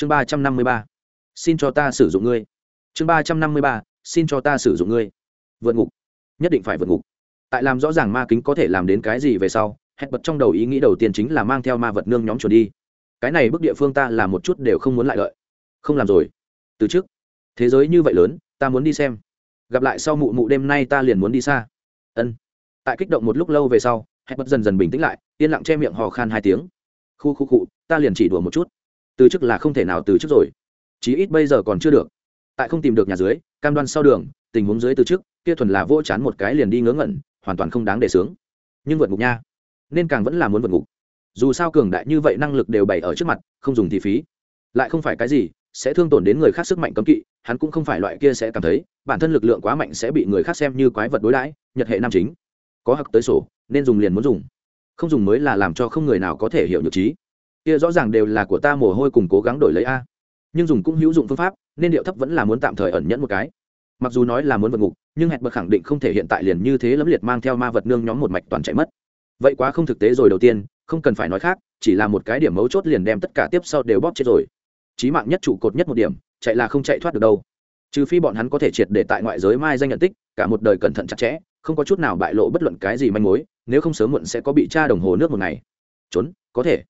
chương ba trăm năm mươi ba. Xin cho ta sử dụng ngươi. Chương ba trăm năm mươi ba, xin cho ta sử dụng ngươi. Vượt ngục. Nhất định phải vượt ngục. Tại làm rõ ràng ma kính có thể làm đến cái gì về sau hẹn bật trong đầu ý nghĩ đầu tiên chính là mang theo ma vật nương nhóm chuẩn đi. Cái này bức địa phương ta làm một chút đều không muốn lại lợi. Không làm rồi. Từ trước, thế giới như vậy lớn, ta muốn đi xem. Gặp lại sau mụ mụ đêm nay ta liền muốn đi xa. Ân. Tại kích động một lúc lâu về sau hẹn bật dần dần bình tĩnh lại, yên lặng che miệng hò khan hai tiếng. Khu khu cụ ta liền chỉ đùa một chút từ chức là không thể nào từ chức rồi. Chí ít bây giờ còn chưa được. Tại không tìm được nhà dưới, cam đoan sau đường, tình huống dưới từ chức, kia thuần là vô chán một cái liền đi ngớ ngẩn, hoàn toàn không đáng để sướng. Nhưng vượt ngục nha. Nên càng vẫn là muốn vượt ngục. Dù sao cường đại như vậy năng lực đều bày ở trước mặt, không dùng thì phí. Lại không phải cái gì sẽ thương tổn đến người khác sức mạnh cấm kỵ, hắn cũng không phải loại kia sẽ cảm thấy, bản thân lực lượng quá mạnh sẽ bị người khác xem như quái vật đối đãi, nhật hệ nam chính. Có hặc tới sổ, nên dùng liền muốn dùng. Không dùng mới là làm cho không người nào có thể hiểu nhược trí kia rõ ràng đều là của ta mồ hôi cùng cố gắng đổi lấy a. Nhưng dùng cũng hữu dụng phương pháp, nên điệu thấp vẫn là muốn tạm thời ẩn nhẫn một cái. Mặc dù nói là muốn vượt ngục, nhưng hẹn bậc khẳng định không thể hiện tại liền như thế lấm liệt mang theo ma vật nương nhóm một mạch toàn chạy mất. Vậy quá không thực tế rồi đầu tiên, không cần phải nói khác, chỉ là một cái điểm mấu chốt liền đem tất cả tiếp sau đều bóp chết rồi. Chí mạng nhất trụ cột nhất một điểm, chạy là không chạy thoát được đâu. Trừ phi bọn hắn có thể triệt để tại ngoại giới mai danh nhận tích, cả một đời cẩn thận chặt chẽ, không có chút nào bại lộ bất luận cái gì manh mối, nếu không sớm muộn sẽ có bị tra đồng hồ nước một ngày. Trốn, có thể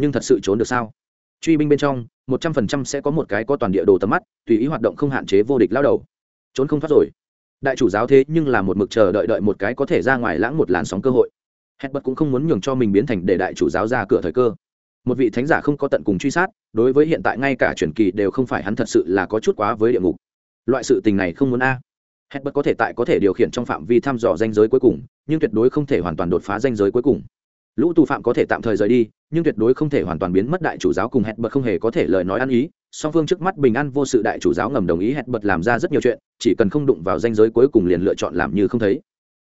nhưng thật sự trốn được sao? Truy binh bên trong, một trăm phần trăm sẽ có một cái có toàn địa đồ tầm mắt, tùy ý hoạt động không hạn chế vô địch lao đầu. Trốn không thoát rồi. Đại chủ giáo thế nhưng là một mực chờ đợi đợi một cái có thể ra ngoài lãng một làn sóng cơ hội. Hết bật cũng không muốn nhường cho mình biến thành để đại chủ giáo ra cửa thời cơ. Một vị thánh giả không có tận cùng truy sát, đối với hiện tại ngay cả truyền kỳ đều không phải hắn thật sự là có chút quá với địa ngục. Loại sự tình này không muốn a. À. bất có thể tại có thể điều khiển trong phạm vi thăm dò danh giới cuối cùng, nhưng tuyệt đối không thể hoàn toàn đột phá danh giới cuối cùng lũ tù phạm có thể tạm thời rời đi, nhưng tuyệt đối không thể hoàn toàn biến mất đại chủ giáo cùng hẹn bật không hề có thể lời nói ăn ý. Song phương trước mắt bình an vô sự đại chủ giáo ngầm đồng ý hẹn bật làm ra rất nhiều chuyện, chỉ cần không đụng vào danh giới cuối cùng liền lựa chọn làm như không thấy.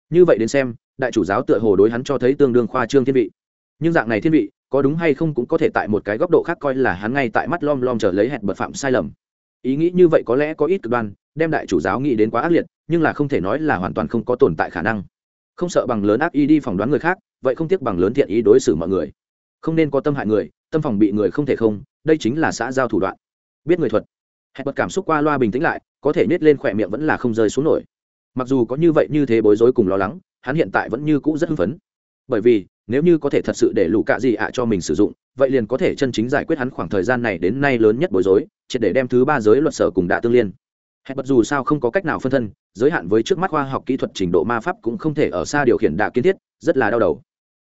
Như vậy đến xem, đại chủ giáo tựa hồ đối hắn cho thấy tương đương khoa trương thiên vị. Nhưng dạng này thiên vị, có đúng hay không cũng có thể tại một cái góc độ khác coi là hắn ngay tại mắt lom lom chờ lấy hẹn bật phạm sai lầm. Ý nghĩ như vậy có lẽ có ít cực đoan, đem đại chủ giáo nghĩ đến quá ác liệt, nhưng là không thể nói là hoàn toàn không có tồn tại khả năng. Không sợ bằng lớn ác ý đi phỏng đoán người khác vậy không tiếc bằng lớn thiện ý đối xử mọi người. Không nên có tâm hại người, tâm phòng bị người không thể không, đây chính là xã giao thủ đoạn. Biết người thuật. Hẹn bật cảm xúc qua loa bình tĩnh lại, có thể nhét lên khỏe miệng vẫn là không rơi xuống nổi. Mặc dù có như vậy như thế bối rối cùng lo lắng, hắn hiện tại vẫn như cũ rất hưng phấn. Bởi vì, nếu như có thể thật sự để lũ cạ gì ạ cho mình sử dụng, vậy liền có thể chân chính giải quyết hắn khoảng thời gian này đến nay lớn nhất bối rối, triệt để đem thứ ba giới luật sở cùng đạ tương liên. Hẹn bật dù sao không có cách nào phân thân, giới hạn với trước mắt khoa học kỹ thuật trình độ ma pháp cũng không thể ở xa điều khiển đạ kiến thiết, rất là đau đầu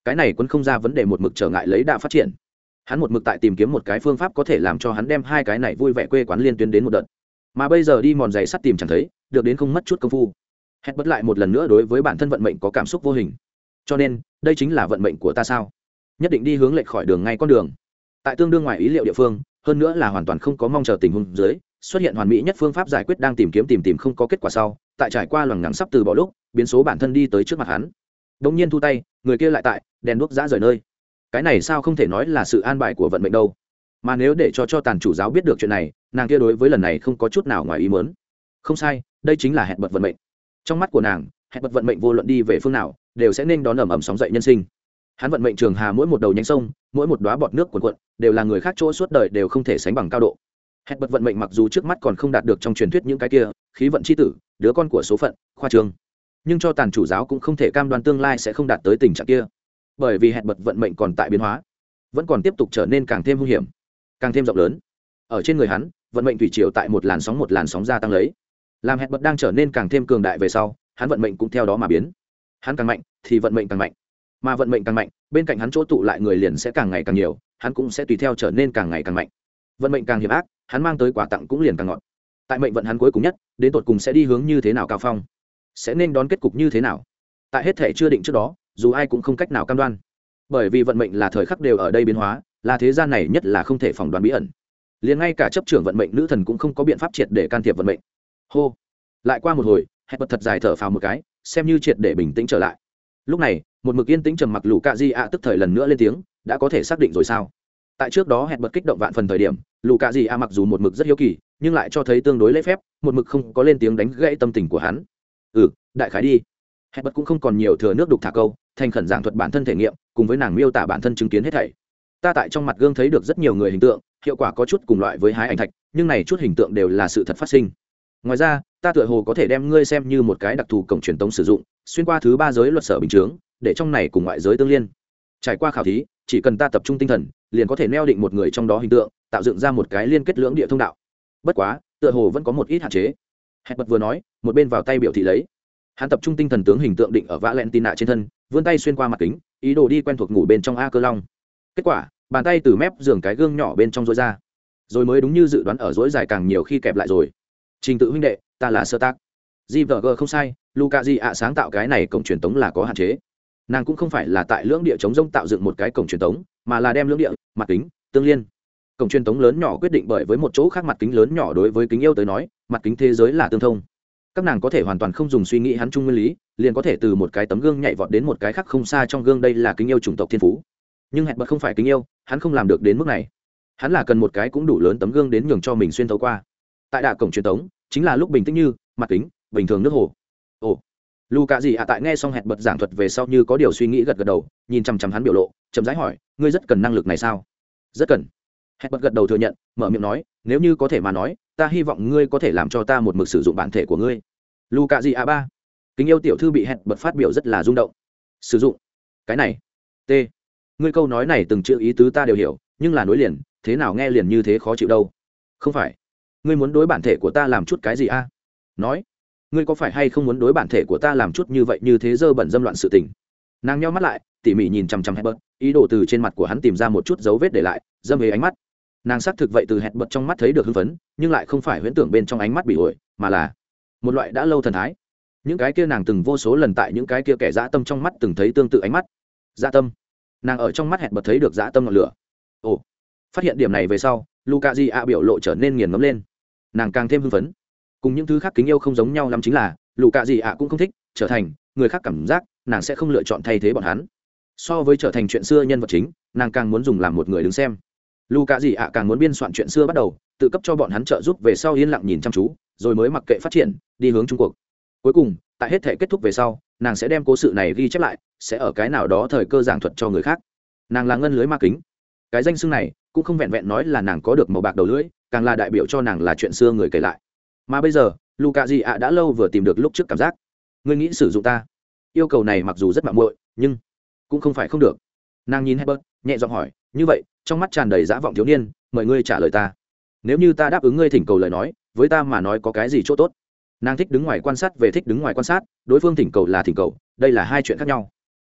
cái này quân không ra vấn đề một mực trở ngại lấy đạ phát triển. Hắn một mực tại tìm kiếm một cái phương pháp có thể làm cho hắn đem hai cái này vui vẻ quê quán liên tuyến đến một đợt. Mà bây giờ đi mòn giày sắt tìm chẳng thấy, được đến không mất chút công phu. Hét bất lại một lần nữa đối với bản thân vận mệnh có cảm xúc vô hình. Cho nên, đây chính là vận mệnh của ta sao? Nhất định đi hướng lệch khỏi đường ngay con đường. Tại tương đương ngoài ý liệu địa phương, hơn nữa là hoàn toàn không có mong chờ tình huống dưới, xuất hiện hoàn mỹ nhất phương pháp giải quyết đang tìm kiếm tìm tìm không có kết quả sau, tại trải qua loằng ngắn sắp từ bỏ lúc, biến số bản thân đi tới trước mặt hắn đông nhiên thu tay, người kia lại tại, đèn đuốc giã rời nơi. Cái này sao không thể nói là sự an bài của vận mệnh đâu. Mà nếu để cho cho tàn chủ giáo biết được chuyện này, nàng kia đối với lần này không có chút nào ngoài ý mớn không sai, đây chính là hẹn bật vận mệnh. Trong mắt của nàng, hẹn bật vận mệnh vô luận đi về phương nào, đều sẽ nên đón ẩm ẩm sóng dậy nhân sinh. Hắn vận mệnh trường hà mỗi một đầu nhánh sông, mỗi một đoá bọt nước cuồn cuộn, đều là người khác chỗ suốt đời đều không thể sánh bằng cao độ. Hẹn bật vận mệnh mặc dù trước mắt còn không đạt được trong truyền thuyết những cái kia, khí vận c h i tử, đứa con của số phận, khoa trường nhưng cho tàn chủ giáo cũng không thể cam đoan tương lai sẽ không đạt tới tình trạng kia. Bởi vì hẹn bật vận mệnh còn tại biến hóa, vẫn còn tiếp tục trở nên càng thêm hung hiểm, càng thêm rộng lớn. Ở trên người hắn, vận mệnh thủy triều tại một làn sóng một làn sóng gia tăng lấy. Làm hẹn bật đang trở nên càng thêm cường đại về sau, hắn vận mệnh cũng theo đó mà biến. Hắn càng mạnh, thì vận mệnh càng mạnh. Mà vận mệnh càng mạnh, bên cạnh hắn chỗ tụ lại người liền sẽ càng ngày càng nhiều, hắn cũng sẽ tùy theo trở nên càng ngày càng mạnh. Vận mệnh càng hiểm ác, hắn mang tới quả tặng cũng liền càng ngọt. Tại mệnh vận hắn cuối cùng nhất, đến tột cùng sẽ đi hướng như thế nào cao phong? Sẽ nên đón kết cục như thế nào? Tại hết thể chưa định trước đó, dù ai cũng không cách nào cam đoan. Bởi vì vận mệnh là thời khắc đều ở đây biến hóa, là thế gian này nhất là không thể phỏng đoán bí ẩn. Liền ngay cả chấp trưởng vận mệnh nữ thần cũng không có biện pháp triệt để can thiệp vận mệnh. Hô! Lại qua một hồi hẹn bật thật dài thở phào một cái, xem như triệt để bình tĩnh trở lại. Lúc này, một mực yên tĩnh trầm mặc lũ cạ di ạ tức thời lần nữa lên tiếng, đã có thể xác định rồi sao? Tại trước đó hẹn bật kích động vạn phần thời điểm, lũ cạ di ạ mặc dù một mực rất hiếu kỳ, nhưng lại cho thấy tương đối lễ phép, một mực không có lên tiếng đánh gãy tâm tình của hắn ừ đại khái đi. Hẹn bật cũng không còn nhiều thừa nước đục thả câu, thành khẩn giảng thuật bản thân thể nghiệm, cùng với nàng miêu tả bản thân chứng kiến hết thảy. Ta tại trong mặt gương thấy được rất nhiều người hình tượng, hiệu quả có chút cùng loại với hái ảnh thạch, nhưng này chút hình tượng đều là sự thật phát sinh. Ngoài ra, ta tựa hồ có thể đem ngươi xem như một cái đặc thù cổng truyền tống sử dụng, xuyên qua thứ ba giới luật sở bình chướng, để trong này cùng ngoại giới tương liên. Trải qua khảo thí, chỉ cần ta tập trung tinh thần, liền có thể neo định một người trong đó hình tượng, tạo dựng ra một cái liên kết lưỡng địa thông đạo. Bất quá, tựa hồ vẫn có một ít hạn chế hẹn bật vừa nói, một bên vào tay biểu thị lấy. Hắn tập trung tinh thần tướng hình tượng định ở vã len tin nạ trên thân, vươn tay xuyên qua mặt kính, ý đồ đi quen thuộc ngủ bên trong a cơ long kết quả, bàn tay từ mép giường cái gương nhỏ bên trong rối ra. Rồi mới đúng như dự đoán ở rối dài càng nhiều khi kẹp lại rồi. Trình tự huynh đệ, ta là sơ tác. Gvg không sai luka di ạ sáng tạo cái này cổng truyền tống là có hạn chế. Nàng cũng không phải là tại lưỡng địa chống rông tạo dựng một cái cổng truyền tống, mà là đem lưỡng địa, mặt kính, tương liên. Cổng truyền tống lớn nhỏ quyết định bởi với một chỗ khác mặt kính lớn nhỏ đối với kính yêu tới nói mặt kính thế giới là tương thông. Các nàng có thể hoàn toàn không dùng suy nghĩ hắn chung nguyên lý, liền có thể từ một cái tấm gương nhảy vọt đến một cái khác không xa trong gương đây là kính yêu chủng tộc thiên phú. Nhưng hẹn bật không phải kính yêu, hắn không làm được đến mức này. Hắn là cần một cái cũng đủ lớn tấm gương đến nhường cho mình xuyên thấu qua. Tại đạ cổng truyền thống, chính là lúc bình tĩnh như, mặt kính, bình thường nước hồ. Ồ. Lù cạ gì ạ tại nghe xong hẹn bật giảng thuật về sau như có điều suy nghĩ gật gật đầu, nhìn chằm chằm hắn biểu lộ, chậm rãi hỏi, ngươi rất cần năng lực này sao? Rất cần. Hẹn bật gật đầu thừa nhận, mở miệng nói nếu như có thể mà nói, ta hy vọng ngươi có thể làm cho ta một mực sử dụng bản thể của ngươi. Lù cạ gì ba. Kính yêu tiểu thư bị hẹn bật phát biểu rất là rung động. Sử dụng. Cái này. T. Ngươi câu nói này từng chữ ý tứ ta đều hiểu, nhưng là nối liền, thế nào nghe liền như thế khó chịu đâu. Không phải. Ngươi muốn đối bản thể của ta làm chút cái gì a? Nói. Ngươi có phải hay không muốn đối bản thể của ta làm chút như vậy như thế dơ bẩn dâm loạn sự tình? Nàng nhau mắt lại, tỉ mỉ nhìn chằm chằm hẹn bật ý đồ từ trên mặt của hắn tìm ra một chút dấu vết để lại, dâm về ánh mắt nàng xác thực vậy từ hẹn bật trong mắt thấy được hưng phấn, nhưng lại không phải huyễn tưởng bên trong ánh mắt bị ổi, mà là một loại đã lâu thần thái. Những cái kia nàng từng vô số lần tại những cái kia kẻ dã tâm trong mắt từng thấy tương tự ánh mắt. Dã tâm. Nàng ở trong mắt hẹn bật thấy được dã tâm ngọn lửa. Ồ. Phát hiện điểm này về sau luka di a biểu lộ trở nên nghiền ngấm lên. Nàng càng thêm hưng phấn. Cùng những thứ khác kính yêu không giống nhau lắm chính là luka di a cũng không thích trở thành người khác cảm giác, nàng sẽ không lựa chọn thay thế bọn hắn. So với trở thành chuyện xưa nhân vật chính, nàng càng muốn dùng làm một người đứng xem luka gì ạ càng muốn biên soạn chuyện xưa bắt đầu, tự cấp cho bọn hắn trợ giúp về sau yên lặng nhìn chăm chú, rồi mới mặc kệ phát triển, đi hướng trung cuộc. cuối cùng, tại hết thể kết thúc về sau, nàng sẽ đem cố sự này ghi chép lại, sẽ ở cái nào đó thời cơ giảng thuật cho người khác. Nàng là ngân lưới ma kính. Cái danh xưng này cũng không vẹn vẹn nói là nàng có được màu bạc đầu lưỡi, càng là đại biểu cho nàng là chuyện xưa người kể lại. Mà bây giờ luka gì ạ đã lâu vừa tìm được lúc trước cảm giác. Ngươi nghĩ sử dụng ta? Yêu cầu này mặc dù rất mạng muội, nhưng cũng không phải không được. Nàng nhìn hebert nhẹ giọng hỏi như vậy, trong mắt tràn đầy dã vọng thiếu niên, mời ngươi trả lời ta. Nếu như ta đáp ứng ngươi thỉnh cầu lời nói, với ta mà nói có cái gì chỗ tốt? Nàng thích đứng ngoài quan sát về thích đứng ngoài quan sát, đối phương thỉnh cầu là thỉnh cầu, đây là hai chuyện khác nhau.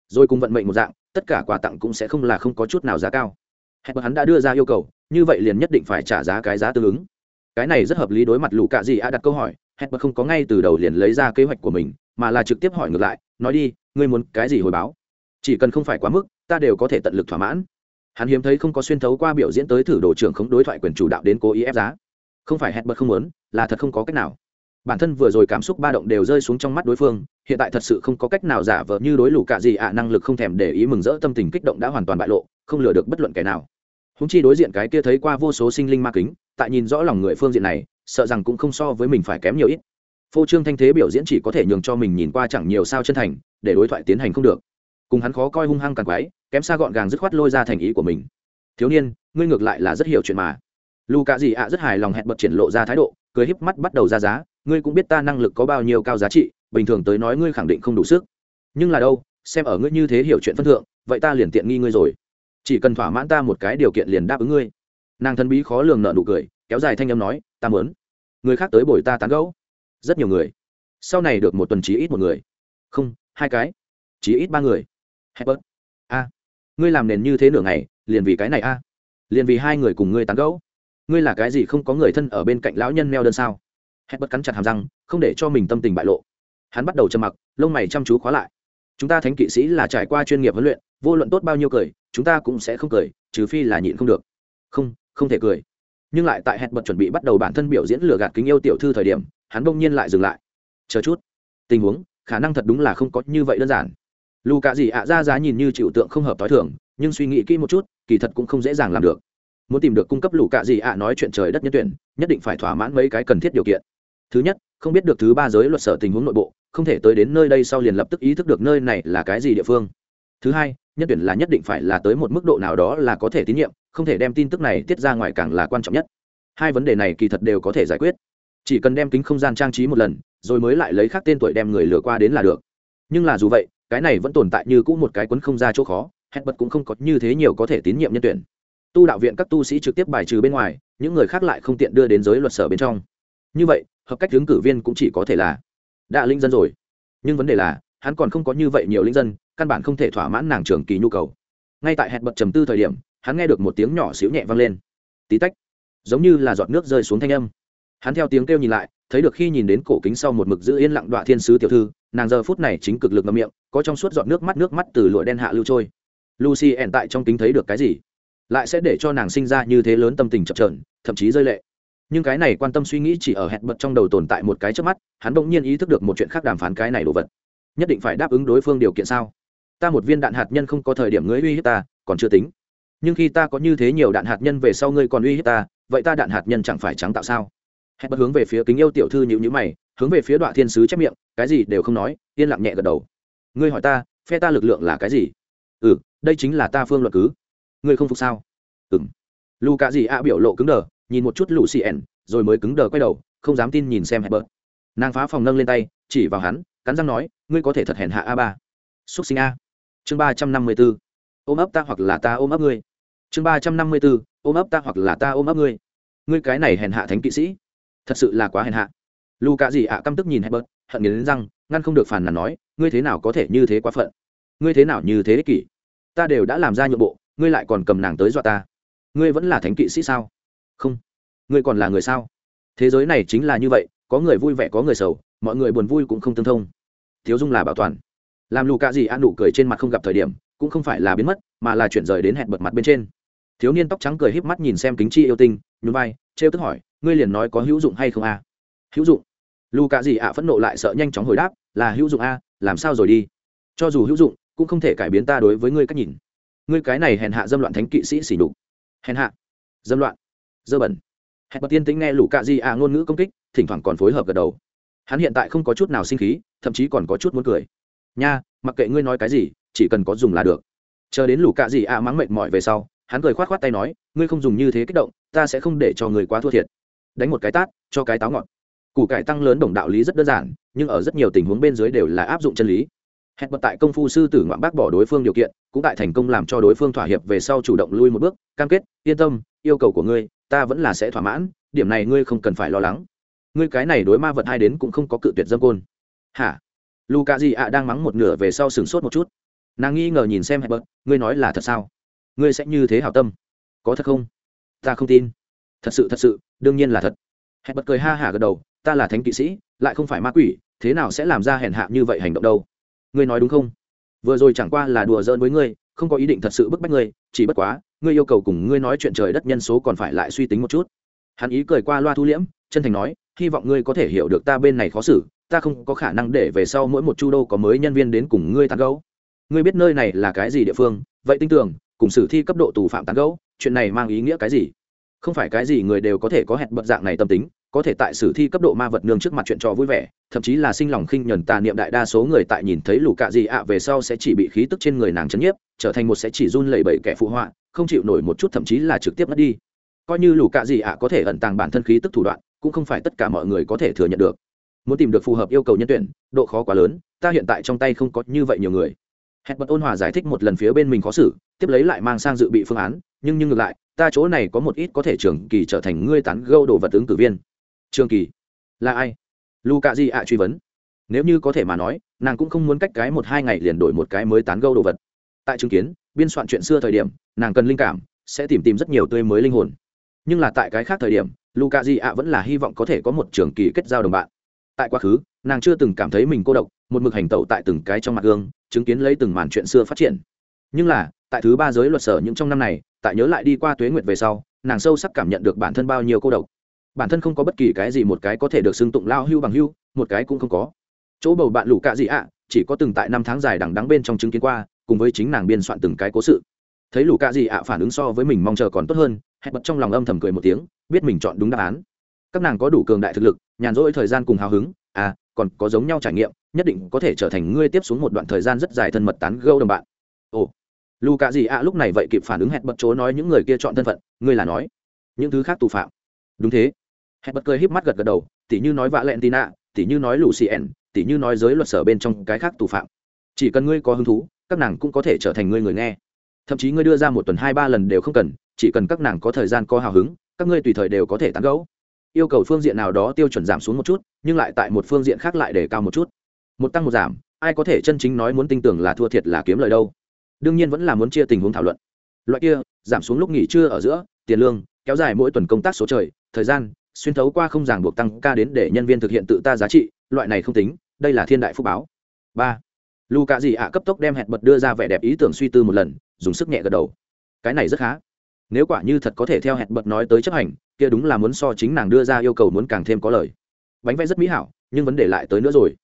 Rồi cùng vận mệnh một dạng, tất cả quà tặng cũng sẽ không là không có chút nào giá cao. Hẹp hắn đã đưa ra yêu cầu, như vậy liền nhất định phải trả giá cái giá tương ứng. Cái này rất hợp lý đối mặt lũ cạ gì a đặt câu hỏi, hẹn không có ngay từ đầu liền lấy ra kế hoạch của mình, mà là trực tiếp hỏi ngược lại, nói đi, ngươi muốn cái gì hồi báo? Chỉ cần không phải quá mức, ta đều có thể tận lực thỏa mãn hắn hiếm thấy không có xuyên thấu qua biểu diễn tới thử đồ trưởng khống đối thoại quyền chủ đạo đến cố ý ép giá. Không phải hẹn không muốn, là thật không có cách nào. Bản thân vừa rồi cảm xúc ba động đều rơi xuống trong mắt đối phương, hiện tại thật sự không có cách nào giả vờ như đối lù cạ gì ạ, năng lực không thèm để ý mừng rỡ tâm tình kích động đã hoàn toàn bại lộ, không lừa được bất luận kẻ nào. Húng chi đối diện cái kia thấy qua vô số sinh linh ma kính, tại nhìn rõ lòng người phương diện này, sợ rằng cũng không so với mình phải kém nhiều ít. Phô trương thanh thế biểu diễn chỉ có thể nhường cho mình nhìn qua chẳng nhiều sao chân thành, để đối thoại tiến hành không được. Cùng hắn khó coi hung hăng càng quái kém xa gọn gàng dứt khoát lôi ra thành ý của mình. Thiếu niên, ngươi ngược lại là rất hiểu chuyện mà. Lù cạ gì ạ rất hài lòng hẹn bật triển lộ ra thái độ, cười híp mắt bắt đầu ra giá, ngươi cũng biết ta năng lực có bao nhiêu cao giá trị, bình thường tới nói ngươi khẳng định không đủ sức. Nhưng là đâu, xem ở ngươi như thế hiểu chuyện phân thượng, vậy ta liền tiện nghi ngươi rồi. Chỉ cần thỏa mãn ta một cái điều kiện liền đáp ứng ngươi. Nàng thân bí khó lường nợ nụ cười, kéo dài thanh âm nói, ta mớn người khác tới bồi ta tán gẫu. Rất nhiều người. Sau này được một tuần chí ít một người. Không, hai cái. Chí ít ba người. Hebert a ngươi làm nền như thế nửa ngày, liền vì cái này a. Liền vì hai người cùng ngươi tán gẫu. Ngươi là cái gì không có người thân ở bên cạnh lão nhân meo đơn sao? Hét bất cắn chặt hàm răng, không để cho mình tâm tình bại lộ. Hắn bắt đầu trầm mặc, lông mày chăm chú khóa lại. Chúng ta thánh kỵ sĩ là trải qua chuyên nghiệp huấn luyện, vô luận tốt bao nhiêu cười, chúng ta cũng sẽ không cười, trừ phi là nhịn không được. Không không thể cười. Nhưng lại tại hẹn bật chuẩn bị bắt đầu bản thân biểu diễn lừa gạt kính yêu tiểu thư thời điểm, hắn bỗng nhiên lại dừng lại. Chờ chút. Tình huống, khả năng thật đúng là không có như vậy đơn giản lù cạ gì ạ ra giá nhìn như chịu tượng không hợp t h o i thường, nhưng suy nghĩ kỹ một chút, kỳ thật cũng không dễ dàng làm được. Muốn tìm được cung cấp lù cạ gì ạ nói chuyện trời đất nhân tuyển, nhất định phải thỏa mãn mấy cái cần thiết điều kiện. Thứ nhất, không biết được thứ ba giới luật sở tình huống nội bộ, không thể tới đến nơi đây sau liền lập tức ý thức được nơi này là cái gì địa phương. Thứ hai, nhân tuyển là nhất định phải là tới một mức độ nào đó là có thể tín nhiệm, không thể đem tin tức này tiết ra ngoài càng là quan trọng nhất. Hai vấn đề này kỳ thật đều có thể giải quyết. Chỉ cần đem kính không gian trang trí một lần, rồi mới lại lấy khác tên tuổi đem người lừa qua đến là được. Nhưng là dù vậy cái này vẫn tồn tại như cũ một cái quấn không ra chỗ khó hẹn bật cũng không có như thế nhiều có thể tín nhiệm nhân tuyển. Tu đạo viện các tu sĩ trực tiếp bài trừ bên ngoài, những người khác lại không tiện đưa đến giới luật sở bên trong. Như vậy, hợp cách ứng cử viên cũng chỉ có thể là đã linh dân rồi. Nhưng vấn đề là, hắn còn không có như vậy nhiều linh dân, căn bản không thể thỏa mãn nàng trường kỳ nhu cầu. Ngay tại hẹn bật trầm tư thời điểm, hắn nghe được một tiếng nhỏ xíu nhẹ vang lên. Tí tách, giống như là giọt nước rơi xuống thanh âm. Hắn theo tiếng kêu nhìn lại, thấy được khi nhìn đến cổ kính sau một mực giữ yên lặng đoạn thiên sứ tiểu thư, nàng giờ phút này chính cực lực ngậm miệng có trong suốt giọt nước mắt nước mắt từ lụa đen hạ lưu trôi. Lucy ẻn tại trong kính thấy được cái gì? Lại sẽ để cho nàng sinh ra như thế lớn tâm tình chập trờn thậm chí rơi lệ. Nhưng cái này quan tâm suy nghĩ chỉ ở hẹn bật trong đầu tồn tại một cái trước mắt, hắn bỗng nhiên ý thức được một chuyện khác đàm phán cái này đồ vật. Nhất định phải đáp ứng đối phương điều kiện sao? Ta một viên đạn hạt nhân không có thời điểm ngươi uy hiếp ta, còn chưa tính. Nhưng khi ta có như thế nhiều đạn hạt nhân về sau ngươi còn uy hiếp ta, vậy ta đạn hạt nhân chẳng phải trắng tạo sao? Hẹn bật hướng về phía kính yêu tiểu thư nhịu nhữ mày, hướng về phía đoạn thiên sứ chép miệng, cái gì đều không nói, yên lặng nhẹ gật đầu ngươi hỏi ta, phe ta lực lượng là cái gì? Ừ đây chính là ta phương luật cứ. Ngươi không phục sao? Ừng lù cạ gì ạ biểu lộ cứng đờ, nhìn một chút lù xì ẻn rồi mới cứng đờ quay đầu, không dám tin nhìn xem hẹp bớt nàng phá phòng nâng lên tay, chỉ vào hắn, cắn răng nói, ngươi có thể thật hèn hạ a ba. Xúc sinh a. Chương ba trăm năm mươi b ố ôm ấp ta hoặc là ta ôm ấp ngươi. Chương ba trăm năm mươi b ố ôm ấp ta hoặc là ta ôm ấp ngươi. Ngươi cái này hèn hạ thánh kỵ sĩ. Thật sự là quá hèn hạ. Lù cạ gì ạ căm tức nhìn hẹp bớt hận nghiến răng, ngăn không được phản nàn nói, ngươi thế nào có thể như thế quá phận? Ngươi thế nào như thế ích kỷ? Ta đều đã làm ra nhượng bộ, ngươi lại còn cầm nàng tới dọa ta. Ngươi vẫn là thánh kỵ sĩ sao? Không. Ngươi còn là người sao? Thế giới này chính là như vậy, có người vui vẻ có người sầu, mọi người buồn vui cũng không tương thông. Thiếu dung là bảo toàn. Làm lù cạ gì an nụ cười trên mặt không gặp thời điểm, cũng không phải là biến mất, mà là chuyển rời đến hẹn bật mặt bên trên. Thiếu niên tóc trắng cười híp mắt nhìn xem kính chi yêu tinh, nhún vai, trêu tức hỏi, ngươi liền nói có hữu dụng hay không a? À? hữu dụng lù cạ Dì ạ phẫn nộ lại sợ nhanh chóng hồi đáp, là hữu dụng a, làm sao rồi đi? Cho dù hữu dụng, cũng không thể cải biến ta đối với ngươi cách nhìn. Ngươi cái này hèn hạ dâm loạn thánh kỵ sĩ xỉ đục hèn hạ. Dâm loạn. Dơ bẩn. Hẹn bật tiên tính nghe lũ cạ di ạ ngôn ngữ công kích, thỉnh thoảng còn phối hợp gật đầu. Hắn hiện tại không có chút nào sinh khí, thậm chí còn có chút muốn cười. Nha, mặc kệ ngươi nói cái gì, chỉ cần có dùng là được. Chờ đến lũ cạ di ạ mắng mệt mỏi về sau, hắn cười khoát khoát tay nói, ngươi không dùng như thế kích động, ta sẽ không để cho người quá thua thiệt. Đánh một cái tát, cho cái táo ngọt củ cải tăng lớn đồng đạo lý rất đơn giản, nhưng ở rất nhiều tình huống bên dưới đều là áp dụng chân lý. Hẹn bật tại công phu sư tử ngoạn bác bỏ đối phương điều kiện, cũng tại thành công làm cho đối phương thỏa hiệp về sau chủ động lui một bước, cam kết, yên tâm, yêu cầu của ngươi, ta vẫn là sẽ thỏa mãn, điểm này ngươi không cần phải lo lắng. Ngươi cái này đối ma vật hai đến cũng không có cự tuyệt dâm côn. Hả? Lu cà gì ạ đang mắng một nửa về sau sửng sốt một chút. Nàng nghi ngờ nhìn xem hẹn bật, ngươi nói là thật sao? Ngươi sẽ như thế hảo tâm? Có thật không? Ta không tin. Thật sự thật sự, đương nhiên là thật. Hẹn bật cười ha hả gật đầu ta là thánh kỵ sĩ, lại không phải ma quỷ, thế nào sẽ làm ra hèn hạ như vậy hành động đâu? Ngươi nói đúng không? Vừa rồi chẳng qua là đùa giỡn với ngươi, không có ý định thật sự bức bách ngươi, chỉ bất quá, ngươi yêu cầu cùng ngươi nói chuyện trời đất nhân số còn phải lại suy tính một chút. Hắn ý cười qua loa thu liễm, chân thành nói, hy vọng ngươi có thể hiểu được ta bên này khó xử, ta không có khả năng để về sau mỗi một chu đô có mới nhân viên đến cùng ngươi tán gấu ngươi biết nơi này là cái gì địa phương, vậy tin tưởng, cùng xử thi cấp độ tù phạm tán gấu chuyện này mang ý nghĩa cái gì? Không phải cái gì người đều có thể có hẹn bận dạng này tâm tính có thể tại sử thi cấp độ ma vật nương trước mặt chuyện trò vui vẻ, thậm chí là sinh lòng khinh nhuần tà niệm đại đa số người tại nhìn thấy lù cạ gì ạ về sau sẽ chỉ bị khí tức trên người nàng chấn nhiếp, trở thành một sẽ chỉ run lẩy bẩy kẻ phụ họa, không chịu nổi một chút thậm chí là trực tiếp mất đi. Coi như lù cạ gì ạ có thể ẩn tàng bản thân khí tức thủ đoạn, cũng không phải tất cả mọi người có thể thừa nhận được. Muốn tìm được phù hợp yêu cầu nhân tuyển, độ khó quá lớn, ta hiện tại trong tay không có như vậy nhiều người. Hẹn bật ôn hòa giải thích một lần phía bên mình khó xử, tiếp lấy lại mang sang dự bị phương án, nhưng nhưng ngược lại, ta chỗ này có một ít có thể trưởng kỳ trở thành ngươi tán gâu đồ vật ứng cử viên trường kỳ. Là ai? Lu cạ di ạ truy vấn. Nếu như có thể mà nói, nàng cũng không muốn cách cái một hai ngày liền đổi một cái mới tán gâu đồ vật. Tại chứng kiến, biên soạn chuyện xưa thời điểm, nàng cần linh cảm, sẽ tìm tìm rất nhiều tươi mới linh hồn. Nhưng là tại cái khác thời điểm lu cạ di ạ vẫn là hy vọng có thể có một trường kỳ kết giao đồng bạn. Tại quá khứ, nàng chưa từng cảm thấy mình cô độc, một mực hành tẩu tại từng cái trong mặt gương, chứng kiến lấy từng màn chuyện xưa phát triển. Nhưng là, tại thứ ba giới luật sở những trong năm này, tại nhớ lại đi qua tuế nguyệt về sau, nàng sâu sắc cảm nhận được bản thân bao nhiêu cô độc bản thân không có bất kỳ cái gì một cái có thể được xưng tụng lao hưu bằng hưu, một cái cũng không có. Chỗ bầu bạn lũ cạ gì ạ, chỉ có từng tại năm tháng dài đằng đắng bên trong chứng kiến qua, cùng với chính nàng biên soạn từng cái cố sự. Thấy lũ cạ gì ạ phản ứng so với mình mong chờ còn tốt hơn hẹn bật trong lòng âm thầm cười một tiếng, biết mình chọn đúng đáp án. Các nàng có đủ cường đại thực lực, nhàn rỗi thời gian cùng hào hứng à còn có giống nhau trải nghiệm, nhất định có thể trở thành ngươi tiếp xuống một đoạn thời gian rất dài thân mật tán gâu đồng bạn. Ồ lù cạ gì ạ lúc này vậy kịp phản ứng hẹn bật chỗ nói những người kia chọn thân phận, ngươi là nói những thứ khác tù phạm. Đúng thế hẹn bật cười híp mắt gật gật đầu, tỉ như nói vạ lẹn tì nạ tỉ như nói lù xì ẻn tỉ như nói giới luật sở bên trong cái khác tù phạm. Chỉ cần ngươi có hứng thú, các nàng cũng có thể trở thành ngươi người nghe. Thậm chí ngươi đưa ra một tuần hai ba lần đều không cần, chỉ cần các nàng có thời gian, có hào hứng, các ngươi tùy thời đều có thể tán gẫu. Yêu cầu phương diện nào đó tiêu chuẩn giảm xuống một chút, nhưng lại tại một phương diện khác lại để cao một chút. Một tăng một giảm, ai có thể chân chính nói muốn tin tưởng là thua thiệt là kiếm lời đâu. Đương nhiên vẫn là muốn chia tình huống thảo luận. Loại kia, giảm xuống lúc nghỉ trưa ở giữa, tiền lương, kéo dài mỗi tuần công tác số trời, thời gian xuyên thấu qua không ràng buộc tăng ca đến để nhân viên thực hiện tự ta giá trị, loại này không tính, đây là thiên đại phúc báo. Ba lù cạ dị ạ cấp tốc đem hẹn bật đưa ra vẻ đẹp ý tưởng suy tư một lần, dùng sức nhẹ gật đầu. Cái này rất khá. Nếu quả như thật có thể theo hẹn bật nói tới chấp hành, kia đúng là muốn so chính nàng đưa ra yêu cầu muốn càng thêm có lời. Bánh vẽ rất mỹ hảo, nhưng vấn đề lại tới nữa rồi.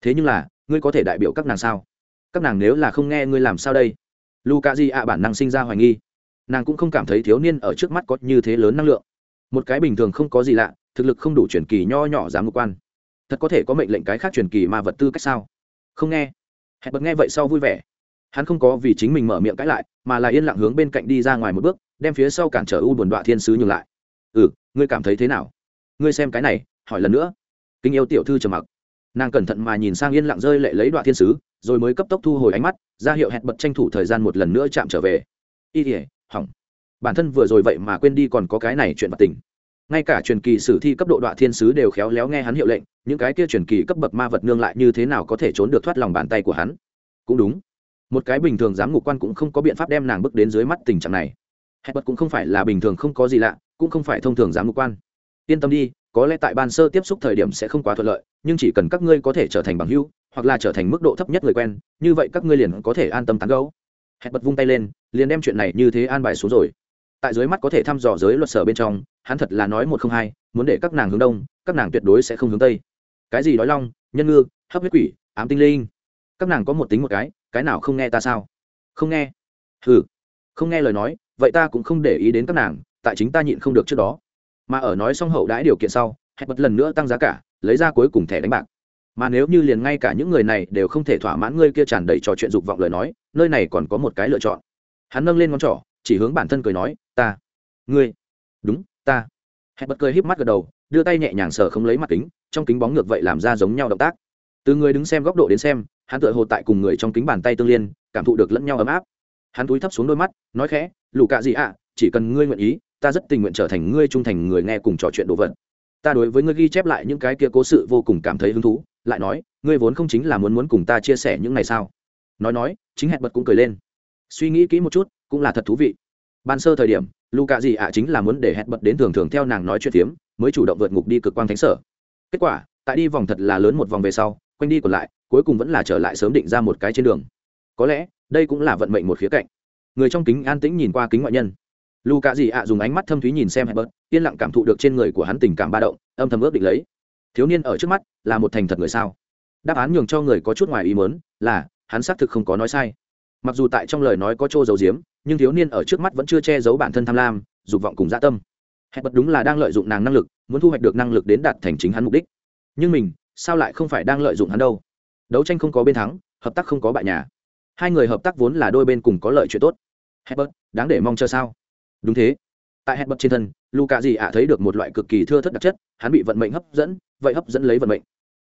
Thế nhưng là, ngươi có thể đại biểu các nàng sao? Các nàng nếu là không nghe ngươi làm sao đây? Lu cạ dị ạ bản năng sinh ra hoài nghi. Nàng cũng không cảm thấy thiếu niên ở trước mắt có như thế lớn năng lượng một cái bình thường không có gì lạ, thực lực không đủ truyền kỳ nho nhỏ dám ngục quan. Thật có thể có mệnh lệnh cái khác truyền kỳ mà vật tư cách sao? Không nghe. Hẹn bật nghe vậy sau vui vẻ. Hắn không có vì chính mình mở miệng cãi lại, mà là yên lặng hướng bên cạnh đi ra ngoài một bước, đem phía sau cản trở u buồn đoạn thiên sứ nhường lại. Ừ ngươi cảm thấy thế nào? Ngươi xem cái này, hỏi lần nữa. Kinh yêu tiểu thư trầm mặc. Nàng cẩn thận mà nhìn sang yên lặng rơi lệ lấy đoạn thiên sứ, rồi mới cấp tốc thu hồi ánh mắt, ra hiệu hẹn bật tranh thủ thời gian một lần nữa chạm trở về. Y thể hỏng bản thân vừa rồi vậy mà quên đi còn có cái này chuyện vật tình. Ngay cả truyền kỳ sử thi cấp độ đoạn thiên sứ đều khéo léo nghe hắn hiệu lệnh, những cái kia truyền kỳ cấp bậc ma vật nương lại như thế nào có thể trốn được thoát lòng bàn tay của hắn? Cũng đúng. Một cái bình thường giám ngục quan cũng không có biện pháp đem nàng bước đến dưới mắt tình trạng này. Hẹn bật cũng không phải là bình thường không có gì lạ, cũng không phải thông thường giám ngục quan. Yên tâm đi, có lẽ tại ban sơ tiếp xúc thời điểm sẽ không quá thuận lợi, nhưng chỉ cần các ngươi có thể trở thành bằng hữu, hoặc là trở thành mức độ thấp nhất người quen, như vậy các ngươi liền có thể an tâm tán gấu hẹn bật vung tay lên, liền đem chuyện này như thế an bài xuống rồi tại dưới mắt có thể thăm dò giới luật sở bên trong, hắn thật là nói một không hai, muốn để các nàng hướng đông, các nàng tuyệt đối sẽ không hướng tây. Cái gì đói long, nhân ngư, hấp huyết quỷ, ám tinh linh? Các nàng có một tính một cái cái nào không nghe ta sao? Không nghe. Ừ không nghe lời nói, vậy ta cũng không để ý đến các nàng, tại chính ta nhịn không được trước đó. Mà ở nói xong hậu đãi điều kiện sau, hẹn bật lần nữa tăng giá cả, lấy ra cuối cùng thẻ đánh bạc. Mà nếu như liền ngay cả những người này đều không thể thỏa mãn ngươi kia tràn đầy trò chuyện dục vọng lời nói, nơi này còn có một cái lựa chọn. Hắn nâng lên ngón trỏ chỉ hướng bản thân cười nói, ta, ngươi, đúng, ta. Hẹn bật cười híp mắt gật đầu, đưa tay nhẹ nhàng sờ không lấy mặt kính, trong kính bóng ngược vậy làm ra giống nhau động tác. Từ người đứng xem góc độ đến xem, hắn tựa hồ tại cùng người trong kính bàn tay tương liên, cảm thụ được lẫn nhau ấm áp. Hắn túi thấp xuống đôi mắt, nói khẽ, lù cạ gì ạ, chỉ cần ngươi nguyện ý, ta rất tình nguyện trở thành ngươi trung thành người nghe cùng trò chuyện đồ vật. Ta đối với ngươi ghi chép lại những cái kia cố sự vô cùng cảm thấy hứng thú, lại nói, ngươi vốn không chính là muốn muốn cùng ta chia sẻ những này sao? Nói nói, chính hẹn bật cũng cười lên. Suy nghĩ kỹ một chút cũng là thật thú vị. Ban sơ thời điểm lù gì ạ chính là muốn để hẹn bật đến thường thường theo nàng nói chuyện phiếm, mới chủ động vượt ngục đi cực quang thánh sở. Kết quả, tại đi vòng thật là lớn một vòng về sau, quanh đi còn lại, cuối cùng vẫn là trở lại sớm định ra một cái trên đường. Có lẽ, đây cũng là vận mệnh một khía cạnh. Người trong kính an tĩnh nhìn qua kính ngoại nhân. Lù gì dị ạ dùng ánh mắt thâm thúy nhìn xem hẹn bớt yên lặng cảm thụ được trên người của hắn tình cảm ba động, âm thầm ước định lấy. Thiếu niên ở trước mắt, là một thành thật người sao? Đáp án nhường cho người có chút ngoài ý mớn là, hắn xác thực không có nói sai mặc dù tại trong lời nói có chỗ giấu diếm nhưng thiếu niên ở trước mắt vẫn chưa che giấu bản thân tham lam, dục vọng cùng dã tâm. Hẹn bật đúng là đang lợi dụng nàng năng lực, muốn thu hoạch được năng lực đến đạt thành chính hắn mục đích. Nhưng mình, sao lại không phải đang lợi dụng hắn đâu? Đấu tranh không có bên thắng, hợp tác không có bại nhà. Hai người hợp tác vốn là đôi bên cùng có lợi chuyện tốt. Hẹn bật đáng để mong chờ sao? Đúng thế. Tại hẹn bật trên thân luka gì ạ thấy được một loại cực kỳ thưa thất đặc chất, hắn bị vận mệnh hấp dẫn, vậy hấp dẫn lấy vận mệnh.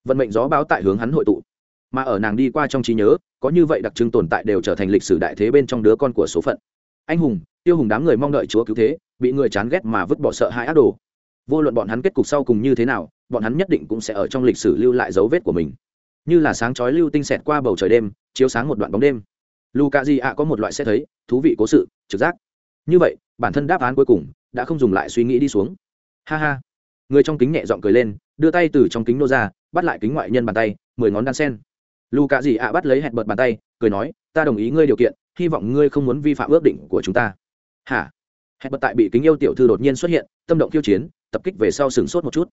Vận mệnh gió báo tại hướng hắn hội tụ mà ở nàng đi qua trong trí nhớ, có như vậy đặc trưng tồn tại đều trở thành lịch sử đại thế bên trong đứa con của số phận. Anh hùng, tiêu hùng đám người mong đợi chúa cứu thế, bị người chán ghét mà vứt bỏ sợ hãi ác đồ. Vô luận bọn hắn kết cục sau cùng như thế nào, bọn hắn nhất định cũng sẽ ở trong lịch sử lưu lại dấu vết của mình. Như là sáng chói lưu tinh xẹt qua bầu trời đêm, chiếu sáng một đoạn bóng đêm. Luka di ạ có một loại sẽ thấy, thú vị cố sự, trực giác. Như vậy, bản thân đáp án cuối cùng đã không dùng lại suy nghĩ đi xuống. Ha ha. Người trong kính nhẹ giọng cười lên, đưa tay từ trong kính nô ra, bắt lại kính ngoại nhân bàn tay, mười ngón đan sen lù cạ dị ạ bắt lấy hẹn bật bàn tay, cười nói, ta đồng ý ngươi điều kiện, hy vọng ngươi không muốn vi phạm ước định của chúng ta. Hả? Hẹn bật tại bị kính yêu tiểu thư đột nhiên xuất hiện, tâm động khiêu chiến, tập kích về sau sừng sốt một chút.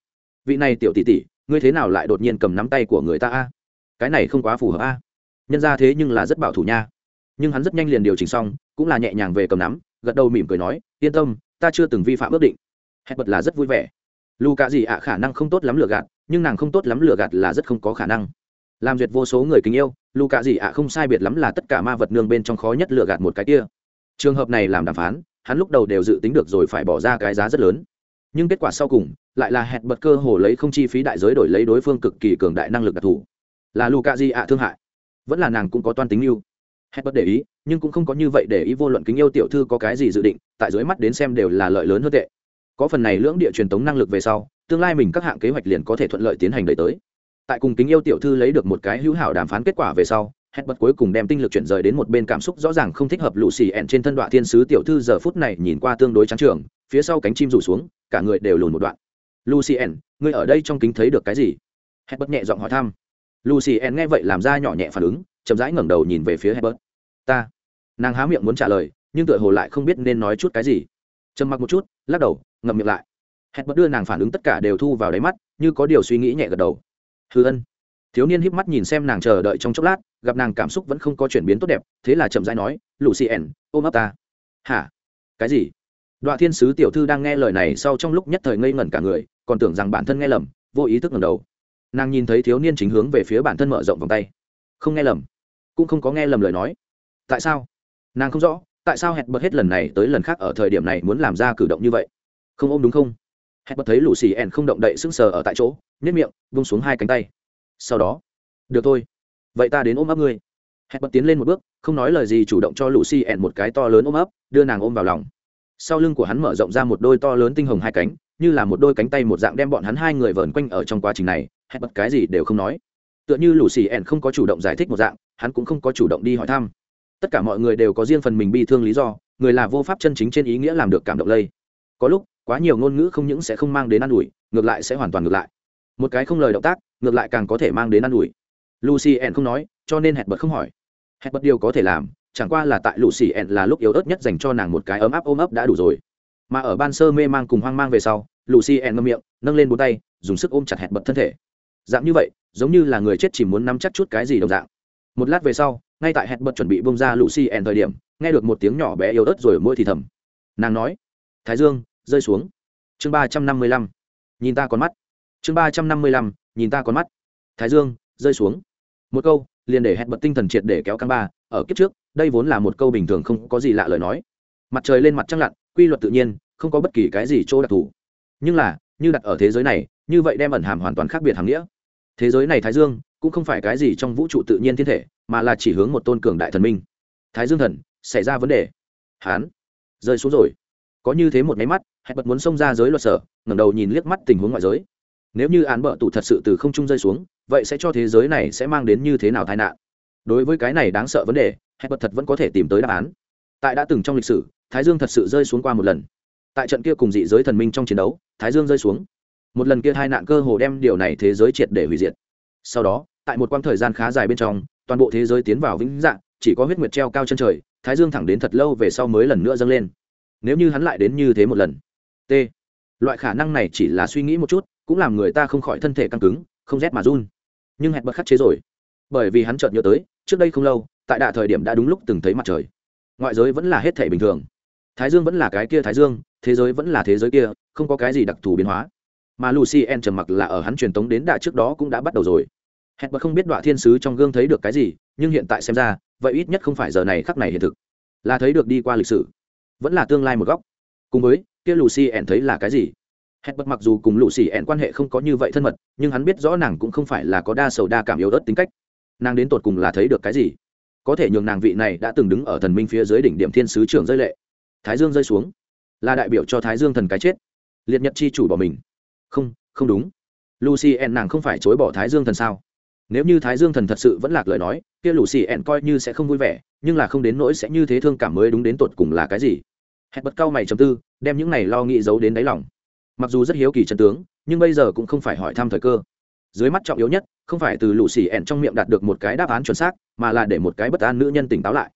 Vị này tiểu tỷ tỷ, ngươi thế nào lại đột nhiên cầm nắm tay của người ta a? Cái này không quá phù hợp a. Nhân ra thế nhưng là rất bảo thủ nha. Nhưng hắn rất nhanh liền điều chỉnh xong, cũng là nhẹ nhàng về cầm nắm, gật đầu mỉm cười nói, yên tâm, ta chưa từng vi phạm ước định. Hẹn bật là rất vui vẻ. Lù cả gì ạ khả năng không tốt lắm lừa gạt, nhưng nàng không tốt lắm lừa gạt là rất không có khả năng làm duyệt vô số người kính yêu lù cạ gì ạ không sai biệt lắm là tất cả ma vật nương bên trong khó nhất lựa gạt một cái kia. Trường hợp này làm đàm phán, hắn lúc đầu đều dự tính được rồi phải bỏ ra cái giá rất lớn. Nhưng kết quả sau cùng, lại là hẹn bật cơ hồ lấy không chi phí đại giới đổi lấy đối phương cực kỳ cường đại năng lực đặc thù. Là lù cạ gì ạ thương hại. Vẫn là nàng cũng có toan tính yêu. Hẹn bật để ý, nhưng cũng không có như vậy để ý vô luận kính yêu tiểu thư có cái gì dự định, tại dưới mắt đến xem đều là lợi lớn hơn tệ. Có phần này lưỡng địa truyền tống năng lực về sau, tương lai mình các hạng kế hoạch liền có thể thuận lợi tiến hành đẩy tới tại cùng kính yêu tiểu thư lấy được một cái hữu hảo đàm phán kết quả về sau hết bật cuối cùng đem tinh lực chuyển rời đến một bên cảm xúc rõ ràng không thích hợp lũ xì ẹn trên thân đoạn thiên sứ tiểu thư giờ phút này nhìn qua tương đối trắng trường, phía sau cánh chim rủ xuống, cả người đều lùn một đoạn. Lucien ngươi ở đây trong kính thấy được cái gì? Hết bật nhẹ giọng hỏi thăm. Lucien nghe vậy làm ra nhỏ nhẹ phản ứng, chậm rãi ngẩng đầu nhìn về phía hết bật ta. Nàng há miệng muốn trả lời, nhưng tựa hồ lại không biết nên nói chút cái gì. Trầm mặc một chút, lắc đầu, ngậm miệng lại. Hết bật đưa nàng phản ứng tất cả đều thu vào đáy mắt, như có điều suy nghĩ nhẹ gật đầu hư ân. Thiếu niên híp mắt nhìn xem nàng chờ đợi trong chốc lát, gặp nàng cảm xúc vẫn không có chuyển biến tốt đẹp, thế là chậm rãi nói lucien ôm ấp ta. Hả? Cái gì? Đoạ thiên sứ tiểu thư đang nghe lời này sau trong lúc nhất thời ngây ngẩn cả người, còn tưởng rằng bản thân nghe lầm, vô ý thức ngẩng đầu. Nàng nhìn thấy thiếu niên chính hướng về phía bản thân mở rộng vòng tay. Không nghe lầm. Cũng không có nghe lầm lời nói. Tại sao? Nàng không rõ, tại sao hẹn bật hết lần này tới lần khác ở thời điểm này muốn làm ra cử động như vậy? Không ôm đúng không? Hẹn bật thấy lù xì ẻn không động đậy sững sờ ở tại chỗ nhất miệng, vung xuống hai cánh tay. Sau đó, được thôi, vậy ta đến ôm ấp ngươi. Hẹn bật tiến lên một bước, không nói lời gì chủ động cho lũ xi ẹn một cái to lớn ôm ấp, đưa nàng ôm vào lòng. Sau lưng của hắn mở rộng ra một đôi to lớn tinh hồng hai cánh, như là một đôi cánh tay một dạng đem bọn hắn hai người vờn quanh ở trong quá trình này, hẹn bật cái gì đều không nói. Tựa như lũ xì ẻn không có chủ động giải thích một dạng, hắn cũng không có chủ động đi hỏi thăm. Tất cả mọi người đều có riêng phần mình bi thương lý do, người là vô pháp chân chính trên ý nghĩa làm được cảm động lây. Có lúc, quá nhiều ngôn ngữ không những sẽ không mang đến ă n ủi, ngược lại sẽ hoàn toàn ngược lại một cái không lời động tác, ngược lại càng có thể mang đến ă n ủi. Lucy ẹn không nói, cho nên hẹn bật không hỏi. Hẹn bật điều có thể làm, chẳng qua là tại lucy ẹn là lúc yếu ớt nhất dành cho nàng một cái ấm áp ôm ấp đã đủ rồi. Mà ở ban sơ mê mang cùng hoang mang về sau, lucy ẹn ngâm miệng, nâng lên bốn tay, dùng sức ôm chặt hẹn bật thân thể. Dạng như vậy, giống như là người chết chỉ muốn nắm chắc chút cái gì đồng dạng. Một lát về sau, ngay tại hẹn bật chuẩn bị bông ra lucy ẹn thời điểm, nghe được một tiếng nhỏ bé yếu ớt rồi môi thì thầm. Nàng nói, thái dương, rơi xuống. Chương ba trăm năm mươi lăm. Nhìn ta con mắt chương ba trăm năm mươi lăm, nhìn ta con mắt. Thái dương, rơi xuống. Một câu, liền để hẹn bật tinh thần triệt để kéo căng ba. Ở kiếp trước, đây vốn là một câu bình thường không có gì lạ lời nói. Mặt trời lên mặt trăng lặn, quy luật tự nhiên, không có bất kỳ cái gì chỗ đặc thù. Nhưng là, như đặt ở thế giới này, như vậy đem ẩn hàm hoàn toàn khác biệt hàm nghĩa. Thế giới này thái dương, cũng không phải cái gì trong vũ trụ tự nhiên thiên thể, mà là chỉ hướng một tôn cường đại thần minh. Thái dương thần, xảy ra vấn đề. Hán, rơi xuống rồi. Có như thế một máy mắt, hẹn bật muốn xông ra giới luật sở, ngẩng đầu nhìn liếc mắt tình huống ngoại giới nếu như án bợ tụ thật sự từ không trung rơi xuống, vậy sẽ cho thế giới này sẽ mang đến như thế nào tai nạn? Đối với cái này đáng sợ vấn đề hãy bật thật vẫn có thể tìm tới đáp án. Tại đã từng trong lịch sử, thái dương thật sự rơi xuống qua một lần. Tại trận kia cùng dị giới thần minh trong chiến đấu, thái dương rơi xuống. Một lần kia hai nạn cơ hồ đem điều này thế giới triệt để hủy diệt. Sau đó, tại một quãng thời gian khá dài bên trong, toàn bộ thế giới tiến vào vĩnh dạng, chỉ có huyết nguyệt treo cao chân trời, thái dương thẳng đến thật lâu về sau mới lần nữa dâng lên. Nếu như hắn lại đến như thế một lần, t, loại khả năng này chỉ là suy nghĩ một chút cũng làm người ta không khỏi thân thể căng cứng, không rét mà run. Nhưng hẹn bật khắc chế rồi. Bởi vì hắn chợt nhớ tới, trước đây không lâu, tại đạ thời điểm đã đúng lúc từng thấy mặt trời. Ngoại giới vẫn là hết thể bình thường. Thái dương vẫn là cái kia thái dương, thế giới vẫn là thế giới kia, không có cái gì đặc thù biến hóa. Mà lucy en trầm mặc là ở hắn truyền tống đến đạ trước đó cũng đã bắt đầu rồi. Hẹn bật không biết đoạn thiên sứ trong gương thấy được cái gì, nhưng hiện tại xem ra, vậy ít nhất không phải giờ này khắc này hiện thực. Là thấy được đi qua lịch sử. Vẫn là tương lai một góc. Cùng với, kia lucy en thấy là cái gì? Hẹn bật mặc dù cùng lũ xì ẹn quan hệ không có như vậy thân mật, nhưng hắn biết rõ nàng cũng không phải là có đa sầu đa cảm yếu ớt tính cách. Nàng đến tột cùng là thấy được cái gì? Có thể nhường nàng vị này đã từng đứng ở thần minh phía dưới đỉnh điểm thiên sứ trưởng rơi lệ. Thái dương rơi xuống. Là đại biểu cho thái dương thần cái chết. Liệt nhật chi chủ bỏ mình. Không không đúng. Lucy ẹn nàng không phải chối bỏ thái dương thần sao? Nếu như thái dương thần thật sự vẫn lạc lời nói, kia lù xì ẹn coi như sẽ không vui vẻ, nhưng là không đến nỗi sẽ như thế thương cảm mới đúng đến tột cùng là cái gì? Hẹn bật cao mày chầm tư, đem những này lo nghĩ giấu đến đáy lòng mặc dù rất hiếu kỳ chân tướng, nhưng bây giờ cũng không phải hỏi thăm thời cơ. Dưới mắt trọng yếu nhất, không phải từ lũ xì ẹn trong miệng đạt được một cái đáp án chuẩn xác, mà là để một cái bất an nữ nhân tỉnh táo lại.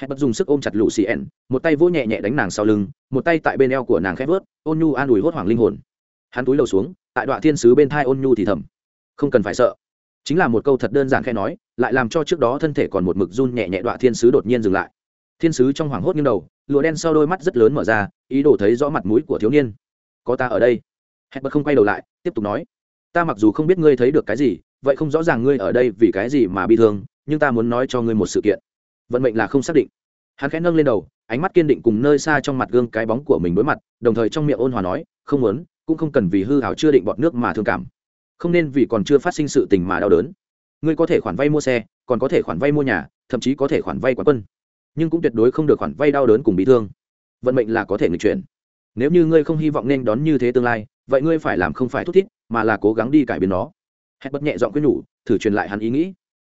Hẹn bật dùng sức ôm chặt lũ xì ẹn một tay vỗ nhẹ nhẹ đánh nàng sau lưng, một tay tại bên eo của nàng khép vớt, ôn nhu an ủi hốt hoảng linh hồn. Hắn túi đầu xuống, tại đoạn thiên sứ bên thai ôn nhu thì thầm. Không cần phải sợ. Chính là một câu thật đơn giản khẽ nói, lại làm cho trước đó thân thể còn một mực run nhẹ nhẹ đoạn thiên sứ đột nhiên dừng lại. Thiên sứ trong hoảng hốt nghiêng đầu, lụa đen sau đôi mắt rất lớn mở ra, ý đồ thấy rõ mặt mũi của thiếu niên có ta ở đây. Hẹn bật không quay đầu lại, tiếp tục nói. Ta mặc dù không biết ngươi thấy được cái gì, vậy không rõ ràng ngươi ở đây vì cái gì mà bị thương, nhưng ta muốn nói cho ngươi một sự kiện. Vận mệnh là không xác định. Hắn khẽ nâng lên đầu, ánh mắt kiên định cùng nơi xa trong mặt gương cái bóng của mình đối mặt, đồng thời trong miệng ôn hòa nói, không muốn, cũng không cần vì hư hảo chưa định bọt nước mà thương cảm. Không nên vì còn chưa phát sinh sự tình mà đau đớn. Ngươi có thể khoản vay mua xe, còn có thể khoản vay mua nhà, thậm chí có thể khoản vay quán quân. Nhưng cũng tuyệt đối không được khoản vay đau đớn cùng bị thương. Vận mệnh là có thể nghịch chuyển nếu như ngươi không hy vọng nên đón như thế tương lai, vậy ngươi phải làm không phải thúc thiết mà là cố gắng đi cải biến nó. Hẹn bất nhẹ giọng quyết nhủ, thử truyền lại hắn ý nghĩ.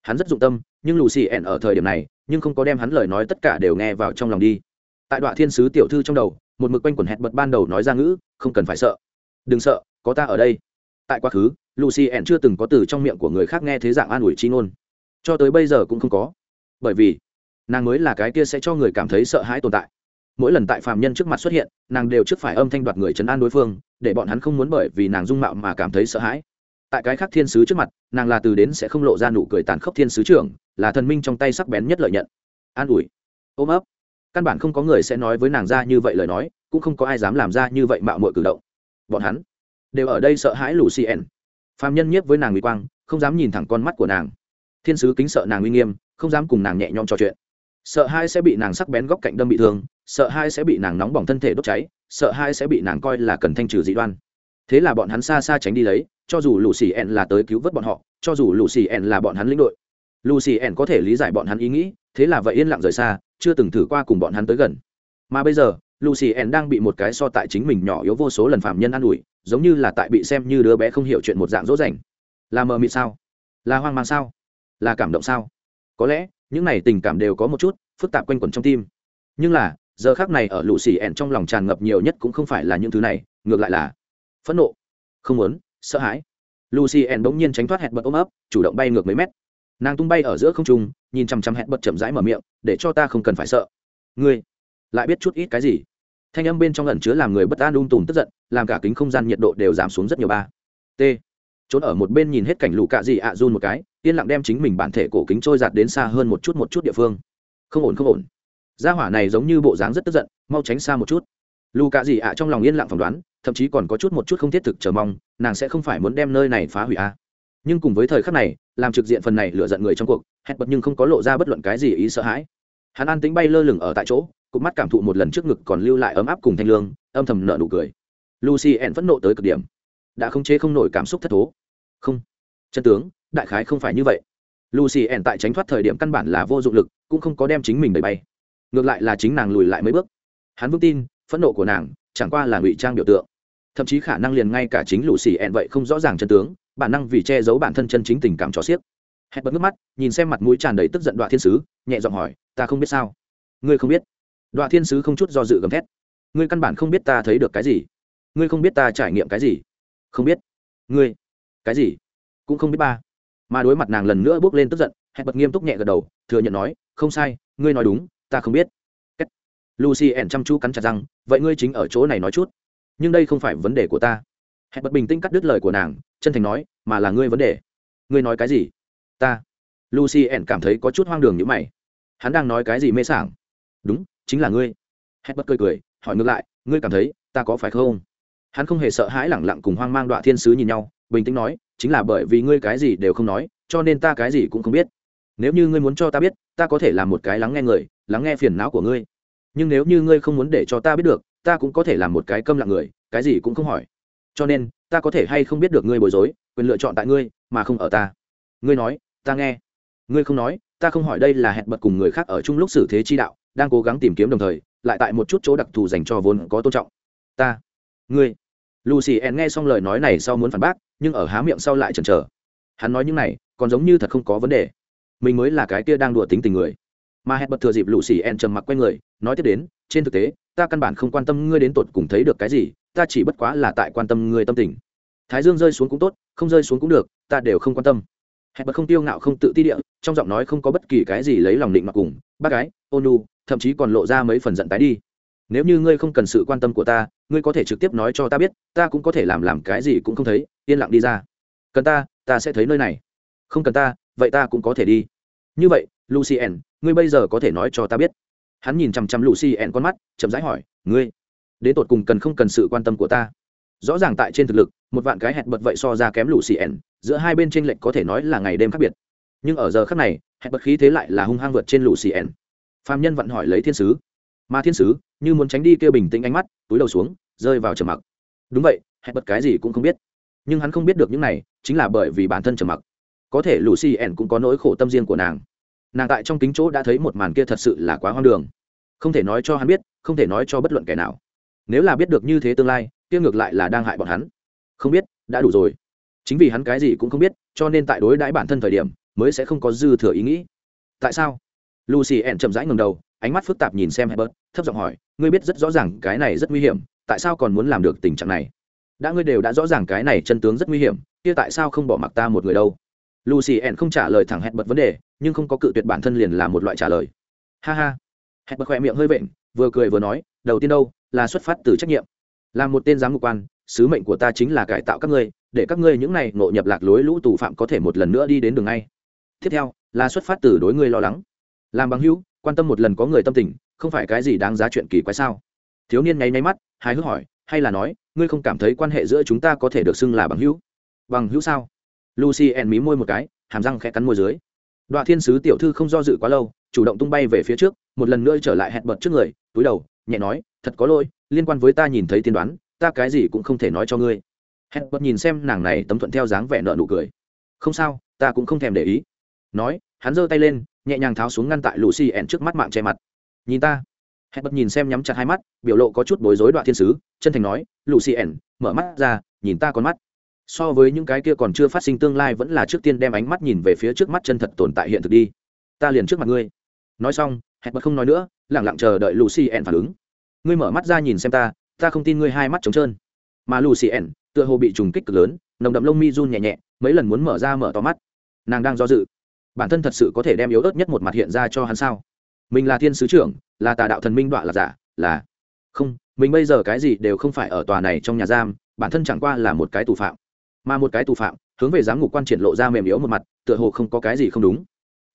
Hắn rất dụng tâm, nhưng lù xì ẻn ở thời điểm này, nhưng không có đem hắn lời nói tất cả đều nghe vào trong lòng đi. Tại đoạn thiên sứ tiểu thư trong đầu, một mực quanh quẩn hẹn bật ban đầu nói ra ngữ, không cần phải sợ. Đừng sợ, có ta ở đây. Tại quá khứ, lucy ẻn chưa từng có từ trong miệng của người khác nghe thế dạng an ủi chi ngôn. Cho tới bây giờ cũng không có. Bởi vì, nàng mới là cái kia sẽ cho người cảm thấy sợ hãi tồn tại mỗi lần tại phạm nhân trước mặt xuất hiện, nàng đều trước phải âm thanh đoạt người chấn an đối phương, để bọn hắn không muốn bởi vì nàng dung mạo mà cảm thấy sợ hãi. Tại cái khác thiên sứ trước mặt, nàng là từ đến sẽ không lộ ra nụ cười tàn khốc thiên sứ trưởng, là thần minh trong tay sắc bén nhất lợi nhận. An ủi. Ôm ấp. Căn bản không có người sẽ nói với nàng ra như vậy lời nói, cũng không có ai dám làm ra như vậy mạo mọi cử động. Bọn hắn đều ở đây sợ hãi lù cn phạm nhân nhiếp với nàng nguy quang, không dám nhìn thẳng con mắt của nàng. Thiên sứ kính sợ nàng uy nghiêm, không dám cùng nàng nhẹ nhõm trò chuyện sợ hai sẽ bị nàng sắc bén góc cạnh đâm bị thương, sợ hai sẽ bị nàng nóng bỏng thân thể đốt cháy, sợ hai sẽ bị nàng coi là cần thanh trừ dị đoan. Thế là bọn hắn xa xa tránh đi lấy, cho dù lù xì ẹn là tới cứu vớt bọn họ, cho dù lù xì ẹn là bọn hắn lĩnh đội lù xì ẹn có thể lý giải bọn hắn ý nghĩ, thế là vậy yên lặng rời xa, chưa từng thử qua cùng bọn hắn tới gần. Mà bây giờ, lucy ẹn đang bị một cái so tại chính mình nhỏ yếu vô số lần phạm nhân ă n ủi, giống như là tại bị xem như đứa bé không hiểu chuyện một dạng dỗ dành. Là mờ mịt sao? Là hoang mang sao? Là cảm động sao? Có lẽ những này tình cảm đều có một chút phức tạp quanh quẩn trong tim. Nhưng là, giờ khác này ở lũ xì ẻn trong lòng tràn ngập nhiều nhất cũng không phải là những thứ này, ngược lại là phẫn nộ, không muốn, sợ hãi. Lucy ẻn bỗng nhiên tránh thoát hẹn bật ôm ấp, chủ động bay ngược mấy mét. Nàng tung bay ở giữa không trung, nhìn chằm chằm hẹn bật chậm rãi mở miệng, để cho ta không cần phải sợ. Ngươi lại biết chút ít cái gì? Thanh âm bên trong lần chứa làm người bất an ung tùm tức giận, làm cả kính không gian nhiệt độ đều giảm xuống rất nhiều ba. T trốn ở một bên nhìn hết cảnh lũ cạ gì ạ, run một cái, yên lặng đem chính mình bản thể cổ kính trôi giạt đến xa hơn một chút một chút địa phương. Không ổn không ổn. Gia hỏa này giống như bộ dáng rất tức giận, mau tránh xa một chút. Lù cạ gì ạ trong lòng yên lặng phỏng đoán, thậm chí còn có chút một chút không thiết thực chờ mong, nàng sẽ không phải muốn đem nơi này phá hủy a nhưng cùng với thời khắc này, làm trực diện phần này lựa giận người trong cuộc, hẹn bật nhưng không có lộ ra bất luận cái gì ý sợ hãi. Hắn an tính bay lơ lửng ở tại chỗ cụt mắt cảm thụ một lần trước ngực còn lưu lại ấm áp cùng thanh lương, âm thầm nợ nụ cười. Lucy ẹn phẫn nộ tới cực điểm đã không chế không nổi cảm xúc thất thố. Không, chân tướng, đại khái không phải như vậy. Lucy ẹn tại tránh thoát thời điểm căn bản là vô dụng lực, cũng không có đem chính mình đẩy bay. Ngược lại là chính nàng lùi lại mấy bước. Hắn vững tin, phẫn nộ của nàng, chẳng qua là ngụy trang biểu tượng. Thậm chí khả năng liền ngay cả chính lucy xì vậy không rõ ràng chân tướng, bản năng vì che giấu bản thân chân chính tình cảm cho xiếc hẹn bật nước mắt, nhìn xem mặt mũi tràn đầy tức giận đoạn thiên sứ, nhẹ giọng hỏi, ta không biết sao? Ngươi không biết. Đoạn thiên sứ không chút do dự gầm thét. Ngươi căn bản không biết ta thấy được cái gì? Ngươi không biết ta trải nghiệm cái gì? Không biết. Ngươi? Cái gì? Cũng không biết ba. Mà đối mặt nàng lần nữa bước lên tức giận, hẹn bật nghiêm túc nhẹ gật đầu, thừa nhận nói, không sai, ngươi nói đúng, ta không biết. Lucy ẻn chăm chú cắn chặt răng, vậy ngươi chính ở chỗ này nói chút. Nhưng đây không phải vấn đề của ta. Hẹn bật bình tĩnh cắt đứt lời của nàng, chân thành nói, mà là ngươi vấn đề. Ngươi nói cái gì? Ta. Lucy ẻn cảm thấy có chút hoang đường như mày. Hắn đang nói cái gì mê sảng? Đúng, chính là ngươi. Hẹn bật cười cười, hỏi ngược lại, ngươi cảm thấy ta có phải không? Hắn không hề sợ hãi lẳng lặng cùng hoang mang đoạn thiên sứ nhìn nhau, bình tĩnh nói, chính là bởi vì ngươi cái gì đều không nói, cho nên ta cái gì cũng không biết. Nếu như ngươi muốn cho ta biết, ta có thể làm một cái lắng nghe người, lắng nghe phiền não của ngươi. Nhưng nếu như ngươi không muốn để cho ta biết được, ta cũng có thể làm một cái câm lặng người, cái gì cũng không hỏi. Cho nên, ta có thể hay không biết được ngươi bối rối, quyền lựa chọn tại ngươi, mà không ở ta. Ngươi nói, ta nghe. Ngươi không nói, ta không hỏi đây là hẹn bật cùng người khác ở chung lúc xử thế chi đạo, đang cố gắng tìm kiếm đồng thời, lại tại một chút chỗ đặc thù dành cho vốn có tôn trọng. Ta. Ngươi lucy en nghe xong lời nói này sau muốn phản bác nhưng ở há miệng sau lại chần chờ. Hắn nói những này còn giống như thật không có vấn đề. Mình mới là cái kia đang đùa tính tình người. Mà hẹn bật thừa dịp lũ en trầm mặc quay người nói tiếp đến trên thực tế ta căn bản không quan tâm ngươi đến tột cùng thấy được cái gì ta chỉ bất quá là tại quan tâm ngươi tâm tình. Thái dương rơi xuống cũng tốt không rơi xuống cũng được ta đều không quan tâm. Hẹn bật không tiêu ngạo không tự ti địa trong giọng nói không có bất kỳ cái gì lấy lòng định mặc cùng bác gái Onu, thậm chí còn lộ ra mấy phần giận tái đi nếu như ngươi không cần sự quan tâm của ta, ngươi có thể trực tiếp nói cho ta biết, ta cũng có thể làm làm cái gì cũng không thấy, yên lặng đi ra. Cần ta ta sẽ thấy nơi này. Không cần ta, vậy ta cũng có thể đi. Như vậy lucien ngươi bây giờ có thể nói cho ta biết. Hắn nhìn chằm chằm lucien con mắt, chậm rãi hỏi, ngươi, đến tột cùng cần không cần sự quan tâm của ta? Rõ ràng tại trên thực lực, một vạn cái hẹn bật vậy so ra kém lucien giữa hai bên tranh lệch có thể nói là ngày đêm khác biệt. Nhưng ở giờ khác này, hẹn bật khí thế lại là hung hăng vượt trên Lucien. phạm nhân vặn hỏi lấy thiên sứ mà thiên sứ, như muốn tránh đi kia bình tĩnh ánh mắt, túi đầu xuống, rơi vào trầm mặc. Đúng vậy hẹn bật cái gì cũng không biết. Nhưng hắn không biết được những này, chính là bởi vì bản thân trầm mặc. Có thể lù xì ẻn cũng có nỗi khổ tâm riêng của nàng. Nàng tại trong kính chỗ đã thấy một màn kia thật sự là quá hoang đường. Không thể nói cho hắn biết, không thể nói cho bất luận kẻ nào. Nếu là biết được như thế tương lai, kia ngược lại là đang hại bọn hắn. Không biết, đã đủ rồi. Chính vì hắn cái gì cũng không biết, cho nên tại đối đãi bản thân thời điểm, mới sẽ không có dư thừa ý nghĩ. Tại sao? Lucy ẻn chậm rãi ngầm đầu ánh mắt phức tạp nhìn xem Herbert, thấp giọng hỏi ngươi biết rất rõ ràng cái này rất nguy hiểm tại sao còn muốn làm được tình trạng này? Đã ngươi đều đã rõ ràng cái này chân tướng rất nguy hiểm kia tại sao không bỏ mặc ta một người đâu? Lucy En không trả lời thẳng Herbert vấn đề nhưng không có cự tuyệt bản thân liền là một loại trả lời. Ha ha. Herbert khẽ miệng hơi vện vừa cười vừa nói đầu tiên đâu là xuất phát từ trách nhiệm. Làm một tên giám mục quan sứ mệnh của ta chính là cải tạo các ngươi để các ngươi những này ngộ nhập lạc lối lũ tù phạm có thể một lần nữa đi đến đường ngay. Tiếp theo là xuất phát từ đối ngươi lo lắng. Làm bằng hữu quan tâm một lần có người tâm tình, không phải cái gì đáng giá chuyện kỳ quái sao? Thiếu niên nháy nháy mắt, hài hước hỏi, hay là nói, ngươi không cảm thấy quan hệ giữa chúng ta có thể được xưng là bằng hữu? Bằng hữu sao? Lucy ẹn mí môi một cái, hàm răng khẽ cắn môi dưới. Đoạn thiên sứ tiểu thư không do dự quá lâu, chủ động tung bay về phía trước, một lần nữa trở lại hẹn bật trước người, túi đầu, nhẹ nói, thật có lỗi, liên quan với ta nhìn thấy tiên đoán, ta cái gì cũng không thể nói cho ngươi. Hẹn bật nhìn xem nàng này tấm thuận theo dáng vẻ nợ nụ cười. Không sao, ta cũng không thèm để ý. Nói, hắn giơ tay lên nhẹ nhàng tháo xuống ngăn tại lucy ẻn trước mắt mạng che mặt. Nhìn ta. Hẹn bật nhìn xem nhắm chặt hai mắt, biểu lộ có chút bối rối đoạn thiên sứ, chân thành nói lucy ẻn, mở mắt ra, nhìn ta con mắt. So với những cái kia còn chưa phát sinh tương lai vẫn là trước tiên đem ánh mắt nhìn về phía trước mắt chân thật tồn tại hiện thực đi. Ta liền trước mặt ngươi. Nói xong, hẹn bật không nói nữa, lẳng lặng chờ đợi lucy ẻn phản ứng. Ngươi mở mắt ra nhìn xem ta ta không tin ngươi hai mắt trống trơn. Mà lucy ẻn, tựa hồ bị trùng kích cực lớn, nồng đậm lông mi run nhẹ nhẹ, mấy lần muốn mở ra mở to mắt. Nàng đang do dự bản thân thật sự có thể đem yếu ớt nhất một mặt hiện ra cho hắn sao? Mình là thiên sứ trưởng, là tà đạo thần minh đọa là giả, là không, mình bây giờ cái gì đều không phải ở tòa này trong nhà giam, bản thân chẳng qua là một cái tù phạm. Mà một cái tù phạm, hướng về giám ngục quan triển lộ ra mềm yếu một mặt, tựa hồ không có cái gì không đúng.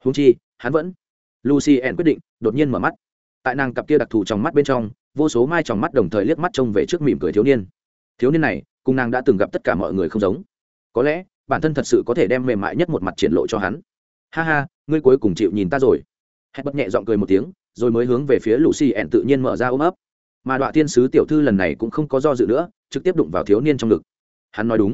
Húng chi, hắn vẫn lucy ẻn quyết định, đột nhiên mở mắt. Tại nàng cặp kia đặc thù trong mắt bên trong, vô số mai trong mắt đồng thời liếc mắt trông về trước mỉm cười thiếu niên. Thiếu niên này, cùng nàng đã từng gặp tất cả mọi người không giống. Có lẽ, bản thân thật sự có thể đem mềm mại nhất một mặt triển lộ cho hắn ha ha, ngươi cuối cùng chịu nhìn ta rồi. Hét bất nhẹ g i ọ n g cười một tiếng, rồi mới hướng về phía lũ xì ẹn tự nhiên mở ra ôm ấp. Mà đoạn thiên sứ tiểu thư lần này cũng không có do dự nữa, trực tiếp đụng vào thiếu niên trong ngực. Hắn nói đúng.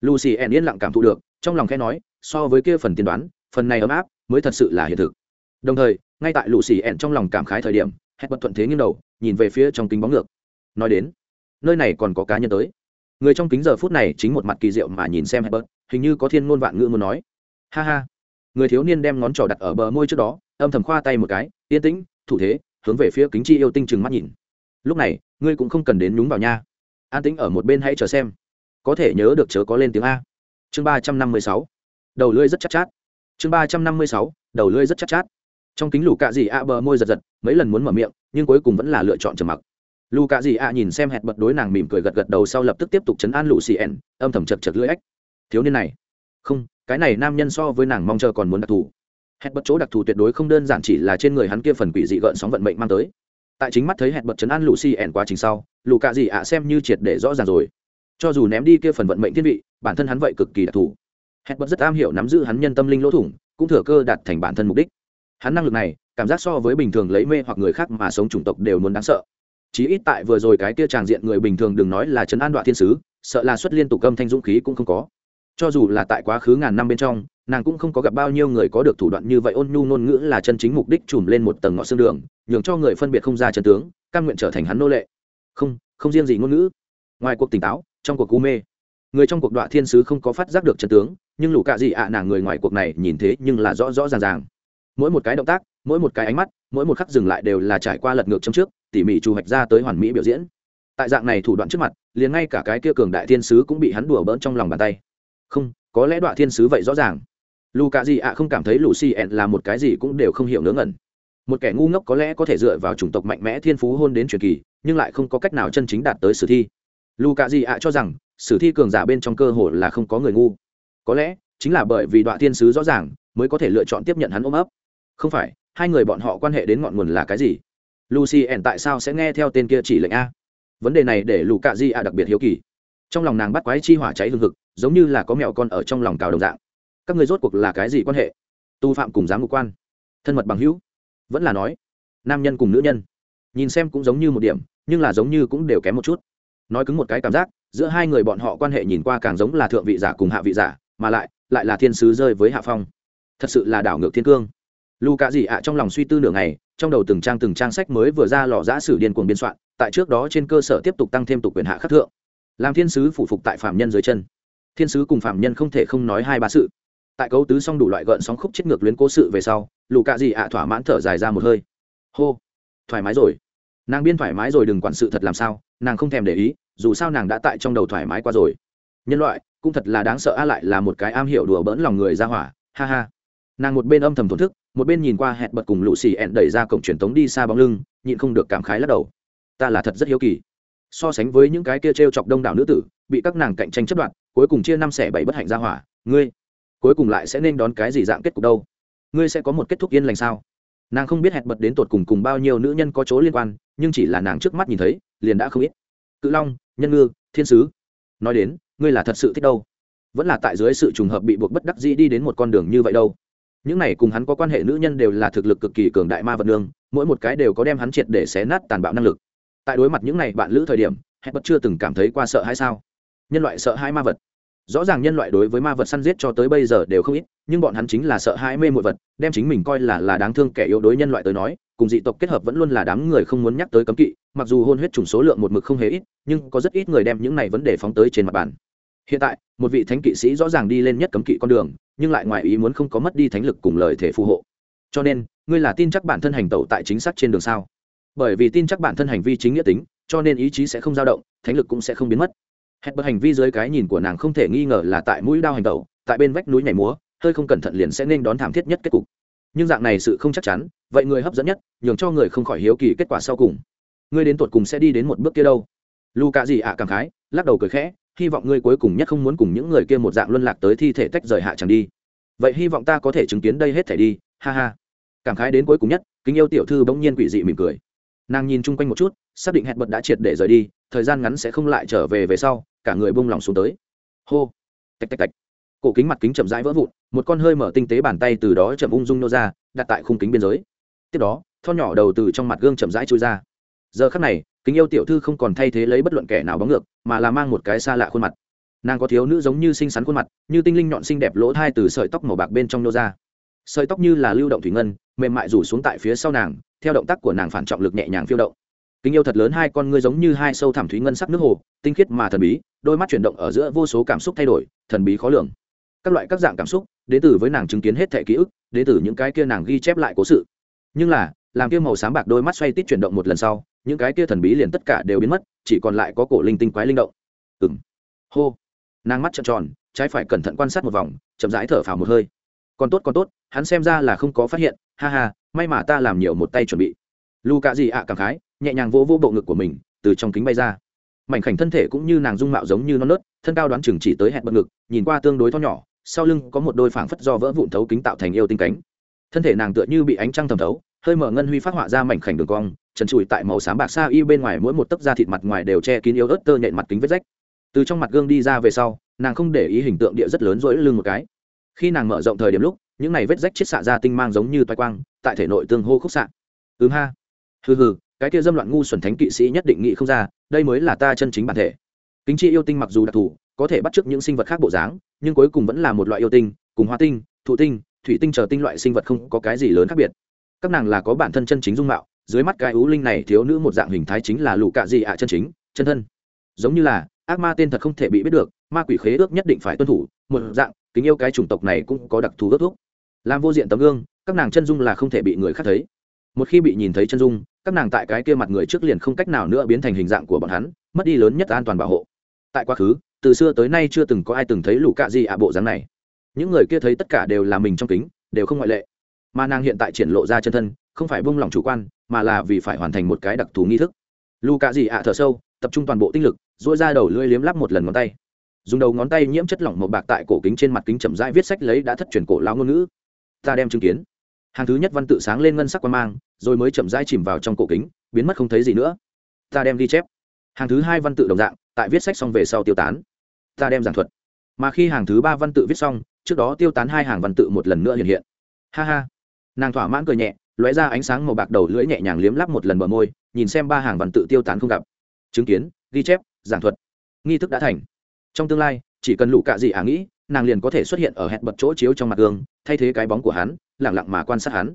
Lũ xì ẹn yên lặng cảm thụ được, trong lòng khẽ nói, so với kia phần tiên đoán, phần này ấm áp mới thật sự là hiện thực. Đồng thời, ngay tại lũ xì ẹn trong lòng cảm khái thời điểm hét bất thuận thế nghiêng đầu, nhìn về phía trong kính bóng ngược. Nói đến, nơi này còn có cá nhân tới. Người trong kính giờ phút này chính một mặt kỳ diệu mà nhìn xem hét bất hình như có thiên ngôn vạn ngữ muốn nói. Ha ha người thiếu niên đem ngón trỏ đặt ở bờ môi trước đó âm thầm khoa tay một cái yên tĩnh thủ thế. Hướng về phía kính chi yêu tinh chừng mắt nhìn. Lúc này ngươi cũng không cần đến nhúng vào nha. An tĩnh ở một bên hãy chờ xem. Có thể nhớ được chớ có lên tiếng a. Chương ba trăm năm mươi sáu. Đầu lưỡi rất chắc chát, chát chương ba trăm năm mươi sáu. Đầu lưỡi rất chắc chát, chát trong kính lù cạ dị ạ bờ môi giật giật mấy lần muốn mở miệng nhưng cuối cùng vẫn là lựa chọn trầm mặc. Lù cạ dị ạ nhìn xem hẹn bật đối nàng mỉm cười gật gật đầu sau lập tức tiếp tục chấn an lù xì ẻn âm thầm chật chật lưỡi ếch thiếu niên này. Không cái này nam nhân so với nàng mong chờ còn muốn đặc thù. Hẹn bật chỗ đặc thù tuyệt đối không đơn giản chỉ là trên người hắn kia phần quỷ dị gợn sóng vận mệnh mang tới. Tại chính mắt thấy hẹn bật chấn an lù xì ẻn quá trình sau lù cạ dị ạ xem như triệt để rõ ràng rồi. Cho dù ném đi kia phần vận mệnh thiên vị, bản thân hắn vậy cực kỳ đặc thù. Hẹn bật rất am hiểu nắm giữ hắn nhân tâm linh lỗ thủng, cũng thừa cơ đạt thành bản thân mục đích. Hắn năng lực này, cảm giác so với bình thường lấy mê hoặc người khác mà sống chủng tộc đều muốn đáng sợ. Chí ít tại vừa rồi cái kia tràng diện người bình thường đừng nói là chấn an đoạn thiên sứ, sợ là xuất liên tục âm thanh dũng khí cũng không có cho dù là tại quá khứ ngàn năm bên trong, nàng cũng không có gặp bao nhiêu người có được thủ đoạn như vậy ôn nhu ngôn ngữ là chân chính mục đích chùm lên một tầng ngõ xương đường, nhường cho người phân biệt không ra chân tướng căn nguyện trở thành hắn nô lệ. Không không riêng gì ngôn ngữ. Ngoài cuộc tỉnh táo, trong cuộc cú mê. Người trong cuộc đọa thiên sứ không có phát giác được chân tướng, nhưng lũ cạ gì ạ nàng người ngoài cuộc này nhìn thế nhưng là rõ rõ ràng ràng. Mỗi một cái động tác, mỗi một cái ánh mắt, mỗi một khắc dừng lại đều là trải qua lật ngược trong trước, tỉ mỉ trù hoạch ra tới hoàn mỹ biểu diễn. Tại dạng này thủ đoạn trước mặt, liền ngay cả cái kia cường đại thiên sứ cũng bị hắn đùa bỡn trong lòng bàn tay không, có lẽ đoạn thiên sứ vậy rõ ràng. Lù cạ gì ạ không cảm thấy lù xì ẹn là một cái gì cũng đều không hiểu ngớ ngẩn. Một kẻ ngu ngốc có lẽ có thể dựa vào chủng tộc mạnh mẽ thiên phú hôn đến truyền kỳ, nhưng lại không có cách nào chân chính đạt tới sử thi. Lù cạ gì ạ cho rằng, sử thi cường giả bên trong cơ hội là không có người ngu. Có lẽ, chính là bởi vì đoạn thiên sứ rõ ràng, mới có thể lựa chọn tiếp nhận hắn ôm ấp. Không phải, hai người bọn họ quan hệ đến ngọn nguồn là cái gì? Lucy ẻn tại sao sẽ nghe theo tên kia chỉ lệnh a? Vấn đề này để lù cạ di ạ đặc biệt hiếu kỳ trong lòng nàng bắt quái chi hỏa cháy hương hực, giống như là có mẹo con ở trong lòng cào đồng dạng. Các người rốt cuộc là cái gì quan hệ? Tu phạm cùng giám ngục quan. Thân mật bằng hữu. Vẫn là nói, nam nhân cùng nữ nhân. Nhìn xem cũng giống như một điểm, nhưng là giống như cũng đều kém một chút. Nói cứng một cái cảm giác, giữa hai người bọn họ quan hệ nhìn qua càng giống là thượng vị giả cùng hạ vị giả, mà lại lại là thiên sứ rơi với hạ phong. Thật sự là đảo ngược thiên cương. Lu cả gì ạ trong lòng suy tư nửa ngày, trong đầu từng trang từng trang sách mới vừa ra lò giã sử điên cuồng biên soạn, tại trước đó trên cơ sở tiếp tục tăng thêm tục quyền hạ khắc thượng làm thiên sứ phụ phục tại phạm nhân dưới chân. Thiên sứ cùng phạm nhân không thể không nói hai ba sự. Tại cấu tứ xong đủ loại gợn sóng khúc chết ngược luyến cố sự về sau, lù cạ dị ạ thỏa mãn thở dài ra một hơi. Hô, thoải mái rồi. Nàng biên thoải mái rồi đừng quản sự thật làm sao, nàng không thèm để ý, dù sao nàng đã tại trong đầu thoải mái qua rồi. Nhân loại, cũng thật là đáng sợ a lại là một cái am hiểu đùa bỡn lòng người ra hỏa, ha ha. Nàng một bên âm thầm thổn thức, một bên nhìn qua hẹn bật cùng lũ xì ẹn đẩy ra cổng truyền tống đi xa bóng lưng, nhịn không được cảm khái lắc đầu. Ta là thật rất hiếu kỳ so sánh với những cái kia t r e o chọc đông đảo nữ tử, bị các nàng cạnh tranh chất đoạn cuối cùng chia năm xẻ bảy bất hạnh ra hỏa, ngươi, cuối cùng lại sẽ nên đón cái gì dạng kết cục đâu? Ngươi sẽ có một kết thúc yên lành sao? Nàng không biết hẹn bật đến tột cùng cùng bao nhiêu nữ nhân có chỗ liên quan, nhưng chỉ là nàng trước mắt nhìn thấy, liền đã không ít. Cự long, nhân ngư, thiên sứ. Nói đến, ngươi là thật sự thích đâu? Vẫn là tại dưới sự trùng hợp bị buộc bất đắc dĩ đi đến một con đường như vậy đâu? Những này cùng hắn có quan hệ nữ nhân đều là thực lực cực kỳ cường đại ma vật nương, mỗi một cái đều có đem hắn triệt để xé nát tàn bạo năng lực tại đối mặt những này bạn lữ thời điểm hẹn bất chưa từng cảm thấy qua sợ hay sao? Nhân loại sợ hai ma vật. Rõ ràng nhân loại đối với ma vật săn giết cho tới bây giờ đều không ít, nhưng bọn hắn chính là sợ hãi mê mội vật, đem chính mình coi là là đáng thương kẻ yếu đối nhân loại tới nói, cùng dị tộc kết hợp vẫn luôn là đám người không muốn nhắc tới cấm kỵ, mặc dù hôn huyết chủng số lượng một mực không hề ít, nhưng có rất ít người đem những này vấn đề phóng tới trên mặt bàn. Hiện tại, một vị thánh kỵ sĩ rõ ràng đi lên nhất cấm kỵ con đường, nhưng lại ngoài ý muốn không có mất đi thánh lực cùng lời thể phù hộ. Cho nên, ngươi là tin chắc bản thân hành tẩu tại chính xác trên đường sao? Bởi vì tin chắc bản thân hành vi chính nghĩa tính, cho nên ý chí sẽ không dao động, thánh lực cũng sẽ không biến mất. Hết bất hành vi dưới cái nhìn của nàng không thể nghi ngờ là tại mũi đao hành tẩu, tại bên vách núi nhảy múa, hơi không cẩn thận liền sẽ nên đón thảm thiết nhất kết cục. Nhưng dạng này sự không chắc chắn, vậy người hấp dẫn nhất, nhường cho người không khỏi hiếu kỳ kết quả sau cùng. Ngươi đến tột cùng sẽ đi đến một bước kia đâu? Lu cạ gì ạ cảm khái, lắc đầu cười khẽ, hy vọng ngươi cuối cùng nhất không muốn cùng những người kia một dạng luân lạc tới thi thể tách rời hạ chẳng đi. Vậy hy vọng ta có thể chứng kiến đây hết thể đi, ha ha. Cảm khái đến cuối cùng nhất, kính yêu tiểu thư bỗng nhiên quỷ dị mỉm cười nàng nhìn chung quanh một chút, xác định hẹn bật đã triệt để rời đi, thời gian ngắn sẽ không lại trở về về sau, cả người bông lòng xuống tới. Hô. Tạch tạch tạch. Cổ kính mặt kính chậm rãi vỡ vụn, một con hơi mở tinh tế bàn tay từ đó chậm ung dung nô ra, đặt tại khung kính biên giới. Tiếp đó thon nhỏ đầu từ trong mặt gương chậm rãi trôi ra. Giờ khắc này, kính yêu tiểu thư không còn thay thế lấy bất luận kẻ nào bóng ngược, mà là mang một cái xa lạ khuôn mặt. Nàng có thiếu nữ giống như xinh xắn khuôn mặt, như tinh linh nhọn xinh đẹp lỗ thai từ sợi tóc màu bạc bên trong nô ra. Sợi tóc như là lưu động thủy ngân, mềm mại rủ xuống tại phía sau nàng theo động tác của nàng phản trọng lực nhẹ nhàng phiêu động. Kính yêu thật lớn, hai con ngươi giống như hai sâu thẳm thúy ngân sắc nước hồ, tinh khiết mà thần bí, đôi mắt chuyển động ở giữa vô số cảm xúc thay đổi, thần bí khó lường. Các loại các dạng cảm xúc đến từ với nàng chứng kiến hết thẻ ký ức đến từ những cái kia nàng ghi chép lại cố sự. Nhưng là, làm kia màu sáng bạc đôi mắt xoay tít chuyển động một lần sau, những cái kia thần bí liền tất cả đều biến mất, chỉ còn lại có cổ linh tinh quái linh động. Ừng hô. Nàng mắt trợn tròn, trái phải cẩn thận quan sát một vòng, chậm rãi thở phào một hơi. Còn tốt còn tốt hắn xem ra là không có phát hiện, ha ha, may mà ta làm nhiều một tay chuẩn bị. Lu cạ dị ạ cảm khái, nhẹ nhàng vỗ vỗ bộ ngực của mình, từ trong kính bay ra. Mảnh khảnh thân thể cũng như nàng dung mạo giống như non nớt, thân cao đoán chừng chỉ tới hẹn bật ngực, nhìn qua tương đối to nhỏ, sau lưng có một đôi phảng phất do vỡ vụn thấu kính tạo thành yêu tinh cánh. Thân thể nàng tựa như bị ánh trăng thẩm thấu, hơi mở ngân huy phát họa ra mảnh khảnh đường cong, trần trụi tại màu xám bạc xa y bên ngoài mỗi một tấc da thịt mặt ngoài đều che kín yếu ớt tơ nhện mặt kính vết rách. Từ trong mặt gương đi ra về sau, nàng không để ý hình tượng địa rất lớn rỗi lưng một cái. Khi nàng mở rộng thời điểm lúc những này vết rách chết xạ ra tinh mang giống như toai quang, tại thể nội tương hô khúc xạ. Ừm ha. Hừ hừ, cái kia dâm loạn ngu xuẩn thánh kỵ sĩ nhất định nghĩ không ra, đây mới là ta chân chính bản thể. Kính chi yêu tinh mặc dù đặc thù, có thể bắt chước những sinh vật khác bộ dáng, nhưng cuối cùng vẫn là một loại yêu tinh, cùng hoa tinh, thụ tinh, thủy tinh chờ tinh loại sinh vật không có cái gì lớn khác biệt. Các nàng là có bản thân chân chính dung mạo, dưới mắt cái ú linh này thiếu nữ một dạng hình thái chính là lũ cạ dị ạ, chân chính, chân thân. Giống như là, ác ma tên thật không thể bị biết được, ma quỷ khế ước nhất định phải tuân thủ, một dạng, kính yêu cái chủng tộc này cũng có đặc thù ước thuốc làm vô diện tấm gương, các nàng chân dung là không thể bị người khác thấy. Một khi bị nhìn thấy chân dung, các nàng tại cái kia mặt người trước liền không cách nào nữa biến thành hình dạng của bọn hắn, mất đi lớn nhất an toàn bảo hộ. Tại quá khứ, từ xưa tới nay chưa từng có ai từng thấy lũ cạ gì ạ bộ dáng này. Những người kia thấy tất cả đều là mình trong kính, đều không ngoại lệ. Mà nàng hiện tại triển lộ ra chân thân, không phải buông lỏng chủ quan, mà là vì phải hoàn thành một cái đặc thù nghi thức. Lũ cạ gì ạ thở sâu, tập trung toàn bộ tinh lực dỗi ra đầu lưỡi liếm lắp một lần ngón tay. Dùng đầu ngón tay nhiễm chất lỏng màu bạc tại cổ kính trên mặt kính chậm rãi viết sách lấy đã thất truyền cổ lao ngôn ngữ ta đem chứng kiến. Hàng thứ nhất văn tự sáng lên ngân sắc quan mang, rồi mới chậm rãi chìm vào trong cổ kính, biến mất không thấy gì nữa. Ta đem ghi chép. Hàng thứ hai văn tự đồng dạng, tại viết sách xong về sau tiêu tán. Ta đem giảng thuật. Mà khi hàng thứ ba văn tự viết xong, trước đó tiêu tán hai hàng văn tự một lần nữa hiện hiện. Ha ha. Nàng thỏa mãn cười nhẹ, lóe ra ánh sáng màu bạc đầu lưỡi nhẹ nhàng liếm lắp một lần bờ môi, nhìn xem ba hàng văn tự tiêu tán không gặp. Chứng kiến, ghi chép, giảng thuật. Nghi thức đã thành. Trong tương lai, chỉ cần lũ cạ gì ả nghĩ nàng liền có thể xuất hiện ở hẹn bật chỗ chiếu trong mặt gương, thay thế cái bóng của hắn lẳng lặng mà quan sát hắn.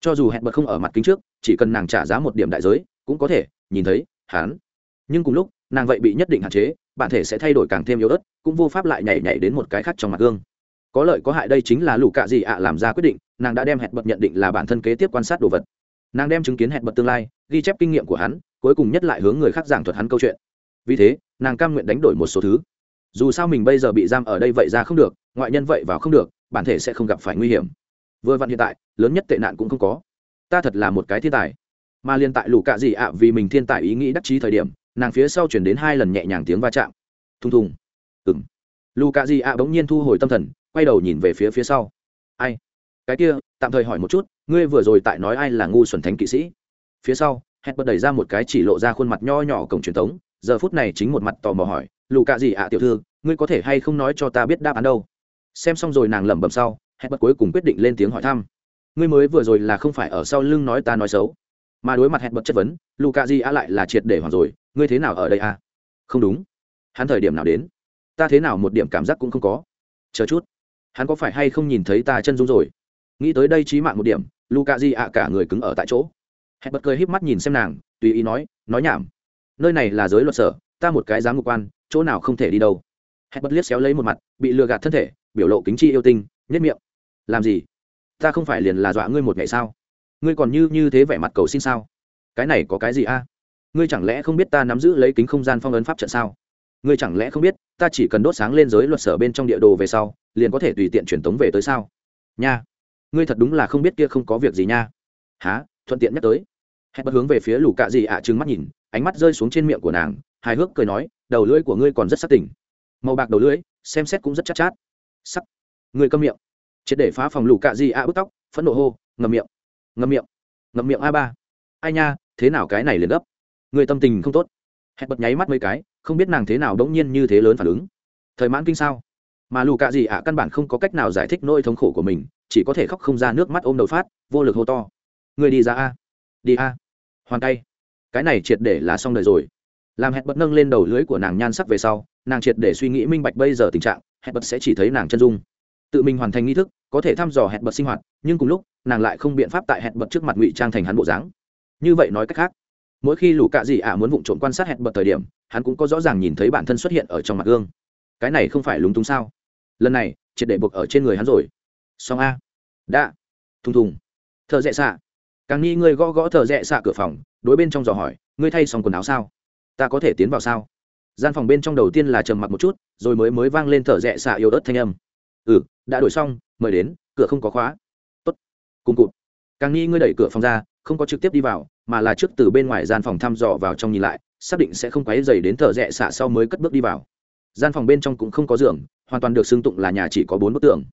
Cho dù hẹn bật không ở mặt kính trước, chỉ cần nàng trả giá một điểm đại giới, cũng có thể, nhìn thấy, hắn. Nhưng cùng lúc, nàng vậy bị nhất định hạn chế, bản thể sẽ thay đổi càng thêm yếu ớt, cũng vô pháp lại nhảy nhảy đến một cái khác trong mặt gương. Có lợi có hại đây chính là lũ cạ gì ạ làm ra quyết định, nàng đã đem hẹn bật nhận định là bản thân kế tiếp quan sát đồ vật. Nàng đem chứng kiến hẹn bật tương lai, ghi chép kinh nghiệm của hắn, cuối cùng nhất lại hướng người khác giảng thuật hắn câu chuyện. Vì thế, nàng cam nguyện đánh đổi một số thứ dù sao mình bây giờ bị giam ở đây vậy ra không được, ngoại nhân vậy vào không được, bản thể sẽ không gặp phải nguy hiểm. Vừa vặn hiện tại, lớn nhất tệ nạn cũng không có. Ta thật là một cái thiên tài. Mà liên tại lũ cạ gì ạ, vì mình thiên tài ý nghĩ đắc chí thời điểm, nàng phía sau chuyển đến hai lần nhẹ nhàng tiếng va chạm. Thùng thùng. Ừng lù cạ gì ạ bỗng nhiên thu hồi tâm thần, quay đầu nhìn về phía phía sau. Ai? Cái kia, tạm thời hỏi một chút, ngươi vừa rồi tại nói ai là ngu xuẩn thánh kỵ sĩ? Phía sau hẹn bật đẩy ra một cái chỉ lộ ra khuôn mặt nho nhỏ cổng truyền thống, giờ phút này chính một mặt tò mò hỏi lù cạ gì ạ, tiểu thư, ngươi có thể hay không nói cho ta biết đáp án đâu? Xem xong rồi nàng lẩm bẩm sau hẹn bật cuối cùng quyết định lên tiếng hỏi thăm. Ngươi mới vừa rồi là không phải ở sau lưng nói ta nói xấu, mà đối mặt hẹn bật chất vấn, lù cạ gì ạ lại là triệt để hoảng rồi, ngươi thế nào ở đây à? Không đúng. Hắn thời điểm nào đến? Ta thế nào một điểm cảm giác cũng không có. Chờ chút. Hắn có phải hay không nhìn thấy ta chân dung rồi? Nghĩ tới đây trí mạng một điểm Luca gì ạ cả người cứng ở tại chỗ. Hẹn bật cười híp mắt nhìn xem nàng, tùy ý nói nói nhảm. Nơi này là giới luật sở, ta một cái giám ngục quan chỗ nào không thể đi đâu. Hét bất liếc xéo lấy một mặt, bị lừa gạt thân thể, biểu lộ kính chi yêu tinh nhất miệng. Làm gì? Ta không phải liền là dọa ngươi một ngày sao? Ngươi còn như như thế vẻ mặt cầu xin sao? Cái này có cái gì a? Ngươi chẳng lẽ không biết ta nắm giữ lấy kính không gian phong ấn pháp trận sao? Ngươi chẳng lẽ không biết, ta chỉ cần đốt sáng lên giới luật sở bên trong địa đồ về sau, liền có thể tùy tiện truyền tống về tới sao? Nha! Ngươi thật đúng là không biết kia không có việc gì nha. Há thuận tiện nhắc tới. Hẹn bất hướng về phía lù cạ gì ạ trừng mắt nhìn, ánh mắt rơi xuống trên miệng của nàng hài hước cười nói đầu lưỡi của ngươi còn rất sắc tỉnh. Màu bạc đầu lưỡi xem xét cũng rất chắc chát, chát sắc. Người câm miệng. Triệt để phá phòng lù cạ di ạ bức tóc phẫn nộ hô ngậm miệng. Ngậm miệng. Ngậm miệng a ba. Ai nha thế nào cái này liền gấp. Người tâm tình không tốt. Hẹn bật nháy mắt mấy cái không biết nàng thế nào đống nhiên như thế lớn phản ứng. Thời mãn kinh sao? Mà lù cạ gì ạ căn bản không có cách nào giải thích nỗi thống khổ của mình chỉ có thể khóc không ra nước mắt ôm đầu phát vô lực hô to. Người đi ra a. Đi a. Hoàn tay. Cái này triệt để là xong đời rồi làm hẹn bật nâng lên đầu lưới của nàng nhan sắc về sau, nàng triệt để suy nghĩ minh bạch bây giờ tình trạng hẹn bật sẽ chỉ thấy nàng chân dung. Tự mình hoàn thành nghi thức, có thể thăm dò hẹn bật sinh hoạt, nhưng cùng lúc, nàng lại không biện pháp tại hẹn bật trước mặt ngụy trang thành hắn bộ dáng. Như vậy nói cách khác, mỗi khi lũ cạ dị ả muốn vụng trộm quan sát hẹn bật thời điểm, hắn cũng có rõ ràng nhìn thấy bản thân xuất hiện ở trong mặt gương. Cái này không phải lúng túng sao? Lần này, triệt để buộc ở trên người hắn rồi. Song a. Đã thùng thùng. Thợ rẽ xạ. Càng nghi ngươi gõ gõ thợ rẽ xạ cửa phòng, đối bên trong dò hỏi, ngươi thay xong quần áo sao? Ta có thể tiến vào sao? Gian phòng bên trong đầu tiên là trầm mặc một chút, rồi mới mới vang lên thở rẽ xạ yếu ớt thanh âm. Ừ đã đổi xong, mời đến, cửa không có khóa. Tốt. Cùng cụt. Càng nghi ngươi đẩy cửa phòng ra, không có trực tiếp đi vào, mà là trước từ bên ngoài gian phòng thăm dò vào trong nhìn lại, xác định sẽ không quấy dày đến thở rẽ xạ sau mới cất bước đi vào. Gian phòng bên trong cũng không có giường, hoàn toàn được xưng tụng là nhà chỉ có bốn bức tường.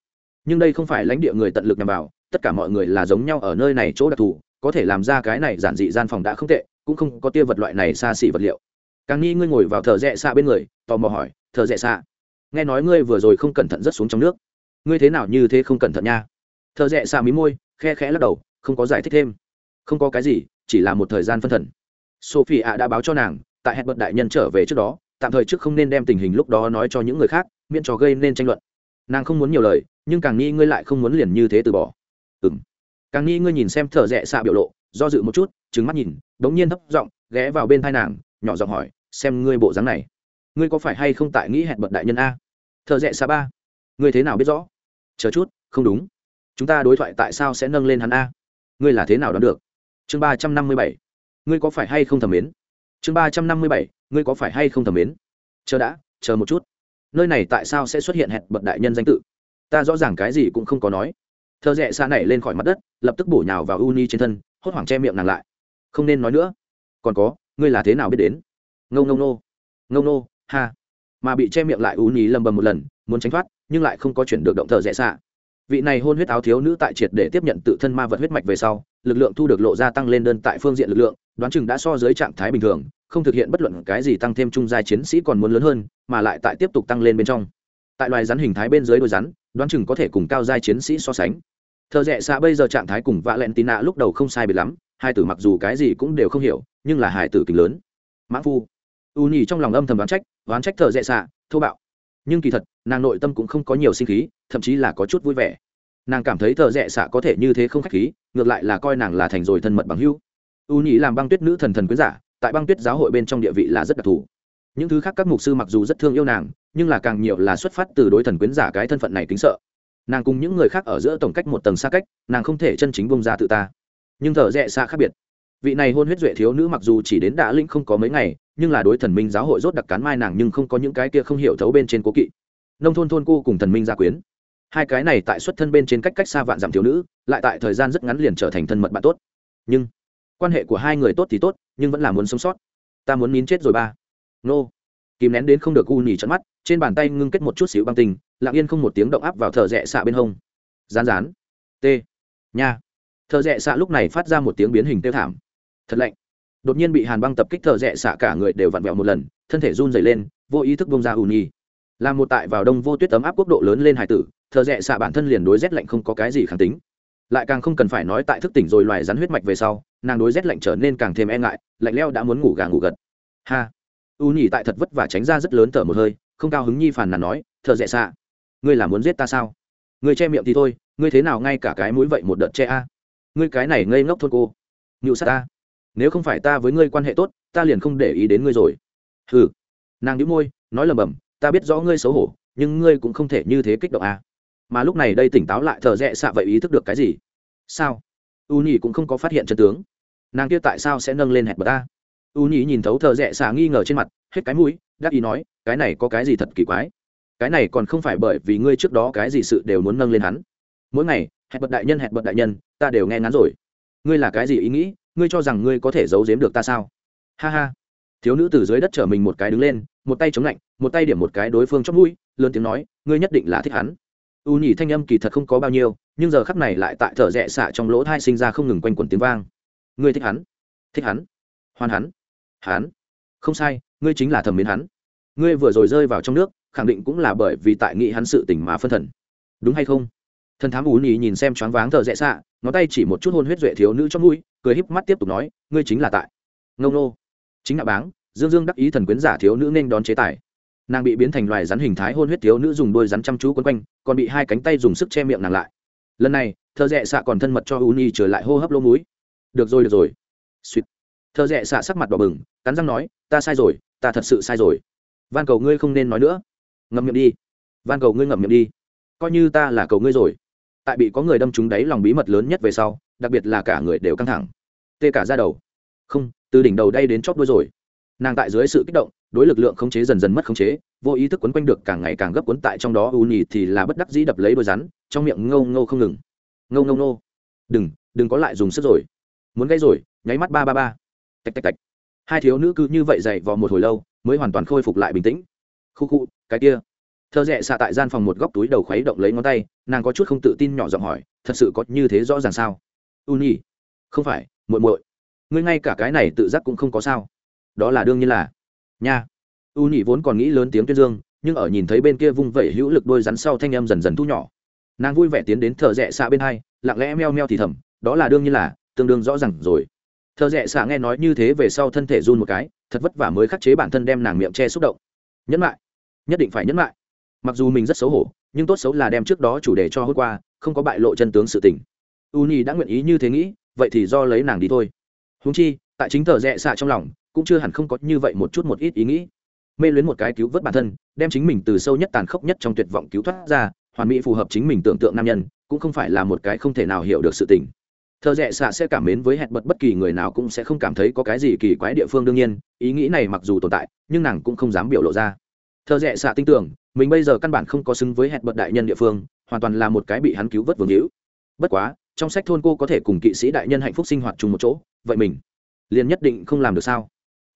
Nhưng đây không phải lãnh địa người tận lực nhằm vào, tất cả mọi người là giống nhau ở nơi này chỗ đặc thù, có thể làm ra cái này giản dị gian phòng đã không tệ, cũng không có tia vật loại này xa xỉ vật liệu càng nghi ngươi ngồi vào thợ rẽ xạ bên người, tò mò hỏi thợ rẽ xạ, nghe nói ngươi vừa rồi không cẩn thận rớt xuống trong nước. Ngươi thế nào như thế không cẩn thận nha? Thợ rẽ xạ mí môi, khe khẽ lắc đầu, không có giải thích thêm. Không có cái gì, chỉ là một thời gian phân thần. Sophie ạ đã báo cho nàng, tại hẹn bật đại nhân trở về trước đó, tạm thời trước không nên đem tình hình lúc đó nói cho những người khác, miễn cho gây nên tranh luận. Nàng không muốn nhiều lời, nhưng càng nghi ngươi lại không muốn liền như thế từ bỏ. Ừng càng nghi ngươi nhìn xem thở rẽ xạ biểu lộ, do dự một chút trứng mắt nhìn đ ố n g nhiên thấp giọng, ghé vào bên thai nàng nhỏ giọng hỏi, xem ngươi bộ dáng này, ngươi có phải hay không tại nghĩ hẹn bận đại nhân a? Thợ rẽ xa ba, ngươi thế nào biết rõ? Chờ chút, không đúng. Chúng ta đối thoại tại sao sẽ nâng lên hắn a? Ngươi là thế nào đoán được? Chương ba trăm năm mươi bảy, ngươi có phải hay không thẩm mến? Chương ba trăm năm mươi bảy, ngươi có phải hay không thẩm mến? Chờ đã, chờ một chút. Nơi này tại sao sẽ xuất hiện hẹn bận đại nhân danh tự? Ta rõ ràng cái gì cũng không có nói. Thợ rẽ xa này lên khỏi mặt đất, lập tức bổ nhào vào uni trên thân, hốt hoảng che miệng nàng lại. Không nên nói nữa. Còn có ngươi là thế nào biết đến? Ngông ngông nô ngông nô ha. Mà bị che miệng lại ú nhí lầm bầm một lần, muốn tránh thoát, nhưng lại không có chuyển được động thờ rẽ xạ. Vị này hôn huyết áo thiếu nữ tại triệt để tiếp nhận tự thân ma vật huyết mạch về sau, lực lượng thu được lộ ra tăng lên đơn tại phương diện lực lượng, đoán chừng đã so dưới trạng thái bình thường, không thực hiện bất luận cái gì tăng thêm trung giai chiến sĩ còn muốn lớn hơn, mà lại tại tiếp tục tăng lên bên trong. Tại loài rắn hình thái bên dưới đôi rắn, đoán chừng có thể cùng cao giai chiến sĩ so sánh. Thợ rẽ xạ bây giờ trạng thái cùng vạ lẹn tì nạ lúc đầu không sai biệt lắm hai tử mặc dù cái gì cũng đều không hiểu, nhưng là hải tử kính lớn. Mãn phu. U nhì trong lòng âm thầm đoán trách đoán trách thợ dễ xạ, thô bạo. Nhưng kỳ thật, nàng nội tâm cũng không có nhiều sinh khí, thậm chí là có chút vui vẻ. Nàng cảm thấy thợ dễ xạ có thể như thế không k h á c h khí, ngược lại là coi nàng là thành rồi thân mật bằng hưu u nhì làm băng tuyết nữ thần thần quyến giả, tại băng tuyết giáo hội bên trong địa vị là rất đặc thù. Những thứ khác các mục sư mặc dù rất thương yêu nàng, nhưng là càng nhiều là xuất phát từ đối thần quyến giả cái thân phận này kính sợ. Nàng cùng những người khác ở giữa tổng cách một tầng xa cách, nàng không thể chân chính bông ra tự ta nhưng thợ rẽ xa khác biệt. Vị này hôn huyết duệ thiếu nữ mặc dù chỉ đến đã lĩnh không có mấy ngày, nhưng là đối thần minh giáo hội rốt đặc cán mai nàng nhưng không có những cái kia không hiểu thấu bên trên cố kỵ. Nông thôn thôn cô cùng thần minh gia quyến. Hai cái này tại xuất thân bên trên cách cách xa vạn dặm thiếu nữ, lại tại thời gian rất ngắn liền trở thành thân mật bạn tốt. Nhưng, quan hệ của hai người tốt thì tốt, nhưng vẫn là muốn sống sót. Ta muốn nín chết rồi ba. Nô. Kìm nén đến không được u nhì trận mắt, trên bàn tay ngưng kết một chút xíu băng tình lặng yên không một tiếng động áp vào thợ rẽ xạ bên hông. Rán rán t. Nha thợ rẽ xạ lúc này phát ra một tiếng biến hình tiêu thảm. Thật lạnh. Đột nhiên bị hàn băng tập kích thợ rẽ xạ cả người đều vặn vẹo một lần thân thể run dày lên vô ý thức bông ra u Nhi, là một tại vào đông vô tuyết tấm áp quốc độ lớn lên hải tử thợ rẽ xạ bản thân liền đối rét lạnh không có cái gì kháng tính. Lại càng không cần phải nói tại thức tỉnh rồi loài rắn huyết mạch về sau nàng đối rét lạnh trở nên càng thêm e ngại lạnh leo đã muốn ngủ gà ngủ gật. Ha. U nhỉ tại thật vất vả tránh ra rất lớn thở một hơi không cao hứng nhi phàn nàn nói thợ rẽ xạ ngươi là muốn giết ta sao? Ngươi che miệng thì thôi ngươi thế nào ngay cả cái mũi vậy một đợt che a? Ngươi cái này ngây ngốc thôn cô. Nhựu sát ta. Nếu không phải ta với ngươi quan hệ tốt, ta liền không để ý đến ngươi rồi. Ừ nàng đĩu môi, nói lầm bầm ta biết rõ ngươi xấu hổ, nhưng ngươi cũng không thể như thế kích động a mà lúc này đây tỉnh táo lại thợ rẽ xạ vậy ý thức được cái gì? Sao? U nhỉ cũng không có phát hiện chân tướng. Nàng kia tại sao sẽ nâng lên hẹn bờ ta? U nhỉ nhìn thấu thợ rẽ xạ nghi ngờ trên mặt, hết cái mũi, đắc ý nói, cái này có cái gì thật kỳ quái? Cái này còn không phải bởi vì ngươi trước đó cái gì sự đều muốn nâng lên hắn. Mỗi ngày, hẹn bật đại nhân, hẹn bật đại nhân ta đều nghe ngắn rồi. Ngươi là cái gì ý nghĩ? Ngươi cho rằng ngươi có thể giấu giếm được ta sao? Ha ha. Thiếu nữ từ dưới đất trở mình một cái đứng lên, một tay chống lạnh, một tay điểm một cái đối phương chót mũi, lớn tiếng nói, ngươi nhất định là thích hắn. U nhỉ thanh âm kỳ thật không có bao nhiêu, nhưng giờ khắc này lại tại thở rẽ xạ trong lỗ thai sinh ra không ngừng quanh quẩn tiếng vang. Ngươi thích hắn? Thích hắn? Hoàn hắn? Hắn? Không sai, ngươi chính là thẩm mến hắn. Ngươi vừa rồi rơi vào trong nước, khẳng định cũng là bởi vì tại nghĩ hắn sự tình mà phân thần. Đúng hay không? Thần thám ú nhì nhìn xem choáng váng thợ rẽ xạ ngón tay chỉ một chút hôn huyết duệ thiếu nữ trong mũi, cười híp mắt tiếp tục nói, ngươi chính là tại. Ngâu nô chính là báng, dương dương đắc ý thần quyến giả thiếu nữ nên đón chế tài. Nàng bị biến thành loài rắn hình thái hôn huyết thiếu nữ dùng đôi rắn chăm chú quấn quanh, còn bị hai cánh tay dùng sức che miệng nàng lại. Lần này, thợ rẽ xạ còn thân mật cho u nhi trở lại hô hấp lỗ mũi. Được rồi được rồi. Suýt. Thợ rẽ xạ sắc mặt đỏ bừng, cắn răng nói, ta sai rồi, ta thật sự sai rồi. Van cầu ngươi không nên nói nữa. Ngậm miệng đi. Van cầu ngươi ngậm miệng đi. Coi như ta là cầu ngươi rồi tại bị có người đâm trúng đáy lòng bí mật lớn nhất về sau, đặc biệt là cả người đều căng thẳng. Tê cả ra đầu. Không, từ đỉnh đầu đây đến chóp đuôi rồi. Nàng tại dưới sự kích động, đối lực lượng khống chế dần dần mất khống chế, vô ý thức quấn quanh được càng ngày càng gấp quấn tại trong đó, u nhì thì là bất đắc dĩ đập lấy đôi rắn, trong miệng ngâu ngâu không ngừng. Ngâu ngâu nô. Đừng đừng có lại dùng sức rồi. Muốn gây rồi, nháy mắt ba ba ba. Tạch tạch tạch. Hai thiếu nữ cứ như vậy dậy vò một hồi lâu, mới hoàn toàn khôi phục lại bình tĩnh. Khu khu, cái kia thợ rẽ xạ tại gian phòng một góc túi đầu khuấy động lấy ngón tay, nàng có chút không tự tin nhỏ giọng hỏi, thật sự có như thế rõ ràng sao? U nhi. Không phải, muội muội. Ngươi ngay cả cái này tự giác cũng không có sao. Đó là đương nhiên là. Nha. U nhi vốn còn nghĩ lớn tiếng tuyên dương, nhưng ở nhìn thấy bên kia vung vẩy hữu lực đôi rắn sau thanh em dần dần thu nhỏ. Nàng vui vẻ tiến đến thợ rẽ xạ bên hai, lặng lẽ meo meo thì thầm, đó là đương nhiên là, tương đương rõ ràng rồi. Thợ rẽ xạ nghe nói như thế về sau thân thể run một cái, thật vất vả mới khắc chế bản thân đem nàng miệng che xúc động. Nhẫn lại nhất định phải nhẫn lại mặc dù mình rất xấu hổ, nhưng tốt xấu là đem trước đó chủ đề cho hôm qua, không có bại lộ chân tướng sự tình. U nhi đã nguyện ý như thế nghĩ, vậy thì do lấy nàng đi thôi. Húng chi, tại chính Thờ rẽ xạ trong lòng, cũng chưa hẳn không có như vậy một chút một ít ý nghĩ. Mê luyến một cái cứu vớt bản thân, đem chính mình từ sâu nhất tàn khốc nhất trong tuyệt vọng cứu thoát ra, hoàn mỹ phù hợp chính mình tưởng tượng nam nhân, cũng không phải là một cái không thể nào hiểu được sự tình. Thợ rẽ xạ sẽ cảm mến với hẹn bật bất kỳ người nào cũng sẽ không cảm thấy có cái gì kỳ quái địa phương đương nhiên, ý nghĩ này mặc dù tồn tại, nhưng nàng cũng không dám biểu lộ ra thợ rẽ xạ tin tưởng, mình bây giờ căn bản không có xứng với hẹn bậc đại nhân địa phương, hoàn toàn là một cái bị hắn cứu vớt vương hữu. Bất quá, trong sách thôn cô có thể cùng kỵ sĩ đại nhân hạnh phúc sinh hoạt chung một chỗ, vậy mình liền nhất định không làm được sao?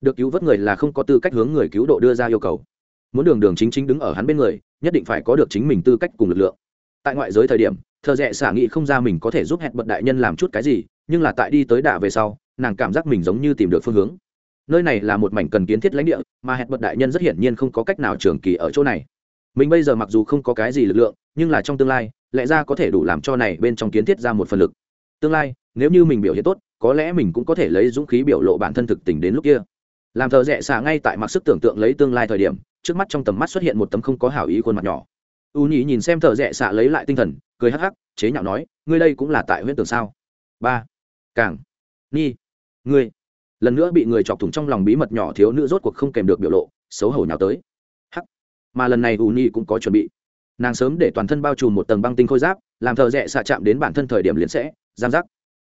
Được cứu vớt người là không có tư cách hướng người cứu độ đưa ra yêu cầu. Muốn đường đường chính chính đứng ở hắn bên người, nhất định phải có được chính mình tư cách cùng lực lượng. Tại ngoại giới thời điểm thợ rẽ xả nghĩ không ra mình có thể giúp hẹn bậc đại nhân làm chút cái gì, nhưng là tại đi tới đạ về sau, nàng cảm giác mình giống như tìm được phương hướng nơi này là một mảnh cần kiến thiết lãnh địa, mà hẹn bật đại nhân rất hiển nhiên không có cách nào trường kỳ ở chỗ này. Mình bây giờ mặc dù không có cái gì lực lượng, nhưng là trong tương lai, lẽ ra có thể đủ làm cho này bên trong kiến thiết ra một phần lực. Tương lai, nếu như mình biểu hiện tốt, có lẽ mình cũng có thể lấy dũng khí biểu lộ bản thân thực tình đến lúc kia. Làm thợ rẽ xả ngay tại mặc sức tưởng tượng lấy tương lai thời điểm, trước mắt trong tầm mắt xuất hiện một tấm không có hảo ý khuôn mặt nhỏ. U nhị nhìn xem thợ rẽ xả lấy lại tinh thần, cười hắc hắc, chế nhạo nói, ngươi đây cũng là tại huyện tường sao? Ba. Càng. Ni ngươi lần nữa bị người chọc thủng trong lòng bí mật nhỏ thiếu nữ rốt cuộc không kèm được biểu lộ, xấu hổ nhào tới. Hắc. Mà lần này u Nhi cũng có chuẩn bị. Nàng sớm để toàn thân bao trùm một tầng băng tinh khôi giáp, làm thợ rẽ xạ chạm đến bản thân thời điểm liền sẽ, giam giác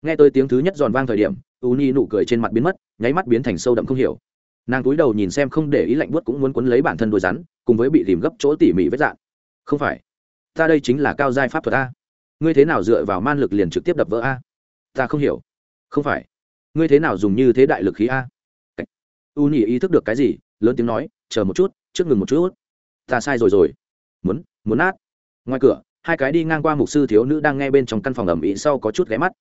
nghe tới tiếng thứ nhất giòn vang thời điểm u nhi nụ cười trên mặt biến mất, nháy mắt biến thành sâu đậm không hiểu. Nàng cúi đầu nhìn xem không để ý lạnh buốt cũng muốn quấn lấy bản thân đôi rắn, cùng với bị tìm gấp chỗ tỉ mỉ vết dạn. Không phải. Ta đây chính là cao giai pháp thuật a. Ngươi thế nào dựa vào man lực liền trực tiếp đập vỡ a? Ta không hiểu. Không phải ngươi thế nào dùng như thế đại lực khí a? U nhỉ ý thức được cái gì, lớn tiếng nói, chờ một chút, trước ngừng một chút. Ta sai rồi rồi. Muốn muốn nát. Ngoài cửa, hai cái đi ngang qua mục sư thiếu nữ đang nghe bên trong căn phòng ẩm ý sau có chút ghé mắt.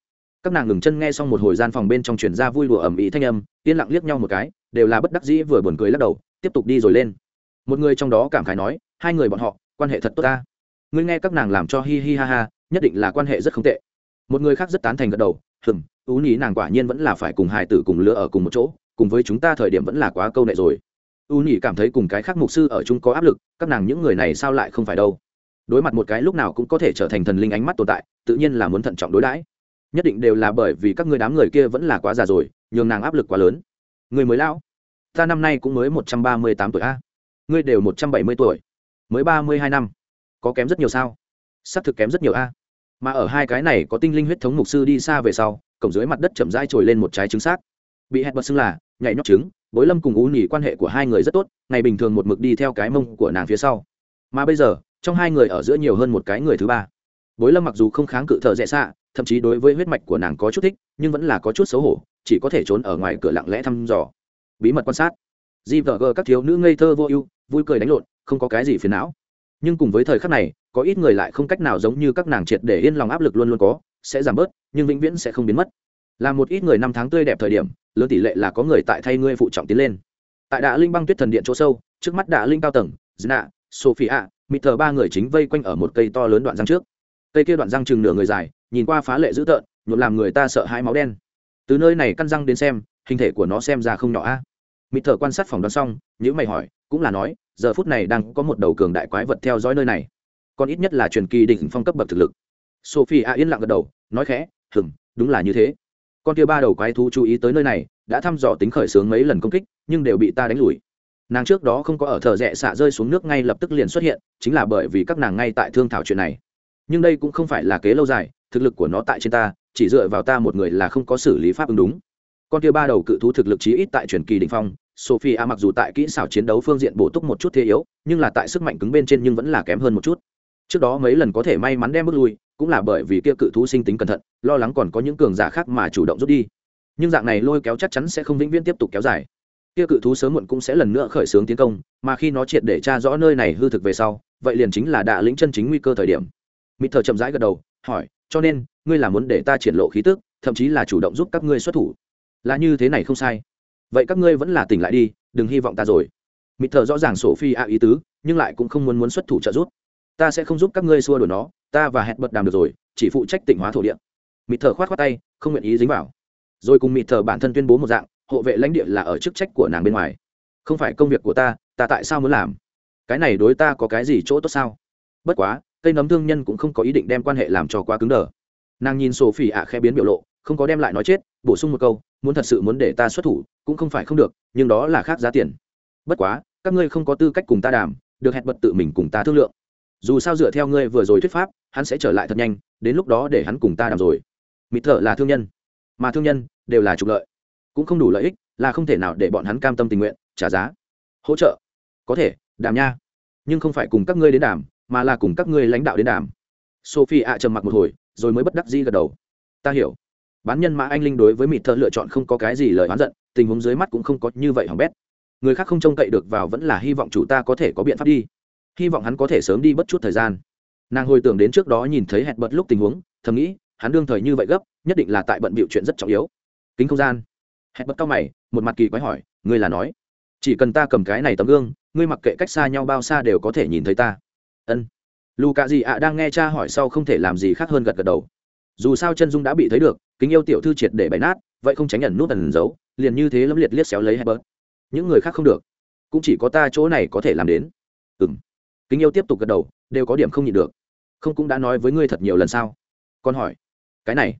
Các nàng ngừng chân nghe xong một hồi gian phòng bên trong chuyển ra vui đùa ẩm ý thanh âm, yên lặng liếc nhau một cái, đều là bất đắc dĩ vừa buồn cười lắc đầu, tiếp tục đi rồi lên. Một người trong đó cảm khái nói, hai người bọn họ, quan hệ thật tốt ta. Ngươi nghe các nàng làm cho hi hi ha ha, nhất định là quan hệ rất không tệ. Một người khác rất tán thành gật đầu hừm, ú nhí nàng quả nhiên vẫn là phải cùng hài tử cùng lứa ở cùng một chỗ, cùng với chúng ta thời điểm vẫn là quá câu nệ rồi. U nhị cảm thấy cùng cái khác mục sư ở chung có áp lực, các nàng những người này sao lại không phải đâu? Đối mặt một cái lúc nào cũng có thể trở thành thần linh ánh mắt tồn tại, tự nhiên là muốn thận trọng đối đãi. Nhất định đều là bởi vì các người đám người kia vẫn là quá già rồi, nhường nàng áp lực quá lớn. Người mới lão, ta năm nay cũng mới một trăm ba mươi tám tuổi a. Ngươi đều một trăm bảy mươi tuổi, mới ba mươi hai năm. Có kém rất nhiều sao? S ắ c thực kém rất nhiều a mà ở hai cái này có tinh linh huyết thống mục sư đi xa về sau, cổng dưới mặt đất chậm rãi trồi lên một trái trứng xác. Bị hẹn bật xưng là nhảy nhóc trứng, bối lâm cùng ú nhỉ quan hệ của hai người rất tốt, ngày bình thường một mực đi theo cái mông của nàng phía sau. Mà bây giờ, trong hai người ở giữa nhiều hơn một cái người thứ ba. Bối lâm mặc dù không kháng cự thợ dễ xạ, thậm chí đối với huyết mạch của nàng có chút thích, nhưng vẫn là có chút xấu hổ, chỉ có thể trốn ở ngoài cửa lặng lẽ thăm dò. Bí mật quan sát. Di vợ gờ các thiếu nữ ngây thơ vô ưu, vui cười đánh lộn, không có cái gì phiền não nhưng cùng với thời khắc này, có ít người lại không cách nào giống như các nàng triệt để yên lòng áp lực luôn luôn có, sẽ giảm bớt, nhưng vĩnh viễn sẽ không biến mất. Là một ít người năm tháng tươi đẹp thời điểm, lớn tỷ lệ là có người tại thay ngươi phụ trọng tiến lên. Tại đạ linh băng tuyết thần điện chỗ sâu, trước mắt đạ linh cao tầng dna sophia mịt thờ ba người chính vây quanh ở một cây to lớn đoạn răng trước. Cây kia đoạn răng chừng nửa người dài, nhìn qua phá lệ dữ tợn, nhuộm làm người ta sợ hãi máu đen. Từ nơi này căn răng đến xem, hình thể của nó xem ra không nhỏ a mịt thở quan sát phòng đoán xong nhữ mày hỏi, cũng là nói, giờ phút này đang có một đầu cường đại quái vật theo dõi nơi này. Còn ít nhất là truyền kỳ đỉnh phong cấp bậc thực lực. Sophie a yên lặng gật đầu, nói khẽ hừng đúng là như thế. Con kia ba đầu quái thú chú ý tới nơi này, đã thăm dò tính khởi xướng mấy lần công kích, nhưng đều bị ta đánh lùi. Nàng trước đó không có ở thợ rẽ xạ rơi xuống nước ngay lập tức liền xuất hiện, chính là bởi vì các nàng ngay tại thương thảo chuyện này. Nhưng đây cũng không phải là kế lâu dài, thực lực của nó tại trên ta, chỉ dựa vào ta một người là không có xử lý pháp ứng đúng. Con kia ba đầu cự thú thực lực chí ít tại truyền kỳ đình phong Sophia mặc dù tại kỹ xảo chiến đấu phương diện bổ túc một chút thế yếu, nhưng là tại sức mạnh cứng bên trên nhưng vẫn là kém hơn một chút. Trước đó mấy lần có thể may mắn đem bước lui, cũng là bởi vì kia cự thú sinh tính cẩn thận, lo lắng còn có những cường giả khác mà chủ động rút đi. Nhưng dạng này lôi kéo chắc chắn sẽ không vĩnh viễn tiếp tục kéo dài. Kia cự thú sớm muộn cũng sẽ lần nữa khởi xướng tiến công, mà khi nó triệt để tra rõ nơi này hư thực về sau, vậy liền chính là đạ lĩnh chân chính nguy cơ thời điểm. Mịt thở chậm rãi gật đầu, hỏi, cho nên, ngươi là muốn để ta triển lộ khí tức, thậm chí là chủ động giúp các ngươi xuất thủ? Là như thế này không sai vậy các ngươi vẫn là tỉnh lại đi, đừng hy vọng ta rồi. Mịt thở rõ ràng sổ phi ạ ý tứ, nhưng lại cũng không muốn muốn xuất thủ trợ giúp. Ta sẽ không giúp các ngươi xua đuổi nó, ta và hẹn bật đàm được rồi, chỉ phụ trách tỉnh hóa thổ địa. Mịt thở khoát khoát tay, không nguyện ý dính vào. Rồi cùng mịt thở bản thân tuyên bố một dạng, hộ vệ lãnh địa là ở chức trách của nàng bên ngoài. Không phải công việc của ta ta tại sao muốn làm? Cái này đối ta có cái gì chỗ tốt sao? Bất quá, cây nấm thương nhân cũng không có ý định đem quan hệ làm cho quá cứng đờ. Nàng nhìn sổ phi ạ khe biến biểu lộ, không có đem lại nói chết bổ sung một câu, muốn thật sự muốn để ta xuất thủ, cũng không phải không được, nhưng đó là khác giá tiền. Bất quá, các ngươi không có tư cách cùng ta đàm, được hẹn bật tự mình cùng ta thương lượng. Dù sao dựa theo ngươi vừa rồi thuyết pháp, hắn sẽ trở lại thật nhanh, đến lúc đó để hắn cùng ta đàm rồi. Mịt thở là thương nhân. Mà thương nhân đều là trục lợi. Cũng không đủ lợi ích, là không thể nào để bọn hắn cam tâm tình nguyện, trả giá. Hỗ trợ. Có thể, đàm nha. Nhưng không phải cùng các ngươi đến đàm, mà là cùng các ngươi lãnh đạo đến đàm. Sophie ạ trầm mặc một hồi, rồi mới bất đắc dĩ gật đầu. Ta hiểu bán nhân mã anh linh đối với mịt thợ lựa chọn không có cái gì lời oán giận, tình huống dưới mắt cũng không có như vậy hỏng bét. Người khác không trông cậy được vào vẫn là hy vọng chủ ta có thể có biện pháp đi. Hy vọng hắn có thể sớm đi bất chút thời gian. Nàng hồi tưởng đến trước đó nhìn thấy hẹn bật lúc tình huống, thầm nghĩ, hắn đương thời như vậy gấp, nhất định là tại bận bịu chuyện rất trọng yếu. Kính không gian. Hẹn bật cao mày, một mặt kỳ quái hỏi, ngươi là nói, chỉ cần ta cầm cái này tấm gương, ngươi mặc kệ cách xa nhau bao xa đều có thể nhìn thấy ta. Ân. Lù cạ gì ạ đang nghe cha hỏi sau không thể làm gì khác hơn gật gật đầu dù sao chân dung đã bị thấy được, kính yêu tiểu thư triệt để bày nát, vậy không tránh nhận nút ẩn giấu, liền như thế lâm liệt liếc xéo lấy hay bớt những người khác không được, cũng chỉ có ta chỗ này có thể làm đến. Ừ m kính yêu tiếp tục gật đầu, đều có điểm không nhịn được. Không cũng đã nói với ngươi thật nhiều lần sao? Con hỏi. Cái này.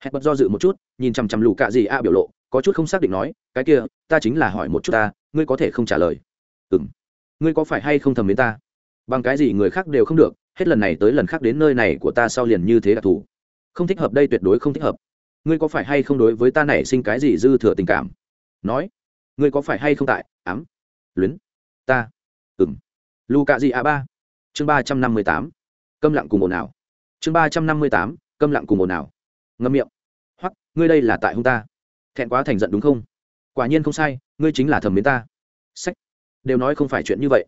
Hẹn bớt do dự một chút, nhìn chằm chằm lù cạ gì a biểu lộ, có chút không xác định nói, cái kia, ta chính là hỏi một chút ta, ngươi có thể không trả lời? Ừ m ngươi có phải hay không thầm đến ta? Bằng cái gì người khác đều không được, hết lần này tới lần khác đến nơi này của ta sau liền như thế đặc thù không thích hợp đây tuyệt đối không thích hợp. Ngươi có phải hay không đối với ta nảy sinh cái gì dư thừa tình cảm? Nói. Ngươi có phải hay không tại? Ám. Luyến. Ta. Ừng lù cạ gì a ba. Chương ba trăm năm mươi tám. Câm lặng cùng ồn ào. Chương ba trăm năm mươi tám. Câm lặng cùng ồn ào. Ngâm miệng. Hoặc, ngươi đây là tại hung ta. Thẹn quá thành giận đúng không? Quả nhiên không sai, ngươi chính là thầm mến ta. Sách. Đều nói không phải chuyện như vậy.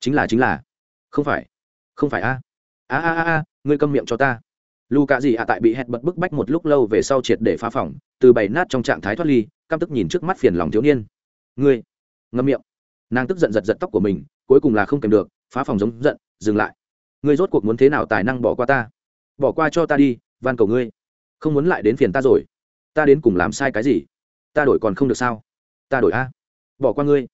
Chính là chính là. Không phải. Không phải a a a a, ngươi câm miệng cho ta lu cạ gì ạ tại bị hẹn bật bức bách một lúc lâu về sau triệt để phá phòng từ bảy nát trong trạng thái thoát ly, căm tức nhìn trước mắt phiền lòng thiếu niên. Ngươi! Ngâm miệng. Nàng tức giận giật giật tóc của mình, cuối cùng là không kèm được, phá phòng giống giận, dừng lại. Ngươi rốt cuộc muốn thế nào tài năng bỏ qua ta? Bỏ qua cho ta đi, van cầu ngươi. Không muốn lại đến phiền ta rồi. Ta đến cùng làm sai cái gì? Ta đổi còn không được sao? Ta đổi a. Bỏ qua ngươi.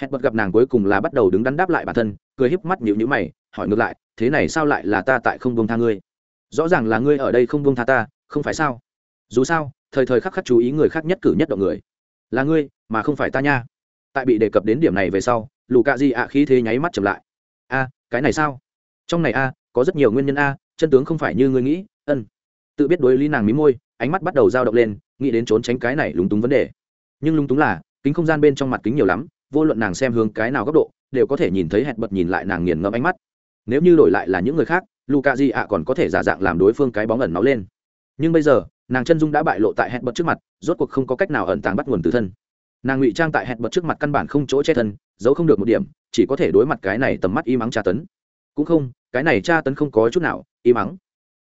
Hẹn bật gặp nàng cuối cùng là bắt đầu đứng đắn đáp lại bản thân, cười híp mắt nhịu nhữ mày, hỏi ngược lại, thế này sao lại là ta tại không bông tha ngươi? Rõ ràng là ngươi ở đây không buông tha ta, không phải sao? Dù sao, thời thời khắc khắc chú ý người khác nhất cử nhất động người. Là ngươi, mà không phải ta nha. Tại bị đề cập đến điểm này về sau, lù cạ di ạ khí thế nháy mắt chậm lại. A, cái này sao? Trong này a, có rất nhiều nguyên nhân a, chân tướng không phải như ngươi nghĩ, ân. Tự biết đối lý nàng mí môi, ánh mắt bắt đầu dao động lên, nghĩ đến trốn tránh cái này lúng túng vấn đề. Nhưng lúng túng là, kính không gian bên trong mặt kính nhiều lắm, vô luận nàng xem hướng cái nào góc độ, đều có thể nhìn thấy hẹn bật nhìn lại nàng nghiền ngẫm ánh mắt. Nếu như đổi lại là những người khác luka di ạ còn có thể giả dạng làm đối phương cái bóng ẩn máu lên. Nhưng bây giờ, nàng chân dung đã bại lộ tại hẹn bật trước mặt, rốt cuộc không có cách nào ẩn tàng bắt nguồn từ thân. Nàng ngụy trang tại hẹn bật trước mặt căn bản không chỗ che thân, giấu không được một điểm, chỉ có thể đối mặt cái này tầm mắt y mắng tra tấn. Cũng không, cái này tra tấn không có chút nào, y mắng.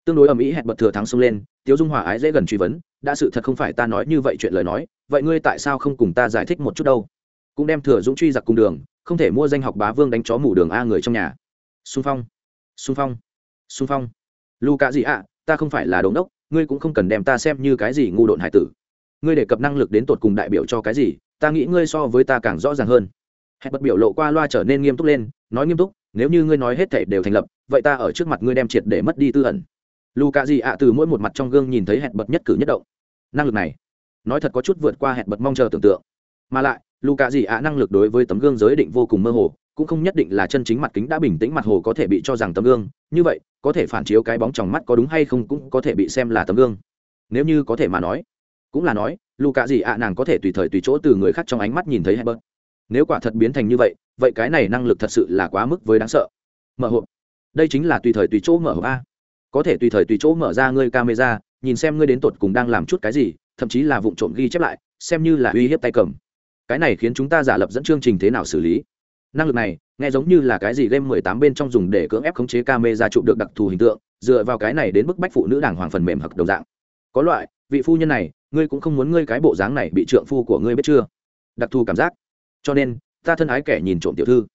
Tương đối ầm ĩ hẹn bật thừa thắng xông lên, tiếu dung hòa ái dễ gần truy vấn, đã sự thật không phải ta nói như vậy chuyện lời nói, vậy ngươi tại sao không cùng ta giải thích một chút đâu? Cũng đem thừa dũng truy giặc cùng đường, không thể mua danh học bá vương đánh chó mủ đường a người trong nhà. Xung phong. Xung phong xung phong. Lu cả gì ạ? Ta không phải là đống đốc, ngươi cũng không cần đem ta xem như cái gì ngu độn hải tử. Ngươi đề cập năng lực đến tột cùng đại biểu cho cái gì, ta nghĩ ngươi so với ta càng rõ ràng hơn. Hẹn bật biểu lộ qua loa trở nên nghiêm túc lên, nói nghiêm túc, nếu như ngươi nói hết thể đều thành lập, vậy ta ở trước mặt ngươi đem triệt để mất đi tư ẩn. Lu cạ gì ạ? Từ mỗi một mặt trong gương nhìn thấy hẹn bật nhất cử nhất động. Năng lực này, nói thật có chút vượt qua hẹn bật mong chờ tưởng tượng. Mà lại lu cạ gì ạ? Năng lực đối với tấm gương giới định vô cùng mơ hồ cũng không nhất định là chân chính mặt kính đã bình tĩnh mặt hồ có thể bị cho rằng tấm gương, như vậy, có thể phản chiếu cái bóng trong mắt có đúng hay không cũng có thể bị xem là tấm gương. Nếu như có thể mà nói, cũng là nói lù cạ gì ạ nàng có thể tùy thời tùy chỗ từ người khác trong ánh mắt nhìn thấy hay bớt nếu quả thật biến thành như vậy vậy cái này năng lực thật sự là quá mức với đáng sợ. Mở hộp. Đây chính là tùy thời tùy chỗ mở hộp a. Có thể tùy thời tùy chỗ mở ra ngươi camera, nhìn xem ngươi đến tột cùng đang làm chút cái gì, thậm chí là vụ trộm ghi chép lại, xem như là uy hiếp tay cầm. Cái này khiến chúng ta giả lập dẫn chương trình thế nào xử lý? Năng lực này, nghe giống như là cái gì game 18 bên trong dùng để cưỡng ép khống chế camera chụp được đặc thù hình tượng, dựa vào cái này đến bức bách phụ nữ đảng hoàng phần mềm hặc đồng dạng. Có loại, vị phu nhân này, ngươi cũng không muốn ngươi cái bộ dáng này bị trượng phu của ngươi biết chưa? Đặc thù cảm giác. Cho nên, ta thân ái kẻ nhìn trộm tiểu thư.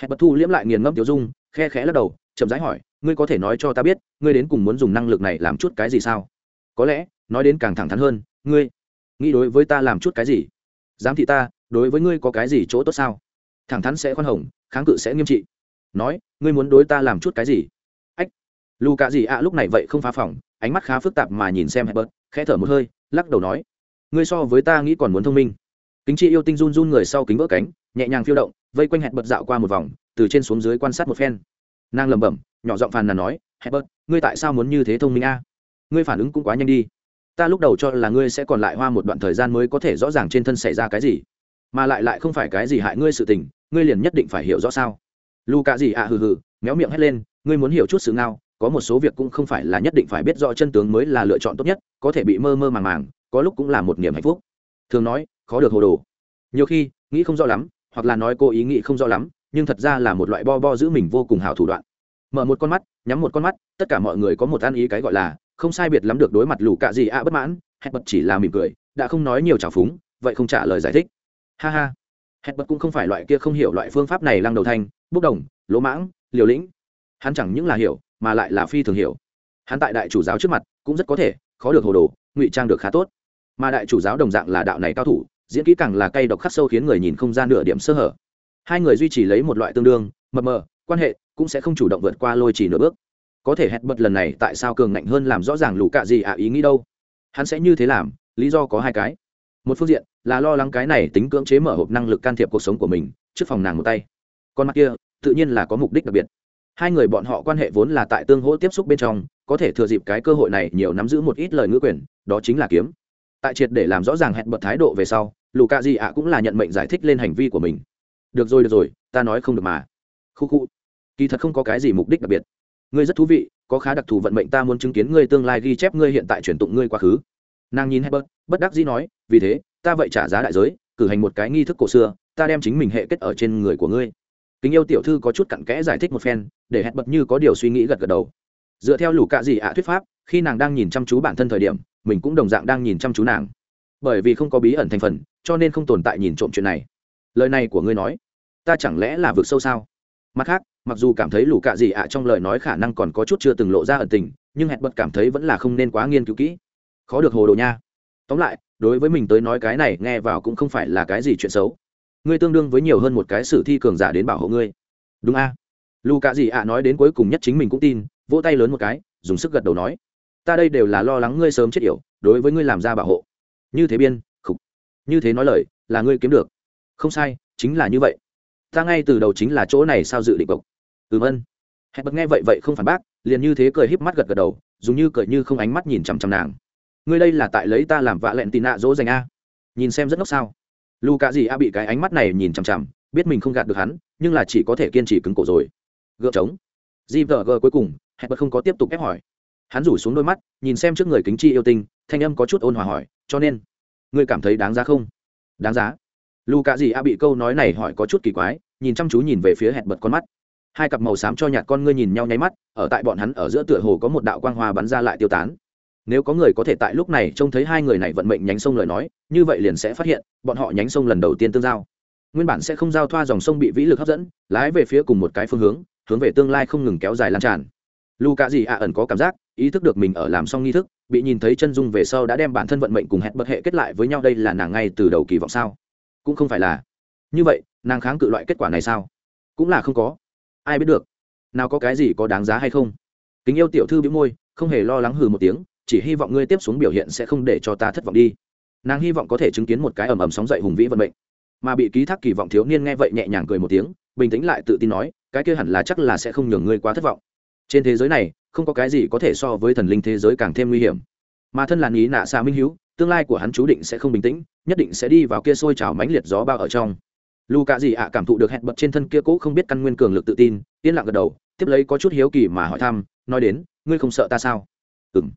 Hẹn bật thu liễm lại nghiền ngẫm tiểu dung, khe khẽ lắc đầu, chậm rãi hỏi, ngươi có thể nói cho ta biết, ngươi đến cùng muốn dùng năng lực này làm chút cái gì sao? Có lẽ, nói đến càng thẳng thắn hơn, ngươi nghĩ đối với ta làm chút cái gì? Giám thị ta, đối với ngươi có cái gì chỗ tốt sao? Thẳng thắn sẽ khoan hồng, kháng cự sẽ nghiêm trị. Nói, ngươi muốn đối ta làm chút cái gì? Ách lù cả gì ạ, lúc này vậy không phá phòng, ánh mắt khá phức tạp mà nhìn xem hebert khẽ thở một hơi, lắc đầu nói, ngươi so với ta nghĩ còn muốn thông minh. Kính chị yêu tinh run run người sau kính vỡ cánh, nhẹ nhàng phiêu động, vây quanh hẹn bật dạo qua một vòng, từ trên xuống dưới quan sát một phen. Nàng lẩm bẩm, nhỏ giọng phàn nàn nói hẹn bật ngươi tại sao muốn như thế thông minh a? Ngươi phản ứng cũng quá nhanh đi. Ta lúc đầu cho là ngươi sẽ còn lại hoa một đoạn thời gian mới có thể rõ ràng trên thân xảy ra cái gì, mà lại lại không phải cái gì hại ngươi sự tình ngươi liền nhất định phải hiểu rõ sao? Lu cạ gì ạ hừ hừ, méo miệng hét lên, ngươi muốn hiểu chút sự ngao, có một số việc cũng không phải là nhất định phải biết rõ chân tướng mới là lựa chọn tốt nhất, có thể bị mơ mơ màng màng, có lúc cũng là một niềm hạnh phúc. Thường nói, khó được hồ đồ. Nhiều khi, nghĩ không rõ lắm, hoặc là nói cô ý nghĩ không rõ lắm, nhưng thật ra là một loại bo bo giữ mình vô cùng hào thủ đoạn. Mở một con mắt, nhắm một con mắt, tất cả mọi người có một ăn ý cái gọi là, không sai biệt lắm được đối mặt lù cạ gì ạ bất mãn, hẹn bật chỉ là mỉm cười, đã không nói nhiều trào phúng, vậy không trả lời giải thích. Ha ha hẹn bật cũng không phải loại kia không hiểu loại phương pháp này lăng đầu thanh bốc đồng, lỗ mãng, liều lĩnh. Hắn chẳng những là hiểu, mà lại là phi thường hiểu. Hắn tại đại chủ giáo trước mặt cũng rất có thể, khó được hồ đồ, ngụy trang được khá tốt. Mà đại chủ giáo đồng dạng là đạo này cao thủ, diễn kỹ càng là cay độc khắc sâu khiến người nhìn không ra nửa điểm sơ hở. Hai người duy trì lấy một loại tương đương, mập mờ, quan hệ cũng sẽ không chủ động vượt qua lôi chỉ nửa bước. Có thể hẹn bật lần này tại sao cường ngạnh hơn làm rõ ràng lù cạ gì ạ ý nghĩ đâu? Hắn sẽ như thế làm, lý do có hai cái. Một phương diện là lo lắng cái này tính cưỡng chế mở hộp năng lực can thiệp cuộc sống của mình, trước phòng nàng một tay. Con mặt kia, tự nhiên là có mục đích đặc biệt. Hai người bọn họ quan hệ vốn là tại tương hỗ tiếp xúc bên trong, có thể thừa dịp cái cơ hội này nhiều nắm giữ một ít lời ngữ quyền, đó chính là kiếm. Tại triệt để làm rõ ràng hẹn bật thái độ về sau lù cạ gì ạ cũng là nhận mệnh giải thích lên hành vi của mình. Được rồi được rồi, ta nói không được mà. Khu khu. Kỳ thật không có cái gì mục đích đặc biệt. Ngươi rất thú vị, có khá đặc thù vận mệnh ta muốn chứng kiến ngươi tương lai ghi chép ngươi hiện tại truyền tụng ngươi quá khứ. Nàng nhìn hebert bất đắc dĩ nói, vì thế ta vậy trả giá đại giới, cử hành một cái nghi thức cổ xưa, ta đem chính mình hệ kết ở trên người của ngươi. Kính yêu tiểu thư có chút cặn kẽ giải thích một phen, để hẹn bật như có điều suy nghĩ gật gật đầu. Dựa theo lũ cạ dị ạ thuyết pháp, khi nàng đang nhìn chăm chú bản thân thời điểm, mình cũng đồng dạng đang nhìn chăm chú nàng. Bởi vì không có bí ẩn thành phần, cho nên không tồn tại nhìn trộm chuyện này. Lời này của ngươi nói, ta chẳng lẽ là vực sâu sao? Mặt khác, mặc dù cảm thấy lũ cạ dị ạ trong lời nói khả năng còn có chút chưa từng lộ ra ẩn tình, nhưng hẹn bật cảm thấy vẫn là không nên quá nghiên cứu kỹ. Khó được hồ đồ nha. Tóm lại đối với mình tới nói cái này nghe vào cũng không phải là cái gì chuyện xấu. Ngươi tương đương với nhiều hơn một cái sử thi cường giả đến bảo hộ ngươi. Đúng a? À? cả cạ dị ạ nói đến cuối cùng nhất chính mình cũng tin, vỗ tay lớn một cái, dùng sức gật đầu nói. Ta đây đều là lo lắng ngươi sớm chết yểu, đối với ngươi làm ra bảo hộ. Như thế biên, khục. Như thế nói lời, là ngươi kiếm được. Không sai, chính là như vậy. Ta ngay từ đầu chính là chỗ này sao dự định cộc ừ vân. Hẹn bật nghe vậy vậy không phản bác, liền như thế cười híp mắt gật gật đầu, dùng như cười như không ánh mắt nhìn chằm chằm nàng ngươi đây là tại lấy ta làm vạ lẹn tì nạ dỗ dành a. Nhìn xem rất ngốc sao. Lu cả gì a bị cái ánh mắt này nhìn chằm chằm, biết mình không gạt được hắn, nhưng là chỉ có thể kiên trì cứng cổ rồi. Gượng trống. Gờ cuối cùng hẹn bật không có tiếp tục ép hỏi. Hắn rủ xuống đôi mắt, nhìn xem trước người kính chi yêu tinh, thanh âm có chút ôn hòa hỏi, cho nên, ngươi cảm thấy đáng giá không? Đáng giá. Lu cả gì a bị câu nói này hỏi có chút kỳ quái, nhìn chăm chú nhìn về phía hẹn bật con mắt. Hai cặp màu xám cho nhạt con ngươi nhìn nhau nháy mắt, ở tại bọn hắn ở giữa tựa hồ có một đạo quang hoa bắn ra lại tiêu tán nếu có người có thể tại lúc này trông thấy hai người này vận mệnh nhánh sông lời nói, như vậy liền sẽ phát hiện, bọn họ nhánh sông lần đầu tiên tương giao. Nguyên bản sẽ không giao thoa dòng sông bị vĩ lực hấp dẫn, lái về phía cùng một cái phương hướng hướng về tương lai không ngừng kéo dài lan tràn. Lu cả gì ạ ẩn có cảm giác, ý thức được mình ở làm xong nghi thức, bị nhìn thấy chân dung về sau đã đem bản thân vận mệnh cùng hẹn bậc hệ kết lại với nhau đây là nàng ngay từ đầu kỳ vọng sao? Cũng không phải là. Như vậy, nàng kháng cự loại kết quả này sao? Cũng là không có. Ai biết được. Nào có cái gì có đáng giá hay không? Kính yêu tiểu thư bị môi, không hề lo lắng hừ một tiếng chỉ hy vọng ngươi tiếp xuống biểu hiện sẽ không để cho ta thất vọng đi. Nàng hy vọng có thể chứng kiến một cái ầm ầm sóng dậy hùng vĩ vận mệnh. Mà bị ký thác kỳ vọng thiếu niên nghe vậy nhẹ nhàng cười một tiếng, bình tĩnh lại tự tin nói, cái kia hẳn là chắc là sẽ không nhường ngươi quá thất vọng. Trên thế giới này, không có cái gì có thể so với thần linh thế giới càng thêm nguy hiểm. Mà thân là nghĩ nạ xa minh hữu, tương lai của hắn chú định sẽ không bình tĩnh, nhất định sẽ đi vào kia sôi trào mãnh liệt gió bao ở trong. Lu cả gì ạ cảm thụ được hẹn bật trên thân kia cũ không biết căn nguyên cường lực tự tin, yên lặng gật đầu, tiếp lấy có chút hiếu kỳ mà hỏi thăm, nói đến, ngươi không sợ ta sao? Ừng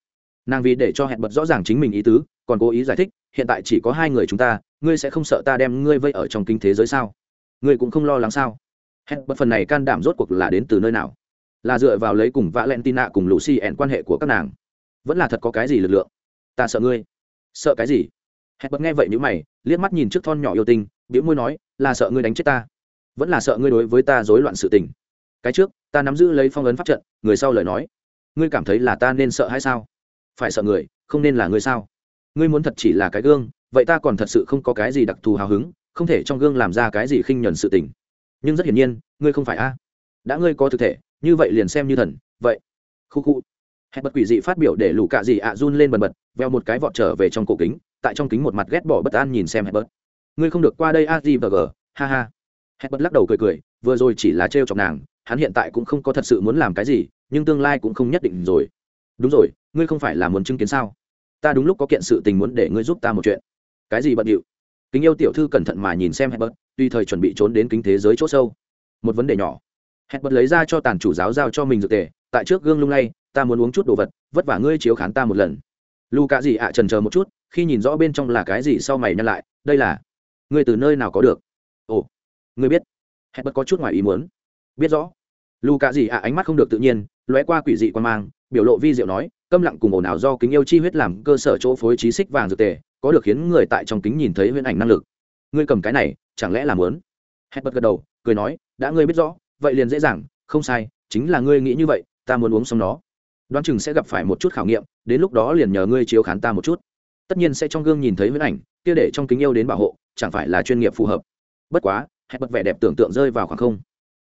nàng vì để cho hẹn bật rõ ràng chính mình ý tứ, còn cố ý giải thích, hiện tại chỉ có hai người chúng ta, ngươi sẽ không sợ ta đem ngươi vây ở trong kinh thế giới sao? Ngươi cũng không lo lắng sao? Hẹn bật phần này can đảm rốt cuộc là đến từ nơi nào? Là dựa vào lấy cùng valentina cùng lucy ẻn quan hệ của các nàng. Vẫn là thật có cái gì lực lượng? Ta sợ ngươi. Sợ cái gì? Hẹn bật nghe vậy nếu mày, liếc mắt nhìn trước thon nhỏ yêu tinh biễu môi nói, là sợ ngươi đánh chết ta. Vẫn là sợ ngươi đối với ta rối loạn sự tình. Cái trước, ta nắm giữ lấy phong ấn pháp trận, người sau lời nói. Ngươi cảm thấy là ta nên sợ hay sao? Phải sợ người, không nên là ngươi sao? Ngươi muốn thật chỉ là cái gương, vậy ta còn thật sự không có cái gì đặc thù hào hứng, không thể trong gương làm ra cái gì khinh nhuần sự tình. Nhưng rất hiển nhiên, ngươi không phải a. Đã ngươi có thực thể, như vậy liền xem như thần, vậy. Khu khu. Hẹn bật quỷ dị phát biểu để lù cạ dị ạ run lên bần bật, veo một cái vọt trở về trong cổ kính, tại trong kính một mặt ghét bỏ bất an nhìn xem hẹn bật ngươi không được qua đây a gì bờ gờ, ha ha. Hẹn bật lắc đầu cười cười, vừa rồi chỉ là trêu chọc nàng, hắn hiện tại cũng không có thật sự muốn làm cái gì, nhưng tương lai cũng không nhất định rồi đúng rồi, ngươi không phải là muốn chứng kiến sao? Ta đúng lúc có kiện sự tình muốn để ngươi giúp ta một chuyện. Cái gì bận điệu? Kính yêu tiểu thư cẩn thận mà nhìn xem hebert tuy thời chuẩn bị trốn đến kính thế giới chỗ sâu. Một vấn đề nhỏ. Hebert lấy ra cho tàn chủ giáo giao cho mình dược tề, tại trước gương lung lay, ta muốn uống chút đồ vật, vất vả ngươi chiếu khán ta một lần. Lu cả gì ạ à, trần chờ một chút, khi nhìn rõ bên trong là cái gì sau mày nhăn lại, đây là. Ngươi từ nơi nào có được? Ồ, ngươi biết. Hebert có chút ngoài ý muốn. Biết rõ. Lu cả gì ạ à, ánh mắt không được tự nhiên lóe qua quỷ dị quan mang, biểu lộ vi diệu nói, câm lặng cùng ồn ào do kính yêu chi huyết làm cơ sở chỗ phối trí xích vàng dược tề, có được khiến người tại trong kính nhìn thấy huyễn ảnh năng lực. Ngươi cầm cái này, chẳng lẽ là muốn hẹn bật gật đầu, cười nói, đã ngươi biết rõ, vậy liền dễ dàng, không sai, chính là ngươi nghĩ như vậy, ta muốn uống xong nó. Đoán chừng sẽ gặp phải một chút khảo nghiệm, đến lúc đó liền nhờ ngươi chiếu khán ta một chút. Tất nhiên sẽ trong gương nhìn thấy huyễn ảnh, kia để trong kính yêu đến bảo hộ, chẳng phải là chuyên nghiệp phù hợp. Bất quá hẹn bật vẻ đẹp tưởng tượng rơi vào khoảng không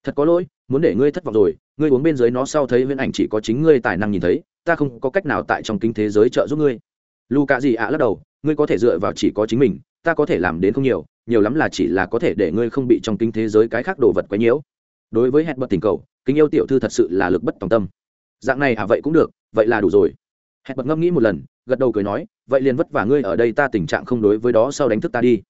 thật có lỗi, muốn để ngươi thất vọng rồi, ngươi uống bên dưới nó sau thấy viễn ảnh chỉ có chính ngươi tài năng nhìn thấy, ta không có cách nào tại trong kính thế giới trợ giúp ngươi. Lu cạ gì ạ lắc đầu, ngươi có thể dựa vào chỉ có chính mình, ta có thể làm đến không nhiều nhiều lắm là chỉ là có thể để ngươi không bị trong kính thế giới cái khác đồ vật quấy nhiễu. Đối với hẹn bật tình cầu, kính yêu tiểu thư thật sự là lực bất tòng tâm. Dạng này à vậy cũng được, vậy là đủ rồi. Hẹn bật ngẫm nghĩ một lần, gật đầu cười nói, vậy liền vất vả ngươi ở đây ta tình trạng không đối với đó, sau đánh thức ta đi.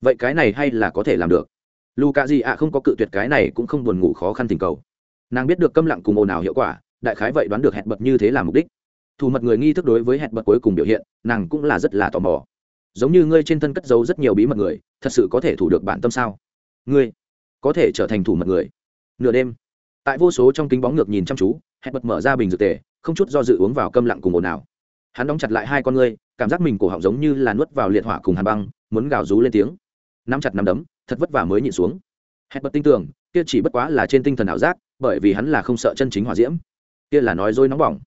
Vậy cái này hay là có thể làm được? Lù cạ gì ạ không có cự tuyệt cái này cũng không buồn ngủ khó khăn tình cầu. Nàng biết được câm lặng cùng ồn ào hiệu quả, đại khái vậy đoán được hẹn bật như thế là mục đích. Thủ mật người nghi thức đối với hẹn bật cuối cùng biểu hiện, nàng cũng là rất là tò mò. Giống như ngươi trên thân cất giấu rất nhiều bí mật người, thật sự có thể thủ được bản tâm sao? Ngươi có thể trở thành thủ mật người. Nửa đêm, tại vô số trong kính bóng ngược nhìn chăm chú, hẹn bật mở ra bình dược tề, không chút do dự uống vào câm lặng cùng ồn ào. Hắn đóng chặt lại hai con ngươi, cảm giác mình cổ họng giống như là nuốt vào liệt hỏa cùng hàn băng, muốn gào rú lên tiếng nắm chặt nắm đấm, thật vất vả mới nhịn xuống. Hẹn bật tin tưởng, kia chỉ bất quá là trên tinh thần ảo giác, bởi vì hắn là không sợ chân chính hỏa diễm. Kia là nói dối nóng bỏng.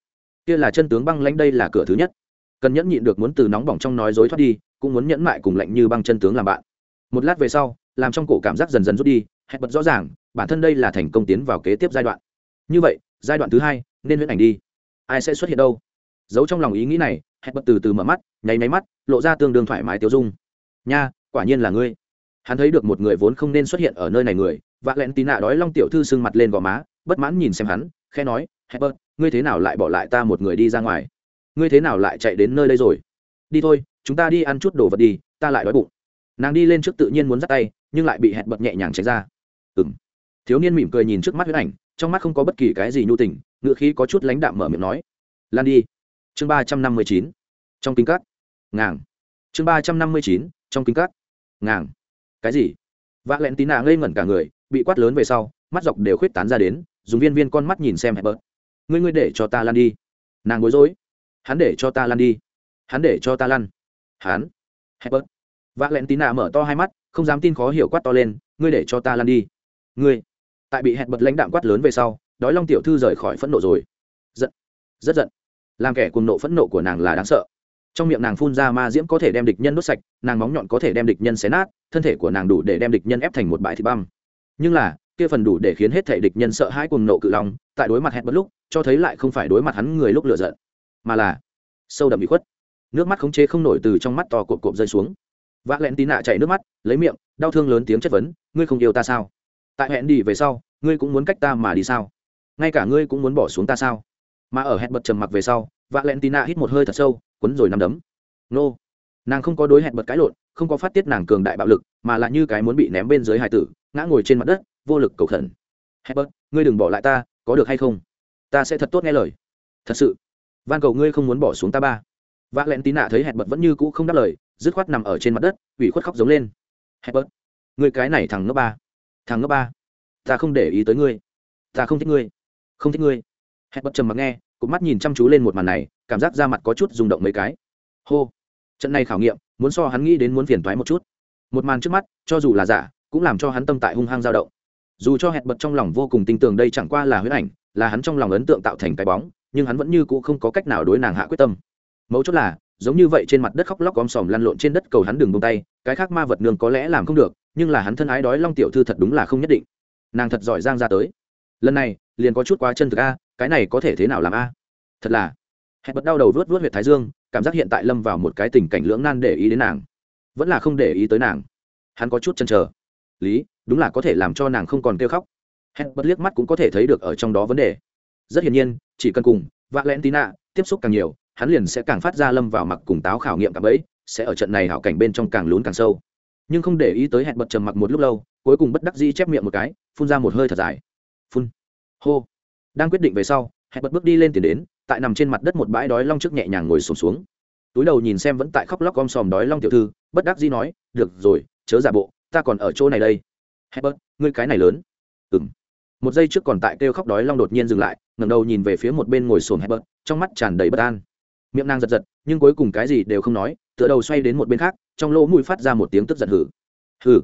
Kia là chân tướng băng lãnh đây là cửa thứ nhất. Cần nhẫn nhịn được muốn từ nóng bỏng trong nói dối thoát đi, cũng muốn nhẫn mại cùng lạnh như băng chân tướng làm bạn. Một lát về sau, làm trong cổ cảm giác dần dần rút đi hẹn bật rõ ràng, bản thân đây là thành công tiến vào kế tiếp giai đoạn. Như vậy, giai đoạn thứ hai, nên huyễn ảnh đi. Ai sẽ xuất hiện đâu? Giấu trong lòng ý nghĩ này hẹn bật từ từ mở mắt, nháy máy mắt, lộ ra tương đương thoải mái tiêu dung. Nha, quả nhiên là ngươi hắn thấy được một người vốn không nên xuất hiện ở nơi này người, vạ lẹn tí nạ đói long tiểu thư sưng mặt lên gò má, bất mãn nhìn xem hắn khe nói hebert ngươi thế nào lại bỏ lại ta một người đi ra ngoài? Ngươi thế nào lại chạy đến nơi đây rồi? Đi thôi, chúng ta đi ăn chút đồ vật đi, ta lại đói bụng. Nàng đi lên trước tự nhiên muốn dắt tay, nhưng lại bị hẹn bật nhẹ nhàng tránh ra. Ừng thiếu niên mỉm cười nhìn trước mắt huyết ảnh, trong mắt không có bất kỳ cái gì nhu tình, ngựa khí có chút lãnh đạm mở miệng nói, lan đi. Chương ba trăm năm mươi chín. Trong kinh cắt ngàng. Chương ba trăm năm mươi chín, trong kinh cắt ngàng cái gì? V ạ l ẹ n tí nạ ngây ngẩn cả người, bị quát lớn về sau, mắt dọc đều khuyết tán ra đến, dùng viên viên con mắt nhìn xem hẹp bớt ngươi ngươi để cho ta lan đi. Nàng bối rối. Hắn để cho ta lan đi. Hắn để cho ta lăn. Hắn. Hẹp bớt v ạ l ẹ n tí nạ mở to hai mắt, không dám tin khó hiểu quát to lên, ngươi để cho ta lan đi. Ngươi. Tại bị hẹn bật lãnh đạm quát lớn về sau, đói long tiểu thư rời khỏi phẫn nộ rồi. Giận. Rất giận. Làm kẻ cùng nộ phẫn nộ của nàng là đáng sợ. Trong miệng nàng phun ra ma diễm có thể đem địch nhân đốt sạch, nàng móng nhọn có thể đem địch nhân xé nát thân thể của nàng đủ để đem địch nhân ép thành một bãi thịt băm. Nhưng là kia phần đủ để khiến hết thể địch nhân sợ hãi cùng nộ cự long, tại đối mặt hẹn bất lúc cho thấy lại không phải đối mặt hắn người lúc lựa giận mà là sâu đậm bị khuất. Nước mắt khống chế không nổi từ trong mắt to cộp cộp rơi xuống. V ã tí nạ chảy nước mắt lấy miệng đau thương lớn tiếng chất vấn ngươi không yêu ta sao? Tại hẹn đi về sau ngươi cũng muốn cách ta mà đi sao? Ngay cả ngươi cũng muốn bỏ xuống ta sao? Mà ở hẹn bật trầm mặc về sau v ã tí nạ hít một hơi thật sâu quấn rồi nằm đấm. Nô nàng không có đối hẹn bật cái lộn, không có phát tiết nàng cường đại bạo lực, mà là như cái muốn bị ném bên dưới hải tử, ngã ngồi trên mặt đất, vô lực cầu khẩn. Hẹn bật, ngươi đừng bỏ lại ta, có được hay không? Ta sẽ thật tốt nghe lời. Thật sự. Van cầu ngươi không muốn bỏ xuống ta ba. Vác lén tí nạ thấy hẹn bật vẫn như cũ không đáp lời, dứt khoát nằm ở trên mặt đất, ủy khuất khóc giống lên. Hẹn bật, ngươi cái này thằng ngốc ba. Thằng ngốc ba. Ta không để ý tới ngươi. Ta không thích ngươi. Không thích ngươi. Hẹn bật trầm mặc nghe, cụp mắt nhìn chăm chú lên một màn này, cảm giác da mặt có chút rung động mấy cái. Hô trận này khảo nghiệm, muốn so hắn nghĩ đến muốn phiền thoái một chút. Một màn trước mắt, cho dù là giả, cũng làm cho hắn tâm tại hung hăng dao động. Dù cho hẹn bật trong lòng vô cùng tin tưởng đây chẳng qua là huyết ảnh, là hắn trong lòng ấn tượng tạo thành cái bóng, nhưng hắn vẫn như cũ không có cách nào đối nàng hạ quyết tâm. Mấu chốt là, giống như vậy trên mặt đất khóc lóc gom sòm lăn lộn trên đất cầu hắn đừng bông tay, cái khác ma vật nương có lẽ làm không được, nhưng là hắn thân ái đói long tiểu thư thật đúng là không nhất định. Nàng thật giỏi giang ra tới. Lần này, liền có chút quá chân thực a, cái này có thể thế nào làm a? Thật là, hẹn bật đau đầu vớt vớt huyệt thái dương cảm giác hiện tại lâm vào một cái tình cảnh lưỡng nan để ý đến nàng. Vẫn là không để ý tới nàng. Hắn có chút chăn trở lý, đúng là có thể làm cho nàng không còn kêu khóc. Hết bật liếc mắt cũng có thể thấy được ở trong đó vấn đề. Rất hiển nhiên, chỉ cần cùng vạ lẽn tí nạ tiếp xúc càng nhiều, hắn liền sẽ càng phát ra lâm vào mặc cùng táo khảo nghiệm cả bẫy sẽ ở trận này hảo cảnh bên trong càng lún càng sâu. Nhưng không để ý tới hẹn bật trầm mặc một lúc lâu, cuối cùng bất đắc dĩ chép miệng một cái, phun ra một hơi thật dài. Phun. Hô. Đang quyết định về sau hẹn bật bước đi lên tiền đến tại nằm trên mặt đất một bãi đói long trước nhẹ nhàng ngồi sổm xuống, xuống túi đầu nhìn xem vẫn tại khóc lóc om sòm đói long tiểu thư bất đắc dĩ nói được rồi chớ giả bộ ta còn ở chỗ này đây. Hebert ngươi cái này lớn. Ừng một giây trước còn tại kêu khóc đói long đột nhiên dừng lại ngẩng đầu nhìn về phía một bên ngồi sồn hebert trong mắt tràn đầy bất an. Miệng nàng giật giật nhưng cuối cùng cái gì đều không nói tựa đầu xoay đến một bên khác trong lỗ mũi phát ra một tiếng tức giận hử. Hử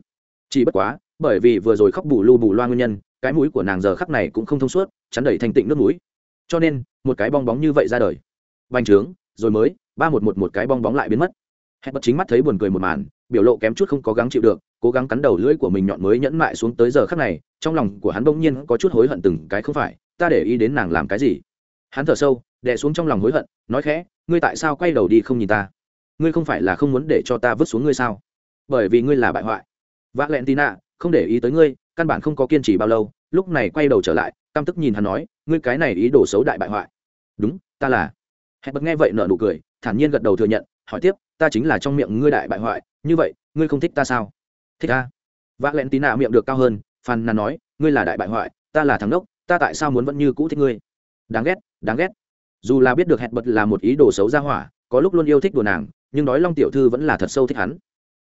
chỉ bất quá bởi vì vừa rồi khóc bù lu bù loa nguyên nhân cái mũi của nàng giờ khắc này cũng không thông suốt chắn đầy thành tịnh nước mũi. Cho nên một cái bong bóng như vậy ra đời. Bành trướng, rồi mới, ba một một một cái bong bóng lại biến mất. Hẹn bật chính mắt thấy buồn cười một màn, biểu lộ kém chút không có gắng chịu được, cố gắng cắn đầu lưỡi của mình nhọn mới nhẫn mại xuống tới giờ khắc này, trong lòng của hắn bỗng nhiên có chút hối hận từng cái không phải, ta để ý đến nàng làm cái gì? Hắn thở sâu, đè xuống trong lòng hối hận, nói khẽ, ngươi tại sao quay đầu đi không nhìn ta? Ngươi không phải là không muốn để cho ta vứt xuống ngươi sao? Bởi vì ngươi là bại hoại. Vác lẹn tina không để ý tới ngươi, căn bản không có kiên trì bao lâu, lúc này quay đầu trở lại, căm tức nhìn hắn nói, ngươi cái này ý đồ xấu đại bại hoại đúng, ta là. Hẹn bật nghe vậy nợ nụ cười, thản nhiên gật đầu thừa nhận, hỏi tiếp, ta chính là trong miệng ngươi đại bại hoại, như vậy, ngươi không thích ta sao? Thích ta. Vạ lẹn tí nạ miệng được cao hơn phan nàn nói, ngươi là đại bại hoại, ta là thằng đốc ta tại sao muốn vẫn như cũ thích ngươi? Đáng ghét đáng ghét. Dù là biết được hẹn bật là một ý đồ xấu ra hỏa, có lúc luôn yêu thích đùa nàng, nhưng đói long tiểu thư vẫn là thật sâu thích hắn.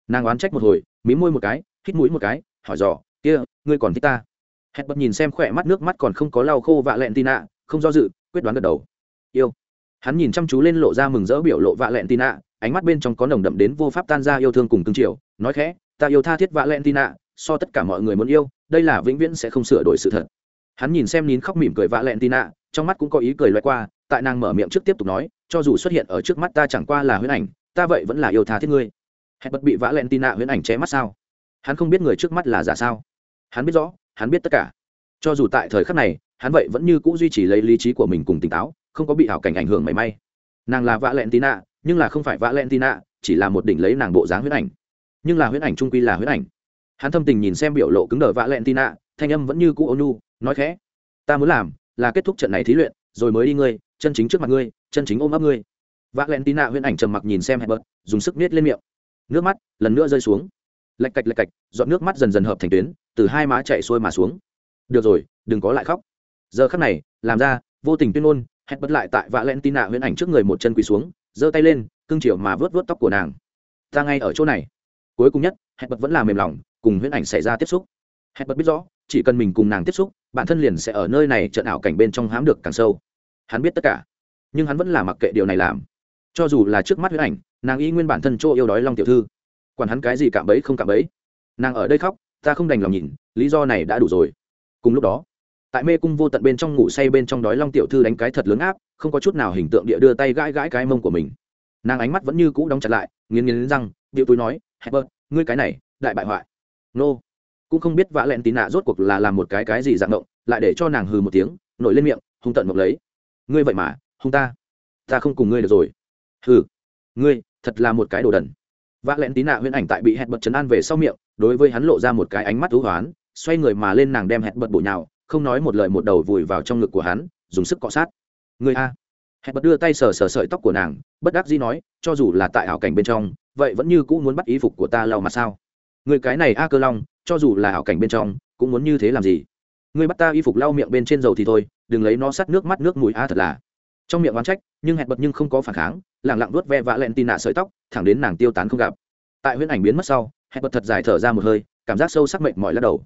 Nàng oán trách một hồi mí môi một cái, hít mũi một cái, hỏi dò, kia, ngươi còn thích ta? Hẹn bật nhìn xem khỏe mắt nước mắt còn không có lau khô vạ lẹn tì nạ không do dự, quyết đoán gật đầu yêu. Hắn nhìn chăm chú lên lộ ra mừng rỡ biểu lộ vạ lẹn tin ạ ánh mắt bên trong có nồng đậm đến vô pháp tan ra yêu thương cùng cương triều nói khẽ, ta yêu tha thiết vạ lẹn tin ạ so tất cả mọi người muốn yêu, đây là vĩnh viễn sẽ không sửa đổi sự thật. Hắn nhìn xem nín khóc mỉm cười vạ lẹn tin ạ trong mắt cũng có ý cười loại qua, tại nàng mở miệng trước tiếp tục nói, cho dù xuất hiện ở trước mắt ta chẳng qua là huyễn ảnh, ta vậy vẫn là yêu tha thiết ngươi. Hẹn bật bị vã len tin nạ huyễn ảnh che mắt sao? Hắn không biết người trước mắt là giả sao? Hắn biết rõ, hắn biết tất cả. Cho dù tại thời khắc này, hắn vậy vẫn như c ũ duy trì lấy lý trí của mình cùng tỉnh táo không có bị hảo cảnh ảnh hưởng mảy may. Nàng là vã len tina nạ nhưng là không phải vã len tina nạ chỉ là một đỉnh lấy nàng bộ dáng huyễn ảnh. Nhưng là huyễn ảnh trung quy là huyễn ảnh. Hắn thâm tình nhìn xem biểu lộ cứng đờ vã len tina nạ thanh âm vẫn như cũ ônu nói khẽ, ta muốn làm là kết thúc trận này thí luyện, rồi mới đi ngươi, chân chính trước mặt ngươi, chân chính ôm ấp ngươi. Vã len tina nạ huyễn ảnh trầm mặc nhìn xem hẹp bật dùng sức miết lên miệng. Nước mắt lần nữa rơi xuống. Lạch cạch lạch cạch dọn nước mắt dần dần hợp thành tuyến, từ hai má chạy xuôi mà xuống. Được rồi, đừng có lại khóc. Giờ khắc này, làm ra vô tình tuyên ngôn hẹn bật lại tại vạ len tin nạ huyễn ảnh trước người một chân quỳ xuống, giơ tay lên cưng chiều mà vớt vớt tóc của nàng. Ta ngay ở chỗ này. Cuối cùng nhất hẹn bật vẫn là mềm lòng, cùng huyễn ảnh xảy ra tiếp xúc. Hẹn bật biết rõ, chỉ cần mình cùng nàng tiếp xúc, bản thân liền sẽ ở nơi này trận ảo cảnh bên trong hám được càng sâu. Hắn biết tất cả, nhưng hắn vẫn là mặc kệ điều này làm. Cho dù là trước mắt huyễn ảnh, nàng y nguyên bản thân chỗ yêu đói long tiểu thư. Quản hắn cái gì cạm bẫy không cạm bẫy. Nàng ở đây khóc, ta không đành lòng nhìn, lý do này đã đủ rồi. Cùng lúc đó tại mê cung vô tận bên trong ngủ say bên trong đói long tiểu thư đánh cái thật lớn áp, không có chút nào hình tượng địa đưa tay gãi gãi cái mông của mình. Nàng ánh mắt vẫn như cũ đóng chặt lại, nghiến nghiến răng, điệu túi nói hebert ngươi cái này, đại bại hoại. Nô. Cũng không biết vã lẹn tín nạ rốt cuộc là làm một cái cái gì dạng động, lại để cho nàng hừ một tiếng, nổi lên miệng, hung tận mộc lấy. Ngươi vậy mà, hung ta. Ta không cùng ngươi được rồi. Hừ, ngươi, thật là một cái đồ đần. Vã lẹn tí nạ huyễn ảnh tại bị hẹn bật chấn an về sau miệng, đối với hắn lộ ra một cái ánh mắt thú hoán, xoay người mà lên nàng đem hẹn bật bổ nhào không nói một lời một đầu vùi vào trong ngực của hắn, dùng sức cọ sát. Người a. Hẹn bật đưa tay sờ sờ sợi tóc của nàng, bất đắc dĩ nói, cho dù là tại ảo cảnh bên trong, vậy vẫn như cũng muốn bắt ý phục của ta lau mà sao? Người cái này a cơ long, cho dù là ảo cảnh bên trong, cũng muốn như thế làm gì? Người bắt ta y phục lau miệng bên trên dầu thì thôi, đừng lấy nó sắt nước mắt nước mũi a thật là. Trong miệng oán trách, nhưng hẹn bật nhưng không có phản kháng lẳng lặng vuốt ve vạ lẹn tin nạ sợi tóc, thẳng đến nàng tiêu tán không gặp. Tại huyễn ảnh biến mất sau, hẹn bật thật dài thở ra một hơi, cảm giác sâu sắc mệnh mọi lắc đầu.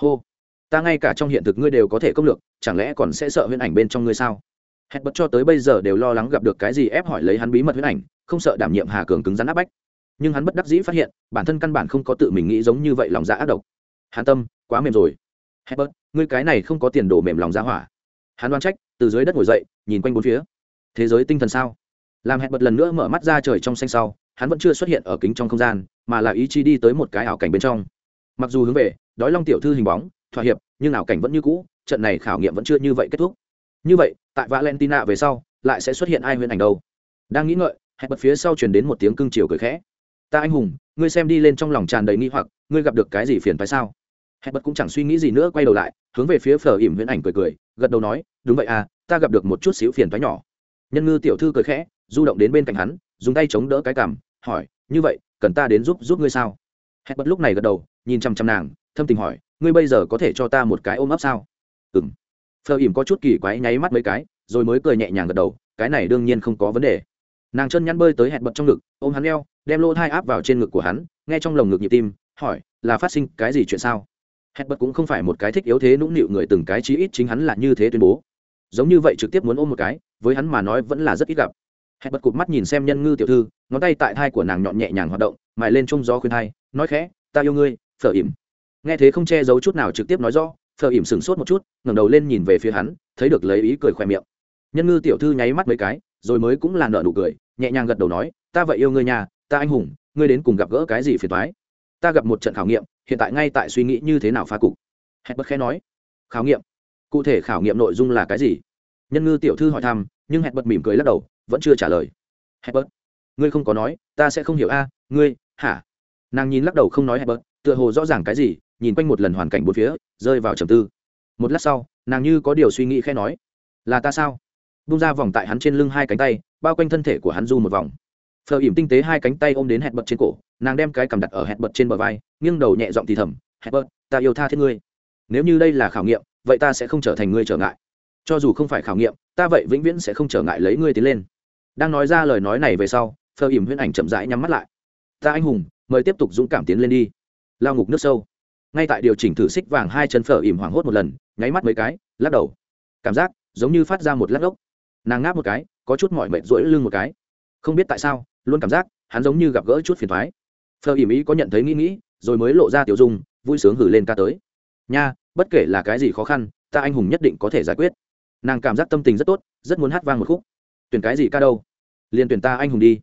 Hô ta ngay cả trong hiện thực ngươi đều có thể công lược, chẳng lẽ còn sẽ sợ huyễn ảnh bên trong ngươi sao? Hẹn bật cho tới bây giờ đều lo lắng gặp được cái gì ép hỏi lấy hắn bí mật huyễn ảnh, không sợ đảm nhiệm hà cường cứng rắn áp bách. Nhưng hắn bất đắc dĩ phát hiện, bản thân căn bản không có tự mình nghĩ giống như vậy lòng dạ ác độc. Hắn tâm, quá mềm rồi. Hẹn bật ngươi cái này không có tiền đồ mềm lòng ra hỏa. Hắn đoán trách, từ dưới đất ngồi dậy, nhìn quanh bốn phía. Thế giới tinh thần sao? Làm hẹn bật lần nữa mở mắt ra trời trong xanh sau, hắn vẫn chưa xuất hiện ở kính trong không gian, mà là ý chí đi tới một cái ảo cảnh bên trong. Mặc dù hướng về, đói long tiểu thư hình bóng thỏa hiệp, nhưng ảo cảnh vẫn như cũ, trận này khảo nghiệm vẫn chưa như vậy kết thúc. Như vậy, tại valentina về sau, lại sẽ xuất hiện ai huyền ảnh đâu? Đang nghĩ ngợi, hẹn bật phía sau truyền đến một tiếng cưng chiều cười khẽ. Ta anh hùng, ngươi xem đi lên trong lòng tràn đầy nghi hoặc, ngươi gặp được cái gì phiền phải sao? Hẹn bật cũng chẳng suy nghĩ gì nữa, quay đầu lại, hướng về phía phở ỉm huyền ảnh cười cười, gật đầu nói, đúng vậy à ta gặp được một chút xíu phiền thoái nhỏ. Nhân ngư tiểu thư cười khẽ, du động đến bên cạnh hắn, dùng tay chống đỡ cái cằm, hỏi, như vậy, cần ta đến giúp giúp ngươi sao? Hẹn bật lúc này gật đầu, nhìn chăm chăm nàng, thâm tình hỏi ngươi bây giờ có thể cho ta một cái ôm ấp sao? Ừ m phờ ỉm có chút kỳ quái nháy mắt mấy cái, rồi mới cười nhẹ nhàng gật đầu, cái này đương nhiên không có vấn đề. Nàng chân nhắn bơi tới hẹn bật trong ngực, ôm hắn leo đem lỗ thai áp vào trên ngực của hắn, nghe trong lồng ngực nhịp tim, hỏi, là phát sinh cái gì chuyện sao? Hẹn bật cũng không phải một cái thích yếu thế nũng nịu người từng cái chí ít, chính hắn là như thế tuyên bố. Giống như vậy trực tiếp muốn ôm một cái, với hắn mà nói vẫn là rất ít gặp. Hẹn bật cụt mắt nhìn xem nhân ngư tiểu thư, ngón tay tại thai của nàng nhọn nhẹ nhàng hoạt động, mài lên trông gió khuyên thai, nói khẽ, ta yêu ngươi phở ỉm nghe thế không che giấu chút nào trực tiếp nói rõ, phở ỉm sửng sốt một chút, ngẩng đầu lên nhìn về phía hắn, thấy được lấy ý cười khoe miệng. Nhân ngư tiểu thư nháy mắt mấy cái, rồi mới cũng là nợ nụ cười, nhẹ nhàng gật đầu nói, ta vậy yêu ngươi nhà, ta anh hùng, ngươi đến cùng gặp gỡ cái gì phiền toái? Ta gặp một trận khảo nghiệm, hiện tại ngay tại suy nghĩ như thế nào phá cục. Hẹn bất khẽ nói, khảo nghiệm? Cụ thể khảo nghiệm nội dung là cái gì? Nhân ngư tiểu thư hỏi thăm, nhưng hẹn bật mỉm cười lắc đầu, vẫn chưa trả lời. Hẹn bật ngươi không có nói, ta sẽ không hiểu a, ngươi, hả? Nàng nhìn lắc đầu không nói hẹn bật tựa hồ rõ ràng cái gì nhìn quanh một lần hoàn cảnh bốn phía, rơi vào trầm tư. Một lát sau, nàng như có điều suy nghĩ khẽ nói, là ta sao? Bung ra vòng tại hắn trên lưng hai cánh tay, bao quanh thân thể của hắn du một vòng. Phờ ỉm tinh tế hai cánh tay ôm đến hẹn bật trên cổ, nàng đem cái cầm đặt ở hẹn bật trên bờ vai, nghiêng đầu nhẹ giọng thì thầm, hẹn bật, ta yêu tha thiết ngươi. Nếu như đây là khảo nghiệm, vậy ta sẽ không trở thành ngươi trở ngại. Cho dù không phải khảo nghiệm, ta vậy vĩnh viễn sẽ không trở ngại lấy ngươi tiến lên. Đang nói ra lời nói này về sau, phờ ỉm huyễn ảnh chậm rãi nhắm mắt lại. Ta anh hùng, mời tiếp tục dũng cảm tiến lên đi. Lao ngục nước sâu ngay tại điều chỉnh thử xích vàng hai chân phở ỉm hoảng hốt một lần, nháy mắt mấy cái, lắc đầu. Cảm giác giống như phát ra một lắc ốc. Nàng ngáp một cái, có chút mỏi mệt rỗi lưng một cái. Không biết tại sao, luôn cảm giác hắn giống như gặp gỡ chút phiền thoái. Phở ỉm ý có nhận thấy nghĩ nghĩ, rồi mới lộ ra tiểu dung, vui sướng hử lên ca tới. Nha, bất kể là cái gì khó khăn, ta anh hùng nhất định có thể giải quyết. Nàng cảm giác tâm tình rất tốt, rất muốn hát vang một khúc. Tuyển cái gì ca đâu? Liền tuyển ta anh hùng đi.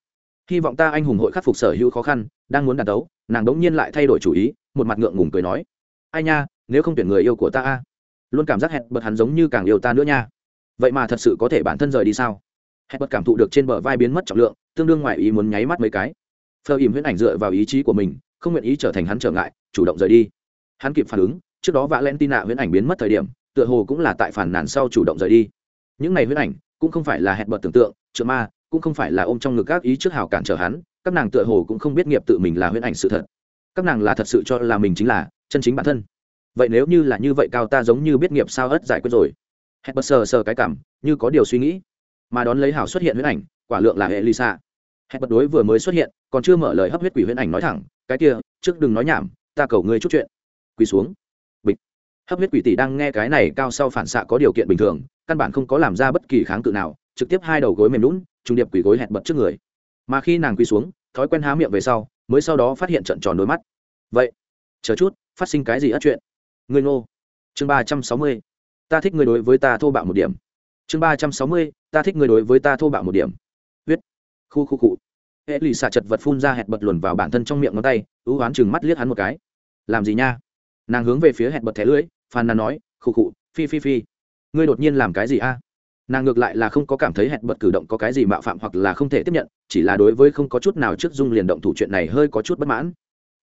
Hy vọng ta anh hùng hội khắc phục sở hữu khó khăn đang muốn đàn đấu nàng đống nhiên lại thay đổi chủ ý, một mặt ngượng ngùng cười nói, ai nha, nếu không tuyển người yêu của ta a, luôn cảm giác hẹn bật hắn giống như càng yêu ta nữa nha. Vậy mà thật sự có thể bản thân rời đi sao? Hẹn bật cảm thụ được trên bờ vai biến mất trọng lượng, tương đương ngoài ý muốn nháy mắt mấy cái. Phờ ìm huyễn ảnh dựa vào ý chí của mình, không nguyện ý trở thành hắn trở ngại, chủ động rời đi. Hắn kịp phản ứng, trước đó vạ len tin nạ huyễn ảnh biến mất thời điểm, tựa hồ cũng là tại phản nản sau chủ động rời đi. Những này huyễn ảnh cũng không phải là hẹn bật tưởng tượng trợ ma, cũng không phải là ôm trong ngực các ý trước hào cản trở hắn các nàng tựa hồ cũng không biết nghiệp tự mình là huyễn ảnh sự thật. Các nàng là thật sự cho là mình chính là chân chính bản thân. Vậy nếu như là như vậy cao ta giống như biết nghiệp sao ớt giải quyết rồi. Hẹn bật sờ sờ cái cảm, như có điều suy nghĩ. Mà đón lấy hảo xuất hiện huyễn ảnh, quả lượng là hệ lisa hẹn bật đối vừa mới xuất hiện, còn chưa mở lời hấp huyết quỷ huyễn ảnh nói thẳng, cái kia, trước đừng nói nhảm, ta cầu ngươi chút chuyện. Quỳ xuống. Bịch. Hấp huyết quỷ tỷ đang nghe cái này cao sau phản xạ có điều kiện bình thường, căn bản không có làm ra bất kỳ kháng cự nào, trực tiếp hai đầu gối mềm lún trung điệp quỷ gối hẹn bật trước người mà khi nàng quỳ xuống, thói quen há miệng về sau, mới sau đó phát hiện trận tròn đôi mắt. Vậy, chờ chút, phát sinh cái gì ất chuyện? Người ngô. Chương ba trăm sáu mươi. Ta thích người đối với ta thô bạo một điểm. Chương ba trăm sáu mươi, ta thích người đối với ta thô bạo một điểm. Huyết. Khu khu cụ hệ lì xạ chật vật phun ra hẹn bật luồn vào bản thân trong miệng ngón tay ưu oán chừng mắt liếc hắn một cái. Làm gì nha? Nàng hướng về phía hẹn bật thẻ lưỡi, phàn nàn nói khu cụ phi phi phi. Ngươi đột nhiên làm cái gì a? Nàng ngược lại là không có cảm thấy hẹn bật cử động có cái gì mạo phạm hoặc là không thể tiếp nhận, chỉ là đối với không có chút nào trước dung liền động thủ chuyện này hơi có chút bất mãn.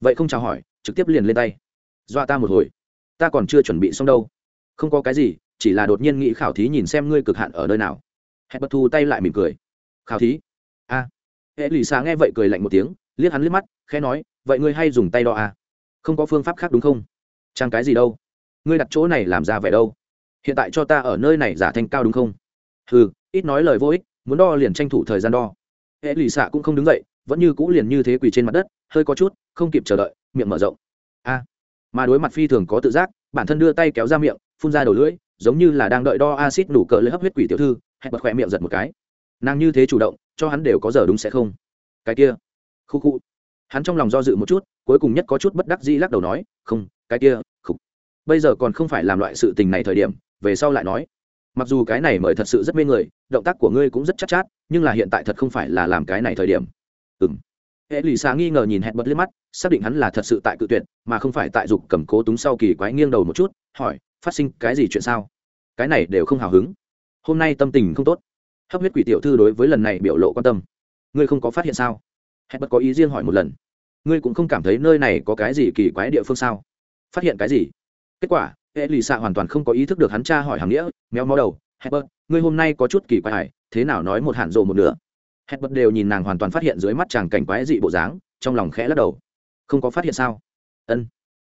Vậy không chào hỏi, trực tiếp liền lên tay. Dọa ta một hồi. Ta còn chưa chuẩn bị xong đâu. Không có cái gì, chỉ là đột nhiên nghĩ khảo thí nhìn xem ngươi cực hạn ở nơi nào. Hẹn bật thu tay lại mỉm cười. Khảo thí? A. À. hệ lì xà nghe vậy cười lạnh một tiếng, liếc hắn liếc mắt, khẽ nói, vậy ngươi hay dùng tay đo a. Không có phương pháp khác đúng không? Trang cái gì đâu? Ngươi đặt chỗ này làm ra vẻ đâu? Hiện tại cho ta ở nơi này giả thanh cao đúng không? Ừ ít nói lời vô ích, muốn đo liền tranh thủ thời gian đo. Hệ lì xạ cũng không đứng dậy, vẫn như cũ liền như thế quỳ trên mặt đất, hơi có chút, không kịp chờ đợi, miệng mở rộng. A, mà đối mặt phi thường có tự giác, bản thân đưa tay kéo ra miệng, phun ra đầu lưỡi, giống như là đang đợi đo acid đủ cỡ lấy hấp huyết quỷ tiểu thư hẹn bật khỏe miệng giật một cái. Nàng như thế chủ động, cho hắn đều có giờ đúng sẽ không. Cái kia, khu khu. Hắn trong lòng do dự một chút, cuối cùng nhất có chút bất đắc dĩ lắc đầu nói, không, cái kia, khục. Bây giờ còn không phải làm loại sự tình này thời điểm, về sau lại nói mặc dù cái này mời thật sự rất mê người động tác của ngươi cũng rất chắc chát, chát nhưng là hiện tại thật không phải là làm cái này thời điểm. Ừng hệ lì xà nghi ngờ nhìn hẹn bật liếc mắt xác định hắn là thật sự tại cự tuyệt mà không phải tại dục cầm cố túng sau kỳ quái nghiêng đầu một chút hỏi phát sinh cái gì chuyện sao? Cái này đều không hào hứng. Hôm nay tâm tình không tốt. Hấp huyết quỷ tiểu thư đối với lần này biểu lộ quan tâm. Ngươi không có phát hiện sao? Hẹn bật có ý riêng hỏi một lần. Ngươi cũng không cảm thấy nơi này có cái gì kỳ quái địa phương sao? Phát hiện cái gì? Kết quả hệ lì xạ hoàn toàn không có ý thức được hắn cha hỏi hàng nghĩa, méo mó đầu hebert ngươi hôm nay có chút kỳ quái hải thế nào nói một hạn rộ một nửa? Hebert đều nhìn nàng hoàn toàn phát hiện dưới mắt chàng cảnh quái dị bộ dáng, trong lòng khẽ lắc đầu. Không có phát hiện sao? Ân.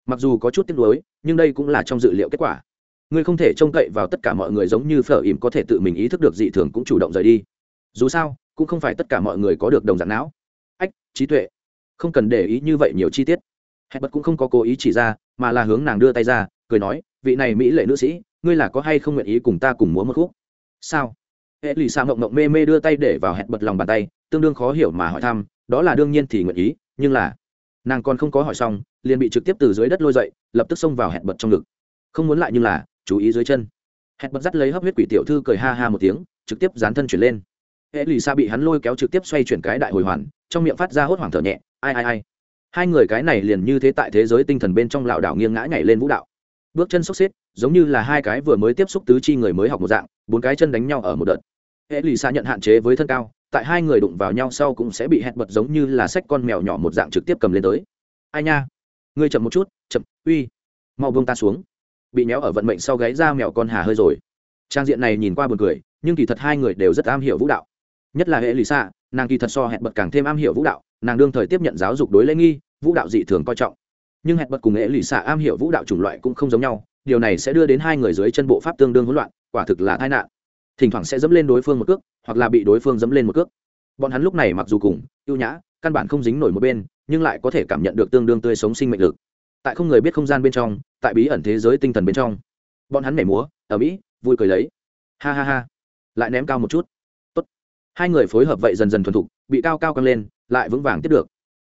Mặc dù có chút tiếc nuối, nhưng đây cũng là trong dự liệu kết quả. Ngươi không thể trông cậy vào tất cả mọi người giống như phở ỉm có thể tự mình ý thức được dị thường cũng chủ động rời đi. Dù sao, cũng không phải tất cả mọi người có được đồng dạng não. Ách, trí tuệ. Không cần để ý như vậy nhiều chi tiết. Hẹn bật cũng không có cố ý chỉ ra, mà là hướng nàng đưa tay ra, cười nói vị này mỹ lệ nữ sĩ, ngươi là có hay không nguyện ý cùng ta cùng múa một khúc? Sao? Hệ lì xa mộng mộng mê mê đưa tay để vào hẹn bật lòng bàn tay, tương đương khó hiểu mà hỏi thăm, đó là đương nhiên thì nguyện ý, nhưng là nàng còn không có hỏi xong, liền bị trực tiếp từ dưới đất lôi dậy, lập tức xông vào hẹn bật trong ngực. Không muốn lại nhưng là, chú ý dưới chân. Hẹn bật dắt lấy hấp huyết quỷ tiểu thư cười ha ha một tiếng, trực tiếp dán thân chuyển lên. Hệ lì xa bị hắn lôi kéo trực tiếp xoay chuyển cái đại hồi hoàn, trong miệng phát ra hốt hoảng thở nhẹ, ai ai ai. Hai người cái này liền như thế tại thế giới tinh thần bên trong lảo đảo nghiêng ngã nhảy lên vũ đạo bước chân sốc xếp, giống như là hai cái vừa mới tiếp xúc tứ chi người mới học một dạng, bốn cái chân đánh nhau ở một đợt. Hệ lì xa nhận hạn chế với thân cao, tại hai người đụng vào nhau sau cũng sẽ bị hẹn bật giống như là sách con mèo nhỏ một dạng trực tiếp cầm lên tới. Ai nha? Ngươi chậm một chút, chậm, uy. Mau buông ta xuống. Bị nhéo ở vận mệnh sau gáy ra mèo con hà hơi rồi. Trang diện này nhìn qua buồn cười, nhưng kỳ thật hai người đều rất am hiểu vũ đạo. Nhất là hệ lì xa nàng kỳ thật so hẹn bật càng thêm am hiểu vũ đạo, nàng đương thời tiếp nhận giáo dục đối lễ nghi, vũ đạo dị thường coi trọng nhưng hẹn bật cùng nghệ lì xạ am hiểu vũ đạo chủng loại cũng không giống nhau, điều này sẽ đưa đến hai người dưới chân bộ pháp tương đương hỗn loạn, quả thực là tai nạn. Thỉnh thoảng sẽ dẫm lên đối phương một cước, hoặc là bị đối phương dẫm lên một cước. Bọn hắn lúc này mặc dù cùng, ưu nhã, căn bản không dính nổi một bên, nhưng lại có thể cảm nhận được tương đương tươi sống sinh mệnh lực. Tại không người biết không gian bên trong, tại bí ẩn thế giới tinh thần bên trong, bọn hắn nhảy múa ở mỹ vui cười lấy. Ha ha ha. Lại ném cao một chút. Tốt. hai người phối hợp vậy dần dần thuần thục, bị cao cao căng lên, lại vững vàng tiếp được.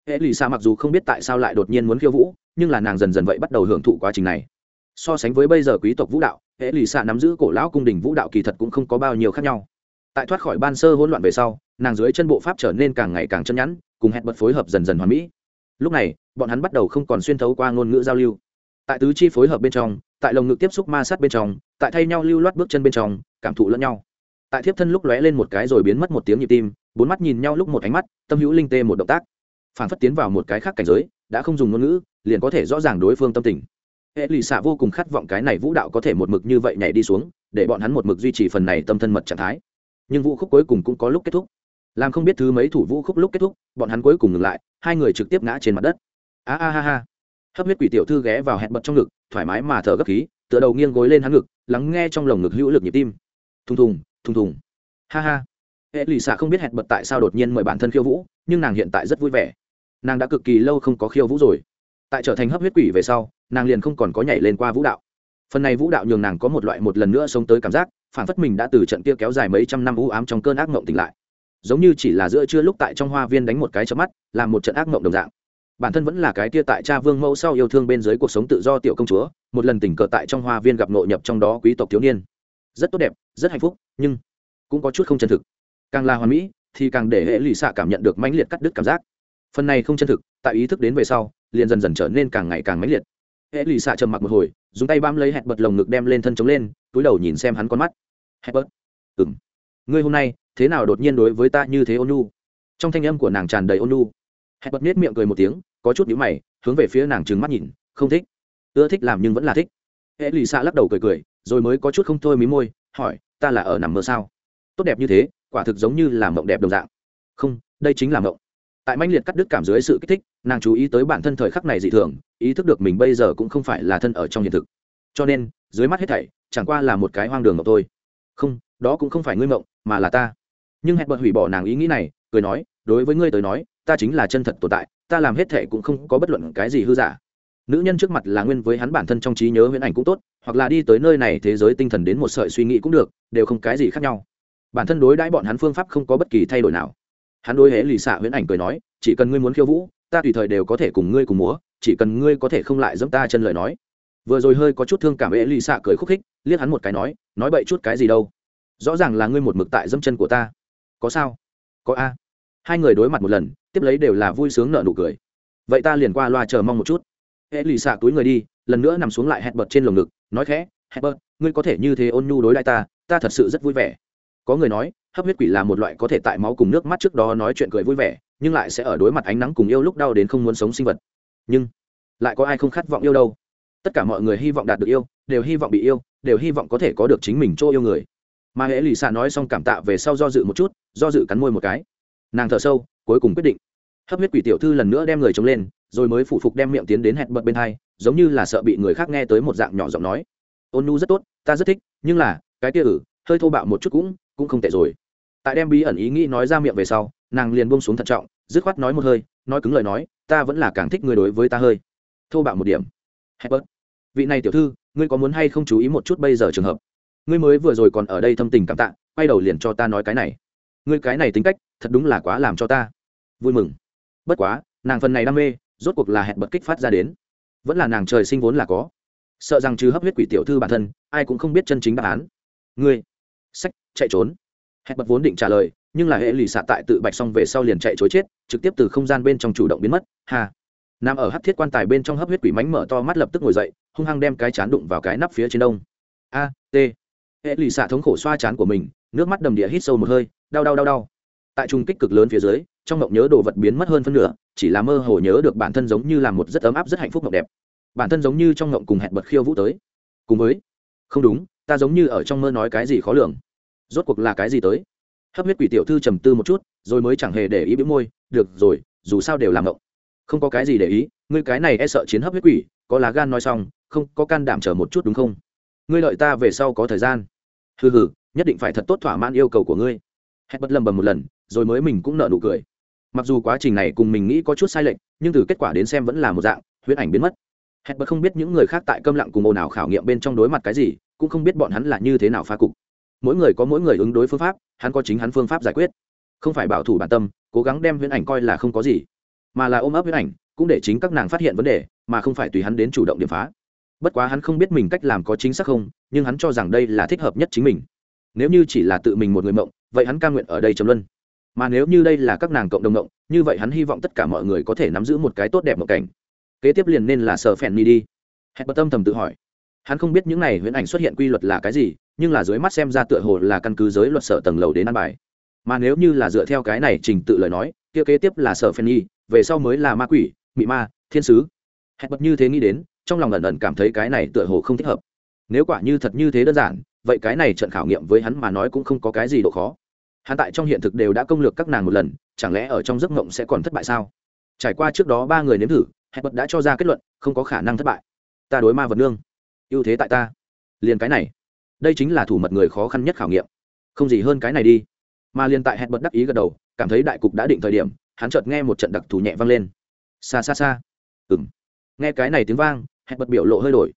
Hệ lì xa mặc dù không biết tại sao lại đột nhiên muốn khiêu vũ nhưng là nàng dần dần vậy bắt đầu hưởng thụ quá trình này. So sánh với bây giờ quý tộc vũ đạo, hệ lì xạ nắm giữ cổ lão cung đình vũ đạo kỳ thật cũng không có bao nhiêu khác nhau. Tại thoát khỏi ban sơ hỗn loạn về sau, nàng dưới chân bộ pháp trở nên càng ngày càng chân nhẵn, cùng hẹn bật phối hợp dần dần hoàn mỹ. Lúc này, bọn hắn bắt đầu không còn xuyên thấu qua ngôn ngữ giao lưu. Tại tứ chi phối hợp bên trong, tại lồng ngực tiếp xúc ma sát bên trong, tại thay nhau lưu loát bước chân bên trong, cảm thụ lẫn nhau. Tại thiếp thân lúc lóe lên một cái rồi biến mất một tiếng nhịp tim, bốn mắt nhìn nhau lúc một ánh mắt, tâm hữu linh tê một động tác. Phản phất tiến vào một cái khác cảnh giới, đã không dùng ngôn ngữ liền có thể rõ ràng đối phương tâm tình. Hệ lì xạ vô cùng khát vọng cái này vũ đạo có thể một mực như vậy nhảy đi xuống, để bọn hắn một mực duy trì phần này tâm thân mật trạng thái. Nhưng vũ khúc cuối cùng cũng có lúc kết thúc. Làm không biết thứ mấy thủ vũ khúc lúc kết thúc, bọn hắn cuối cùng ngừng lại, hai người trực tiếp ngã trên mặt đất. A a ha ha. Hấp huyết quỷ tiểu thư ghé vào hẹn bật trong ngực, thoải mái mà thở gấp khí, tựa đầu nghiêng gối lên hắn ngực, lắng nghe trong lồng ngực hữu lực nhịp tim. Thùng thùng thùng thùng. Ha ha. Hệ lì xạ không biết hẹn bật tại sao đột nhiên mời bản thân khiêu vũ, nhưng nàng hiện tại rất vui vẻ. Nàng đã cực kỳ lâu không có khiêu vũ rồi tại trở thành hấp huyết quỷ về sau, nàng liền không còn có nhảy lên qua vũ đạo. Phần này vũ đạo nhường nàng có một loại một lần nữa sống tới cảm giác, phản phất mình đã từ trận kia kéo dài mấy trăm năm u ám trong cơn ác mộng tỉnh lại. Giống như chỉ là giữa trưa lúc tại trong hoa viên đánh một cái chớp mắt, làm một trận ác mộng đồng dạng. Bản thân vẫn là cái kia tại cha vương mẫu sau yêu thương bên dưới cuộc sống tự do tiểu công chúa, một lần tình cờ tại trong hoa viên gặp nội nhập trong đó quý tộc thiếu niên. Rất tốt đẹp, rất hạnh phúc, nhưng cũng có chút không chân thực. Càng là hoàn mỹ, thì càng để hệ lụy xạ cảm nhận được mãnh liệt cắt đứt cảm giác. Phần này không chân thực, tại ý thức đến về sau liền dần dần trở nên càng ngày càng mãnh liệt. Hệ lì xạ trầm mặc một hồi, dùng tay bám lấy hẹn bật lồng ngực đem lên thân chống lên, túi đầu nhìn xem hắn con mắt. Hẹn bật ừ m ngươi hôm nay, thế nào đột nhiên đối với ta như thế ônu trong thanh âm của nàng tràn đầy ônu hẹn bật nết miệng cười một tiếng, có chút nhíu mày, hướng về phía nàng trừng mắt nhìn, không thích. Ưa thích làm nhưng vẫn là thích. Hệ lì xạ lắc đầu cười cười, rồi mới có chút không thôi mí môi, hỏi, ta là ở nằm mơ sao? Tốt đẹp như thế, quả thực giống như là mộng đẹp đồng dạng. Không, đây chính là mộng tại manh liệt cắt đứt cảm dưới sự kích thích, nàng chú ý tới bản thân thời khắc này dị thường, ý thức được mình bây giờ cũng không phải là thân ở trong hiện thực. Cho nên, dưới mắt hết thảy, chẳng qua là một cái hoang đường mộng thôi. Không, đó cũng không phải ngươi mộng, mà là ta. Nhưng hẹn bật hủy bỏ nàng ý nghĩ này, cười nói, đối với ngươi tới nói, ta chính là chân thật tồn tại, ta làm hết thảy cũng không có bất luận cái gì hư giả. Nữ nhân trước mặt là nguyên với hắn bản thân trong trí nhớ huyễn ảnh cũng tốt, hoặc là đi tới nơi này thế giới tinh thần đến một sợi suy nghĩ cũng được, đều không cái gì khác nhau. Bản thân đối đãi bọn hắn phương pháp không có bất kỳ thay đổi nào hắn đối hễ lì xạ huyễn ảnh cười nói, chỉ cần ngươi muốn khiêu vũ, ta tùy thời đều có thể cùng ngươi cùng múa, chỉ cần ngươi có thể không lại dẫm ta chân lời nói. Vừa rồi hơi có chút thương cảm hễ lì xạ cười khúc khích, liếc hắn một cái nói nói bậy chút cái gì đâu? Rõ ràng là ngươi một mực tại dẫm chân của ta. Có sao? Có a? Hai người đối mặt một lần, tiếp lấy đều là vui sướng nợ nụ cười. Vậy ta liền qua loa chờ mong một chút. Hễ lì xạ túi người đi, lần nữa nằm xuống lại hẹn bật trên lồng ngực, nói khẽ hẹn bật ngươi có thể như thế ôn nhu đối lại ta ta thật sự rất vui vẻ có người nói, hấp huyết quỷ là một loại có thể tại máu cùng nước mắt trước đó nói chuyện cười vui vẻ, nhưng lại sẽ ở đối mặt ánh nắng cùng yêu lúc đau đến không muốn sống sinh vật. Nhưng, lại có ai không khát vọng yêu đâu? Tất cả mọi người hy vọng đạt được yêu, đều hy vọng bị yêu, đều hy vọng có thể có được chính mình chỗ yêu người. Mà hễ lì xạ nói xong cảm tạ về sau do dự một chút, do dự cắn môi một cái. Nàng thở sâu, cuối cùng quyết định. Hấp huyết quỷ tiểu thư lần nữa đem người chống lên, rồi mới phụ phục đem miệng tiến đến hẹn bật bên hai, giống như là sợ bị người khác nghe tới một dạng nhỏ giọng nói. Ôn nu rất tốt, ta rất thích, nhưng là, cái kia ử hơi thô bạo một chút cũng cũng không tệ rồi. Tại đem bí ẩn ý nghĩ nói ra miệng về sau, nàng liền buông xuống thận trọng, dứt khoát nói một hơi, nói cứng lời nói, ta vẫn là càng thích người đối với ta hơi. Thô bạo một điểm. Hebert. vị này tiểu thư, ngươi có muốn hay không chú ý một chút bây giờ trường hợp? Ngươi mới vừa rồi còn ở đây thâm tình cảm tạ, quay đầu liền cho ta nói cái này. Ngươi cái này tính cách, thật đúng là quá làm cho ta vui mừng. Bất quá, nàng phần này đam mê, rốt cuộc là hẹn bật kích phát ra đến. Vẫn là nàng trời sinh vốn là có. Sợ rằng trừ hấp huyết quỷ tiểu thư bản thân, ai cũng không biết chân chính đáp án. Ngươi sách, chạy trốn. Hẹn bật vốn định trả lời, nhưng là hệ lì xạ tại tự bạch xong về sau liền chạy chối chết, trực tiếp từ không gian bên trong chủ động biến mất. Hà nằm ở hấp thiết quan tài bên trong hấp huyết quỷ mánh mở to mắt lập tức ngồi dậy, hung hăng đem cái chán đụng vào cái nắp phía trên đông. A, t. Hệ lì xạ thống khổ xoa chán của mình, nước mắt đầm địa hít sâu một hơi, đau đau đau đau. Tại trung kích cực lớn phía dưới, trong mộng nhớ đồ vật biến mất hơn phân nửa, chỉ là mơ hồ nhớ được bản thân giống như là một rất ấm áp rất hạnh phúc mộng đẹp. Bản thân giống như trong mộng cùng hẹn bật khiêu vũ tới. Cùng với, không đúng ta giống như ở trong mơ nói cái gì khó lường. Rốt cuộc là cái gì tới? Hấp huyết quỷ tiểu thư trầm tư một chút, rồi mới chẳng hề để ý bĩu môi, được rồi, dù sao đều làm ngộng. Không có cái gì để ý, ngươi cái này e sợ chiến hấp huyết quỷ, có lá gan nói xong, không, có can đảm chờ một chút đúng không? Ngươi lợi ta về sau có thời gian. Hừ hừ, nhất định phải thật tốt thỏa mãn yêu cầu của ngươi. Hét bất lầm bầm một lần, rồi mới mình cũng nợ nụ cười. Mặc dù quá trình này cùng mình nghĩ có chút sai lệch, nhưng từ kết quả đến xem vẫn là một dạng, huyết ảnh biến mất. Hét bất không biết những người khác tại câm lặng cùng ồn ào khảo nghiệm bên trong đối mặt cái gì cũng không biết bọn hắn là như thế nào phá cục. Mỗi người có mỗi người ứng đối phương pháp, hắn có chính hắn phương pháp giải quyết. Không phải bảo thủ bản tâm, cố gắng đem huyễn ảnh coi là không có gì, mà là ôm ấp huyễn ảnh, cũng để chính các nàng phát hiện vấn đề, mà không phải tùy hắn đến chủ động điểm phá. Bất quá hắn không biết mình cách làm có chính xác không, nhưng hắn cho rằng đây là thích hợp nhất chính mình. Nếu như chỉ là tự mình một người mộng, vậy hắn ca nguyện ở đây trầm luân. Mà nếu như đây là các nàng cộng đồng mộng, như vậy hắn hy vọng tất cả mọi người có thể nắm giữ một cái tốt đẹp mộng cảnh. Kế tiếp liền nên là sờ phèn ni đi. Hẹn bật tâm thầm tự hỏi hắn không biết những này huyễn ảnh xuất hiện quy luật là cái gì, nhưng là dưới mắt xem ra tựa hồ là căn cứ giới luật sở tầng lầu đến ăn bài. Mà nếu như là dựa theo cái này trình tự lời nói, kia kế tiếp là sở phen nhi, về sau mới là ma quỷ, mị ma, thiên sứ. Hẹn bật như thế nghĩ đến, trong lòng ẩn ẩn cảm thấy cái này tựa hồ không thích hợp. Nếu quả như thật như thế đơn giản, vậy cái này trận khảo nghiệm với hắn mà nói cũng không có cái gì độ khó. Hắn tại trong hiện thực đều đã công lược các nàng một lần, chẳng lẽ ở trong giấc mộng sẽ còn thất bại sao? Trải qua trước đó ba người nếm thử, hẹn bật đã cho ra kết luận, không có khả năng thất bại. Ta đối ma vật nương ưu thế tại ta. Liền cái này, đây chính là thủ mật người khó khăn nhất khảo nghiệm. Không gì hơn cái này đi. Mà liền tại hẹn bật đắc ý gật đầu, cảm thấy đại cục đã định thời điểm, hắn chợt nghe một trận đặc thù nhẹ vang lên. Xa xa xa ừng nghe cái này tiếng vang, hẹn bật biểu lộ hơi đổi.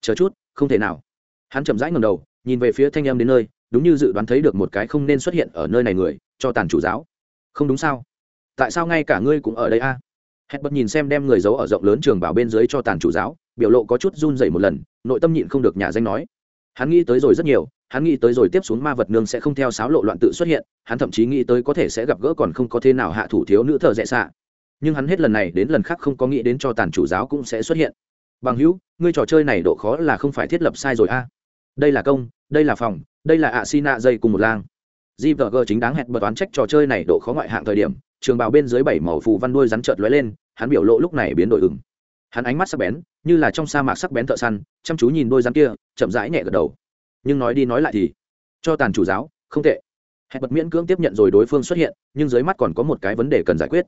Chờ chút, không thể nào. Hắn chậm rãi ngầm đầu, nhìn về phía thanh em đến nơi, đúng như dự đoán thấy được một cái không nên xuất hiện ở nơi này người, cho tàn chủ giáo. Không đúng sao? Tại sao ngay cả ngươi cũng ở đây a? À? hẹn bật nhìn xem đem người giấu ở rộng lớn trường bảo bên dưới cho tàn chủ giáo biểu lộ có chút run rẩy một lần, nội tâm nhịn không được nhà danh nói. Hắn nghĩ tới rồi rất nhiều, hắn nghĩ tới rồi tiếp xuống ma vật nương sẽ không theo sáo lộ loạn tự xuất hiện, hắn thậm chí nghĩ tới có thể sẽ gặp gỡ còn không có thế nào hạ thủ thiếu nữ thợ dễ xạ. Nhưng hắn hết lần này đến lần khác không có nghĩ đến cho tàn chủ giáo cũng sẽ xuất hiện. Bằng hữu, ngươi trò chơi này độ khó là không phải thiết lập sai rồi a. Đây là công, đây là phòng, đây là ạ xi nạ dây cùng một lang. G chính đáng hẹn bật toán trách trò chơi này độ khó ngoại hạng thời điểm, trường bào bên dưới bảy màu phù văn đuôi rắn trợt lóe lên, hắn biểu lộ lúc này biến đổi ửng hắn ánh mắt sắc bén, như là trong sa mạc sắc bén thợ săn, chăm chú nhìn đôi rắn kia, chậm rãi nhẹ gật đầu. Nhưng nói đi nói lại thì, cho tàn chủ giáo, không tệ. Hẹn bật miễn cưỡng tiếp nhận rồi đối phương xuất hiện, nhưng dưới mắt còn có một cái vấn đề cần giải quyết.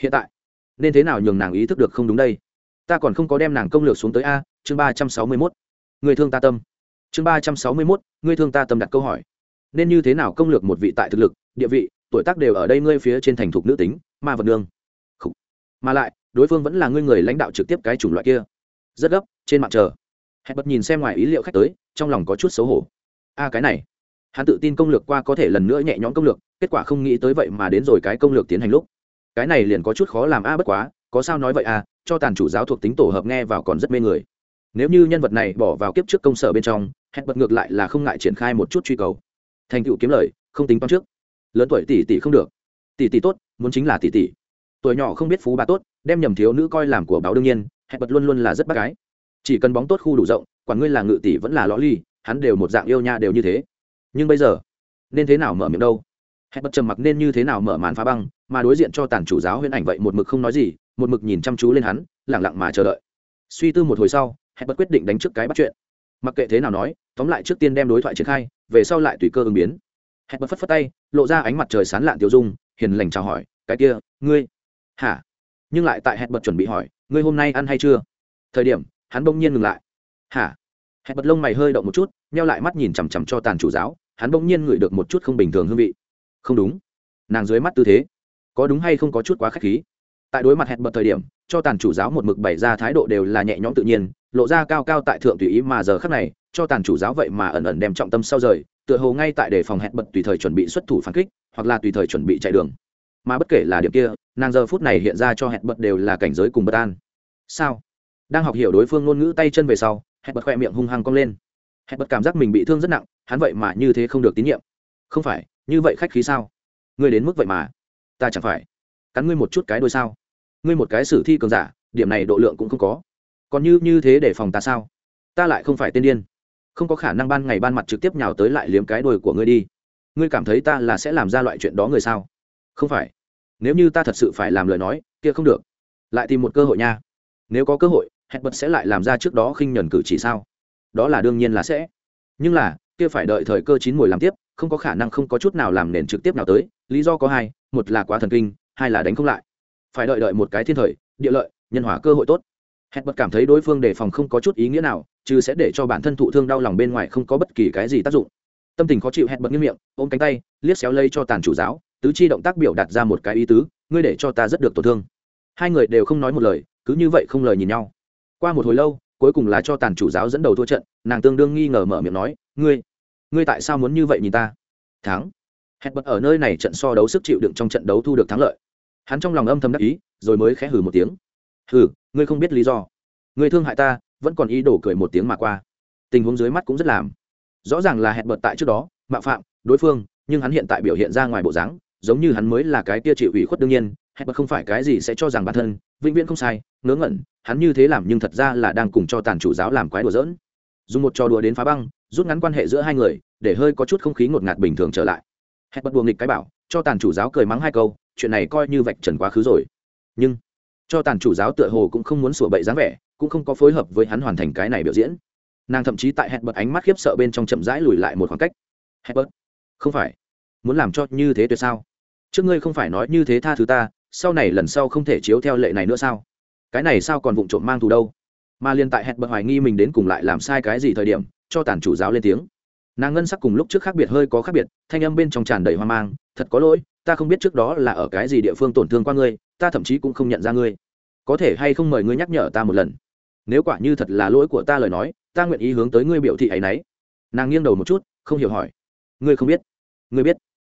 Hiện tại, nên thế nào nhường nàng ý thức được không đúng đây? Ta còn không có đem nàng công lược xuống tới a, chương ba trăm sáu mươi mốt. Người thương ta tâm. Chương ba trăm sáu mươi mốt, người thương ta tâm đặt câu hỏi. Nên như thế nào công lược một vị tại thực lực, địa vị, tuổi tác đều ở đây ngươi phía trên thành thục nữ tính, ma vật nương. Mà lại đối phương vẫn là ngươi người lãnh đạo trực tiếp cái chủng loại kia. Rất gấp, trên mạng chờ. Hẹn bật nhìn xem ngoài ý liệu khách tới, trong lòng có chút xấu hổ. A, cái này. Hắn tự tin công lược qua có thể lần nữa nhẹ nhõm công lược, kết quả không nghĩ tới vậy mà đến rồi cái công lược tiến hành lúc. Cái này liền có chút khó làm a, bất quá, có sao nói vậy à cho tàn chủ giáo thuộc tính tổ hợp nghe vào còn rất mê người. Nếu như nhân vật này bỏ vào kiếp trước công sở bên trong, hẹn bật ngược lại là không ngại triển khai một chút truy cầu. Thành tựu kiếm lời, không tính toán trước. Lớn tuổi tỷ tỷ không được. Tỷ tỷ tốt, muốn chính là tỷ tỷ tuổi nhỏ không biết phú bà tốt, đem nhầm thiếu nữ coi làm của báo đương nhiên, hẹn bật luôn luôn là rất bác gái. Chỉ cần bóng tốt khu đủ rộng, quản ngươi là ngự tỷ vẫn là lõ ly, hắn đều một dạng yêu nha đều như thế. Nhưng bây giờ, nên thế nào mở miệng đâu? Hẹn bật trầm mặc nên như thế nào mở màn phá băng, mà đối diện cho tàn chủ giáo huyễn ảnh vậy một mực không nói gì, một mực nhìn chăm chú lên hắn lẳng lặng mà chờ đợi. Suy tư một hồi sau, hẹn bật quyết định đánh trước cái bắt chuyện. Mặc kệ thế nào nói, tóm lại trước tiên đem đối thoại triển khai, về sau lại tùy cơ ứng biến. Hẹn bật phất phất tay, lộ ra ánh mặt trời sán lạn tiêu dung, hiền lành chào hỏi, cái kia, ngươi hả? Nhưng lại tại hẹn bật chuẩn bị hỏi, ngươi hôm nay ăn hay chưa? Thời điểm, hắn bỗng nhiên ngừng lại. Hả? Hẹn bật lông mày hơi động một chút neo lại mắt nhìn chằm chằm cho tàn chủ giáo, hắn bỗng nhiên ngửi được một chút không bình thường hương vị. Không đúng. Nàng dưới mắt tư thế. Có đúng hay không có chút quá k h á c h khí? Tại đối mặt hẹn bật thời điểm, cho tàn chủ giáo một mực bày ra thái độ đều là nhẹ nhõm tự nhiên, lộ ra cao cao tại thượng tùy ý mà giờ khác này, cho tàn chủ giáo vậy mà ẩn ẩn đem trọng tâm sau rời, tựa hồ ngay tại đề phòng hẹn bật tùy thời chuẩn bị xuất thủ phản kích, hoặc là tùy thời chuẩn bị chạy đường mà bất kể là điểm kia, nàng giờ phút này hiện ra cho hẹn bật đều là cảnh giới cùng bất an. Sao? Đang học hiểu đối phương ngôn ngữ tay chân về sau, hẹn bật khoe miệng hung hăng cong lên. Hẹn bật cảm giác mình bị thương rất nặng, hắn vậy mà như thế không được tín nhiệm. Không phải, như vậy khách khí sao? Ngươi đến mức vậy mà. Ta chẳng phải. Cắn ngươi một chút cái đôi sao? Ngươi một cái sử thi cường giả, điểm này độ lượng cũng không có. Còn như như thế để phòng ta sao? Ta lại không phải tên điên. Không có khả năng ban ngày ban mặt trực tiếp nhào tới lại liếm cái đôi của ngươi đi. Ngươi cảm thấy ta là sẽ làm ra loại chuyện đó người sao? Không phải. Nếu như ta thật sự phải làm lời nói, kia không được. Lại tìm một cơ hội nha. Nếu có cơ hội hẹn bật sẽ lại làm ra trước đó khinh nhuần cử chỉ sao? Đó là đương nhiên là sẽ. Nhưng là, kia phải đợi thời cơ chín mùi làm tiếp, không có khả năng không có chút nào làm nền trực tiếp nào tới. Lý do có hai, một là quá thần kinh, hai là đánh không lại. Phải đợi đợi một cái thiên thời, địa lợi, nhân hòa cơ hội tốt. Hẹn bật cảm thấy đối phương đề phòng không có chút ý nghĩa nào, chứ sẽ để cho bản thân thụ thương đau lòng bên ngoài không có bất kỳ cái gì tác dụng. Tâm tình khó chịu hẹn bật nghiêm miệng, ôm cánh tay, liếc xéo lây cho tàn chủ giáo tứ chi động tác biểu đặt ra một cái ý tứ, ngươi để cho ta rất được tổn thương. Hai người đều không nói một lời, cứ như vậy không lời nhìn nhau. Qua một hồi lâu, cuối cùng là cho tàn chủ giáo dẫn đầu thua trận, nàng tương đương nghi ngờ mở miệng nói, ngươi ngươi tại sao muốn như vậy nhìn ta? Thắng. Hẹn bật ở nơi này trận so đấu sức chịu đựng trong trận đấu thu được thắng lợi. Hắn trong lòng âm thầm đắc ý, rồi mới khẽ hử một tiếng. Hử ngươi không biết lý do. Ngươi thương hại ta, vẫn còn ý đổ cười một tiếng mà qua. Tình huống dưới mắt cũng rất làm. Rõ ràng là hẹn bật tại trước đó, mạo phạm đối phương, nhưng hắn hiện tại biểu hiện ra ngoài bộ dáng giống như hắn mới là cái kia chịu ủy khuất đương nhiên, hẹn bất không phải cái gì sẽ cho rằng bản thân vĩnh viễn không sai, ngớ ngẩn, hắn như thế làm nhưng thật ra là đang cùng cho tàn chủ giáo làm quái đùa dỡn dùng một trò đùa đến phá băng, rút ngắn quan hệ giữa hai người, để hơi có chút không khí ngột ngạt bình thường trở lại. Hẹn bất đùa nghịch cái bảo, cho tàn chủ giáo cười mắng hai câu, chuyện này coi như vạch trần quá khứ rồi. Nhưng, cho tàn chủ giáo tựa hồ cũng không muốn sửa bậy dáng vẻ, cũng không có phối hợp với hắn hoàn thành cái này biểu diễn. Nàng thậm chí tại hẹn bật ánh mắt khiếp sợ bên trong chậm rãi lùi lại một khoảng cách. Hẹn bật không phải, muốn làm cho như thế tuyệt sao? Trước ngươi không phải nói như thế tha thứ ta, sau này lần sau không thể chiếu theo lệ này nữa sao? Cái này sao còn vụng trộm mang thù đâu? Mà liên tại hẹn bậc hoài nghi mình đến cùng lại làm sai cái gì thời điểm, cho tàn chủ giáo lên tiếng. Nàng ngân sắc cùng lúc trước khác biệt hơi có khác biệt, thanh âm bên trong tràn đầy hoang mang, thật có lỗi, ta không biết trước đó là ở cái gì địa phương tổn thương qua ngươi, ta thậm chí cũng không nhận ra ngươi. Có thể hay không mời ngươi nhắc nhở ta một lần? Nếu quả như thật là lỗi của ta lời nói, ta nguyện ý hướng tới ngươi biểu thị ấ y n ấ y nàng nghiêng đầu một chút, không hiểu hỏi, ngươi không biết, ngươi biết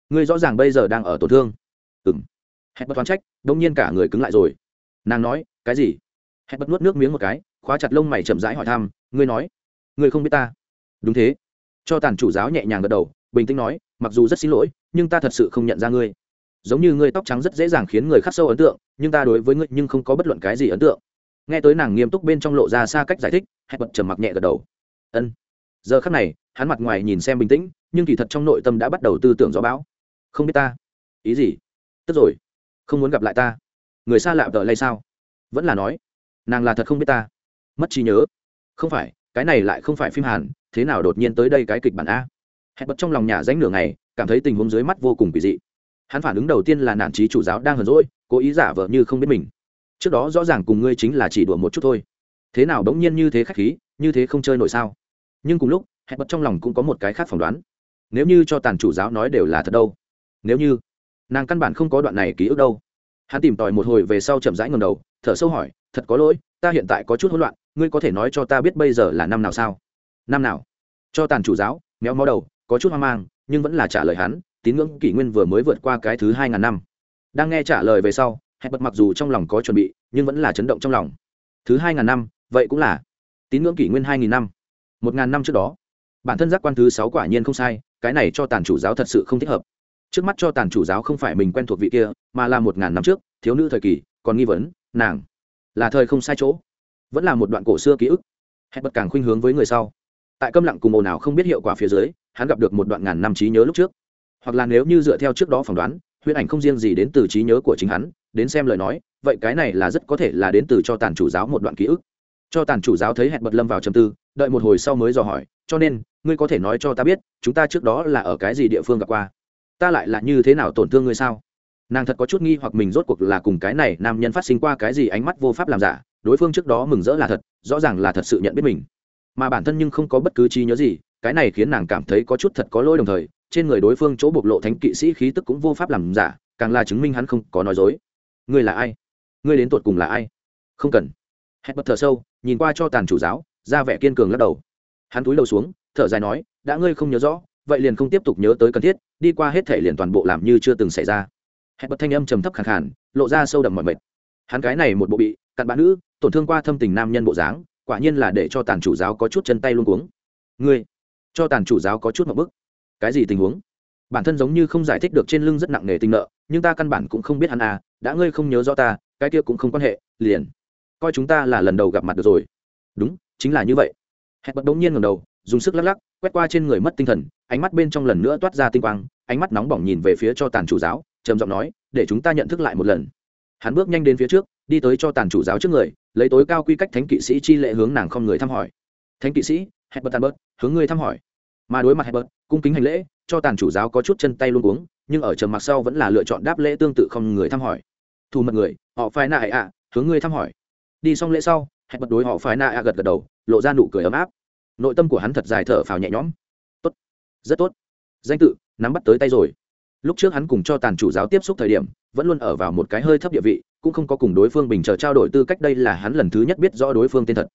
ngươi rõ ràng bây giờ đang ở tổn thương. Ừng hẹn bất toán trách đông nhiên cả người cứng lại rồi. Nàng nói, cái gì? Hẹn bất nuốt nước miếng một cái, khóa chặt lông mày chậm rãi hỏi thăm, ngươi nói, ngươi không biết ta? Đúng thế. Cho tàn chủ giáo nhẹ nhàng gật đầu, bình tĩnh nói, mặc dù rất xin lỗi, nhưng ta thật sự không nhận ra ngươi. Giống như ngươi tóc trắng rất dễ dàng khiến người khắc sâu ấn tượng, nhưng ta đối với ngươi nhưng không có bất luận cái gì ấn tượng. Nghe tới nàng nghiêm túc bên trong lộ ra xa cách giải thích hẹn bật trầm mặc nhẹ gật đầu. Ân. Giờ khắc này, hắn mặt ngoài nhìn xem bình tĩnh, nhưng kỳ thật trong nội tâm đã bắt đầu tư tưởng gió bão không biết ta. Ý gì? Tức rồi. Không muốn gặp lại ta. Người xa lạ vợ lay sao? Vẫn là nói, nàng là thật không biết ta. Mất trí nhớ. Không phải, cái này lại không phải phim hàn, thế nào đột nhiên tới đây cái kịch bản a? Hẹn bật trong lòng nhà ránh nửa ngày, cảm thấy tình huống dưới mắt vô cùng kỳ dị. Hắn phản ứng đầu tiên là nản trí chủ giáo đang hờn rỗi cố ý giả vờ như không biết mình. Trước đó rõ ràng cùng ngươi chính là chỉ đùa một chút thôi. Thế nào đống nhiên như thế khách khí, như thế không chơi nổi sao? Nhưng cùng lúc, hẹn bật trong lòng cũng có một cái khác phỏng đoán. Nếu như cho tàn chủ giáo nói đều là thật đâu? Nếu như nàng căn bản không có đoạn này ký ức đâu. Hắn tìm tòi một hồi về sau chậm rãi ngầm đầu, thở sâu hỏi, thật có lỗi, ta hiện tại có chút hỗn loạn, ngươi có thể nói cho ta biết bây giờ là năm nào sao? Năm nào? Cho tàn chủ giáo, méo mó đầu, có chút hoang mang, nhưng vẫn là trả lời hắn, tín ngưỡng kỷ nguyên vừa mới vượt qua cái thứ hai ngàn năm. Đang nghe trả lời về sau hẹn bật mặc dù trong lòng có chuẩn bị, nhưng vẫn là chấn động trong lòng. Thứ hai ngàn năm, vậy cũng là tín ngưỡng kỷ nguyên hai nghìn năm. Một ngàn năm trước đó, bản thân giác quan thứ sáu quả nhiên không sai, cái này cho tàn chủ giáo thật sự không thích hợp trước mắt cho tàn chủ giáo không phải mình quen thuộc vị kia, mà là một ngàn năm trước, thiếu nữ thời kỳ, còn nghi vấn, nàng là thời không sai chỗ, vẫn là một đoạn cổ xưa ký ức. Hẹn bật càng khuynh hướng với người sau. Tại câm lặng cùng ồn nào không biết hiệu quả phía dưới, hắn gặp được một đoạn ngàn năm trí nhớ lúc trước. Hoặc là nếu như dựa theo trước đó phỏng đoán, huyễn ảnh không riêng gì đến từ trí nhớ của chính hắn, đến xem lời nói, vậy cái này là rất có thể là đến từ cho tàn chủ giáo một đoạn ký ức. Cho tàn chủ giáo thấy hẹn bật lâm vào trầm tư, đợi một hồi sau mới dò hỏi, cho nên, ngươi có thể nói cho ta biết, chúng ta trước đó là ở cái gì địa phương gặp qua? Ta lại là như thế nào tổn thương ngươi sao? Nàng thật có chút nghi hoặc mình rốt cuộc là cùng cái này nam nhân phát sinh qua cái gì ánh mắt vô pháp làm giả, đối phương trước đó mừng rỡ là thật, rõ ràng là thật sự nhận biết mình. Mà bản thân nhưng không có bất cứ trí nhớ gì, cái này khiến nàng cảm thấy có chút thật có lỗi đồng thời, trên người đối phương chỗ bộc lộ thánh kỵ sĩ khí tức cũng vô pháp làm giả, càng là chứng minh hắn không có nói dối. Ngươi là ai? Ngươi đến tột cùng là ai? Không cần. Hét bật thở sâu, nhìn qua cho tàn chủ giáo, ra vẻ kiên cường lắc đầu. Hắn túi đầu xuống, thở dài nói, đã ngươi không nhớ rõ vậy liền không tiếp tục nhớ tới cần thiết, đi qua hết thể liền toàn bộ làm như chưa từng xảy ra. Hẹn bật thanh âm trầm thấp khẳng khản lộ ra sâu đậm mọi mệt. Hắn cái này một bộ bị cặn bạn nữ, tổn thương qua thâm tình nam nhân bộ dáng, quả nhiên là để cho tàn chủ giáo có chút chân tay luôn cuống. Ngươi, cho tàn chủ giáo có chút một bức. Cái gì tình huống? Bản thân giống như không giải thích được trên lưng rất nặng nề tình nợ, nhưng ta căn bản cũng không biết hắn à đã ngươi không nhớ rõ ta, cái kia cũng không quan hệ, liền. Coi chúng ta là lần đầu gặp mặt được rồi. Đúng, chính là như vậy. Hẹn bật đống nhiên ngầm đầu, dùng sức lắc lắc, quét qua trên người mất tinh thần ánh mắt bên trong lần nữa toát ra tinh quang, ánh mắt nóng bỏng nhìn về phía cho tàn chủ giáo, trầm giọng nói, để chúng ta nhận thức lại một lần. Hắn bước nhanh đến phía trước, đi tới cho tàn chủ giáo trước người, lấy tối cao quy cách thánh kỵ sĩ chi lệ hướng nàng không người thăm hỏi. Thánh kỵ sĩ hẹn bật bớt hướng ngươi thăm hỏi. Mà đối mặt hẹn cung kính hành lễ, cho tàn chủ giáo có chút chân tay luôn uống nhưng ở trầm mặc sau vẫn là lựa chọn đáp lễ tương tự không người thăm hỏi. Thủ mật người, họ phải nạ ạ, hướng ngươi thăm hỏi. Đi xong lễ sau hẹn đối họ phải nạ ạ gật gật đầu, lộ ra nụ cười ấm áp. Nội tâm của hắn thật dài thở phào nhẹ nhõm rất tốt. Danh tự, nắm bắt tới tay rồi. Lúc trước hắn cùng cho tàn chủ giáo tiếp xúc thời điểm, vẫn luôn ở vào một cái hơi thấp địa vị, cũng không có cùng đối phương bình chờ trao đổi tư cách đây là hắn lần thứ nhất biết rõ đối phương tên thật.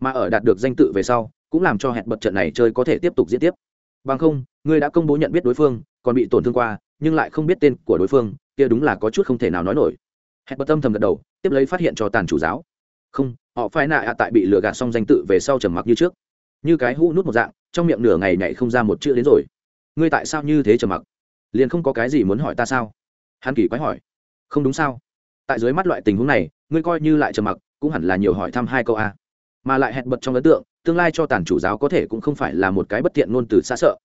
Mà ở đạt được danh tự về sau, cũng làm cho hẹn bật trận này chơi có thể tiếp tục diễn tiếp. Bằng không, ngươi đã công bố nhận biết đối phương, còn bị tổn thương qua, nhưng lại không biết tên của đối phương, kia đúng là có chút không thể nào nói nổi. Hẹn bật tâm thầm gật đầu, tiếp lấy phát hiện cho tàn chủ giáo. Không, họ phải nạ ạ tại bị lừa gạt xong danh tự về sau trầm mặc như trước. Như cái hũ nút một dạng trong miệng nửa ngày nhảy không ra một chữ đến rồi. Ngươi tại sao như thế trầm mặc? Liền không có cái gì muốn hỏi ta sao? Hắn kỳ quái hỏi. Không đúng sao? Tại dưới mắt loại tình huống này, ngươi coi như lại trầm mặc, cũng hẳn là nhiều hỏi thăm hai câu a. Mà lại hẹn bật trong ấn tượng, tương lai cho tàn chủ giáo có thể cũng không phải là một cái bất tiện ngôn từ xa sợ.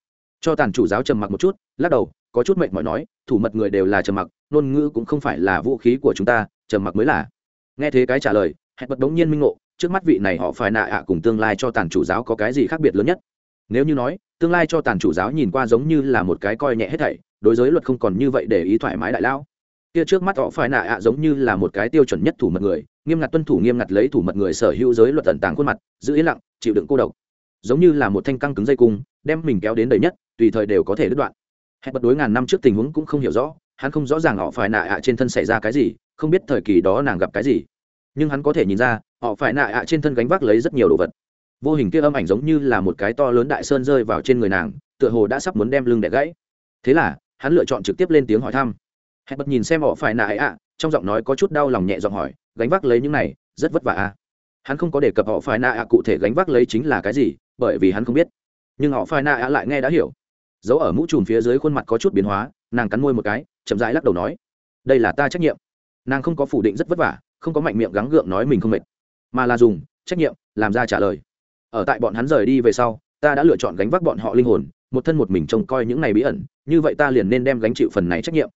Cho tàn chủ giáo trầm mặc một chút, lắc đầu, có chút mệt mỏi nói, thủ mật người đều là trầm mặc, ngôn ngữ cũng không phải là vũ khí của chúng ta, trầm mặc mới là. Nghe thế cái trả lời, hẹn bật đống nhiên minh ngộ, trước mắt vị này họ phải nạ ạ cùng tương lai cho tàn chủ giáo có cái gì khác biệt lớn nhất? Nếu như nói, tương lai cho tàn chủ giáo nhìn qua giống như là một cái coi nhẹ hết thảy, đối giới luật không còn như vậy để ý thoải mái đại lão kia trước mắt họ phải nạ ạ giống như là một cái tiêu chuẩn nhất thủ mật người, nghiêm ngặt tuân thủ nghiêm ngặt lấy thủ mật người sở hữu giới luật tận tàng khuôn mặt, giữ yên lặng, chịu đựng cô độc. Giống như là một thanh căng cứng dây cung, đem mình kéo đến đầy nhất, tùy thời đều có thể đứt đoạn. Hẹn bật đối ngàn năm trước tình huống cũng không hiểu rõ, hắn không rõ ràng họ phải nạ ạ trên thân xảy ra cái gì, không biết thời kỳ đó nàng gặp cái gì. Nhưng hắn có thể nhìn ra, họ phải nạ ạ trên thân gánh vác lấy rất nhiều đồ vật vô hình kia âm ảnh giống như là một cái to lớn đại sơn rơi vào trên người nàng, tựa hồ đã sắp muốn đem lưng đẻ gãy. Thế là, hắn lựa chọn trực tiếp lên tiếng hỏi thăm. Hẹn bật nhìn xem họ phải nạ ạ, trong giọng nói có chút đau lòng nhẹ giọng hỏi, gánh vác lấy những này, rất vất vả à. hắn không có đề cập họ phải nạ ạ cụ thể gánh vác lấy chính là cái gì, bởi vì hắn không biết. Nhưng họ phải nạ ạ lại nghe đã hiểu. Dấu ở mũ trùm phía dưới khuôn mặt có chút biến hóa, nàng cắn môi một cái, chậm rãi lắc đầu nói, đây là ta trách nhiệm. Nàng không có phủ định rất vất vả, không có mạnh miệng gắng gượng nói mình không mệt, mà là dùng trách nhiệm làm ra trả lời ở tại bọn hắn rời đi về sau, ta đã lựa chọn gánh vác bọn họ linh hồn, một thân một mình trông coi những này bí ẩn, như vậy ta liền nên đem gánh chịu phần này trách nhiệm.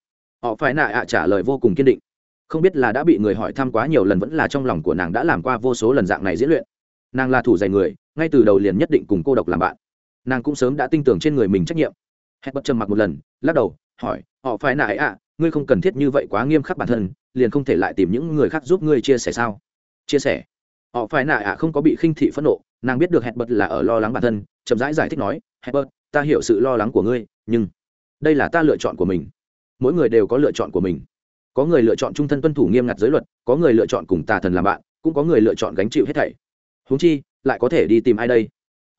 Họ phải nạ ạ trả lời vô cùng kiên định. Không biết là đã bị người hỏi thăm quá nhiều lần vẫn là trong lòng của nàng đã làm qua vô số lần dạng này diễn luyện. Nàng là thủ dày người, ngay từ đầu liền nhất định cùng cô độc làm bạn. Nàng cũng sớm đã tin tưởng trên người mình trách nhiệm. Hết bất trầm mặc một lần, lắc đầu, hỏi, họ phải nạ ạ, ngươi không cần thiết như vậy quá nghiêm khắc bản thân, liền không thể lại tìm những người khác giúp ngươi chia sẻ sao? Chia sẻ? Họ phải nạ ạ không có bị khinh thị phẫn nộ nàng biết được hẹn bật là ở lo lắng bản thân chậm rãi giải, giải thích nói hẹn bật ta hiểu sự lo lắng của ngươi nhưng đây là ta lựa chọn của mình. Mỗi người đều có lựa chọn của mình. Có người lựa chọn trung thân tuân thủ nghiêm ngặt giới luật có người lựa chọn cùng tà thần làm bạn cũng có người lựa chọn gánh chịu hết thảy. Húng chi lại có thể đi tìm ai đây?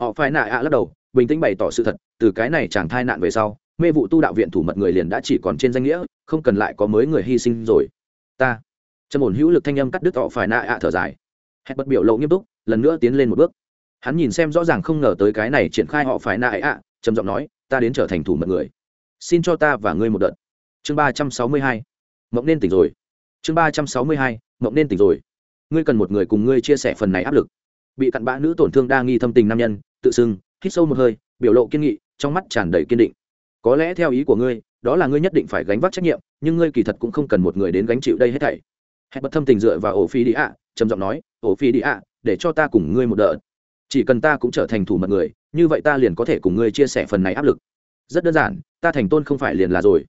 Họ phải nạ ạ lắc đầu bình tĩnh bày tỏ sự thật từ cái này chẳng thai nạn về sau mê vụ tu đạo viện thủ mật người liền đã chỉ còn trên danh nghĩa không cần lại có mới người hy sinh rồi. Ta. Trầm ổn hữu lực thanh âm cắt đứt họ phải nạ ạ thở dài. Hẹn bật biểu lộ nghiêm túc lần nữa tiến lên một bước hắn nhìn xem rõ ràng không ngờ tới cái này triển khai họ phải nạ ạ, trầm giọng nói, ta đến trở thành thủ mật người. Xin cho ta và ngươi một đợt. Chương ba trăm sáu mươi hai. Mộng nên tỉnh rồi. Chương ba trăm sáu mươi hai, mộng nên tỉnh rồi. Ngươi cần một người cùng ngươi chia sẻ phần này áp lực. Bị cặn bã nữ tổn thương đa nghi thâm tình nam nhân, tự xưng, hít sâu một hơi, biểu lộ kiên nghị, trong mắt tràn đầy kiên định. Có lẽ theo ý của ngươi, đó là ngươi nhất định phải gánh vác trách nhiệm, nhưng ngươi kỳ thật cũng không cần một người đến gánh chịu đây hết thảy. Hẹn bật thâm tình dựa vào ổ phi đi ạ, trầm giọng nói, ổ phi đi ạ, để cho ta cùng ngươi một đợt chỉ cần ta cũng trở thành thủ mật người, như vậy ta liền có thể cùng ngươi chia sẻ phần này áp lực. Rất đơn giản, ta thành tôn không phải liền là rồi.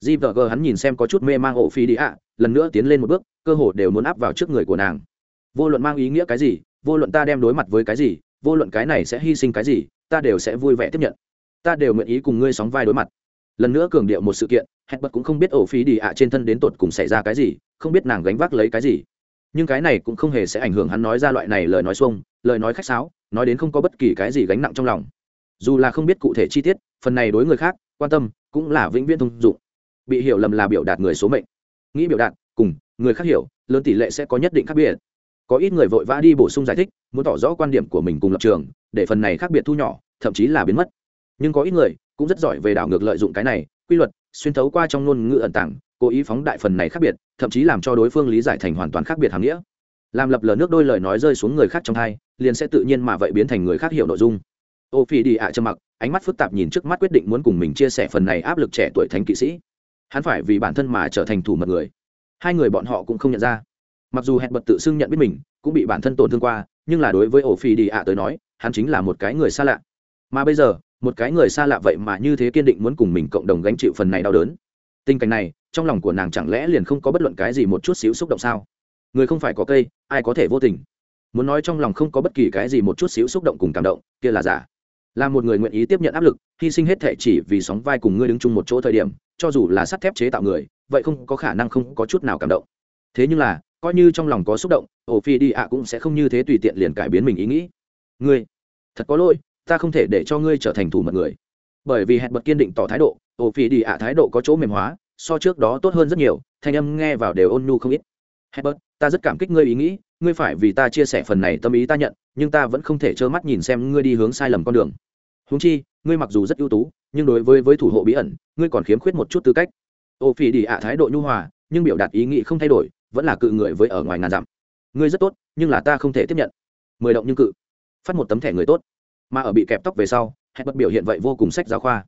Di vợ gờ hắn nhìn xem có chút mê mang ổ phi đi ạ, lần nữa tiến lên một bước, cơ hồ đều muốn áp vào trước người của nàng. Vô luận mang ý nghĩa cái gì, vô luận ta đem đối mặt với cái gì, vô luận cái này sẽ hy sinh cái gì, ta đều sẽ vui vẻ tiếp nhận. Ta đều nguyện ý cùng ngươi sóng vai đối mặt. Lần nữa cường điệu một sự kiện hẹn bật cũng không biết ổ phí đi ạ trên thân đến tột cùng xảy ra cái gì, không biết nàng gánh vác lấy cái gì. Nhưng cái này cũng không hề sẽ ảnh hưởng hắn nói ra loại này lời nói xuông, lời nói khách sáo nói đến không có bất kỳ cái gì gánh nặng trong lòng. Dù là không biết cụ thể chi tiết, phần này đối người khác, quan tâm, cũng là vĩnh viễn thông dụng. Bị hiểu lầm là biểu đạt người số mệnh. Nghĩ biểu đạt, cùng người khác hiểu, lớn tỷ lệ sẽ có nhất định khác biệt. Có ít người vội vã đi bổ sung giải thích, muốn tỏ rõ quan điểm của mình cùng lập trường, để phần này khác biệt thu nhỏ, thậm chí là biến mất. Nhưng có ít người cũng rất giỏi về đảo ngược lợi dụng cái này, quy luật, xuyên thấu qua trong ngôn ngữ ẩn tàng, cố ý phóng đại phần này khác biệt, thậm chí làm cho đối phương lý giải thành hoàn toàn khác biệt hàm nghĩa làm lập lờ nước đôi lời nói rơi xuống người khác trong hai, liền sẽ tự nhiên mà vậy biến thành người khác hiểu nội dung. Ô phi đi ạ trầm mặc, ánh mắt phức tạp nhìn trước mắt quyết định muốn cùng mình chia sẻ phần này áp lực trẻ tuổi thánh kỵ sĩ. Hắn phải vì bản thân mà trở thành thủ mật người. Hai người bọn họ cũng không nhận ra. Mặc dù hẹn bật tự xưng nhận biết mình, cũng bị bản thân tổn thương qua, nhưng là đối với ổ phi đi ạ tới nói, hắn chính là một cái người xa lạ. Mà bây giờ, một cái người xa lạ vậy mà như thế kiên định muốn cùng mình cộng đồng gánh chịu phần này đau đớn. Tình cảnh này, trong lòng của nàng chẳng lẽ liền không có bất luận cái gì một chút xíu xúc động sao? Người không phải có cây, ai có thể vô tình. Muốn nói trong lòng không có bất kỳ cái gì một chút xíu xúc động cùng cảm động, kia là giả. Là một người nguyện ý tiếp nhận áp lực, hy sinh hết thể chỉ vì sóng vai cùng ngươi đứng chung một chỗ thời điểm, cho dù là sắt thép chế tạo người, vậy không có khả năng không có chút nào cảm động. Thế nhưng là, coi như trong lòng có xúc động, ổ phi đi ạ cũng sẽ không như thế tùy tiện liền cải biến mình ý nghĩ. Ngươi, thật có lỗi, ta không thể để cho ngươi trở thành thủ mật người. Bởi vì hẹn bật kiên định tỏ thái độ, ổ phi đi ạ thái độ có chỗ mềm hóa, so trước đó tốt hơn rất nhiều, thanh âm nghe vào đều ôn nhu không ít. Herbert, ta rất cảm kích ngươi ý nghĩ, ngươi phải vì ta chia sẻ phần này tâm ý ta nhận, nhưng ta vẫn không thể trơ mắt nhìn xem ngươi đi hướng sai lầm con đường. Huống chi, ngươi mặc dù rất ưu tú, nhưng đối với với thủ hộ bí ẩn, ngươi còn khiếm khuyết một chút tư cách. Ô Phi đi ạ thái độ nhu hòa, nhưng biểu đạt ý nghĩ không thay đổi, vẫn là cự người với ở ngoài ngàn dặm. Ngươi rất tốt, nhưng là ta không thể tiếp nhận. Mười động nhưng cự. Phát một tấm thẻ người tốt, mà ở bị kẹp tóc về sau, Herbert biểu hiện vậy vô cùng sách giáo khoa.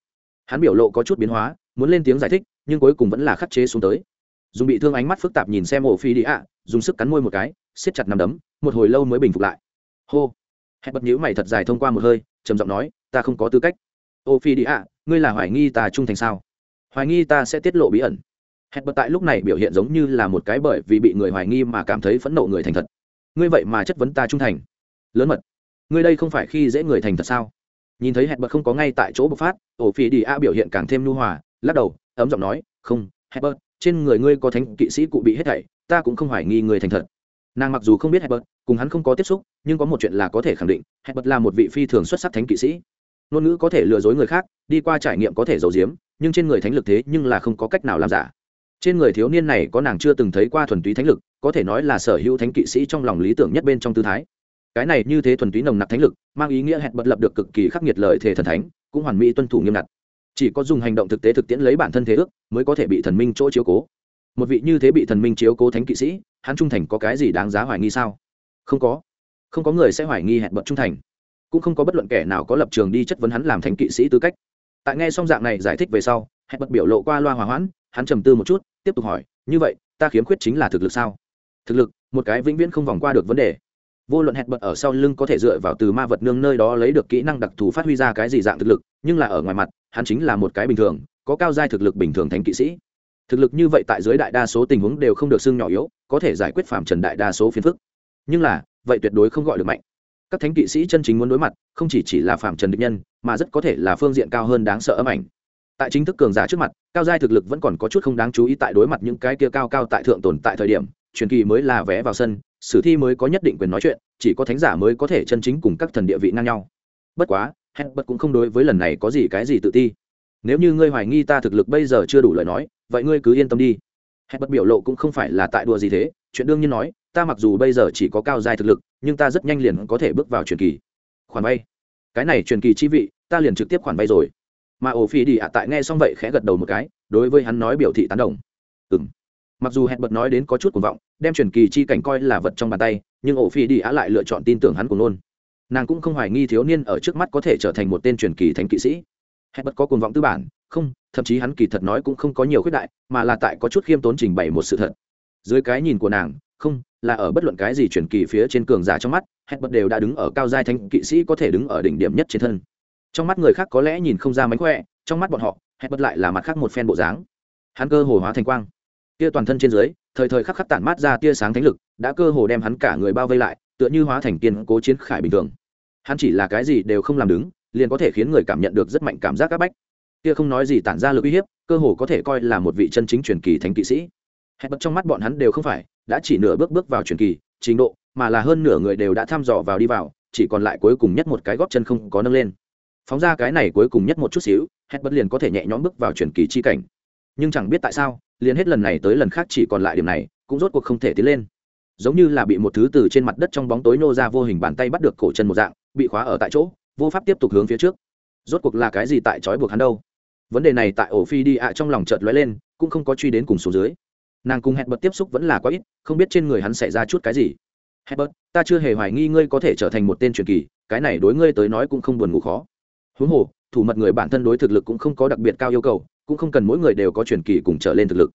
Hắn biểu lộ có chút biến hóa, muốn lên tiếng giải thích, nhưng cuối cùng vẫn là khắc chế xuống tới dùng bị thương ánh mắt phức tạp nhìn xem ổ phi đi ạ, dùng sức cắn môi một cái, siết chặt nằm đấm, một hồi lâu mới bình phục lại. Hô. Hẹn bật nhữ mày thật dài thông qua một hơi, trầm giọng nói, ta không có tư cách. Ô phi đi ạ, ngươi là hoài nghi ta trung thành sao? Hoài nghi ta sẽ tiết lộ bí ẩn. Hẹn bật tại lúc này biểu hiện giống như là một cái bởi vì bị người hoài nghi mà cảm thấy phẫn nộ người thành thật. Ngươi vậy mà chất vấn ta trung thành. Lớn mật, ngươi đây không phải khi dễ người thành thật sao? Nhìn thấy hẹn bật không có ngay tại chỗ bộc phát, ổ phi đi ạ biểu hiện càng thêm nhu hòa, lắc đầu, ấm giọng nói, không, hẹn bật trên người ngươi có thánh kỵ sĩ cụ bị hết thảy, ta cũng không hoài nghi người thành thật. Nàng mặc dù không biết hebert cùng hắn không có tiếp xúc, nhưng có một chuyện là có thể khẳng định hebert là một vị phi thường xuất sắc thánh kỵ sĩ. Ngôn ngữ có thể lừa dối người khác, đi qua trải nghiệm có thể giấu giếm, nhưng trên người thánh lực thế nhưng là không có cách nào làm giả. Trên người thiếu niên này có nàng chưa từng thấy qua thuần túy thánh lực, có thể nói là sở hữu thánh kỵ sĩ trong lòng lý tưởng nhất bên trong tư thái. Cái này như thế thuần túy nồng nặc thánh lực, mang ý nghĩa hẹn bật lập được cực kỳ khắc nghiệt lợi thể thần thánh, cũng hoàn mỹ tuân thủ nghiêm ngặt chỉ có dùng hành động thực tế thực tiễn lấy bản thân thế ước, mới có thể bị thần minh chỗ chiếu cố. Một vị như thế bị thần minh chiếu cố thánh kỵ sĩ, hắn trung thành có cái gì đáng giá hoài nghi sao? Không có. Không có người sẽ hoài nghi hẹn bật trung thành. Cũng không có bất luận kẻ nào có lập trường đi chất vấn hắn làm thánh kỵ sĩ tư cách. Tại nghe xong dạng này giải thích về sau, hẹn bật biểu lộ qua loa hòa hoãn, hắn trầm tư một chút, tiếp tục hỏi, như vậy, ta khiếm khuyết chính là thực lực sao? Thực lực, một cái vĩnh viễn không vòng qua được vấn đề vô luận hẹn bật ở sau lưng có thể dựa vào từ ma vật nương nơi đó lấy được kỹ năng đặc thù phát huy ra cái gì dạng thực lực, nhưng là ở ngoài mặt, hắn chính là một cái bình thường, có cao giai thực lực bình thường thánh kỵ sĩ. Thực lực như vậy tại dưới đại đa số tình huống đều không được xưng nhỏ yếu, có thể giải quyết phạm trần đại đa số phiền phức. Nhưng là, vậy tuyệt đối không gọi được mạnh. Các thánh kỵ sĩ chân chính muốn đối mặt, không chỉ chỉ là phạm trần địch nhân, mà rất có thể là phương diện cao hơn đáng sợ ấm ảnh. Tại chính thức cường giả trước mặt, cao giai thực lực vẫn còn có chút không đáng chú ý tại đối mặt những cái kia cao cao tại thượng tồn tại thời điểm truyền kỳ mới là vé vào sân, sử thi mới có nhất định quyền nói chuyện, chỉ có thánh giả mới có thể chân chính cùng các thần địa vị ngang nhau. Bất quá hẹn bất cũng không đối với lần này có gì cái gì tự ti. Nếu như ngươi hoài nghi ta thực lực bây giờ chưa đủ lời nói, vậy ngươi cứ yên tâm đi. Hẹn bất biểu lộ cũng không phải là tại đùa gì thế, chuyện đương nhiên nói, ta mặc dù bây giờ chỉ có cao dài thực lực, nhưng ta rất nhanh liền có thể bước vào truyền kỳ. Khoản vay. Cái này truyền kỳ chi vị, ta liền trực tiếp khoản vay rồi. Mà ổ phi đi ạ, tại nghe xong vậy khẽ gật đầu một cái, đối với hắn nói biểu thị tán đồng. Ừ m mặc dù hẹn bật nói đến có chút cuồng vọng đem truyền kỳ chi cảnh coi là vật trong bàn tay, nhưng ổ phi đi á lại lựa chọn tin tưởng hắn cùng luôn. Nàng cũng không hoài nghi thiếu niên ở trước mắt có thể trở thành một tên truyền kỳ thánh kỵ sĩ. Hẹn bật có cuồng vọng tư bản, không, thậm chí hắn kỳ thật nói cũng không có nhiều khuyết đại, mà là tại có chút khiêm tốn trình bày một sự thật. Dưới cái nhìn của nàng, không, là ở bất luận cái gì truyền kỳ phía trên cường giả trong mắt hẹn bật đều đã đứng ở cao giai thánh kỵ sĩ có thể đứng ở đỉnh điểm nhất trên thân. Trong mắt người khác có lẽ nhìn không ra mánh khỏe, trong mắt bọn họ hẹn bật lại là mặt khác một phen bộ dáng. Hắn cơ hồ hóa thành quang tia toàn thân trên dưới, thời thời khắc khắc tản mát ra tia sáng thánh lực, đã cơ hồ đem hắn cả người bao vây lại, tựa như hóa thành kiên cố chiến khải bình thường. Hắn chỉ là cái gì đều không làm đứng, liền có thể khiến người cảm nhận được rất mạnh cảm giác áp bách. Kia không nói gì tản ra lực uy hiếp, cơ hồ có thể coi là một vị chân chính truyền kỳ thánh kỵ sĩ. Hết bật trong mắt bọn hắn đều không phải, đã chỉ nửa bước bước vào truyền kỳ, trình độ, mà là hơn nửa người đều đã thăm dò vào đi vào, chỉ còn lại cuối cùng nhất một cái góp chân không có nâng lên. Phóng ra cái này cuối cùng nhất một chút xíu, hết bất liền có thể nhẹ nhõm bước vào truyền kỳ chi cảnh. Nhưng chẳng biết tại sao liền hết lần này tới lần khác chỉ còn lại điểm này, cũng rốt cuộc không thể tiến lên. Giống như là bị một thứ từ trên mặt đất trong bóng tối nô ra vô hình bàn tay bắt được cổ chân một dạng, bị khóa ở tại chỗ, vô pháp tiếp tục hướng phía trước. Rốt cuộc là cái gì tại trói buộc hắn đâu? Vấn đề này tại ổ phi đi ạ trong lòng chợt lóe lên, cũng không có truy đến cùng số dưới. Nàng cùng hẹn bật tiếp xúc vẫn là quá ít, không biết trên người hắn xảy ra chút cái gì. Hẹn bật ta chưa hề hoài nghi ngươi có thể trở thành một tên truyền kỳ, cái này đối ngươi tới nói cũng không buồn ngủ khó. Huống hồ, thủ mật người bản thân đối thực lực cũng không có đặc biệt cao yêu cầu cũng không cần mỗi người đều có truyền kỳ cùng trở lên thực lực.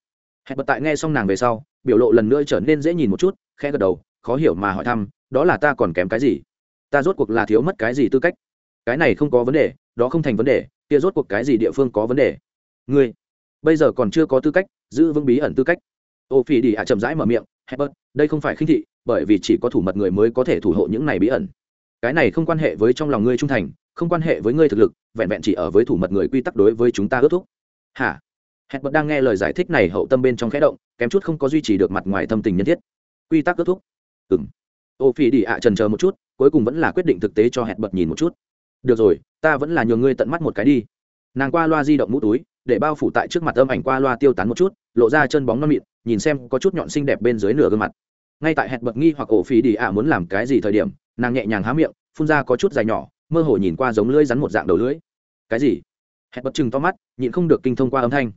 Hẹn bật tại nghe xong nàng về sau, biểu lộ lần nữa trở nên dễ nhìn một chút, khẽ gật đầu, khó hiểu mà hỏi thăm, đó là ta còn kém cái gì? Ta rốt cuộc là thiếu mất cái gì tư cách? Cái này không có vấn đề, đó không thành vấn đề, kia rốt cuộc cái gì địa phương có vấn đề? Ngươi, bây giờ còn chưa có tư cách, giữ vững bí ẩn tư cách. Ô phi đi ạ chậm rãi mở miệng hebert đây không phải khinh thị, bởi vì chỉ có thủ mật người mới có thể thủ hộ những này bí ẩn. Cái này không quan hệ với trong lòng ngươi trung thành, không quan hệ với ngươi thực lực, vẹn vẹn chỉ ở với thủ mật người quy tắc đối với chúng ta ước thúc hả? Hẹn hebert đang nghe lời giải thích này hậu tâm bên trong khẽ động, kém chút không có duy trì được mặt ngoài thâm tình nhân thiết. Quy tắc kết thúc. Ừng ô phi đi ạ trần chờ một chút, cuối cùng vẫn là quyết định thực tế cho hẹn bật nhìn một chút. Được rồi, ta vẫn là nhường ngươi tận mắt một cái đi. Nàng qua loa di động mũ túi, để bao phủ tại trước mặt âm ảnh qua loa tiêu tán một chút, lộ ra chân bóng non mịn, nhìn xem có chút nhọn xinh đẹp bên dưới nửa gương mặt. Ngay tại hẹn bật nghi hoặc ổ Phi đi ạ muốn làm cái gì thời điểm, nàng nhẹ nhàng há miệng, phun ra có chút dài nhỏ, mơ hồ nhìn qua giống lưỡi rắn một dạng đầu lưỡi. Cái gì? Hẹn bật chừng to mắt, nhịn không được kinh thông qua âm thanh.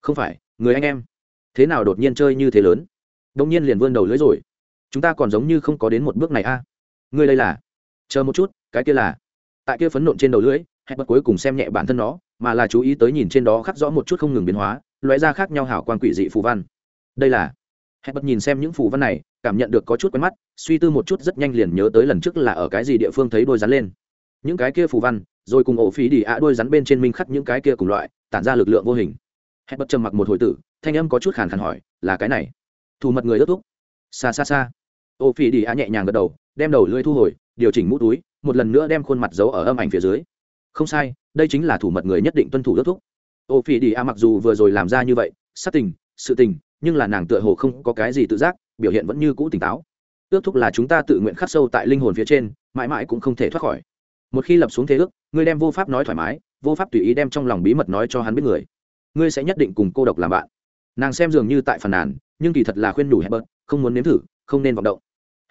Không phải, người anh em. Thế nào đột nhiên chơi như thế lớn? Đông nhiên liền vươn đầu lưỡi rồi. Chúng ta còn giống như không có đến một bước này a. Ngươi đây là? Chờ một chút, cái kia là? Tại kia phấn nộn trên đầu lưỡi, hẹn bật cuối cùng xem nhẹ bản thân nó, mà là chú ý tới nhìn trên đó khắc rõ một chút không ngừng biến hóa loại ra khác nhau hảo quan quỷ dị phù văn. Đây là? Hẹn bật nhìn xem những phù văn này, cảm nhận được có chút quen mắt, suy tư một chút rất nhanh liền nhớ tới lần trước là ở cái gì địa phương thấy đôi rắn lên. Những cái kia phù văn rồi cùng ổ phí đi ạ đôi rắn bên trên minh khắc những cái kia cùng loại, tản ra lực lượng vô hình. Hẹn bật trầm mặc một hồi tử, thanh âm có chút khàn khàn hỏi, là cái này? Thủ mật người ước thúc. Xa xa xa ổ phí đi ạ nhẹ nhàng gật đầu, đem đầu lưỡi thu hồi, điều chỉnh mũ túi, một lần nữa đem khuôn mặt giấu ở âm ảnh phía dưới. Không sai, đây chính là thủ mật người nhất định tuân thủ ước thúc. Ổ phí đi a mặc dù vừa rồi làm ra như vậy, sát tình, sự tình, nhưng là nàng tựa hồ không có cái gì tự giác, biểu hiện vẫn như cũ tỉnh táo. Ước thúc là chúng ta tự nguyện khắc sâu tại linh hồn phía trên, mãi mãi cũng không thể thoát khỏi một khi lập xuống thế ước, ngươi đem vô pháp nói thoải mái, vô pháp tùy ý đem trong lòng bí mật nói cho hắn biết người, ngươi sẽ nhất định cùng cô độc làm bạn. Nàng xem dường như tại phần nàn, nhưng kỳ thật là khuyên đủ hebert không muốn nếm thử, không nên vọng động.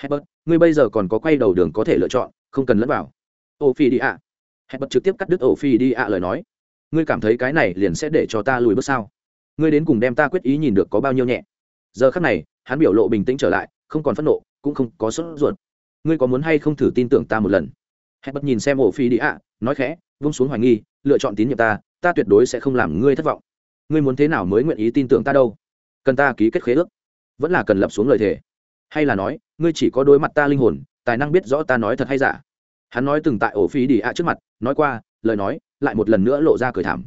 Hebert ngươi bây giờ còn có quay đầu đường có thể lựa chọn, không cần lẫn vào. Ô phi đi ạ hebert trực tiếp cắt đứt ổ phi đi ạ lời nói. Ngươi cảm thấy cái này liền sẽ để cho ta lùi bước sao? Ngươi đến cùng đem ta quyết ý nhìn được có bao nhiêu nhẹ? Giờ khắc này, hắn biểu lộ bình tĩnh trở lại, không còn phẫn nộ, cũng không có sốt ruột. Ngươi có muốn hay không thử tin tưởng ta một lần? Hẹn bật nhìn xem ổ phi đi ạ, nói khẽ, vung xuống hoài nghi, lựa chọn tín nhiệm ta ta tuyệt đối sẽ không làm ngươi thất vọng. Ngươi muốn thế nào mới nguyện ý tin tưởng ta đâu? Cần ta ký kết khế ước? Vẫn là cần lập xuống lời thề. Hay là nói, ngươi chỉ có đối mặt ta linh hồn, tài năng biết rõ ta nói thật hay giả? Hắn nói từng tại ổ phi đi ạ trước mặt, nói qua, lời nói, lại một lần nữa lộ ra cười thảm.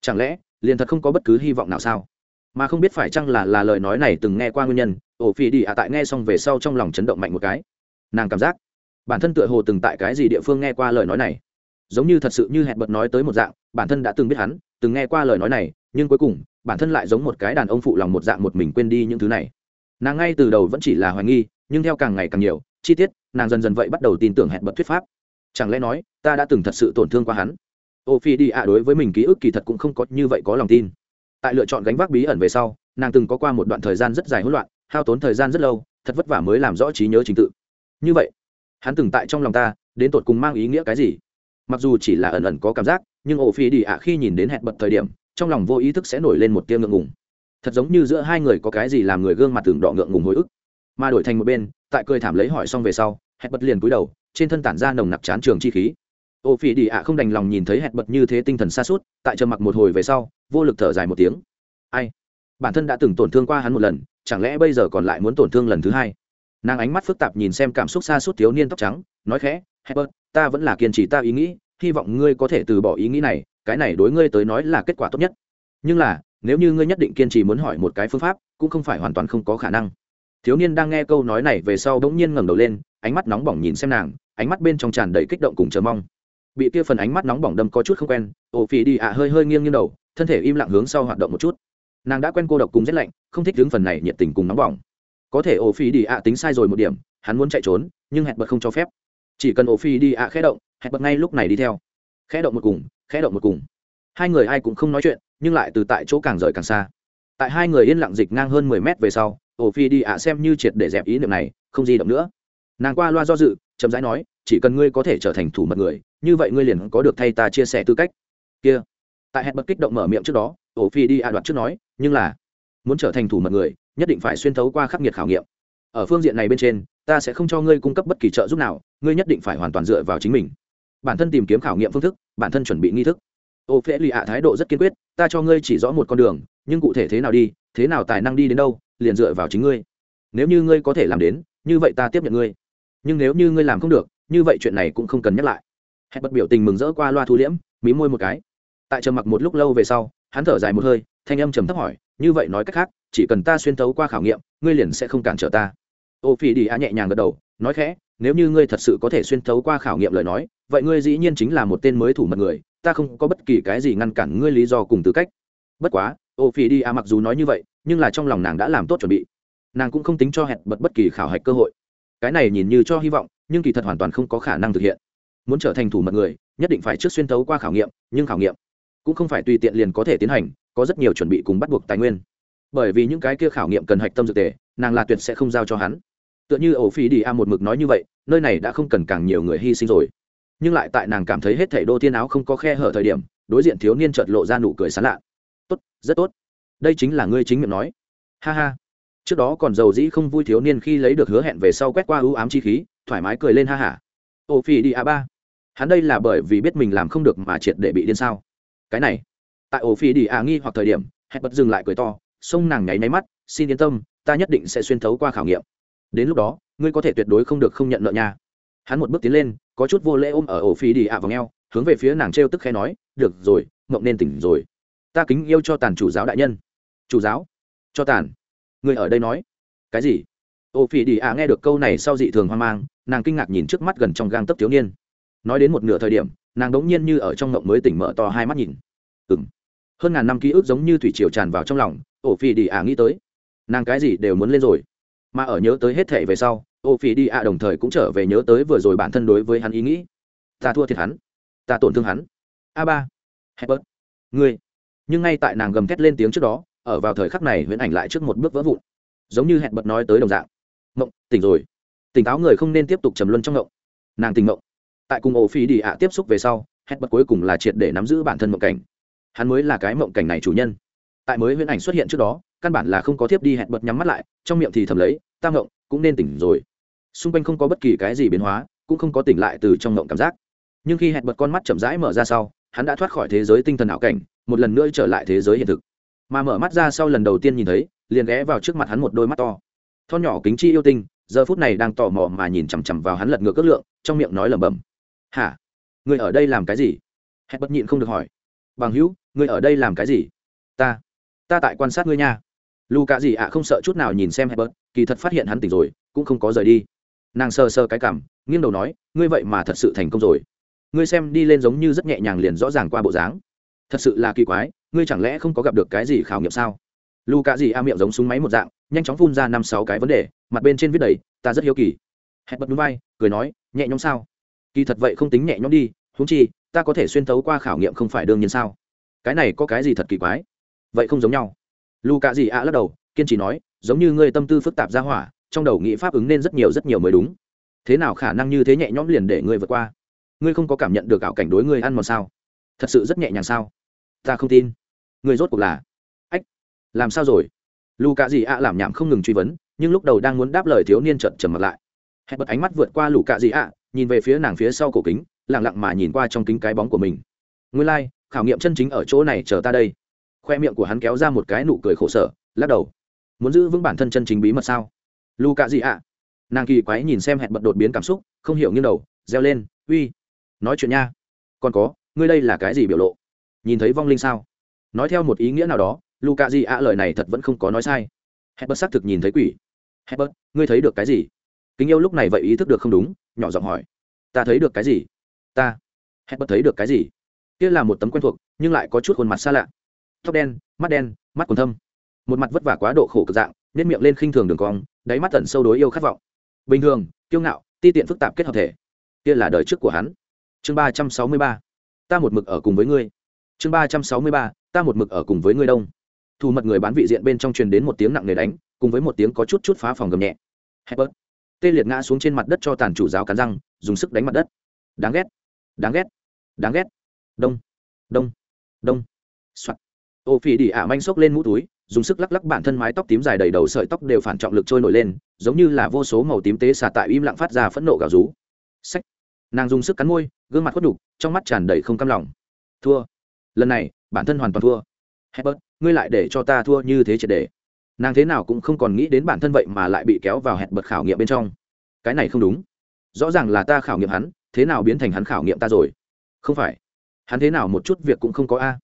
Chẳng lẽ, liền thật không có bất cứ hy vọng nào sao? Mà không biết phải chăng là là lời nói này từng nghe qua nguyên nhân, ổ phi đi ạ tại nghe xong về sau trong lòng chấn động mạnh một cái. Nàng cảm giác bản thân tựa hồ từng tại cái gì địa phương nghe qua lời nói này. Giống như thật sự như hẹn bật nói tới một dạng, bản thân đã từng biết hắn, từng nghe qua lời nói này, nhưng cuối cùng, bản thân lại giống một cái đàn ông phụ lòng một dạng một mình quên đi những thứ này. Nàng ngay từ đầu vẫn chỉ là hoài nghi, nhưng theo càng ngày càng nhiều, chi tiết, nàng dần dần vậy bắt đầu tin tưởng hẹn bật thuyết pháp. Chẳng lẽ nói, ta đã từng thật sự tổn thương qua hắn? Ô phi đi ạ, đối với mình ký ức kỳ thật cũng không có như vậy có lòng tin. Tại lựa chọn gánh vác bí ẩn về sau, nàng từng có qua một đoạn thời gian rất dài hỗn loạn, hao tốn thời gian rất lâu, thật vất vả mới làm rõ trí nhớ trình tự. Như vậy hắn từng tại trong lòng ta, đến tột cùng mang ý nghĩa cái gì? Mặc dù chỉ là ẩn ẩn có cảm giác, nhưng ổ phi đi ạ khi nhìn đến hẹn bật thời điểm, trong lòng vô ý thức sẽ nổi lên một tia ngượng ngùng. Thật giống như giữa hai người có cái gì làm người gương mặt tường đỏ ngượng ngùng hồi ức. Mà đổi thành một bên, tại cười thảm lấy hỏi xong về sau, hẹn bật liền cúi đầu, trên thân tản ra nồng nặc chán trường chi khí. Ô Phi đi ạ không đành lòng nhìn thấy hẹn bật như thế tinh thần xa suốt tại trầm mặc một hồi về sau, vô lực thở dài một tiếng. Ai? Bản thân đã từng tổn thương qua hắn một lần, chẳng lẽ bây giờ còn lại muốn tổn thương lần thứ hai? Nàng ánh mắt phức tạp nhìn xem cảm xúc xa suốt thiếu niên tóc trắng, nói khẽ hebert ta vẫn là kiên trì ta ý nghĩ, hy vọng ngươi có thể từ bỏ ý nghĩ này, cái này đối ngươi tới nói là kết quả tốt nhất. Nhưng là, nếu như ngươi nhất định kiên trì muốn hỏi một cái phương pháp, cũng không phải hoàn toàn không có khả năng. Thiếu niên đang nghe câu nói này về sau bỗng nhiên ngẩng đầu lên, ánh mắt nóng bỏng nhìn xem nàng, ánh mắt bên trong tràn đầy kích động cùng chờ mong. Bị kia phần ánh mắt nóng bỏng đâm có chút không quen ổ phỉ đi ạ hơi hơi nghiêng nghiêng đầu, thân thể im lặng hướng sau hoạt động một chút. Nàng đã quen cô độc cùng rét lạnh, không thích hướng phần này nhiệt tình cùng nóng bỏng có thể ổ phi đi ạ tính sai rồi một điểm, hắn muốn chạy trốn, nhưng hẹn bật không cho phép. Chỉ cần ổ phi đi ạ khẽ động, hẹn bật ngay lúc này đi theo. Khẽ động một cùng, khẽ động một cùng. Hai người ai cũng không nói chuyện, nhưng lại từ tại chỗ càng rời càng xa. Tại hai người yên lặng dịch ngang hơn mười mét về sau, ổ phi đi ạ xem như triệt để dẹp ý niệm này, không di động nữa. Nàng qua loa do dự, chậm rãi nói, chỉ cần ngươi có thể trở thành thủ mật người, như vậy ngươi liền có được thay ta chia sẻ tư cách. Kia. Tại hẹn bật kích động mở miệng trước đó, ổ phi đi ạ đoạt trước nói, nhưng là muốn trở thành thủ mật người, nhất định phải xuyên thấu qua khắc nghiệt khảo nghiệm. Ở phương diện này bên trên, ta sẽ không cho ngươi cung cấp bất kỳ trợ giúp nào, ngươi nhất định phải hoàn toàn dựa vào chính mình. Bản thân tìm kiếm khảo nghiệm phương thức, bản thân chuẩn bị nghi thức. Ô phễ lì ạ thái độ rất kiên quyết, ta cho ngươi chỉ rõ một con đường, nhưng cụ thể thế nào đi, thế nào tài năng đi đến đâu, liền dựa vào chính ngươi. Nếu như ngươi có thể làm đến, như vậy ta tiếp nhận ngươi. Nhưng nếu như ngươi làm không được, như vậy chuyện này cũng không cần nhắc lại. Hẹn bật biểu tình mừng rỡ qua loa thu liễm, mí môi một cái. Tại trầm mặc một lúc lâu về sau hắn thở dài một hơi, thanh âm trầm thấp hỏi, như vậy nói cách khác, chỉ cần ta xuyên tấu qua khảo nghiệm, ngươi liền sẽ không cản trở ta. Ô phi đi á nhẹ nhàng gật đầu, nói khẽ, nếu như ngươi thật sự có thể xuyên tấu qua khảo nghiệm lời nói, vậy ngươi dĩ nhiên chính là một tên mới thủ mật người, ta không có bất kỳ cái gì ngăn cản ngươi lý do cùng tư cách. Bất quá ô phi đi á mặc dù nói như vậy, nhưng là trong lòng nàng đã làm tốt chuẩn bị. Nàng cũng không tính cho hẹn bật bất kỳ khảo hạch cơ hội. Cái này nhìn như cho hy vọng, nhưng kỳ thật hoàn toàn không có khả năng thực hiện. Muốn trở thành thủ mật người, nhất định phải trước xuyên tấu qua khảo nghiệm, nhưng khảo nghiệm cũng không phải tùy tiện liền có thể tiến hành, có rất nhiều chuẩn bị cùng bắt buộc tài nguyên. Bởi vì những cái kia khảo nghiệm cần hạch tâm dược tề, nàng là tuyệt sẽ không giao cho hắn. Tựa như ổ phi đi a một mực nói như vậy, nơi này đã không cần càng nhiều người hy sinh rồi. Nhưng lại tại nàng cảm thấy hết thảy đô tiên áo không có khe hở thời điểm, đối diện thiếu niên chợt lộ ra nụ cười sán lạ. Tốt, rất tốt. Đây chính là ngươi chính miệng nói. Ha ha. Trước đó còn giàu dĩ không vui thiếu niên khi lấy được hứa hẹn về sau quét qua ưu ám chi khí, thoải mái cười lên ha hả ô phi đi a ba. Hắn đây là bởi vì biết mình làm không được mà triệt để bị điên sao? Cái này. Tại ổ phi đi a nghi hoặc thời điểm, hẹn bật dừng lại cười to, sông nàng nháy máy mắt, xin yên tâm, ta nhất định sẽ xuyên thấu qua khảo nghiệm. Đến lúc đó, ngươi có thể tuyệt đối không được không nhận nợ nha. Hắn một bước tiến lên, có chút vô lễ ôm ở ổ phi đi ạ vào ngheo, hướng về phía nàng t r e o tức khe nói, được rồi, mộng nên tỉnh rồi. Ta kính yêu cho tàn chủ giáo đại nhân. Chủ giáo? Cho tàn? Người ở đây nói. Cái gì? Ổ phi đi ạ nghe được câu này sau dị thường hoang mang, nàng kinh ngạc nhìn trước mắt gần trong gang tấp thiếu niên. Nói đến một nửa thời điểm nàng đống nhiên như ở trong ngộng mới tỉnh mở to hai mắt nhìn. Ừng hơn ngàn năm ký ức giống như thủy triều tràn vào trong lòng ổ phi đi ạ nghĩ tới. Nàng cái gì đều muốn lên rồi. Mà ở nhớ tới hết thể về sau ô phi đi ạ đồng thời cũng trở về nhớ tới vừa rồi bản thân đối với hắn ý nghĩ. Ta thua thiệt hắn. Ta tổn thương hắn. A ba. Hebert ngươi. Nhưng ngay tại nàng gầm thét lên tiếng trước đó, ở vào thời khắc này huyễn ảnh lại trước một bước vỡ vụn. Giống như hẹn bật nói tới đồng dạng. Mộng tỉnh rồi. Tỉnh táo người không nên tiếp tục trầm luân trong mộng nàng tỉnh mộng tại cùng ổ phi đi ạ tiếp xúc về sau hẹn bật cuối cùng là triệt để nắm giữ bản thân mộng cảnh. Hắn mới là cái mộng cảnh này chủ nhân. Tại mới huyễn ảnh xuất hiện trước đó, căn bản là không có tiếp đi hẹn bật nhắm mắt lại, trong miệng thì thầm lấy tam ngộng, cũng nên tỉnh rồi. Xung quanh không có bất kỳ cái gì biến hóa, cũng không có tỉnh lại từ trong ngộng cảm giác. Nhưng khi hẹn bật con mắt chậm rãi mở ra sau, hắn đã thoát khỏi thế giới tinh thần ảo cảnh, một lần nữa trở lại thế giới hiện thực. Mà mở mắt ra sau lần đầu tiên nhìn thấy, liền ghé vào trước mặt hắn một đôi mắt to. Thon nhỏ kính chi yêu tinh, giờ phút này đang tò mò mà nhìn chằm chằm vào hắn lật ngược cước lượng, trong miệng nói lẩm bẩm hả? Người ở đây làm cái gì? Hẹn bất nhịn không được hỏi. Bằng hữu người ở đây làm cái gì? Ta ta tại quan sát ngươi nha. Lu cạ gì ạ, không sợ chút nào nhìn xem hebert kỳ thật phát hiện hắn tỉnh rồi, cũng không có rời đi. Nàng sờ sờ cái cảm, nghiêng đầu nói, ngươi vậy mà thật sự thành công rồi. Ngươi xem đi lên giống như rất nhẹ nhàng liền rõ ràng qua bộ dáng. Thật sự là kỳ quái, ngươi chẳng lẽ không có gặp được cái gì khảo nghiệm sao? Lu cạ gì a miệng giống súng máy một dạng, nhanh chóng phun ra năm sáu cái vấn đề, mặt bên trên viết đầy, ta rất hiếu kỳ. Hẹn bật núi vai, cười nói, nhẹ nhõm sao? Kỳ thật vậy không tính nhẹ nhõm đi húng chi, ta có thể xuyên tấu qua khảo nghiệm không phải đương nhiên sao? Cái này có cái gì thật kỳ quái? Vậy không giống nhau. Lù cạ gì ạ lắc đầu, kiên trì nói, giống như ngươi tâm tư phức tạp ra hỏa, trong đầu nghĩ pháp ứng nên rất nhiều rất nhiều mới đúng. Thế nào khả năng như thế nhẹ nhõm liền để ngươi vượt qua? Ngươi không có cảm nhận được ảo cảnh đối ngươi ăn mòn sao? Thật sự rất nhẹ nhàng sao? Ta không tin. Ngươi rốt cuộc là? Ách, làm sao rồi? Lù cạ gì ạ làm nhảm không ngừng truy vấn, nhưng lúc đầu đang muốn đáp lời thiếu niên trận trầm mặt lại. Hẹn bật ánh mắt vượt qua lù cạ gì ạ nhìn về phía nàng phía sau cổ kính lẳng lặng mà nhìn qua trong kính cái bóng của mình. Nguyên lai、like, khảo nghiệm chân chính ở chỗ này chờ ta đây. Khoe miệng của hắn kéo ra một cái nụ cười khổ sở lắc đầu. Muốn giữ vững bản thân chân chính bí mật sao? Lu cạ gì ạ? Nàng kỳ quái nhìn xem hẹn bật đột biến cảm xúc không hiểu nghiêng đầu reo lên uy nói chuyện nha. Còn có ngươi đây là cái gì biểu lộ? Nhìn thấy vong linh sao? Nói theo một ý nghĩa nào đó lu cạ gì ạ lời này thật vẫn không có nói sai. Hẹn bật xác thực nhìn thấy quỷ. Hẹn bật ngươi thấy được cái gì? Kính yêu lúc này vậy ý thức được không đúng, nhỏ giọng hỏi. Ta thấy được cái gì? Ta. Hẹn bật thấy được cái gì? Kia là một tấm quen thuộc, nhưng lại có chút khuôn mặt xa lạ. Tóc đen, mắt đen, mắt còn thâm. Một mặt vất vả quá độ khổ cực dạng nếp miệng lên khinh thường đường cong, đáy mắt tận sâu đối yêu khát vọng. Bình thường, kiêu ngạo, ti tiện phức tạp kết hợp thể. Kia là đời trước của hắn. Chương ba trăm sáu mươi ba. Ta một mực ở cùng với ngươi. Chương ba trăm sáu mươi ba. Ta một mực ở cùng với ngươi đông. Thù mật người bán vị diện bên trong truyền đến một tiếng nặng nề đánh, cùng với một tiếng có chút chút phá phòng gầm nhẹ. Herbert tê liệt ngã xuống trên mặt đất cho tàn chủ giáo cắn răng dùng sức đánh mặt đất. Đáng ghét. Đáng ghét. Đáng ghét. Đông. Đông. Đông. Soạt. Ô phỉ đi ả manh xốc lên mũ túi dùng sức lắc lắc bản thân mái tóc tím dài đầy đầu sợi tóc đều phản trọng lực trôi nổi lên giống như là vô số màu tím tế xà tại im lặng phát ra phẫn nộ gào rú. Sách nàng dùng sức cắn môi gương mặt khuất đục trong mắt tràn đầy không cam lòng. Thua. Lần này bản thân hoàn toàn thua. Hebert, ngươi lại để cho ta thua như thế triệt để nàng thế nào cũng không còn nghĩ đến bản thân vậy mà lại bị kéo vào hẹn bật khảo nghiệm bên trong. Cái này không đúng. Rõ ràng là ta khảo nghiệm hắn, thế nào biến thành hắn khảo nghiệm ta rồi? Không phải. Hắn thế nào một chút việc cũng không có a?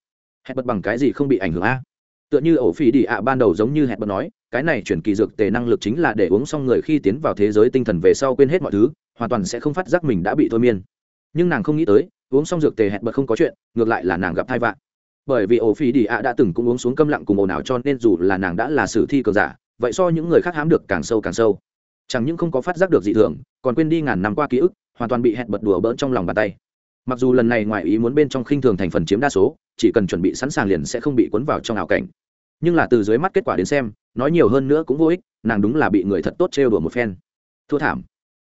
Hẹn bật bằng cái gì không bị ảnh hưởng a? Tựa như ổ phỉ đi ạ ban đầu giống như hẹn bật nói, cái này chuyển kỳ dược tề năng lực chính là để uống xong người khi tiến vào thế giới tinh thần về sau quên hết mọi thứ, hoàn toàn sẽ không phát giác mình đã bị thôi miên. Nhưng nàng không nghĩ tới, uống xong dược tề hẹn bật không có chuyện, ngược lại là nàng gặp thai vạn bởi vì ổ phỉ đi ạ đã từng cũng uống xuống câm lặng cùng ồn ào cho nên dù là nàng đã là sử thi cường giả, vậy so những người khác hám được càng sâu càng sâu. Chẳng những không có phát giác được dị thường, còn quên đi ngàn năm qua ký ức, hoàn toàn bị hẹn bật đùa bỡn trong lòng bàn tay. Mặc dù lần này ngoài ý muốn bên trong khinh thường thành phần chiếm đa số, chỉ cần chuẩn bị sẵn sàng liền sẽ không bị cuốn vào trong ảo cảnh. Nhưng là từ dưới mắt kết quả đến xem, nói nhiều hơn nữa cũng vô ích, nàng đúng là bị người thật tốt trêu đùa một phen. Thua thảm.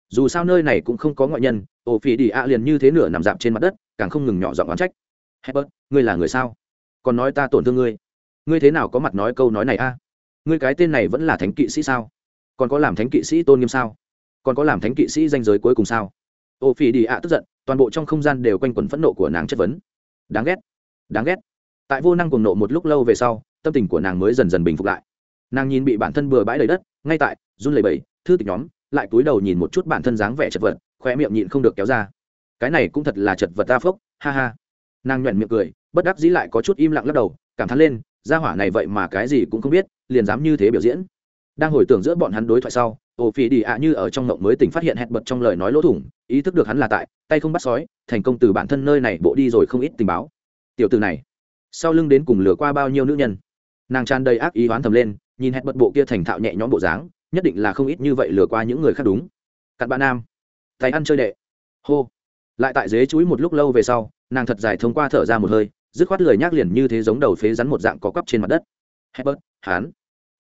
Dù sao nơi này cũng không có ngoại nhân, ổ phỉ đi ạ liền như thế nửa nằm dạp trên mặt đất, càng không ngừng nhỏ giọng oán trách. Hebert ngươi là người sao? Còn nói ta tổn thương ngươi. Ngươi thế nào có mặt nói câu nói này a? Ngươi cái tên này vẫn là thánh kỵ sĩ sao? Còn có làm thánh kỵ sĩ tôn nghiêm sao? Còn có làm thánh kỵ sĩ danh giới cuối cùng sao? Ô phi đi ạ tức giận, toàn bộ trong không gian đều quanh quẩn phẫn nộ của nàng chất vấn. Đáng ghét. Đáng ghét. Tại vô năng cùng nộ một lúc lâu về sau, tâm tình của nàng mới dần dần bình phục lại. Nàng nhìn bị bản thân bừa bãi đầy đất, ngay tại, run lầy bầy thư tịch nhóm, lại cúi đầu nhìn một chút bản thân dáng vẻ chật vật khoe miệng nhịn không được kéo ra. Cái này cũng thật là chật vật ta phốc, ha ha nàng nhoẹn miệng cười, bất đắc dĩ lại có chút im lặng lắc đầu, cảm thán lên, gia hỏa này vậy mà cái gì cũng không biết, liền dám như thế biểu diễn. Đang hồi tưởng giữa bọn hắn đối thoại sau, ổ phi đi ạ như ở trong ngộng mới tỉnh phát hiện hẹn bật trong lời nói lỗ thủng, ý thức được hắn là tại, tay không bắt sói, thành công từ bản thân nơi này bộ đi rồi không ít tình báo. Tiểu từ này, sau lưng đến cùng lừa qua bao nhiêu nữ nhân? Nàng tràn đầy ác ý hoán thầm lên, nhìn hẹn bật bộ kia thành thạo nhẹ nhõm bộ dáng, nhất định là không ít như vậy lừa qua những người khác đúng. Cặn bạn nam, tay ăn chơi đệ. Hô. Lại tại dế chuối một lúc lâu về sau nàng thật dài thông qua thở ra một hơi, dứt khoát lời nhác liền như thế giống đầu phế rắn một dạng có cắp trên mặt đất. Hebert hắn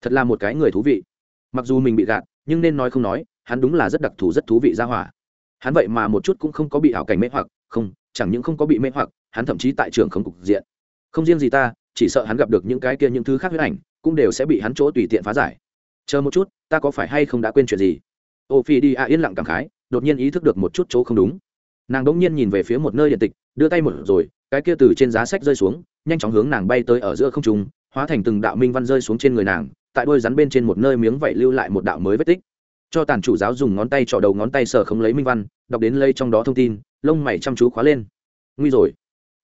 thật là một cái người thú vị. Mặc dù mình bị gạt, nhưng nên nói không nói, hắn đúng là rất đặc thù, rất thú vị ra hỏa. Hắn vậy mà một chút cũng không có bị ảo cảnh mê hoặc, không, chẳng những không có bị mê hoặc, hắn thậm chí tại trường không cục diện. Không riêng gì ta, chỉ sợ hắn gặp được những cái kia những thứ khác huyết ảnh, cũng đều sẽ bị hắn chỗ tùy tiện phá giải. Chờ một chút, ta có phải hay không đã quên chuyện gì? Ô phi đi a yên lặng cảm khái, đột nhiên ý thức được một chút chỗ không đúng. Nàng đ ỗ n g nhiên nhìn về phía một nơi điện tịch đưa tay một rồi, cái kia từ trên giá sách rơi xuống, nhanh chóng hướng nàng bay tới ở giữa không trung, hóa thành từng đạo minh văn rơi xuống trên người nàng, tại đôi rắn bên trên một nơi miếng vậy lưu lại một đạo mới vết tích. Cho tàn chủ giáo dùng ngón tay trọ đầu ngón tay sờ không lấy minh văn, đọc đến lây trong đó thông tin, lông mày chăm chú khóa lên. Nguy rồi.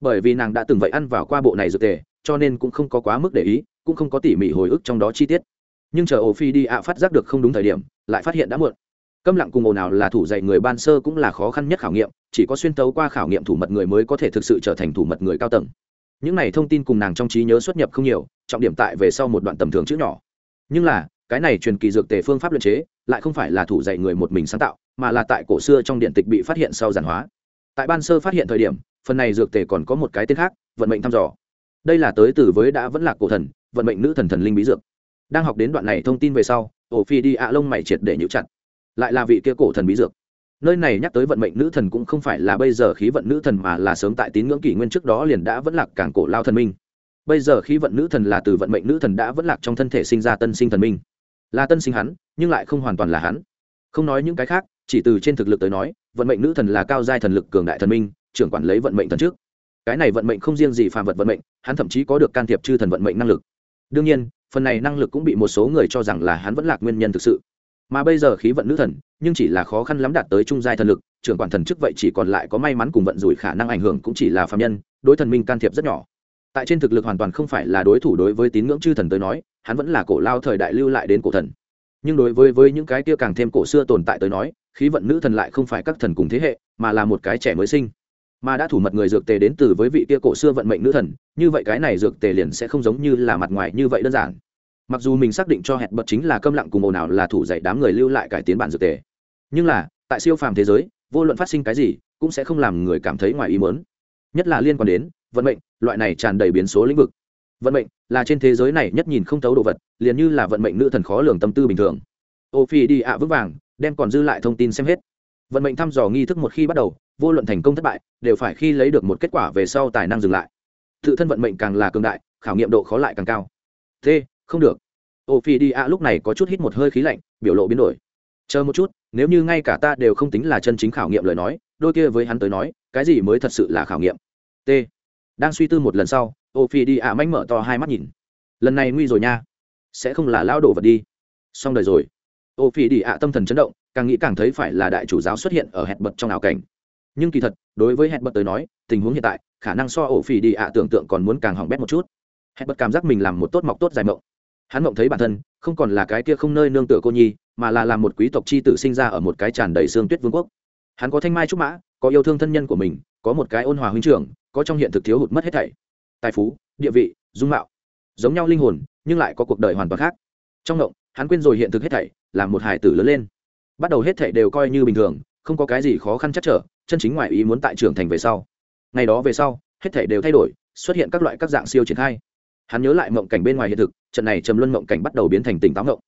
Bởi vì nàng đã từng vậy ăn vào qua bộ này dược tề, cho nên cũng không có quá mức để ý, cũng không có tỉ mỉ hồi ức trong đó chi tiết. Nhưng chờ ổ phi đi ạ phát giác được không đúng thời điểm, lại phát hiện đã muộn câm lặng cùng ồn nào là thủ dạy người ban sơ cũng là khó khăn nhất khảo nghiệm, chỉ có xuyên tấu qua khảo nghiệm thủ mật người mới có thể thực sự trở thành thủ mật người cao tầng. Những này thông tin cùng nàng trong trí nhớ xuất nhập không nhiều, trọng điểm tại về sau một đoạn tầm thường chữ nhỏ. Nhưng là, cái này truyền kỳ dược tề phương pháp luyện chế, lại không phải là thủ dạy người một mình sáng tạo, mà là tại cổ xưa trong điện tịch bị phát hiện sau giản hóa. Tại ban sơ phát hiện thời điểm, phần này dược tề còn có một cái tên khác, vận mệnh thăm dò. Đây là tới từ với đã vẫn là cổ thần, vận mệnh nữ thần thần linh bí dược. Đang học đến đoạn này thông tin về sau ổ phi đi ạ lông mày triệt để nhũ chặt lại là vị kia cổ thần bí dược. Nơi này nhắc tới vận mệnh nữ thần cũng không phải là bây giờ khí vận nữ thần mà là sớm tại tín ngưỡng kỷ nguyên trước đó liền đã vẫn lạc cảng cổ lao thần minh. Bây giờ khí vận nữ thần là từ vận mệnh nữ thần đã vẫn lạc trong thân thể sinh ra tân sinh thần minh. Là tân sinh hắn, nhưng lại không hoàn toàn là hắn. Không nói những cái khác, chỉ từ trên thực lực tới nói, vận mệnh nữ thần là cao giai thần lực cường đại thần minh, trưởng quản lấy vận mệnh thần trước. Cái này vận mệnh không riêng gì phàm vật vận mệnh, hắn thậm chí có được can thiệp chư thần vận mệnh năng lực. Đương nhiên, phần này năng lực cũng bị một số người cho rằng là hắn vẫn lạc nguyên nhân thực sự mà bây giờ khí vận nữ thần, nhưng chỉ là khó khăn lắm đạt tới trung giai thần lực, trưởng quản thần chức vậy chỉ còn lại có may mắn cùng vận rủi khả năng ảnh hưởng cũng chỉ là phạm nhân, đối thần minh can thiệp rất nhỏ. Tại trên thực lực hoàn toàn không phải là đối thủ đối với tín ngưỡng chư thần tới nói, hắn vẫn là cổ lao thời đại lưu lại đến cổ thần. Nhưng đối với với những cái kia càng thêm cổ xưa tồn tại tới nói, khí vận nữ thần lại không phải các thần cùng thế hệ, mà là một cái trẻ mới sinh. Mà đã thủ mật người dược tề đến từ với vị kia cổ xưa vận mệnh nữ thần, như vậy cái này dược tề liền sẽ không giống như là mặt ngoài như vậy đơn giản mặc dù mình xác định cho hẹn bật chính là câm lặng cùng ồn ào là thủ dạy đám người lưu lại cải tiến bản dược tề. Nhưng là, tại siêu phàm thế giới, vô luận phát sinh cái gì, cũng sẽ không làm người cảm thấy ngoài ý mớn nhất là liên quan đến vận mệnh, loại này tràn đầy biến số lĩnh vực. Vận mệnh là trên thế giới này nhất nhìn không thấu đồ vật, liền như là vận mệnh nữ thần khó lường tâm tư bình thường. Ô phi đi ạ vững vàng, đem còn dư lại thông tin xem hết. Vận mệnh thăm dò nghi thức một khi bắt đầu, vô luận thành công thất bại, đều phải khi lấy được một kết quả về sau tài năng dừng lại. Tự thân vận mệnh càng là cường đại, khảo nghiệm độ khó lại càng cao. T không được. Ô phi đi ạ lúc này có chút hít một hơi khí lạnh, biểu lộ biến đổi. Chờ một chút, nếu như ngay cả ta đều không tính là chân chính khảo nghiệm lời nói, đôi kia với hắn tới nói, cái gì mới thật sự là khảo nghiệm? T. Đang suy tư một lần sau ô phi đi ạ manh mở to hai mắt nhìn. Lần này nguy rồi nha. Sẽ không là lao đổ vật đi. Xong đời rồi. Ô phi đi ạ tâm thần chấn động, càng nghĩ càng thấy phải là đại chủ giáo xuất hiện ở hẹn bật trong ảo cảnh. Nhưng kỳ thật, đối với hẹn bật tới nói, tình huống hiện tại, khả năng so ổ phi đi ạ tưởng tượng còn muốn càng hỏng bét một chút. Hẹn bật cảm giác mình làm một tốt mọc tốt dài mộng hắn mộng thấy bản thân, không còn là cái kia không nơi nương tựa cô nhi, mà là làm một quý tộc c h i tử sinh ra ở một cái tràn đầy xương tuyết vương quốc. Hắn có thanh mai trúc mã, có yêu thương thân nhân của mình, có một cái ôn hòa huynh trưởng, có trong hiện thực thiếu hụt mất hết thảy. Tài phú, địa vị, dung mạo, giống nhau linh hồn, nhưng lại có cuộc đời hoàn toàn khác. Trong mộng, hắn quên rồi hiện thực hết thảy làm một hải tử lớn lên. Bắt đầu hết thảy đều coi như bình thường, không có cái gì khó khăn chắc trở, chân chính ngoại ý muốn tại trưởng thành về sau. Ngày đó về sau, hết thảy đều thay đổi, xuất hiện các loại các dạng siêu triển khai hắn nhớ lại mộng cảnh bên ngoài hiện thực, trận này trầm luân mộng cảnh bắt đầu biến thành tỉnh táo mộng.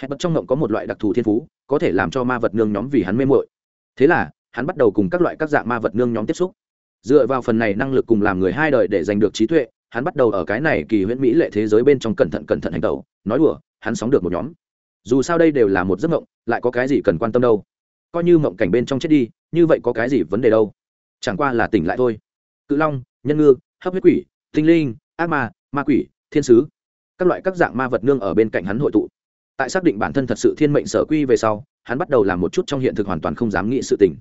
Hẹn bật trong mộng có một loại đặc thù thiên phú, có thể làm cho ma vật nương nhóm vì hắn mê mội thế là, hắn bắt đầu cùng các loại các dạng ma vật nương nhóm tiếp xúc. Dựa vào phần này năng lực cùng làm người hai đời để giành được trí tuệ, hắn bắt đầu ở cái này kỳ huyễn mỹ lệ thế giới bên trong cẩn thận cẩn thận hành tẩu, nói đùa, hắn sóng được một nhóm. Dù sao đây đều là một giấc mộng, lại có cái gì cần quan tâm đâu? Coi như mộng cảnh bên trong chết đi, như vậy có cái gì vấn đề đâu? Chẳng qua là tỉnh lại thôi. Cự long, nhân ngư, hấp huyết quỷ, tinh linh, ác ma ma quỷ, thiên sứ, các loại các dạng ma vật nương ở bên cạnh hắn hội tụ. Tại xác định bản thân thật sự thiên mệnh sở quy về sau, hắn bắt đầu làm một chút trong hiện thực hoàn toàn không dám nghĩ sự tình.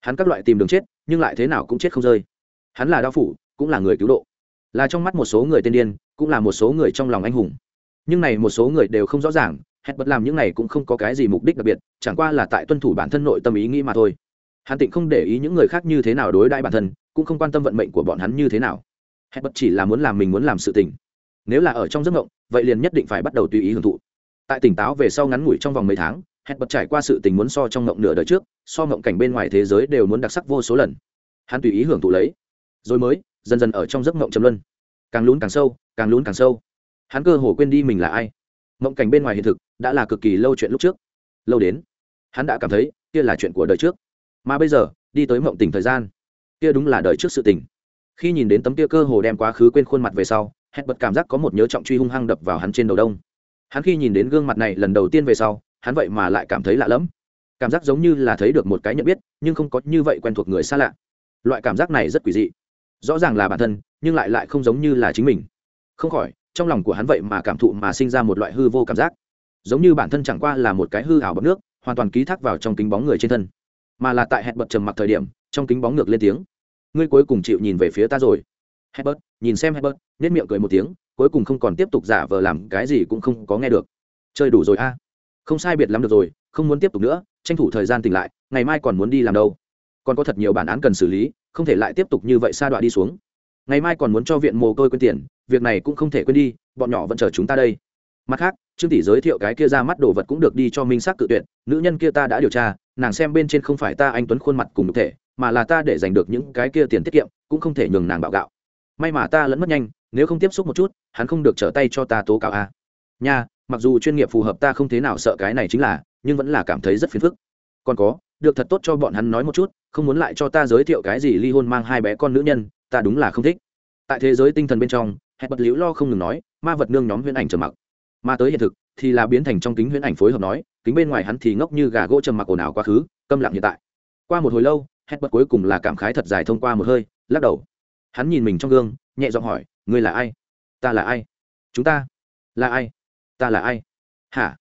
Hắn các loại tìm đường chết, nhưng lại thế nào cũng chết không rơi. Hắn là đao phủ, cũng là người cứu độ. Là trong mắt một số người tên điên, cũng là một số người trong lòng anh hùng. Nhưng này một số người đều không rõ ràng hẹn bật làm những này cũng không có cái gì mục đích đặc biệt, chẳng qua là tại tuân thủ bản thân nội tâm ý nghĩ mà thôi. Hắn tịnh không để ý những người khác như thế nào đối đãi bản thân, cũng không quan tâm vận mệnh của bọn hắn như thế nào hết bất chỉ là muốn làm mình muốn làm sự tình. Nếu là ở trong giấc mộng, vậy liền nhất định phải bắt đầu tùy ý hưởng thụ. Tại tỉnh táo về sau ngắn ngủi trong vòng mấy tháng hẹn bật trải qua sự tình muốn so trong mộng nửa đời trước, so mộng cảnh bên ngoài thế giới đều muốn đặc sắc vô số lần. Hắn tùy ý hưởng thụ lấy. Rồi mới, dần dần ở trong giấc mộng trầm luân. Càng lún càng sâu, càng lún càng sâu. Hắn cơ hồ quên đi mình là ai. Mộng cảnh bên ngoài hiện thực, đã là cực kỳ lâu chuyện lúc trước. Lâu đến, hắn đã cảm thấy, kia là chuyện của đời trước. Mà bây giờ, đi tới mộng tỉnh thời gian, kia đúng là đời trước sự tình khi nhìn đến tấm kia cơ hồ đem quá khứ quên khuôn mặt về sau hẹn bật cảm giác có một nhớ trọng truy hung hăng đập vào hắn trên đầu đông. Hắn khi nhìn đến gương mặt này lần đầu tiên về sau, hắn vậy mà lại cảm thấy lạ lẫm. Cảm giác giống như là thấy được một cái nhận biết, nhưng không có như vậy quen thuộc người xa lạ. Loại cảm giác này rất quỷ dị. Rõ ràng là bản thân, nhưng lại lại không giống như là chính mình. Không khỏi, trong lòng của hắn vậy mà cảm thụ mà sinh ra một loại hư vô cảm giác. Giống như bản thân chẳng qua là một cái hư ảo bọc nước, hoàn toàn ký thác vào trong kính bóng người trên thân. Mà là tại hẹn bật trầm mặc thời điểm, trong kính bóng ngược lên tiếng ngươi cuối cùng chịu nhìn về phía ta rồi Herbert, nhìn xem Herbert, nhếch miệng cười một tiếng, cuối cùng không còn tiếp tục giả vờ làm cái gì cũng không có nghe được. Chơi đủ rồi a. Không sai biệt lắm được rồi, không muốn tiếp tục nữa, tranh thủ thời gian tỉnh lại, ngày mai còn muốn đi làm đâu. Còn có thật nhiều bản án cần xử lý, không thể lại tiếp tục như vậy xa đoạn đi xuống. Ngày mai còn muốn cho viện mồ côi quên tiền, việc này cũng không thể quên đi, bọn nhỏ vẫn chờ chúng ta đây. Mặt khác, Trương tỷ giới thiệu cái kia ra mắt đồ vật cũng được đi cho minh xác cự tuyệt, nữ nhân kia ta đã điều tra, nàng xem bên trên không phải ta anh tuấn khuôn mặt cùng thể, mà là ta để giành được những cái kia tiền tiết kiệm, cũng không thể nhường nàng bạo gạo. May mà ta lẫn mất nhanh nếu không tiếp xúc một chút hắn không được trở tay cho ta tố cáo a. À. nha mặc dù chuyên nghiệp phù hợp ta không thế nào sợ cái này chính là nhưng vẫn là cảm thấy rất phiền phức. Còn có được thật tốt cho bọn hắn nói một chút không muốn lại cho ta giới thiệu cái gì ly hôn mang hai bé con nữ nhân ta đúng là không thích. Tại thế giới tinh thần bên trong hẹn bật liễu lo không ngừng nói ma vật nương nhóm huyễn ảnh trầm mặc. Mà tới hiện thực thì là biến thành trong kính huyễn ảnh phối hợp nói kính bên ngoài hắn thì ngốc như gà gỗ trầm mặc ồn ào quá khứ câm lặng hiện tại. Qua một hồi lâu hét bật cuối cùng là cảm khái thật dài thông qua một hơi, lắc đầu. Hắn nhìn mình trong gương, nhẹ giọng hỏi, ngươi là ai? Ta là ai? Chúng ta là ai? Ta là ai? Hả?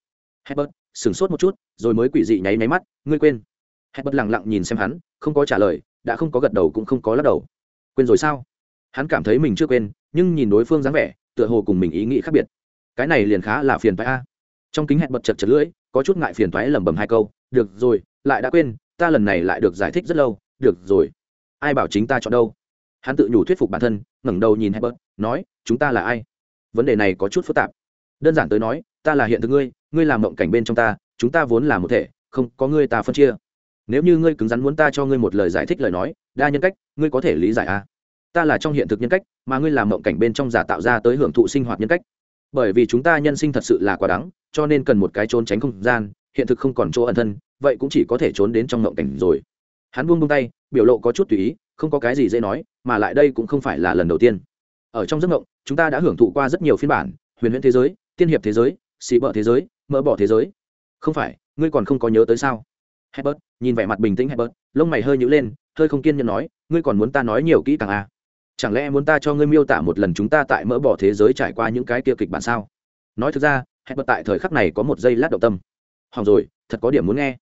Hebert sửng sốt một chút, rồi mới quỷ dị nháy máy mắt, ngươi quên. Hebert lẳng lặng nhìn xem hắn, không có trả lời, đã không có gật đầu cũng không có lắc đầu. Quên rồi sao? Hắn cảm thấy mình chưa quên, nhưng nhìn đối phương dáng vẻ, tựa hồ cùng mình ý nghĩ khác biệt. Cái này liền khá là phiền phái a. Trong kính hẹn bật chật chật lưỡi, có chút ngại phiền thoái lẩm bẩm hai câu, được rồi, lại đã quên ta lần này lại được giải thích rất lâu được rồi ai bảo chính ta chọn đâu hắn tự nhủ thuyết phục bản thân ngẩng đầu nhìn Herbert, nói, chúng ta là ai? Vấn đề này có chút phức tạp. Đơn giản tới nói, ta là hiện thực ngươi, ngươi làm mộng cảnh bên trong ta, chúng ta vốn là một thể, không có ngươi ta phân chia. Nếu như ngươi cứng rắn muốn ta cho ngươi một lời giải thích lời nói, đa nhân cách, ngươi có thể lý giải à? ta là trong hiện thực nhân cách mà ngươi làm mộng cảnh bên trong giả tạo ra tới hưởng thụ sinh hoạt nhân cách bởi vì chúng ta nhân sinh thật sự là quá đắng cho nên cần một cái trốn tránh không gian hiện thực không còn chỗ ẩn thân vậy cũng chỉ có thể trốn đến trong ngộng cảnh rồi hắn buông buông tay biểu lộ có chút tùy ý không có cái gì dễ nói mà lại đây cũng không phải là lần đầu tiên ở trong giấc mộng chúng ta đã hưởng thụ qua rất nhiều phiên bản huyền huyễn thế giới tiên hiệp thế giới xì bợ thế giới mỡ bỏ thế giới không phải ngươi còn không có nhớ tới sao Herbert, nhìn vẻ mặt bình tĩnh Herbert, lông mày hơi nhữ lên, hơi không kiên nhẫn nói, ngươi còn muốn ta nói nhiều kỹ càng à? Chẳng lẽ muốn ta cho ngươi miêu tả một lần chúng ta tại mỡ bỏ thế giới trải qua những cái kia kịch bản sao? Nói thực ra, Herbert tại thời khắc này có một giây lát động tâm. Hỏng rồi, thật có điểm muốn nghe.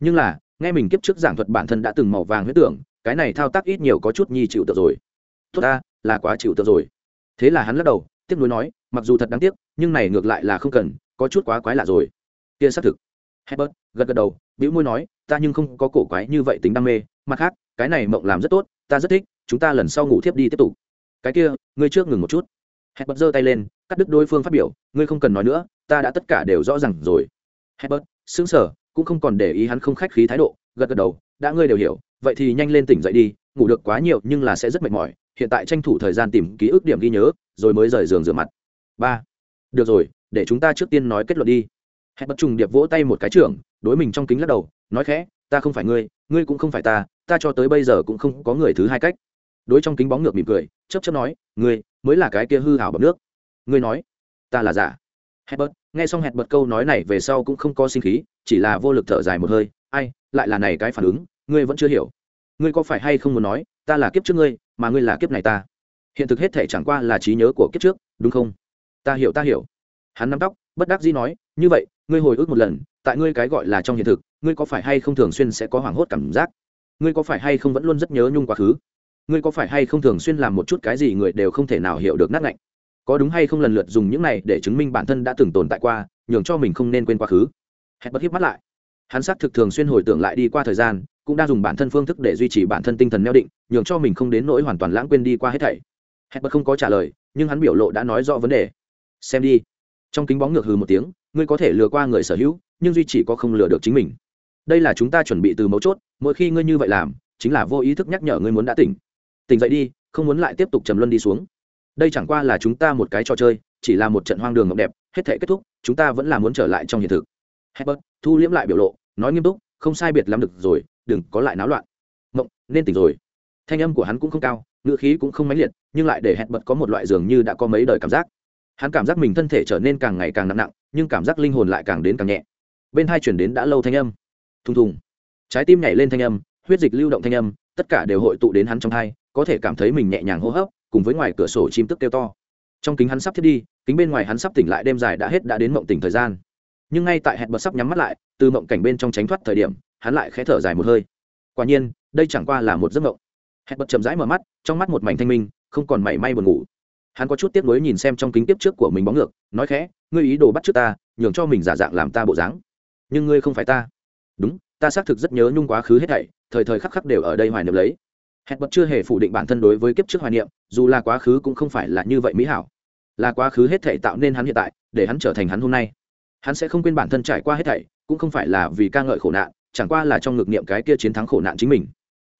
Nhưng là, nghe mình kiếp trước giảng thuật bản thân đã từng màu vàng huyết tưởng, cái này thao tác ít nhiều có chút nhi chịu tự rồi. Tốt ta, là quá chịu tự rồi. Thế là hắn lắc đầu, tiếc nuối nói, mặc dù thật đáng tiếc, nhưng này ngược lại là không cần, có chút quá quái lạ rồi. Kia xác thực. Herbert gật gật đầu, bĩu môi nói, ta nhưng không có cổ quái như vậy tính đam mê, mặt khác, cái này mộng làm rất tốt, ta rất thích, chúng ta lần sau ngủ thiếp đi tiếp tục. Cái kia, ngươi trước ngừng một chút. Herbert giơ tay lên, cắt đứt đối phương phát biểu, ngươi không cần nói nữa, ta đã tất cả đều rõ ràng rồi. Herbert, sững sờ, cũng không còn để ý hắn không khách khí thái độ, gật gật đầu, đã ngươi đều hiểu, vậy thì nhanh lên tỉnh dậy đi, ngủ được quá nhiều nhưng là sẽ rất mệt mỏi, hiện tại tranh thủ thời gian tìm ký ức điểm ghi nhớ, rồi mới rời giường rửa mặt. Ba, Được rồi, để chúng ta trước tiên nói kết luận đi. Hẹn bất trùng điệp vỗ tay một cái trưởng đối mình trong kính lắc đầu nói khẽ ta không phải ngươi ngươi cũng không phải ta ta cho tới bây giờ cũng không có người thứ hai cách. Đối trong kính bóng ngược mỉm cười chấp chấp nói ngươi mới là cái kia hư hảo bọc nước. Ngươi nói ta là giả. Hẹn nghe xong hẹn bật câu nói này về sau cũng không có sinh khí, chỉ là vô lực thở dài một hơi. Ai, lại là này cái phản ứng, ngươi vẫn chưa hiểu. Ngươi có phải hay không muốn nói, ta là kiếp trước ngươi, mà ngươi là kiếp này ta? Hiện thực hết thể chẳng qua là trí nhớ của kiếp trước, đúng không? Ta hiểu ta hiểu. Hắn nắm tóc, bất đắc dĩ nói, như vậy, ngươi hồi ức một lần, tại ngươi cái gọi là trong hiện thực, ngươi có phải hay không thường xuyên sẽ có hoảng hốt cảm giác? Ngươi có phải hay không vẫn luôn rất nhớ nhung quá khứ? Ngươi có phải hay không thường xuyên làm một chút cái gì người đều không thể nào hiểu được nát ngạnh? Có đúng hay không lần lượt dùng những này để chứng minh bản thân đã từng tồn tại qua, nhường cho mình không nên quên quá khứ. Hẹn bất hiếp mắt lại. Hắn xác thực thường xuyên hồi tưởng lại đi qua thời gian, cũng đang dùng bản thân phương thức để duy trì bản thân tinh thần neo định, nhường cho mình không đến nỗi hoàn toàn lãng quên đi qua hết thảy. Hẹn bất không có trả lời, nhưng hắn biểu lộ đã nói rõ vấn đề. Xem đi. Trong kính bóng ngược hừ một tiếng, ngươi có thể lừa qua người sở hữu, nhưng duy chỉ có không lừa được chính mình. Đây là chúng ta chuẩn bị từ mấu chốt, mỗi khi ngươi như vậy làm, chính là vô ý thức nhắc nhở ngươi muốn đã tỉnh. Tỉnh dậy đi, không muốn lại tiếp tục trầm luân đi xuống đây chẳng qua là chúng ta một cái trò chơi, chỉ là một trận hoang đường ngọc đẹp, hết thể kết thúc, chúng ta vẫn là muốn trở lại trong hiện thực. Herbert thu liễm lại biểu lộ, nói nghiêm túc, không sai biệt lắm được rồi, đừng có lại náo loạn. Mộng, nên tỉnh rồi. Thanh âm của hắn cũng không cao ngựa khí cũng không mãnh liệt, nhưng lại để Herbert có một loại dường như đã có mấy đời cảm giác. Hắn cảm giác mình thân thể trở nên càng ngày càng nặng nặng, nhưng cảm giác linh hồn lại càng đến càng nhẹ. Bên hai chuyển đến đã lâu thanh âm. Thùng thùng. Trái tim nhảy lên thanh âm, huyết dịch lưu động thanh âm, tất cả đều hội tụ đến hắn trong hai có thể cảm thấy mình nhẹ nhàng hô hấp cùng với ngoài cửa sổ chim tức kêu to. Trong kính hắn sắp thiết đi, kính bên ngoài hắn sắp tỉnh lại đêm dài đã hết đã đến mộng tỉnh thời gian. Nhưng ngay tại hẹn bật sắp nhắm mắt lại, từ mộng cảnh bên trong tránh thoát thời điểm, hắn lại khẽ thở dài một hơi. Quả nhiên, đây chẳng qua là một giấc mộng. Hẹn bật chậm rãi mở mắt, trong mắt một mảnh thanh minh, không còn mảy may buồn ngủ. Hắn có chút tiếc nuối nhìn xem trong kính tiếp trước của mình bóng ngược, nói khẽ, ngươi ý đồ bắt trước ta, nhường cho mình giả dạng làm ta bộ dáng. Nhưng ngươi không phải ta. Đúng, ta xác thực rất nhớ nhung quá khứ hết thảy, thời thời khắc khắc đều ở đây hoài niệm lấy hẹn bật chưa hề phủ định bản thân đối với kiếp trước hoài niệm, dù là quá khứ cũng không phải là như vậy mỹ hảo. Là quá khứ hết thảy tạo nên hắn hiện tại, để hắn trở thành hắn hôm nay. Hắn sẽ không quên bản thân trải qua hết thảy, cũng không phải là vì ca ngợi khổ nạn, chẳng qua là trong ngực niệm cái kia chiến thắng khổ nạn chính mình.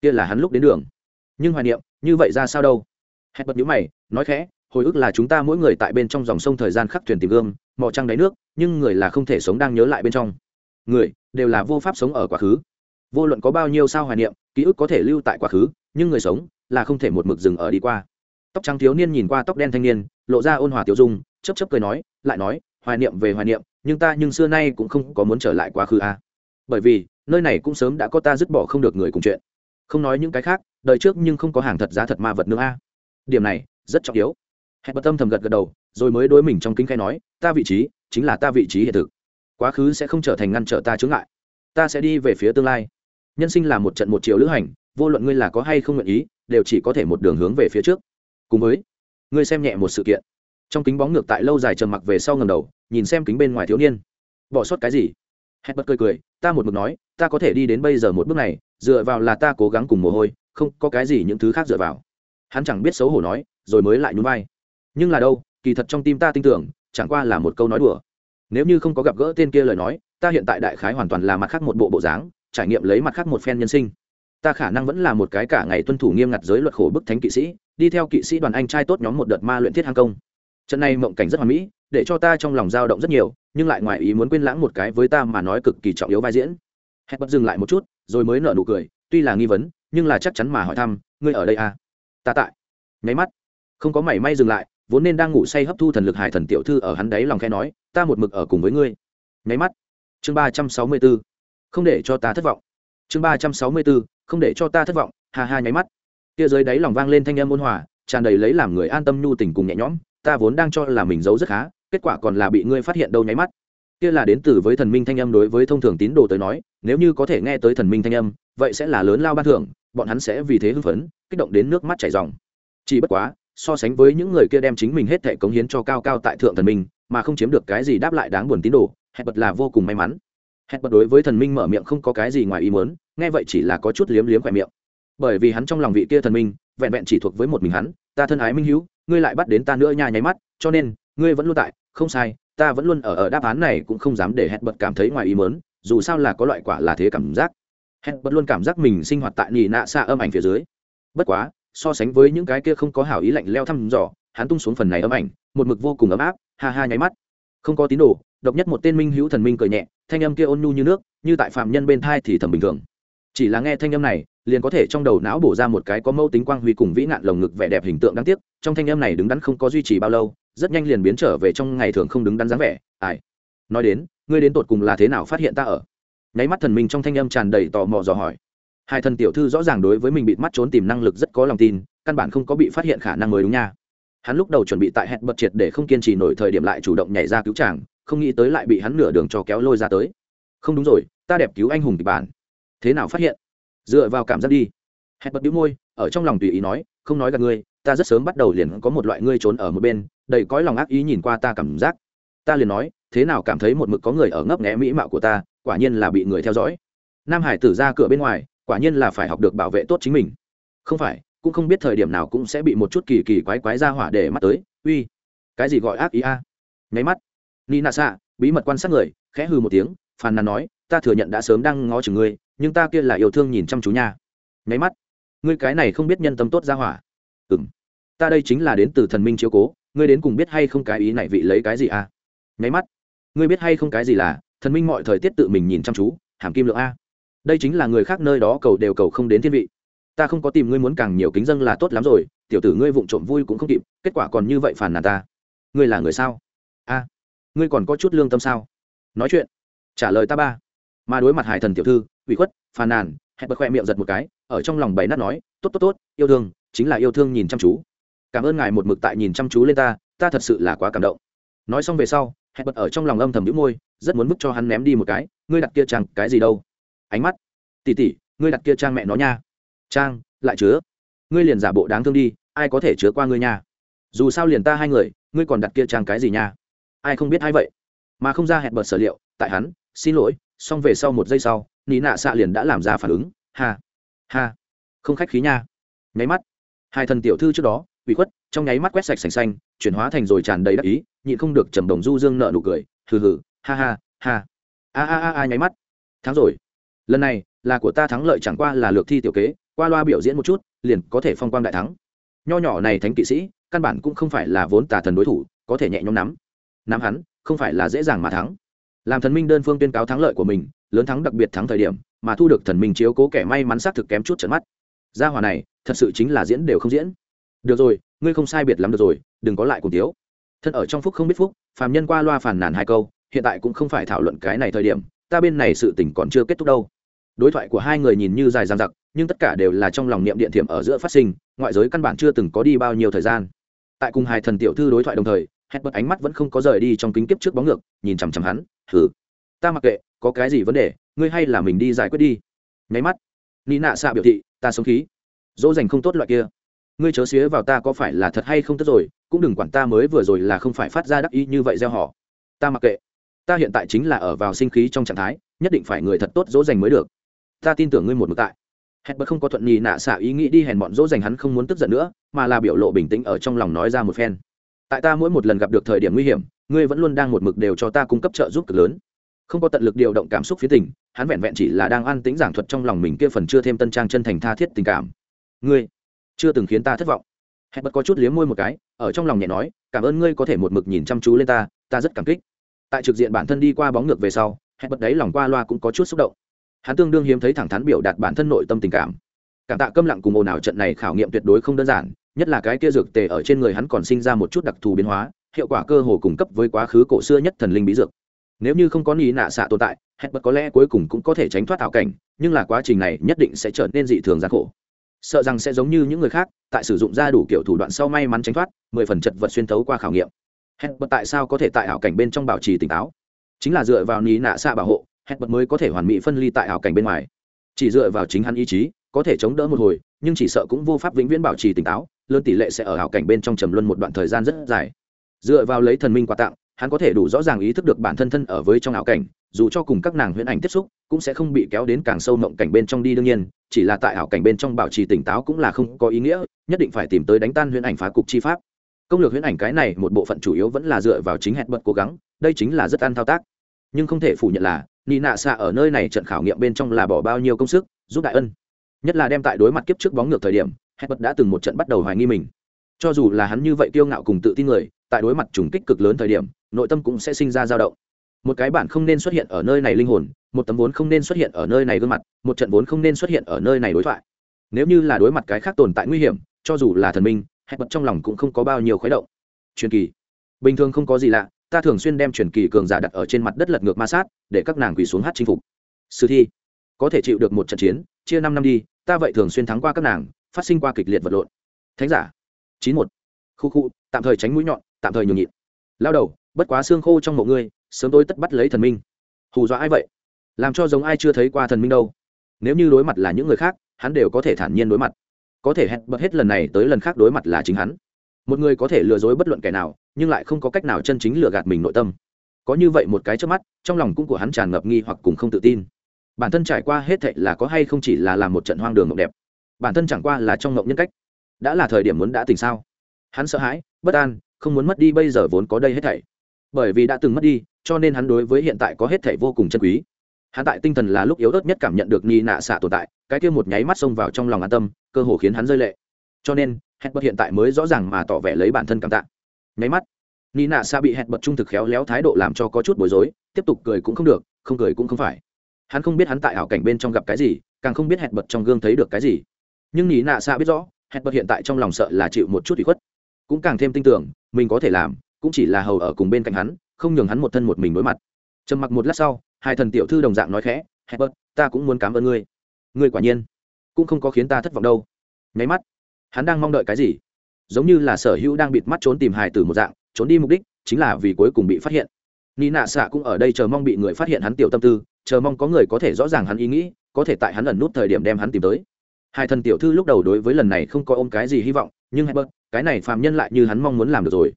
Kia là hắn lúc đến đường. Nhưng hoài niệm, như vậy ra sao đâu? Hẹn bật nhữ mày, nói khẽ, hồi ức là chúng ta mỗi người tại bên trong dòng sông thời gian khắc thuyền tìm gương mò trăng đáy nước, nhưng người là không thể sống đang nhớ lại bên trong. Người đều là vô pháp sống ở quá khứ vô luận có bao nhiêu sao hoài niệm, ký ức có thể lưu tại quá khứ, nhưng người sống là không thể một mực dừng ở đi qua. Tóc trắng thiếu niên nhìn qua tóc đen thanh niên, lộ ra ôn hòa tiểu dung chấp chấp cười nói, lại nói, hoài niệm về hoài niệm, nhưng ta nhưng xưa nay cũng không có muốn trở lại quá khứ a à. bởi vì, nơi này cũng sớm đã có ta dứt bỏ không được người cùng chuyện. Không nói những cái khác, đời trước nhưng không có hàng thật giá thật ma vật nữa a điểm này, rất trọng yếu. Hẹn bật tâm thầm gật gật đầu, rồi mới đối mình trong kính khai nói, ta vị trí, chính là ta vị trí hiện thực. Quá khứ sẽ không trở thành ngăn trở ta chướng ngại. Ta sẽ đi về phía tương lai nhân sinh là một trận một chiều lữ hành, vô luận ngươi là có hay không nguyện ý, đều chỉ có thể một đường hướng về phía trước. Cùng với, ngươi xem nhẹ một sự kiện. Trong kính bóng ngược tại lâu dài trầm mặc về sau ngầm đầu, nhìn xem kính bên ngoài thiếu niên. Bỏ sót cái gì? Hết bật cười cười, ta một mực nói, ta có thể đi đến bây giờ một bước này, dựa vào là ta cố gắng cùng mồ hôi, không có cái gì những thứ khác dựa vào. Hắn chẳng biết xấu hổ nói, rồi mới lại nhún vai. Nhưng là đâu, kỳ thật trong tim ta tin tưởng, chẳng qua là một câu nói đùa. Nếu như không có gặp gỡ tên kia lời nói, ta hiện tại đại khái hoàn toàn là mặt khác một bộ bộ dáng trải nghiệm lấy mặt khác một phen nhân sinh. Ta khả năng vẫn là một cái cả ngày tuân thủ nghiêm ngặt giới luật khổ bức thánh kỵ sĩ, đi theo kỵ sĩ đoàn anh trai tốt nhóm một đợt ma luyện thiết hàng công. Trận này mộng cảnh rất hoàn mỹ, để cho ta trong lòng dao động rất nhiều, nhưng lại ngoài ý muốn quên lãng một cái với ta mà nói cực kỳ trọng yếu vai diễn. Hẹn bật dừng lại một chút, rồi mới nở nụ cười, tuy là nghi vấn, nhưng là chắc chắn mà hỏi thăm, ngươi ở đây à? Ta tại. Nháy mắt, không có mảy may dừng lại, vốn nên đang ngủ say hấp thu thần lực hải thần tiểu thư ở hắn đáy lòng khe nói, ta một mực ở cùng với ngươi. Nháy mắt, chương ba trăm sáu mươi bốn không để cho ta thất vọng. Chương ba trăm sáu mươi b ố không để cho ta thất vọng, ha ha nháy mắt. Kia dưới đáy lòng vang lên thanh âm ôn hòa, tràn đầy lấy làm người an tâm nhu tình cùng nhẹ nhõm, ta vốn đang cho là mình giấu rất khá, kết quả còn là bị ngươi phát hiện đâu nháy mắt. Kia là đến từ với thần minh thanh âm đối với thông thường tín đồ tới nói, nếu như có thể nghe tới thần minh thanh âm, vậy sẽ là lớn lao ban thưởng, bọn hắn sẽ vì thế hưng phấn, kích động đến nước mắt chảy ròng. Chỉ bất quá, so sánh với những người kia đem chính mình hết thể cống hiến cho cao cao tại thượng thần minh, mà không chiếm được cái gì đáp lại đáng buồn tín đồ hay bật là vô cùng may mắn hẹn bật đối với thần minh mở miệng không có cái gì ngoài ý muốn, nghe vậy chỉ là có chút liếm liếm khoe miệng. Bởi vì hắn trong lòng vị kia thần minh, vẹn vẹn chỉ thuộc với một mình hắn, ta thân ái minh hữu, ngươi lại bắt đến ta nữa nha nháy mắt, cho nên, ngươi vẫn luôn tại, không sai, ta vẫn luôn ở ở đáp án này cũng không dám để hẹn bật cảm thấy ngoài ý mớn dù sao là có loại quả là thế cảm giác. Hẹn bật luôn cảm giác mình sinh hoạt tại nỉ nạ xa âm ảnh phía dưới. Bất quá, so sánh với những cái kia không có hảo ý lạnh leo thăm dò, hắn tung xuống phần này âm ảnh, một mực vô cùng ấm áp, ha ha nháy mắt không có tín đồ, độc nhất một tên minh hữu thần minh cười nhẹ, thanh âm kia ôn nhu như nước, như tại phạm nhân bên thai thì thầm bình thường. Chỉ là nghe thanh âm này, liền có thể trong đầu não bổ ra một cái có mâu tính quang huy cùng vĩ nạn lồng ngực vẻ đẹp hình tượng đáng tiếc, trong thanh âm này đứng đắn không có duy trì bao lâu, rất nhanh liền biến trở về trong ngày thường không đứng đắn dáng vẻ, ai? Nói đến, ngươi đến tột cùng là thế nào phát hiện ta ở? Nháy mắt thần minh trong thanh âm tràn đầy tò mò dò hỏi. Hai thần tiểu thư rõ ràng đối với mình bị mắt trốn tìm năng lực rất có lòng tin, căn bản không có bị phát hiện khả năng mới đúng nha hắn lúc đầu chuẩn bị tại hẹn bật triệt để không kiên trì nổi thời điểm lại chủ động nhảy ra cứu chàng, không nghĩ tới lại bị hắn nửa đường cho kéo lôi ra tới. Không đúng rồi, ta đẹp cứu anh hùng kịch bản. Thế nào phát hiện? Dựa vào cảm giác đi. Hẹn bật đĩu môi, ở trong lòng tùy ý nói, không nói gặp ngươi, ta rất sớm bắt đầu liền có một loại ngươi trốn ở một bên, đầy cõi lòng ác ý nhìn qua ta cảm giác. Ta liền nói, thế nào cảm thấy một mực có người ở ngấp nghẽ mỹ mạo của ta, quả nhiên là bị người theo dõi. Nam hải tử ra cửa bên ngoài, quả nhiên là phải học được bảo vệ tốt chính mình. Không phải cũng không biết thời điểm nào cũng sẽ bị một chút kỳ kỳ quái quái ra hỏa để mắt tới. Uy, cái gì gọi ác ý a? Nháy mắt ni nạ xạ bí mật quan sát người, khẽ hư một tiếng, phàn nàn nói, ta thừa nhận đã sớm đang ngó chừng ngươi, nhưng ta kia là yêu thương nhìn chăm chú nha. Nháy mắt, ngươi cái này không biết nhân tâm tốt ra hỏa. Ừ m ta đây chính là đến từ thần minh chiếu cố, ngươi đến cùng biết hay không cái ý này vị lấy cái gì à nháy mắt, ngươi biết hay không cái gì là, thần minh mọi thời tiết tự mình nhìn chăm chú, hàm kim lượng a? Đây chính là người khác nơi đó cầu đều cầu không đến thiên vị ta không có tìm ngươi muốn càng nhiều kính dân là tốt lắm rồi, tiểu tử ngươi vụng trộm vui cũng không kịp, kết quả còn như vậy phản nàn ta. Ngươi là người sao? A, ngươi còn có chút lương tâm sao? Nói chuyện. Trả lời ta ba. Mà đối mặt hải thần tiểu thư, ủy khuất, phàn nàn hẹn bật khoe miệng giật một cái, ở trong lòng bày nát nói, tốt tốt tốt, yêu thương, chính là yêu thương nhìn chăm chú. Cảm ơn ngài một mực tại nhìn chăm chú lên ta ta thật sự là quá cảm động. Nói xong về sau hẹn bật ở trong lòng âm thầm đĩu môi, rất muốn vứt cho hắn ném đi một cái, ngươi đặt kia trang cái gì đâu? Ánh mắt. Tỉ tỉ ngươi đặt kia trang mẹ nó nha trang, lại chứa. Ngươi liền giả bộ đáng thương đi, ai có thể chứa qua ngươi nha? Dù sao liền ta hai người, ngươi còn đặt kia trang cái gì nha? Ai không biết hay vậy? Mà không ra hẹn bật sở liệu, tại hắn, xin lỗi, xong về sau một giây sau ní nạ xạ liền đã làm ra phản ứng. Ha ha, không khách khí nha. Nháy mắt, hai thần tiểu thư trước đó bị khuất, trong nháy mắt quét sạch sành xanh, chuyển hóa thành rồi tràn đầy đắc ý, nhịn không được trầm đồng du dương nợ nụ cười, hừ hừ, ha ha ha. A a a a, nháy mắt. Thắng rồi. Lần này, là của ta thắng lợi chẳng qua là lược thi tiểu kế qua loa biểu diễn một chút, liền có thể phong quang đại thắng. Nho nhỏ này thánh kỵ sĩ, căn bản cũng không phải là vốn tà thần đối thủ, có thể nhẹ nhõm nắm. Nắm hắn, không phải là dễ dàng mà thắng. Làm thần minh đơn phương tuyên cáo thắng lợi của mình, lớn thắng đặc biệt thắng thời điểm, mà thu được thần minh chiếu cố kẻ may mắn xác thực kém chút trận mắt. Gia hòa này, thật sự chính là diễn đều không diễn. Được rồi, ngươi không sai biệt lắm được rồi, đừng có lại cùng tiếu thân ở trong phúc không biết phúc, phàm nhân qua loa phàn nàn hai câu, hiện tại cũng không phải thảo luận cái này thời điểm, ta bên này sự tình còn chưa kết thúc đâu. Đối thoại của hai người nhìn như dài dằng dặc nhưng tất cả đều là trong lòng niệm điện thiểm ở giữa phát sinh, ngoại giới căn bản chưa từng có đi bao nhiêu thời gian. Tại cùng hai thần tiểu thư đối thoại đồng thời hét bật ánh mắt vẫn không có rời đi trong kính kiếp trước bóng ngược, nhìn chằm chằm hắn thử ta mặc kệ, có cái gì vấn đề, ngươi hay là mình đi giải quyết đi. Nháy mắt ni nạ xạ biểu thị, ta sống khí. Dỗ dành không tốt loại kia. Ngươi chớ xía vào ta có phải là thật hay không tốt rồi, cũng đừng quản ta mới vừa rồi là không phải phát ra đắc ý như vậy gieo họ. Ta mặc kệ. Ta hiện tại chính là ở vào sinh khí trong trạng thái, nhất định phải người thật tốt dỗ dành mới được. Ta tin tưởng ngươi một mực tại hẹn bật không có thuận nhì nạ xạ ý nghĩ đi hèn bọn dỗ dành hắn không muốn tức giận nữa, mà là biểu lộ bình tĩnh ở trong lòng nói ra một phen. Tại ta mỗi một lần gặp được thời điểm nguy hiểm, ngươi vẫn luôn đang một mực đều cho ta cung cấp trợ giúp cực lớn. Không có tận lực điều động cảm xúc phía tình, hắn vẹn vẹn chỉ là đang an tĩnh giảng thuật trong lòng mình kia phần chưa thêm tân trang chân thành tha thiết tình cảm. Ngươi, chưa từng khiến ta thất vọng. Hẹn bật có chút liếm môi một cái, ở trong lòng nhẹ nói, cảm ơn ngươi có thể một mực nhìn chăm chú lên ta ta rất cảm kích. Tại trực diện bản thân đi qua bóng ngược về sau, hẹn bật đấy lòng qua loa cũng có chút xúc động hắn tương đương hiếm thấy thẳng thắn biểu đạt bản thân nội tâm tình cảm. Cảm tạ câm lặng cùng ồn ào trận này khảo nghiệm tuyệt đối không đơn giản, nhất là cái kia dược tề ở trên người hắn còn sinh ra một chút đặc thù biến hóa, hiệu quả cơ hồ cung cấp với quá khứ cổ xưa nhất thần linh bí dược. Nếu như không có ý nạ xạ tồn tại hết bất có lẽ cuối cùng cũng có thể tránh thoát ảo cảnh, nhưng là quá trình này nhất định sẽ trở nên dị thường gian khổ. Sợ rằng sẽ giống như những người khác, tại sử dụng ra đủ kiểu thủ đoạn sau may mắn tránh thoát, mười phần chật vật xuyên thấu qua khảo nghiệm. Hết bất tại sao có thể tại ảo cảnh bên trong bảo trì tỉnh táo? Chính là dựa vào ý nạ xạ bảo hộ hẹn bật mới có thể hoàn mỹ phân ly tại ảo cảnh bên ngoài. Chỉ dựa vào chính hắn ý chí, có thể chống đỡ một hồi, nhưng chỉ sợ cũng vô pháp vĩnh viễn bảo trì tỉnh táo, lớn tỷ lệ sẽ ở ảo cảnh bên trong trầm luân một đoạn thời gian rất dài. Dựa vào lấy thần minh quà tặng, hắn có thể đủ rõ ràng ý thức được bản thân thân ở với trong ảo cảnh, dù cho cùng các nàng huyễn ảnh tiếp xúc, cũng sẽ không bị kéo đến càng sâu mộng cảnh bên trong đi đương nhiên, chỉ là tại ảo cảnh bên trong bảo trì tỉnh táo cũng là không có ý nghĩa, nhất định phải tìm tới đánh tan huyễn ảnh phá cục chi pháp. Công lược huyễn ảnh cái này một bộ phận chủ yếu vẫn là dựa vào chính hẹn bật cố gắng, đây chính là rất ăn thao tác. Nhưng không thể phủ nhận là nị nạ xạ ở nơi này trận khảo nghiệm bên trong là bỏ bao nhiêu công sức, giúp đại ân. Nhất là đem tại đối mặt kiếp trước bóng ngược thời điểm hết bật đã từng một trận bắt đầu hoài nghi mình. Cho dù là hắn như vậy kiêu ngạo cùng tự tin người, tại đối mặt trùng kích cực lớn thời điểm, nội tâm cũng sẽ sinh ra dao động. Một cái bản không nên xuất hiện ở nơi này linh hồn, một tấm vốn không nên xuất hiện ở nơi này gương mặt, một trận vốn không nên xuất hiện ở nơi này đối thoại. Nếu như là đối mặt cái khác tồn tại nguy hiểm, cho dù là thần minh hết bật trong lòng cũng không có bao nhiêu khuấy động. Truyền kỳ. Bình thường không có gì lạ ta thường xuyên đem truyền kỳ cường giả đặt ở trên mặt đất lật ngược ma sát, để các nàng quỳ xuống hát chinh phục. Sử thi, có thể chịu được một trận chiến, chia năm năm đi, ta vậy thường xuyên thắng qua các nàng, phát sinh qua kịch liệt vật lộn. Thánh giả, chín một. Khu khu, tạm thời tránh mũi nhọn, tạm thời nhường nhịn. Lao đầu, bất quá xương khô trong mộ ngươi, sớm tôi tất bắt lấy thần minh. Hù dọa ai vậy? Làm cho giống ai chưa thấy qua thần minh đâu. Nếu như đối mặt là những người khác, hắn đều có thể thản nhiên đối mặt. Có thể hẹn bật hết lần này tới lần khác đối mặt là chính hắn một người có thể lừa dối bất luận kẻ nào, nhưng lại không có cách nào chân chính lừa gạt mình nội tâm. Có như vậy một cái trước mắt, trong lòng cũng của hắn tràn ngập nghi hoặc cùng không tự tin. Bản thân trải qua hết thệ là có hay không chỉ là làm một trận hoang đường ngộng đẹp? Bản thân chẳng qua là trong ngộng nhân cách. Đã là thời điểm muốn đã tỉnh sao? Hắn sợ hãi, bất an, không muốn mất đi bây giờ vốn có đây hết thảy. Bởi vì đã từng mất đi, cho nên hắn đối với hiện tại có hết thảy vô cùng chân quý. Hắn tại tinh thần là lúc yếu ớt nhất cảm nhận được ni nạ xạ tồn tại, cái kia một nháy mắt xông vào trong lòng an tâm, cơ hồ khiến hắn rơi lệ. Cho nên hẹn bật hiện tại mới rõ ràng mà tỏ vẻ lấy bản thân cảm tạ. Nháy mắt ni nạ xa bị hẹn bật trung thực khéo léo thái độ làm cho có chút bối rối, tiếp tục cười cũng không được, không cười cũng không phải. Hắn không biết hắn tại ảo cảnh bên trong gặp cái gì, càng không biết hẹn bật trong gương thấy được cái gì. Nhưng ni nạ xa biết rõ hẹn bật hiện tại trong lòng sợ là chịu một chút bị khuất. Cũng càng thêm tin tưởng, mình có thể làm, cũng chỉ là hầu ở cùng bên cạnh hắn, không nhường hắn một thân một mình đối mặt. Trầm mặc một lát sau, hai thần tiểu thư đồng dạng nói khẽ hẹn bật ta cũng muốn cảm ơn ngươi. Ngươi quả nhiên cũng không có khiến ta thất vọng đâu. Nháy mắt hắn đang mong đợi cái gì? Giống như là sở hữu đang bịt mắt trốn tìm hài từ một dạng, trốn đi mục đích chính là vì cuối cùng bị phát hiện. Ni nạ xạ cũng ở đây chờ mong bị người phát hiện hắn tiểu tâm tư, chờ mong có người có thể rõ ràng hắn ý nghĩ, có thể tại hắn ẩn nút thời điểm đem hắn tìm tới. Hai thần tiểu thư lúc đầu đối với lần này không có ôm cái gì hy vọng, nhưng hebert cái này phàm nhân lại như hắn mong muốn làm được rồi.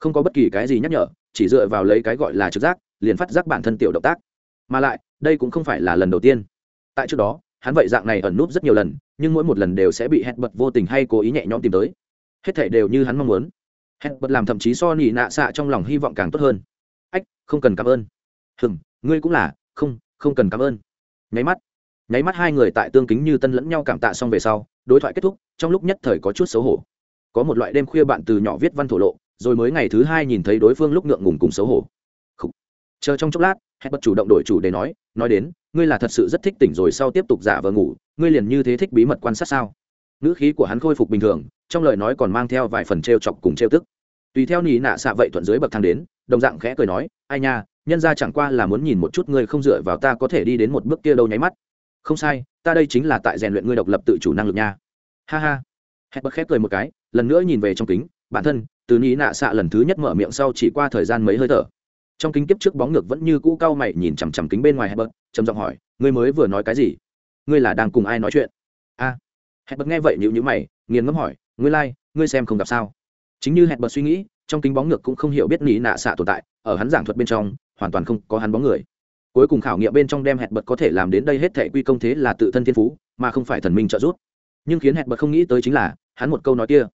Không có bất kỳ cái gì nhắc nhở, chỉ dựa vào lấy cái gọi là trực giác, liền phát giác bản thân tiểu động tác. Mà lại, đây cũng không phải là lần đầu tiên. Tại trước đó, hắn vậy dạng này ẩn núp rất nhiều lần nhưng mỗi một lần đều sẽ bị hẹn bật vô tình hay cố ý nhẹ nhõm tìm tới. Hết thể đều như hắn mong muốn. Hẹn bật làm thậm chí so nỉ nạ xạ trong lòng hy vọng càng tốt hơn. Ách, không cần cảm ơn. Hừm, ngươi cũng là, không không cần cảm ơn. Nháy mắt nháy mắt hai người tại tương kính như tân lẫn nhau cảm tạ xong về sau, đối thoại kết thúc, trong lúc nhất thời có chút xấu hổ. Có một loại đêm khuya bạn từ nhỏ viết văn thổ lộ, rồi mới ngày thứ hai nhìn thấy đối phương lúc ngượng ngùng cùng xấu hổ. Khủ. chờ trong chốc lát hẹn bật chủ động đổi chủ để nói nói đến, ngươi là thật sự rất thích tỉnh rồi sau tiếp tục giả vờ ngủ ngươi liền như thế thích bí mật quan sát sao? Ngữ khí của hắn khôi phục bình thường, trong lời nói còn mang theo vài phần t r e o chọc cùng t r e o tức. Tùy theo nỉ nạ xạ vậy thuận dưới bậc thang đến, đồng dạng khẽ cười nói, ai nha, nhân ra chẳng qua là muốn nhìn một chút ngươi không dựa vào ta có thể đi đến một bước kia đâu nháy mắt. Không sai, ta đây chính là tại rèn luyện ngươi độc lập tự chủ năng lực nha. Ha ha. Hẹn bật khép cười một cái, lần nữa nhìn về trong kính, bản thân, từ nỉ nạ xạ lần thứ nhất mở miệng sau chỉ qua thời gian mấy hơi thở. Trong kính kiếp trước bóng ngược vẫn như cũ cao mày nhìn chằm chằm kính bên ngoài hebert trầm giọng hỏi, ngươi mới vừa nói cái gì? Ngươi là đang cùng ai nói chuyện? A. À, bật nghe vậy nhịu nhữ mày nghiền ngẫm hỏi ngươi lai、like, ngươi xem không gặp sao? Chính như hebert suy nghĩ trong kính bóng ngược cũng không hiểu biết nỉ nạ xạ tồn tại ở hắn giảng thuật bên trong hoàn toàn không có hắn bóng người. Cuối cùng khảo nghiệm bên trong đem hẹn bật có thể làm đến đây hết thệ quy công thế là tự thân thiên phú mà không phải thần minh trợ giúp. Nhưng khiến hẹn bật không nghĩ tới chính là hắn một câu nói kia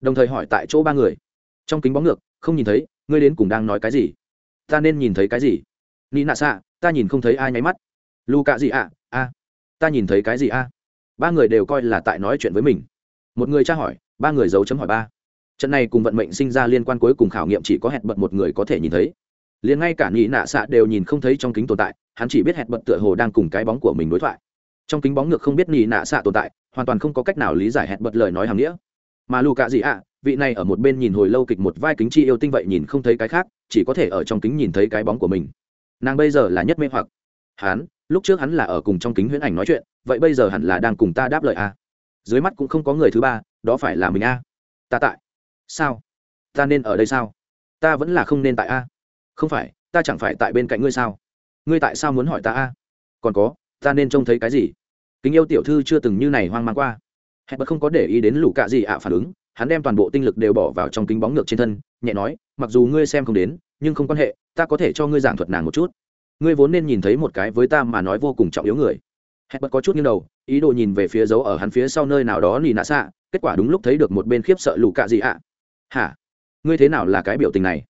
đồng thời hỏi tại chỗ ba người. Trong kính bóng ngược không nhìn thấy ngươi đến cùng đang nói cái gì? Ta nên nhìn thấy cái gì? Nị nạ xạ ta nhìn không thấy ai nháy mắt. Lu cạ gì ạ? A ta nhìn thấy cái gì a? Ba người đều coi là tại nói chuyện với mình. Một người tra hỏi, ba người giấu chấm hỏi ba. Trận này cùng vận mệnh sinh ra liên quan cuối cùng khảo nghiệm chỉ có hẹn bật một người có thể nhìn thấy. Liền ngay cả nhị nạ xạ đều nhìn không thấy trong kính tồn tại, hắn chỉ biết hẹn bật tựa hồ đang cùng cái bóng của mình đối thoại. Trong kính bóng ngược không biết nhị nạ xạ tồn tại, hoàn toàn không có cách nào lý giải hẹn bật lời nói hàm nghĩa. Mà lù cạ gì ạ, vị này ở một bên nhìn hồi lâu kịch một vai kính chi yêu tinh vậy nhìn không thấy cái khác, chỉ có thể ở trong kính nhìn thấy cái bóng của mình. Nàng bây giờ là nhất mê hoặc. Hắn lúc trước hắn là ở cùng trong kính huyễn ảnh nói chuyện, vậy bây giờ hẳn là đang cùng ta đáp lời a. Dưới mắt cũng không có người thứ ba, đó phải là mình a. Ta tại. Sao? Ta nên ở đây sao? Ta vẫn là không nên tại a. Không phải, ta chẳng phải tại bên cạnh ngươi sao? Ngươi tại sao muốn hỏi ta a? Còn có, ta nên trông thấy cái gì? Kính yêu tiểu thư chưa từng như này hoang mang qua. Hẹn bật không có để ý đến lũ cạ gì ạ phản ứng, hắn đem toàn bộ tinh lực đều bỏ vào trong kính bóng ngược trên thân, nhẹ nói, mặc dù ngươi xem không đến, nhưng không quan hệ, ta có thể cho ngươi giảng thuật nàng một chút ngươi vốn nên nhìn thấy một cái với ta mà nói vô cùng trọng yếu người. Hẹn bật có chút như đầu, ý đồ nhìn về phía dấu ở hắn phía sau nơi nào đó nỉ nạ xạ, kết quả đúng lúc thấy được một bên khiếp sợ lù cạ gì ạ. Hả? Ngươi thế nào là cái biểu tình này?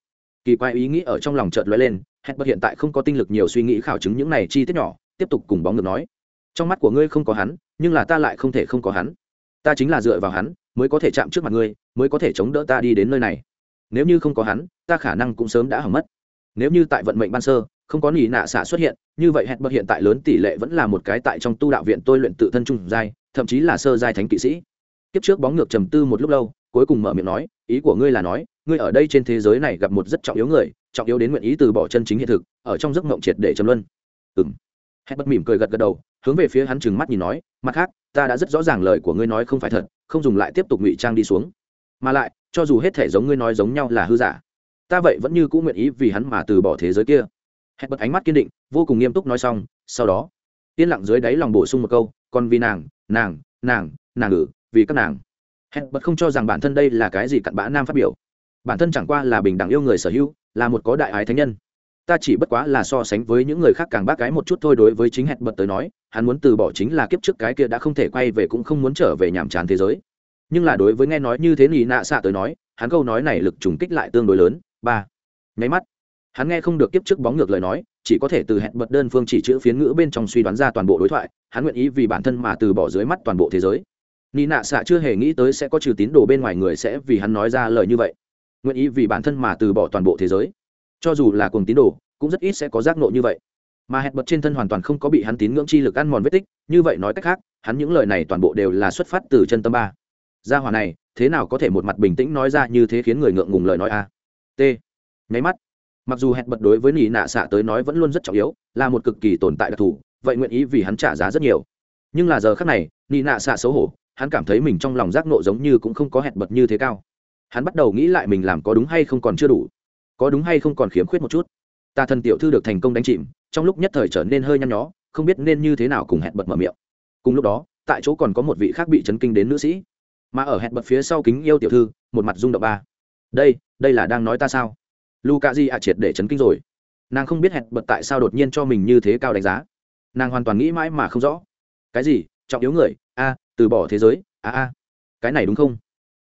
Kỳ quái ý nghĩ ở trong lòng chợt lóe lên hẹn bật hiện tại không có tinh lực nhiều suy nghĩ khảo chứng những này chi tiết nhỏ, tiếp tục cùng bóng ngược nói. Trong mắt của ngươi không có hắn, nhưng là ta lại không thể không có hắn. Ta chính là dựa vào hắn, mới có thể chạm trước mặt ngươi, mới có thể chống đỡ ta đi đến nơi này. Nếu như không có hắn, ta khả năng cũng sớm đã hỏng mất. Nếu như tại vận mệnh ban sơ không có nỉ nạ xạ xuất hiện, như vậy hẹn bật hiện tại lớn tỷ lệ vẫn là một cái tại trong tu đạo viện tôi luyện tự thân trung giai, thậm chí là sơ giai thánh kỵ sĩ. Kiếp trước bóng ngược trầm tư một lúc lâu, cuối cùng mở miệng nói, ý của ngươi là nói, ngươi ở đây trên thế giới này gặp một rất trọng yếu người, trọng yếu đến nguyện ý từ bỏ chân chính hiện thực, ở trong giấc mộng triệt để trầm luân. Ừng hẹn bật mỉm cười gật gật đầu, hướng về phía hắn trừng mắt nhìn nói, mặt khác, ta đã rất rõ ràng lời của ngươi nói không phải thật, không dùng lại tiếp tục ngụy trang đi xuống. Mà lại, cho dù hết thể giống ngươi nói giống nhau là hư giả, ta vậy vẫn như cũng nguyện ý vì hắn mà từ bỏ thế giới kia hẹn bật ánh mắt kiên định, vô cùng nghiêm túc nói xong, sau đó, yên lặng dưới đáy lòng bổ sung một câu, còn vì nàng nàng nàng nàng ngự, vì các nàng. Hẹn bật không cho rằng bản thân đây là cái gì cặn bã nam phát biểu. Bản thân chẳng qua là bình đẳng yêu người sở hữu, là một có đại ái thánh nhân. Ta chỉ bất quá là so sánh với những người khác càng bác cái một chút thôi đối với chính hẹn bật tới nói, hắn muốn từ bỏ chính là kiếp trước cái kia đã không thể quay về cũng không muốn trở về nhàm chán thế giới. Nhưng là đối với nghe nói như thế nỉ nạ xạ tới nói, hắn câu nói này lực trùng kích lại tương đối lớn. Ba. Nháy mắt hắn nghe không được kiếp trước bóng ngược lời nói, chỉ có thể từ hẹn bật đơn phương chỉ chữ phiến ngữ bên trong suy đoán ra toàn bộ đối thoại, hắn nguyện ý vì bản thân mà từ bỏ dưới mắt toàn bộ thế giới. Nị nạ xạ chưa hề nghĩ tới sẽ có trừ tín đồ bên ngoài người sẽ vì hắn nói ra lời như vậy. Nguyện ý vì bản thân mà từ bỏ toàn bộ thế giới. Cho dù là cùng tín đồ, cũng rất ít sẽ có giác nộ như vậy. Mà hẹn bật trên thân hoàn toàn không có bị hắn tín ngưỡng chi lực ăn mòn vết tích, như vậy nói cách khác, hắn những lời này toàn bộ đều là xuất phát từ chân tâm ba. Gia hòa này, thế nào có thể một mặt bình tĩnh nói ra như thế khiến người ngượng ngùng lời nói a? T. Nháy mắt mặc dù hẹn bật đối với nỉ nạ xạ tới nói vẫn luôn rất trọng yếu, là một cực kỳ tồn tại đặc thù, vậy nguyện ý vì hắn trả giá rất nhiều. Nhưng là giờ khác này nỉ nạ xạ xấu hổ, hắn cảm thấy mình trong lòng giác nộ giống như cũng không có hẹn bật như thế cao. Hắn bắt đầu nghĩ lại mình làm có đúng hay không còn chưa đủ. Có đúng hay không còn khiếm khuyết một chút. Ta thần tiểu thư được thành công đánh chìm, trong lúc nhất thời trở nên hơi nhăn nhó, không biết nên như thế nào cùng hẹn bật mở miệng. Cùng lúc đó, tại chỗ còn có một vị khác bị chấn kinh đến nữ sĩ. Mà ở hẹn bật phía sau kính yêu tiểu thư, một mặt rung động ba. Đây đây là đang nói ta sao? Luka di ạ triệt để chấn kinh rồi. Nàng không biết hẹn bật tại sao đột nhiên cho mình như thế cao đánh giá. Nàng hoàn toàn nghĩ mãi mà không rõ. Cái gì? Trọng yếu người? A, từ bỏ thế giới? A a. Cái này đúng không?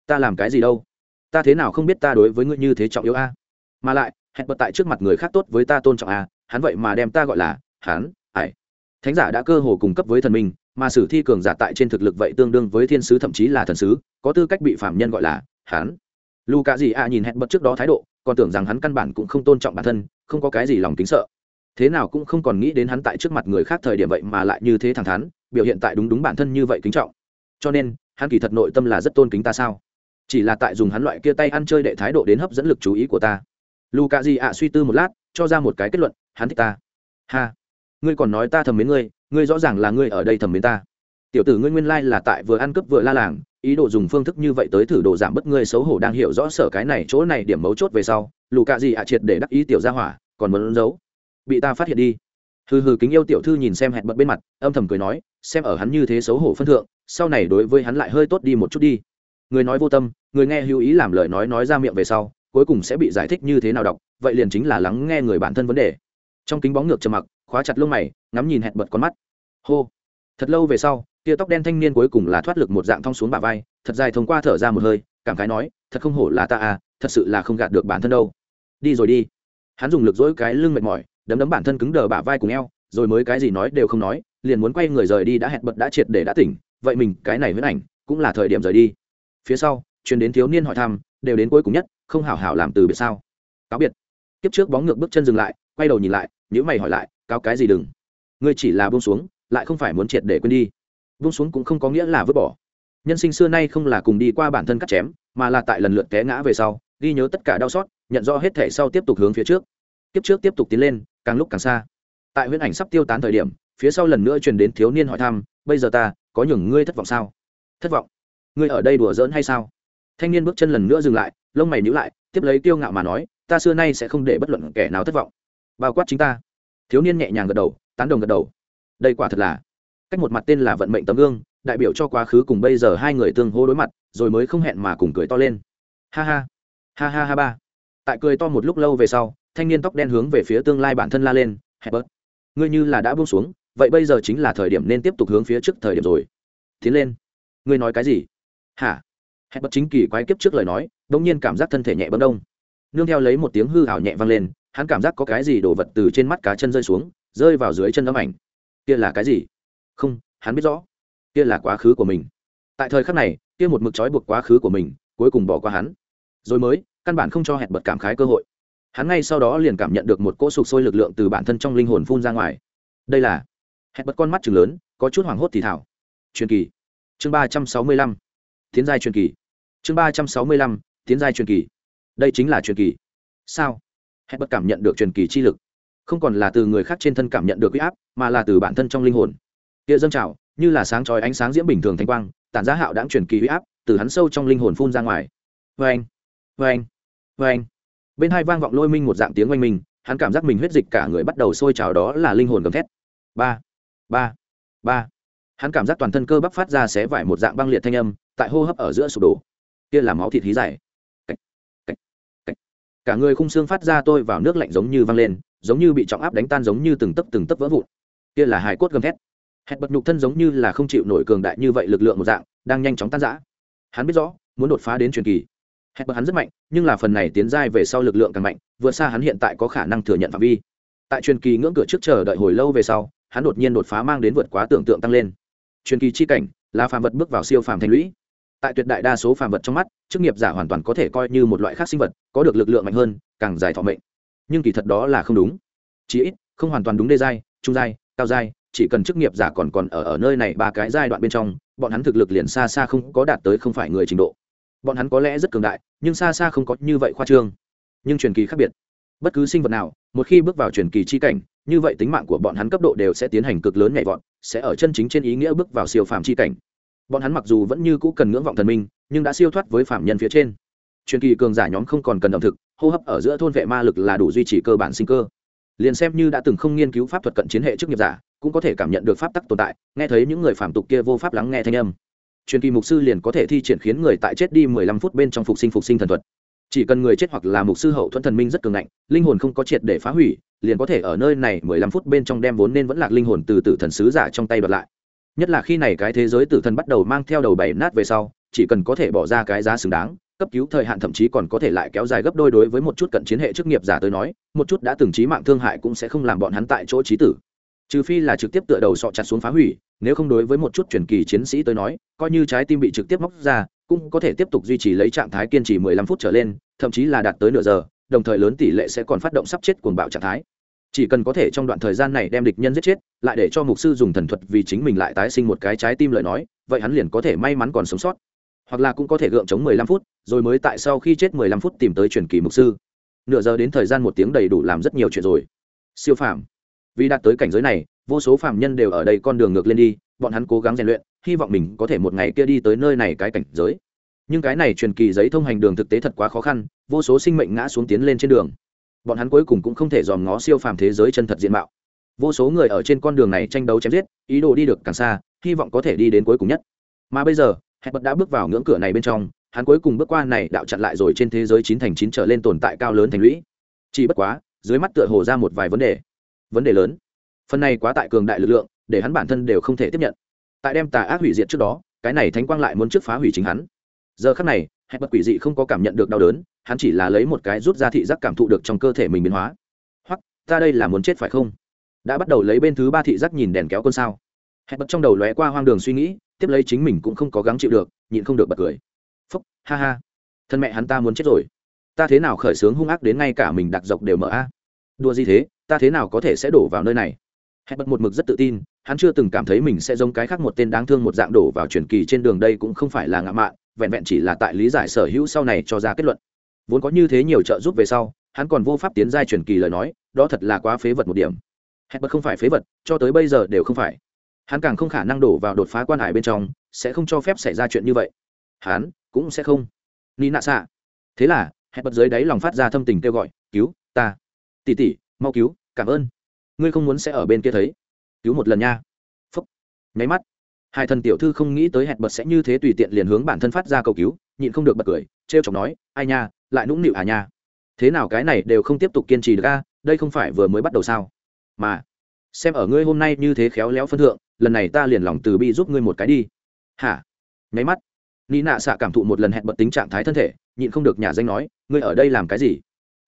Ta làm cái gì đâu? Ta thế nào không biết ta đối với ngươi như thế trọng yếu a? Mà lại, hẹn bật tại trước mặt người khác tốt với ta tôn trọng a. Hắn vậy mà đem ta gọi là hắn ải thánh giả đã cơ hồ cung cấp với thần minh mà sử thi cường giả tại trên thực lực vậy tương đương với thiên sứ thậm chí là thần sứ, có tư cách bị phạm nhân gọi là hắn. Lu cả gì a nhìn hẹn bật trước đó thái độ còn tưởng rằng hắn căn bản cũng không tôn trọng bản thân, không có cái gì lòng kính sợ. Thế nào cũng không còn nghĩ đến hắn tại trước mặt người khác thời điểm vậy mà lại như thế thẳng thắn, biểu hiện tại đúng đúng bản thân như vậy kính trọng. Cho nên, hắn kỳ thật nội tâm là rất tôn kính ta sao? Chỉ là tại dùng hắn loại kia tay ăn chơi đệ thái độ đến hấp dẫn lực chú ý của ta. Lù cạ Di ạ, suy tư một lát, cho ra một cái kết luận, hắn thích ta. Ha. Ngươi còn nói ta thầm mến ngươi ngươi rõ ràng là ngươi ở đây thầm mến ta tiểu tử ngươi nguyên lai là tại vừa ăn cướp vừa la làng, ý đồ dùng phương thức như vậy tới thử đồ giảm bớt ngươi xấu hổ đang hiểu rõ sở cái này chỗ này điểm mấu chốt về sau, lù cạ gì ạ triệt để đắc ý tiểu ra hỏa, còn muốn giấu. Bị ta phát hiện đi. Hừ hừ kính yêu tiểu thư nhìn xem hẹn bật bên mặt, âm thầm cười nói, xem ở hắn như thế xấu hổ phân thượng, sau này đối với hắn lại hơi tốt đi một chút đi. Người nói vô tâm, người nghe hữu ý làm lời nói nói ra miệng về sau, cuối cùng sẽ bị giải thích như thế nào đọc, vậy liền chính là lắng nghe người bản thân vấn đề. Trong kính bóng ngược trầm mặc, khóa chặt lông mày, ngắm nhìn hẹn bật con mắt. Hô. Thật lâu về sau tia tóc đen thanh niên cuối cùng là thoát lực một dạng thong xuống bả vai, thật dài thông qua thở ra một hơi, cảm khái nói, thật không hổ là ta à thật sự là không gạt được bản thân đâu. Đi rồi đi. Hắn dùng lực dỗi cái lưng mệt mỏi, đấm đấm bản thân cứng đờ bả vai cùng eo, rồi mới cái gì nói đều không nói, liền muốn quay người rời đi đã hẹn bật đã triệt để đã tỉnh, vậy mình, cái này huyễn ảnh, cũng là thời điểm rời đi. Phía sau chuyến đến thiếu niên hỏi thăm, đều đến cuối cùng nhất, không hảo hảo làm từ biệt sao? Cáo biệt. Tiếp trước bóng ngược bước chân dừng lại, quay đầu nhìn lại nhữ mày hỏi lại, cáo cái gì đừng? Ngươi chỉ là buông xuống, lại không phải muốn triệt để quên đi vung xuống cũng không có nghĩa là vứt bỏ. Nhân sinh xưa nay không là cùng đi qua bản thân cắt chém, mà là tại lần lượt té ngã về sau, ghi nhớ tất cả đau xót, nhận rõ hết thể sau tiếp tục hướng phía trước. Tiếp trước tiếp tục tiến lên, càng lúc càng xa. Tại huyễn ảnh sắp tiêu tán thời điểm, phía sau lần nữa truyền đến thiếu niên hỏi thăm, bây giờ ta, có nhường ngươi thất vọng sao? Thất vọng? Ngươi ở đây đùa giỡn hay sao? Thanh niên bước chân lần nữa dừng lại, lông mày nhíu lại, tiếp lấy tiêu ngạo mà nói, ta xưa nay sẽ không để bất luận kẻ nào thất vọng. Bao quát chính ta. Thiếu niên nhẹ nhàng gật đầu, tán đồng gật đầu. Đây quả thật là cách một mặt tên là vận mệnh tấm gương, đại biểu cho quá khứ cùng bây giờ hai người tương hô đối mặt, rồi mới không hẹn mà cùng cười to lên. Ha ha ha ha ha ba. Tại cười to một lúc lâu về sau, thanh niên tóc đen hướng về phía tương lai bản thân la lên hẹp bớt ngươi như là đã buông xuống, vậy bây giờ chính là thời điểm nên tiếp tục hướng phía trước thời điểm rồi. Tiến lên. Ngươi nói cái gì? Hả? Hẹp bớt chính kỳ quái kiếp trước lời nói đ nhiên cảm giác thân thể nhẹ bấm đông. Nương theo lấy một tiếng hư hảo nhẹ vang lên, hắn cảm giác có cái gì đổ vật từ trên mắt cá chân rơi xuống, rơi vào dưới chân ấm ảnh. Kia là cái gì? Không, hắn biết rõ, kia là quá khứ của mình. Tại thời khắc này, kia một mực trói buộc quá khứ của mình, cuối cùng bỏ qua hắn. Rồi mới, căn bản không cho hẹn bật cảm khái cơ hội. Hắn ngay sau đó liền cảm nhận được một cỗ sục sôi lực lượng từ bản thân trong linh hồn phun ra ngoài. Đây là, hẹn bật con mắt chừng lớn, có chút hoảng hốt thì thảo. Truyền kỳ. Chương ba trăm sáu mươi lăm. Tiến giai truyền kỳ. Chương ba trăm sáu mươi lăm, tiến giai truyền kỳ. Đây chính là truyền kỳ. Sao? Hẹn bật cảm nhận được truyền kỳ chi lực. Không còn là từ người khác trên thân cảm nhận được huy áp, mà là từ bản thân trong linh hồn kia dâng trào, như là sáng chói ánh sáng diễm bình thường thanh quang, tản ra hạo đáng truyền kỳ huy áp, từ hắn sâu trong linh hồn phun ra ngoài. Vê anh vê anh vê anh bên hai vang vọng lôi minh một dạng tiếng oanh minh, hắn cảm giác mình huyết dịch cả người bắt đầu sôi trào đó là linh hồn gầm thét. Ba ba ba. Hắn cảm giác toàn thân cơ bắp phát ra xé vải một dạng băng liệt thanh âm, tại hô hấp ở giữa sụp đổ. Kia là máu thịt hí dài. Cả người khung xương phát ra tôi vào nước lạnh giống như văng lên, giống như bị trọng áp đánh tan giống như từng tấc từng tấc vỡ vụn. Kia là hài cốt gầm thét hẹn bật nhục thân giống như là không chịu nổi cường đại như vậy lực lượng một dạng, đang nhanh chóng tan rã. Hắn biết rõ, muốn đột phá đến truyền kỳ. Hẹn bật hắn rất mạnh, nhưng là phần này tiến giai về sau lực lượng càng mạnh, vượt xa hắn hiện tại có khả năng thừa nhận phạm vi. Tại truyền kỳ ngưỡng cửa trước chờ đợi hồi lâu về sau, hắn đột nhiên đột phá mang đến vượt quá tưởng tượng tăng lên. Truyền kỳ chi cảnh, là phàm vật bước vào siêu phàm thành lũy. Tại tuyệt đại đa số phàm vật trong mắt, chức nghiệp giả hoàn toàn có thể coi như một loại khác sinh vật, có được lực lượng mạnh hơn, càng dài thọ mệnh. Nhưng kỳ thật đó là không đúng. Chí ít, không hoàn toàn đúng đê giai, trung giai, cao giai chỉ cần chức nghiệp giả còn còn ở ở nơi này ba cái giai đoạn bên trong, bọn hắn thực lực liền xa xa không có đạt tới không phải người trình độ. Bọn hắn có lẽ rất cường đại, nhưng xa xa không có như vậy khoa trương. Nhưng truyền kỳ khác biệt. Bất cứ sinh vật nào, một khi bước vào truyền kỳ chi cảnh, như vậy tính mạng của bọn hắn cấp độ đều sẽ tiến hành cực lớn nhảy vọt, sẽ ở chân chính trên ý nghĩa bước vào siêu phàm chi cảnh. Bọn hắn mặc dù vẫn như cũ cần ngưỡng vọng thần minh, nhưng đã siêu thoát với phạm nhân phía trên. Truyền kỳ cường giả nhóm không còn cần ẩm thực, hô hấp ở giữa thôn vệ ma lực là đủ duy trì cơ bản sinh cơ liền xem như đã từng không nghiên cứu pháp thuật cận chiến hệ chức nghiệp giả, cũng có thể cảm nhận được pháp tắc tồn tại, nghe thấy những người phạm tục kia vô pháp lắng nghe thanh âm. Truyền kỳ mục sư liền có thể thi triển khiến người tại chết đi mười lăm phút bên trong phục sinh phục sinh thần thuật. Chỉ cần người chết hoặc là mục sư hậu thuẫn thần minh rất cường ngạnh, linh hồn không có triệt để phá hủy, liền có thể ở nơi này mười lăm phút bên trong đem vốn nên vẫn lạc linh hồn từ tử thần sứ giả trong tay đoạt lại. Nhất là khi này cái thế giới tử thần bắt đầu mang theo đầu bảy nát về sau, chỉ cần có thể bỏ ra cái giá xứng đáng cấp cứu thời hạn thậm chí còn có thể lại kéo dài gấp đôi đối với một chút cận chiến hệ chức nghiệp giả tới nói, một chút đã từng trí mạng thương hại cũng sẽ không làm bọn hắn tại chỗ trí tử. Trừ phi là trực tiếp tựa đầu sọ chặt xuống phá hủy, nếu không đối với một chút truyền kỳ chiến sĩ tới nói, coi như trái tim bị trực tiếp móc ra, cũng có thể tiếp tục duy trì lấy trạng thái kiên trì 15 phút trở lên, thậm chí là đạt tới nửa giờ, đồng thời lớn tỷ lệ sẽ còn phát động sắp chết cuồng bạo trạng thái. Chỉ cần có thể trong đoạn thời gian này đem địch nhân giết chết, lại để cho mục sư dùng thần thuật vì chính mình lại tái sinh một cái trái tim lời nói, vậy hắn liền có thể may mắn còn sống sót hoặc là cũng có thể gượng chống 15 phút, rồi mới tại sau khi chết 15 phút tìm tới truyền kỳ mục sư. Nửa giờ đến thời gian một tiếng đầy đủ làm rất nhiều chuyện rồi. Siêu phàm. Vì đạt tới cảnh giới này, vô số phàm nhân đều ở đây con đường ngược lên đi, bọn hắn cố gắng rèn luyện, hy vọng mình có thể một ngày kia đi tới nơi này cái cảnh giới. Nhưng cái này truyền kỳ giấy thông hành đường thực tế thật quá khó khăn, vô số sinh mệnh ngã xuống tiến lên trên đường. Bọn hắn cuối cùng cũng không thể dòm ngó siêu phàm thế giới chân thật diện mạo. Vô số người ở trên con đường này tranh đấu chém giết, ý đồ đi được càng xa, hy vọng có thể đi đến cuối cùng nhất. Mà bây giờ hẹn bật đã bước vào ngưỡng cửa này bên trong, hắn cuối cùng bước qua này đạo chặn lại rồi trên thế giới chín thành chín trở lên tồn tại cao lớn thành lũy. Chỉ bất quá, dưới mắt tựa hồ ra một vài vấn đề. Vấn đề lớn. Phần này quá tại cường đại lực lượng, để hắn bản thân đều không thể tiếp nhận. Tại đem tà ác hủy diệt trước đó, cái này thánh quang lại muốn trước phá hủy chính hắn. Giờ khắc này hẹn bật quỷ dị không có cảm nhận được đau đớn, hắn chỉ là lấy một cái rút ra thị giác cảm thụ được trong cơ thể mình biến hóa. Hoặc, ta đây là muốn chết phải không? Đã bắt đầu lấy bên thứ ba thị giác nhìn đèn kéo con sao hẹn bật trong đầu lóe qua hoang đường suy nghĩ, tiếp lấy chính mình cũng không có gắng chịu được, nhịn không được bật cười. Phúc, ha ha. Thân mẹ hắn ta muốn chết rồi. Ta thế nào khởi sướng hung ác đến ngay cả mình đặc dọc đều mở a? Đua gì thế, ta thế nào có thể sẽ đổ vào nơi này? Hẹn bật một mực rất tự tin, hắn chưa từng cảm thấy mình sẽ giống cái khác một tên đáng thương một dạng đổ vào truyền kỳ trên đường đây cũng không phải là ngã mạn, vẹn vẹn chỉ là tại lý giải sở hữu sau này cho ra kết luận. Vốn có như thế nhiều trợ giúp về sau, hắn còn vô pháp tiến giai truyền kỳ lời nói, đó thật là quá phế vật một điểm. Hẹn bật không phải phế vật, cho tới bây giờ đều không phải hắn càng không khả năng đổ vào đột phá quan hải bên trong, sẽ không cho phép xảy ra chuyện như vậy. Hắn cũng sẽ không. Ni nạ xạ thế là hẹn bật dưới đáy lòng phát ra thâm tình kêu gọi, cứu ta. Tỉ tỉ mau cứu, cảm ơn. Ngươi không muốn sẽ ở bên kia thấy. Cứu một lần nha. Phúc. Nháy mắt. Hai thần tiểu thư không nghĩ tới hẹn bật sẽ như thế tùy tiện liền hướng bản thân phát ra cầu cứu, nhịn không được bật cười, trêu chọc nói, ai nha, lại nũng nịu à nha. Thế nào cái này đều không tiếp tục kiên trì được a, đây không phải vừa mới bắt đầu sao? Mà, xem ở ngươi hôm nay như thế khéo léo phân thượng lần này ta liền lòng từ bi giúp ngươi một cái đi. Hả? Nháy mắt. Ni nạ xạ cảm thụ một lần hẹn bật tính trạng thái thân thể, nhịn không được nhà danh nói, ngươi ở đây làm cái gì?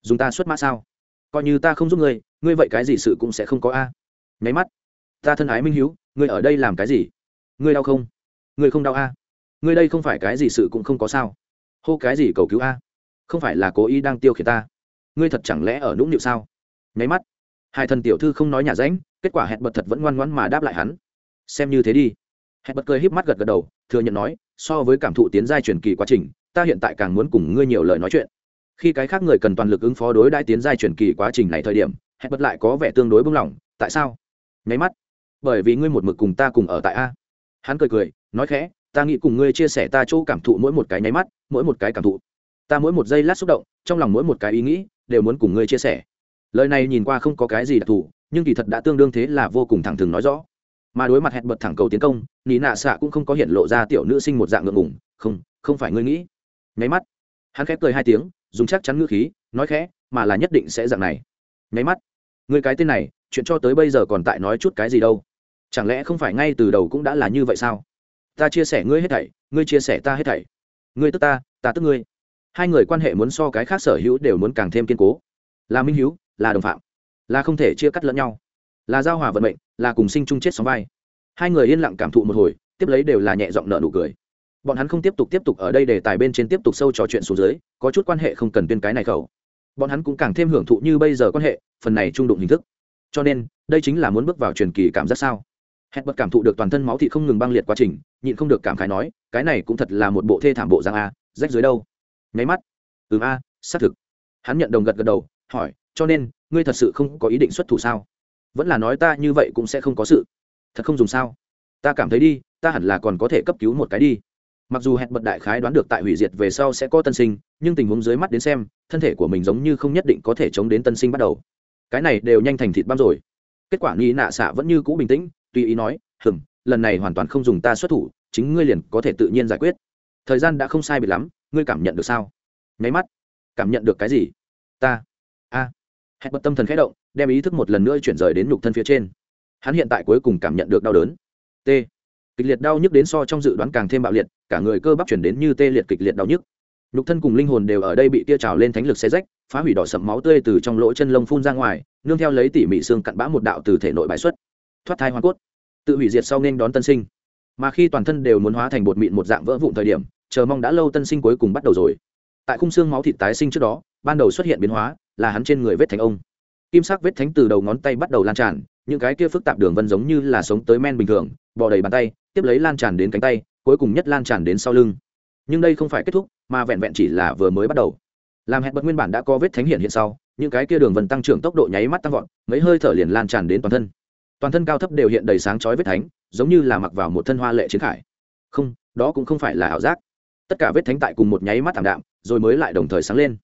Dùng ta xuất mã sao? Coi như ta không giúp ngươi ngươi vậy cái gì sự cũng sẽ không có a. Nháy mắt. Ta thân ái minh hiếu, ngươi ở đây làm cái gì? Ngươi đau không? Ngươi không đau a? Ngươi đây không phải cái gì sự cũng không có sao? Hô, cái gì cầu cứu a? Không phải là cố ý đang tiêu khiển ta? Ngươi thật chẳng lẽ ở nũng nịu sao? Nháy mắt. Hai thần tiểu thư không nói nhà ránh, kết quả hẹn bật thật vẫn ngoan ngoãn mà đáp lại hắn xem như thế đi. Hẹn bật cười híp mắt gật gật đầu, thừa nhận nói, so với cảm thụ tiến giai truyền kỳ quá trình, ta hiện tại càng muốn cùng ngươi nhiều lời nói chuyện. Khi cái khác người cần toàn lực ứng phó đối đãi tiến giai truyền kỳ quá trình này thời điểm, hẹn bật lại có vẻ tương đối bung lỏng tại sao? Nháy mắt. Bởi vì ngươi một mực cùng ta cùng ở tại a. Hắn cười cười, nói khẽ, ta nghĩ cùng ngươi chia sẻ ta chỗ cảm thụ mỗi một cái nháy mắt, mỗi một cái cảm thụ. Ta mỗi một giây lát xúc động, trong lòng mỗi một cái ý nghĩ, đều muốn cùng ngươi chia sẻ. Lời này nhìn qua không có cái gì đặc thù, nhưng kỳ thật đã tương đương thế là vô cùng thẳng thừng nói rõ mà đối mặt hẹn bật thẳng cầu tiến công, nị nạ xạ cũng không có hiện lộ ra tiểu nữ sinh một dạng ngượng ngùng, không không phải ngươi nghĩ. Nháy mắt, hắn khép cười hai tiếng, dùng chắc chắn ngữ khí, nói khẽ, mà là nhất định sẽ dạng này. Nháy mắt người cái tên này, chuyện cho tới bây giờ còn tại nói chút cái gì đâu? Chẳng lẽ không phải ngay từ đầu cũng đã là như vậy sao? Ta chia sẻ ngươi hết thảy, ngươi chia sẻ ta hết thảy. Ngươi tức ta ta tức ngươi. Hai người quan hệ muốn so cái khác sở hữu đều muốn càng thêm kiên cố. Là minh hữu là đồng phạm, là không thể chia cắt lẫn nhau là giao hòa vận mệnh, là cùng sinh chung chết sóng vai. Hai người yên lặng cảm thụ một hồi, tiếp lấy đều là nhẹ giọng nợ nụ cười. Bọn hắn không tiếp tục tiếp tục ở đây để tài bên trên tiếp tục sâu trò chuyện xuống dưới, có chút quan hệ không cần tuyên cái này khẩu. Bọn hắn cũng càng thêm hưởng thụ như bây giờ quan hệ, phần này trung đụng hình thức. Cho nên, đây chính là muốn bước vào truyền kỳ cảm giác sao? Hẹn bật cảm thụ được toàn thân máu thì không ngừng băng liệt quá trình, nhịn không được cảm khái nói, cái này cũng thật là một bộ thê thảm bộ giang a, rách dưới đâu? Nháy mắt. Ừm a, xác thực. Hắn nhận đồng gật gật đầu, hỏi, cho nên, ngươi thật sự không có ý định xuất thủ sao? Vẫn là nói ta như vậy cũng sẽ không có sự. Thật không dùng sao? Ta cảm thấy đi, ta hẳn là còn có thể cấp cứu một cái đi. Mặc dù hẹn bật đại khái đoán được tại hủy diệt về sau sẽ có tân sinh, nhưng tình huống dưới mắt đến xem, thân thể của mình giống như không nhất định có thể chống đến tân sinh bắt đầu. Cái này đều nhanh thành thịt băm rồi. Kết quả nghi nạ xạ vẫn như cũ bình tĩnh, tùy ý nói, hừm, lần này hoàn toàn không dùng ta xuất thủ, chính ngươi liền có thể tự nhiên giải quyết. Thời gian đã không sai biệt lắm, ngươi cảm nhận được sao? Nháy mắt. Cảm nhận được cái gì? Ta hẹn bật tâm thần khẽ động, đem ý thức một lần nữa chuyển rời đến nhục thân phía trên. Hắn hiện tại cuối cùng cảm nhận được đau đớn. T. Kịch liệt đau nhức đến so trong dự đoán càng thêm bạo liệt, cả người cơ bắp chuyển đến như tê liệt kịch liệt đau nhức. Nhục thân cùng linh hồn đều ở đây bị tia trào lên thánh lực xe rách, phá hủy đỏ sậm máu tươi từ trong lỗ chân lông phun ra ngoài, nương theo lấy tỉ mị xương cặn bã một đạo từ thể nội bãi xuất. Thoát thai hoa cốt. Tự hủy diệt sau nên đón tân sinh. Mà khi toàn thân đều muốn hóa thành bột mịn một dạng vỡ vụn thời điểm, chờ mong đã lâu tân sinh cuối cùng bắt đầu rồi. Tại khung xương máu thịt tái sinh trước đó, ban đầu xuất hiện biến hóa là hắn trên người vết thánh ông. Kim sắc vết thánh từ đầu ngón tay bắt đầu lan tràn, những cái kia phức tạp đường vân giống như là sống tới men bình thường, bò đầy bàn tay, tiếp lấy lan tràn đến cánh tay, cuối cùng nhất lan tràn đến sau lưng. Nhưng đây không phải kết thúc, mà vẹn vẹn chỉ là vừa mới bắt đầu. Làm hẹn bật nguyên bản đã có vết thánh hiện hiện sau, những cái kia đường vân tăng trưởng tốc độ nháy mắt tăng vọt, mấy hơi thở liền lan tràn đến toàn thân. Toàn thân cao thấp đều hiện đầy sáng chói vết thánh, giống như là mặc vào một thân hoa lệ chiến khải. Không, đó cũng không phải là ảo giác. Tất cả vết thánh tại cùng một nháy mắt thảm đạm, rồi mới lại đồng thời sáng lên.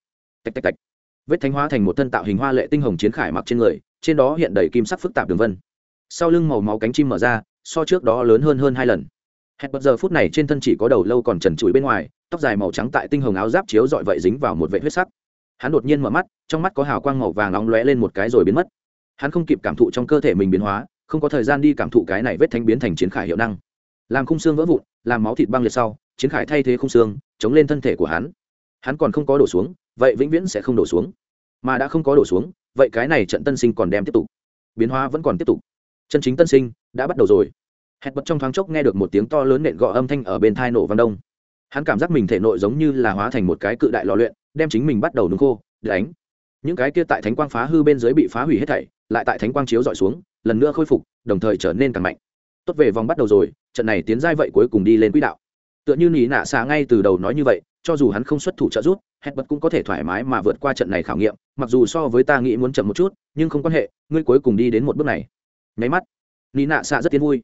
Tạch tạch tạch vết thánh hóa thành một thân tạo hình hoa lệ tinh hồng chiến khải mặc trên người, trên đó hiện đầy kim sắc phức tạp đường vân. Sau lưng màu máu cánh chim mở ra, so trước đó lớn hơn hơn hai lần. Hẹn bật giờ phút này trên thân chỉ có đầu lâu còn trần trụi bên ngoài, tóc dài màu trắng tại tinh hồng áo giáp chiếu dọi vậy dính vào một vệ huyết sắc. Hắn đột nhiên mở mắt, trong mắt có hào quang màu vàng nóng lóe lên một cái rồi biến mất. Hắn không kịp cảm thụ trong cơ thể mình biến hóa, không có thời gian đi cảm thụ cái này vết thánh biến thành chiến khải hiệu năng. Làm khung xương vỡ vụn, làm máu thịt băng liệt sau, chiến khải thay thế khung xương, chống lên thân thể của hắn. Hắn còn không có đổ xuống vậy vĩnh viễn sẽ không đổ xuống. Mà đã không có đổ xuống, vậy cái này trận tân sinh còn đem tiếp tục. Biến hóa vẫn còn tiếp tục. Chân chính tân sinh đã bắt đầu rồi. Hẹn bật trong thoáng chốc nghe được một tiếng to lớn nện gõ âm thanh ở bên thai nổ văn đông. Hắn cảm giác mình thể nội giống như là hóa thành một cái cự đại lò luyện, đem chính mình bắt đầu nung khô, đánh. Những cái kia tại thánh quang phá hư bên dưới bị phá hủy hết thảy, lại tại thánh quang chiếu dọi xuống, lần nữa khôi phục, đồng thời trở nên càng mạnh. Tốt về vòng bắt đầu rồi, trận này tiến giai vậy cuối cùng đi lên quỹ đạo. Tựa như nỉ nạ xạ ngay từ đầu nói như vậy cho dù hắn không xuất thủ trợ giúp Hẹt bật cũng có thể thoải mái mà vượt qua trận này khảo nghiệm, mặc dù so với ta nghĩ muốn chậm một chút, nhưng không quan hệ, ngươi cuối cùng đi đến một bước này. Nháy mắt nỉ nạ xạ rất tiến vui.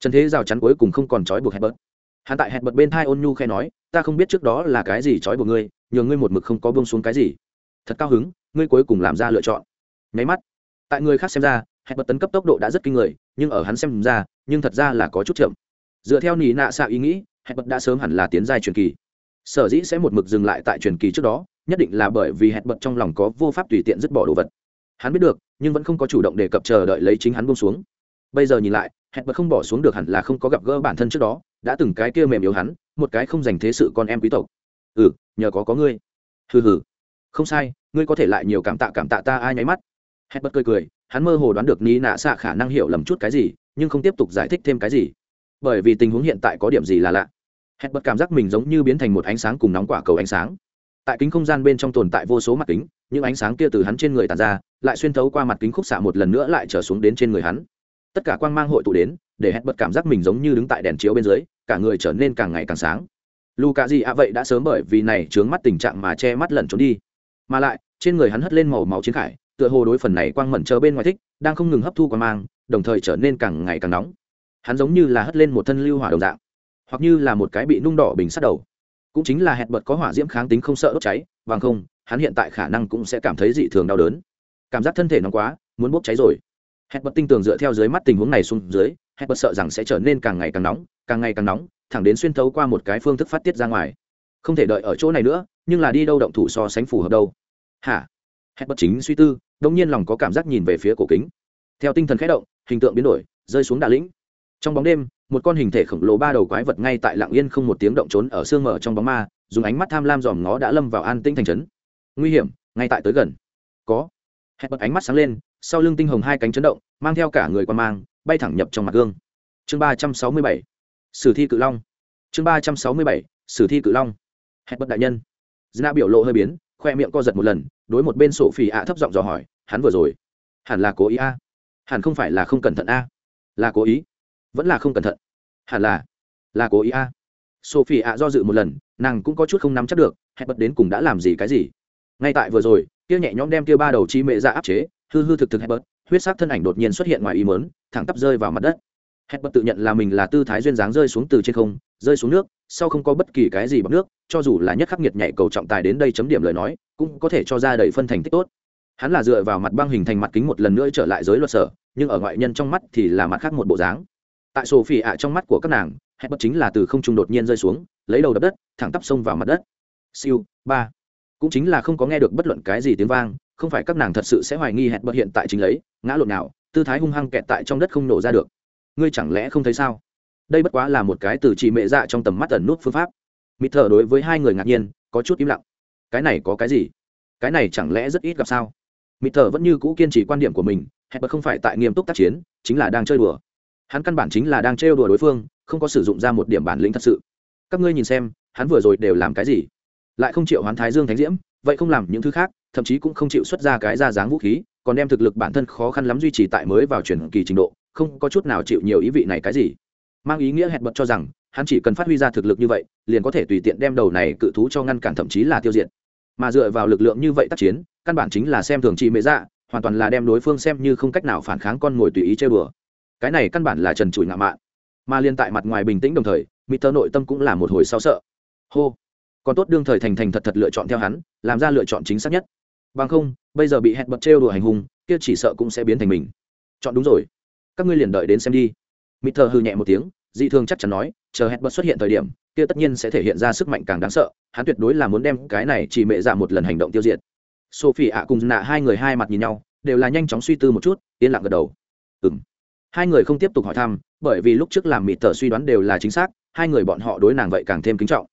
Trần thế rào chắn cuối cùng không còn trói buộc Hẹt bật hắn tại Hẹt bật bên thai ôn nhu khẽ nói, ta không biết trước đó là cái gì trói buộc ngươi, nhường ngươi một mực không có buông xuống cái gì. Thật cao hứng, ngươi cuối cùng làm ra lựa chọn. Nháy mắt, tại người khác xem ra Hẹt bật tấn cấp tốc độ đã rất kinh người, nhưng ở hắn xem ra, nhưng thật ra là có chút chậm. Dựa theo nỉ nạ xạ ý nghĩ Hẹt bật đã sớm hẳn là tiến giai truyền kỳ sở dĩ sẽ một mực dừng lại tại truyền kỳ trước đó, nhất định là bởi vì hẹn bật trong lòng có vô pháp tùy tiện dứt bỏ đồ vật. Hắn biết được, nhưng vẫn không có chủ động đề cập chờ đợi lấy chính hắn bông xuống. Bây giờ nhìn lại, hẹn bật không bỏ xuống được hẳn là không có gặp gỡ bản thân trước đó, đã từng cái kia mềm yếu hắn, một cái không dành thế sự con em quý tộc. Ừ nhờ có có ngươi. Hừ hừ. Không sai, ngươi có thể lại nhiều cảm tạ cảm tạ ta ai nháy mắt. Hẹn bật cười cười, hắn mơ hồ đoán được ni nạ xạ khả năng hiểu lầm chút cái gì, nhưng không tiếp tục giải thích thêm cái gì. Bởi vì tình huống hiện tại có điểm gì là lạ hẹn bật cảm giác mình giống như biến thành một ánh sáng cùng nóng quả cầu ánh sáng. Tại kính không gian bên trong tồn tại vô số mặt kính, những ánh sáng kia từ hắn trên người tàn ra, lại xuyên thấu qua mặt kính khúc xạ một lần nữa lại trở xuống đến trên người hắn. Tất cả quang mang hội tụ đến, để hẹn bật cảm giác mình giống như đứng tại đèn chiếu bên dưới, cả người trở nên càng ngày càng sáng. Lù cà gì ạ vậy đã sớm bởi vì này chướng mắt tình trạng mà che mắt lẩn trốn đi. Mà lại, trên người hắn hất lên màu máu chiến khải, tựa hồ đối phần này quang mẩn chờ bên ngoài thích, đang không ngừng hấp thu quang mang, đồng thời trở nên càng ngày càng nóng. Hắn giống như là hất lên một thân lưu hỏa đồng dạng hoặc như là một cái bị nung đỏ bình sắt đầu. Cũng chính là hẹn bật có hỏa diễm kháng tính không sợ đốt cháy bằng không, hắn hiện tại khả năng cũng sẽ cảm thấy dị thường đau đớn. Cảm giác thân thể nóng quá, muốn bốc cháy rồi. Hẹn bật tinh tường dựa theo dưới mắt tình huống này xuống dưới, hẹn bật sợ rằng sẽ trở nên càng ngày càng nóng, càng ngày càng nóng, thẳng đến xuyên thấu qua một cái phương thức phát tiết ra ngoài. Không thể đợi ở chỗ này nữa, nhưng là đi đâu động thủ so sánh phù hợp đâu. Hả? Hẹn bật chính suy tư, đông nhiên lòng có cảm giác nhìn về phía cổ kính. Theo tinh thần khẽ động, hình tượng biến đổi, rơi xuống đà lĩnh. Trong bóng đêm một con hình thể khổng lồ ba đầu quái vật ngay tại lạng yên không một tiếng động trốn ở xương mở trong bóng ma, dùng ánh mắt tham lam dòm ngó đã lâm vào an tinh thành trấn. Nguy hiểm, ngay tại tới gần. Có. Hẹn bật ánh mắt sáng lên, sau lưng tinh hồng hai cánh chấn động, mang theo cả người quan mang, bay thẳng nhập trong mặt gương. Chương ba trăm sáu mươi bảy. Sử thi cự long. Chương ba trăm sáu mươi bảy. Sử thi cự long. Hẹn bật đại nhân. Dna biểu lộ hơi biến, khoe miệng co giật một lần, đối một bên sổ phỉ ạ thấp giọng dò hỏi, hắn vừa rồi, hẳn là cố ý a? Hẳn không phải là không cẩn thận a. Là cố ý vẫn là không cẩn thận. Hẳn là là cố ý a. Sophie ạ do dự một lần, nàng cũng có chút không nắm chắc được, hẹn bật đến cùng đã làm gì cái gì. Ngay tại vừa rồi, kia nhẹ nhõm đem kia ba đầu chi mệ ra áp chế, hư hư thực thực hẹn bật, huyết sắc thân ảnh đột nhiên xuất hiện ngoài ý mớn thẳng tắp rơi vào mặt đất. Hẹn bật tự nhận là mình là tư thái duyên dáng rơi xuống từ trên không, rơi xuống nước, sau không có bất kỳ cái gì bằng nước, cho dù là nhất khắc nghiệt nhảy cầu trọng tài đến đây chấm điểm lời nói, cũng có thể cho ra đầy phân thành tích tốt. Hắn là dựa vào mặt băng hình thành mặt kính một lần nữa trở lại giới luật sở, nhưng ở ngoại nhân trong mắt thì là mặt khác một bộ dáng tại sổ phỉ ạ trong mắt của các nàng, hẹn bất chính là từ không trung đột nhiên rơi xuống, lấy đầu đập đất, thẳng tắp sông vào mặt đất. Siêu, ba. Cũng chính là không có nghe được bất luận cái gì tiếng vang, không phải các nàng thật sự sẽ hoài nghi hẹn bất hiện tại chính lấy, ngã lộn nào, tư thái hung hăng kẹt tại trong đất không nổ ra được. Ngươi chẳng lẽ không thấy sao? Đây bất quá là một cái từ chỉ mệ dạ trong tầm mắt ẩn nút phương pháp. Mịt thở đối với hai người ngạc nhiên, có chút im lặng. Cái này có cái gì? Cái này chẳng lẽ rất ít gặp sao? Mịt thở vẫn như cũ kiên trì quan điểm của mình, hẹn bất không phải tại nghiêm túc tác chiến, chính là đang chơi đùa hắn căn bản chính là đang trêu đùa đối phương, không có sử dụng ra một điểm bản lĩnh thật sự. Các ngươi nhìn xem, hắn vừa rồi đều làm cái gì? Lại không chịu hoán thái dương thánh diễm, vậy không làm những thứ khác, thậm chí cũng không chịu xuất ra cái ra dáng vũ khí, còn đem thực lực bản thân khó khăn lắm duy trì tại mới vào chuyển kỳ trình độ, không có chút nào chịu nhiều ý vị này cái gì. Mang ý nghĩa hẹn bật cho rằng, hắn chỉ cần phát huy ra thực lực như vậy, liền có thể tùy tiện đem đầu này cự thú cho ngăn cản thậm chí là tiêu diệt. Mà dựa vào lực lượng như vậy tác chiến, căn bản chính là xem thường trị mệ dạ hoàn toàn là đem đối phương xem như không cách nào phản kháng con ngồi tùy ý chơi bừa cái này căn bản là trần trụi ngạo mạn. Mà liên tại mặt ngoài bình tĩnh đồng thời mỹ tơ nội tâm cũng là một hồi sao sợ. Hô! Còn tốt đương thời thành thành thật thật lựa chọn theo hắn, làm ra lựa chọn chính xác nhất. Bằng không, bây giờ bị hẹn bật trêu đùa hành hung, kia chỉ sợ cũng sẽ biến thành mình. Chọn đúng rồi. Các ngươi liền đợi đến xem đi. Mỹ tơ hư nhẹ một tiếng, dị thường chắc chắn nói, chờ hẹn bật xuất hiện thời điểm, kia tất nhiên sẽ thể hiện ra sức mạnh càng đáng sợ, hắn tuyệt đối là muốn đem cái này chỉ mệ ra dạ một lần hành động tiêu diệt. Sophie ạ cùng nạ hai người hai mặt nhìn nhau, đều là nhanh chóng suy tư một chút, yên lặng gật đầu. Ừng hai người không tiếp tục hỏi thăm, bởi vì lúc trước làm mịt tờ suy đoán đều là chính xác, hai người bọn họ đối nàng vậy càng thêm kính trọng.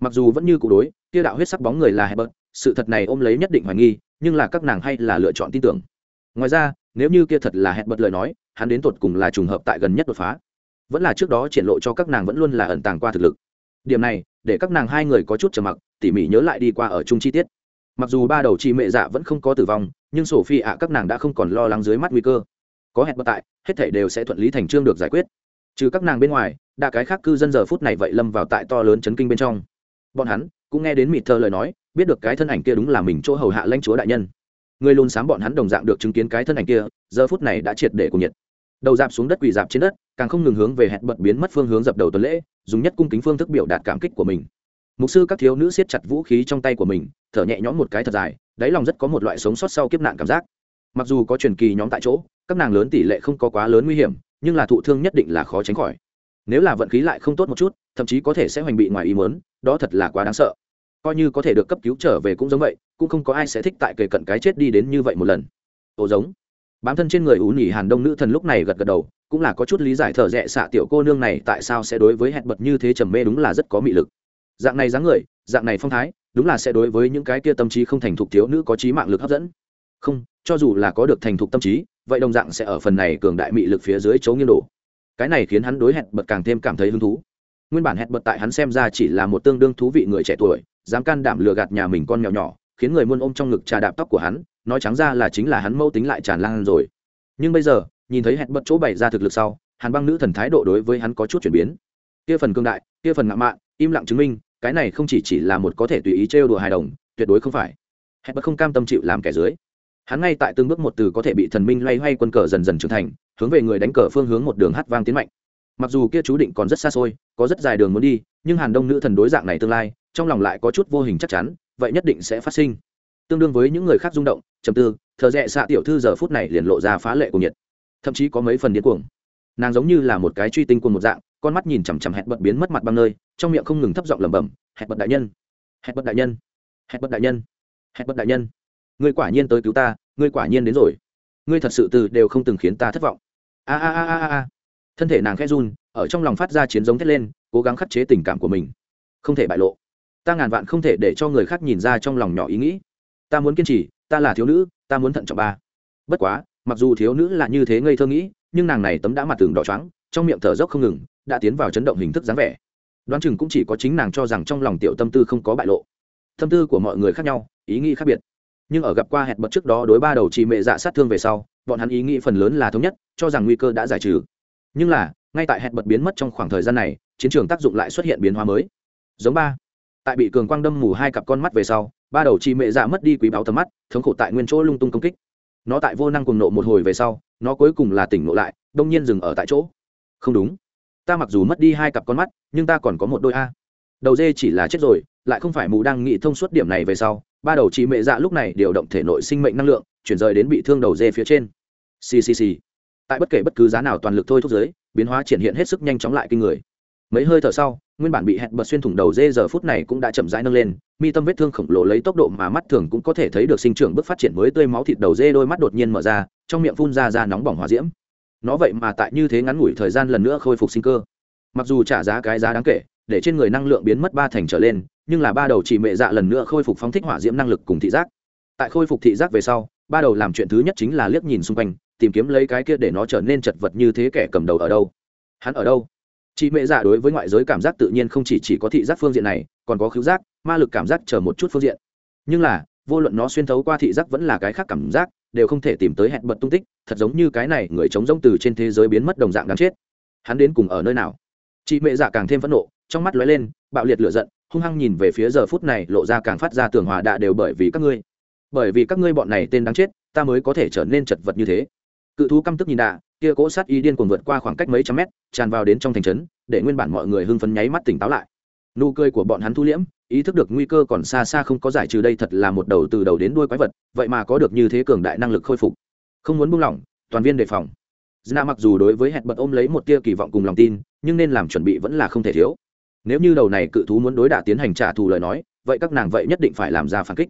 Mặc dù vẫn như cụ đối tiêu đạo huyết sắc bóng người là hebert sự thật này ôm lấy nhất định hoài nghi, nhưng là các nàng hay là lựa chọn tin tưởng. Ngoài ra, nếu như kia thật là hẹn bật lời nói, hắn đến tột cùng là trùng hợp tại gần nhất đột phá. Vẫn là trước đó triển lộ cho các nàng vẫn luôn là ẩn tàng qua thực lực. Điểm này, để các nàng hai người có chút trầm mặc, tỉ mỉ nhớ lại đi qua ở chung chi tiết. Mặc dù ba đầu chị mẹ dạ vẫn không có tử vong, nhưng sổ phi ạ các nàng đã không còn lo lắng dưới mắt nguy cơ có hẹn bất tại, hết thể đều sẽ thuận lý thành trương được giải quyết. Trừ các nàng bên ngoài, đa cái khác cư dân giờ phút này vậy lâm vào tại to lớn chấn kinh bên trong. Bọn hắn cũng nghe đến mịt thơ lời nói, biết được cái thân ảnh kia đúng là mình chỗ hầu hạ lãnh chúa đại nhân. Người luôn sám bọn hắn đồng dạng được chứng kiến cái thân ảnh kia, giờ phút này đã triệt để cùng nhiệt. Đầu dạp xuống đất quỳ dạp trên đất, càng không ngừng hướng về hẹn bật biến mất phương hướng dập đầu tuần lễ, dùng nhất cung kính phương thức biểu đạt cảm kích của mình. Mục sư các thiếu nữ siết chặt vũ khí trong tay của mình, thở nhẹ nhõm một cái thật dài, đáy lòng rất có một loại sống sót sau kiếp nạn cảm giác. Mặc dù có truyền kỳ nhóm tại chỗ các nàng lớn tỷ lệ không có quá lớn nguy hiểm, nhưng là thụ thương nhất định là khó tránh khỏi. Nếu là vận khí lại không tốt một chút, thậm chí có thể sẽ hoành bị ngoài ý mớn đó thật là quá đáng sợ. Coi như có thể được cấp cứu trở về cũng giống vậy, cũng không có ai sẽ thích tại kề cận cái chết đi đến như vậy một lần. Ồ giống. Bám thân trên người ủ nhỉ hàn đông nữ thần lúc này gật gật đầu, cũng là có chút lý giải thở rẽ xạ tiểu cô nương này tại sao sẽ đối với hẹn bật như thế trầm mê đúng là rất có mị lực. Dạng này dáng người, dạng này phong thái, đúng là sẽ đối với những cái kia tâm trí không thành thục thiếu nữ có trí mạng lực hấp dẫn. Không cho dù là có được thành thục tâm trí, vậy đồng dạng sẽ ở phần này cường đại mị lực phía dưới chấu nghiêng đổ. Cái này khiến hắn đối hẹn bật càng thêm cảm thấy hứng thú. Nguyên bản hẹn bật tại hắn xem ra chỉ là một tương đương thú vị người trẻ tuổi, dám can đảm lừa gạt nhà mình con nhỏ nhỏ, khiến người muôn ôm trong ngực trà đạp tóc của hắn, nói trắng ra là chính là hắn mâu tính lại tràn lan rồi. Nhưng bây giờ, nhìn thấy hẹn bật chỗ bày ra thực lực sau, hàn băng nữ thần thái độ đối với hắn có chút chuyển biến. Kia phần cương đại, kia phần ngạo mạn, im lặng chứng minh, cái này không chỉ chỉ là một có thể tùy ý trêu đùa hài đồng, tuyệt đối không phải. Hẹn bật không cam tâm chịu làm kẻ dưới hắn ngay tại từng bước một từ có thể bị thần minh loay hoay quân cờ dần dần trưởng thành, hướng về người đánh cờ phương hướng một đường hát vang tiến mạnh. Mặc dù kia chú định còn rất xa xôi, có rất dài đường muốn đi, nhưng hàn đông nữ thần đối dạng này tương lai, trong lòng lại có chút vô hình chắc chắn, vậy nhất định sẽ phát sinh. Tương đương với những người khác rung động, trầm tư, thờ rẽ xạ tiểu thư giờ phút này liền lộ ra phá lệ của nhiệt. Thậm chí có mấy phần điên cuồng. Nàng giống như là một cái truy tinh của một dạng, con mắt nhìn chằm chằm hẹn bật biến mất mặt băng nơi, trong miệng không ngừng thấp giọng lẩm bẩm, hẹn bật đại nhân, hẹn bật đại nhân, hẹn bật đại nhân, hẹn bật đại nhân ngươi quả nhiên tới cứu ta, ngươi quả nhiên đến rồi. Ngươi thật sự từ đều không từng khiến ta thất vọng. A a a a a thân thể nàng khẽ run, ở trong lòng phát ra chiến giống thét lên, cố gắng khắc chế tình cảm của mình. Không thể bại lộ. Ta ngàn vạn không thể để cho người khác nhìn ra trong lòng nhỏ ý nghĩ. Ta muốn kiên trì, ta là thiếu nữ, ta muốn thận trọng ba. Bất quá, mặc dù thiếu nữ là như thế ngây thơ nghĩ, nhưng nàng này tấm đã mặt tường đỏ trắng trong miệng thở dốc không ngừng, đã tiến vào chấn động hình thức dáng vẻ. Đoán chừng cũng chỉ có chính nàng cho rằng trong lòng tiểu tâm tư không có bại lộ. Tâm tư của mọi người khác nhau, ý nghĩ khác biệt nhưng ở gặp qua hẹn bật trước đó đối ba đầu chị mẹ dạ sát thương về sau, bọn hắn ý nghĩ phần lớn là thống nhất, cho rằng nguy cơ đã giải trừ. Nhưng là, ngay tại hẹn bật biến mất trong khoảng thời gian này, chiến trường tác dụng lại xuất hiện biến hóa mới. Giống ba, tại bị cường quang đâm mù hai cặp con mắt về sau, ba đầu chi mẹ dạ mất đi quý báo tầm mắt, thống khổ tại nguyên chỗ lung tung công kích. Nó tại vô năng cùng nộ một hồi về sau, nó cuối cùng là tỉnh nộ lại, đông nhiên dừng ở tại chỗ. Không đúng. Ta mặc dù mất đi hai cặp con mắt, nhưng ta còn có một đôi a. Đầu dê chỉ là chết rồi lại không phải mù đang nghĩ thông suốt điểm này về sau, ba đầu chi mẹ dạ lúc này điều động thể nội sinh mệnh năng lượng, chuyển rời đến bị thương đầu dê phía trên. Ccc tại bất kể bất cứ giá nào toàn lực thôi thúc giới, biến hóa triển hiện hết sức nhanh chóng lại kinh người. Mấy hơi thở sau, nguyên bản bị hẹn bật xuyên thủng đầu dê giờ phút này cũng đã chậm rãi nâng lên, mi tâm vết thương khổng lồ lấy tốc độ mà mắt thường cũng có thể thấy được sinh trưởng bước phát triển mới tươi máu thịt đầu dê đôi mắt đột nhiên mở ra, trong miệng phun ra ra nóng bỏng hòa diễm. Nó vậy mà tại như thế ngắn ngủi thời gian lần nữa khôi phục sinh cơ. Mặc dù trả giá cái giá đáng kể để trên người năng lượng biến mất ba thành trở lên nhưng là ba đầu chỉ mệ dạ lần nữa khôi phục phóng thích hỏa diễm năng lực cùng thị giác. Tại khôi phục thị giác về sau ba đầu làm chuyện thứ nhất chính là liếc nhìn xung quanh tìm kiếm lấy cái kia để nó trở nên chật vật như thế kẻ cầm đầu ở đâu. Hắn ở đâu? Chị mẹ dạ đối với ngoại giới cảm giác tự nhiên không chỉ, chỉ có thị giác phương diện này còn có khứu giác ma lực cảm giác chờ một chút phương diện. Nhưng là vô luận nó xuyên thấu qua thị giác vẫn là cái khác cảm giác đều không thể tìm tới hẹn bật tung tích thật giống như cái này người chống giống từ trên thế giới biến mất đồng dạng đáng chết. Hắn đến cùng ở nơi nào? Chị mẹ dạ càng thêm phẫn nộ trong mắt lóe lên, bạo liệt lửa giận, hung hăng nhìn về phía giờ phút này, lộ ra càng phát ra tường hòa đạ đều bởi vì các ngươi. Bởi vì các ngươi bọn này tên đáng chết, ta mới có thể trở nên chật vật như thế. Cự thú căm tức nhìn đạ, kia cỗ sát y điên cuồng vượt qua khoảng cách mấy trăm mét, tràn vào đến trong thành trấn, để nguyên bản mọi người hưng phấn nháy mắt tỉnh táo lại. Nụ cười của bọn hắn thu liễm, ý thức được nguy cơ còn xa xa không có giải trừ đây thật là một đầu từ đầu đến đuôi quái vật, vậy mà có được như thế cường đại năng lực khôi phục. Không muốn buông lỏng, toàn viên đề phòng. Zna mặc dù đối với hẹn bật ôm lấy một tia kỳ vọng cùng lòng tin, nhưng nên làm chuẩn bị vẫn là không thể thiếu nếu như đầu này cự thú muốn đối đả tiến hành trả thù lời nói, vậy các nàng vậy nhất định phải làm ra phản kích.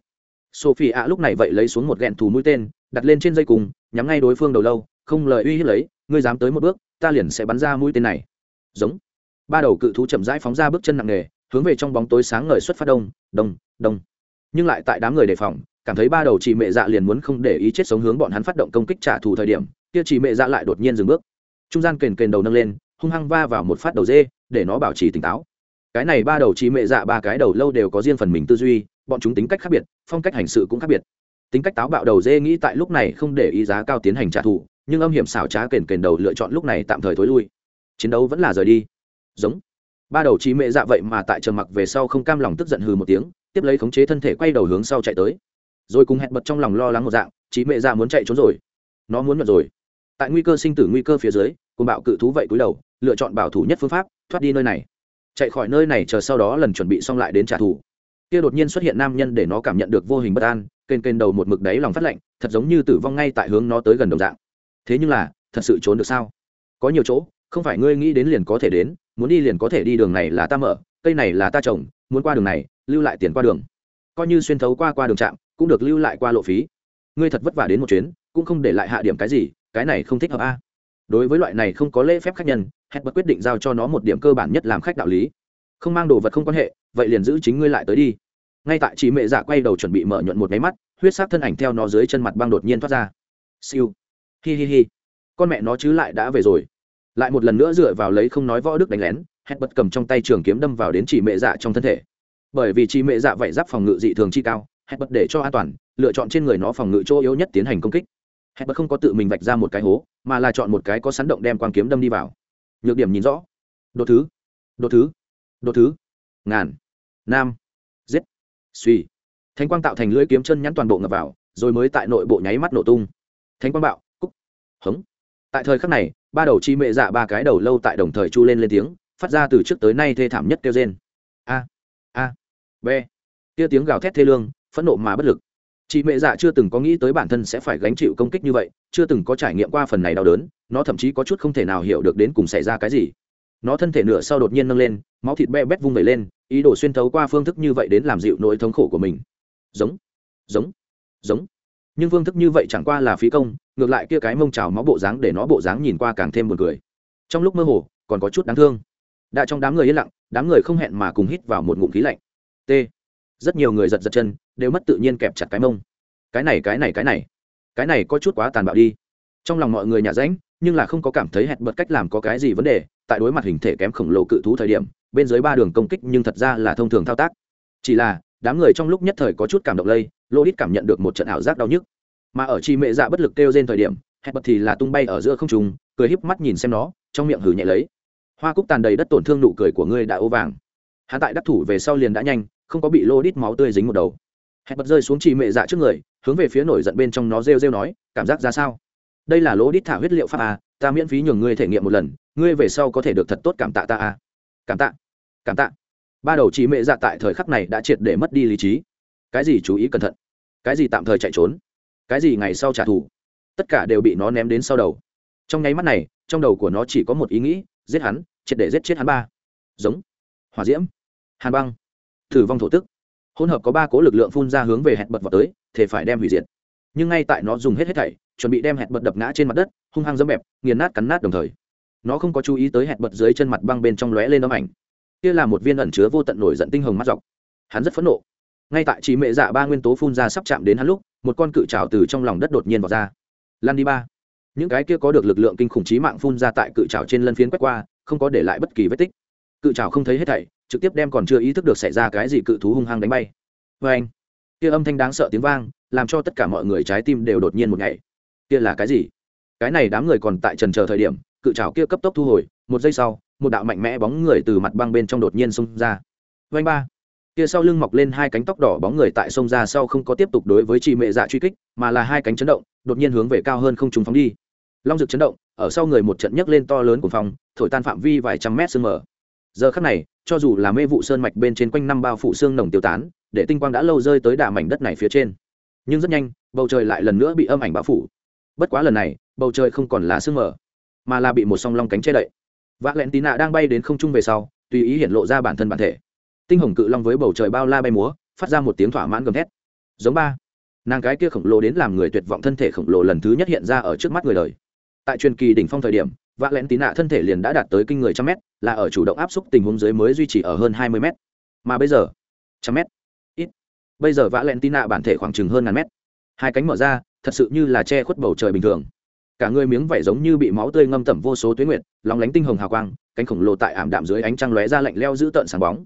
Sophie ạ lúc này vậy lấy xuống một ghẹn thù mũi tên, đặt lên trên dây cùng, nhắm ngay đối phương đầu lâu, không lời uy hiếp lấy, ngươi dám tới một bước, ta liền sẽ bắn ra mũi tên này. Giống. Ba đầu cự thú chậm rãi phóng ra bước chân nặng nề, hướng về trong bóng tối sáng ngời xuất phát đông đông đông. Nhưng lại tại đám người đề phòng, cảm thấy ba đầu chị mẹ dạ liền muốn không để ý chết sống hướng bọn hắn phát động công kích trả thù thời điểm, kia chị mẹ dạ lại đột nhiên dừng bước. Trung gian kền kền đầu nâng lên, hung hăng va vào một phát đầu dê, để nó bảo trì tỉnh táo cái này ba đầu trí mệ dạ ba cái đầu lâu đều có riêng phần mình tư duy, bọn chúng tính cách khác biệt, phong cách hành sự cũng khác biệt. Tính cách táo bạo đầu dê nghĩ tại lúc này không để ý giá cao tiến hành trả thù, nhưng âm hiểm xảo trá kền kền đầu lựa chọn lúc này tạm thời thối lui. Chiến đấu vẫn là rời đi. Giống. Ba đầu trí mệ dạ vậy mà tại trầm mặc về sau không cam lòng tức giận hừ một tiếng, tiếp lấy khống chế thân thể quay đầu hướng sau chạy tới. Rồi cùng hẹn bật trong lòng lo lắng một dạng, trí mệ dạ muốn chạy trốn rồi. Nó muốn mật rồi. Tại nguy cơ sinh tử nguy cơ phía dưới, cùng bạo cự thú vậy cúi đầu, lựa chọn bảo thủ nhất phương pháp, thoát đi nơi này chạy khỏi nơi này chờ sau đó lần chuẩn bị xong lại đến trả thù. Kia đột nhiên xuất hiện nam nhân để nó cảm nhận được vô hình bất an, kênh kênh đầu một mực đáy lòng phát lạnh, thật giống như tử vong ngay tại hướng nó tới gần đồng dạng. Thế nhưng là, thật sự trốn được sao? Có nhiều chỗ, không phải ngươi nghĩ đến liền có thể đến, muốn đi liền có thể đi đường này là ta mở, cây này là ta trồng, muốn qua đường này, lưu lại tiền qua đường. Coi như xuyên thấu qua qua đường trạm, cũng được lưu lại qua lộ phí. Ngươi thật vất vả đến một chuyến, cũng không để lại hạ điểm cái gì, cái này không thích hợp a đối với loại này không có lễ phép khách nhân hẹn bật quyết định giao cho nó một điểm cơ bản nhất làm khách đạo lý. Không mang đồ vật không quan hệ, vậy liền giữ chính ngươi lại tới đi. Ngay tại chị mẹ dạ quay đầu chuẩn bị mở nhuận một máy mắt, huyết sắc thân ảnh theo nó dưới chân mặt băng đột nhiên thoát ra. Siêu. Hi hi hi. Con mẹ nó chứ lại đã về rồi. Lại một lần nữa dựa vào lấy không nói võ đức đánh lén hét bật cầm trong tay trường kiếm đâm vào đến chị mẹ dạ trong thân thể. Bởi vì chị mẹ dạ vậy giáp phòng ngự dị thường chi cao hét bật để cho an toàn, lựa chọn trên người nó phòng ngự chỗ yếu nhất tiến hành công kích hẹn bật không có tự mình vạch ra một cái hố, mà là chọn một cái có sắn động đem quang kiếm đâm đi vào. Nhược điểm nhìn rõ. Đột thứ. Đột thứ. Đột thứ. Ngàn. Nam. Giết. Suy. Thánh quang tạo thành lưỡi kiếm chân nhắn toàn bộ ngập vào, rồi mới tại nội bộ nháy mắt nổ tung. Thánh quang bạo. Cúc. Hống. Tại thời khắc này, ba đầu chi mệ dạ ba cái đầu lâu tại đồng thời chu lên lên tiếng, phát ra từ trước tới nay thê thảm nhất kêu trên a. A. B. Kia tiếng gào thét thê lương, phẫn nộ mà bất lực chị mẹ dạ chưa từng có nghĩ tới bản thân sẽ phải gánh chịu công kích như vậy, chưa từng có trải nghiệm qua phần này đau đớn, nó thậm chí có chút không thể nào hiểu được đến cùng xảy ra cái gì. Nó thân thể nửa sau đột nhiên nâng lên, máu thịt be bét vung vẩy lên, ý đồ xuyên thấu qua phương thức như vậy đến làm dịu nỗi thống khổ của mình. Giống giống giống. Nhưng phương thức như vậy chẳng qua là phí công, ngược lại kia cái mông trào máu bộ dáng để nó bộ dáng nhìn qua càng thêm buồn cười. Trong lúc mơ hồ, còn có chút đáng thương. Đã trong đám người yên lặng, đám người không hẹn mà cùng hít vào một ngụm khí lạnh. T rất nhiều người giật giật chân, đều mất tự nhiên kẹp chặt cái mông. Cái này cái này cái này. Cái này có chút quá tàn bạo đi. Trong lòng mọi người nhà ránh nhưng là không có cảm thấy hẹn bật cách làm có cái gì vấn đề, tại đối mặt hình thể kém khổng lồ cự thú thời điểm, bên dưới ba đường công kích nhưng thật ra là thông thường thao tác. Chỉ là, đám người trong lúc nhất thời có chút cảm động lây lô đít cảm nhận được một trận ảo giác đau nhức. Mà ở chi mệ dạ bất lực kêu trên thời điểm, hẹn bật thì là tung bay ở giữa không trùng cười híp mắt nhìn xem nó, trong miệng hử nhẹ lấy. Hoa cúc tàn đầy đất tổn thương nụ cười của ngươi đã ô vàng. Hạ tại đắc thủ về sau liền đã nhanh không có bị lô đít máu tươi dính một đầu. Hẹn bật rơi xuống chị mẹ dạ trước người, hướng về phía nổi giận bên trong nó rêu rêu nói, cảm giác ra sao? Đây là lô đít thả huyết liệu pháp à ta miễn phí nhường ngươi thể nghiệm một lần, ngươi về sau có thể được thật tốt cảm tạ ta à. Cảm tạ cảm tạ. Ba đầu chị mẹ dạ tại thời khắc này đã triệt để mất đi lý trí. Cái gì chú ý cẩn thận? Cái gì tạm thời chạy trốn? Cái gì ngày sau trả thù? Tất cả đều bị nó ném đến sau đầu. Trong nháy mắt này, trong đầu của nó chỉ có một ý nghĩ, giết hắn, triệt để giết chết hắn ba. Giống. Hỏa diễm. Hàn băng thử vong thổ tức. Hỗn hợp có ba cố lực lượng phun ra hướng về hẹn bật vào tới, thể phải đem hủy diệt. Nhưng ngay tại nó dùng hết hết thảy, chuẩn bị đem hẹn bật đập ngã trên mặt đất, hung hăng dẫm bẹp, nghiền nát cắn nát đồng thời. Nó không có chú ý tới hẹn bật dưới chân mặt băng bên trong lóe lên âm ảnh. Kia là một viên ẩn chứa vô tận nổi giận tinh hồng mắt dọc. Hắn rất phẫn nộ. Ngay tại chỉ mệ dạ ba nguyên tố phun ra sắp chạm đến hắn lúc, một con cự trào từ trong lòng đất đột nhiên vào ra. Lan đi ba. Những cái kia có được lực lượng kinh khủng trí mạng phun ra tại cự trào trên lân phiến quét qua, không có để lại bất kỳ vết tích cự trào không thấy hết thảy, trực tiếp đem còn chưa ý thức được xảy ra cái gì cự thú hung hăng đánh bay. Vê anh, kia âm thanh đáng sợ tiếng vang, làm cho tất cả mọi người trái tim đều đột nhiên một ngày kia là cái gì? Cái này đám người còn tại trần chờ thời điểm, cự trào kia cấp tốc thu hồi, một giây sau, một đạo mạnh mẽ bóng người từ mặt băng bên trong đột nhiên xông ra. Vanh ba, kia sau lưng mọc lên hai cánh tóc đỏ bóng người tại sông ra sau không có tiếp tục đối với chị mẹ dạ truy kích, mà là hai cánh chấn động, đột nhiên hướng về cao hơn không trúng phóng đi. Long rực chấn động, ở sau người một trận nhấc lên to lớn của phòng, thổi tan phạm vi vài trăm mét sương mở giờ khắc này cho dù là mê vụ sơn mạch bên trên quanh năm bao phủ xương nồng tiêu tán để tinh quang đã lâu rơi tới đà mảnh đất này phía trên. Nhưng rất nhanh bầu trời lại lần nữa bị âm ảnh bao phủ. Bất quá lần này bầu trời không còn là sương mờ, mà là bị một song long cánh che đậy. Vác lẹn tí nạ đang bay đến không trung về sau tùy ý hiện lộ ra bản thân bản thể. Tinh hồng cự long với bầu trời bao la bay múa phát ra một tiếng thỏa mãn gầm thét. Giống ba. Nàng cái kia khổng lồ đến làm người tuyệt vọng thân thể khổng lồ lần thứ nhất hiện ra ở trước mắt người đời. Tại truyền kỳ đỉnh phong thời điểm vạ lẹn tí nạ thân thể liền đã đạt tới kinh người trăm mét là ở chủ động áp xúc tình huống dưới mới duy trì ở hơn hai mươi mét. Mà bây giờ trăm mét? Ít. Bây giờ vạ lẹn tí nạ bản thể khoảng chừng hơn ngàn mét. Hai cánh mở ra thật sự như là che khuất bầu trời bình thường. Cả người miếng vảy giống như bị máu tươi ngâm tẩm vô số tuyến nguyệt, lóng lánh tinh hồng hào quang cánh khổng lồ tại ảm đạm dưới ánh trăng lóe ra lạnh leo giữ tợn sáng bóng.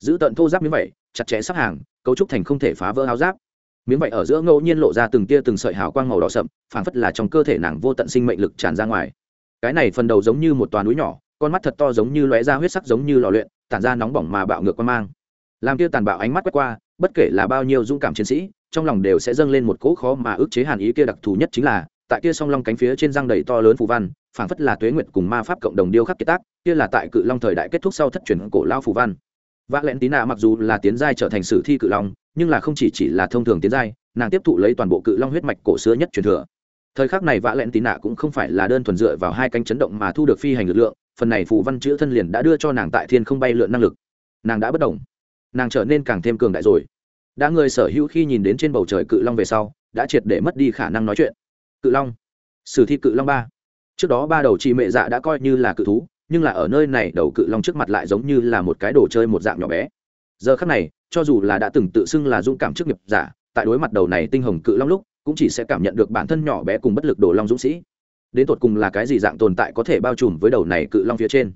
Giữ tợn thô giáp miếng vải chặt chẽ sắp hàng cấu trúc thành không thể phá vỡ áo giáp. Miếng vải ở giữa ngẫu nhiên lộ ra từng tia từng sợi hào quang màu đỏ sậm phảng phất là trong cơ thể nàng vô tận sinh mệnh lực tràn ra ngoài cái này phần đầu giống như một toàn núi nhỏ, con mắt thật to giống như lóe ra huyết sắc giống như lò luyện, tản ra nóng bỏng mà bạo ngược quan mang. Làm kia tàn bạo ánh mắt quét qua, bất kể là bao nhiêu dũng cảm chiến sĩ, trong lòng đều sẽ dâng lên một cỗ khó mà ức chế hàn ý kia đặc thù nhất chính là, tại kia song long cánh phía trên răng đầy to lớn phù văn, phảng phất là tuế nguyệt cùng ma pháp cộng đồng điêu khắc kiệt tác, kia là tại cự long thời đại kết thúc sau thất truyền cổ lao phù văn. Vạ lẹn tí nạ mặc dù là tiến giai trở thành sử thi cự long, nhưng là không chỉ chỉ là thông thường tiến giai, nàng tiếp thụ lấy toàn bộ cự long huyết mạch cổ xưa nhất truyền thừa thời khắc này vạ lẹn tí nạ cũng không phải là đơn thuần dựa vào hai cánh chấn động mà thu được phi hành lực lượng, phần này phù văn chữ thân liền đã đưa cho nàng tại thiên không bay lượn năng lực. Nàng đã bất động. Nàng trở nên càng thêm cường đại rồi. Đã người sở hữu khi nhìn đến trên bầu trời cự long về sau, đã triệt để mất đi khả năng nói chuyện. Cự long. Sử thi cự long ba. Trước đó ba đầu chị mẹ dạ đã coi như là cự thú, nhưng là ở nơi này đầu cự long trước mặt lại giống như là một cái đồ chơi một dạng nhỏ bé. Giờ khắc này, cho dù là đã từng tự xưng là dũng cảm trước nghiệp giả, tại đối mặt đầu này tinh hồng cự long lúc cũng chỉ sẽ cảm nhận được bản thân nhỏ bé cùng bất lực đồ long dũng sĩ. Đến tột cùng là cái gì dạng tồn tại có thể bao trùm với đầu này cự long phía trên?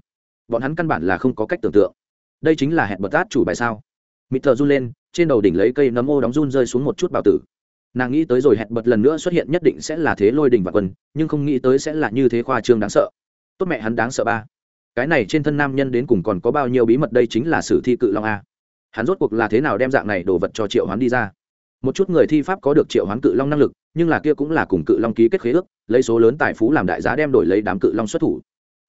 Bọn hắn căn bản là không có cách tưởng tượng. Đây chính là hẹn bật tát chủ bài sao? Mịt thợ run lên, trên đầu đỉnh lấy cây nấm ô đóng run rơi xuống một chút bào tử. Nàng nghĩ tới rồi hẹn bật lần nữa xuất hiện nhất định sẽ là thế lôi đình và quân, nhưng không nghĩ tới sẽ là như thế khoa trương đáng sợ. Tốt mẹ hắn đáng sợ ba. Cái này trên thân nam nhân đến cùng còn có bao nhiêu bí mật đây chính là sử thi cự long a? Hắn rốt cuộc là thế nào đem dạng này đồ vật cho triệu hoán đi ra? Một chút người thi pháp có được triệu hoán cự long năng lực, nhưng là kia cũng là cùng cự long ký kết khế ước, lấy số lớn tài phú làm đại giá đem đổi lấy đám cự long xuất thủ.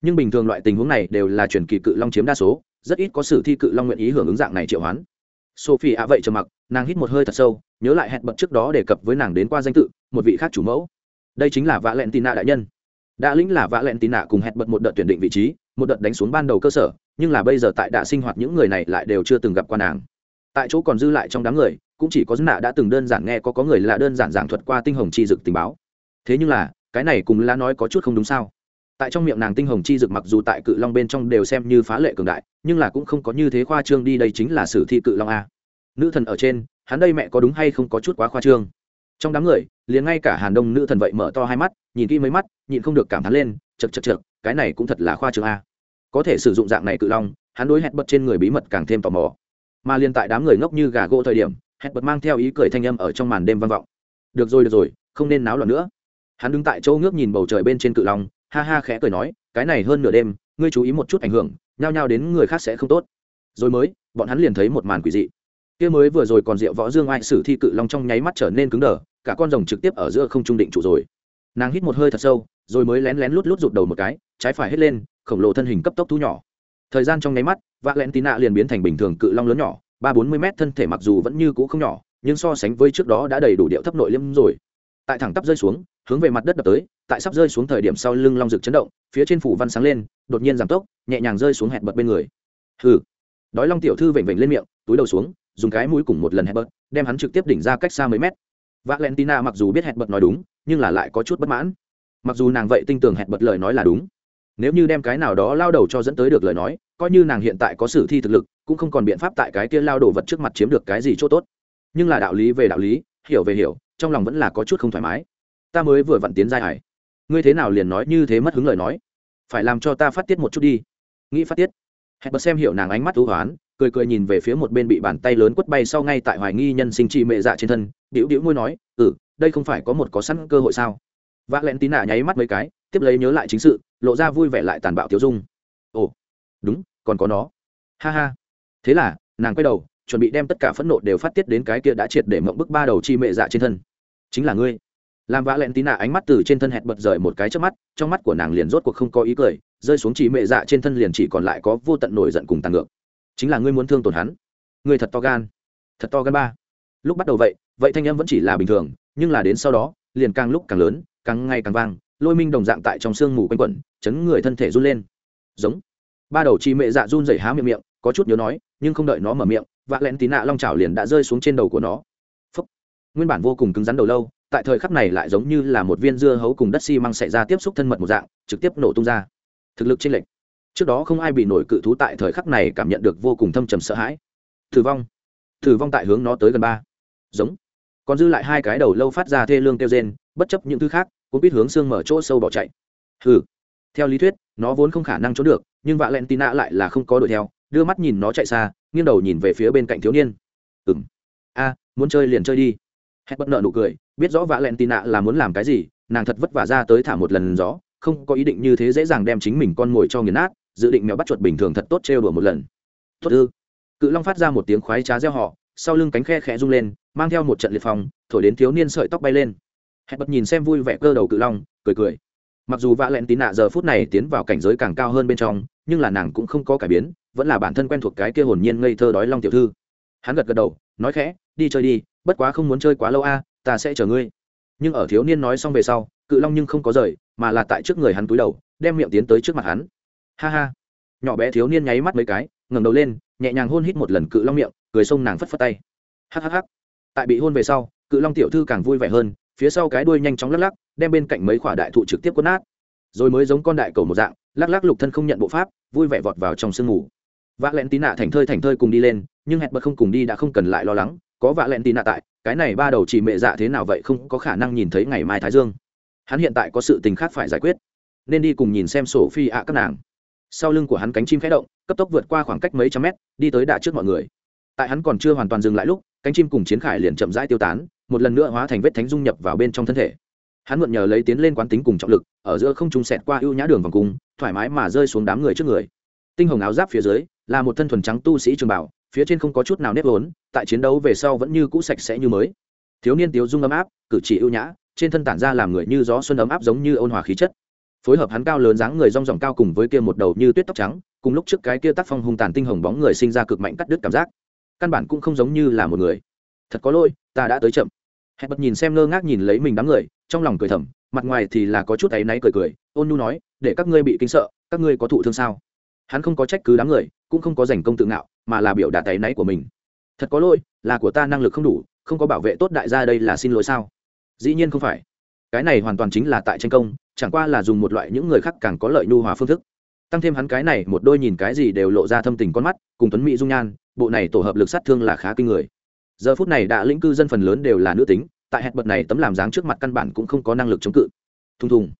Nhưng bình thường loại tình huống này đều là chuyển kỳ cự long chiếm đa số, rất ít có sử thi cự long nguyện ý hưởng ứng dạng này triệu hoán. Sophie ạ vậy trầm mặc, nàng hít một hơi thật sâu, nhớ lại hẹn bật trước đó đề cập với nàng đến qua danh tự, một vị khác chủ mẫu. Đây chính là vã lẹn tì nạ đại nhân. Đã lĩnh là vã lẹn tì nạ cùng hẹn bật một đợt tuyển định vị trí, một đợt đánh xuống ban đầu cơ sở, nhưng là bây giờ tại đã sinh hoạt những người này lại đều chưa từng gặp qua nàng tại chỗ còn dư lại trong đám người, cũng chỉ có dân nạ đã từng đơn giản nghe có có người là đơn giản giảng thuật qua tinh hồng chi dực tình báo. Thế nhưng là, cái này cùng la nói có chút không đúng sao? Tại trong miệng nàng tinh hồng chi dực mặc dù tại cự long bên trong đều xem như phá lệ cường đại, nhưng là cũng không có như thế khoa trương đi đây chính là sử thi cự long a. Nữ thần ở trên, hắn đây mẹ có đúng hay không có chút quá khoa trương? Trong đám người, liền ngay cả hàn đông nữ thần vậy mở to hai mắt, nhìn kỹ mấy mắt nhìn không được cảm thán lên chật chật chật cái này cũng thật là khoa trương a. Có thể sử dụng dạng này cự long, hắn đối hẹn bật trên người bí mật càng thêm tò mò mà liên tại đám người ngốc như gà gỗ thời điểm hẹn bật mang theo ý cười thanh âm ở trong màn đêm vang vọng. Được rồi được rồi, không nên náo loạn nữa. Hắn đứng tại chỗ ngước nhìn bầu trời bên trên cự long, ha ha khẽ cười nói, cái này hơn nửa đêm, ngươi chú ý một chút ảnh hưởng, nhao nhao đến người khác sẽ không tốt. Rồi mới, bọn hắn liền thấy một màn quỷ dị. Kia mới vừa rồi còn rượu võ dương ai sử thi cự long trong nháy mắt trở nên cứng đờ, cả con rồng trực tiếp ở giữa không trung định trụ rồi. Nàng hít một hơi thật sâu, rồi mới lén lén lút lút rụt đầu một cái, trái phải hết lên, khổng lồ thân hình cấp tốc thu nhỏ. Thời gian trong nháy mắt vác lẹn tí nạ liền biến thành bình thường cự long lớn nhỏ, ba bốn mươi mét thân thể mặc dù vẫn như cũ không nhỏ, nhưng so sánh với trước đó đã đầy đủ điệu thấp nội liêm rồi. Tại thẳng tắp rơi xuống, hướng về mặt đất đập tới, tại sắp rơi xuống thời điểm sau lưng long rực chấn động, phía trên phủ văn sáng lên, đột nhiên giảm tốc, nhẹ nhàng rơi xuống hẹn bật bên người. Hừ. Đói long tiểu thư vểnh vểnh lên miệng, túi đầu xuống, dùng cái mũi cùng một lần hẹn bật, đem hắn trực tiếp đỉnh ra cách xa mấy mét. Valentina mặc dù biết hẹn bật nói đúng, nhưng là lại có chút bất mãn. Mặc dù nàng vậy tin tưởng hẹn bật lời nói là đúng nếu như đem cái nào đó lao đầu cho dẫn tới được lời nói, coi như nàng hiện tại có sử thi thực lực, cũng không còn biện pháp tại cái kia lao đồ vật trước mặt chiếm được cái gì c h ỗ t ố t nhưng là đạo lý về đạo lý, hiểu về hiểu, trong lòng vẫn là có chút không thoải mái. Ta mới vừa vặn tiến giai hải. Ngươi thế nào liền nói như thế mất hứng lời nói? Phải làm cho ta phát tiết một chút đi. Nghĩ phát tiết. Hẹn bật xem hiểu nàng ánh mắt thú hoán, cười cười nhìn về phía một bên bị bàn tay lớn quất bay sau ngay tại hoài nghi nhân sinh trị mệ dạ trên thân đĩu đĩu môi nói ừ đây không phải có một có sẵn cơ hội sao? Vác lẹn tín nạ nháy mắt mấy cái, tiếp lấy nhớ lại chính sự lộ ra vui vẻ lại tàn bạo tiêu dung. Ồ, đúng, còn có nó. Ha ha. Thế là, nàng quay đầu, chuẩn bị đem tất cả phẫn nộ đều phát tiết đến cái kia đã triệt để mộng bức ba đầu chi mệ dạ trên thân. Chính là ngươi. Làm vã lẹn tí nạ ánh mắt từ trên thân hẹn bật rời một cái trước mắt, trong mắt của nàng liền rốt cuộc không có ý cười, rơi xuống chỉ mệ dạ trên thân liền chỉ còn lại có vô tận nổi giận cùng tàn ngược. Chính là ngươi muốn thương tổn hắn. Ngươi thật to gan. Thật to gan ba. Lúc bắt đầu vậy vậy thanh em vẫn chỉ là bình thường, nhưng là đến sau đó, liền càng lúc càng lớn, càng ngày càng vang lôi minh đồng dạng tại trong sương mù quanh quẩn, chấn người thân thể run lên. Giống. Ba đầu chi mẹ dạ run rẩy há miệng miệng, có chút nhớ nói, nhưng không đợi nó mở miệng vạ lẹn tí nạ long trào liền đã rơi xuống trên đầu của nó. Phúc. nguyên bản vô cùng cứng rắn đầu lâu, tại thời khắc này lại giống như là một viên dưa hấu cùng đất xi măng xảy ra tiếp xúc thân mật một dạng, trực tiếp nổ tung ra. Thực lực trên lệnh trước đó không ai bị nổi cự thú tại thời khắc này cảm nhận được vô cùng thâm trầm sợ hãi. Thử vong. Thử vong tại hướng nó tới gần ba. Giống. Còn dư lại hai cái đầu lâu phát ra thê lương kêu rên, bất chấp những thứ khác cũng biết hướng xương mở chỗ sâu bỏ chạy. Hừ. Theo lý thuyết, nó vốn không khả năng trốn được, nhưng vạ len tị nạ lại là không có đuổi theo, đưa mắt nhìn nó chạy xa, nghiêng đầu nhìn về phía bên cạnh thiếu niên. Ừ m a, muốn chơi liền chơi đi. Hét bất nợ nụ cười, biết rõ vạ len tị nạ là muốn làm cái gì, nàng thật vất vả ra tới thả một lần gió, không có ý định như thế dễ dàng đem chính mình con mồi cho nghiền nát, dự định mèo bắt chuột bình thường thật tốt trêu đùa một lần. Tốt ư. Cự long phát ra một tiếng khoái trá reo họ sau lưng cánh khe khẽ rung lên, mang theo một trận liệt phòng thổi đến thiếu niên sợi tóc bay lên hẹn bật nhìn xem vui vẻ cơ đầu cự long, cười cười. Mặc dù vạ lẹn tín nạ giờ phút này tiến vào cảnh giới càng cao hơn bên trong, nhưng là nàng cũng không có cải biến, vẫn là bản thân quen thuộc cái kia hồn nhiên ngây thơ đói long tiểu thư. Hắn gật gật đầu, nói khẽ, đi chơi đi, bất quá không muốn chơi quá lâu a, ta sẽ chờ ngươi. Nhưng ở thiếu niên nói xong về sau, cự long nhưng không có rời, mà là tại trước người hắn túi đầu, đem miệng tiến tới trước mặt hắn. Ha ha. Nhỏ bé thiếu niên nháy mắt mấy cái, ngẩng đầu lên, nhẹ nhàng hôn hít một lần cự long miệng, cười xông nàng phất phất tay. Hhh tại bị hôn về sau, cự long tiểu thư càng vui vẻ hơn phía sau cái đuôi nhanh chóng lắc lắc, đem bên cạnh mấy khoả đại thụ trực tiếp quấn nát. Rồi mới giống con đại cầu một dạng, lắc lắc lục thân không nhận bộ pháp, vui vẻ vọt vào trong sương ngủ vạ lẹn tí nạ thành thơi thành thơi cùng đi lên, nhưng hẹn bật không cùng đi đã không cần lại lo lắng, có vạ lẹn tí nạ tại, cái này ba đầu chỉ mệ dạ thế nào vậy không có khả năng nhìn thấy ngày mai thái dương. Hắn hiện tại có sự tình khác phải giải quyết, nên đi cùng nhìn xem sổ phi ạ các nàng. Sau lưng của hắn cánh chim khẽ động, cấp tốc vượt qua khoảng cách mấy trăm mét, đi tới đà trước mọi người. Tại hắn còn chưa hoàn toàn dừng lại lúc, cánh chim cùng chiến khải liền chậm rãi tiêu tán một lần nữa hóa thành vết thánh dung nhập vào bên trong thân thể. Hắn mượn nhờ lấy tiến lên quán tính cùng trọng lực, ở giữa không trung sẹt qua ưu nhã đường vòng cung, thoải mái mà rơi xuống đám người trước người. Tinh hồng áo giáp phía dưới, là một thân thuần trắng tu sĩ trường bảo, phía trên không có chút nào nếp vốn, tại chiến đấu về sau vẫn như cũ sạch sẽ như mới. Thiếu niên tiếu dung ấm áp, cử chỉ ưu nhã, trên thân tản ra làm người như gió xuân ấm áp giống như ôn hòa khí chất. Phối hợp hắn cao lớn dáng người rong ròng cao cùng với kia một đầu như tuyết tóc trắng, cùng lúc trước cái kia tác phong hung tàn tinh hồng bóng người sinh ra cực mạnh cắt đứt cảm giác. Căn bản cũng không giống như là một người. Thật có lỗi, ta đã tới chậm hẹn bật nhìn xem ngơ ngác nhìn lấy mình đám người, trong lòng cười thầm, mặt ngoài thì là có chút áy náy cười cười, ôn nhu nói, để các ngươi bị kinh sợ, các ngươi có thụ thương sao? Hắn không có trách cứ đám người, cũng không có giành công tự ngạo, mà là biểu đạt áy náy của mình. Thật có lỗi, là của ta năng lực không đủ, không có bảo vệ tốt đại gia đây là xin lỗi sao? Dĩ nhiên không phải. Cái này hoàn toàn chính là tại tranh công, chẳng qua là dùng một loại những người khác càng có lợi nhu hòa phương thức. Tăng thêm hắn cái này, một đôi nhìn cái gì đều lộ ra thâm tình con mắt, cùng tuấn mỹ dung nhan, bộ này tổ hợp lực sát thương là khá kinh người giờ phút này đã lĩnh cư dân phần lớn đều là nữ tính, tại hẹn bật này tấm làm dáng trước mặt căn bản cũng không có năng lực chống cự. Thùng thùng.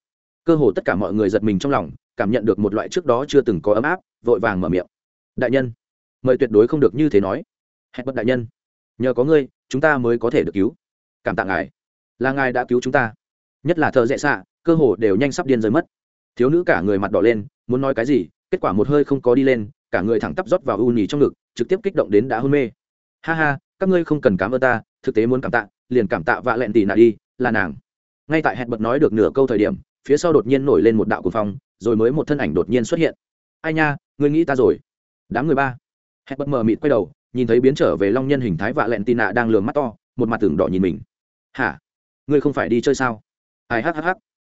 Cơ hồ tất cả mọi người giật mình trong lòng, cảm nhận được một loại trước đó chưa từng có ấm áp, vội vàng mở miệng. Đại nhân, mời tuyệt đối không được như thế nói. Hẹn bật đại nhân, nhờ có ngươi, chúng ta mới có thể được cứu. Cảm tạ ngài. Là ngài đã cứu chúng ta. Nhất là thợ dễ xạ, cơ hồ đều nhanh sắp điên rơi mất. Thiếu nữ cả người mặt đỏ lên, muốn nói cái gì, kết quả một hơi không có đi lên, cả người thẳng tắp rót vào u nhì trong ngực, trực tiếp kích động đến đã hôn mê. Ha ha các ngươi không cần cảm ơn ta, thực tế muốn cảm tạ, liền cảm tạ vạ lẹn tì nạ đi, là nàng. Ngay tại hẹn bật nói được nửa câu thời điểm, phía sau đột nhiên nổi lên một đạo cuồng phong, rồi mới một thân ảnh đột nhiên xuất hiện. Ai nha, ngươi nghĩ ta rồi? Đám người ba. Hẹn bật mờ mịt quay đầu, nhìn thấy biến trở về long nhân hình thái vạ lẹn tì nạ đang lường mắt to, một mặt tưởng đỏ nhìn mình. Hả? Ngươi không phải đi chơi sao? Ai hắc hắc hắc.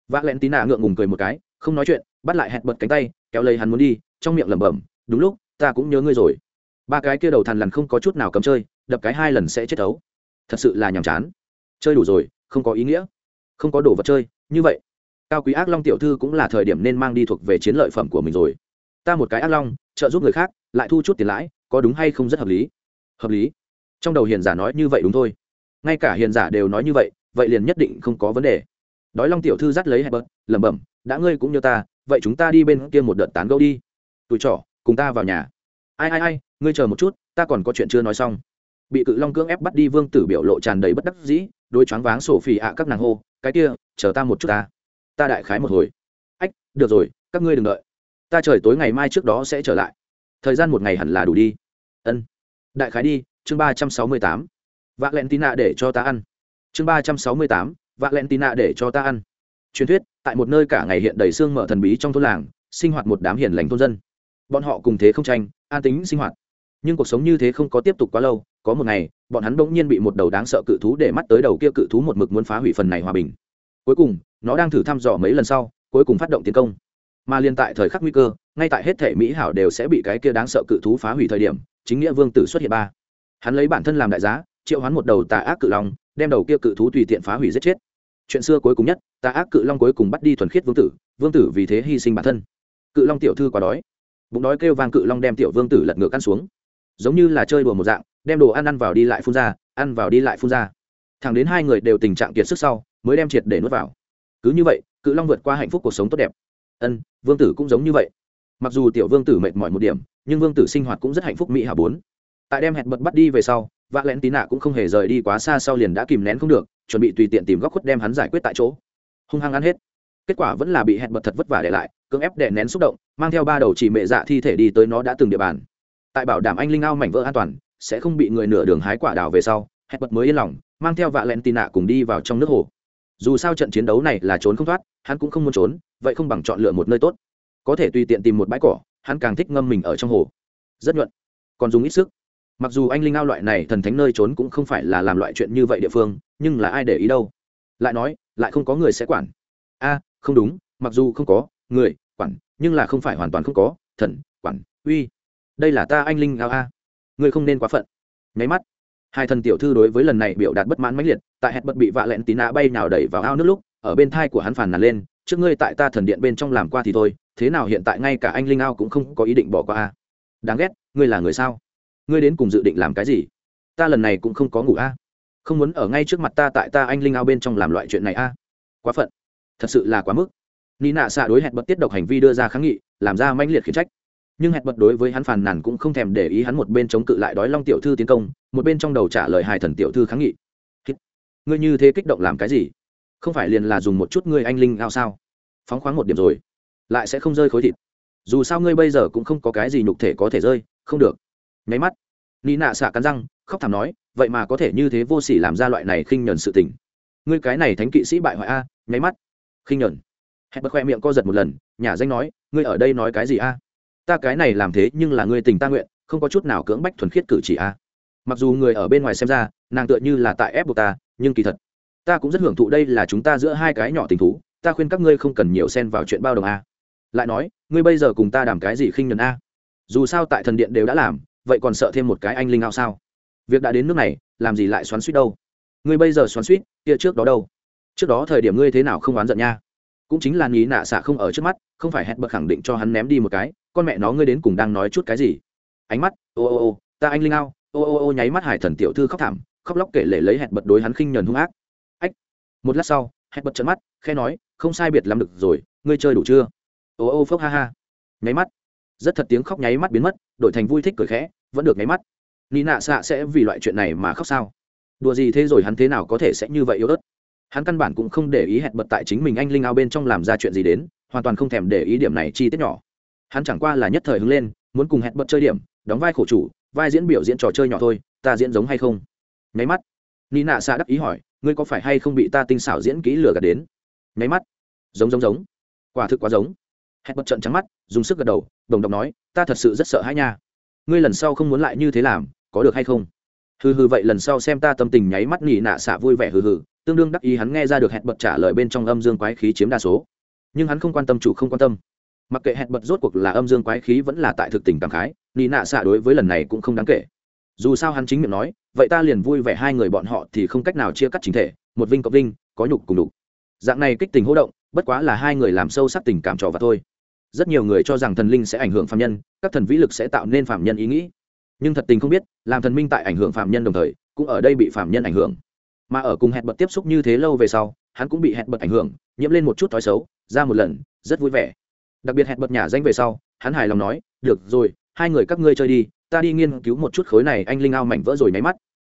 Vạ lẹn tì nạ ngượng ngùng cười một cái, không nói chuyện, bắt lại hẹn bật cánh tay, kéo lấy hắn muốn đi, trong miệng lẩm bẩm, đúng lúc, ta cũng nhớ ngươi rồi. Ba cái kia đầu thằn lằn không có chút nào cấm chơi đập cái hai lần sẽ chết ấu thật sự là nhàm chán. Chơi đủ rồi, không có ý nghĩa. Không có đồ vật chơi, như vậy. Cao quý ác long tiểu thư cũng là thời điểm nên mang đi thuộc về chiến lợi phẩm của mình rồi. Ta một cái ác long, trợ giúp người khác, lại thu chút tiền lãi, có đúng hay không rất hợp lý. Hợp lý. Trong đầu hiền giả nói như vậy đúng thôi. Ngay cả hiền giả đều nói như vậy vậy liền nhất định không có vấn đề. Đói long tiểu thư dắt lấy hẹp bớt lẩm bẩm, đã ngươi cũng như ta, vậy chúng ta đi bên kia một đợt tán gẫu đi. Tụi trỏ cùng ta vào nhà. Ai ai ai, ngươi chờ một chút, ta còn có chuyện chưa nói xong bị cự long cưỡng ép bắt đi vương tử biểu lộ tràn đầy bất đắc dĩ đôi choáng váng sổ phì ạ các nàng hô, cái kia, chờ ta một chút ta. Ta đại khái một hồi. Ách, được rồi, các ngươi đừng đợi. Ta trời tối ngày mai trước đó sẽ trở lại. Thời gian một ngày hẳn là đủ đi. Ân. Đại khái đi, chương ba trăm sáu mươi tám. Vạ lẹn tín nạ để cho ta ăn. Chương ba trăm sáu mươi tám vạ lẹn tín nạ để cho ta ăn. Truyền thuyết, tại một nơi cả ngày hiện đầy xương mở thần bí trong thôn làng, sinh hoạt một đám hiền lành thôn dân. Bọn họ cùng thế không tranh, an tính sinh hoạt. Nhưng cuộc sống như thế không có tiếp tục quá lâu có một ngày, bọn hắn bỗng nhiên bị một đầu đáng sợ cự thú để mắt tới đầu kia cự thú một mực muốn phá hủy phần này hòa bình. Cuối cùng, nó đang thử thăm dò mấy lần sau, cuối cùng phát động tiến công. Mà liên tại thời khắc nguy cơ, ngay tại hết thể mỹ hảo đều sẽ bị cái kia đáng sợ cự thú phá hủy thời điểm, chính nghĩa vương tử xuất hiện ba. Hắn lấy bản thân làm đại giá, triệu hắn một đầu tà ác cự long, đem đầu kia cự thú tùy tiện phá hủy giết chết. Chuyện xưa cuối cùng nhất, tà ác cự long cuối cùng bắt đi thuần khiết vương tử vương tử vì thế hy sinh bản thân. Cự long tiểu thư quá đói. Bụng đói kêu vang cự long đem tiểu vương tử lật ngược ăn xuống. Giống như là chơi đùa một dạng đem đồ ăn ăn vào đi lại phun ra, ăn vào đi lại phun ra. Thẳng đến hai người đều tình trạng kiệt sức sau, mới đem triệt để nuốt vào. Cứ như vậy, cự long vượt qua hạnh phúc cuộc sống tốt đẹp. Ân, vương tử cũng giống như vậy. Mặc dù tiểu vương tử mệt mỏi một điểm, nhưng vương tử sinh hoạt cũng rất hạnh phúc mỹ hảo bốn. Tại đem hẹn bật bắt đi về sau vạ lén tí nạ cũng không hề rời đi quá xa sau liền đã kìm nén không được, chuẩn bị tùy tiện tìm góc khuất đem hắn giải quyết tại chỗ. Hung hăng ăn hết. Kết quả vẫn là bị hẹn bật thật vất vả để lại, cưỡng ép đè nén xúc động, mang theo ba đầu chỉ mẹ dạ thi thể đi tới nó đã từng địa bàn. Tại bảo đảm anh linh ao mảnh vỡ an toàn sẽ không bị người nửa đường hái quả đào về sau, hẹn bật mới yên lòng, mang theo vạ lẹn tì nạ cùng đi vào trong nước hồ. Dù sao trận chiến đấu này là trốn không thoát, hắn cũng không muốn trốn, vậy không bằng chọn lựa một nơi tốt. Có thể tùy tiện tìm một bãi cỏ, hắn càng thích ngâm mình ở trong hồ. Rất nhuận, còn dùng ít sức. Mặc dù anh linh ao loại này thần thánh nơi trốn cũng không phải là làm loại chuyện như vậy địa phương, nhưng là ai để ý đâu? Lại nói, lại không có người sẽ quản. A, không đúng, mặc dù không có người quản, nhưng là không phải hoàn toàn không có, thần, quản, uy. Đây là ta anh linh ao a ngươi không nên quá phận. Nháy mắt, hai thần tiểu thư đối với lần này biểu đạt bất mãn mãnh liệt, tại hẹn bật bị vạ lẹn tí nạ bay nào đẩy vào ao nước lúc, ở bên thai của hắn phàn nàn lên, trước ngươi tại ta thần điện bên trong làm qua thì thôi, thế nào hiện tại ngay cả anh linh ao cũng không có ý định bỏ qua a. Đáng ghét, ngươi là người sao? Ngươi đến cùng dự định làm cái gì? Ta lần này cũng không có ngủ a. Không muốn ở ngay trước mặt ta tại ta anh linh ao bên trong làm loại chuyện này a. Quá phận. Thật sự là quá mức. Ni nạ xạ đối hẹn bật tiết độc hành vi đưa ra kháng nghị, làm ra mãnh liệt khiển trách nhưng hẹn bật đối với hắn phàn nàn cũng không thèm để ý hắn một bên chống cự lại đói long tiểu thư tiến công, một bên trong đầu trả lời hài thần tiểu thư kháng nghị. Ngươi như thế kích động làm cái gì? Không phải liền là dùng một chút ngươi anh linh ao sao? Phóng khoáng một điểm rồi, lại sẽ không rơi khối thịt. Dù sao ngươi bây giờ cũng không có cái gì nhục thể có thể rơi, không được. Nháy mắt ni nạ xạ cắn răng, khóc thảm nói, vậy mà có thể như thế vô sỉ làm ra loại này khinh nhẫn sự tình. Ngươi cái này thánh kỵ sĩ bại hoại a, nháy mắt, khinh nhẫn hẹn bật khoe miệng co giật một lần nhà danh nói, ngươi ở đây nói cái gì a? Ta cái này làm thế nhưng là ngươi tình ta nguyện, không có chút nào cưỡng bách thuần khiết cử chỉ a. Mặc dù người ở bên ngoài xem ra, nàng tựa như là tại ép buộc ta, nhưng kỳ thật, ta cũng rất hưởng thụ đây là chúng ta giữa hai cái nhỏ tình thú, ta khuyên các ngươi không cần nhiều xen vào chuyện bao đồng a. Lại nói, ngươi bây giờ cùng ta đảm cái gì khinh nhuần a? Dù sao tại thần điện đều đã làm, vậy còn sợ thêm một cái anh linh ao sao? Việc đã đến nước này, làm gì lại xoắn suýt đâu? Ngươi bây giờ xoắn suýt, kia trước đó đâu? Trước đó thời điểm ngươi thế nào không oán giận nha? Cũng chính là nghĩ nạ xạ không ở trước mắt, không phải hẹn bậc khẳng định cho hắn ném đi một cái con mẹ nó ngươi đến cùng đang nói chút cái gì? Ánh mắt, ô ô ô, ta anh linh ao, ô ô ô nháy mắt hải thần tiểu thư khóc thảm, khóc lóc kể lể lấy hẹn bật đối hắn khinh nhờn hung ác. Ách, một lát sau, hẹn bật trận mắt khe nói, không sai biệt làm được rồi, ngươi chơi đủ chưa? Ô ô phốc ha ha. Nháy mắt, rất thật tiếng khóc nháy mắt biến mất, đổi thành vui thích cười khẽ, vẫn được nháy mắt. Ni nạ xạ sẽ vì loại chuyện này mà khóc sao? Đùa gì thế rồi hắn thế nào có thể sẽ như vậy yếu ớt? Hắn căn bản cũng không để ý hẹn bật tại chính mình anh linh ao bên trong làm ra chuyện gì đến, hoàn toàn không thèm để ý điểm này chi tiết nhỏ hắn chẳng qua là nhất thời hứng lên, muốn cùng hẹn bật chơi điểm, đóng vai khổ chủ, vai diễn biểu diễn trò chơi nhỏ thôi, ta diễn giống hay không? Nháy mắt ni nạ xạ đắc ý hỏi, ngươi có phải hay không bị ta tinh xảo diễn kỹ lừa gạt đến? Nháy mắt, giống giống giống. Quả thực quá giống. Hẹn bật trận trắng mắt, dùng sức gật đầu, đồng đọc nói, ta thật sự rất sợ hãi nha. Ngươi lần sau không muốn lại như thế làm, có được hay không? Hừ hừ vậy lần sau xem ta tâm tình nháy mắt nhị nạ xạ vui vẻ hừ hừ, tương đương đắc ý hắn nghe ra được hẹn bật trả lời bên trong âm dương quái khí chiếm đa số. Nhưng hắn không quan tâm chủ không quan tâm mặc kệ hẹn bật rốt cuộc là âm dương quái khí vẫn là tại thực tình cảm khái nhị nạ xạ đối với lần này cũng không đáng kể. Dù sao hắn chính miệng nói, vậy ta liền vui vẻ hai người bọn họ thì không cách nào chia cắt chính thể, một vinh cộng vinh, có nhục cùng đục. Dạng này kích tình hỗ động, bất quá là hai người làm sâu sắc tình cảm trò và thôi. Rất nhiều người cho rằng thần linh sẽ ảnh hưởng phạm nhân, các thần vĩ lực sẽ tạo nên phạm nhân ý nghĩ. Nhưng thật tình không biết, làm thần minh tại ảnh hưởng phạm nhân đồng thời, cũng ở đây bị phạm nhân ảnh hưởng. Mà ở cùng hẹn bật tiếp xúc như thế lâu về sau, hắn cũng bị hẹn bật ảnh hưởng, nhiễm lên một chút thói xấu, ra một lần, rất vui vẻ đặc biệt hẹn bật nhà danh về sau, hắn hài lòng nói, được rồi, hai người các ngươi chơi đi, ta đi nghiên cứu một chút khối này anh linh ao mảnh vỡ rồi nháy mắt.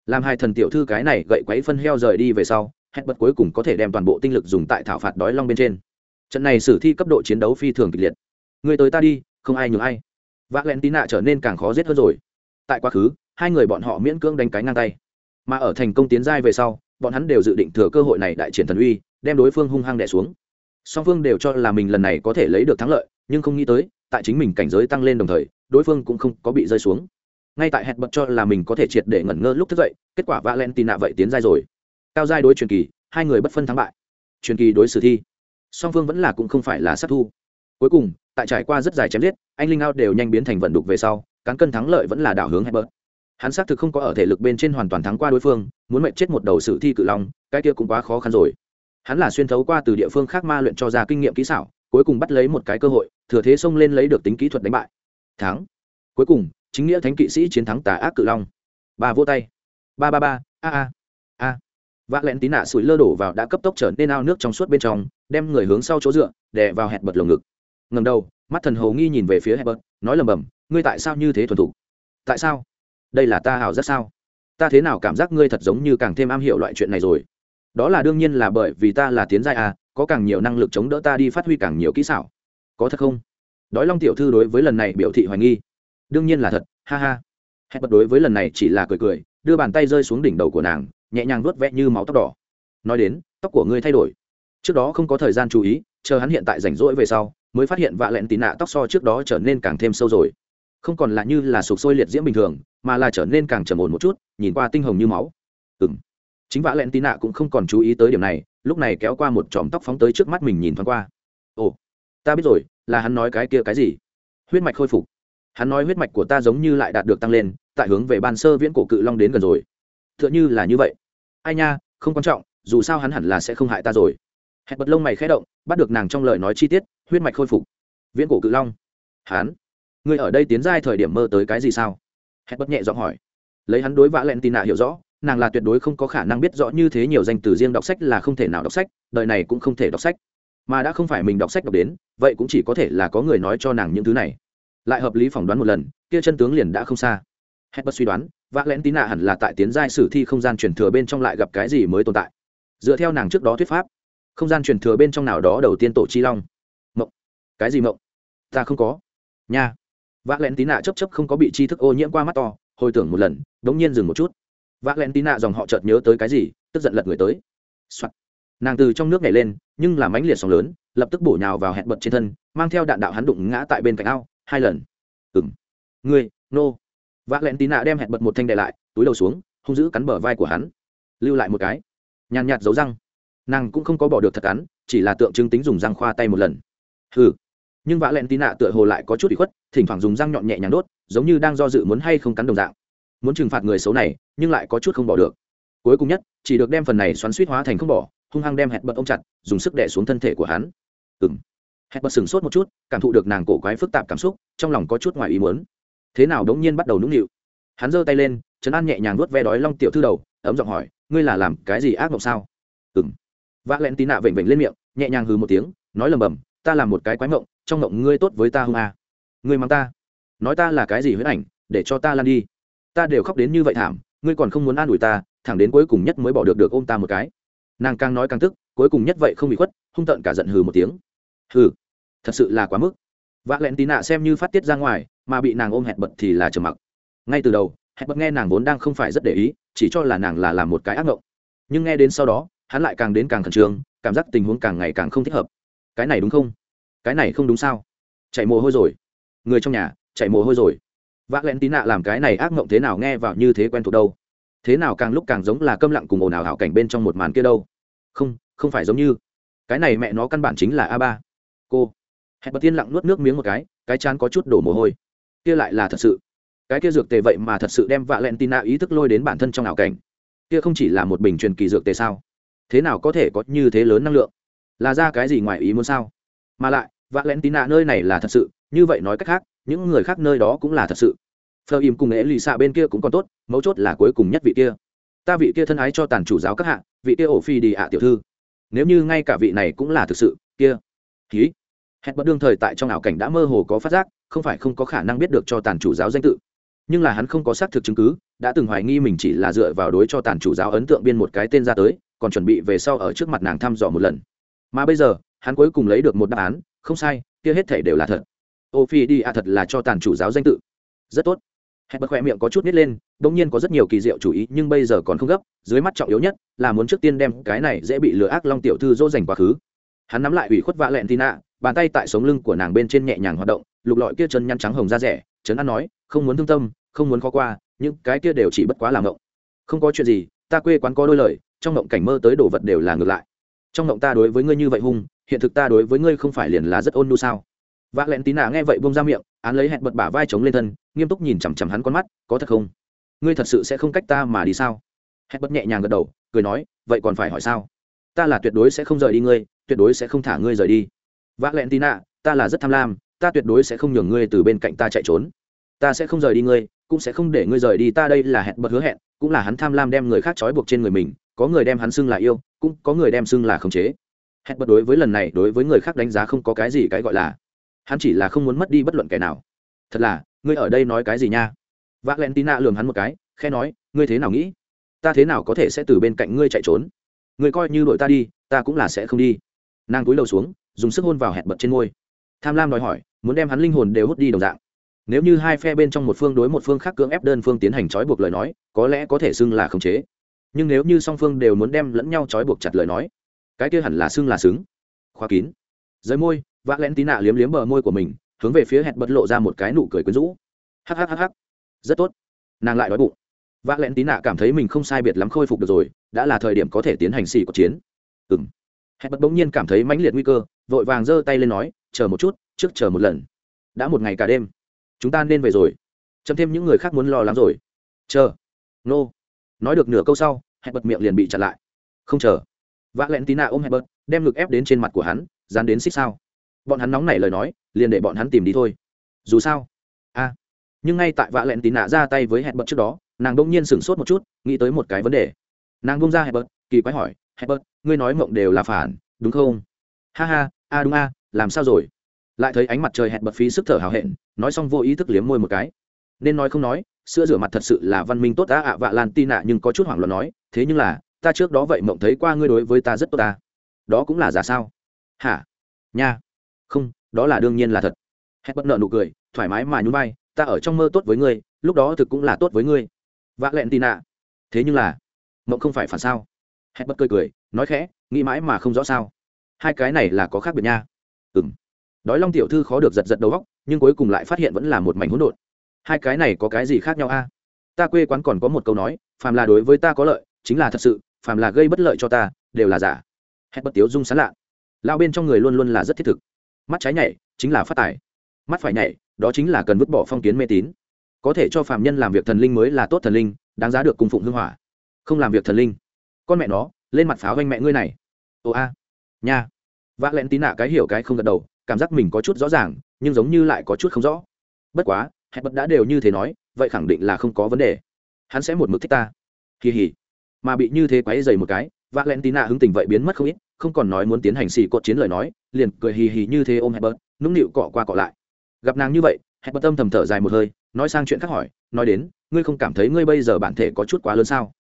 Làm hai thần tiểu thư cái này gậy quấy phân heo rời đi về sau, hẹn bật cuối cùng có thể đem toàn bộ tinh lực dùng tại thảo phạt đói long bên trên. Trận này sử thi cấp độ chiến đấu phi thường kịch liệt. Người tới ta đi, không ai nhường ai. Vác len tí nạ trở nên càng khó giết hơn rồi. Tại quá khứ, hai người bọn họ miễn cưỡng đánh cái ngang tay. Mà ở thành công tiến giai về sau, bọn hắn đều dự định thừa cơ hội này đại triển thần uy, đem đối phương hung hăng đẻ xuống song phương đều cho là mình lần này có thể lấy được thắng lợi, nhưng không nghĩ tới, tại chính mình cảnh giới tăng lên đồng thời, đối phương cũng không có bị rơi xuống. Ngay tại hẹn bật cho là mình có thể triệt để ngẩn ngơ lúc thức dậy, kết quả valentina vậy tiến giai rồi. Cao giai đối truyền kỳ, hai người bất phân thắng bại. Truyền kỳ đối sử thi. Song phương vẫn là cũng không phải là sát thu. Cuối cùng, tại trải qua rất dài chém giết, anh linh ao đều nhanh biến thành vận đục về sau, cán cân thắng lợi vẫn là đảo hướng hebert hắn xác thực không có ở thể lực bên trên hoàn toàn thắng qua đối phương, muốn mệnh chết một đầu sử thi cự long, cái kia cũng quá khó khăn rồi hắn là xuyên thấu qua từ địa phương khác ma luyện cho ra kinh nghiệm kỹ xảo, cuối cùng bắt lấy một cái cơ hội, thừa thế xông lên lấy được tính kỹ thuật đánh bại. Thắng. Cuối cùng, chính nghĩa thánh kỵ sĩ chiến thắng tà ác cự long. Ba vô tay. Ba ba ba, a a a. Vạ lẹn tí nạ sủi lơ đổ vào đã cấp tốc trở nên ao nước trong suốt bên trong, đem người hướng sau chỗ dựa, đè vào hẹn bật lồng ngực. Ngầm đầu, mắt thần hầu nghi nhìn về phía hebert nói lầm bầm, ngươi tại sao như thế thuần thủ? tại sao? Đây là ta hào rất sao? Ta thế nào cảm giác ngươi thật giống như càng thêm am hiểu loại chuyện này rồi? Đó là đương nhiên là bởi vì ta là tiến giai à có càng nhiều năng lực chống đỡ ta đi phát huy càng nhiều kỹ xảo. Có thật không? Đói long tiểu thư đối với lần này biểu thị hoài nghi. Đương nhiên là thật, ha ha. Hẹn bật đối với lần này chỉ là cười cười, đưa bàn tay rơi xuống đỉnh đầu của nàng, nhẹ nhàng vuốt vẽ như máu tóc đỏ. Nói đến, tóc của ngươi thay đổi. Trước đó không có thời gian chú ý, chờ hắn hiện tại rảnh rỗi về sau, mới phát hiện vạ lẹn tì nạ tóc so trước đó trở nên càng thêm sâu rồi. Không còn là như là sụp sôi liệt diễm bình thường, mà là trở nên càng trầm ổn một chút, nhìn qua tinh hồng như máu. Ừng chính vã lẹn tì nạ cũng không còn chú ý tới điểm này, lúc này kéo qua một chòm tóc phóng tới trước mắt mình nhìn thoáng qua. Ồ, ta biết rồi, là hắn nói cái kia cái gì? Huyết mạch khôi phục. Hắn nói huyết mạch của ta giống như lại đạt được tăng lên, tại hướng về ban sơ viễn cổ cự long đến gần rồi. T h ư ợ n h ư là như vậy. Ai nha, không quan trọng, dù sao hắn hẳn là sẽ không hại ta rồi. Hẹn bật lông mày khé động, bắt được nàng trong lời nói chi tiết, huyết mạch khôi phục. Viễn cổ cự long. Hắn? Người ở đây tiến giai thời điểm mơ tới cái gì sao? Hẹn bật nhẹ giọng hỏi. Lấy hắn đối vã len tì nạ hiểu rõ nàng là tuyệt đối không có khả năng biết rõ như thế nhiều danh từ riêng đọc sách là không thể nào đọc sách, đời này cũng không thể đọc sách. Mà đã không phải mình đọc sách đọc đến, vậy cũng chỉ có thể là có người nói cho nàng những thứ này. Lại hợp lý phỏng đoán một lần, kia chân tướng liền đã không xa. Hết bất suy đoán vác lén tín nạ hẳn là tại tiến giai sử thi không gian truyền thừa bên trong lại gặp cái gì mới tồn tại. Dựa theo nàng trước đó thuyết pháp, không gian truyền thừa bên trong nào đó đầu tiên tổ chi long. Mộng. Cái gì mộng? Ta không có. Nha. Vác lén tín nạ chấp chấp không có bị chi thức ô nhiễm qua mắt to, hồi tưởng một lần đ ố n g nhiên dừng một chút vác lén tí nạ dòng họ chợt nhớ tới cái gì, tức giận lật người tới、Soạn. nàng từ trong nước nhảy lên, nhưng làm mãnh liệt sóng lớn, lập tức bổ nhào vào hẹn bật trên thân, mang theo đạn đạo hắn đụng ngã tại bên cạnh ao, hai lần. Ừng ngươi, nô. Vác lẹn tí nạ đem hẹn bật một thanh đệ lại, túi đầu xuống, hung giữ cắn bờ vai của hắn. Lưu lại một cái. Nhàn nhạt giấu răng. Nàng cũng không có bỏ được thật cắn, chỉ là tượng trưng tính dùng răng khoa tay một lần. Ừ nhưng vã lẹn tí nạ tựa hồ lại có chút bị khuất, thỉnh thoảng dùng răng nhọn nhẹ nhàng đốt, giống như đang do dự muốn hay không cắn đồng dạng muốn trừng phạt người xấu này, nhưng lại có chút không bỏ được. Cuối cùng nhất, chỉ được đem phần này xoắn suýt hóa thành không bỏ, hung hăng đem hẹn bật ông chặt, dùng sức đẻ xuống thân thể của hắn. Ừng hẹn bật sừng sốt một chút, cảm thụ được nàng cổ quái phức tạp cảm xúc, trong lòng có chút ngoài ý muốn. Thế nào đống nhiên bắt đầu nũng nịu? Hắn giơ tay lên, trấn an nhẹ nhàng nuốt ve đói long tiểu thư đầu, ấm giọng hỏi, ngươi là làm cái gì ác mộng sao? Ừng vác len tí nạ vểnh vểnh lên miệng, nhẹ nhàng hừ một tiếng, nói lầm bầm, ta làm một cái quái mộng, trong mộng ngươi tốt với ta hung à. ngươi mang ta. Nói ta là cái gì huyết ảnh, để cho ta lan đi ta đều khóc đến như vậy thảm, ngươi còn không muốn an ủi ta, thẳng đến cuối cùng nhất mới bỏ được được ôm ta một cái. Nàng càng nói càng tức, cuối cùng nhất vậy không bị khuất, hung tợn cả giận hừ một tiếng. Hừ, thật sự là quá mức. Vạ lẹn tí nạ xem như phát tiết ra ngoài, mà bị nàng ôm hẹn bật thì là trầm mặc. Ngay từ đầu, hẹn bật nghe nàng vốn đang không phải rất để ý, chỉ cho là nàng là làm một cái ác mộng nhưng nghe đến sau đó, hắn lại càng đến càng khẩn trương, cảm giác tình huống càng ngày càng không thích hợp. Cái này đúng không? Cái này không đúng sao? Chạy mồ hôi rồi. Người trong nhà, chạy mồ hôi rồi vác lẹn tí nạ làm cái này ác mộng thế nào nghe vào như thế quen thuộc đâu? Thế nào càng lúc càng giống là câm lặng cùng ồn ào hảo cảnh bên trong một màn kia đâu? Không không phải giống như. Cái này mẹ nó căn bản chính là a ba. Cô. Hẹn bật tiên lặng nuốt nước miếng một cái cái chán có chút đổ mồ hôi. Kia lại là thật sự. Cái kia dược tề vậy mà thật sự đem vạ len tina ý thức lôi đến bản thân trong ảo cảnh. Kia không chỉ là một bình truyền kỳ dược tề sao? Thế nào có thể có như thế lớn năng lượng? Là ra cái gì ngoài ý muốn sao? Mà lại vạ len tina nơi này là thật sự, như vậy nói cách khác những người khác nơi đó cũng là thật sự. Phờ im cùng nghệ lì xạ bên kia cũng còn tốt, mấu chốt là cuối cùng nhất vị kia. Ta vị kia thân ái cho tàn chủ giáo các hạ, vị kia ổ phi đi ạ tiểu thư. Nếu như ngay cả vị này cũng là thực sự, kia. Ký hẹn bất đương thời tại trong ảo cảnh đã mơ hồ có phát giác, không phải không có khả năng biết được cho tàn chủ giáo danh tự. Nhưng là hắn không có xác thực chứng cứ, đã từng hoài nghi mình chỉ là dựa vào đối cho tàn chủ giáo ấn tượng biên một cái tên ra tới, còn chuẩn bị về sau ở trước mặt nàng thăm dò một lần. Mà bây giờ, hắn cuối cùng lấy được một đáp án, không sai, kia hết thể đều là thật ô phi đi à thật là cho tàn chủ giáo danh tự. Rất tốt. Hẹn bật khoe miệng có chút nít lên đ ỗ n g nhiên có rất nhiều kỳ diệu chủ ý, nhưng bây giờ còn không gấp, dưới mắt trọng yếu nhất là muốn trước tiên đem cái này dễ bị lừa ác long tiểu thư dỗ dành quá khứ. Hắn nắm lại ủy khuất vạ lẹn tì nạ bàn tay tại sống lưng của nàng bên trên nhẹ nhàng hoạt động, lục lọi kia chân nhăn trắng hồng da rẻ, trấn an nói, không muốn thương tâm, không muốn khó qua, những cái kia đều chỉ bất quá làm ngộng. Không có chuyện gì, ta quê quán có đôi lời, trong ngộng cảnh mơ tới đồ vật đều là ngược lại. Trong ngộng ta đối với ngươi như vậy hung, hiện thực ta đối với ngươi không phải liền là rất ôn nhu sao? V ạ lẹn tín nạ nghe vậy bông ra miệng, án lấy hẹn bật bả vai chống lên thân, nghiêm túc nhìn chằm chằm hắn con mắt, có thật không? Ngươi thật sự sẽ không cách ta mà đi sao? Hẹn bật nhẹ nhàng gật đầu, cười nói, vậy còn phải hỏi sao? Ta là tuyệt đối sẽ không rời đi ngươi, tuyệt đối sẽ không thả ngươi rời đi. Vác lẹn tina ta là rất tham lam, ta tuyệt đối sẽ không nhường ngươi từ bên cạnh ta chạy trốn. Ta sẽ không rời đi ngươi, cũng sẽ không để ngươi rời đi ta đây là hẹn bật hứa hẹn, cũng là hắn tham lam đem người khác trói buộc trên người mình, có người đem hắn xưng là yêu, cũng có người đem xưng là khống chế. Hẹn bật đối với lần này, đối với người khác đánh giá không có cái gì cái gọi là hắn chỉ là không muốn mất đi bất luận kẻ nào. Thật là, ngươi ở đây nói cái gì nha? V a l e n t i n a lường hắn một cái khe nói, ngươi thế nào nghĩ? Ta thế nào có thể sẽ từ bên cạnh ngươi chạy trốn? Ngươi coi như đội ta đi, ta cũng là sẽ không đi. Nàng túi đầu xuống, dùng sức hôn vào hẹn bật trên môi. Tham lam đòi hỏi, muốn đem hắn linh hồn đều hút đi đồng dạng. Nếu như hai phe bên trong một phương đối một phương khác cưỡng ép đơn phương tiến hành trói buộc lời nói, có lẽ có thể xưng là khống chế. Nhưng nếu như song phương đều muốn đem lẫn nhau trói buộc chặt lời nói, cái kia hẳn là xưng là xứng. Khóa kín. Dưới môi v lén tí nạ liếm liếm bờ môi của mình, hướng về phía hẹn bật lộ ra một cái nụ cười quyến rũ. Hhhh rất tốt. Nàng lại đói bụng. V lén tí nạ cảm thấy mình không sai biệt lắm khôi phục được rồi, đã là thời điểm có thể tiến hành xì của chiến. Ừng hẹn bật bỗng nhiên cảm thấy mãnh liệt nguy cơ, vội vàng giơ tay lên nói, chờ một chút, trước chờ một lần. Đã một ngày cả đêm. Chúng ta nên về rồi. Chấm thêm những người khác muốn lo lắng rồi. Chờ. Nô. Nói được nửa câu sau, hẹn bật miệng liền bị chặn lại. Không chờ. V lén tí nạ ôm hẹn bật, đem ngực ép đến trên mặt của hắn, dán đến xích sao bọn hắn nóng nảy lời nói, liền để bọn hắn tìm đi thôi. Dù sao, a, nhưng ngay tại vạ lẹn tì nạ ra tay với hẹn bật trước đó, nàng đông nhiên sửng sốt một chút, nghĩ tới một cái vấn đề. Nàng bông ra hẹn bật kỳ quái hỏi hẹn bật ngươi nói mộng đều là phản, đúng không? Ha ha, a, đúng a, làm sao rồi? Lại thấy ánh mặt trời hẹn bật phí sức thở hào hẹn, nói xong vô ý thức liếm môi một cái. Nên nói không nói, sữa rửa mặt thật sự là văn minh tốt đã ạ, vạ lan tì nạ nhưng có chút hoảng loạn nói, thế nhưng là, ta trước đó vậy mộng thấy qua ngươi đối với ta rất tốt ta đó cũng là giả sao? Hả? Nha không, đó là đương nhiên là thật. Hết bất nợ nụ cười, thoải mái mà nhún vai, ta ở trong mơ tốt với ngươi, lúc đó thực cũng là tốt với ngươi. Vạ lẹn tì nạ. Thế nhưng là, mộng không phải phản sao? Hết bất cười cười, nói khẽ, nghĩ mãi mà không rõ sao. Hai cái này là có khác biệt nha. Ừ m đói long tiểu thư khó được giật giật đầu góc nhưng cuối cùng lại phát hiện vẫn là một mảnh hỗn độn. Hai cái này có cái gì khác nhau a? Ta quê quán còn có một câu nói, phàm là đối với ta có lợi, chính là thật sự, phàm là gây bất lợi cho ta, đều là giả. Hết bất tiếu dung sán lạ. Lao bên trong người luôn luôn là rất thiết thực mắt trái nhảy, chính là phát tài. Mắt phải nhảy, đó chính là cần vứt bỏ phong kiến mê tín. Có thể cho phạm nhân làm việc thần linh mới là tốt thần linh, đáng giá được cung phụng hưng hỏa. Không làm việc thần linh. Con mẹ nó, lên mặt pháo anh mẹ ngươi này. Ồ a. Nha. Vạ lẹn tín nạ cái hiểu cái không gật đầu, cảm giác mình có chút rõ ràng, nhưng giống như lại có chút không rõ. Bất quá, hẹn bật đã đều như thế nói, vậy khẳng định là không có vấn đề. Hắn sẽ một mực thích ta. Kỳ hỉ. Mà bị như thế quáy dày một cái valentina nạ hứng tình vậy biến mất không ít, không còn nói muốn tiến hành xì cột chiến lời nói, liền cười hì hì như thế ôm hẹp bớt nũng nịu cọ qua cọ lại. Gặp nàng như vậy hẹp bớt tâm thầm thở dài một hơi, nói sang chuyện khác hỏi, nói đến, ngươi không cảm thấy ngươi bây giờ bản thể có chút quá lớn sao?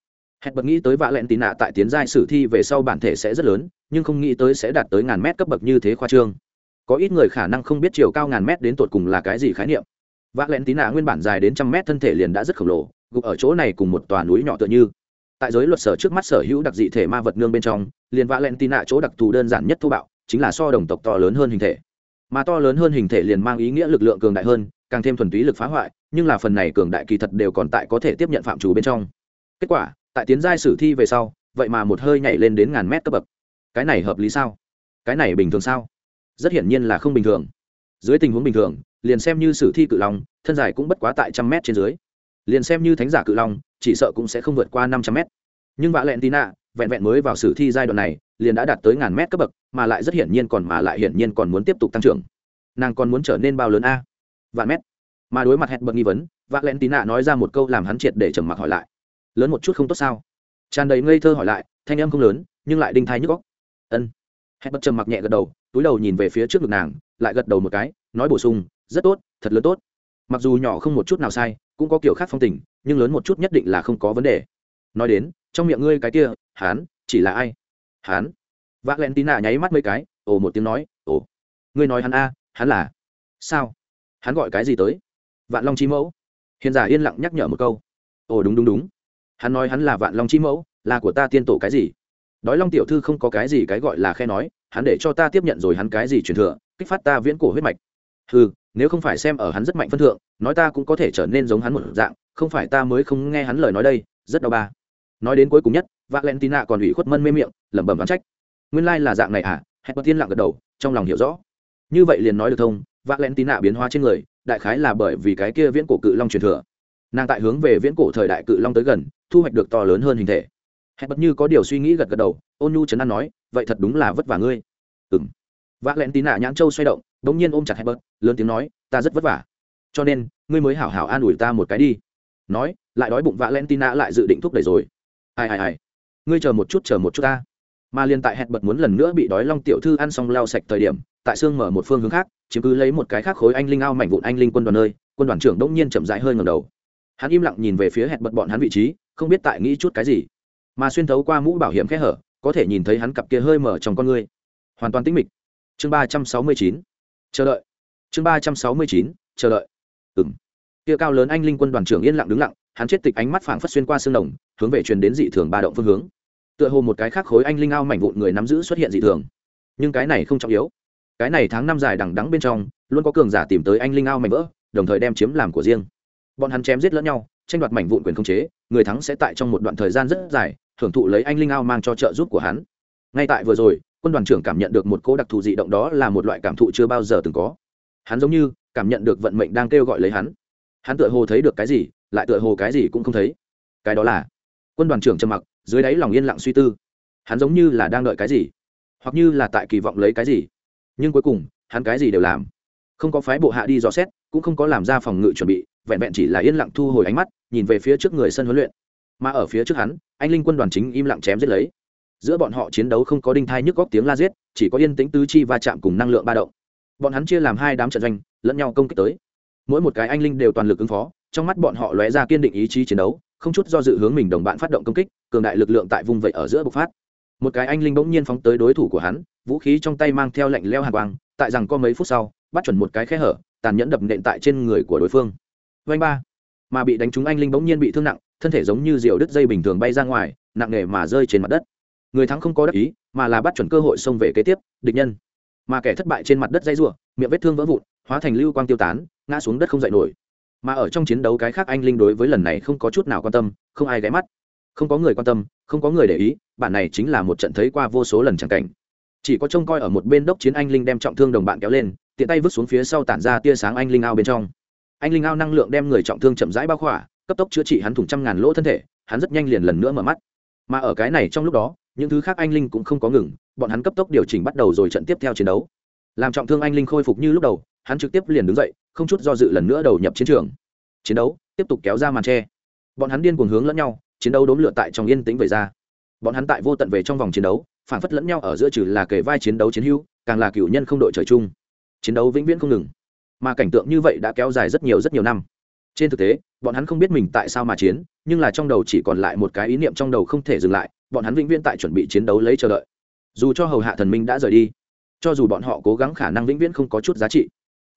Hẹn bật nghĩ tới vạ lẹn tì nạ tại tiến giai sử thi về sau bản thể sẽ rất lớn, nhưng không nghĩ tới sẽ đạt tới ngàn mét cấp bậc như thế khoa trương. Có ít người khả năng không biết chiều cao ngàn mét đến tột cùng là cái gì khái niệm. Vạ lẹn tì nạ nguyên bản dài đến trăm mét thân thể liền đã rất khổng lồ, gục ở chỗ này cùng một tòa núi nhỏ tựa như tại giới luật sở trước mắt sở hữu đặc dị thể ma vật nương bên trong, liền vạ len tin nạ chỗ đặc thù đơn giản nhất thô bạo, chính là so đồng tộc to lớn hơn hình thể. Mà to lớn hơn hình thể liền mang ý nghĩa lực lượng cường đại hơn, càng thêm thuần túy lực phá hoại, nhưng là phần này cường đại kỳ thật đều còn tại có thể tiếp nhận phạm chủ bên trong. Kết quả, tại tiến giai sử thi về sau, vậy mà một hơi nhảy lên đến ngàn mét cấp bậc. Cái này hợp lý sao? Cái này bình thường sao? Rất hiển nhiên là không bình thường. Dưới tình huống bình thường, liền xem như sử thi cự long, thân dài cũng bất quá tại trăm mét trên dưới liền xem như thánh giả cự long, chỉ sợ cũng sẽ không vượt qua năm trăm mét. Nhưng vạ lẹn tina vẹn vẹn mới vào sử thi giai đoạn này, liền đã đạt tới ngàn mét cấp bậc, mà lại rất hiển nhiên còn, mà lại hiển nhiên còn muốn tiếp tục tăng trưởng. Nàng còn muốn trở nên bao lớn a? Vạn mét. Mà đối mặt hẹn bậc nghi vấn, vạ lẹn tina nói ra một câu làm hắn triệt để trầm mặc hỏi lại. Lớn một chút không tốt sao? Tràn đầy ngây thơ hỏi lại, thanh em không lớn, nhưng lại đinh thai nhức góc ân. Hẹn bậc trầm mặc nhẹ gật đầu, túi đầu nhìn về phía trước ngực nàng, lại gật đầu một cái, nói bổ sung, rất tốt, thật lớn tốt. Mặc dù nhỏ không một chút nào sai cũng có kiểu khác phong tình, nhưng lớn một chút nhất định là không có vấn đề. Nói đến, trong miệng ngươi cái kia hán chỉ là ai? Hán v a l e n t i n a nháy mắt mấy cái, ồ một tiếng nói, ồ. Ngươi nói hắn a, hắn là? Sao? Hắn gọi cái gì tới? Vạn long chi mẫu. Hiền giả yên lặng nhắc nhở một câu. Ồ đúng đúng đúng. Hắn nói hắn là vạn long chi mẫu, là của ta tiên tổ cái gì? Đói long tiểu thư không có cái gì cái gọi là khe nói, hắn để cho ta tiếp nhận rồi hắn cái gì truyền thừa, kích phát ta viễn cổ huyết mạch. Ừ nếu không phải xem ở hắn rất mạnh phân thượng, nói ta cũng có thể trở nên giống hắn một dạng, không phải ta mới không nghe hắn lời nói đây, rất đau ba. Nói đến cuối cùng nhất, valentina còn ủy khuất mân mê miệng, lẩm bẩm đoán trách. Nguyên lai、like、là dạng này à? Hẹn bật tiên lặng gật đầu, trong lòng hiểu rõ. Như vậy liền nói được thông, valentina biến hóa trên người, đại khái là bởi vì cái kia viễn cổ cự long truyền thừa. Nàng tại hướng về viễn cổ thời đại cự long tới gần, thu hoạch được to lớn hơn hình thể. Hẹn bật như có điều suy nghĩ gật gật đầu, ôn nhu trấn an nói, vậy thật đúng là vất vả ngươi ừng nạ nhãn châu xoay động đ ỗ n g nhiên ôm chặt hẹn bật lớn tiếng nói, ta rất vất vả. Cho nên, ngươi mới hảo hảo an ủi ta một cái đi. Nói, lại đói bụng valentina lại dự định thúc đẩy rồi. Ai ai ai, ngươi chờ một chút, chờ một chút ta. Mà liền tại hẹn bật muốn lần nữa bị đói long tiểu thư ăn xong lau sạch thời điểm, tại xương mở một phương hướng khác chứ cứ lấy một cái khác khối anh linh ao mảnh vụn anh linh quân đoàn nơi, quân đoàn trưởng đông nhiên chậm rãi hơi ngầm đầu. Hắn im lặng nhìn về phía hẹn bật bọn hắn vị trí, không biết tại nghĩ chút cái gì. Mà xuyên thấu qua mũ bảo hiểm khẽ hở, có thể nhìn thấy hắn cặp kia hơi mở trong con ngươi hoàn toàn tĩnh mịch chương ba trăm sáu mươi chín, chờ đợi. Chương ba trăm sáu mươi chín, chờ đợi. Ừng kia cao lớn anh linh quân đoàn trưởng yên lặng đứng lặng, hắn chết tịch ánh mắt phảng phất xuyên qua xương đồng, hướng về truyền đến dị thường ba động phương hướng. Tựa hồ một cái khác khối anh linh ao mảnh vụn người nắm giữ xuất hiện dị thường. Nhưng cái này không trọng yếu. Cái này tháng năm dài đằng đắng bên trong, luôn có cường giả tìm tới anh linh ao mảnh vỡ, đồng thời đem chiếm làm của riêng. Bọn hắn chém giết lẫn nhau, tranh đoạt mảnh vụn quyền khống chế, người thắng sẽ tại trong một đoạn thời gian rất dài thưởng thụ lấy anh linh ao mang cho trợ giúp của hắn. Ngay tại vừa rồi quân đoàn trưởng cảm nhận được một cỗ đặc thù dị động đó là một loại cảm thụ chưa bao giờ từng có. Hắn giống như cảm nhận được vận mệnh đang kêu gọi lấy hắn. Hắn tựa hồ thấy được cái gì, lại tựa hồ cái gì cũng không thấy. Cái đó là, quân đoàn trưởng trầm mặc, dưới đáy lòng yên lặng suy tư. Hắn giống như là đang đợi cái gì, hoặc như là tại kỳ vọng lấy cái gì. Nhưng cuối cùng, hắn cái gì đều làm. Không có phái bộ hạ đi dò xét, cũng không có làm ra phòng ngự chuẩn bị, vẹn vẹn chỉ là yên lặng thu hồi ánh mắt, nhìn về phía trước người sân huấn luyện. Mà ở phía trước hắn, anh linh quân đoàn chính im lặng chém giết lấy giữa bọn họ chiến đấu không có đinh thai nhức góc tiếng la giết, chỉ có yên tĩnh tứ chi va chạm cùng năng lượng ba động. Bọn hắn chia làm hai đám trận doanh, lẫn nhau công kích tới. Mỗi một cái anh linh đều toàn lực ứng phó, trong mắt bọn họ lóe ra kiên định ý chí chiến đấu, không chút do dự hướng mình đồng bạn phát động công kích, cường đại lực lượng tại vùng vậy ở giữa bộc phát. Một cái anh linh bỗng nhiên phóng tới đối thủ của hắn, vũ khí trong tay mang theo lệnh leo hàng quang, tại rằng có mấy phút sau, bắt chuẩn một cái khe hở, tàn nhẫn đập nện tại trên người của đối phương. Vanh ba. Mà bị đánh trúng anh linh bỗng nhiên bị thương nặng, thân thể giống như diều đứt dây bình thường bay ra ngoài, nặng nề mà rơi trên mặt đất người thắng không có đắc ý, mà là bắt chuẩn cơ hội xông về kế tiếp, địch nhân. Mà kẻ thất bại trên mặt đất dây rủa, miệng vết thương vỡ vụn, hóa thành lưu quang tiêu tán, ngã xuống đất không dậy nổi. Mà ở trong chiến đấu cái khác anh linh đối với lần này không có chút nào quan tâm, không ai ghé mắt. Không có người quan tâm, không có người để ý, bản này chính là một trận thấy qua vô số lần chẳng cảnh. Chỉ có trông coi ở một bên đốc chiến anh linh đem trọng thương đồng bạn kéo lên, tiện tay vứt xuống phía sau tản ra tia sáng anh linh ao bên trong. Anh linh ao năng lượng đem người trọng thương chậm rãi bao khỏa, cấp tốc chữa trị hắn thủng trăm ngàn lỗ thân thể, hắn rất nhanh liền lần nữa mở mắt. Mà ở cái này trong lúc đó những thứ khác anh linh cũng không có ngừng, bọn hắn cấp tốc điều chỉnh bắt đầu rồi trận tiếp theo chiến đấu. Làm trọng thương anh linh khôi phục như lúc đầu, hắn trực tiếp liền đứng dậy, không chút do dự lần nữa đầu nhập chiến trường. Chiến đấu tiếp tục kéo ra màn tre. Bọn hắn điên cuồng hướng lẫn nhau, chiến đấu đốn lửa tại trong yên tĩnh về ra. Bọn hắn tại vô tận về trong vòng chiến đấu, phản phất lẫn nhau ở giữa trừ là kề vai chiến đấu chiến hữu, càng là cựu nhân không đội trời chung. Chiến đấu vĩnh viễn không ngừng. Mà cảnh tượng như vậy đã kéo dài rất nhiều rất nhiều năm. Trên thực tế, bọn hắn không biết mình tại sao mà chiến, nhưng là trong đầu chỉ còn lại một cái ý niệm trong đầu không thể dừng lại bọn hắn vĩnh viễn tại chuẩn bị chiến đấu lấy chờ đợi. Dù cho hầu hạ thần minh đã rời đi, cho dù bọn họ cố gắng khả năng vĩnh viễn không có chút giá trị,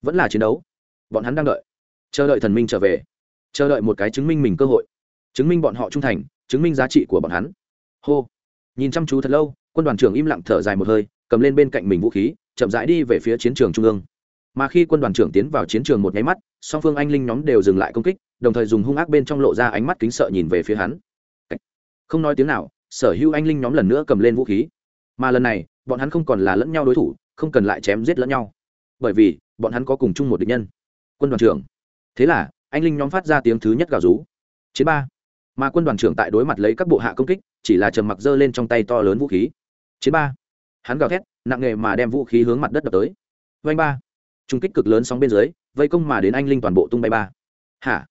vẫn là chiến đấu. Bọn hắn đang đợi, chờ đợi thần minh trở về, chờ đợi một cái chứng minh mình cơ hội, chứng minh bọn họ trung thành, chứng minh giá trị của bọn hắn. Hô, nhìn chăm chú thật lâu, quân đoàn trưởng im lặng thở dài một hơi, cầm lên bên cạnh mình vũ khí, chậm rãi đi về phía chiến trường trung ương. Mà khi quân đoàn trưởng tiến vào chiến trường một nháy mắt, song phương anh linh nhóm đều dừng lại công kích, đồng thời dùng hung ác bên trong lộ ra ánh mắt kính sợ nhìn về phía hắn. Không nói tiếng nào sở hữu anh linh nhóm lần nữa cầm lên vũ khí. Mà lần này, bọn hắn không còn là lẫn nhau đối thủ, không cần lại chém giết lẫn nhau. Bởi vì, bọn hắn có cùng chung một địch nhân. Quân đoàn trưởng. Thế là, anh linh nhóm phát ra tiếng thứ nhất gào rú. Chiến ba. Mà quân đoàn trưởng tại đối mặt lấy các bộ hạ công kích, chỉ là trầm mặc giơ lên trong tay to lớn vũ khí. Chiến ba. Hắn gào thét, nặng nghề mà đem vũ khí hướng mặt đất đập tới. Vanh ba. Trung kích cực lớn sóng bên dưới, vây công mà đến anh linh toàn bộ tung bay ba. Hả?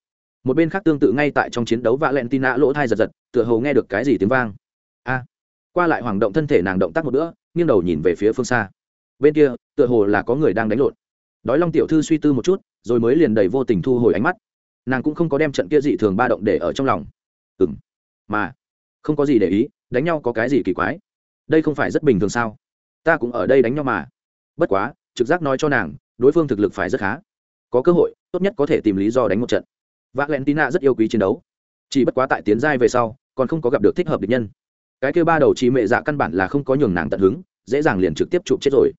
Một bên khác tương tự ngay tại trong chiến đấu vạ lẹn tin nã lỗ thai giật giật, tựa hồ nghe được cái gì tiếng vang qua lại hoàng động thân thể nàng động tác một bữa, nghiêng đầu nhìn về phía phương xa. Bên kia, tựa hồ là có người đang đánh lộn. Đói long tiểu thư suy tư một chút, rồi mới liền đầy vô tình thu hồi ánh mắt. Nàng cũng không có đem trận kia dị thường ba động để ở trong lòng. Ừ m mà không có gì để ý, đánh nhau có cái gì kỳ quái? Đây không phải rất bình thường sao? Ta cũng ở đây đánh nhau mà. Bất quá, trực giác nói cho nàng, đối phương thực lực phải rất khá. Có cơ hội, tốt nhất có thể tìm lý do đánh một trận. V a l e n t i n a rất yêu quý chiến đấu. Chỉ bất quá tại tiến giai về sau, còn không có gặp được thích hợp địch nhân cái kêu ba đầu trí mệ dạ căn bản là không có nhường nàng tận hứng, dễ dàng liền trực tiếp chụp chết rồi.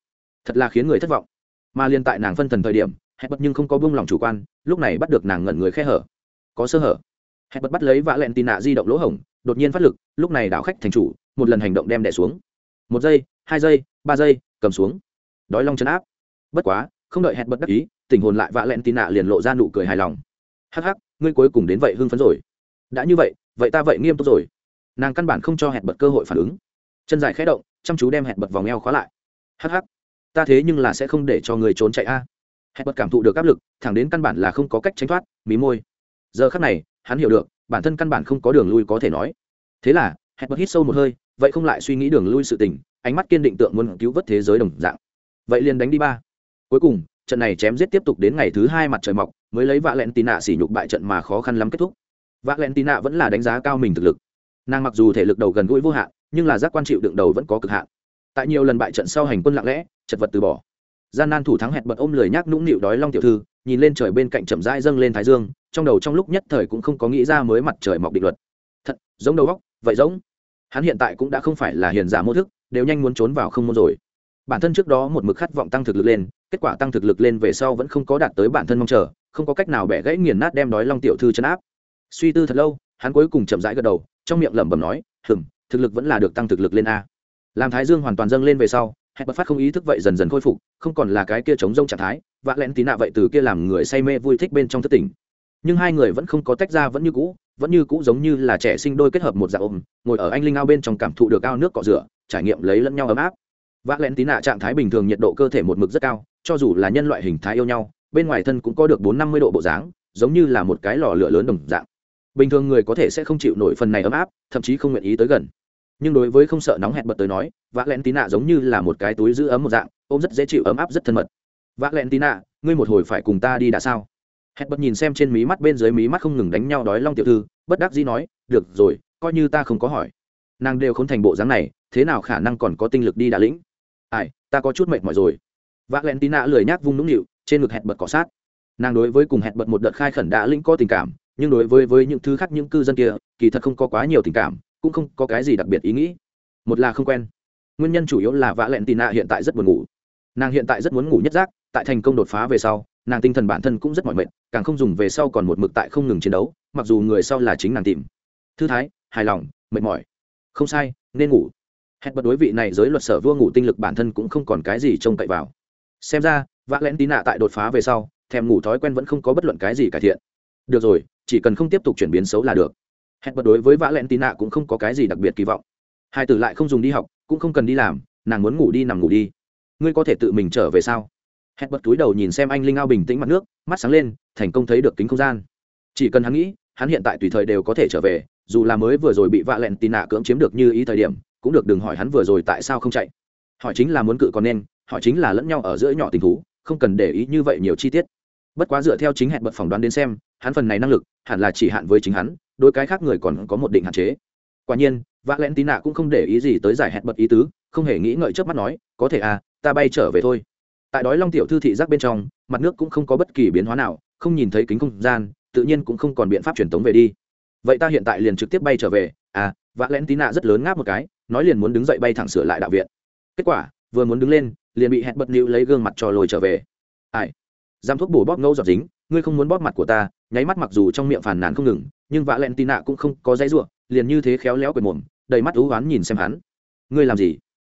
Thật là khiến người thất vọng. Mà liên tại nàng phân thần thời điểm hẹn bật nhưng không có buông lòng chủ quan, lúc này bắt được nàng ngẩn người khe hở. Có sơ hở. Hẹn bật bắt lấy vã lẹn tì nạ di động lỗ hổng, đột nhiên phát lực, lúc này đảo khách thành chủ, một lần hành động đem đẻ xuống. Một giây, hai giây, ba giây, cầm xuống. Đói long chấn áp. Bất quá, không đợi hẹn bật đắc ý, tình hồn lại vã lẹn tì nạ liền lộ ra nụ cười hài lòng. Hắc hắc, ngươi cuối cùng đến vậy hưng phấn rồi. Đã như vậy vậy ta vậy nghiêm túc rồi nàng căn bản không cho hẹn bật cơ hội phản ứng. Chân dài khẽ động, chăm chú đem hẹn bật vòng eo khóa lại. Hh ta thế nhưng là sẽ không để cho người trốn chạy a. Hẹn bật cảm thụ được áp lực, thẳng đến căn bản là không có cách tránh thoát, mí môi. Giờ khắc này, hắn hiểu được, bản thân căn bản không có đường lui có thể nói. Thế là, hẹn bật hít sâu một hơi, vậy không lại suy nghĩ đường lui sự tình, ánh mắt kiên định tượng muốn cứu vớt thế giới đồng dạng. Vậy liền đánh đi ba. Cuối cùng, trận này chém giết tiếp tục đến ngày thứ hai mặt trời mọc, mới lấy vạ lẹn tì nạ xỉ nhục bại trận mà khó khăn lắm kết thúc. Vạ lẹn tì nạ vẫn là đánh giá cao mình thực lực nàng mặc dù thể lực đầu gần gũi vô hạn, nhưng là giác quan chịu đựng đầu vẫn có cực hạn. Tại nhiều lần bại trận sau hành quân lặng lẽ, chật vật từ bỏ. Gian nan thủ thắng hẹn bật ôm lười nhác nũng nịu đói long tiểu thư, nhìn lên trời bên cạnh chậm rãi dâng lên thái dương, trong đầu trong lúc nhất thời cũng không có nghĩ ra mới mặt trời mọc định luật. Thật, giống đầu góc, vậy giống. Hắn hiện tại cũng đã không phải là hiền giả mô thức, đều nhanh muốn trốn vào không môn rồi. Bản thân trước đó một mực khát vọng tăng thực lực lên, kết quả tăng thực lực lên về sau vẫn không có đạt tới bản thân mong chờ, không có cách nào bẻ gãy nghiền nát đem đói long tiểu thư chấn áp. Suy tư thật lâu hắn cuối cùng chậm rãi gật đầu, trong miệng lẩm bẩm nói hừng thực lực vẫn là được tăng thực lực lên a. Làm thái dương hoàn toàn dâng lên về sau, hẹn bật phát không ý thức vậy dần dần khôi phục, không còn là cái kia chống rông trạng thái, vạ lẹn tí nạ vậy từ kia làm người say mê vui thích bên trong thất tỉnh. Nhưng hai người vẫn không có tách ra, vẫn như cũ, vẫn như cũ giống như là trẻ sinh đôi kết hợp một dạng ôm, ngồi ở anh linh ao bên trong cảm thụ được ao nước cọ rửa, trải nghiệm lấy lẫn nhau ấm áp. Vạ lẹn tí nạ trạng thái bình thường nhiệt độ cơ thể một mực rất cao, cho dù là nhân loại hình thái yêu nhau, bên ngoài thân cũng có được bốn năm mươi độ bộ dáng, giống như là một cái lò lửa lớn đồng dạng bình thường người có thể sẽ không chịu nổi phần này ấm áp, thậm chí không nguyện ý tới gần. Nhưng đối với không sợ nóng hẹn bật tới nói vạ lẹn tí nạ giống như là một cái túi giữ ấm một dạng, ôm rất dễ chịu ấm áp rất thân mật. Vạ lẹn tí nạ ngươi một hồi phải cùng ta đi đã sao? Hẹn bật nhìn xem trên mí mắt bên dưới mí mắt không ngừng đánh nhau đói long tiểu thư, bất đắc dĩ nói, được rồi, coi như ta không có hỏi. Nàng đều không thành bộ dáng này, thế nào khả năng còn có tinh lực đi đà lĩnh? Ai, ta có chút mệt mỏi rồi. Vạ lẹn tí nạ lười nhác vung nũng nịu, trên ngực hẹn bật cỏ sát. Nàng đối với cùng hẹn bật một đợt khai khẩn đã lĩnh có tình cảm nhưng đối với với những thứ khác, những cư dân kia, kỳ thật không có quá nhiều tình cảm, cũng không có cái gì đặc biệt ý nghĩ. Một là không quen. Nguyên nhân chủ yếu là vã lẹn tì nạ hiện tại rất buồn ngủ. Nàng hiện tại rất muốn ngủ nhất giác, tại thành công đột phá về sau, nàng tinh thần bản thân cũng rất mỏi mệt, càng không dùng về sau còn một mực tại không ngừng chiến đấu, mặc dù người sau là chính nàng tìm. Thư thái, hài lòng, mệt mỏi. Không sai, nên ngủ. Hẹn bật đối vị này giới luật sở vua ngủ tinh lực bản thân cũng không còn cái gì trông cậy vào. Xem ra vã lẹn tì nạ tại đột phá về sau, thèm ngủ thói quen vẫn không có bất luận cái gì cải thiện được rồi, chỉ cần không tiếp tục chuyển biến xấu là được. Hẹn bật đối với vã lẹn tì nạ cũng không có cái gì đặc biệt kỳ vọng. Hai tử lại không dùng đi học, cũng không cần đi làm, nàng muốn ngủ đi nằm ngủ đi. Ngươi có thể tự mình trở về sao? Hẹn bật túi đầu nhìn xem anh linh ao bình tĩnh mặt nước, mắt sáng lên, thành công thấy được kính không gian. Chỉ cần hắn nghĩ, hắn hiện tại tùy thời đều có thể trở về, dù là mới vừa rồi bị vạ lẹn tì nạ cưỡng chiếm được như ý thời điểm, cũng được đừng hỏi hắn vừa rồi tại sao không chạy. Hỏi chính là muốn cự còn nên, hỏi chính là lẫn nhau ở giữa nhỏ tình thú, không cần để ý như vậy nhiều chi tiết bất quá dựa theo chính hẹn bật phỏng đoán đến xem, hắn phần này năng lực hẳn là chỉ hạn với chính hắn đôi cái khác người còn có một định hạn chế. Quả nhiên vạ a l nạ cũng không để ý gì tới giải hẹn bật ý tứ, không hề nghĩ ngợi trước mắt nói, có thể à ta bay trở về thôi. Tại đói long tiểu thư thị giác bên trong, mặt nước cũng không có bất kỳ biến hóa nào, không nhìn thấy kính không gian, tự nhiên cũng không còn biện pháp truyền tống về đi. Vậy ta hiện tại liền trực tiếp bay trở về. À vạ a l nạ rất lớn ngáp một cái, nói liền muốn đứng dậy bay thẳng sửa lại đạo viện. Kết quả, vừa muốn đứng lên, liền bị hẹn bật nữ lấy gương mặt trò lồi trở về. Ai? Giam thuốc bổ bóp ngâu giọt dính, ngươi không muốn bóp mặt của ta, nháy mắt mặc dù trong miệng phàn nàn không ngừng, nhưng vạ len tì nạ cũng không có dãy ruộng liền như thế khéo léo quệt mồm, đầy mắt ú oán nhìn xem hắn. Ngươi làm gì?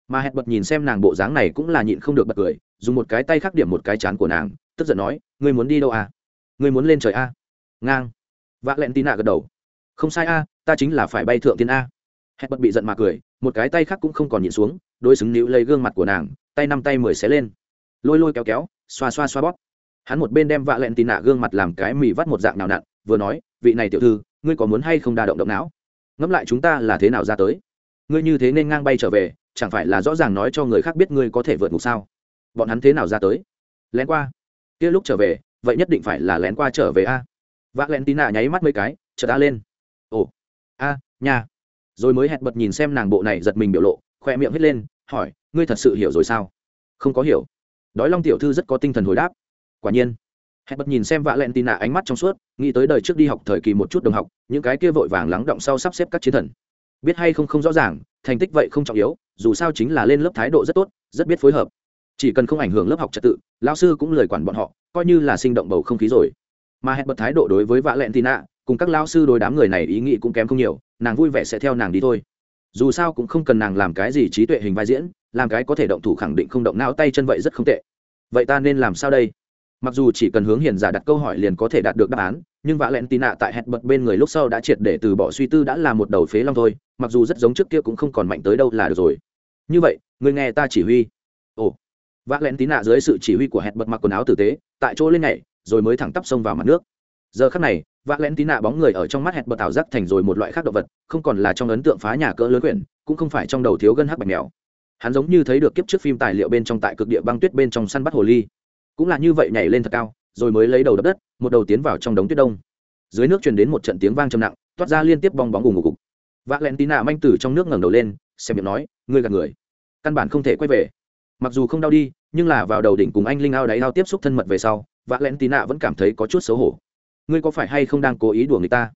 Mà hẹn bật nhìn xem nàng bộ dáng này cũng là nhịn không được bật cười, dùng một cái tay khắc điểm một cái chán của nàng, tức giận nói, ngươi muốn đi đâu à? Ngươi muốn lên trời a à? ngang. Vạ len tì nạ gật đầu. Không sai a, ta chính là phải bay thượng tiên a. Hẹn bật bị giận mà cười, một cái tay khác cũng không còn nhịn xuống đôi xứng níu lấy gương mặt của nàng, tay năm tay mười xé lên. Lôi lôi kéo kéo, xoa xoa xoa bóp hắn một bên đem vạ lẹn tì nạ gương mặt làm cái mì vắt một dạng nào nặn vừa nói vị này tiểu thư ngươi có muốn hay không đa động động não? Ngẫm lại chúng ta là thế nào ra tới? Ngươi như thế nên ngang bay trở về chẳng phải là rõ ràng nói cho người khác biết ngươi có thể vượt ngục sao? Bọn hắn thế nào ra tới? Lén qua. Kia lúc trở về vậy nhất định phải là lén qua trở về a. Vạ lẹn tì nạ nháy mắt mấy cái chợt ta lên. Ồ a à, nhà rồi mới hẹn bật nhìn xem nàng bộ này giật mình biểu lộ khoe miệng hết lên hỏi ngươi thật sự hiểu rồi sao? Không có hiểu. Đói long tiểu thư rất có tinh thần hồi đáp quả nhiên. Hẹn bật nhìn xem vạ len tì nạ ánh mắt trong suốt, nghĩ tới đời trước đi học thời kỳ một chút đồng học, những cái kia vội vàng lắng động sau sắp xếp các chiến thần. Biết hay không không rõ ràng, thành tích vậy không trọng yếu, dù sao chính là lên lớp thái độ rất tốt, rất biết phối hợp. Chỉ cần không ảnh hưởng lớp học trật tự lao sư cũng lời quản bọn họ, coi như là sinh động bầu không khí rồi. Mà hẹn bật thái độ đối với vạ lẹn tì nạ cùng các lao sư đối đám người này ý nghĩ cũng kém không nhiều, nàng vui vẻ sẽ theo nàng đi thôi. Dù sao cũng không cần nàng làm cái gì trí tuệ hình vai diễn, làm cái có thể động thủ khẳng định không động não tay chân vậy rất không tệ. Vậy ta nên làm sao đây? Mặc dù chỉ cần hướng hiền giả đặt câu hỏi liền có thể đạt được đáp án, nhưng vạ lẹn tì nạ tại hẹn bật bên người lúc sau đã triệt để từ bỏ suy tư đã là một đầu phế long thôi, mặc dù rất giống trước kia cũng không còn mạnh tới đâu là được rồi. Như vậy, người nghe ta chỉ huy. Ồ. Vạ lẹn tì nạ dưới sự chỉ huy của hẹn bật mặc quần áo tử tế, tại chỗ lên nhảy, rồi mới thẳng tắp sông vào mặt nước. Giờ khắc này vạ lẹn tì nạ bóng người ở trong mắt hẹn bật ảo giác thành rồi một loại khác động vật, không còn là trong ấn tượng phá nhà cỡ lớn quyển, cũng không phải trong đầu thiếu gân hắc bạch mèo. Hắn giống như thấy được kiếp trước phim tài liệu bên trong tại cực địa băng tuyết bên trong săn bắt hồ ly cũng là như vậy nhảy lên thật cao, rồi mới lấy đầu đập đất, một đầu tiến vào trong đống tuyết đông. Dưới nước truyền đến một trận tiếng vang trầm nặng, toát ra liên tiếp bong bóng ủng ngục cục. Vác len tí nạ manh tử trong nước ngẩng đầu lên, xem miệng nói, ngươi gạt người. Căn bản không thể quay về. Mặc dù không đau đi, nhưng là vào đầu đỉnh cùng anh linh ao đáy ao tiếp xúc thân mật về sau vác len tí nạ vẫn cảm thấy có chút xấu hổ. Ngươi có phải hay không đang cố ý đùa người ta?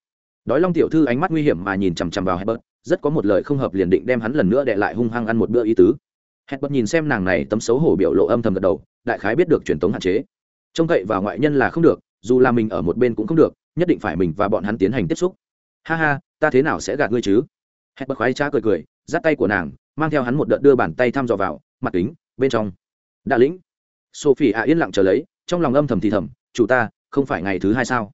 Đói long tiểu thư ánh mắt nguy hiểm mà nhìn chằm chằm vào hebert rất có một lời không hợp liền định đem hắn lần nữa đệ lại hung hăng ăn một bữa ý tứ hebert nhìn xem nàng này tấm xấu hổ biểu lộ âm thầm gật đầu, đại khái biết được truyền thống hạn chế. Trông cậy vào ngoại nhân là không được, dù là mình ở một bên cũng không được, nhất định phải mình và bọn hắn tiến hành tiếp xúc. Ha ha, ta thế nào sẽ gạt ngươi chứ? Hẹn bật khoái trá cười cười, giắt tay của nàng, mang theo hắn một đợt đưa bàn tay thăm dò vào, mặt kính, bên trong. Đạ lĩnh. Sophie ạ yên lặng chờ lấy, trong lòng âm thầm thì thầm, chủ ta, không phải ngày thứ hai sao?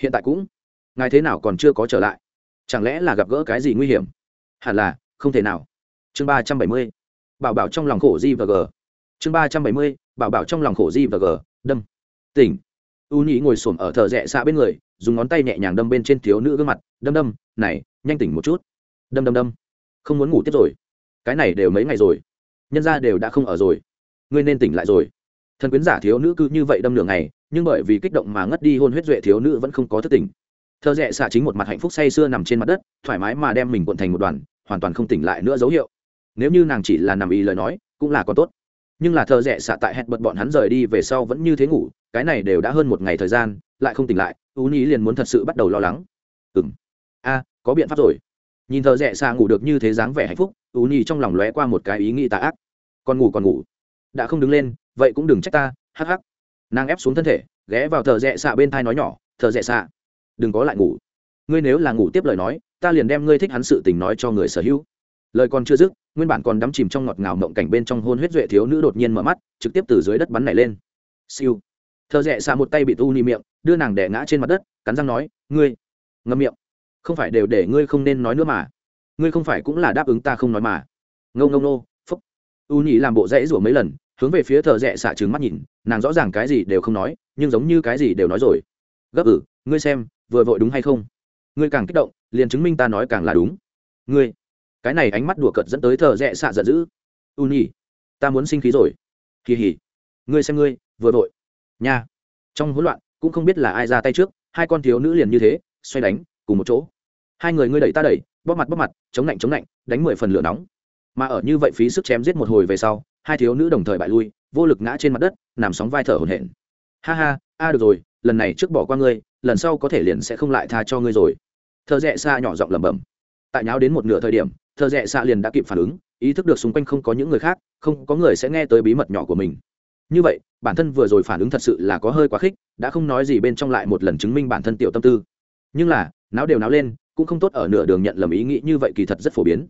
Hiện tại cũng, ngài thế nào còn chưa có trở lại? Chẳng lẽ là gặp gỡ cái gì nguy hiểm? Hẳn là, không thể nào. Chương ba trăm bảy mươi bảo bảo trong lòng khổ di và g. Chương ba trăm bảy mươi, bảo bảo trong lòng khổ di và g, đâm. Tỉnh. U nhĩ ngồi s ổ m ở thợ rẽ xạ bên người, dùng ngón tay nhẹ nhàng đâm bên trên thiếu nữ gương mặt, đâm đâm, này, nhanh tỉnh một chút. Đâm đâm đâm. Không muốn ngủ tiếp rồi. Cái này đều mấy ngày rồi. Nhân ra đều đã không ở rồi. Ngươi nên tỉnh lại rồi. Thần quyến giả thiếu nữ cứ như vậy đâm nửa ngày, nhưng bởi vì kích động mà ngất đi hôn huyết duệ thiếu nữ vẫn không có thức tỉnh. Thợ rẽ xạ chính một mặt hạnh phúc say sưa nằm trên mặt đất, thoải mái mà đem mình cuộn thành một đoàn, hoàn toàn không tỉnh lại nữa dấu hiệu nếu như nàng chỉ là nằm ý lời nói, cũng là còn tốt. Nhưng là thợ rẽ xạ tại hẹn bật bọn hắn rời đi về sau vẫn như thế ngủ, cái này đều đã hơn một ngày thời gian, lại không tỉnh lại u nhi liền muốn thật sự bắt đầu lo lắng. Ừng a, có biện pháp rồi. Nhìn thợ rẽ xạ ngủ được như thế dáng vẻ hạnh phúc u nhi trong lòng lóe qua một cái ý nghĩ tà ác. Còn ngủ còn ngủ. Đã không đứng lên, vậy cũng đừng trách ta, hắc hắc. Nàng ép xuống thân thể, ghé vào thợ rẽ xạ bên thai nói nhỏ, thợ rẽ xạ, đừng có lại ngủ. Ngươi nếu là ngủ tiếp lời nói, ta liền đem ngươi thích hắn sự tình nói cho người sở hữu lời còn chưa dứt, nguyên bản còn đắm chìm trong ngọt ngào mộng cảnh bên trong hôn huyết duệ thiếu nữ đột nhiên mở mắt, trực tiếp từ dưới đất bắn này lên. Siêu. Thợ rẽ xạ một tay bị tu ni miệng, đưa nàng đẻ ngã trên mặt đất, cắn răng nói, ngươi. Ngâm miệng. Không phải đều để ngươi không nên nói nữa mà. Ngươi không phải cũng là đáp ứng ta không nói mà. Ngâu ngâu nô phúc. U nhị làm bộ rẽ rủa mấy lần, hướng về phía thợ rẽ xạ trứng mắt nhìn, nàng rõ ràng cái gì đều không nói, nhưng giống như cái gì đều nói rồi. Gấp ử ngươi xem, vừa vội đúng hay không? Ngươi càng kích động, liền chứng minh ta nói càng là đúng. Ngươi cái này ánh mắt đùa cợt dẫn tới thợ rẽ xạ giận dữ. U nhi, ta muốn sinh khí rồi. Kỳ hỉ, ngươi xem ngươi, vừa vội. Nha. Trong hỗn loạn, cũng không biết là ai ra tay trước, hai con thiếu nữ liền như thế, xoay đánh, cùng một chỗ. Hai người ngươi đẩy ta đẩy, bóp mặt bóp mặt, chống lạnh chống lạnh, đánh mười phần lửa nóng. Mà ở như vậy phí sức chém giết một hồi về sau, hai thiếu nữ đồng thời bại lui, vô lực ngã trên mặt đất, nằm sóng vai thở hổn hển. Ha ha, a được rồi, lần này trước bỏ qua ngươi, lần sau có thể liền sẽ không lại tha cho ngươi rồi. Thợ rẽ xa nhỏ giọng lẩm bẩm. Tại nháo đến một nửa thời điểm thợ rẽ xa liền đã kịp phản ứng, ý thức được xung quanh không có những người khác, không có người sẽ nghe tới bí mật nhỏ của mình. Như vậy, bản thân vừa rồi phản ứng thật sự là có hơi quá khích, đã không nói gì bên trong lại một lần chứng minh bản thân tiểu tâm tư. Nhưng là, náo đều náo lên, cũng không tốt ở nửa đường nhận lầm ý nghĩ như vậy kỳ thật rất phổ biến.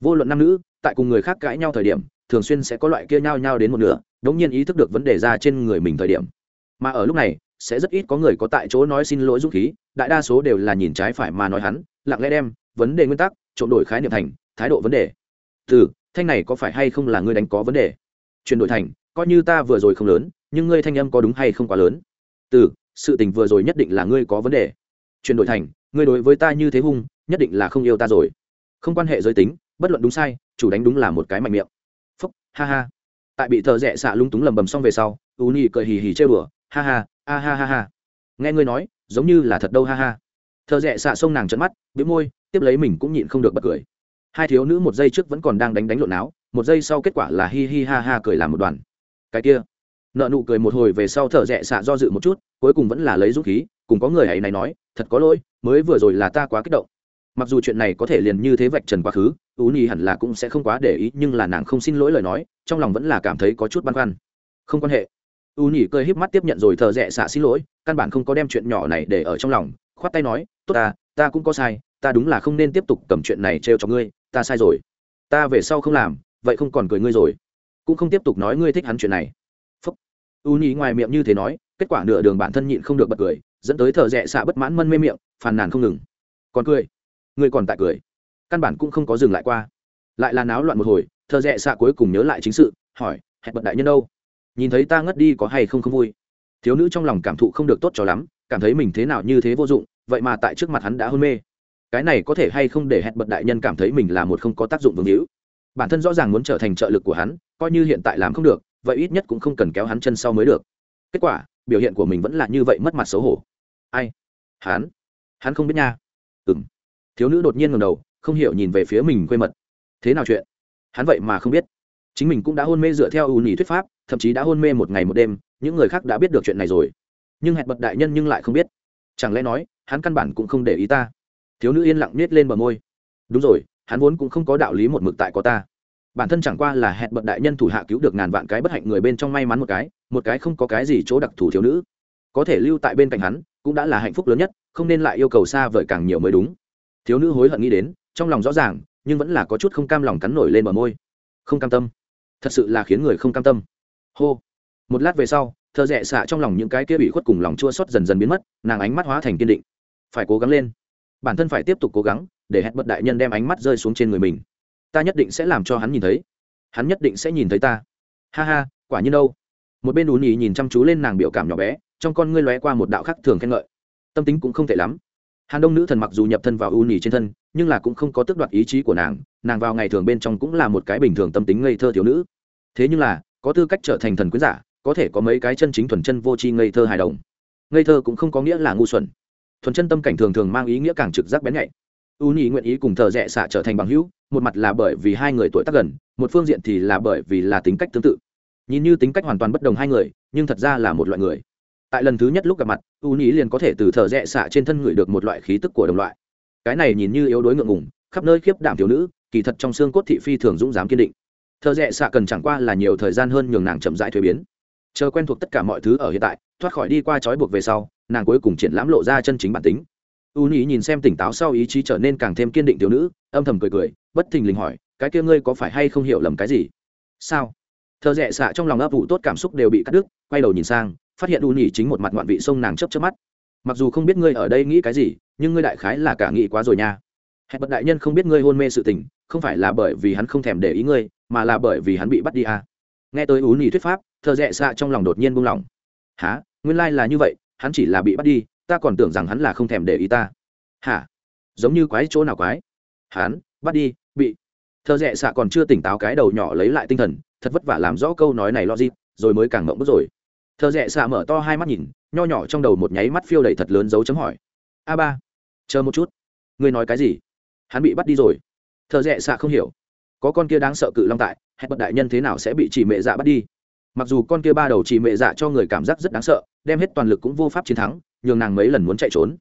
Vô luận nam nữ, tại cùng người khác cãi nhau thời điểm, thường xuyên sẽ có loại kia nhau nhau đến một nửa, đống nhiên ý thức được vấn đề ra trên người mình thời điểm. Mà ở lúc này, sẽ rất ít có người có tại chỗ nói xin lỗi dũng khí, đại đa số đều là nhìn trái phải mà nói hắn, lặng lẽ đem vấn đề nguyên tắc trộn đổi khái niệm thành thái độ vấn đề. Từ, thanh này có phải hay không là ngươi đánh có vấn đề? Chuyển đổi thành, coi như ta vừa rồi không lớn, nhưng ngươi thanh âm có đúng hay không quá lớn? Từ, sự tình vừa rồi nhất định là ngươi có vấn đề. Chuyển đổi thành, ngươi đối với ta như thế hung, nhất định là không yêu ta rồi. Không quan hệ giới tính, bất luận đúng sai, chủ đánh đúng là một cái mạnh miệng. Phúc, ha ha. Tại bị thợ rẽ xạ lung túng lầm bầm xong về sau u nhi cười hì hì chơi bừa ha ha, a ha ha ha. Nghe ngươi nói, giống như là thật đâu ha ha. Thợ rẽ xạ xông nàng trận mắt, bĩu môi, tiếp lấy mình cũng nhịn không được bật cười hai thiếu nữ một giây trước vẫn còn đang đánh đánh lộn áo một giây sau kết quả là hi hi ha ha cười làm một đoàn. Cái kia, nợ nụ cười một hồi về sau thở rẽ xạ do dự một chút, cuối cùng vẫn là lấy dũng khí, cùng có người hãy này nói, thật có lỗi, mới vừa rồi là ta quá kích động. Mặc dù chuyện này có thể liền như thế vạch trần quá khứ ú nhi hẳn là cũng sẽ không quá để ý, nhưng là nàng không xin lỗi lời nói, trong lòng vẫn là cảm thấy có chút băn khoăn. Không quan hệ. U nhi cười híp mắt tiếp nhận rồi thở rẽ xạ xin lỗi, căn bản không có đem chuyện nhỏ này để ở trong lòng, khoát tay nói, tốt ta ta cũng có sai ta đúng là không nên tiếp tục cầm chuyện này trêu cho ngươi, ta sai rồi. Ta về sau không làm, vậy không còn cười ngươi rồi. Cũng không tiếp tục nói ngươi thích hắn chuyện này. Phúc. U nhi ngoài miệng như thế nói, kết quả nửa đường bản thân nhịn không được bật cười, dẫn tới thợ rẽ xạ bất mãn mân mê miệng, phàn nàn không ngừng. Còn cười. Ngươi còn tại cười. Căn bản cũng không có dừng lại qua. Lại là náo loạn một hồi thợ rẽ xạ cuối cùng nhớ lại chính sự, hỏi, hẹn bận đại nhân đâu? Nhìn thấy ta ngất đi có hay không không vui? Thiếu nữ trong lòng cảm thụ không được tốt cho lắm, cảm thấy mình thế nào như thế vô dụng, vậy mà tại trước mặt hắn đã hôn mê cái này có thể hay không để hẹn bật đại nhân cảm thấy mình là một không có tác dụng vương hữu? Bản thân rõ ràng muốn trở thành trợ lực của hắn, coi như hiện tại làm không được, vậy ít nhất cũng không cần kéo hắn chân sau mới được. Kết quả, biểu hiện của mình vẫn là như vậy mất mặt xấu hổ. Ai? Hắn? Hắn không biết nha. Ừng thiếu nữ đột nhiên ngầm đầu, không hiểu nhìn về phía mình quê mật. Thế nào chuyện? Hắn vậy mà không biết. Chính mình cũng đã hôn mê dựa theo ưu nhì thuyết pháp, thậm chí đã hôn mê một ngày một đêm, những người khác đã biết được chuyện này rồi. Nhưng hẹn bật đại nhân nhưng lại không biết. Chẳng lẽ nói, hắn căn bản cũng không để ý ta? Thiếu nữ yên lặng nết lên bờ môi. Đúng rồi, hắn vốn cũng không có đạo lý một mực tại có ta. Bản thân chẳng qua là hẹn bận đại nhân thủ hạ cứu được ngàn vạn cái bất hạnh người bên trong may mắn một cái một cái không có cái gì chỗ đặc thù thiếu nữ. Có thể lưu tại bên cạnh hắn, cũng đã là hạnh phúc lớn nhất, không nên lại yêu cầu xa vời càng nhiều mới đúng. Thiếu nữ hối hận nghĩ đến, trong lòng rõ ràng, nhưng vẫn là có chút không cam lòng cắn nổi lên bờ môi. Không cam tâm. Thật sự là khiến người không cam tâm. Hô. Một lát về sau thợ rẽ xạ trong lòng những cái kia bị khuất cùng lòng chua xót dần dần biến mất, nàng ánh mắt hóa thành kiên định. Phải cố gắng lên bản thân phải tiếp tục cố gắng, để hẹn bật đại nhân đem ánh mắt rơi xuống trên người mình. Ta nhất định sẽ làm cho hắn nhìn thấy. Hắn nhất định sẽ nhìn thấy ta. Ha ha, quả nhiên đâu. Một bên ù nhì nhìn chăm chú lên nàng biểu cảm nhỏ bé, trong con ngươi lóe qua một đạo khắc thường khen ngợi. Tâm tính cũng không tệ lắm. Hàn đông nữ thần mặc dù nhập thân vào ưu nhì trên thân, nhưng là cũng không có tước đoạt ý chí của nàng nàng vào ngày thường bên trong cũng là một cái bình thường tâm tính ngây thơ thiếu nữ. Thế nhưng là, có tư cách trở thành thần quyến giả, có thể có mấy cái chân chính thuần chân vô tri ngây thơ hài đồng. Ngây thơ cũng không có nghĩa là ngu xuẩn thuần chân tâm cảnh thường thường mang ý nghĩa càng trực giác bén nhạy. U nhị nguyện ý cùng thợ rẽ xạ trở thành bằng hữu, một mặt là bởi vì hai người tuổi tác gần, một phương diện thì là bởi vì là tính cách tương tự. Nhìn như tính cách hoàn toàn bất đồng hai người, nhưng thật ra là một loại người. Tại lần thứ nhất lúc gặp mặt, u nhị liền có thể từ thợ rẽ xạ trên thân người được một loại khí tức của đồng loại. Cái này nhìn như yếu đuối ngượng ngùng, khắp nơi khiếp đảm thiếu nữ, kỳ thật trong xương cốt thị phi thường dũng dám kiên định. Thợ rẽ xạ cần chẳng qua là nhiều thời gian hơn nhường nàng chậm rãi thuế biến. Chờ quen thuộc tất cả mọi thứ ở hiện tại, thoát khỏi đi qua trói buộc về sau nàng cuối cùng triển lãm lộ ra chân chính bản tính. U nhĩ nhìn xem tỉnh táo sau ý chí trở nên càng thêm kiên định thiếu nữ, âm thầm cười cười, bất thình lình hỏi, cái kia ngươi có phải hay không hiểu lầm cái gì? Sao? Thợ rẽ xạ trong lòng ấp vụ tốt cảm xúc đều bị cắt đứt, quay đầu nhìn sang, phát hiện u nhĩ chính một mặt ngoạn vị sông nàng chấp chấp mắt. Mặc dù không biết ngươi ở đây nghĩ cái gì, nhưng ngươi đại khái là cả nghĩ quá rồi nha. Hẹn bật đại nhân không biết ngươi hôn mê sự tình, không phải là bởi vì hắn không thèm để ý ngươi, mà là bởi vì hắn bị bắt đi à. nghe tới u nhĩ thuyết pháp thợ rẽ xạ trong lòng đột nhiên buông lỏng. Há nguyên lai là như vậy hắn chỉ là bị bắt đi, ta còn tưởng rằng hắn là không thèm để ý ta. Hả? Giống như quái chỗ nào quái? Hắn, bắt đi, bị. Thợ rẽ xạ còn chưa tỉnh táo cái đầu nhỏ lấy lại tinh thần, thật vất vả làm rõ câu nói này lo gì rồi mới càng mộng bức rồi. Thợ rẽ xạ mở to hai mắt nhìn, nho nhỏ trong đầu một nháy mắt phiêu đầy thật lớn dấu chấm hỏi. A ba, chờ một chút. Ngươi nói cái gì? Hắn bị bắt đi rồi. Thợ rẽ xạ không hiểu. Có con kia đáng sợ cự long tại, hẹn bật đại nhân thế nào sẽ bị chỉ mẹ dạ bắt đi? Mặc dù con kia ba đầu chỉ mẹ dạ cho người cảm giác rất đáng sợ đem hết toàn lực cũng vô pháp chiến thắng, nhường nàng mấy lần muốn chạy trốn.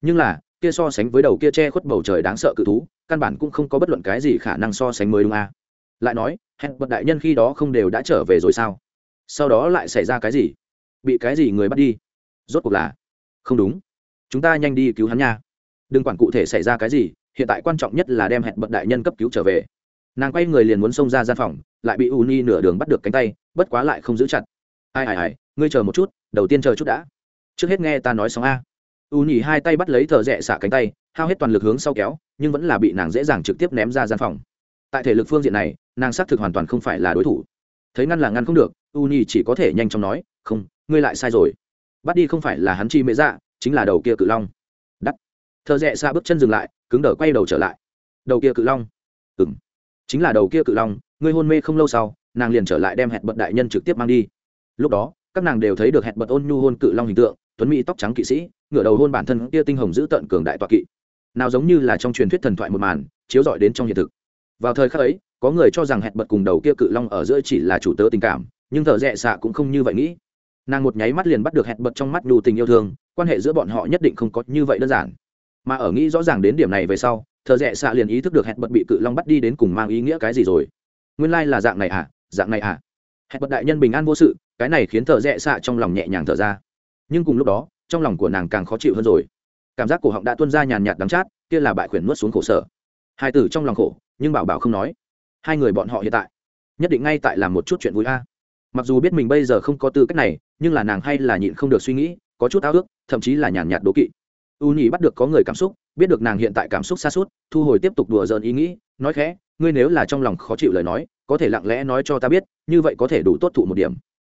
Nhưng là, kia so sánh với đầu kia che khuất bầu trời đáng sợ cự thú, căn bản cũng không có bất luận cái gì khả năng so sánh mới đúng a. À. lại nói, hẹn bật đại nhân khi đó không đều đã trở về rồi sao? Sau đó lại xảy ra cái gì? Bị cái gì người bắt đi? Rốt cuộc là, không đúng. Chúng ta nhanh đi cứu hắn nha. Đừng quản cụ thể xảy ra cái gì, hiện tại quan trọng nhất là đem hẹn bật đại nhân cấp cứu trở về. Nàng quay người liền muốn xông ra gian phòng, lại bị u ni nửa đường bắt được cánh tay, bất quá lại không giữ chặt ai ai ai, ngươi chờ một chút, đầu tiên chờ chút đã. Trước hết nghe ta nói xong a. U nhỉ hai tay bắt lấy thợ rẽ xả cánh tay, hao hết toàn lực hướng sau kéo, nhưng vẫn là bị nàng dễ dàng trực tiếp ném ra gian phòng. Tại thể lực phương diện này, nàng xác thực hoàn toàn không phải là đối thủ. Thấy ngăn là ngăn không được, u nhỉ chỉ có thể nhanh chóng nói, không, ngươi lại sai rồi. Bắt đi không phải là hắn chi mễ dạ chính là đầu kia cự long. Đắt. Thợ rẽ xa bước chân dừng lại, cứng đờ quay đầu trở lại. Đầu kia cự long. Ừng chính là đầu kia cự long, ngươi hôn mê không lâu sau, nàng liền trở lại đem hẹn bận đại nhân trực tiếp mang đi lúc đó, các nàng đều thấy được hẹn bật ôn nhu hôn cự long hình tượng, tuấn mỹ tóc trắng kỵ sĩ, ngửa đầu hôn bản thân kia tinh hồng giữ tận cường đại tọa kỵ. Nào giống như là trong truyền thuyết thần thoại một màn, chiếu rọi đến trong hiện thực. Vào thời khắc ấy, có người cho rằng hẹn bật cùng đầu kia cự long ở giữa chỉ là chủ tớ tình cảm, nhưng thợ rẽ xạ cũng không như vậy nghĩ. Nàng một nháy mắt liền bắt được hẹn bật trong mắt nhu tình yêu thương, quan hệ giữa bọn họ nhất định không có như vậy đơn giản. Mà ở nghĩ rõ ràng đến điểm này về sau, thợ rẽ xạ liền ý thức được hẹn bật bị cự long bắt đi đến cùng mang ý nghĩa cái gì rồi. Nguyên lai là dạng này à dạng này à. Hẹn bật đại nhân bình an vô sự cái này khiến thợ rẽ xạ trong lòng nhẹ nhàng thở ra. Nhưng cùng lúc đó, trong lòng của nàng càng khó chịu hơn rồi. Cảm giác cổ họng đã tuôn ra nhàn nhạt đắng chát, kia là bại khuyển nuốt xuống khổ sở. Hai tử trong lòng khổ, nhưng bảo bảo không nói. Hai người bọn họ hiện tại, nhất định ngay tại làm một chút chuyện vui a. Mặc dù biết mình bây giờ không có tư cách này, nhưng là nàng hay là nhịn không được suy nghĩ, có chút ao ước, thậm chí là nhàn nhạt đố kỵ. U nhì bắt được có người cảm xúc, biết được nàng hiện tại cảm xúc xa suốt, thu hồi tiếp tục đùa giỡn ý nghĩ, nói khẽ, ngươi nếu là trong lòng khó chịu lời nói, có thể lặng lẽ nói cho ta biết, như vậy có thể đủ tốt thụ một điểm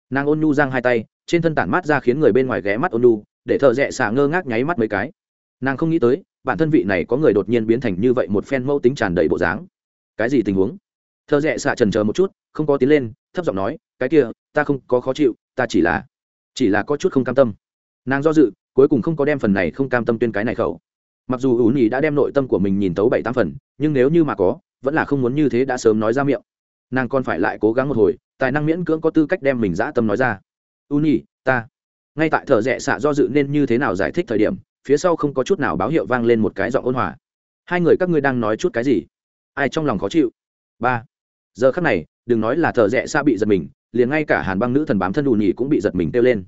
nàng ôn nhu giang hai tay, trên thân tản mát ra khiến người bên ngoài ghé mắt ôn nhu, để thợ rẽ xả ngơ ngác nháy mắt mấy cái. Nàng không nghĩ tới, bản thân vị này có người đột nhiên biến thành như vậy một phen mẫu tính tràn đầy bộ dáng. Cái gì tình huống? Thợ rẽ xả trần chờ một chút, không có tiến lên, thấp giọng nói, cái kia, ta không có khó chịu, ta chỉ là chỉ là có chút không cam tâm. Nàng do dự, cuối cùng không có đem phần này không cam tâm tuyên cái này khẩu. Mặc dù ủ nhì đã đem nội tâm của mình nhìn tấu bảy tám phần, nhưng nếu như mà có, vẫn là không muốn như thế đã sớm nói ra miệng nàng còn phải lại cố gắng một hồi, tài năng miễn cưỡng có tư cách đem mình dã tâm nói ra. U nhi ta. Ngay tại thợ rẽ xạ do dự nên như thế nào giải thích thời điểm, phía sau không có chút nào báo hiệu vang lên một cái giọng ôn hòa. Hai người các ngươi đang nói chút cái gì? Ai trong lòng khó chịu? Ba. Giờ khắc này, đừng nói là thợ rẽ xạ bị giật mình, liền ngay cả hàn băng nữ thần bám thân u nhi cũng bị giật mình kêu lên.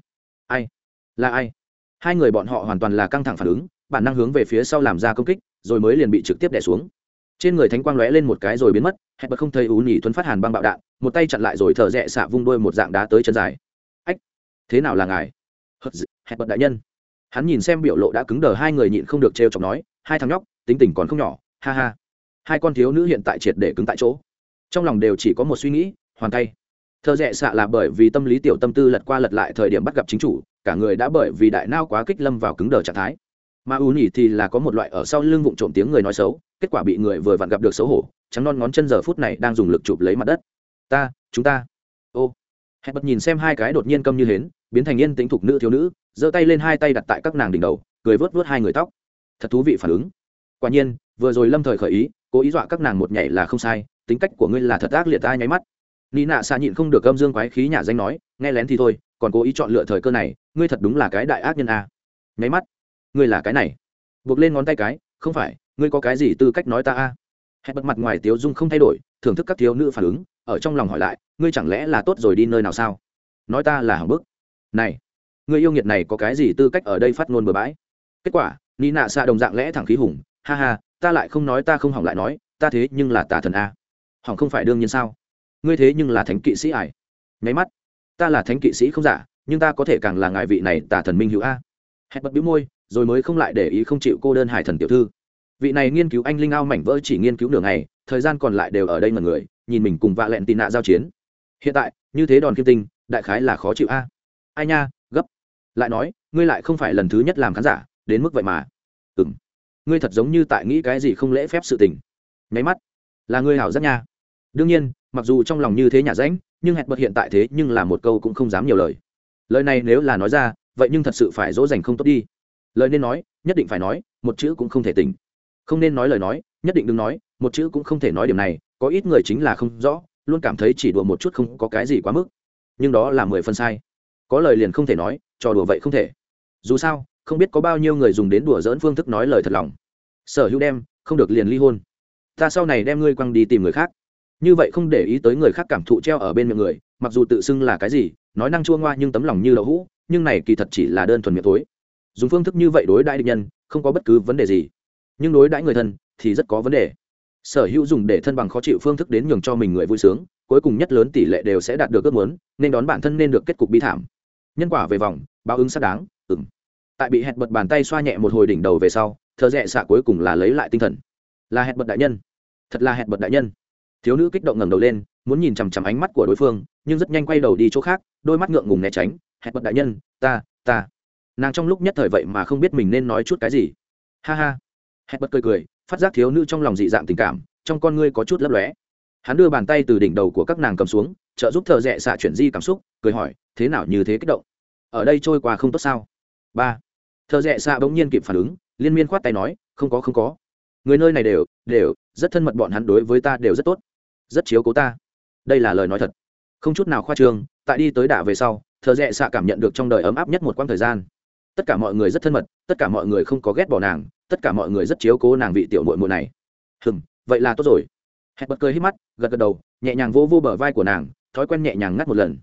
Ai? Là ai? Hai người bọn họ hoàn toàn là căng thẳng phản ứng, bản năng hướng về phía sau làm ra công kích, rồi mới liền bị trực tiếp đẻ xuống trên người thánh quang lóe lên một cái rồi biến mất, hẹn bật không thấy ú nhì thuấn phát hàn băng bạo đạn, một tay chặn lại rồi thở rẽ xạ vung đôi một dạng đá tới chân dài. Ách, thế nào là ngài? Hẹn bật đại nhân. Hắn nhìn xem biểu lộ đã cứng đờ, hai người nhịn không được trêu chọc nói, hai thằng nhóc, tính tình còn không nhỏ, ha ha. Hai con thiếu nữ hiện tại triệt để cứng tại chỗ. Trong lòng đều chỉ có một suy nghĩ, hoàn tay. Thợ rẽ xạ là bởi vì tâm lý tiểu tâm tư lật qua lật lại thời điểm bắt gặp chính chủ, cả người đã bởi vì đại nao quá kích lâm vào cứng đờ trạng thái mà u nhỉ thì là có một loại ở sau lưng vụng trộm tiếng người nói xấu, kết quả bị người vừa vặn gặp được xấu hổ, trắng non ngón chân giờ phút này đang dùng lực chụp lấy mặt đất. Ta, chúng ta. Ô. Hẹn bật nhìn xem hai cái đột nhiên câm như hến, biến thành yên tĩnh thục nữ thiếu nữ, giơ tay lên hai tay đặt tại các nàng đỉnh đầu, cười vớt vớt hai người tóc. Thật thú vị phản ứng. Quả nhiên, vừa rồi lâm thời khởi ý, cố ý dọa các nàng một nhảy là không sai, tính cách của ngươi là thật ác liệt ai nháy mắt. Ni nạ xa nhịn không được âm dương quái khí nhà danh nói, nghe lén thì thôi, còn cố ý chọn lựa thời cơ này, ngươi thật đúng là cái đại ác nhân a. Nháy mắt ngươi là cái này. Buộc lên ngón tay cái, không phải, ngươi có cái gì tư cách nói ta a? Hẹn bật mặt ngoài tiếu dung không thay đổi, thưởng thức các thiếu nữ phản ứng, ở trong lòng hỏi lại, ngươi chẳng lẽ là tốt rồi đi nơi nào sao? Nói ta là hỏng bức. Này người yêu nghiệt này có cái gì tư cách ở đây phát ngôn bừa bãi? Kết quả ni nạ xạ đồng dạng lẽ thẳng khí hùng, ha ha, ta lại không nói ta không hỏng lại nói, ta thế nhưng là tà thần a. Hỏng không phải đương nhiên sao? Ngươi thế nhưng là thánh kỵ sĩ ải. Nháy mắt, ta là thánh kỵ sĩ không giả, nhưng ta có thể càng là ngài vị này tà thần minh hữu a. Hẹn bật bĩu môi rồi mới không lại để ý không chịu cô đơn hải thần tiểu thư. Vị này nghiên cứu anh linh ao mảnh vỡ chỉ nghiên cứu nửa ngày, thời gian còn lại đều ở đây mà người, nhìn mình cùng vạ lẹn tị nạ giao chiến. Hiện tại, như thế đòn kim tinh, đại khái là khó chịu a. Ai nha, gấp. Lại nói, ngươi lại không phải lần thứ nhất làm khán giả, đến mức vậy mà. Ừ m ngươi thật giống như tại nghĩ cái gì không lễ phép sự tình. Nháy mắt. Là ngươi hảo rất nha. Đương nhiên, mặc dù trong lòng như thế nhà rãnh nhưng hẹn bật hiện tại thế nhưng là một câu cũng không dám nhiều lời. Lời này nếu là nói ra, vậy nhưng thật sự phải dỗ dành không tốt đi lời nên nói, nhất định phải nói, một chữ cũng không thể tỉnh. Không nên nói lời nói, nhất định đừng nói, một chữ cũng không thể nói điểm này, có ít người chính là không rõ, luôn cảm thấy chỉ đùa một chút không có cái gì quá mức. Nhưng đó là mười phần sai. Có lời liền không thể nói, trò đùa vậy không thể. Dù sao, không biết có bao nhiêu người dùng đến đùa dỡn phương thức nói lời thật lòng. Sở hữu đem, không được liền ly hôn. Ta sau này đem ngươi quăng đi tìm người khác. Như vậy không để ý tới người khác cảm thụ treo ở bên miệng người, mặc dù tự xưng là cái gì, nói năng chua ngoa nhưng tấm lòng như đậu hũ, nhưng này kỳ thật chỉ là đơn thuần miệng tối dùng phương thức như vậy đối đãi địch nhân, không có bất cứ vấn đề gì. Nhưng đối đãi người thân thì rất có vấn đề. Sở hữu dùng để thân bằng khó chịu phương thức đến nhường cho mình người vui sướng, cuối cùng nhất lớn tỷ lệ đều sẽ đạt được ước muốn, nên đón bản thân nên được kết cục bi thảm. Nhân quả về vòng, báo ứng xác đáng ừng tại bị hẹn bật bàn tay xoa nhẹ một hồi đỉnh đầu về sau thợ rẽ xạ cuối cùng là lấy lại tinh thần. Là hẹn bật đại nhân. Thật là hẹn bật đại nhân. Thiếu nữ kích động ngẩng đầu lên, muốn nhìn chằm chằm ánh mắt của đối phương, nhưng rất nhanh quay đầu đi chỗ khác, đôi mắt ngượng ngùng né tránh. Hẹn bật đại nhân, ta ta nàng trong lúc nhất thời vậy mà không biết mình nên nói chút cái gì. Ha ha. Hẹn bật cười cười, phát giác thiếu nữ trong lòng dị dạng tình cảm, trong con ngươi có chút lấp lóe. Hắn đưa bàn tay từ đỉnh đầu của các nàng cầm xuống, trợ giúp thợ rẽ xạ chuyển di cảm xúc, cười hỏi, thế nào như thế kích động? Ở đây trôi qua không tốt sao? Ba. Thợ rẽ xạ bỗng nhiên kịp phản ứng, liên miên khoát tay nói, không có không có. Người nơi này đều đều, rất thân mật bọn hắn đối với ta đều rất tốt. Rất chiếu cố ta. Đây là lời nói thật. Không chút nào khoa trương, tại đi tới đả về sau, thợ rẽ xạ cảm nhận được trong đời ấm áp nhất một quãng thời gian tất cả mọi người rất thân mật, tất cả mọi người không có ghét bỏ nàng, tất cả mọi người rất chiếu cố nàng vị tiểu muội muội này. Hừm, vậy là tốt rồi. Hẹn bật cười hít mắt, gật gật đầu, nhẹ nhàng vô vô bờ vai của nàng, thói quen nhẹ nhàng ngắt một lần.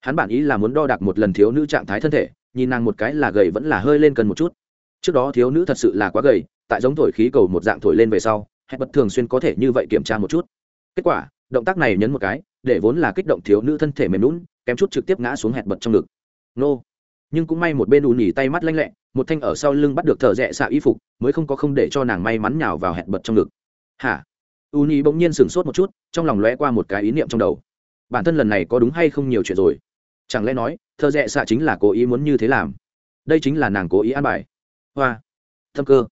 Hắn bản ý là muốn đo đạc một lần thiếu nữ trạng thái thân thể, nhìn nàng một cái là gầy vẫn là hơi lên cần một chút. Trước đó thiếu nữ thật sự là quá gầy, tại giống thổi khí cầu một dạng thổi lên về sau, hẹn bật thường xuyên có thể như vậy kiểm tra một chút. Kết quả, động tác này nhấn một cái, để vốn là kích động thiếu nữ thân thể mềm lún kém chút trực tiếp ngã xuống hẹn bật trong ngực. Nô nhưng cũng may một bên ù nhỉ tay mắt lanh lẹ, một thanh ở sau lưng bắt được thợ rẽ xạ y phục, mới không có không để cho nàng may mắn nhào vào hẹn bật trong ngực. Hả? U nhỉ bỗng nhiên sửng sốt một chút, trong lòng lóe qua một cái ý niệm trong đầu. Bản thân lần này có đúng hay không nhiều chuyện rồi? Chẳng lẽ nói, thợ rẽ xạ chính là cố ý muốn như thế làm? Đây chính là nàng cố ý an bài. Hoa. Tâm cơ.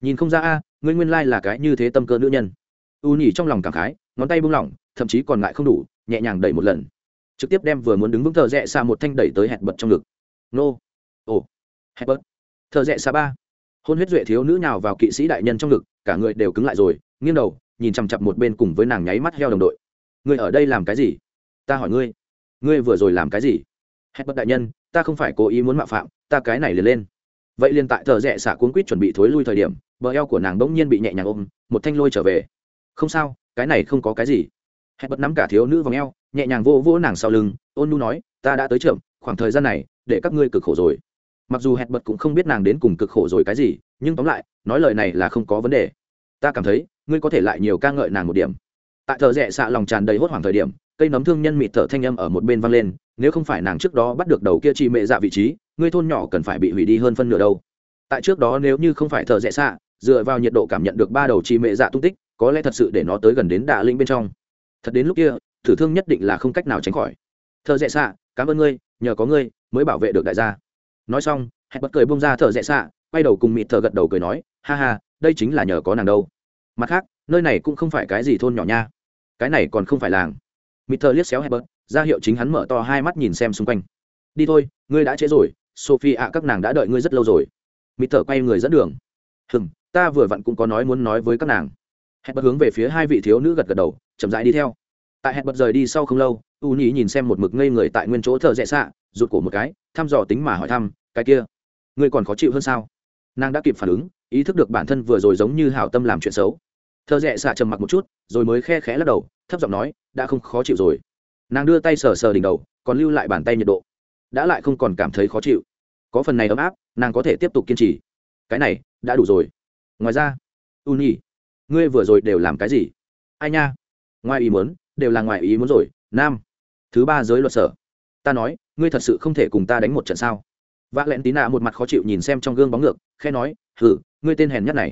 Nhìn không ra a, ngươi nguyên lai là cái như thế tâm cơ nữ nhân. U nhỉ trong lòng cảm khái, ngón tay buông lỏng, thậm chí còn lại không đủ, nhẹ nhàng đẩy một lần. Trực tiếp đem vừa muốn đứng vững thợ rẽ xạ một thanh đẩy tới hẹn bật trong ngực nô. Ồ. Hẹn bớt thợ rẽ xa ba. Hôn huyết duệ thiếu nữ nào vào kỵ sĩ đại nhân trong ngực, cả người đều cứng lại rồi, nghiêng đầu, nhìn chằm chặp một bên cùng với nàng nháy mắt heo đồng đội. Ngươi ở đây làm cái gì? Ta hỏi ngươi. Ngươi vừa rồi làm cái gì? Hẹn bật đại nhân, ta không phải cố ý muốn mạo phạm, ta cái này liền lên. Vậy liền tại thợ rẽ xả cuốn quýt chuẩn bị thối lui thời điểm, bờ eo của nàng bỗng nhiên bị nhẹ nhàng ôm, một thanh lôi trở về. Không sao, cái này không có cái gì. Hẹn bật nắm cả thiếu nữ vào eo, nhẹ nhàng vô vô nàng sau lưng, ôn nu nói, ta đã tới trưởng khoảng thời gian này, để các ngươi cực khổ rồi. Mặc dù hẹn bật cũng không biết nàng đến cùng cực khổ rồi cái gì, nhưng tóm lại, nói lời này là không có vấn đề. Ta cảm thấy, ngươi có thể lại nhiều ca ngợi nàng một điểm. Tại thợ rẽ xạ lòng tràn đầy hốt hoảng thời điểm, cây nấm thương nhân mịt thở thanh âm ở một bên vang lên, nếu không phải nàng trước đó bắt được đầu kia chi mệ dạ vị trí, ngươi thôn nhỏ cần phải bị hủy đi hơn phân nửa đâu. Tại trước đó nếu như không phải thợ rẽ xạ, dựa vào nhiệt độ cảm nhận được ba đầu chi mệ dạ tung tích, có lẽ thật sự để nó tới gần đến đạ linh bên trong. Thật đến lúc kia, thử thương nhất định là không cách nào tránh khỏi. Thợ rẽ xạ, cảm ơn ngươi nhờ có ngươi mới bảo vệ được đại gia. Nói xong, hẹn bất cười bông ra thợ rẽ xạ, quay đầu cùng mịt thợ gật đầu cười nói, ha ha, đây chính là nhờ có nàng đâu. Mặt khác, nơi này cũng không phải cái gì thôn nhỏ nha. Cái này còn không phải làng. Mịt thợ liếc xéo hẹn bớt ra hiệu chính hắn mở to hai mắt nhìn xem xung quanh. Đi thôi, ngươi đã trễ rồi sophie ạ các nàng đã đợi ngươi rất lâu rồi. Mịt thợ quay người dẫn đường. Hừm, ta vừa vặn cũng có nói muốn nói với các nàng. Hẹn bật hướng về phía hai vị thiếu nữ gật gật đầu, chậm rãi đi theo. Tại hẹn bật rời đi sau không lâu u nhí nhìn xem một mực ngây người tại nguyên chỗ thợ rẽ xạ, rụt cổ một cái, thăm dò tính mà hỏi thăm, cái kia, ngươi còn khó chịu hơn sao? Nàng đã kịp phản ứng, ý thức được bản thân vừa rồi giống như hảo tâm làm chuyện xấu. Thợ rẽ xạ trầm mặc một chút, rồi mới khe khẽ lắc đầu, thấp giọng nói, đã không khó chịu rồi. Nàng đưa tay sờ sờ đỉnh đầu, còn lưu lại bàn tay nhiệt độ. Đã lại không còn cảm thấy khó chịu. Có phần này ấm áp, nàng có thể tiếp tục kiên trì. Cái này, đã đủ rồi. Ngoài ra, u nhi, ngươi vừa rồi đều làm cái gì? Ai nha, ngoài ý muốn, đều là ngoài ý muốn rồi, nam thứ ba giới luật sở. Ta nói, ngươi thật sự không thể cùng ta đánh một trận sao? V ạ l ẹ n tí nạ một mặt khó chịu nhìn xem trong gương bóng ngược khe nói hử ngươi tên hèn nhất này.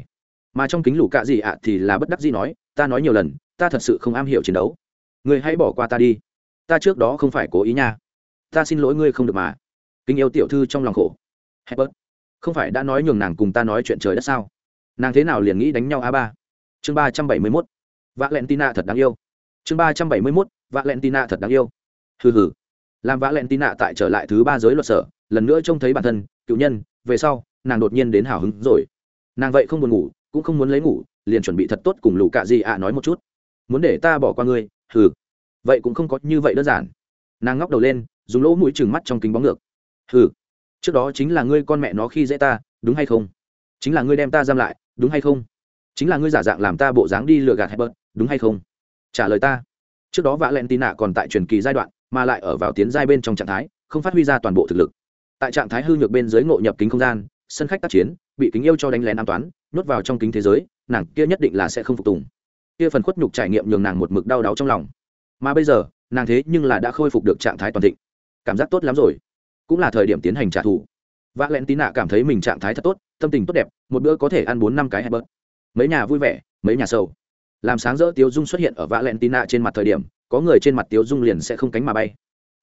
Mà trong kính lũ cạ gì ạ thì là bất đắc gì nói, ta nói nhiều lần, ta thật sự không am hiểu chiến đấu. Ngươi hãy bỏ qua ta đi. Ta trước đó không phải cố ý nha. Ta xin lỗi ngươi không được mà. Kính yêu tiểu thư trong lòng khổ. Hebert. không phải đã nói nhường nàng cùng ta nói chuyện trời đất sao? Nàng thế nào liền nghĩ đánh nhau a ba? Chương ba trăm bảy mươi mốt. Valentina thật đáng yêu. Chương ba trăm bảy mươi mốt, valentina thật đáng yêu hừ hừ. Làm valentina tại trở lại thứ ba giới luật sở, lần nữa trông thấy bản thân, cựu nhân, về sau, nàng đột nhiên đến hào hứng rồi. Nàng vậy không buồn ngủ, cũng không muốn lấy ngủ, liền chuẩn bị thật tốt cùng lũ cạ gì ạ nói một chút. Muốn để ta bỏ qua ngươi, hừ. Vậy cũng không có như vậy đơn giản. Nàng ngóc đầu lên, dùng lỗ mũi trừng mắt trong kính bóng ngược. Hừ. Trước đó chính là ngươi con mẹ nó khi dễ ta, đúng hay không? Chính là ngươi đem ta giam lại, đúng hay không? Chính là ngươi giả dạng làm ta bộ dáng đi lừa gạt hay bớt đúng hay không? Trả lời ta. Trước đó vã len tì nạ còn tại truyền kỳ giai đoạn mà lại ở vào tiến giai bên trong trạng thái, không phát huy ra toàn bộ thực lực. Tại trạng thái hư nhược bên dưới ngộ nhập kính không gian, sân khách tác chiến, bị kính yêu cho đánh lén an toán, nhốt vào trong kính thế giới, nàng kia nhất định là sẽ không phục tùng. Kia phần khuất nhục trải nghiệm nhường nàng một mực đau đáu trong lòng. Mà bây giờ, nàng thế nhưng là đã khôi phục được trạng thái toàn thịnh. Cảm giác tốt lắm rồi. Cũng là thời điểm tiến hành trả thù. Vác lén tí nạ cảm thấy mình trạng thái thật tốt, tâm tình tốt đẹp, một bữa có thể ăn bốn năm cái hay bớt. Mấy nhà vui vẻ, mấy nhà sâu làm sáng rỡ tiếu dung xuất hiện ở vã len tina trên mặt thời điểm có người trên mặt tiếu dung liền sẽ không cánh mà bay.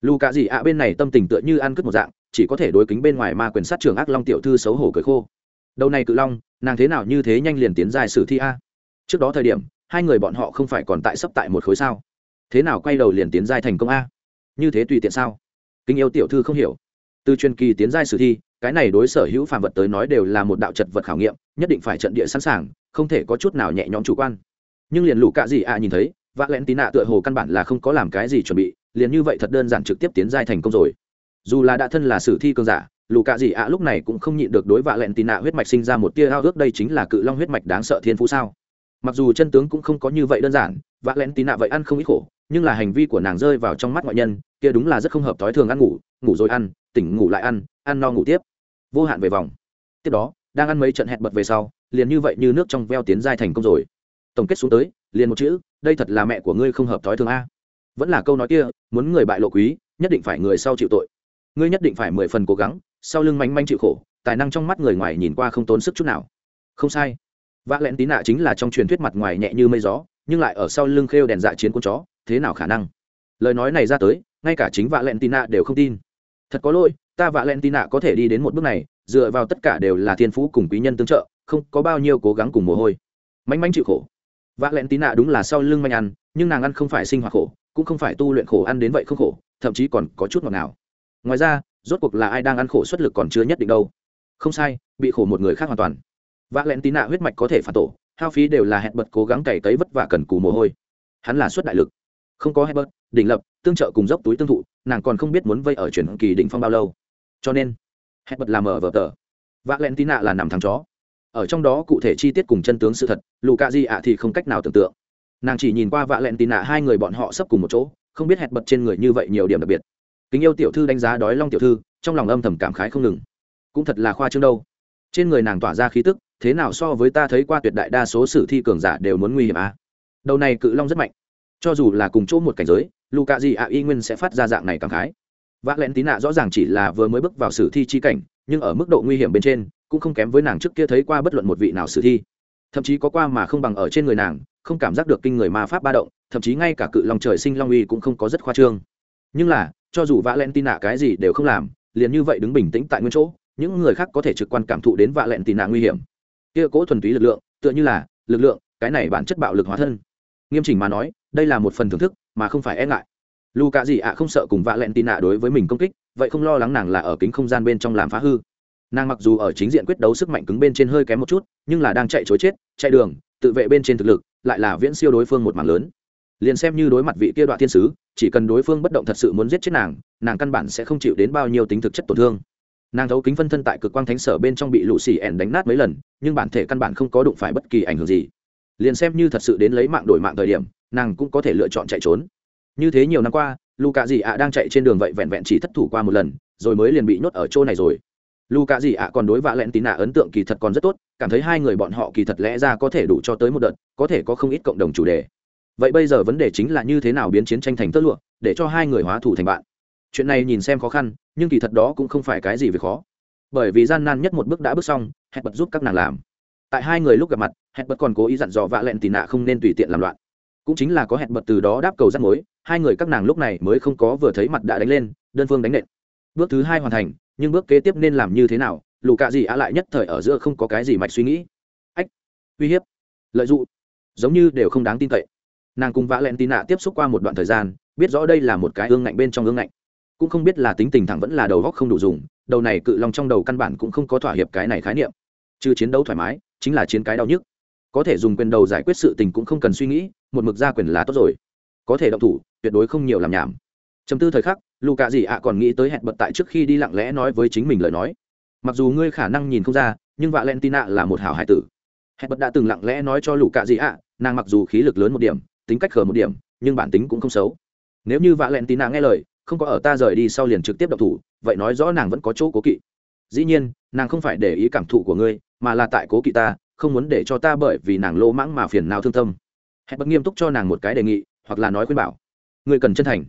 Lù cả gì ạ bên này tâm tình tựa như ăn cất một dạng, chỉ có thể đối kính bên ngoài ma quyền sát trường ác long tiểu thư xấu hổ cười khô. Đầu này cự long, nàng thế nào như thế nhanh liền tiến dài sử thi a? Trước đó thời điểm, hai người bọn họ không phải còn tại sấp tại một khối sao? Thế nào quay đầu liền tiến giai thành công a? Như thế tùy tiện sao? Kinh yêu tiểu thư không hiểu. Từ truyền kỳ tiến giai sử thi, cái này đối sở hữu phàm vật tới nói đều là một đạo chật vật khảo nghiệm, nhất định phải trận địa sẵn sàng, không thể có chút nào nhẹ nhõm chủ quan. Nhưng liền lũ cạ gì ạ nhìn thấy Vạ lẹn tí nạ tựa hồ căn bản là không có làm cái gì chuẩn bị, liền như vậy thật đơn giản trực tiếp tiến giai thành công rồi. Dù là đã thân là sử thi cơn giả, lù cạ gì ạ lúc này cũng không nhịn được đối vạ lẹn tì nạ huyết mạch sinh ra một tia ao ước, đây chính là cự long huyết mạch đáng sợ thiên phú sao? Mặc dù chân tướng cũng không có như vậy đơn giản, vạ lẹn tì nạ vậy ăn không ít khổ, nhưng là hành vi của nàng rơi vào trong mắt ngoại nhân, kia đúng là rất không hợp thói thường ăn ngủ ngủ rồi ăn, tỉnh ngủ lại ăn ăn no ngủ tiếp. Vô hạn về vòng. Tiếp đó, đang ăn mấy trận hẹn bật về sau, liền như vậy như nước trong veo tiến giai thành công rồi tổng kết xuống tới, liền một chữ, đây thật là mẹ của ngươi không hợp thói thường a. Vẫn là câu nói kia, muốn người bại lộ quý, nhất định phải người sau chịu tội. Ngươi nhất định phải mười phần cố gắng, sau lưng manh manh chịu khổ, tài năng trong mắt người ngoài nhìn qua không tốn sức chút nào. Không sai. Vạ lẹn tí nạ chính là trong truyền thuyết mặt ngoài nhẹ như mây gió, nhưng lại ở sau lưng khêu đèn dạ chiến con chó, thế nào khả năng? Lời nói này ra tới, ngay cả chính vạ lẹn tì nạ đều không tin. Thật có lỗi, ta vạ lẹn tì nạ có thể đi đến một bước này, dựa vào tất cả đều là thiên phú cùng quý nhân tương trợ, không có bao nhiêu cố gắng cùng mồ hôi. Mánh mánh chịu khổ vạ lẹn tí nạ đúng là sau lưng manh ăn, nhưng nàng ăn không phải sinh hoạt khổ, cũng không phải tu luyện khổ, ăn đến vậy không khổ, thậm chí còn có chút ngọt ngào. Ngoài ra, rốt cuộc là ai đang ăn khổ xuất lực còn chưa nhất định đâu. Không sai, bị khổ một người khác hoàn toàn. Vạ lẹn tí nạ huyết mạch có thể phản tổ, hao phí đều là hẹn bật cố gắng cày tấy vất vả cần cù mồ hôi. Hắn là suất đại lực. Không có hẹn bật đỉnh lập, tương trợ cùng dốc túi tương thụ, nàng còn không biết muốn vây ở chuyển kỳ đỉnh phong bao lâu. Cho nên hẹn bật làm ở vở tờ. Vạ lẹn tí nạ là nằm thắng chó ở trong đó cụ thể chi tiết cùng chân tướng sự thật lù cạ di ạ thì không cách nào tưởng tượng. Nàng chỉ nhìn qua vạ lẹn tì nạ hai người bọn họ sắp cùng một chỗ, không biết hẹn bật trên người như vậy nhiều điểm đặc biệt. Kính yêu tiểu thư đánh giá đói long tiểu thư, trong lòng âm thầm cảm khái không ngừng. Cũng thật là khoa trương đâu. Trên người nàng tỏa ra khí tức, thế nào so với ta thấy qua tuyệt đại đa số sử thi cường giả đều muốn nguy hiểm à? đầu này cự long rất mạnh. Cho dù là cùng chỗ một cảnh giới lù cạ di ạ y nguyên sẽ phát ra dạng này cảm khái. Vạ lẹn tì nạ rõ ràng chỉ là vừa mới bước vào sử thi chi cảnh, nhưng ở mức độ nguy hiểm bên trên cũng không kém với nàng trước kia thấy qua bất luận một vị nào sử thi. Thậm chí có qua mà không bằng ở trên người nàng, không cảm giác được kinh người ma pháp ba động, thậm chí ngay cả cự long trời sinh long uy cũng không có rất khoa trương. Nhưng là, cho dù vạ lẹn tin nạ cái gì đều không làm, liền như vậy đứng bình tĩnh tại nguyên chỗ, những người khác có thể trực quan cảm thụ đến vạ lẹn tin nạ nguy hiểm. Kia cố thuần túy lực lượng, tựa như là, lực lượng, cái này bản chất bạo lực hóa thân. Nghiêm chỉnh mà nói, đây là một phần thưởng thức, mà không phải e ngại. Lu cả gì ạ không sợ cùng vạ lẹn tin nạ đối với mình công kích, vậy không lo lắng nàng là ở kính không gian bên trong làm phá hư nàng mặc dù ở chính diện quyết đấu sức mạnh cứng bên trên hơi kém một chút, nhưng là đang chạy chối chết, chạy đường, tự vệ bên trên thực lực, lại là viễn siêu đối phương một mảng lớn. Liền xem như đối mặt vị kia đoạn thiên sứ, chỉ cần đối phương bất động thật sự muốn giết chết nàng nàng căn bản sẽ không chịu đến bao nhiêu tính thực chất tổn thương. Nàng thấu kính phân thân tại cực quang thánh sở bên trong bị lũ xì ẻn đánh nát mấy lần, nhưng bản thể căn bản không có đụng phải bất kỳ ảnh hưởng gì. Liền xem như thật sự đến lấy mạng đổi mạng thời điểm, nàng cũng có thể lựa chọn chạy trốn. Như thế nhiều năm qua lù cạ dị ạ đang chạy trên đường vậy vẹn vẹn chỉ thất thủ qua một lần, rồi mới liền bị nhốt ở chỗ này rồi lù gì ạ còn đối vạ lẹn tín nạ ấn tượng kỳ thật còn rất tốt, cảm thấy hai người bọn họ kỳ thật lẽ ra có thể đủ cho tới một đợt, có thể có không ít cộng đồng chủ đề. Vậy bây giờ vấn đề chính là như thế nào biến chiến tranh thành tơ lụa, để cho hai người hóa thủ thành bạn. Chuyện này nhìn xem khó khăn, nhưng kỳ thật đó cũng không phải cái gì về khó. Bởi vì gian nan nhất một bước đã bước xong hẹn bật giúp các nàng làm. Tại hai người lúc gặp mặt hẹn bật còn cố ý dặn dò vạ lẹn tì nạ không nên tùy tiện làm loạn. Cũng chính là có hẹn bật từ đó đáp cầu rắc mối, hai người các nàng lúc này mới không có vừa thấy mặt đã đánh lên, đơn phương đánh nện. Bước thứ hai hoàn thành nhưng bước kế tiếp nên làm như thế nào, lù cạ gì ạ lại nhất thời ở giữa không có cái gì mạch suy nghĩ. Ách, uy hiếp, lợi dụng, giống như đều không đáng tin cậy. Nàng cùng vã len tin nạ tiếp xúc qua một đoạn thời gian, biết rõ đây là một cái ương ngạnh bên trong ương ngạnh. Cũng không biết là tính tình thẳng vẫn là đầu góc không đủ dùng, đầu này cự lòng trong đầu căn bản cũng không có thỏa hiệp cái này khái niệm. Chứ chiến đấu thoải mái, chính là chiến cái đau nhức. Có thể dùng quyền đầu giải quyết sự tình cũng không cần suy nghĩ, một mực ra quyền là tốt rồi. Có thể động thủ, tuyệt đối không nhiều làm nhảm. Chấm tư thời khắc lù cạ dị ạ còn nghĩ tới hẹn bật tại trước khi đi lặng lẽ nói với chính mình lời nói. Mặc dù ngươi khả năng nhìn không ra, nhưng vạ len tin ạ là một hảo hải tử. Hẹn bật đã từng lặng lẽ nói cho lù cạ dị ạ, nàng mặc dù khí lực lớn một điểm, tính cách khờ một điểm, nhưng bản tính cũng không xấu. Nếu như vạ len tin ạ nghe lời, không có ở ta rời đi sau liền trực tiếp độc thủ, vậy nói rõ nàng vẫn có chỗ cố kỵ. Dĩ nhiên, nàng không phải để ý cảm thụ của ngươi, mà là tại cố kỵ ta, không muốn để cho ta bởi vì nàng lỗ mãng mà phiền nào thương tâm. Hẹn bật nghiêm túc cho nàng một cái đề nghị, hoặc là nói khuyên bảo. Ngươi cần chân thành.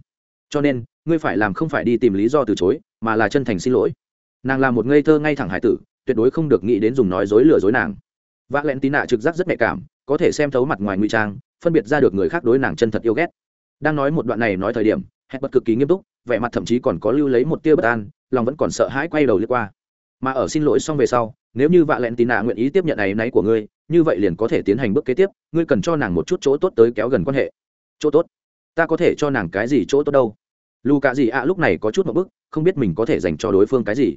Cho nên ngươi phải làm không phải đi tìm lý do từ chối, mà là chân thành xin lỗi. Nàng là một ngây thơ ngay thẳng hải tử, tuyệt đối không được nghĩ đến dùng nói dối lừa dối nàng. V ạ l ẹ n tí nạ trực giác rất nhạy cảm, có thể xem thấu mặt ngoài nguy trang, phân biệt ra được người khác đối nàng chân thật yêu ghét. Đang nói một đoạn này nói thời điểm hẹn bật cực kỳ nghiêm túc, vẻ mặt thậm chí còn có lưu lấy một tia bất an, lòng vẫn còn sợ hãi quay đầu lướt qua. Mà ở xin lỗi xong về sau, nếu như vạ lẹn tì nạ nguyện ý tiếp nhận này náy của ngươi, như vậy liền có thể tiến hành bước kế tiếp, ngươi cần cho nàng một chút chỗ tốt tới kéo gần quan hệ. Chỗ tốt? Ta có thể cho nàng cái gì chỗ tốt đâu? Lù cạ dị ạ lúc này có chút một bức, không biết mình có thể dành cho đối phương cái gì.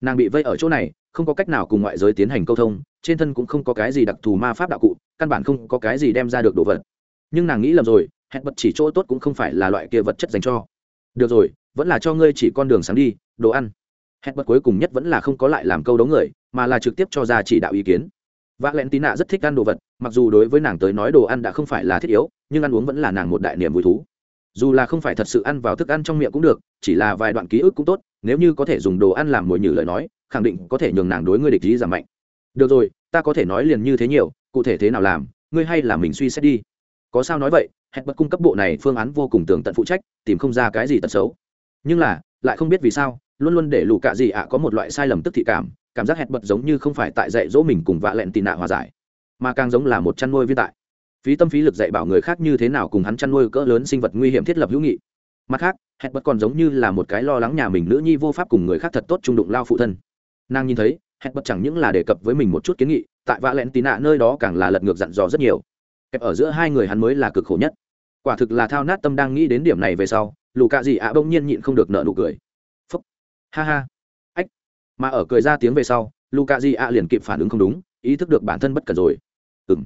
Nàng bị vây ở chỗ này, không có cách nào cùng ngoại giới tiến hành câu thông, trên thân cũng không có cái gì đặc thù ma pháp đạo cụ, căn bản không có cái gì đem ra được đồ vật. Nhưng nàng nghĩ lầm rồi, hẹn bật chỉ chỗ tốt cũng không phải là loại kia vật chất dành cho. Được rồi, vẫn là cho ngươi chỉ con đường sáng đi, đồ ăn. Hẹn bật cuối cùng nhất vẫn là không có lại làm câu đấu người, mà là trực tiếp cho ra chỉ đạo ý kiến. Vác ạ tí nạ rất thích ăn đồ vật, mặc dù đối với nàng tới nói đồ ăn đã không phải là thiết yếu, nhưng ăn uống vẫn là nàng một đại niềm vui thú dù là không phải thật sự ăn vào thức ăn trong miệng cũng được, chỉ là vài đoạn ký ức cũng tốt, nếu như có thể dùng đồ ăn làm mồi nhử lời nói, khẳng định có thể nhường nàng đối ngươi địch ý giảm mạnh. Được rồi, ta có thể nói liền như thế nhiều, cụ thể thế nào làm, ngươi hay là mình suy xét đi. Có sao nói vậy hẹn bất cung cấp bộ này phương án vô cùng tường tận phụ trách, tìm không ra cái gì tật xấu. Nhưng là, lại không biết vì sao, luôn luôn để lù cạ gì ạ có một loại sai lầm tức thị cảm cảm giác hẹn bật giống như không phải tại dạy dỗ mình cùng vạ lẹn tì nạ hòa giải, mà càng giống là một chăn nuôi viên tại phí tâm phí lực dạy bảo người khác như thế nào cùng hắn chăn nuôi cỡ lớn sinh vật nguy hiểm thiết lập hữu nghị. Mặt khác hẹn bật còn giống như là một cái lo lắng nhà mình nữ nhi vô pháp cùng người khác thật tốt trung đụng lao phụ thân. Nàng nhìn thấy hẹn bật chẳng những là đề cập với mình một chút kiến nghị, tại vạ lẹn tì nạ nơi đó càng là lật ngược dặn dò rất nhiều. Kẹp ở giữa hai người hắn mới là cực khổ nhất. Quả thực là thao nát tâm đang nghĩ đến điểm này về sau lù cạ dị ạ bỗng nhiên nhịn không được nợ nụ cười. Phúc. Ha ha. Ách. Mà ở cười ra tiếng về sau lù cạ dị ạ liền kịp phản ứng không đúng, ý thức được bản thân bất cần rồi. Ừng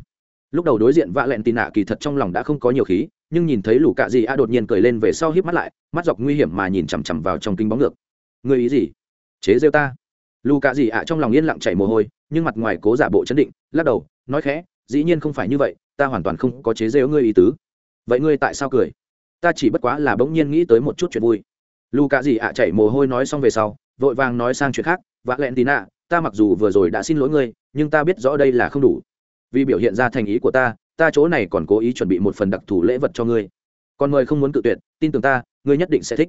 lúc đầu đối diện vạ lẹn tì nạ kỳ thật trong lòng đã không có nhiều khí, nhưng nhìn thấy lù cạ dị a đột nhiên cười lên về sau híp mắt lại, mắt dọc nguy hiểm mà nhìn chằm chằm vào trong kinh bóng ngược. Người ý gì? Chế rêu ta. Lù cạ dị ạ trong lòng yên lặng chảy mồ hôi, nhưng mặt ngoài cố giả bộ chấn định, lắc đầu, nói khẽ, dĩ nhiên không phải như vậy, ta hoàn toàn không có chế rêu ngươi ý tứ. Vậy ngươi tại sao cười? Ta chỉ bất quá là bỗng nhiên nghĩ tới một chút chuyện vui. Lù cạ dị ạ chảy mồ hôi nói xong về sau, vội vàng nói sang chuyện khác vạ lẹn tì nạ ta mặc dù vừa rồi đã xin lỗi ngươi, nhưng ta biết rõ đây là không đủ vì biểu hiện ra thành ý của ta ta chỗ này còn cố ý chuẩn bị một phần đặc thù lễ vật cho ngươi. Còn mời không muốn cự tuyệt, tin tưởng ta, ngươi nhất định sẽ thích.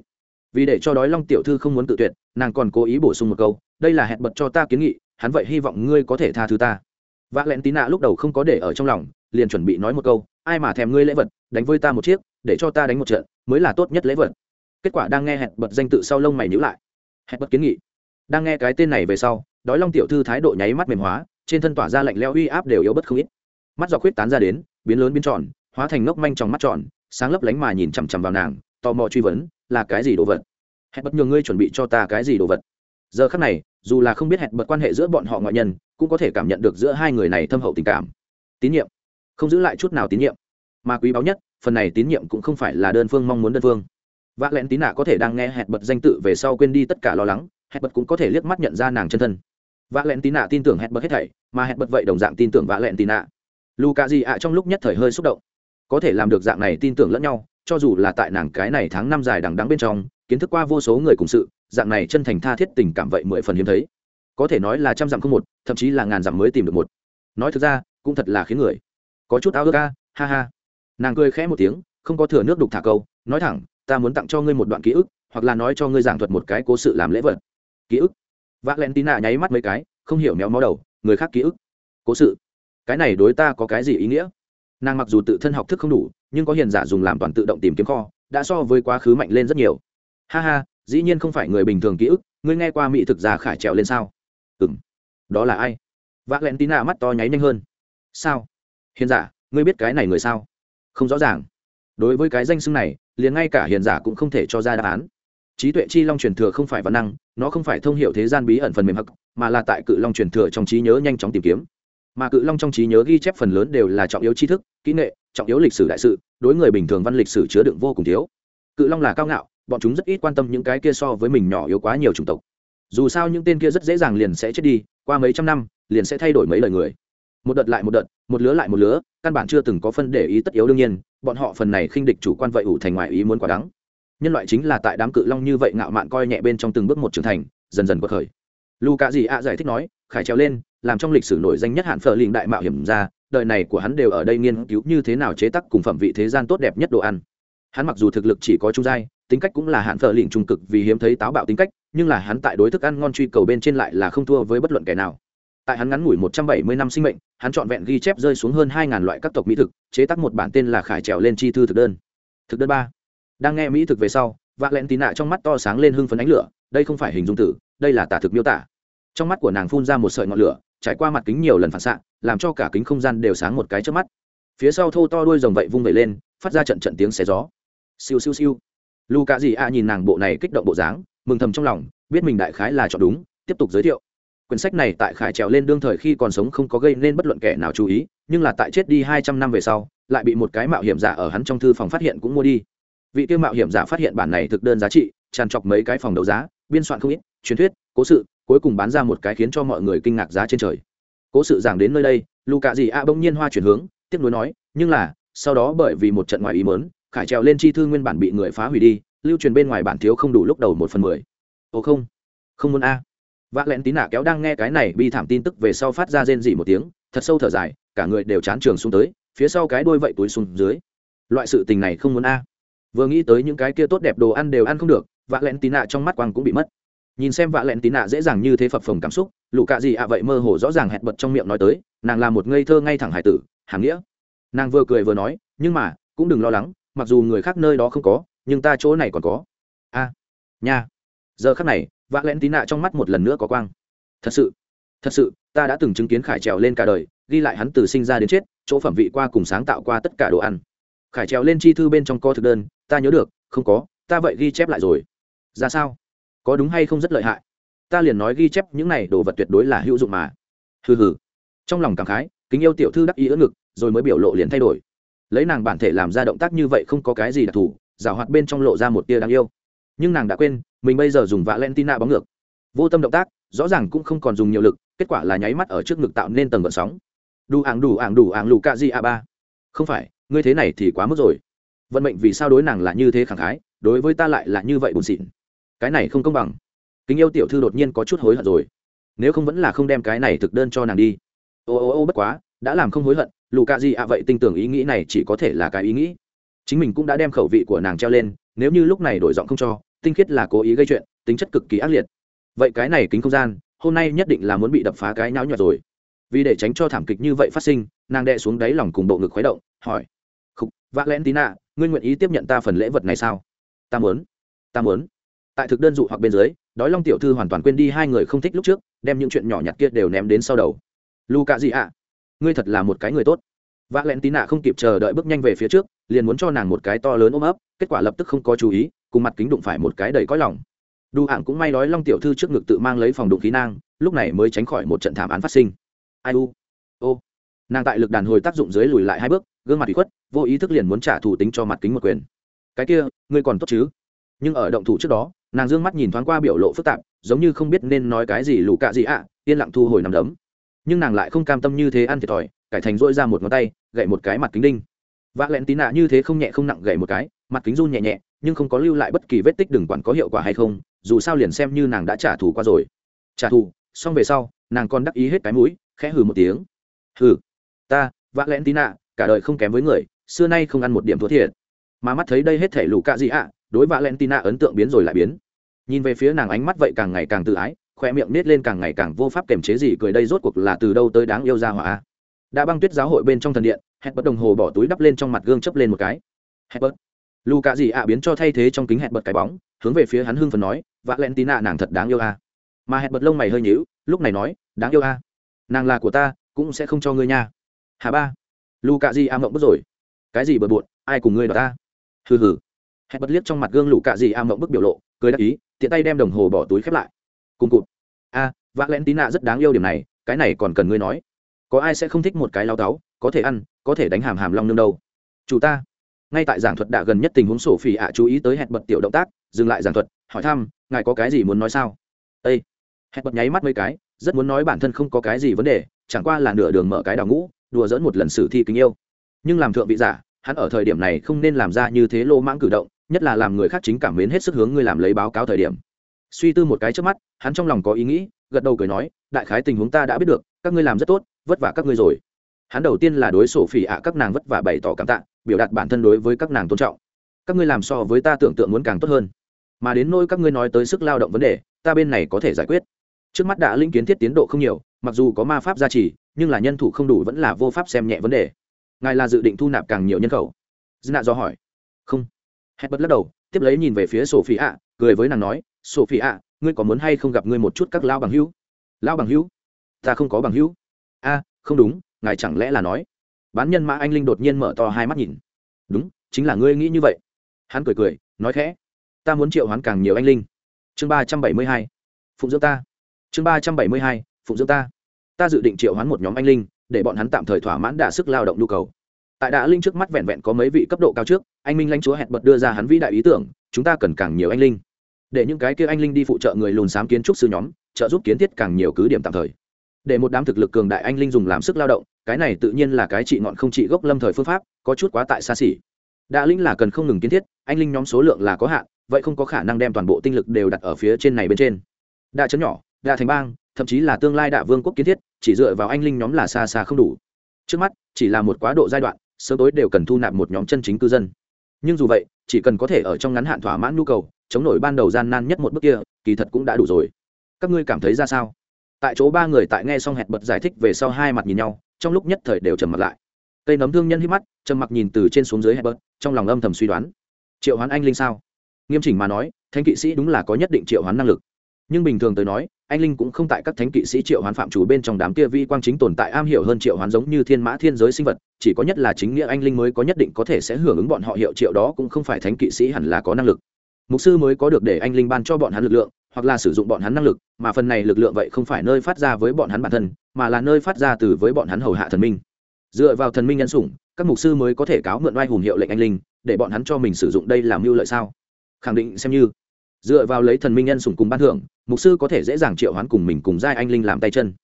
Vì để cho đói long tiểu thư không muốn cự tuyệt, nàng còn cố ý bổ sung một câu, đây là hẹn bật cho ta kiến nghị, hắn vậy hy vọng ngươi có thể tha thứ ta. Vạ lẹn tí nạ lúc đầu không có để ở trong lòng, liền chuẩn bị nói một câu, ai mà thèm ngươi lễ vật, đánh với ta một chiếc, để cho ta đánh một trận, mới là tốt nhất lễ vật. Kết quả đang nghe hẹn bật danh tự sau lông mày nhữ lại. Hẹn bật kiến nghị. Đang nghe cái tên này về sau, đói long tiểu thư thái độ nháy mắt mềm hóa trên thân tỏa ra lạnh leo uy áp đều yếu bất không ít. Mắt dọc huyết tán ra đến, biến lớn biến tròn, hóa thành ngốc manh trong mắt tròn, sáng lấp lánh mà nhìn chằm chằm vào nàng, tò mò truy vấn, là cái gì đồ vật? Hẹn bật nhường ngươi chuẩn bị cho ta cái gì đồ vật? Giờ khắc này, dù là không biết hẹn bật quan hệ giữa bọn họ ngoại nhân, cũng có thể cảm nhận được giữa hai người này thâm hậu tình cảm. Tín nhiệm. Không giữ lại chút nào tín nhiệm. Mà quý báu nhất, phần này tín nhiệm cũng không phải là đơn phương mong muốn đơn phương. Vác lén tín nạ có thể đang nghe hẹn bật danh tự về sau quên đi tất cả lo lắng, hẹn bật cũng có thể liếc mắt nhận ra nàng chân thân vạ lẹn tì tín nạ tin tưởng hẹn bật hết thảy, mà hẹn bật vậy đồng dạng tin tưởng vạ lẹn tì tín nạ lù cà gì ạ trong lúc nhất thời hơi xúc động. Có thể làm được dạng này tin tưởng lẫn nhau, cho dù là tại nàng cái này tháng năm dài đằng đắng bên trong, kiến thức qua vô số người cùng sự, dạng này chân thành tha thiết tình cảm vậy mười phần hiếm thấy. Có thể nói là trăm dặm không một, thậm chí là ngàn dặm mới tìm được một. Nói thực ra, cũng thật là khiến người có chút áo ước ca ha ha. Nàng cười khẽ một tiếng, không có thừa nước đục thả câu, nói thẳng, ta muốn tặng cho ngươi một đoạn ký ức, hoặc là nói cho ngươi giảng thuật một cái cố sự làm lễ vật. Ký ức? Vác len tín nạ nháy mắt mấy cái, không hiểu méo mó đầu, người khác ký ức. Cố sự. Cái này đối ta có cái gì ý nghĩa? Nàng mặc dù tự thân học thức không đủ, nhưng có hiền giả dùng làm toàn tự động tìm kiếm kho, đã so với quá khứ mạnh lên rất nhiều. Ha ha, dĩ nhiên không phải người bình thường ký ức, ngươi nghe qua mỹ thực già khải trèo lên sao? Ừ m đó là ai? V ạ l e n tín mắt to nháy nhanh hơn. Sao? Hiền giả, ngươi biết cái này người sao? Không rõ ràng. Đối với cái danh xưng này, liền ngay cả hiền giả cũng không thể cho ra đáp án trí tuệ chi long truyền thừa không phải văn năng, nó không phải thông hiệu thế gian bí ẩn phần mềm hắc, mà là tại cự long truyền thừa trong trí nhớ nhanh chóng tìm kiếm. Mà cự long trong trí nhớ ghi chép phần lớn đều là trọng yếu tri thức, kỹ nghệ, trọng yếu lịch sử đại sự, đối người bình thường văn lịch sử chứa đựng vô cùng thiếu. Cự long là cao ngạo, bọn chúng rất ít quan tâm những cái kia so với mình nhỏ yếu quá nhiều chủng tộc. Dù sao những tên kia rất dễ dàng liền sẽ chết đi, qua mấy trăm năm, liền sẽ thay đổi mấy lời người. Một đợt lại một đợt, một lứa lại một lứa, căn bản chưa từng có phân để ý tất yếu đương nhiên, bọn họ phần này khinh địch chủ quan vậy ủ thành ngoại ý muốn quá đắng nhân loại chính là tại đám cự long như vậy ngạo mạn coi nhẹ bên trong từng bước một trưởng thành, dần dần bậc khởi. Lu cạ gì ạ giải thích nói, khải trèo lên, làm trong lịch sử nổi danh nhất hạn phở linh đại mạo hiểm ra, đời này của hắn đều ở đây nghiên cứu như thế nào chế tác cùng phẩm vị thế gian tốt đẹp nhất đồ ăn. Hắn mặc dù thực lực chỉ có trung giai, tính cách cũng là hạn phở lỉnh trung cực vì hiếm thấy táo bạo tính cách, nhưng là hắn tại đối thức ăn ngon truy cầu bên trên lại là không thua với bất luận kẻ nào. Tại hắn ngắn ngủi một trăm bảy mươi năm sinh mệnh, hắn trọn vẹn ghi chép rơi xuống hơn hai ngàn loại các tộc mỹ thực, chế tác một bản tên là khải trèo lên chi thư thực đơn. Thực đơn ba đang nghe mỹ thực về sau vạ lẹn l n tì nạ trong mắt to sáng lên hưng phấn ánh lửa, đây không phải hình dung tử, đây là tả thực miêu tả. Trong mắt của nàng phun ra một sợi ngọn lửa, trải qua mặt kính nhiều lần phản xạ, làm cho cả kính không gian đều sáng một cái trước mắt. Phía sau thô to đuôi rồng vậy vung vẩy lên, phát ra trận trận tiếng xé gió. Siêu siêu siêu. Lu cạ gì a nhìn nàng bộ này kích động bộ dáng, mừng thầm trong lòng, biết mình đại khái là chọn đúng, tiếp tục giới thiệu. Quyển sách này tại khải trèo lên đương thời khi còn sống không có gây nên bất luận kẻ nào chú ý, nhưng là tại chết đi hai trăm năm về sau, lại bị một cái mạo hiểm giả ở hắn trong thư phòng phát hiện cũng mua đi vị tiêu mạo hiểm giả phát hiện bản này thực đơn giá trị, tràn trọc mấy cái phòng đấu giá, biên soạn không ít, truyền thuyết, cố sự, cuối cùng bán ra một cái khiến cho mọi người kinh ngạc giá trên trời. Cố sự giảng đến nơi đây lù cạ gì a bỗng nhiên hoa chuyển hướng tiếp nối nói, nhưng là, sau đó bởi vì một trận ngoài ý mớn khải trèo lên chi thư nguyên bản bị người phá hủy đi, lưu truyền bên ngoài bản thiếu không đủ lúc đầu một phần mười. Ồ không không muốn a. Vạ lẹn tín nạ kéo đang nghe cái này, bi thảm tin tức về sau phát ra rên dỉ một tiếng, thật sâu thở dài, cả người đều chán trường xuống tới, phía sau cái đôi vậy túi xuống dưới. Loại sự tình này không muốn a vừa nghĩ tới những cái kia tốt đẹp đồ ăn đều ăn không được, vạ lẹn tín nạ trong mắt quang cũng bị mất. Nhìn xem vạ lẹn tín nạ dễ dàng như thế phập phồng cảm xúc, lũ cạ gì ạ vậy mơ hồ rõ ràng hẹn bật trong miệng nói tới, nàng là một ngây thơ ngay thẳng hải tử, hàm nghĩa. Nàng vừa cười vừa nói, nhưng mà, cũng đừng lo lắng, mặc dù người khác nơi đó không có, nhưng ta chỗ này còn có. A, nha. Giờ khắc này, vạ lẹn l n tí nạ trong mắt một lần nữa có quang. Thật sự thật sự, ta đã từng chứng kiến khải trèo lên cả đời, ghi lại hắn từ sinh ra đến chết, chỗ phẩm vị qua cùng sáng tạo qua tất cả đồ ăn khải trèo lên chi thư bên trong co thực đơn, ta nhớ được, không có, ta vậy ghi chép lại rồi. Ra sao? Có đúng hay không rất lợi hại? Ta liền nói ghi chép những này đồ vật tuyệt đối là hữu dụng mà. Hừ hừ. Trong lòng cảm khái, kính yêu tiểu thư đắc ý ỡ ngực, rồi mới biểu lộ liền thay đổi. Lấy nàng bản thể làm ra động tác như vậy không có cái gì đặc thù, rào hoạt bên trong lộ ra một tia đáng yêu. Nhưng nàng đã quên, mình bây giờ dùng vạ len tina bóng ngược. Vô tâm động tác, rõ ràng cũng không còn dùng nhiều lực, kết quả là nháy mắt ở trước ngực tạo nên tầng gợn sóng. Đủ ảng đủ ảng đủ ảng lù cạ di a ba. Không phải ngươi thế này thì quá mức rồi. Vận mệnh vì sao đối nàng là như thế khẳng khái, đối với ta lại là như vậy buồn xịn. Cái này không công bằng. Kính yêu tiểu thư đột nhiên có chút hối hận rồi. Nếu không vẫn là không đem cái này thực đơn cho nàng đi. Ô ô ô, bất quá, đã làm không hối hận, lù cạ gì ạ, vậy tin tưởng ý nghĩ này chỉ có thể là cái ý nghĩ. Chính mình cũng đã đem khẩu vị của nàng treo lên, nếu như lúc này đổi giọng không cho, tinh khiết là cố ý gây chuyện, tính chất cực kỳ ác liệt. Vậy cái này kính không gian, hôm nay nhất định là muốn bị đập phá cái nháo nhọt rồi. Vì để tránh cho thảm kịch như vậy phát sinh, nàng đệ xuống đáy lòng cùng bộ ngực khuấy động, hỏi vạ vác tí nạ ngươi nguyện ý tiếp nhận ta phần lễ vật này sao? Ta muốn. Ta muốn. Tại thực đơn dụ hoặc bên dưới, đói long tiểu thư hoàn toàn quên đi hai người không thích lúc trước, đem những chuyện nhỏ nhặt kia đều ném đến sau đầu. Lu cạ gì ạ? Ngươi thật là một cái người tốt. Vạ ạ tí nạ không kịp chờ đợi bước nhanh về phía trước, liền muốn cho nàng một cái to lớn ôm ấp, kết quả lập tức không có chú ý, cùng mặt kính đụng phải một cái đầy cõi lòng. Đu hạng cũng may đói long tiểu thư trước ngực tự mang lấy phòng đụng khí nang, lúc này mới tránh khỏi một trận thảm án phát sinh. Ai u? Ô nàng tại lực đàn hồi tác dụng dưới lùi lại hai bước, gương mặt bị khuất, vô ý thức liền muốn trả thủ tính cho mặt kính một quyền. Cái kia, ngươi còn tốt chứ? Nhưng ở động thủ trước đó, nàng d ư ơ n g mắt nhìn thoáng qua biểu lộ phức tạp, giống như không biết nên nói cái gì lù cạ gì ạ, yên lặng thu hồi nằm đấm. Nhưng nàng lại không cam tâm như thế ăn thiệt thòi, cải thành dỗi ra một ngón tay, gậy một cái mặt kính đinh. Vác lẹn tí nạ như thế không nhẹ không nặng gậy một cái, mặt kính run nhẹ nhẹ, nhưng không có lưu lại bất kỳ vết tích đừng quản có hiệu quả hay không, dù sao liền xem như nàng đã trả thù qua rồi. Trả thù, xong về sau, nàng còn đắc ý hết cái mũi, khẽ hừ một tiếng. Hừ ta, vạ lẹn tí nạ, cả đời không kém với người, xưa nay không ăn một điểm thua thiệt. Mà mắt thấy đây hết thể lù cạ gì ạ, đối valentina ấn tượng biến rồi lại biến. Nhìn về phía nàng ánh mắt vậy càng ngày càng tự ái, khoe miệng nết lên càng ngày càng vô pháp kềm chế gì, cười đây rốt cuộc là từ đâu tới đáng yêu ra hỏa. Đã băng tuyết giáo hội bên trong thần điện hẹn bật đồng hồ bỏ túi đắp lên trong mặt gương chấp lên một cái. Hẹn bật lù cạ gì ạ biến cho thay thế trong kính hẹn bật cái bóng, hướng về phía hắn hưng phần nói valentina nàng thật đáng yêu a. Mà hẹn bật lông mày hơi nhíu, lúc này nói, đáng yêu a. Nàng là của ta, cũng sẽ không cho ngươi nha hà ba. Lu cạ Di a mộng bất rồi. Cái gì bừa bộn ai cùng ngươi đó ta? Hừ hừ. Hẹn bật liếc trong mặt gương lũ cạ Di a mộng bức biểu lộ cười đắc ý tiện tay đem đồng hồ bỏ túi khép lại. Cùng cụt. A à, vác lén tí nạ rất đáng yêu điểm này cái này còn cần ngươi nói. Có ai sẽ không thích một cái lao táo có thể ăn có thể đánh hàm hàm long nương đâu. Chủ ta. Ngay tại giảng thuật đã gần nhất tình huống sổ phỉ ạ chú ý tới hẹn bật tiểu động tác dừng lại giảng thuật hỏi thăm ngài có cái gì muốn nói sao? Ây hẹn bật nháy mắt mấy cái rất muốn nói bản thân không có cái gì vấn đề chẳng qua là nửa đường mở cái đào ngũ đùa dỡn một lần sử thi kính yêu. Nhưng làm thượng vị giả, hắn ở thời điểm này không nên làm ra như thế lô mãng cử động, nhất là làm người khác chính cảm mến hết sức hướng ngươi làm lấy báo cáo thời điểm. Suy tư một cái trước mắt, hắn trong lòng có ý nghĩ, gật đầu cười nói, đại khái tình huống ta đã biết được, các ngươi làm rất tốt, vất vả các ngươi rồi. Hắn đầu tiên là đối sổ phỉ ạ các nàng vất vả bày tỏ cảm tạ, biểu đạt bản thân đối với các nàng tôn trọng. Các ngươi làm so với ta tưởng tượng muốn càng tốt hơn. Mà đến nỗi các ngươi nói tới sức lao động vấn đề, ta bên này có thể giải quyết. Trước mắt đã linh kiến thiết tiến độ không nhiều mặc dù có ma pháp gia trì, nhưng là nhân thủ không đủ vẫn là vô pháp xem nhẹ vấn đề. Ngài là dự định thu nạp càng nhiều nhân khẩu? Dna do hỏi. Không. Hết bất lắc đầu, tiếp lấy nhìn về phía sophie ạ cười với nàng nói sophie ạ ngươi có muốn hay không gặp ngươi một chút các lao bằng hữu? Lao bằng hữu? Ta không có bằng hữu. A, không đúng, ngài chẳng lẽ là nói? Bán nhân mã anh linh đột nhiên mở to hai mắt nhìn. Đúng, chính là ngươi nghĩ như vậy. Hắn cười cười, nói khẽ. Ta muốn triệu hoán càng nhiều anh linh. Chương ba trăm bảy mươi hai. Phụng dưỡng ta. Chương ba trăm bảy mươi hai phụng dưỡng ta. Ta dự định triệu hoán một nhóm anh linh, để bọn hắn tạm thời thỏa mãn đả sức lao động nhu cầu. Tại đã linh trước mắt vẹn vẹn có mấy vị cấp độ cao trước, anh minh lãnh chúa hẹn bật đưa ra hắn vĩ đại ý tưởng, chúng ta cần càng nhiều anh linh. Để những cái kia anh linh đi phụ trợ người lùn xám kiến trúc sư nhóm, trợ giúp kiến thiết càng nhiều cứ điểm tạm thời. Để một đám thực lực cường đại anh linh dùng làm sức lao động, cái này tự nhiên là cái trị ngọn không trị gốc lâm thời phương pháp, có chút quá tại xa xỉ. Đã linh là cần không ngừng kiến thiết, anh linh nhóm số lượng là có hạn, vậy không có khả năng đem toàn bộ tinh lực đều đặt ở phía trên này bên trên. Đạ chấn nhỏ đạ thành bang thậm chí là tương lai đạ vương quốc kiến thiết, chỉ dựa vào anh linh nhóm là xa xa không đủ. Trước mắt, chỉ là một quá độ giai đoạn, sớm tối đều cần thu nạp một nhóm chân chính cư dân. Nhưng dù vậy, chỉ cần có thể ở trong ngắn hạn thỏa mãn nhu cầu, chống nổi ban đầu gian nan nhất một bước kia, kỳ thật cũng đã đủ rồi. Các ngươi cảm thấy ra sao? Tại chỗ ba người tại nghe xong hẹn bật giải thích về sau hai mặt nhìn nhau, trong lúc nhất thời đều trầm mặt lại. Cây nấm thương nhân hít mắt, trầm mặc nhìn từ trên xuống dưới hẹn bật, trong lòng âm thầm suy đoán. Triệu hoán anh linh sao? Nghiêm chỉnh mà nói thanh kỵ sĩ đúng là có nhất định triệu hoán năng lực. Nhưng bình thường tới nói anh linh cũng không tại các thánh kỵ sĩ triệu hoán phạm chủ bên trong đám kia vi quang chính tồn tại am hiểu hơn triệu hoán giống như thiên mã thiên giới sinh vật, chỉ có nhất là chính nghĩa anh linh mới có nhất định có thể sẽ hưởng ứng bọn họ hiệu triệu đó cũng không phải thánh kỵ sĩ hẳn là có năng lực. Mục sư mới có được để anh linh ban cho bọn hắn lực lượng, hoặc là sử dụng bọn hắn năng lực, mà phần này lực lượng vậy không phải nơi phát ra với bọn hắn bản thân, mà là nơi phát ra từ với bọn hắn hầu hạ thần minh. Dựa vào thần minh nhân sủng, các mục sư mới có thể cáo mượn oai hùng hiệu lệnh anh linh, để bọn hắn cho mình sử dụng đây làm mưu lợi sao? Khẳng định xem như dựa vào lấy thần minh nhân sủng cùng ban thưởng, mục sư có thể dễ dàng triệu hoán cùng mình cùng giai anh linh làm tay chân.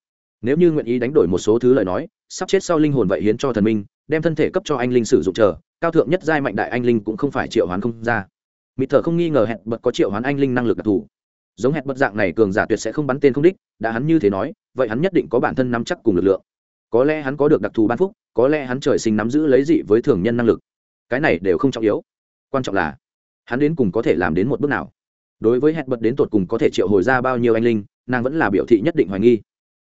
Nếu như nguyện ý đánh đổi một số thứ lời nói, sắp chết sau linh hồn vậy hiến cho thần minh, đem thân thể cấp cho anh linh sử dụng chờ, cao thượng nhất giai mạnh đại anh linh cũng không phải triệu hoán không ra. Mịt thở không nghi ngờ hẹn bật có triệu hoán anh linh năng lực đặc thù. Giống hẹn bật dạng này cường giả tuyệt sẽ không bắn tên không đích, đã hắn như thế nói, vậy hắn nhất định có bản thân nắm chắc cùng lực lượng. Có lẽ hắn có được đặc thù ban phúc, có lẽ hắn trời sinh nắm giữ lấy dị với thường nhân năng lực. Cái này đều không trọng yếu. Quan trọng là, hắn đến cùng có thể làm đến một bước nào đối với hẹn bật đến tột cùng có thể triệu hồi ra bao nhiêu anh linh, nàng vẫn là biểu thị nhất định hoài nghi.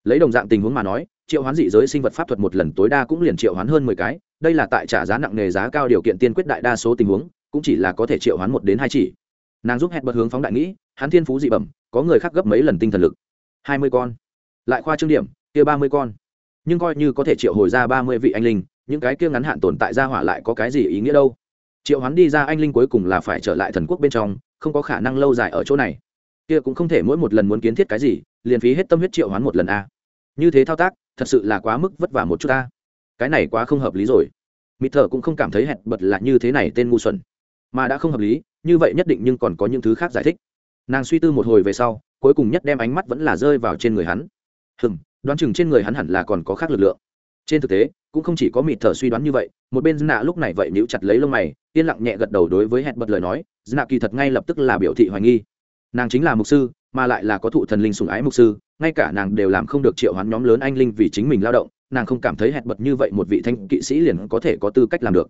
Lấy đồng dạng tình huống mà nói, triệu hoán dị giới sinh vật pháp thuật một lần tối đa cũng liền triệu hoán hơn mười cái, đây là tại trả giá nặng nề giá cao điều kiện tiên quyết đại đa số tình huống, cũng chỉ là có thể triệu hoán một đến hai chỉ. Nàng giúp hẹn bật hướng phóng đại nghĩ, hắn thiên phú dị bẩm, có người khác gấp mấy lần tinh thần lực. Hai mươi con. Lại khoa trương điểm, kia ba mươi con. Nhưng coi như có thể triệu hồi ra ba mươi vị anh linh, những cái kia ngắn hạn tồn tại ra hỏa lại có cái gì ý nghĩa đâu? Triệu hoán đi ra anh linh cuối cùng là phải trở lại thần quốc bên trong không có khả năng lâu dài ở chỗ này. Kia cũng không thể mỗi một lần muốn kiến thiết cái gì, liền phí hết tâm huyết triệu hoán một lần a. Như thế thao tác, thật sự là quá mức vất vả một chút ta cái này quá không hợp lý rồi. Mịt thở cũng không cảm thấy hẹn bật là như thế này tên ngu xuẩn. Mà đã không hợp lý, như vậy nhất định nhưng còn có những thứ khác giải thích. Nàng suy tư một hồi về sau, cuối cùng nhất đem ánh mắt vẫn là rơi vào trên người hắn. Hừng đoán chừng trên người hắn hẳn là còn có khác lực lượng. Trên thực tế, cũng không chỉ có mịt thở suy đoán như vậy, một bên nạ lúc này vậy níu chặt lấy lông mày, yên lặng nhẹ gật đầu đối với hẹn bật lời nói Dạ kỳ thật ngay lập tức là biểu thị hoài nghi. Nàng chính là mục sư, mà lại là có thụ thần linh sùng ái mục sư, ngay cả nàng đều làm không được triệu hoán nhóm lớn anh linh vì chính mình lao động, nàng không cảm thấy hẹn bật như vậy một vị thanh kỵ sĩ liền có thể có tư cách làm được.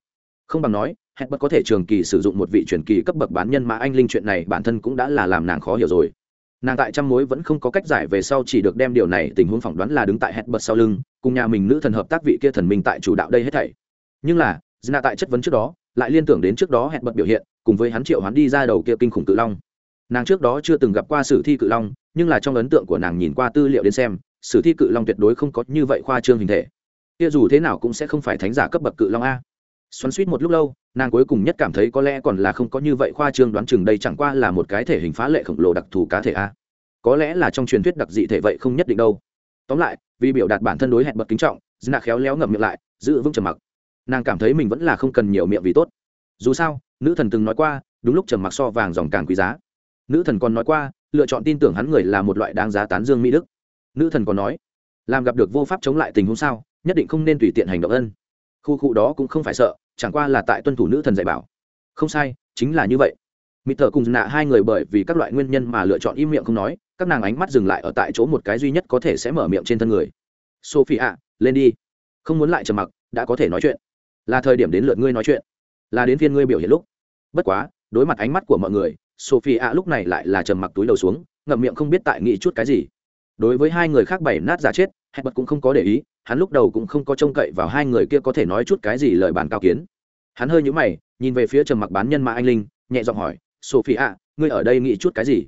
Không bằng nói, hẹn bật có thể trường kỳ sử dụng một vị truyền kỳ cấp bậc bán nhân mà anh linh chuyện này bản thân cũng đã là làm nàng khó hiểu rồi. Nàng tại trăm mối vẫn không có cách giải về sau chỉ được đem điều này tình huống phỏng đoán là đứng tại hẹn bật sau lưng, cùng nhà mình nữ thần hợp tác vị kia thần minh tại chủ đạo đây hết thảy. Nhưng là dna tại chất vấn trước đó, lại liên tưởng đến trước đó hẹn bật biểu hiện cùng với hắn triệu hắn đi ra đầu kia kinh khủng cự long. Nàng trước đó chưa từng gặp qua sử thi cự long, nhưng là trong ấn tượng của nàng nhìn qua tư liệu đến xem, sử thi cự long tuyệt đối không có như vậy khoa trương hình thể. Kia dù thế nào cũng sẽ không phải thánh giả cấp bậc cự long a. Xoắn suýt một lúc lâu, nàng cuối cùng nhất cảm thấy có lẽ còn là không có như vậy khoa trương đoán chừng đây chẳng qua là một cái thể hình phá lệ khổng lồ đặc thù cá thể a. Có lẽ là trong truyền thuyết đặc dị thể vậy không nhất định đâu. Tóm lại, vì biểu đạt bản thân đối hẹn bậc kính trọng dna khéo léo ngậm miệng lại, giữ vững trầm mặc. Nàng cảm thấy mình vẫn là không cần nhiều miệng vì tốt. Dù sao nữ thần từng nói qua, đúng lúc trầm mặc so vàng dòng càng quý giá. Nữ thần còn nói qua, lựa chọn tin tưởng hắn người là một loại đáng giá tán dương mỹ đức. Nữ thần còn nói, làm gặp được vô pháp chống lại tình huống sao, nhất định không nên tùy tiện hành động ân. Khu cụ đó cũng không phải sợ, chẳng qua là tại tuân thủ nữ thần dạy bảo. Không sai, chính là như vậy. Mỹ thợ cùng nạ hai người bởi vì các loại nguyên nhân mà lựa chọn im miệng không nói, các nàng ánh mắt dừng lại ở tại chỗ một cái duy nhất có thể sẽ mở miệng trên thân người. Sophie ạ lên đi. Không muốn lại trầm mặc, đã có thể nói chuyện. Là thời điểm đến lượt ngươi nói chuyện. Là đến phiên ngươi biểu hiện lúc bất quá, đối mặt ánh mắt của mọi người sophie ạ lúc này lại là trầm mặc túi đầu xuống, ngậm miệng không biết tại nghĩ chút cái gì. Đối với hai người khác bảy nát giả chết hẹn bật cũng không có để ý, hắn lúc đầu cũng không có trông cậy vào hai người kia có thể nói chút cái gì lời bàn cao kiến. Hắn hơi nhũ mày, nhìn về phía trầm mặc bán nhân mã anh linh, nhẹ giọng hỏi sophie ạ ngươi ở đây nghĩ chút cái gì?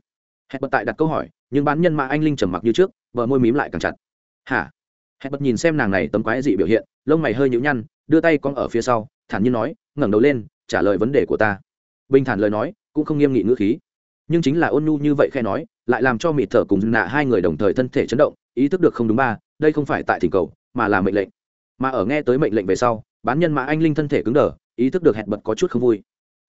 Hẹn bật tại đặt câu hỏi, nhưng bán nhân mã anh linh trầm mặc như trước vợ môi mím lại càng chặt. Hả? Hẹn bật nhìn xem nàng này tấm quái dị biểu hiện, lông mày hơi nhũ nhăn, đưa tay con ở phía sau, thản nhiên nói, ngẩng đầu lên, trả lời vấn đề của ta bình thản lời nói, cũng không nghiêm nghị ngữ khí. Nhưng chính là ôn nhu như vậy khe nói, lại làm cho mịt thở cùng nạ hai người đồng thời thân thể chấn động, ý thức được không đúng ba, đây không phải tại thỉnh cầu, mà là mệnh lệnh. Mà ở nghe tới mệnh lệnh về sau, bán nhân mã anh linh thân thể cứng đờ, ý thức được hẹn bật có chút không vui.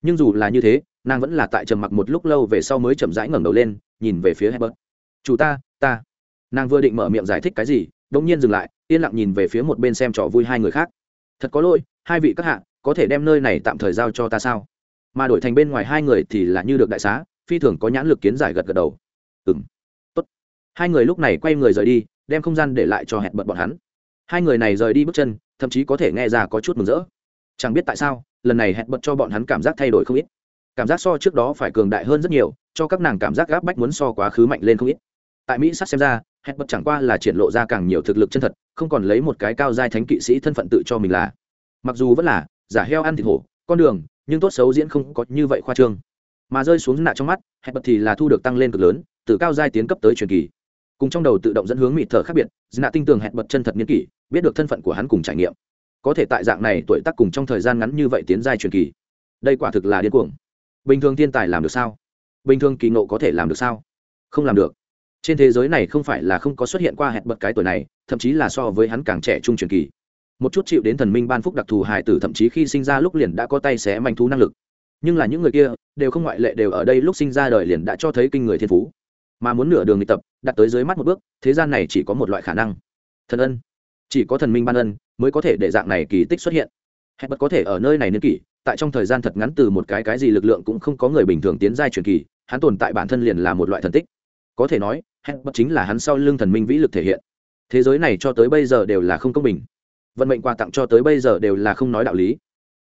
Nhưng dù là như thế, nàng vẫn là tại trầm mặc một lúc lâu về sau mới chậm rãi ngẩng đầu lên, nhìn về phía hẹn bật. Chủ ta ta. Nàng vừa định mở miệng giải thích cái gì đ ỗ n g nhiên dừng lại, yên lặng nhìn về phía một bên xem trò vui hai người khác. Thật có lỗi, hai vị các hạ, có thể đem nơi này tạm thời giao cho ta sao? Mà đổi thành bên ngoài hai người thì là như được đại xá, phi thường có nhãn lực kiến giải gật gật đầu. Ừng tốt. Hai người lúc này quay người rời đi, đem không gian để lại cho hẹn bận bọn hắn. Hai người này rời đi bước chân, thậm chí có thể nghe ra có chút mừng rỡ. Chẳng biết tại sao, lần này hẹn bận cho bọn hắn cảm giác thay đổi không ít. Cảm giác so trước đó phải cường đại hơn rất nhiều, cho các nàng cảm giác gáp bách muốn so quá khứ mạnh lên không ít. Tại mỹ sắp xem ra, hẹn bật chẳng qua là triển lộ ra càng nhiều thực lực chân thật, không còn lấy một cái cao giai thánh kỵ sĩ thân phận tự cho mình là. Mặc dù vẫn là giả heo ăn thịt hổ, con đường nhưng tốt xấu diễn không có như vậy khoa trương. Mà rơi xuống nạ trong mắt, hẹn bật thì là thu được tăng lên cực lớn, từ cao giai tiến cấp tới truyền kỳ. Cùng trong đầu tự động dẫn hướng mịt thở khác biệt nạ tinh tường hẹn bật chân thật nghiên kỷ, biết được thân phận của hắn cùng trải nghiệm. Có thể tại dạng này tuổi tác cùng trong thời gian ngắn như vậy tiến giai truyền kỳ. Đây quả thực là điên cuồng. Bình thường thiên tài làm được sao? Bình thường kỳ nộ có thể làm được sao? Không làm được. Trên thế giới này không phải là không có xuất hiện qua hẹn bật cái tuổi này, thậm chí là so với hắn càng trẻ trung truyền kỳ một chút chịu đến thần minh ban phúc đặc thù hài tử thậm chí khi sinh ra lúc liền đã có tay xé manh thú năng lực. Nhưng là những người kia, đều không ngoại lệ đều ở đây lúc sinh ra đời liền đã cho thấy kinh người thiên phú. Mà muốn nửa đường đi tập, đặt tới dưới mắt một bước, thế gian này chỉ có một loại khả năng. Thần ân. Chỉ có thần minh ban ân, mới có thể để dạng này kỳ tích xuất hiện. Hẹn bật có thể ở nơi này niên kỷ, tại trong thời gian thật ngắn từ một cái cái gì lực lượng cũng không có người bình thường tiến giai truyền kỳ, hắn tồn tại bản thân liền là một loại thần tích. Có thể nói hẹn bật chính là hắn sau lưng thần minh vĩ lực thể hiện. Thế giới này cho tới bây giờ đều là không công bình vận mệnh quà tặng cho tới bây giờ đều là không nói đạo lý.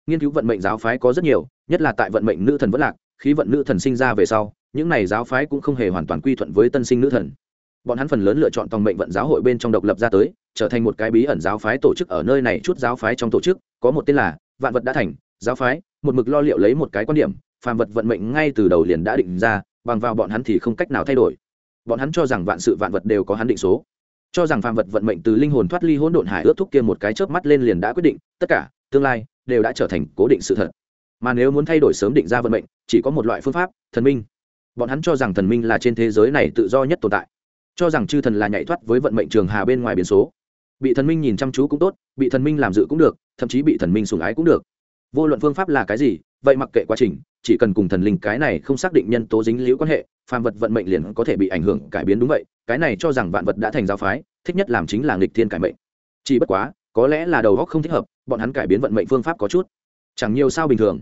Nghiên cứu vận mệnh giáo phái có rất nhiều, nhất là tại vận mệnh nữ thần vất lạc, khí vận nữ thần sinh ra về sau, những này giáo phái cũng không hề hoàn toàn quy thuận với tân sinh nữ thần. Bọn hắn phần lớn lựa chọn tòng mệnh vận giáo hội bên trong độc lập ra tới, trở thành một cái bí ẩn giáo phái tổ chức ở nơi này chút giáo phái trong tổ chức, có một tên là vạn vật đã thành giáo phái, một mực lo liệu lấy một cái quan điểm, phàm vật vận mệnh ngay từ đầu liền đã định ra, bằng vào bọn hắn thì không cách nào thay đổi. Bọn hắn cho rằng vạn sự vạn vật đều có hắn định số cho rằng phàm vật vận mệnh từ linh hồn thoát ly hỗn độn hải ước thúc kia một cái chớp mắt lên liền đã quyết định, tất cả, tương lai, đều đã trở thành cố định sự thật. Mà nếu muốn thay đổi sớm định ra vận mệnh, chỉ có một loại phương pháp, thần minh. Bọn hắn cho rằng thần minh là trên thế giới này tự do nhất tồn tại. Cho rằng chư thần là nhảy thoát với vận mệnh trường hà bên ngoài biển số. Bị thần minh nhìn chăm chú cũng tốt, bị thần minh làm dự cũng được, thậm chí bị thần minh sùng ái cũng được vô luận phương pháp là cái gì, vậy mặc kệ quá trình, chỉ cần cùng thần linh cái này không xác định nhân tố dính liễu quan hệ, phàm vật vận mệnh liền có thể bị ảnh hưởng, cải biến đúng vậy, cái này cho rằng vạn vật đã thành giáo phái, thích nhất làm chính là nghịch thiên cải mệnh. Chỉ bất quá, có lẽ là đầu góc không thích hợp, bọn hắn cải biến vận mệnh phương pháp có chút. Chẳng nhiều sao bình thường.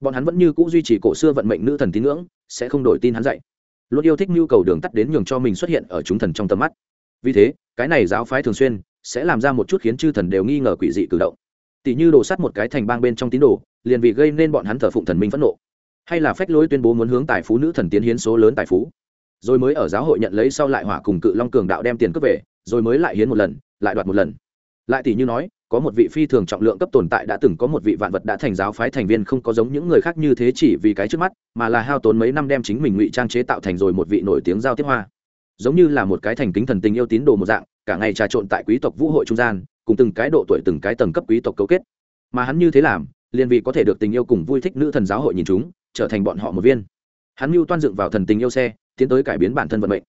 Bọn hắn vẫn như c ũ duy trì cổ xưa vận mệnh nữ thần tín ngưỡng, sẽ không đổi tin hắn dạy. Luôn yêu thích nhu cầu đường tắt đến nhường cho mình xuất hiện ở chúng thần trong tầm mắt. Vì thế, cái này giáo phái thường xuyên sẽ làm ra một chút khiến chư thần đều nghi ngờ quỷ dị cử động tỷ như đổ sắt một cái thành bang bên trong tín đồ, liền vì gây nên bọn hắn thờ phụng thần minh phẫn nộ. Hay là phách lối tuyên bố muốn hướng tài phú nữ thần tiến hiến số lớn tài phú. Rồi mới ở giáo hội nhận lấy sau lại hỏa cùng cự long cường đạo đem tiền cướp về, rồi mới lại hiến một lần, lại đoạt một lần. Lại tỷ như nói, có một vị phi thường trọng lượng cấp tồn tại đã từng có một vị vạn vật đã thành giáo phái thành viên không có giống những người khác như thế chỉ vì cái trước mắt, mà là hao tốn mấy năm đem chính mình ngụy trang chế tạo thành rồi một vị nổi tiếng giao tiếp hoa. Giống như là một cái thành kính thần tình yêu tín đồ một dạng, cả ngày trà trộn tại quý tộc vũ hội trung gian cùng từng cái độ tuổi từng cái tầng cấp quý tộc cấu kết. Mà hắn như thế làm, liền vì có thể được tình yêu cùng vui thích nữ thần giáo hội nhìn chúng, trở thành bọn họ một viên. Hắn mưu toan dựng vào thần tình yêu xe, tiến tới cải biến bản thân vận mệnh.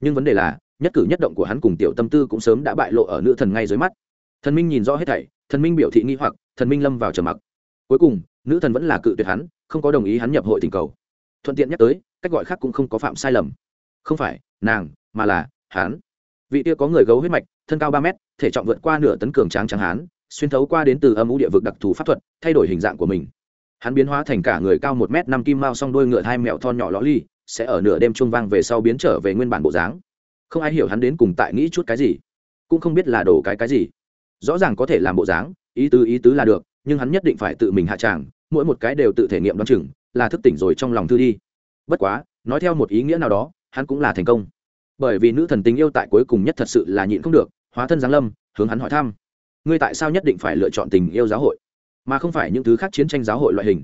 Nhưng vấn đề là, nhất cử nhất động của hắn cùng tiểu tâm tư cũng sớm đã bại lộ ở nữ thần ngay dưới mắt. Thần minh nhìn rõ hết thảy, thần minh biểu thị nghi hoặc, thần minh lâm vào trầm mặc. Cuối cùng, nữ thần vẫn là cự tuyệt hắn, không có đồng ý hắn nhập hội tình cầu. Thuận tiện nhắc tới, cách gọi khác cũng không có phạm sai lầm. Không phải, nàng, mà là hắn. Vị kia có người gấu huyết mạch thân cao ba mét, thể trọng vượt qua nửa tấn cường tráng trắng hán, xuyên thấu qua đến từ âm u địa vực đặc thù pháp thuật, thay đổi hình dạng của mình. Hắn biến hóa thành cả người cao một m năm kim mao song đôi ngựa hai mẹo thon nhỏ ló ly, sẽ ở nửa đêm chuông vang về sau biến trở về nguyên bản bộ dáng. Không ai hiểu hắn đến cùng tại nghĩ chút cái gì, cũng không biết là đổ cái cái gì. Rõ ràng có thể làm bộ dáng, ý tứ ý tứ là được, nhưng hắn nhất định phải tự mình hạ tràng, mỗi một cái đều tự thể nghiệm đ o á n chừng, là thức tỉnh rồi trong lòng thư đi. Bất quá, nói theo một ý nghĩa nào đó, hắn cũng là thành công. Bởi vì nữ thần tình yêu tại cuối cùng nhất thật sự là nhịn không được hóa thân giáng lâm, hướng hắn hỏi thăm. Ngươi tại sao nhất định phải lựa chọn tình yêu giáo hội, mà không phải những thứ khác chiến tranh giáo hội loại hình?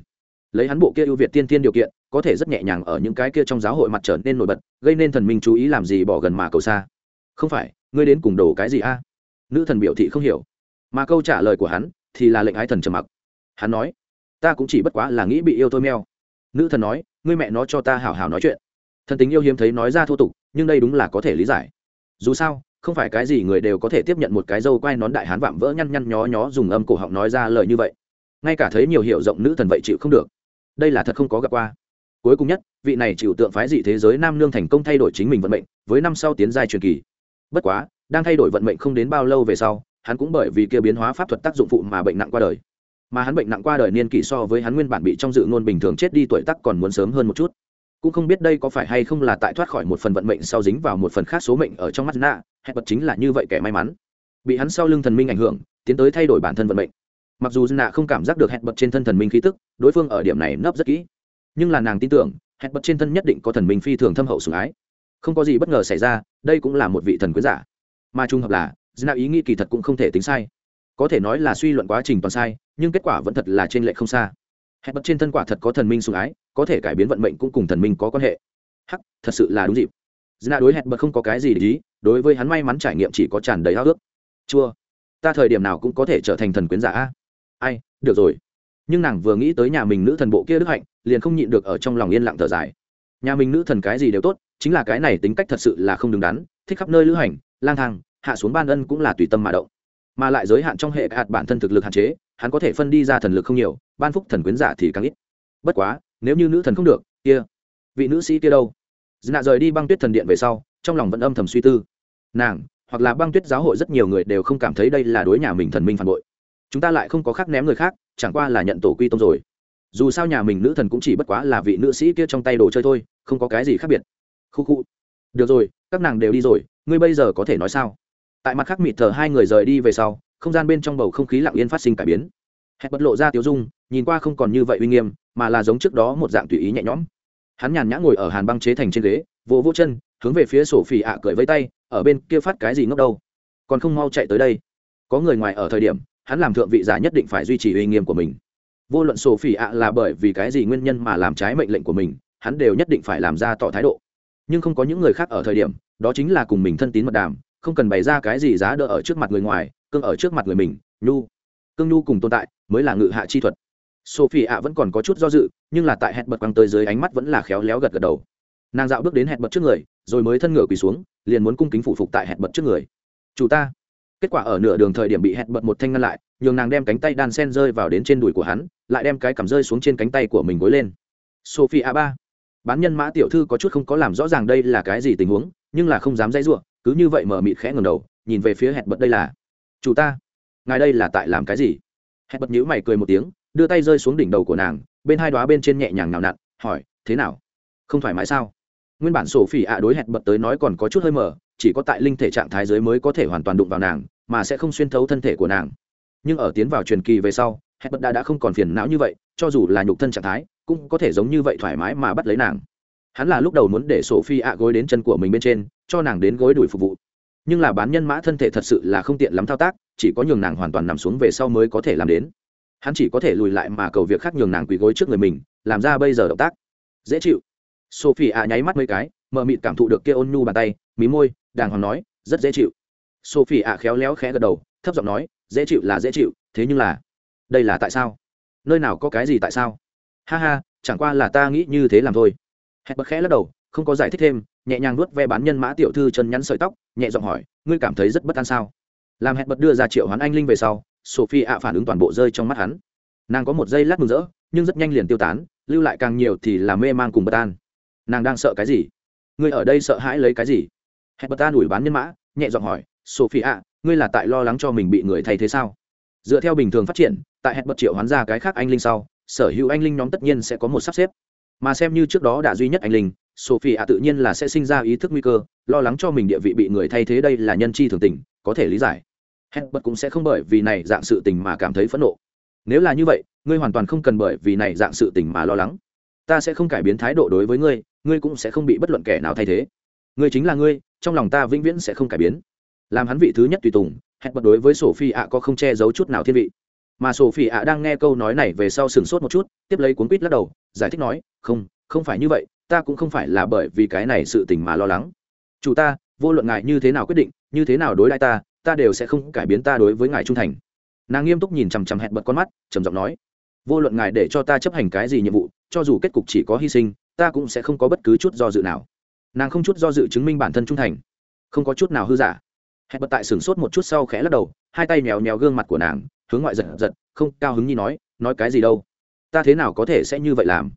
Lấy hắn bộ kia ưu việt tiên tiên điều kiện, có thể rất nhẹ nhàng ở những cái kia trong giáo hội mặt trở nên nổi bật, gây nên thần minh chú ý làm gì bỏ gần mà cầu xa. Không phải, ngươi đến cùng đổ cái gì a? Nữ thần biểu thị không hiểu, mà câu trả lời của hắn thì là lệnh ái thần trầm mặc. Hắn nói, ta cũng chỉ bất quá là nghĩ bị yêu thôi meo nữ thần nói, ngươi mẹ nó cho ta hào hào nói chuyện. Thần tính yêu hiếm thấy nói ra thô tục, nhưng đây đúng là có thể lý giải. Dù sao không phải cái gì người đều có thể tiếp nhận một cái dâu quai nón đại hán vạm vỡ nhăn nhăn nhó nhó dùng âm cổ họng nói ra lời như vậy. Ngay cả thấy nhiều hiệu rộng nữ thần vậy chịu không được. Đây là thật không có gặp qua. Cuối cùng nhất, vị này chịu tượng phái dị thế giới nam nương thành công thay đổi chính mình vận mệnh, với năm sau tiến giai truyền kỳ. Bất quá, đang thay đổi vận mệnh không đến bao lâu về sau, hắn cũng bởi vì kia biến hóa pháp thuật tác dụng phụ mà bệnh nặng qua đời. Mà hắn bệnh nặng qua đời niên kỷ so với hắn nguyên bản bị trong dự ngôn bình thường chết đi tuổi tác còn muốn sớm hơn một chút cũng không biết đây có phải hay không là tại thoát khỏi một phần vận mệnh sau dính vào một phần khác số mệnh ở trong mắt nạ hay bật chính là như vậy kẻ may mắn. Bị hắn sau lưng thần minh ảnh hưởng, tiến tới thay đổi bản thân vận mệnh. Mặc dù nạ không cảm giác được hẹn bật trên thân thần minh khí tức, đối phương ở điểm này nấp rất kỹ. Nhưng là nàng tin tưởng, hẹn bật trên thân nhất định có thần minh phi thường thâm hậu sủng ái. Không có gì bất ngờ xảy ra, đây cũng là một vị thần quyến giả. Mà trung hợp là nạ ý nghĩ kỳ thật cũng không thể tính sai. Có thể nói là suy luận quá trình toàn sai, nhưng kết quả vẫn thật là trên lệ không xa hẹn bật trên thân quả thật có thần minh sủng ái, có thể cải biến vận mệnh cũng cùng thần minh có quan hệ. Hắc, thật sự là đúng dịp. Dna đối hẹn bật không có cái gì để ý, đối với hắn may mắn trải nghiệm chỉ có tràn đầy háo ước chua, ta thời điểm nào cũng có thể trở thành thần quyến giả a. Ai, được rồi. Nhưng nàng vừa nghĩ tới nhà mình nữ thần bộ kia đức hạnh, liền không nhịn được ở trong lòng yên lặng thở dài. Nhà mình nữ thần cái gì đều tốt, chính là cái này tính cách thật sự là không đứng đắn, thích khắp nơi lữ hành, lang thang, hạ xuống ban ân cũng là tùy tâm mà động. Mà lại giới hạn trong hệ hạt bản thân thực lực hạn chế, hắn có thể phân đi ra thần lực không nhiều ban phúc thần quyến giả thì càng ít. Bất quá, nếu như nữ thần không được, kia, vị nữ sĩ kia đâu? Nạ rời đi băng tuyết thần điện về sau, trong lòng vẫn âm thầm suy tư. Nàng, hoặc là băng tuyết giáo hội rất nhiều người đều không cảm thấy đây là đối nhà mình thần minh phản bội. Chúng ta lại không có khác ném người khác, chẳng qua là nhận tổ quy tông rồi. Dù sao nhà mình nữ thần cũng chỉ bất quá là vị nữ sĩ kia trong tay đồ chơi thôi, không có cái gì khác biệt. Khu khu. Được rồi, các nàng đều đi rồi, ngươi bây giờ có thể nói sao? Tại mặt khác mịt thờ hai người rời đi về sau, không gian bên trong bầu không khí lặng yên phát sinh cải biến hẹn bất lộ ra tiếu dung, nhìn qua không còn như vậy uy nghiêm, mà là giống trước đó một dạng tùy ý nhẹ nhõm. Hắn nhàn nhã ngồi ở hàn băng chế thành trên ghế, vỗ vỗ chân, hướng về phía sổ phỉ ạ cười với tay, ở bên kia phát cái gì ngốc đâu. Còn không mau chạy tới đây. Có người ngoài ở thời điểm, hắn làm thượng vị giả nhất định phải duy trì uy nghiêm của mình. Vô luận sổ phỉ ạ là bởi vì cái gì nguyên nhân mà làm trái mệnh lệnh của mình, hắn đều nhất định phải làm ra tỏ thái độ. Nhưng không có những người khác ở thời điểm, đó chính là cùng mình thân tín mật đàm, không cần bày ra cái gì giá đỡ ở trước mặt người ngoài, cương ở trước mặt người mình, nhu cương nhu cùng tồn tại mới là ngự hạ chi thuật. Sophie ạ vẫn còn có chút do dự, nhưng là tại hẹn bật quăng tới dưới ánh mắt vẫn là khéo léo gật gật đầu. Nàng dạo bước đến hẹn bật trước người, rồi mới thân ngựa quỳ xuống, liền muốn cung kính phủ phục tại hẹn bật trước người. Chủ ta. Kết quả ở nửa đường thời điểm bị hẹn bật một thanh ngăn lại, nhường nàng đem cánh tay đan sen rơi vào đến trên đùi của hắn, lại đem cái cầm rơi xuống trên cánh tay của mình gối lên. Sophie a ba. Bán nhân mã tiểu thư có chút không có làm rõ ràng đây là cái gì tình huống, nhưng là không dám dãy ruộng cứ như vậy mở mịt khẽ ngầm đầu, nhìn về phía hẹn bật đây là, chủ ta ngài đây là tại làm cái gì? Hẹn bật nhữ mày cười một tiếng, đưa tay rơi xuống đỉnh đầu của nàng, bên hai đoá bên trên nhẹ nhàng nào nặn, hỏi, thế nào? Không thoải mái sao? Nguyên bản sổ phỉ ạ đối hẹn bật tới nói còn có chút hơi mở chỉ có tại linh thể trạng thái giới mới có thể hoàn toàn đụng vào nàng, mà sẽ không xuyên thấu thân thể của nàng. Nhưng ở tiến vào truyền kỳ về sau, hẹn bật đã đã không còn phiền não như vậy, cho dù là nhục thân trạng thái, cũng có thể giống như vậy thoải mái mà bắt lấy nàng. Hắn là lúc đầu muốn để sổ phi ạ gối đến chân của mình bên trên, cho nàng đến gối đuổi phục vụ nhưng là bán nhân mã thân thể thật sự là không tiện lắm thao tác, chỉ có nhường nàng hoàn toàn nằm xuống về sau mới có thể làm đến. Hắn chỉ có thể lùi lại mà cầu việc khác nhường nàng quỳ gối trước người mình, làm ra bây giờ động tác. Dễ chịu. Sophie ạ nháy mắt mấy cái, mờ mịt cảm thụ được kia ôn nhu bàn tay, mí môi, đàng hoàng nói, rất dễ chịu. Sophie ạ khéo léo khẽ gật đầu, thấp giọng nói, dễ chịu là dễ chịu, thế nhưng là, đây là tại sao? Nơi nào có cái gì tại sao? Ha ha, chẳng qua là ta nghĩ như thế làm thôi. Hẹn bật khẽ lắc đầu, không có giải thích thêm nhẹ nhàng nuốt ve bán nhân mã tiểu thư chân nhắn sợi tóc, nhẹ giọng hỏi, ngươi cảm thấy rất bất an sao? Làm hẹn bật đưa ra triệu hoán anh linh về sau sophie ạ phản ứng toàn bộ rơi trong mắt hắn. Nàng có một giây lát mừng rỡ, nhưng rất nhanh liền tiêu tán, lưu lại càng nhiều thì là mê man cùng bất an. Nàng đang sợ cái gì? Ngươi ở đây sợ hãi lấy cái gì? Hẹn bật an ủi bán nhân mã, nhẹ giọng hỏi sophie ạ ngươi là tại lo lắng cho mình bị người thay thế sao? Dựa theo bình thường phát triển, tại hẹn bật triệu hoán ra cái khác anh linh sau, sở hữu anh linh nhóm tất nhiên sẽ có một sắp xếp. Mà xem như trước đó đã duy nhất anh linh sophie ạ tự nhiên là sẽ sinh ra ý thức nguy cơ, lo lắng cho mình địa vị bị người thay thế đây là nhân chi thường tình, có thể lý giải. Hẹn bật cũng sẽ không bởi vì này dạng sự tình mà cảm thấy phẫn nộ. Nếu là như vậy, ngươi hoàn toàn không cần bởi vì này dạng sự tình mà lo lắng. Ta sẽ không cải biến thái độ đối với ngươi ngươi cũng sẽ không bị bất luận kẻ nào thay thế. Ngươi chính là ngươi, trong lòng ta vĩnh viễn sẽ không cải biến. Làm hắn vị thứ nhất tùy tùng hẹn bật đối với sophie ạ có không che giấu chút nào thiên vị. Mà sophie ạ đang nghe câu nói này về sau sửng sốt một chút, tiếp lấy cuốn quýt lắc đầu, giải thích nói, không không phải như vậy ta cũng không phải là bởi vì cái này sự tình mà lo lắng. Chủ ta, vô luận ngài như thế nào quyết định, như thế nào đối lại ta ta đều sẽ không cải biến ta đối với ngài trung thành. Nàng nghiêm túc nhìn chằm chằm hẹn bật con mắt, trầm giọng nói, vô luận ngài để cho ta chấp hành cái gì nhiệm vụ, cho dù kết cục chỉ có hy sinh, ta cũng sẽ không có bất cứ chút do dự nào. Nàng không chút do dự chứng minh bản thân trung thành. Không có chút nào hư giả. Hẹn bật tại sửng sốt một chút sau khẽ lắc đầu, hai tay mèo mèo gương mặt của nàng, hướng ngoại giật giật, không cao hứng nhi nói nói cái gì đâu? Ta thế nào có thể sẽ như vậy làm?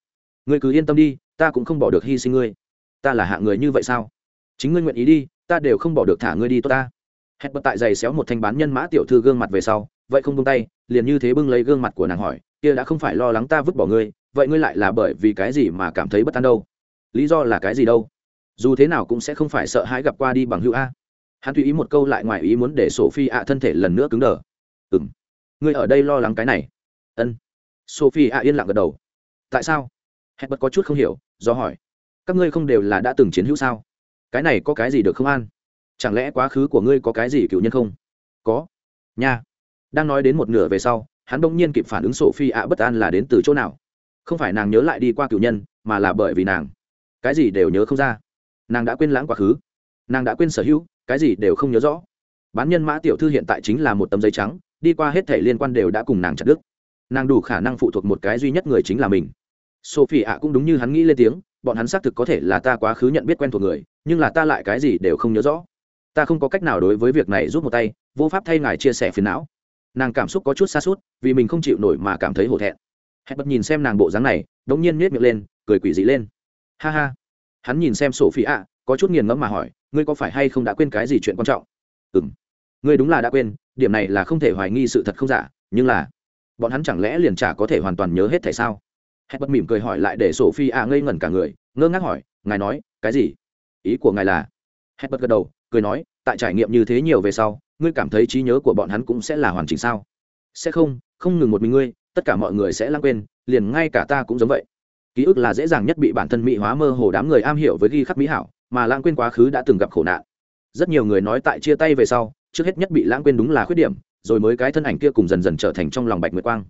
Ngươi cứ yên tâm đi ta cũng không bỏ được hy sinh ngươi. Ta là hạ người như vậy sao? Chính ngươi nguyện ý đi, ta đều không bỏ được thả ngươi đi tốt ta. Hẹn bật tại giày xéo một thanh bán nhân mã tiểu thư gương mặt về sau, vậy không buông tay, liền như thế bưng lấy gương mặt của nàng hỏi, kia đã không phải lo lắng ta vứt bỏ ngươi, vậy ngươi lại là bởi vì cái gì mà cảm thấy bất an đâu? Lý do là cái gì đâu? Dù thế nào cũng sẽ không phải sợ hãi gặp qua đi bằng hữu a. Hắn tùy ý một câu lại ngoài ý muốn để sophie ạ thân thể lần nữa cứng đờ. Ừ m ngươi ở đây lo lắng cái này. Ân. Sophie ạ yên lặng gật đầu. Tại sao? Hẹn bật có chút không hiểu do hỏi, các ngươi không đều là đã từng chiến hữu sao? Cái này có cái gì được không an? Chẳng lẽ quá khứ của ngươi có cái gì cựu nhân không? Có. Nha. Đang nói đến một nửa về sau, hắn bỗng nhiên kịp phản ứng sổ phi ạ bất an là đến từ chỗ nào? Không phải nàng nhớ lại đi qua cựu nhân, mà là bởi vì nàng. Cái gì đều nhớ không ra. Nàng đã quên lãng quá khứ. Nàng đã quên sở hữu, cái gì đều không nhớ rõ. Bán nhân mã tiểu thư hiện tại chính là một tấm giấy trắng, đi qua hết thể liên quan đều đã cùng nàng chặt đứt. Nàng đủ khả năng phụ thuộc một cái duy nhất người chính là mình sophie ạ cũng đúng như hắn nghĩ lên tiếng, bọn hắn xác thực có thể là ta quá khứ nhận biết quen thuộc người, nhưng là ta lại cái gì đều không nhớ rõ. Ta không có cách nào đối với việc này rút một tay, vô pháp thay ngài chia sẻ phiền não. Nàng cảm xúc có chút xa suốt vì mình không chịu nổi mà cảm thấy hổ thẹn. Hẹn bật nhìn xem nàng bộ dáng này đ ỗ n g nhiên miết miệng lên, cười quỷ dị lên. Ha ha. Hắn nhìn xem sổ ạ, có chút nghiền ngẫm mà hỏi, ngươi có phải hay không đã quên cái gì chuyện quan trọng? Ừ m ngươi đúng là đã quên, điểm này là không thể hoài nghi sự thật không giả, nhưng là, bọn hắn chẳng lẽ liền chả có thể hoàn toàn nhớ hết tại sao? Hẹn bật mỉm cười hỏi lại để sổ phi ạ ngây ngẩn cả người, ngơ ngác hỏi, ngài nói, cái gì? Ý của ngài là hẹn bật gật đầu, cười nói, tại trải nghiệm như thế nhiều về sau, ngươi cảm thấy trí nhớ của bọn hắn cũng sẽ là hoàn chỉnh sao? Sẽ không không ngừng một mình ngươi, tất cả mọi người sẽ lãng quên, liền ngay cả ta cũng giống vậy. Ký ức là dễ dàng nhất bị bản thân mỹ hóa mơ hồ đám người am hiểu với ghi khắc mỹ hảo, mà lãng quên quá khứ đã từng gặp khổ nạn. Rất nhiều người nói tại chia tay về sau, trước hết nhất bị lãng quên đúng là khuyết điểm, rồi mới cái thân ảnh kia cùng dần dần trở thành trong lòng bạch nguyệt quang.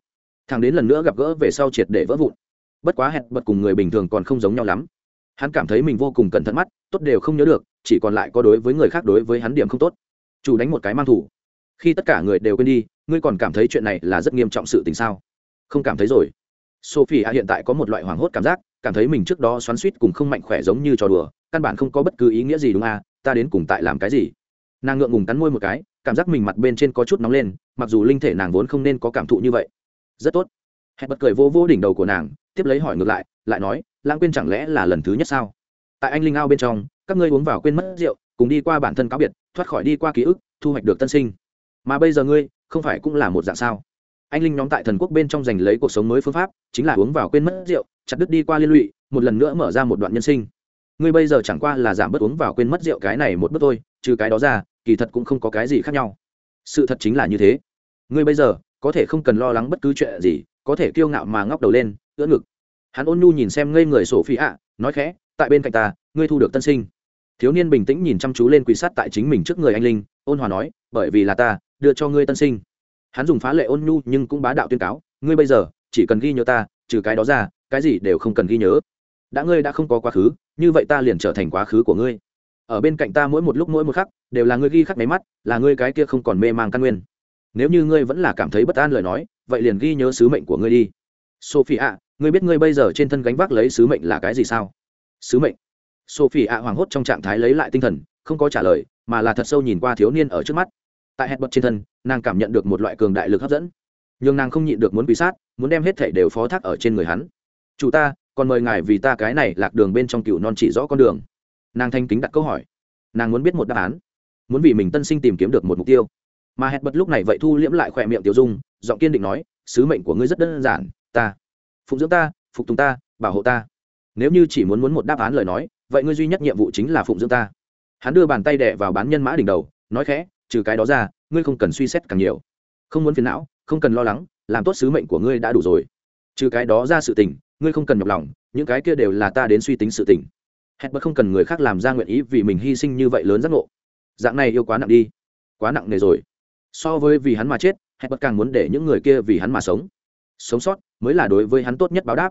Thằng đến lần nữa gặp gỡ về sau triệt để vỡ vụn bất quá hẹn bật cùng người bình thường còn không giống nhau lắm. Hắn cảm thấy mình vô cùng cẩn thận mắt, tốt đều không nhớ được, chỉ còn lại có đối với người khác đối với hắn điểm không tốt. Chủ đánh một cái mang thủ. Khi tất cả người đều quên đi, ngươi còn cảm thấy chuyện này là rất nghiêm trọng sự tình sao? Không cảm thấy rồi. Sophie hiện tại có một loại hoảng hốt cảm giác, cảm thấy mình trước đó xoắn suýt cùng không mạnh khỏe giống như trò đùa, căn bản không có bất cứ ý nghĩa gì đúng à ta đến cùng tại làm cái gì? Nàng ngượng ngùng cắn môi một cái, cảm giác mình mặt bên trên có chút nóng lên, mặc dù linh thể nàng vốn không nên có cảm thụ như vậy. Rất tốt. Hẹn bật cười vô vô đỉnh đầu của nàng tiếp lấy hỏi ngược lại lại nói, lãng quên chẳng lẽ là lần thứ nhất sao? Tại anh linh ao bên trong, các ngươi uống vào quên mất rượu, cùng đi qua bản thân cáo biệt, thoát khỏi đi qua ký ức, thu hoạch được tân sinh. Mà bây giờ ngươi, không phải cũng là một dạng sao? Anh linh nhóm tại thần quốc bên trong giành lấy cuộc sống mới phương pháp, chính là uống vào quên mất rượu, chặt đứt đi qua liên lụy, một lần nữa mở ra một đoạn nhân sinh. Ngươi bây giờ chẳng qua là giảm bớt uống vào quên mất rượu cái này một bước thôi, trừ cái đó ra, kỳ thật cũng không có cái gì khác nhau. Sự thật chính là như thế. Ngươi bây giờ, có thể không cần lo lắng bất cứ chuyện gì, có thể kiêu ngạo mà ngóc đầu lên ưỡn ngực. Hắn ôn nhu nhìn xem ngây người sổ phi ạ, nói khẽ, tại bên cạnh ta, ngươi thu được tân sinh. Thiếu niên bình tĩnh nhìn chăm chú lên quỷ sát tại chính mình trước người anh linh, ôn hòa nói, bởi vì là ta, đưa cho ngươi tân sinh. Hắn dùng phá lệ ôn nhu nhưng cũng bá đạo tuyên cáo, ngươi bây giờ, chỉ cần ghi nhớ ta, trừ cái đó ra, cái gì đều không cần ghi nhớ. Đã ngươi đã không có quá khứ, như vậy ta liền trở thành quá khứ của ngươi. Ở bên cạnh ta mỗi một lúc mỗi một khắc, đều là ngươi ghi khắc máy mắt, là ngươi cái kia không còn mê mang căn nguyên. Nếu như ngươi vẫn là cảm thấy bất an lời nói, vậy liền ghi nhớ sứ mệnh của ngươi đi. Sophie ạ ngươi biết ngươi bây giờ trên thân gánh vác lấy sứ mệnh là cái gì sao? Sứ mệnh? Sophie ạ hoảng hốt trong trạng thái lấy lại tinh thần, không có trả lời, mà là thật sâu nhìn qua thiếu niên ở trước mắt. Tại hẹn bật trên thân, nàng cảm nhận được một loại cường đại lực hấp dẫn. Nhưng nàng không nhịn được muốn bị sát, muốn đem hết thể đều phó thác ở trên người hắn. Chủ ta, còn mời ngài vì ta cái này lạc đường bên trong cựu non chỉ rõ con đường. Nàng thanh kính đặt câu hỏi. Nàng muốn biết một đáp án. Muốn vì mình tân sinh tìm kiếm được một mục tiêu. Mà hẹn bật lúc này vậy thu liễm lại khỏe miệng tiêu dung, giọng kiên định nói, sứ mệnh của ngươi rất đơn giản, ta phụng dưỡng ta, phục tùng ta, bảo hộ ta. Nếu như chỉ muốn muốn một đáp án lời nói, vậy ngươi duy nhất nhiệm vụ chính là phụng dưỡng ta. Hắn đưa bàn tay đẻ vào bán nhân mã đỉnh đầu, nói khẽ, trừ cái đó ra, ngươi không cần suy xét càng nhiều. Không muốn phiền não, không cần lo lắng, làm tốt sứ mệnh của ngươi đã đủ rồi. Trừ cái đó ra sự tình, ngươi không cần nhọc lòng, những cái kia đều là ta đến suy tính sự tình. Hết bất không cần người khác làm ra nguyện ý vì mình hy sinh như vậy lớn giác ngộ. Dạng này yêu quá nặng đi. Quá nặng nề rồi. So với vì hắn mà chết hết bất càng muốn để những người kia vì hắn mà sống sống sót mới là đối với hắn tốt nhất báo đáp.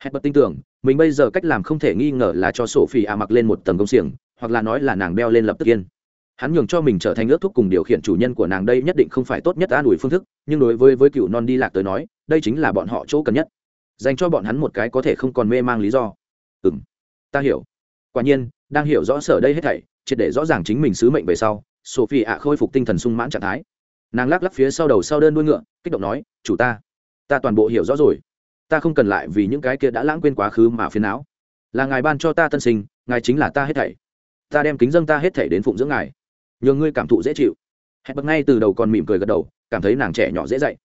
Hẹn bật tin tưởng, mình bây giờ cách làm không thể nghi ngờ là cho sổ phỉ ạ mặc lên một tầng công xiềng, hoặc là nói là nàng đeo lên lập tức yên. Hắn nhường cho mình trở thành ước thúc cùng điều khiển chủ nhân của nàng đây nhất định không phải tốt nhất an ủi phương thức, nhưng đối với với cựu non đi lạc tới nói, đây chính là bọn họ chỗ cần nhất. Dành cho bọn hắn một cái có thể không còn mê mang lý do. Ừ m ta hiểu. Quả nhiên, đang hiểu rõ sở đây hết thảy, triệt để rõ ràng chính mình sứ mệnh về sau, sophie ạ khôi phục tinh thần sung mãn trạng thái. Nàng lắc lắc phía sau đầu sau đơn đuôi ngựa, kích động nói, chủ ta ta toàn bộ hiểu rõ rồi. Ta không cần lại vì những cái kia đã lãng quên quá khứ mà phiền não. Là ngài ban cho ta tân sinh, ngài chính là ta hết thảy. Ta đem kính dâng ta hết thảy đến phụng dưỡng ngài. Nhường ngươi cảm thụ dễ chịu. Hẹn bật ngay từ đầu còn mỉm cười gật đầu, cảm thấy nàng trẻ nhỏ dễ dạy.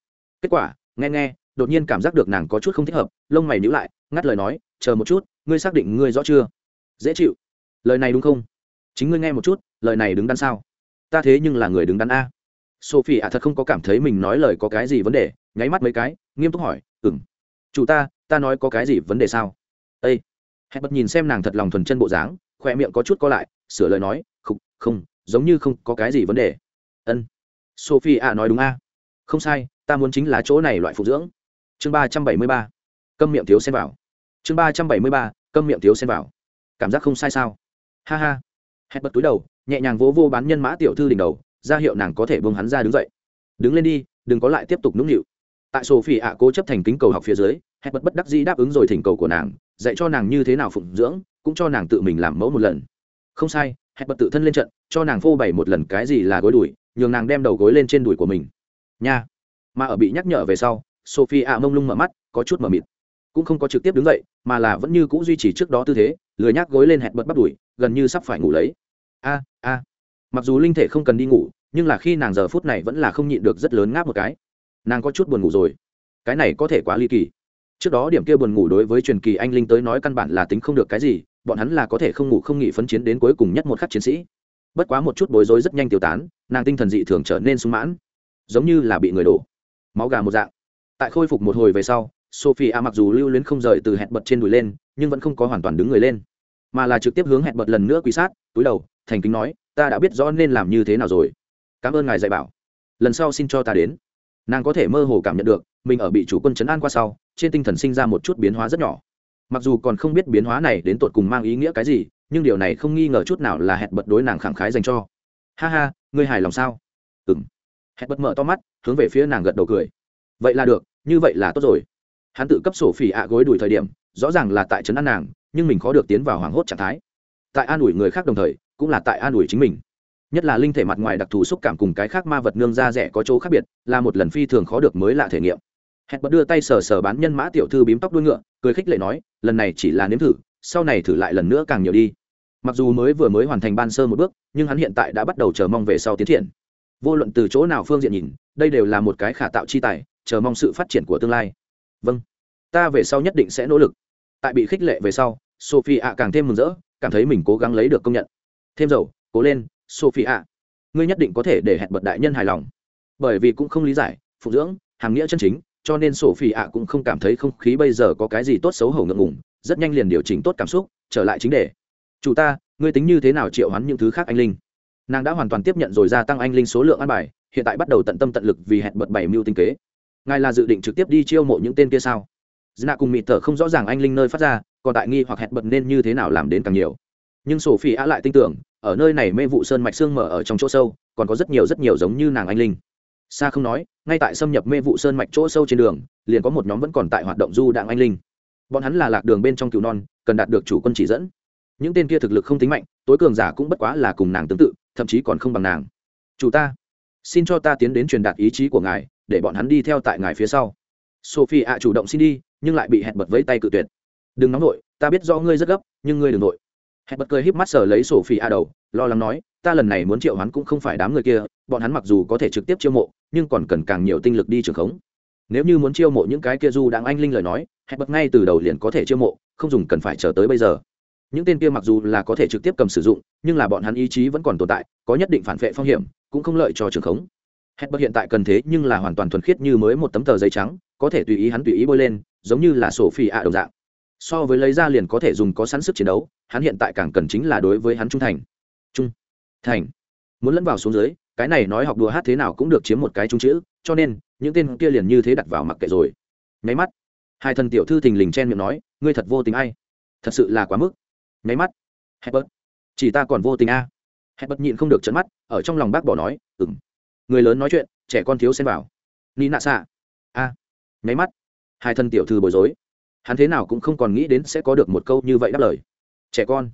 Kết quả, nghe nghe, đột nhiên cảm giác được nàng có chút không thích hợp, lông mày nhíu lại, ngắt lời nói, chờ một chút, ngươi xác định ngươi rõ chưa? Dễ chịu. Lời này đúng không? Chính ngươi nghe một chút, lời này đứng đắn sao? Ta thế nhưng là người đứng đắn a. Sophie à thật không có cảm thấy mình nói lời có cái gì vấn đề nháy mắt mấy cái, nghiêm túc hỏi ừng chủ ta ta nói có cái gì vấn đề sao? Ây hẹn bật nhìn xem nàng thật lòng thuần chân bộ dáng khoe miệng có chút co lại, sửa lời nói, không không, giống như không có cái gì vấn đề. Ân. Sophie ạ nói đúng a. Không sai, ta muốn chính là chỗ này loại phục dưỡng. Chương ba trăm bảy mươi ba. Câm miệng thiếu xen vào. Chương ba trăm bảy mươi ba, câm miệng thiếu xen vào. Cảm giác không sai sao? Ha ha. Hẹn bật túi đầu, nhẹ nhàng vỗ vô bán nhân mã tiểu thư đỉnh đầu, ra hiệu nàng có thể bông hắn ra đứng dậy. Đứng lên đi, đừng có lại tiếp tục nũng nịu tại Sophie ạ cố chấp thành kính cầu học phía dưới, hẹn bật bất đắc dĩ đáp ứng rồi thỉnh cầu của nàng, dạy cho nàng như thế nào phụng dưỡng, cũng cho nàng tự mình làm mẫu một lần. Không sai, hẹn bật tự thân lên trận, cho nàng phô bày một lần cái gì là gối đùi, nhường nàng đem đầu gối lên trên đùi của mình. Nha. Mà ở bị nhắc nhở về sau, sophie ạ mông lung mở mắt, có chút mở mịt. Cũng không có trực tiếp đứng dậy, mà là vẫn như c ũ duy trì trước đó tư thế, lười nhác gối lên hẹn bật bắt đùi, gần như sắp phải ngủ lấy. A a. Mặc dù linh thể không cần đi ngủ, nhưng là khi nàng giờ phút này vẫn là không nhịn được rất lớn ngáp một cái nàng có chút buồn ngủ rồi. Cái này có thể quá ly kỳ. Trước đó điểm kia buồn ngủ đối với truyền kỳ anh linh tới nói căn bản là tính không được cái gì, bọn hắn là có thể không ngủ không nghỉ phấn chiến đến cuối cùng nhất một khắc chiến sĩ. Bất quá một chút bối rối rất nhanh tiêu tán, nàng tinh thần dị thường trở nên sung mãn, giống như là bị người đổ máu gà một dạng. Tại khôi phục một hồi về sau sophie a mặc dù lưu luyến không rời từ hẹn bật trên đùi lên, nhưng vẫn không có hoàn toàn đứng người lên, mà là trực tiếp hướng hẹn bật lần nữa quỳ sát, túi đầu, thành kính nói, ta đã biết rõ nên làm như thế nào rồi. Cảm ơn ngài dạy bảo. Lần sau xin cho ta đến nàng có thể mơ hồ cảm nhận được, mình ở bị chủ quân chấn an qua sau, trên tinh thần sinh ra một chút biến hóa rất nhỏ. Mặc dù còn không biết biến hóa này đến tột cùng mang ý nghĩa cái gì, nhưng điều này không nghi ngờ chút nào là hẹn bật đối nàng khẳng khái dành cho. Ha ha, ngươi hài lòng sao? Ừng hẹn bật mở to mắt, hướng về phía nàng gật đầu cười. Vậy là được, như vậy là tốt rồi. Hắn tự cấp sổ phỉ ạ gối đùi thời điểm, rõ ràng là tại trấn an nàng, nhưng mình khó được tiến vào hoảng hốt trạng thái. Tại an ủi người khác đồng thời, cũng là tại an ủi chính mình nhất là linh thể mặt ngoài đặc thù xúc cảm cùng cái khác ma vật nương da rẻ có chỗ khác biệt, là một lần phi thường khó được mới lạ thể nghiệm. Hẹn bật đưa tay sờ sờ bán nhân mã tiểu thư bím tóc đuôi ngựa, cười khích lệ nói, lần này chỉ là nếm thử, sau này thử lại lần nữa càng nhiều đi. Mặc dù mới vừa mới hoàn thành ban sơ một bước, nhưng hắn hiện tại đã bắt đầu chờ mong về sau tiến triển. Vô luận từ chỗ nào phương diện nhìn, đây đều là một cái khả tạo chi tài, chờ mong sự phát triển của tương lai. Vâng. Ta về sau nhất định sẽ nỗ lực. Tại bị khích lệ về sau sophie ạ càng thêm mừng rỡ, cảm thấy mình cố gắng lấy được công nhận. Thêm dầu, cố lên sophie ạ ngươi nhất định có thể để hẹn bật đại nhân hài lòng. Bởi vì cũng không lý giải, phụ dưỡng, hàm nghĩa chân chính, cho nên sophie ạ cũng không cảm thấy không khí bây giờ có cái gì tốt xấu hổ ngượng ngùng, rất nhanh liền điều chỉnh tốt cảm xúc, trở lại chính đề. Chủ ta, ngươi tính như thế nào triệu hoán những thứ khác anh linh? Nàng đã hoàn toàn tiếp nhận rồi gia tăng anh linh số lượng ăn bài, hiện tại bắt đầu tận tâm tận lực vì hẹn bật bảy mưu tinh kế. Ngài là dự định trực tiếp đi chiêu mộ những tên kia sao? Dna cùng mịt thở không rõ ràng anh linh nơi phát ra, còn tại nghi hoặc hẹn bật nên như thế nào làm đến càng nhiều. Nhưng sổ phi á lại tin tưởng ở nơi này mê vụ sơn mạch xương mở ở trong chỗ sâu, còn có rất nhiều rất nhiều giống như nàng anh linh. Xa không nói, ngay tại xâm nhập mê vụ sơn mạch chỗ sâu trên đường, liền có một nhóm vẫn còn tại hoạt động du đạng anh linh. Bọn hắn là lạc đường bên trong cựu non, cần đạt được chủ quân chỉ dẫn. Những tên kia thực lực không tính mạnh, tối cường giả cũng bất quá là cùng nàng tương tự, thậm chí còn không bằng nàng. Chủ ta, xin cho ta tiến đến truyền đạt ý chí của ngài, để bọn hắn đi theo tại ngài phía sau. Sophie ạ chủ động xin đi, nhưng lại bị hẹn bật vẫy tay cự tuyệt. Đừng nóng nổi ta biết do ngươi rất gấp, nhưng ngươi đừng nổi hẹn bật cười híp mắt sờ lấy sổ phi a đầu, lo lắng nói, ta lần này muốn triệu hắn cũng không phải đám người kia, bọn hắn mặc dù có thể trực tiếp chiêu mộ, nhưng còn cần càng nhiều tinh lực đi trường khống. Nếu như muốn chiêu mộ những cái kia du đang anh linh lời nói, hẹn bật ngay từ đầu liền có thể chiêu mộ, không dùng cần phải chờ tới bây giờ. Những tên kia mặc dù là có thể trực tiếp cầm sử dụng, nhưng là bọn hắn ý chí vẫn còn tồn tại, có nhất định phản vệ phong hiểm, cũng không lợi cho trường khống. Hết bất hiện tại cần thế nhưng là hoàn toàn thuần khiết như mới một tấm tờ giấy trắng, có thể tùy ý hắn tùy ý bôi lên, giống như là sổ phi ạ đồng dạng so với lấy ra liền có thể dùng có sẵn sức chiến đấu, hắn hiện tại càng cần chính là đối với hắn trung thành. Trung thành. Muốn lẫn vào xuống dưới, cái này nói học đùa hát thế nào cũng được chiếm một cái trung chữ, cho nên, những tên kia liền như thế đặt vào mặc kệ rồi. Nháy mắt, hai thần tiểu thư thình lình chen miệng nói, ngươi thật vô tình ai? Thật sự là quá mức. Nháy mắt hebert chỉ ta còn vô tình a. À. bớt nhịn không được trận mắt, ở trong lòng bác bỏ nói ừng người lớn nói chuyện, trẻ con thiếu xen vào. Ni nạ xạ a. Nháy mắt, hai thân tiểu thư bối rối hắn thế nào cũng không còn nghĩ đến sẽ có được một câu như vậy đáp lời. Trẻ con,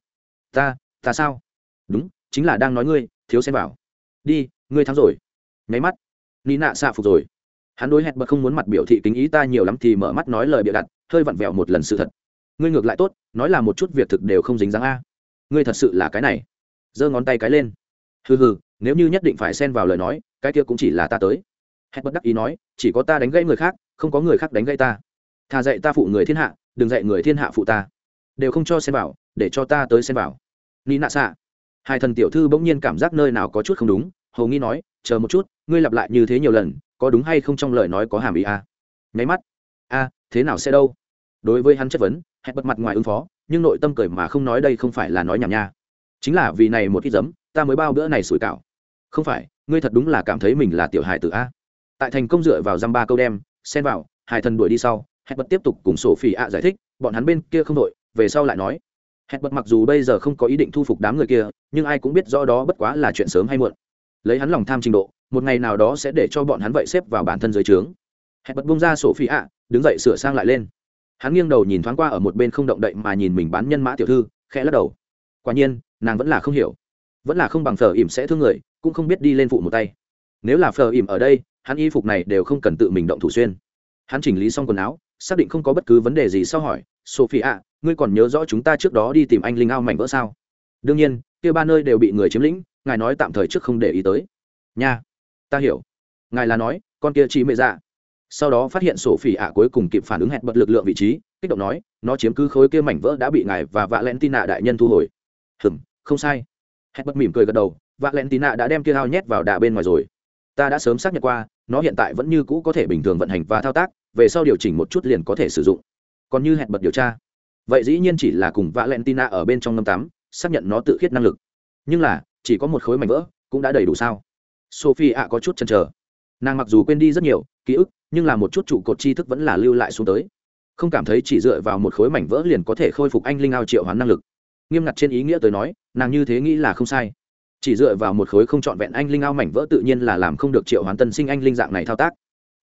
ta ta sao? Đúng, chính là đang nói ngươi, thiếu xen vào. Đi, ngươi thắng rồi. Nháy mắt ni nạ xạ phục rồi. Hắn đối hẹn bật không muốn mặt biểu thị kính ý ta nhiều lắm thì mở mắt nói lời bịa đặt, hơi vặn vẹo một lần sự thật. Ngươi ngược lại tốt, nói là một chút việc thực đều không dính dáng a. Ngươi thật sự là cái này. Giơ ngón tay cái lên. Hừ hừ, nếu như nhất định phải xen vào lời nói, cái kia cũng chỉ là ta tới. Hẹn bất đắc ý nói, chỉ có ta đánh gãy người khác, không có người khác đánh gãy ta thà dạy ta phụ người thiên hạ, đừng dạy người thiên hạ phụ ta. Đều không cho xem bảo để cho ta tới xem bảo ni nạ xạ. Hai thần tiểu thư bỗng nhiên cảm giác nơi nào có chút không đúng, hầu nghi nói, chờ một chút, ngươi lặp lại như thế nhiều lần, có đúng hay không trong lời nói có hàm ý a à? nháy mắt. A, thế nào sẽ đâu? Đối với hắn chất vấn, hẹn bật mặt ngoài ứng phó, nhưng nội tâm cười mà không nói đây không phải là nói nhảm nha. Chính là vì này một ít giấm, ta mới bao bữa này sủi cảo. Không phải, ngươi thật đúng là cảm thấy mình là tiểu hài tử a. Tại thành công dựa vào dăm ba câu đem, xen vào, hai thần đuổi đi sau hẹn bật tiếp tục cùng sổ phi ạ giải thích, bọn hắn bên kia không đội, về sau lại nói. Hẹn bật mặc dù bây giờ không có ý định thu phục đám người kia, nhưng ai cũng biết rõ đó bất quá là chuyện sớm hay muộn. Lấy hắn lòng tham trình độ, một ngày nào đó sẽ để cho bọn hắn vậy xếp vào bản thân dưới trướng. Hẹn bật bung ra sổ phi ạ, đứng dậy sửa sang lại lên. Hắn nghiêng đầu nhìn thoáng qua ở một bên không động đậy mà nhìn mình bán nhân mã tiểu thư, khẽ lắc đầu. Quả nhiên, nàng vẫn là không hiểu. Vẫn là không bằng phở ỉm sẽ thương người, cũng không biết đi lên phụ một tay. Nếu là phở ỉm ở đây, hắn y phục này đều không cần tự mình động thủ xuyên. Hắn chỉnh lý xong quần áo xác định không có bất cứ vấn đề gì sau hỏi sophie ạ ngươi còn nhớ rõ chúng ta trước đó đi tìm anh linh ao mảnh vỡ sao? Đương nhiên, kia ba nơi đều bị người chiếm lĩnh, ngài nói tạm thời trước không để ý tới. Nha, ta hiểu. Ngài là nói, con kia chỉ mệ dạ. Sau đó phát hiện sổ phỉ ạ cuối cùng kịp phản ứng hẹn bật lực lượng vị trí, kích động nói, nó chiếm cứ khối kia mảnh vỡ đã bị ngài và vạ len Nạ đại nhân thu hồi. Hừm, không sai. Hẹn bật mỉm cười gật đầu vạ len Nạ đã đem kia ao nhét vào đà bên ngoài rồi. Ta đã sớm xác nhận qua, nó hiện tại vẫn như cũ có thể bình thường vận hành và thao tác về sau điều chỉnh một chút liền có thể sử dụng. Còn như hẹn bật điều tra. Vậy dĩ nhiên chỉ là cùng valentina tina ở bên trong năm tám, xác nhận nó tự khiết năng lực. Nhưng là, chỉ có một khối mảnh vỡ, cũng đã đầy đủ sao? Sophie ạ có chút chăn trở nàng mặc dù quên đi rất nhiều ký ức, nhưng là một chút trụ cột tri thức vẫn là lưu lại xuống tới. Không cảm thấy chỉ dựa vào một khối mảnh vỡ liền có thể khôi phục anh linh ao triệu hoán năng lực. Nghiêm ngặt trên ý nghĩa tới nói, nàng như thế nghĩ là không sai. Chỉ dựa vào một khối không trọn vẹn anh linh ao mảnh vỡ tự nhiên là làm không được triệu hoán tân sinh anh linh dạng này thao tác.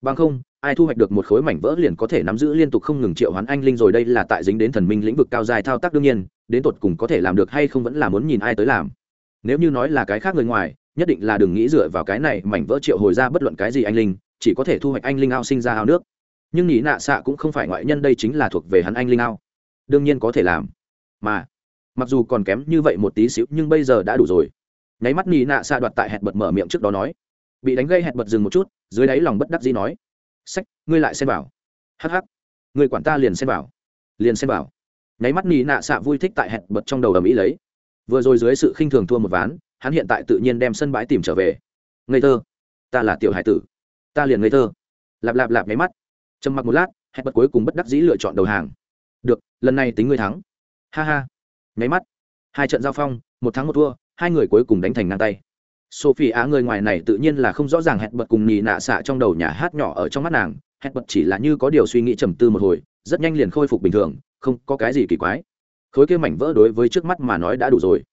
Bằng không ai thu hoạch được một khối mảnh vỡ liền có thể nắm giữ liên tục không ngừng triệu hoán anh linh rồi, đây là tại dính đến thần minh lĩnh vực cao dài thao tác đương nhiên, đến tột cùng có thể làm được hay không vẫn là muốn nhìn ai tới làm. Nếu như nói là cái khác người ngoài, nhất định là đừng nghĩ dựa vào cái này mảnh vỡ triệu hồi ra bất luận cái gì anh linh, chỉ có thể thu hoạch anh linh ao sinh ra ao nước. Nhưng nhị nạ xạ cũng không phải ngoại nhân, đây chính là thuộc về hắn anh linh ao. Đương nhiên có thể làm. Mà, mặc dù còn kém như vậy một tí xíu, nhưng bây giờ đã đủ rồi. Nháy mắt nhị nạ xạ đoạt tại hẹn bật mở miệng trước đó nói. Bị đánh gây hẹn bật dừng một chút, dưới đáy lòng bất đắc dĩ nói sách, ngươi lại xem bảo hắc hắc. Người quản ta liền xem bảo liền xem bảo nháy mắt nỉ nạ xạ vui thích tại hẹn bật trong đầu ầm ĩ lấy. Vừa rồi dưới sự khinh thường thua một ván, hắn hiện tại tự nhiên đem sân bãi tìm trở về. Ngây thơ. Ta là tiểu hải tử. Ta liền ngây thơ. Lạp lạp lạp nháy mắt. Trầm mặc một lát, hẹn bật cuối cùng bất đắc dĩ lựa chọn đầu hàng. Được, lần này tính ngươi thắng. Ha ha. Nháy mắt. Hai trận giao phong, một thắng một thua, hai người cuối cùng đánh thành ngang tay sophie á người ngoài này tự nhiên là không rõ ràng hẹn bật cùng nhì nạ xạ trong đầu nhà hát nhỏ ở trong mắt nàng, hẹn bật chỉ là như có điều suy nghĩ trầm tư một hồi, rất nhanh liền khôi phục bình thường, không có cái gì kỳ quái. Khối kia mảnh vỡ đối với trước mắt mà nói đã đủ rồi.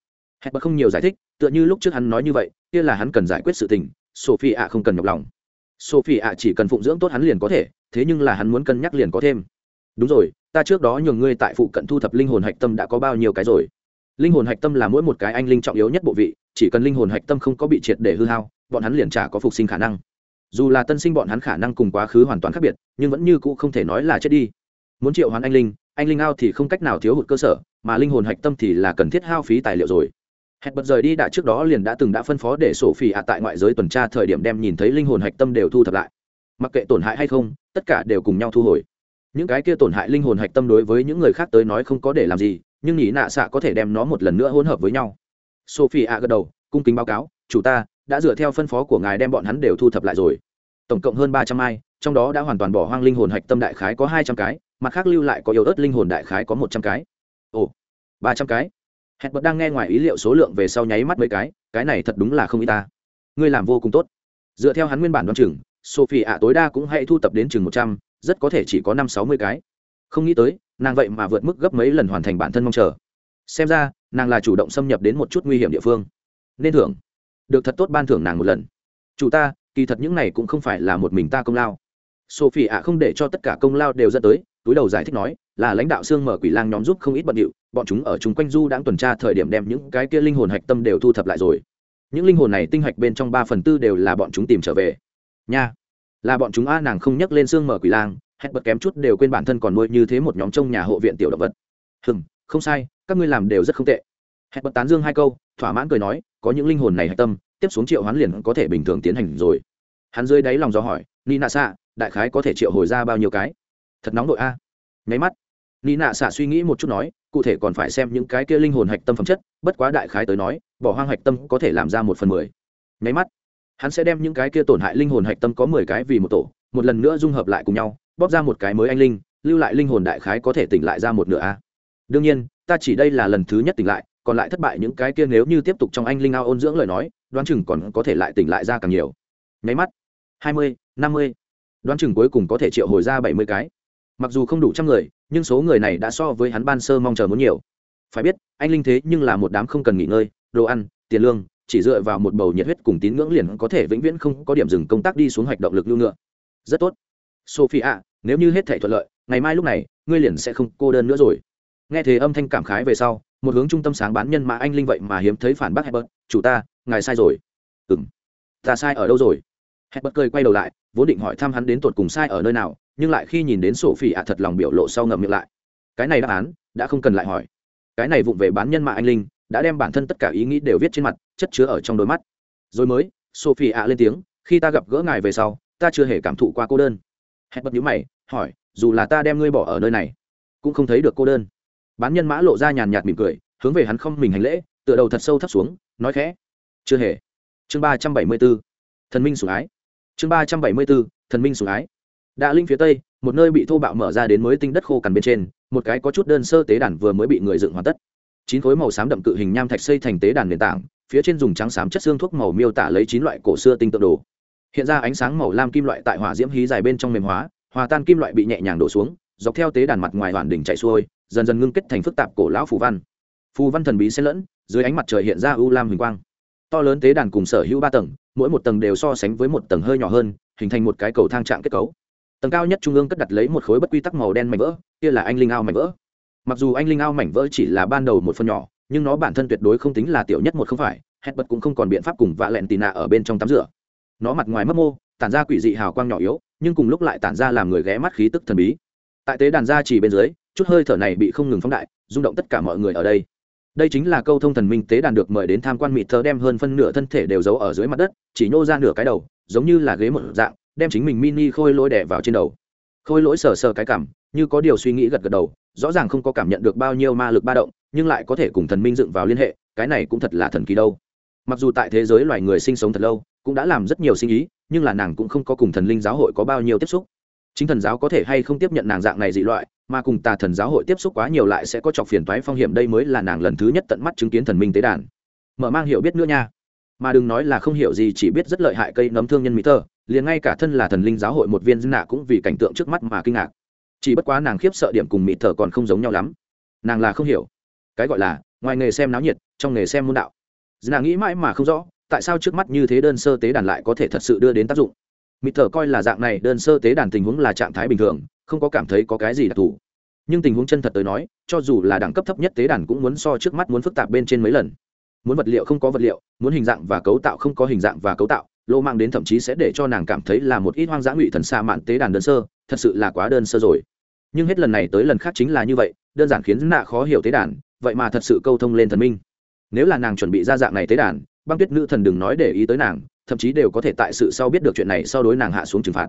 Hẹn bật không nhiều giải thích, tựa như lúc trước hắn nói như vậy, kia là hắn cần giải quyết sự tình sophie ạ không cần nhọc lòng. Sophie ạ chỉ cần phụng dưỡng tốt hắn liền có thể, thế nhưng là hắn muốn cân nhắc liền có thêm. Đúng rồi, ta trước đó nhường ngươi tại phụ cận thu thập linh hồn hạch tâm đã có bao nhiêu cái rồi? Linh hồn hạch tâm là mỗi một cái anh linh trọng yếu nhất bộ vị, chỉ cần linh hồn hạch tâm không có bị triệt để hư hao, bọn hắn liền trả có phục sinh khả năng. Dù là tân sinh bọn hắn khả năng cùng quá khứ hoàn toàn khác biệt, nhưng vẫn như cũ không thể nói là chết đi. Muốn triệu hoán anh linh anh linh ao thì không cách nào thiếu hụt cơ sở, mà linh hồn hạch tâm thì là cần thiết hao phí tài liệu rồi. Hẹn bật rời đi đã trước đó liền đã từng đã phân phó để sổ phỉ ạ tại ngoại giới tuần tra thời điểm đem nhìn thấy linh hồn hạch tâm đều thu thập lại. Mặc kệ tổn hại hay không, tất cả đều cùng nhau thu hồi. Những cái kia tổn hại linh hồn hạch tâm đối với những người khác tới nói không có để làm gì nhưng nhị nạ xạ có thể đem nó một lần nữa hỗn hợp với nhau. Sophie ạ gật đầu cung kính báo cáo chủ ta đã dựa theo phân phó của ngài đem bọn hắn đều thu thập lại rồi. Tổng cộng hơn ba trăm ai, trong đó đã hoàn toàn bỏ hoang linh hồn hạch tâm đại khái có hai trăm cái mặt khác lưu lại có yếu ớt linh hồn đại khái có một trăm cái. Ồ ba trăm cái? Hẹn bật đang nghe ngoài ý liệu số lượng về sau nháy mắt mấy cái cái này thật đúng là không y ta. Ngươi làm vô cùng tốt. Dựa theo hắn nguyên bản đoán chừng sophie ạ tối đa cũng hãy thu tập đến chừng một trăm rất có thể chỉ có năm sáu mươi cái không nghĩ tới, nàng vậy mà vượt mức gấp mấy lần hoàn thành bản thân mong chờ. Xem ra, nàng là chủ động xâm nhập đến một chút nguy hiểm địa phương. Nên thưởng. Được thật tốt ban thưởng nàng một lần. Chủ ta, kỳ thật những này cũng không phải là một mình ta công lao. Sophie ạ không để cho tất cả công lao đều dẫn tới, túi đầu giải thích nói, là lãnh đạo xương mở quỷ lang nhóm giúp không ít bận điệu, bọn chúng ở chung quanh du đang tuần tra thời điểm đem những cái kia linh hồn hạch tâm đều thu thập lại rồi. Những linh hồn này tinh hạch bên trong ba phần tư đều là bọn chúng tìm trở về. Nha. Là bọn chúng a, nàng không nhắc lên xương mở quỷ lang hẹn bật kém chút đều quên bản thân còn nuôi như thế một nhóm trông nhà hộ viện tiểu động vật. Hừm, không sai, các ngươi làm đều rất không tệ. Hẹn bật tán dương hai câu, thỏa mãn cười nói, có những linh hồn này hạch tâm, tiếp xuống triệu hoán liền có thể bình thường tiến hành rồi. Hắn dưới đáy lòng do hỏi ni nạ xạ đại khái có thể triệu hồi ra bao nhiêu cái? Thật nóng đội a. Nháy mắt ni nạ xạ suy nghĩ một chút nói, cụ thể còn phải xem những cái kia linh hồn hạch tâm phẩm chất, bất quá đại khái tới nói, bỏ hoang hạch tâm có thể làm ra một phần mười. Nháy mắt, hắn sẽ đem những cái kia tổn hại linh hồn hạch tâm có mười cái vì một tổ, một lần nữa dung hợp lại cùng nhau bóp ra một cái mới anh linh, lưu lại linh hồn đại khái có thể tỉnh lại ra một nửa a. Đương nhiên, ta chỉ đây là lần thứ nhất tỉnh lại, còn lại thất bại những cái kia nếu như tiếp tục trong anh linh ao ôn dưỡng lời nói, đoán chừng còn có thể lại tỉnh lại ra càng nhiều. Nháy mắt, hai mươi, năm mươi. Đoán chừng cuối cùng có thể triệu hồi ra bảy mươi cái. Mặc dù không đủ trăm người, nhưng số người này đã so với hắn ban sơ mong chờ muốn nhiều. Phải biết, anh linh thế nhưng là một đám không cần nghỉ ngơi, đồ ăn, tiền lương, chỉ dựa vào một bầu nhiệt huyết cùng tín ngưỡng liền có thể vĩnh viễn không có điểm dừng công tác đi xuống hoạch động lực lưu ngựa. Rất tốt. Sophie ạ nếu như hết thể thuận lợi, ngày mai lúc này, ngươi liền sẽ không cô đơn nữa rồi. Nghe thế âm thanh cảm khái về sau, một hướng trung tâm sáng bán nhân mà anh linh vậy mà hiếm thấy phản bác hebert chủ ta, ngài sai rồi. Ừng ta sai ở đâu rồi? Hebert cười quay đầu lại, vốn định hỏi thăm hắn đến tột cùng sai ở nơi nào, nhưng lại khi nhìn đến sổ phỉ ạ thật lòng biểu lộ sau ngậm miệng lại. Cái này đáp án, đã không cần lại hỏi. Cái này vụng về bán nhân mà anh linh, đã đem bản thân tất cả ý nghĩ đều viết trên mặt, chất chứa ở trong đôi mắt. Rồi mới sophie ạ lên tiếng, khi ta gặp gỡ ngài về sau, ta chưa hề cảm thụ qua cô đơn hẹn bật nhữ mày, hỏi, dù là ta đem ngươi bỏ ở nơi này, cũng không thấy được cô đơn. Bán nhân mã lộ ra nhàn nhạt mỉm cười, hướng về hắn không mình hành lễ, tựa đầu thật sâu thấp xuống, nói khẽ. Chưa hề. Chương ba trăm bảy mươi b ố thần minh sủng ái. Chương ba trăm bảy mươi b ố thần minh sủng ái. Đã linh phía tây, một nơi bị thô bạo mở ra đến mới tinh đất khô cằn bên trên, một cái có chút đơn sơ tế đàn vừa mới bị người dựng hoàn tất. Chín khối màu xám đậm cự hình nham thạch xây thành tế đàn nền tảng, phía trên dùng trắng xám chất xương thuốc màu miêu tả lấy chín loại cổ xưa tinh tượng đồ hiện ra ánh sáng màu lam kim loại tại hỏa diễm hí dài bên trong mềm hóa, hòa tan kim loại bị nhẹ nhàng đổ xuống, dọc theo tế đàn mặt ngoài hoàn đỉnh chạy xuôi, dần dần ngưng kết thành phức tạp cổ lão phù văn. Phù văn thần bí xen lẫn, dưới ánh mặt trời hiện ra u lam huỳnh quang. To lớn tế đàn cùng sở hữu ba tầng, mỗi một tầng đều so sánh với một tầng hơi nhỏ hơn, hình thành một cái cầu thang trạng kết cấu. Tầng cao nhất trung ương cất đặt lấy một khối bất quy tắc màu đen mảnh vỡ, kia là anh linh ao mảnh vỡ. Mặc dù anh linh ao mảnh vỡ chỉ là ban đầu một phần nhỏ, nhưng nó bản thân tuyệt đối không tính là tiểu nhất một không phải, hết bật cũng không còn biện pháp cùng vạ lẹn tì nạ ở bên trong tắm rửa nó mặt ngoài mấp mô, tản ra quỷ dị hào quang nhỏ yếu, nhưng cùng lúc lại tản ra làm người ghé mắt khí tức thần bí. Tại tế đàn gia chỉ bên dưới, chút hơi thở này bị không ngừng phóng đại, rung động tất cả mọi người ở đây. Đây chính là câu thông thần minh tế đàn được mời đến tham quan mịt thơ đem hơn phân nửa thân thể đều giấu ở dưới mặt đất, chỉ nhô ra nửa cái đầu, giống như là ghế một dạng, đem chính mình mini khôi lỗi đẻ vào trên đầu. Khôi lỗi sờ sờ cái cảm, như có điều suy nghĩ gật gật đầu, rõ ràng không có cảm nhận được bao nhiêu ma lực ba động, nhưng lại có thể cùng thần minh dựng vào liên hệ, cái này cũng thật là thần kỳ đâu mặc dù tại thế giới loài người sinh sống thật lâu, cũng đã làm rất nhiều sinh ý, nhưng là nàng cũng không có cùng thần linh giáo hội có bao nhiêu tiếp xúc. Chính thần giáo có thể hay không tiếp nhận nàng dạng này dị loại, mà cùng tà thần giáo hội tiếp xúc quá nhiều lại sẽ có chọc phiền toái phong hiểm, đây mới là nàng lần thứ nhất tận mắt chứng kiến thần minh tế đàn. Mở mang hiểu biết nữa nha. Mà đừng nói là không hiểu gì, chỉ biết rất lợi hại cây nấm thương nhân mỹ tơ, liền ngay cả thân là thần linh giáo hội một viên dân nạ cũng vì cảnh tượng trước mắt mà kinh ngạc. Chỉ bất quá nàng khiếp sợ điểm cùng mỹ thờ còn không giống nhau lắm. Nàng là không hiểu. Cái gọi là, ngoài nghề xem náo nhiệt, trong nghề xem môn đạo dân nạ nghĩ mãi mà không rõ, tại sao trước mắt như thế đơn sơ tế đàn lại có thể thật sự đưa đến tác dụng. Mịt thở coi là dạng này đơn sơ tế đàn tình huống là trạng thái bình thường, không có cảm thấy có cái gì đặc thù. Nhưng tình huống chân thật tới nói, cho dù là đẳng cấp thấp nhất tế đàn cũng muốn so trước mắt muốn phức tạp bên trên mấy lần. Muốn vật liệu không có vật liệu, muốn hình dạng và cấu tạo không có hình dạng và cấu tạo, lô mang đến thậm chí sẽ để cho nàng cảm thấy là một ít hoang dã ngụy thần xa mạn tế đàn đơn sơ, thật sự là quá đơn sơ rồi. Nhưng hết lần này tới lần khác chính là như vậy, đơn giản khiến nạ khó hiểu tế đàn, vậy mà thật sự câu thông lên thần minh nếu là nàng chuẩn bị ra dạng này tế đàn, băng tuyết nữ thần đừng nói để ý tới nàng, thậm chí đều có thể tại sự sau biết được chuyện này sau đối nàng hạ xuống trừng phạt.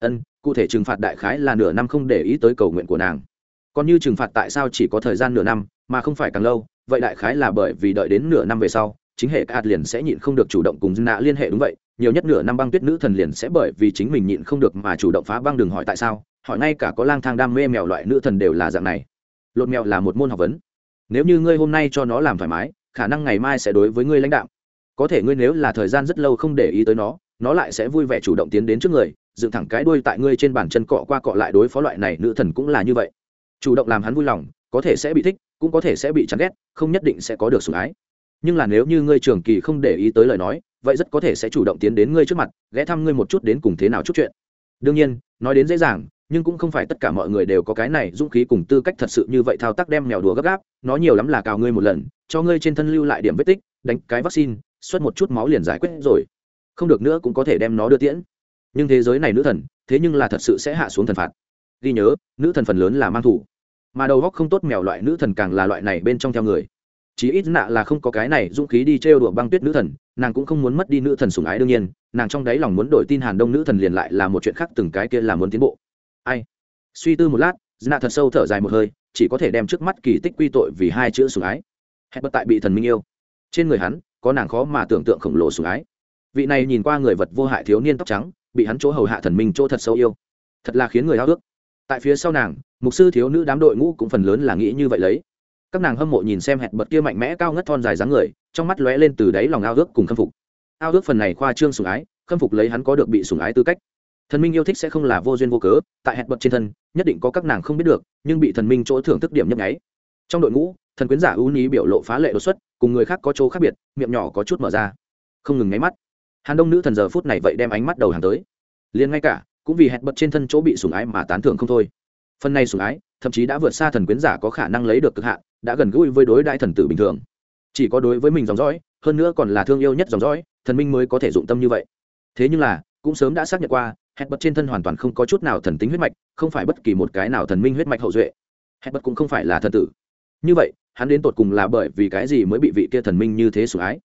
Ân, cụ thể trừng phạt đại khái là nửa năm không để ý tới cầu nguyện của nàng. Còn như trừng phạt tại sao chỉ có thời gian nửa năm, mà không phải càng lâu, vậy đại khái là bởi vì đợi đến nửa năm về sau, chính hệ cát liền sẽ nhịn không được chủ động cùng nạ liên hệ đúng vậy, nhiều nhất nửa năm băng tuyết nữ thần liền sẽ bởi vì chính mình nhịn không được mà chủ động phá băng đừng hỏi tại sao, hỏi ngay cả có lang thang đam mê mèo loại nữ thần đều là dạng này. Lột mèo là một môn học vấn. Nếu như ngươi hôm nay cho nó làm thoải mái khả năng ngày mai sẽ đối với ngươi lãnh đạo. Có thể ngươi nếu là thời gian rất lâu không để ý tới nó nó lại sẽ vui vẻ chủ động tiến đến trước người, dựng thẳng cái đuôi tại ngươi trên bàn chân cọ qua cọ lại đối phó loại này nữ thần cũng là như vậy. Chủ động làm hắn vui lòng, có thể sẽ bị thích, cũng có thể sẽ bị chán ghét, không nhất định sẽ có được sủng ái. Nhưng là nếu như ngươi trường kỳ không để ý tới lời nói, vậy rất có thể sẽ chủ động tiến đến ngươi trước mặt, ghé thăm ngươi một chút đến cùng thế nào chút chuyện. Đương nhiên, nói đến dễ dàng nhưng cũng không phải tất cả mọi người đều có cái này dũng khí cùng tư cách thật sự như vậy thao tác đem mèo đùa gấp gáp, nó nhiều lắm là cào ngươi một lần, cho ngươi trên thân lưu lại điểm vết tích, đánh cái vaccine, xuất một chút máu liền giải quyết rồi. Không được nữa cũng có thể đem nó đưa tiễn. Nhưng thế giới này nữ thần, thế nhưng là thật sự sẽ hạ xuống thần phạt. Ghi nhớ, nữ thần phần lớn là mang thủ. Mà đầu góc không tốt mèo loại nữ thần càng là loại này bên trong theo người. Chí ít nạ là không có cái này dũng khí đi trêu đùa băng tuyết nữ thần, nàng cũng không muốn mất đi nữ thần sủng ái đương nhiên, nàng trong đáy lòng muốn đổi tin hàn đông nữ thần liền lại là một chuyện khác, từng cái kia là muốn tiến bộ ai? Suy tư một lát dna thật sâu thở dài một hơi, chỉ có thể đem trước mắt kỳ tích quy tội vì hai chữ sủng ái. Hẹn bất tại bị thần minh yêu. Trên người hắn, có nàng khó mà tưởng tượng khổng lồ sủng ái. Vị này nhìn qua người vật vô hại thiếu niên tóc trắng, bị hắn chỗ hầu hạ thần minh chỗ thật sâu yêu. Thật là khiến người háo ước tại phía sau nàng, mục sư thiếu nữ đám đội ngũ cũng phần lớn là nghĩ như vậy lấy. Các nàng hâm mộ nhìn xem hẹn bật kia mạnh mẽ cao ngất thon dài dáng người, trong mắt lóe lên từ đáy lòng ao ước cùng khâm phục. Ao ước phần này khoa trương sủng ái, khâm phục lấy hắn có được bị sủng ái tư cách thần minh yêu thích sẽ không là vô duyên vô cớ, tại hẹn bật trên thân, nhất định có các nàng không biết được, nhưng bị thần minh chỗ thưởng thức điểm nhấp nháy. Trong đội ngũ, thần quyến giả ưu ní biểu lộ phá lệ đột xuất, cùng người khác có chỗ khác biệt, miệng nhỏ có chút mở ra. Không ngừng nháy mắt. Hàn đông nữ thần giờ phút này vậy đem ánh mắt đầu hàng tới. Liền ngay cả, cũng vì hẹn bật trên thân chỗ bị sủng ái mà tán thưởng không thôi. Phần này sủng ái, thậm chí đã vượt xa thần quyến giả có khả năng lấy được cực hạn, đã gần gũi với đối đại thần tử bình thường. Chỉ có đối với mình dòng dõi, hơn nữa còn là thương yêu nhất dòng dõi, thần minh mới có thể dụng tâm như vậy. Thế nhưng là, cũng sớm đã xác nhận qua hẹn bật trên thân hoàn toàn không có chút nào thần tính huyết mạch, không phải bất kỳ một cái nào thần minh huyết mạch hậu duệ. Hẹn bật cũng không phải là thần tử. Như vậy, hắn đến tột cùng là bởi vì cái gì mới bị vị kia thần minh như thế sủng ái?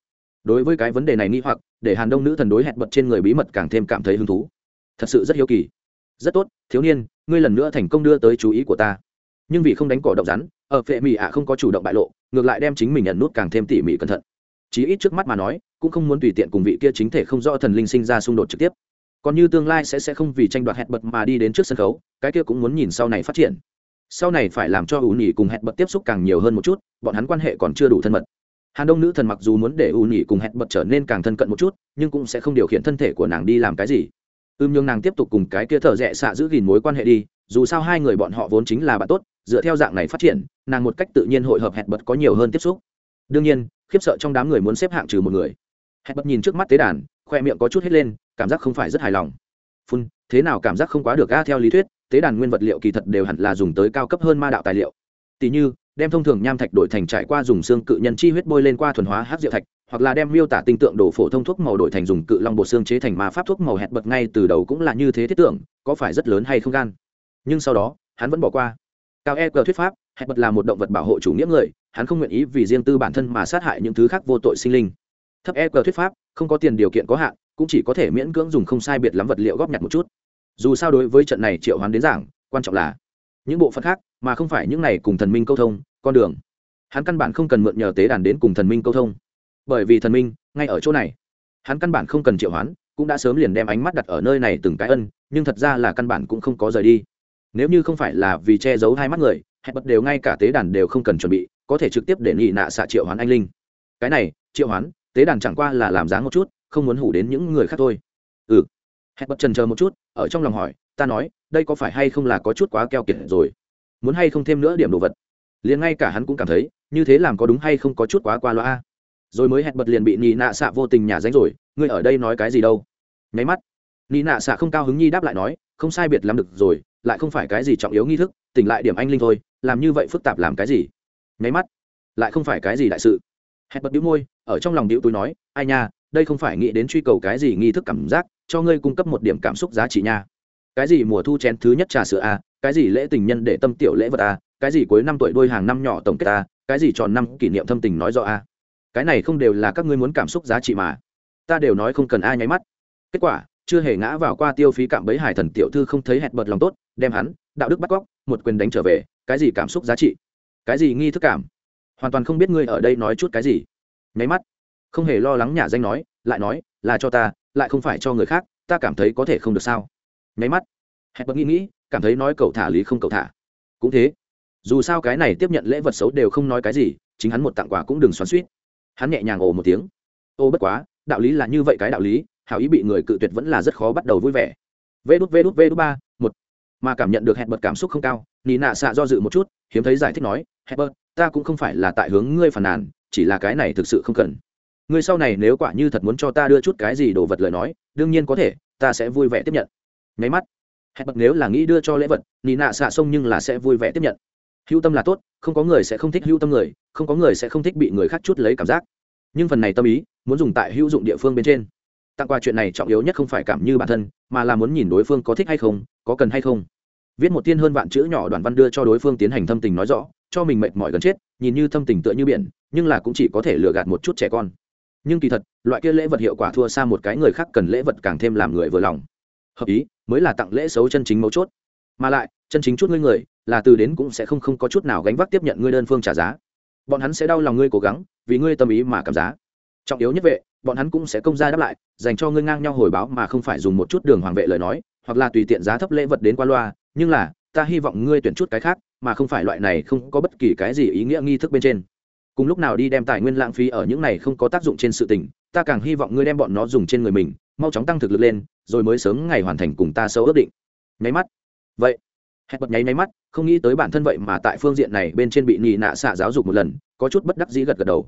Đối với cái vấn đề này nghi hoặc, để hàn đông nữ thần đối hẹn bật trên người bí mật càng thêm cảm thấy hứng thú. Thật sự rất hiếu kỳ. Rất tốt, thiếu niên, ngươi lần nữa thành công đưa tới chú ý của ta. Nhưng vì không đánh cỏ động rắn, ở phệ mỹ ạ không có chủ động bại lộ, ngược lại đem chính mình nhận nút càng thêm tỉ mỉ cẩn thận. Chí ít trước mắt mà nói, cũng không muốn tùy tiện cùng vị kia chính thể không rõ thần linh sinh ra xung đột trực tiếp còn như tương lai sẽ sẽ không vì tranh đoạt hẹn bật mà đi đến trước sân khấu, cái kia cũng muốn nhìn sau này phát triển. Sau này phải làm cho ưu nhỉ cùng hẹn bật tiếp xúc càng nhiều hơn một chút, bọn hắn quan hệ còn chưa đủ thân mật. Hàn đông nữ thần mặc dù muốn để ưu nhỉ cùng hẹn bật trở nên càng thân cận một chút, nhưng cũng sẽ không điều khiển thân thể của nàng đi làm cái gì. Ưm nhường nàng tiếp tục cùng cái kia thợ rẽ xạ giữ gìn mối quan hệ đi, dù sao hai người bọn họ vốn chính là bạn tốt, dựa theo dạng này phát triển, nàng một cách tự nhiên hội hợp hẹn bật có nhiều hơn tiếp xúc. Đương nhiên, khiếp sợ trong đám người muốn xếp hạng trừ một người. Hẹn bật nhìn trước mắt tế đàn khoe miệng có chút hết lên, cảm giác không phải rất hài lòng. Phun, thế nào cảm giác không quá được ga theo lý thuyết, tế đàn nguyên vật liệu kỳ thật đều hẳn là dùng tới cao cấp hơn ma đạo tài liệu. Tỷ như, đem thông thường nham thạch đổi thành trải qua dùng xương cự nhân chi huyết bôi lên qua thuần hóa hát diệu thạch, hoặc là đem miêu tả tinh tượng đổ phổ thông thuốc màu đổi thành dùng cự long bột xương chế thành ma pháp thuốc màu hẹn bật ngay từ đầu cũng là như thế thiết tưởng, có phải rất lớn hay không gan. Nhưng sau đó, hắn vẫn bỏ qua. Cao e cờ thuyết pháp, hẹn bật là một động vật bảo hộ chủ nghĩa người, hắn không nguyện ý vì riêng tư bản thân mà sát hại những thứ khác vô tội sinh linh thấp e cờ thuyết pháp, không có tiền điều kiện có hạn, cũng chỉ có thể miễn cưỡng dùng không sai biệt lắm vật liệu góp nhặt một chút. Dù sao đối với trận này triệu hoán đến giảng, quan trọng là những bộ phận khác, mà không phải những này cùng thần minh câu thông, con đường. Hắn căn bản không cần mượn nhờ tế đàn đến cùng thần minh câu thông. Bởi vì thần minh, ngay ở chỗ này, hắn căn bản không cần triệu hoán, cũng đã sớm liền đem ánh mắt đặt ở nơi này từng cái ân, nhưng thật ra là căn bản cũng không có rời đi. Nếu như không phải là vì che giấu hai mắt người hẹn bật đều ngay cả tế đàn đều không cần chuẩn bị, có thể trực tiếp để nghị nạ xạ triệu hoán anh linh. Cái này, triệu hoán tế đàn chẳng qua là làm dáng một chút, không muốn hủ đến những người khác thôi. Ừ. Hẹn bật trần chờ một chút, ở trong lòng hỏi, ta nói, đây có phải hay không là có chút quá keo kiệt rồi? Muốn hay không thêm nữa điểm đồ vật? Liền ngay cả hắn cũng cảm thấy, như thế làm có đúng hay không có chút quá qua loa? Rồi mới hẹn bật liền bị nị nạ xạ vô tình nhà danh rồi, ngươi ở đây nói cái gì đâu? Nháy mắt, nị nạ xạ không cao hứng nhi đáp lại nói, không sai biệt lắm được rồi, lại không phải cái gì trọng yếu nghi thức, tỉnh lại điểm anh linh thôi, làm như vậy phức tạp làm cái gì? Nháy mắt, lại không phải cái gì đại sự. Hẹn bật đĩu môi ở trong lòng điệu túi nói, ai nha, đây không phải nghĩ đến truy cầu cái gì nghi thức cảm giác, cho ngươi cung cấp một điểm cảm xúc giá trị nha. Cái gì mùa thu chén thứ nhất trà sữa a cái gì lễ tình nhân để tâm tiểu lễ vật a cái gì cuối năm tuổi đôi hàng năm nhỏ tổng kết a cái gì tròn năm kỷ niệm thâm tình nói rõ a cái này không đều là các ngươi muốn cảm xúc giá trị mà. Ta đều nói không cần ai nháy mắt. Kết quả, chưa hề ngã vào qua tiêu phí cạm bẫy hải thần tiểu thư không thấy hẹn bật lòng tốt, đem hắn, đạo đức bắt cóc, một quyền đánh trở về, cái gì cảm xúc giá trị? Cái gì nghi thức cảm? Hoàn toàn không biết ngươi ở đây nói chút cái gì nháy mắt. Không hề lo lắng nhà danh nói, lại nói, là cho ta, lại không phải cho người khác, ta cảm thấy có thể không được sao? Nháy mắt. Hẹn bật nghĩ nghĩ, cảm thấy nói cậu thả lý không cậu thả. Cũng thế. Dù sao cái này tiếp nhận lễ vật xấu đều không nói cái gì, chính hắn một tặng quà cũng đừng xoắn suýt hắn nhẹ nhàng ồ một tiếng. Ô, bất quá, đạo lý là như vậy cái đạo lý, hảo ý bị người cự tuyệt vẫn là rất khó bắt đầu vui vẻ. Vê đút vê đút vê đút ba, một. Mà cảm nhận được hẹn bật cảm xúc không cao nị nạ xạ do dự một chút, hiếm thấy giải thích nói, hẹn bật, ta cũng không phải là tại hướng ngươi phản nàn chỉ là cái này thực sự không cần. Ngươi sau này nếu quả như thật muốn cho ta đưa chút cái gì đồ vật lời nói, đương nhiên có thể, ta sẽ vui vẻ tiếp nhận. Nháy mắt, hẹn bật nếu là nghĩ đưa cho lễ vật, nị nạ xạ sông nhưng là sẽ vui vẻ tiếp nhận. Hữu tâm là tốt, không có người sẽ không thích hữu tâm người, không có người sẽ không thích bị người khác chút lấy cảm giác. Nhưng phần này tâm ý, muốn dùng tại hữu dụng địa phương bên trên. Tặng quà chuyện này trọng yếu nhất không phải cảm như bản thân, mà là muốn nhìn đối phương có thích hay không, có cần hay không. Viết một tiên hơn vạn chữ nhỏ đoạn văn đưa cho đối phương tiến hành thâm tình nói rõ, cho mình mệt mỏi gần chết, nhìn như thâm tình tựa như biển nhưng là cũng chỉ có thể lừa gạt một chút trẻ con. Nhưng kỳ thật, loại kia lễ vật hiệu quả thua xa một cái người khác cần lễ vật càng thêm làm người vừa lòng. Hợp ý, mới là tặng lễ xấu chân chính mấu chốt. Mà lại, chân chính chút ngươi người, là từ đến cũng sẽ không không có chút nào gánh vác tiếp nhận ngươi đơn phương trả giá. Bọn hắn sẽ đau lòng ngươi cố gắng, vì ngươi tâm ý mà cảm giá. Trọng yếu nhất vệ, bọn hắn cũng sẽ công ra đáp lại, dành cho ngươi ngang nhau hồi báo mà không phải dùng một chút đường hoàng vệ lời nói, hoặc là tùy tiện giá thấp lễ vật đến qua loa, nhưng là, ta hy vọng ngươi tuyển chút cái khác, mà không phải loại này không có bất kỳ cái gì ý nghĩa nghi thức bên trên cùng lúc nào đi đem tài nguyên lãng phí ở những này không có tác dụng trên sự tình, ta càng hy vọng ngươi đem bọn nó dùng trên người mình, mau chóng tăng thực lực lên, rồi mới sớm ngày hoàn thành cùng ta sâu ước định. Nháy mắt. Vậy, hẹn bật nháy nháy mắt, không nghĩ tới bản thân vậy mà tại phương diện này bên trên bị nhị nạ xạ giáo dục một lần, có chút bất đắc dĩ gật gật đầu.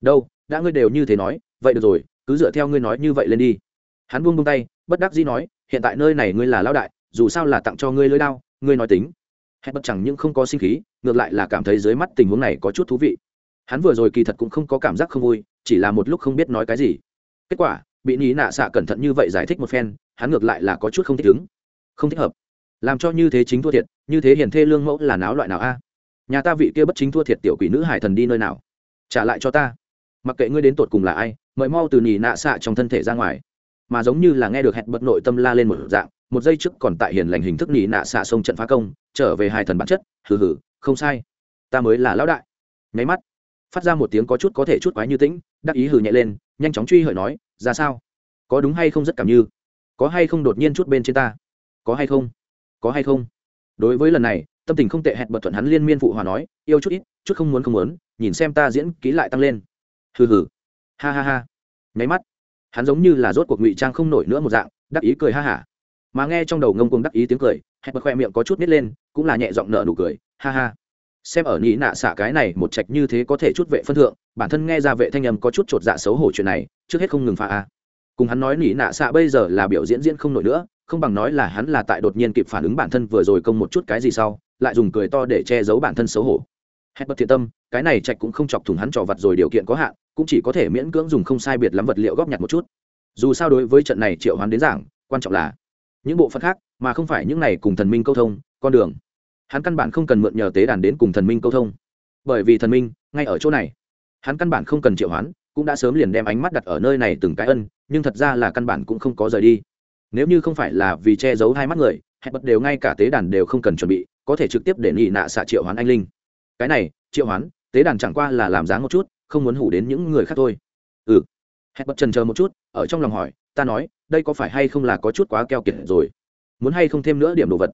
Đâu, đã ngươi đều như thế nói, vậy được rồi, cứ dựa theo ngươi nói như vậy lên đi. Hắn buông buông tay, bất đắc dĩ nói, hiện tại nơi này ngươi là lão đại, dù sao là tặng cho ngươi lưỡi đao, ngươi nói tính. Hẹn bật chẳng những không có sinh khí, ngược lại là cảm thấy dưới mắt tình huống này có chút thú vị hắn vừa rồi kỳ thật cũng không có cảm giác không vui, chỉ là một lúc không biết nói cái gì. Kết quả, bị nhí nạ xạ cẩn thận như vậy giải thích một phen, hắn ngược lại là có chút không thích ứng. Không thích hợp. Làm cho như thế chính thua thiệt, như thế hiền thê lương mẫu là náo loại nào a? Nhà ta vị kia bất chính thua thiệt tiểu quỷ nữ hải thần đi nơi nào? Trả lại cho ta. Mặc kệ ngươi đến tột cùng là ai, mời mau từ nhì nạ xạ trong thân thể ra ngoài. Mà giống như là nghe được hẹn bật nội tâm la lên một dạng, một giây trước còn tại hiền lành hình thức nhì nạ xạ sông trận phá công, trở về hai thần bản chất. Hừ hừ, không sai. Ta mới là lão đại. Nháy mắt phát ra một tiếng có chút có thể chút quái như tĩnh, đắc ý hừ nhẹ lên, nhanh chóng truy hợi nói, ra sao? Có đúng hay không rất cảm như? Có hay không đột nhiên chút bên trên ta? Có hay không? Có hay không? Đối với lần này, tâm tình không tệ hẹn bật thuận hắn liên miên phụ hòa nói, yêu chút ít, chút không muốn không muốn, nhìn xem ta diễn ký lại tăng lên. Hừ hừ. Ha ha ha. Nháy mắt, hắn giống như là rốt cuộc ngụy trang không nổi nữa một dạng, đắc ý cười ha hả. Mà nghe trong đầu ngông cuồng đắc ý tiếng cười, hẹn bật khoe miệng có chút nít lên, cũng là nhẹ giọng nở nụ cười, ha ha xem ở nhĩ nạ xạ cái này một trạch như thế có thể chút vệ phân thượng, bản thân nghe ra vệ thanh âm có chút chột dạ xấu hổ chuyện này, trước hết không ngừng pha a. Cùng hắn nói nhĩ nạ xạ bây giờ là biểu diễn diễn không nổi nữa, không bằng nói là hắn là tại đột nhiên kịp phản ứng bản thân vừa rồi công một chút cái gì sau, lại dùng cười to để che giấu bản thân xấu hổ. Hết bất thiện tâm, cái này trạch cũng không chọc thủng hắn trò vặt rồi điều kiện có hạn, cũng chỉ có thể miễn cưỡng dùng không sai biệt lắm vật liệu góp nhặt một chút. Dù sao đối với trận này triệu hoán đến giảng, quan trọng là những bộ phận khác, mà không phải những này cùng thần minh câu thông, con đường hắn căn bản không cần mượn nhờ tế đàn đến cùng thần minh câu thông. Bởi vì thần minh, ngay ở chỗ này, hắn căn bản không cần triệu hoán, cũng đã sớm liền đem ánh mắt đặt ở nơi này từng cái ân, nhưng thật ra là căn bản cũng không có rời đi. Nếu như không phải là vì che giấu hai mắt người, hẹn bật đều ngay cả tế đàn đều không cần chuẩn bị, có thể trực tiếp để nhị nạ xạ triệu hoán anh linh. Cái này, triệu hoán, tế đàn chẳng qua là làm dáng một chút, không muốn hủ đến những người khác thôi. Ừ. Hẹn bật trần chờ một chút, ở trong lòng hỏi, ta nói, đây có phải hay không là có chút quá keo kiệt rồi? Muốn hay không thêm nữa điểm đồ vật?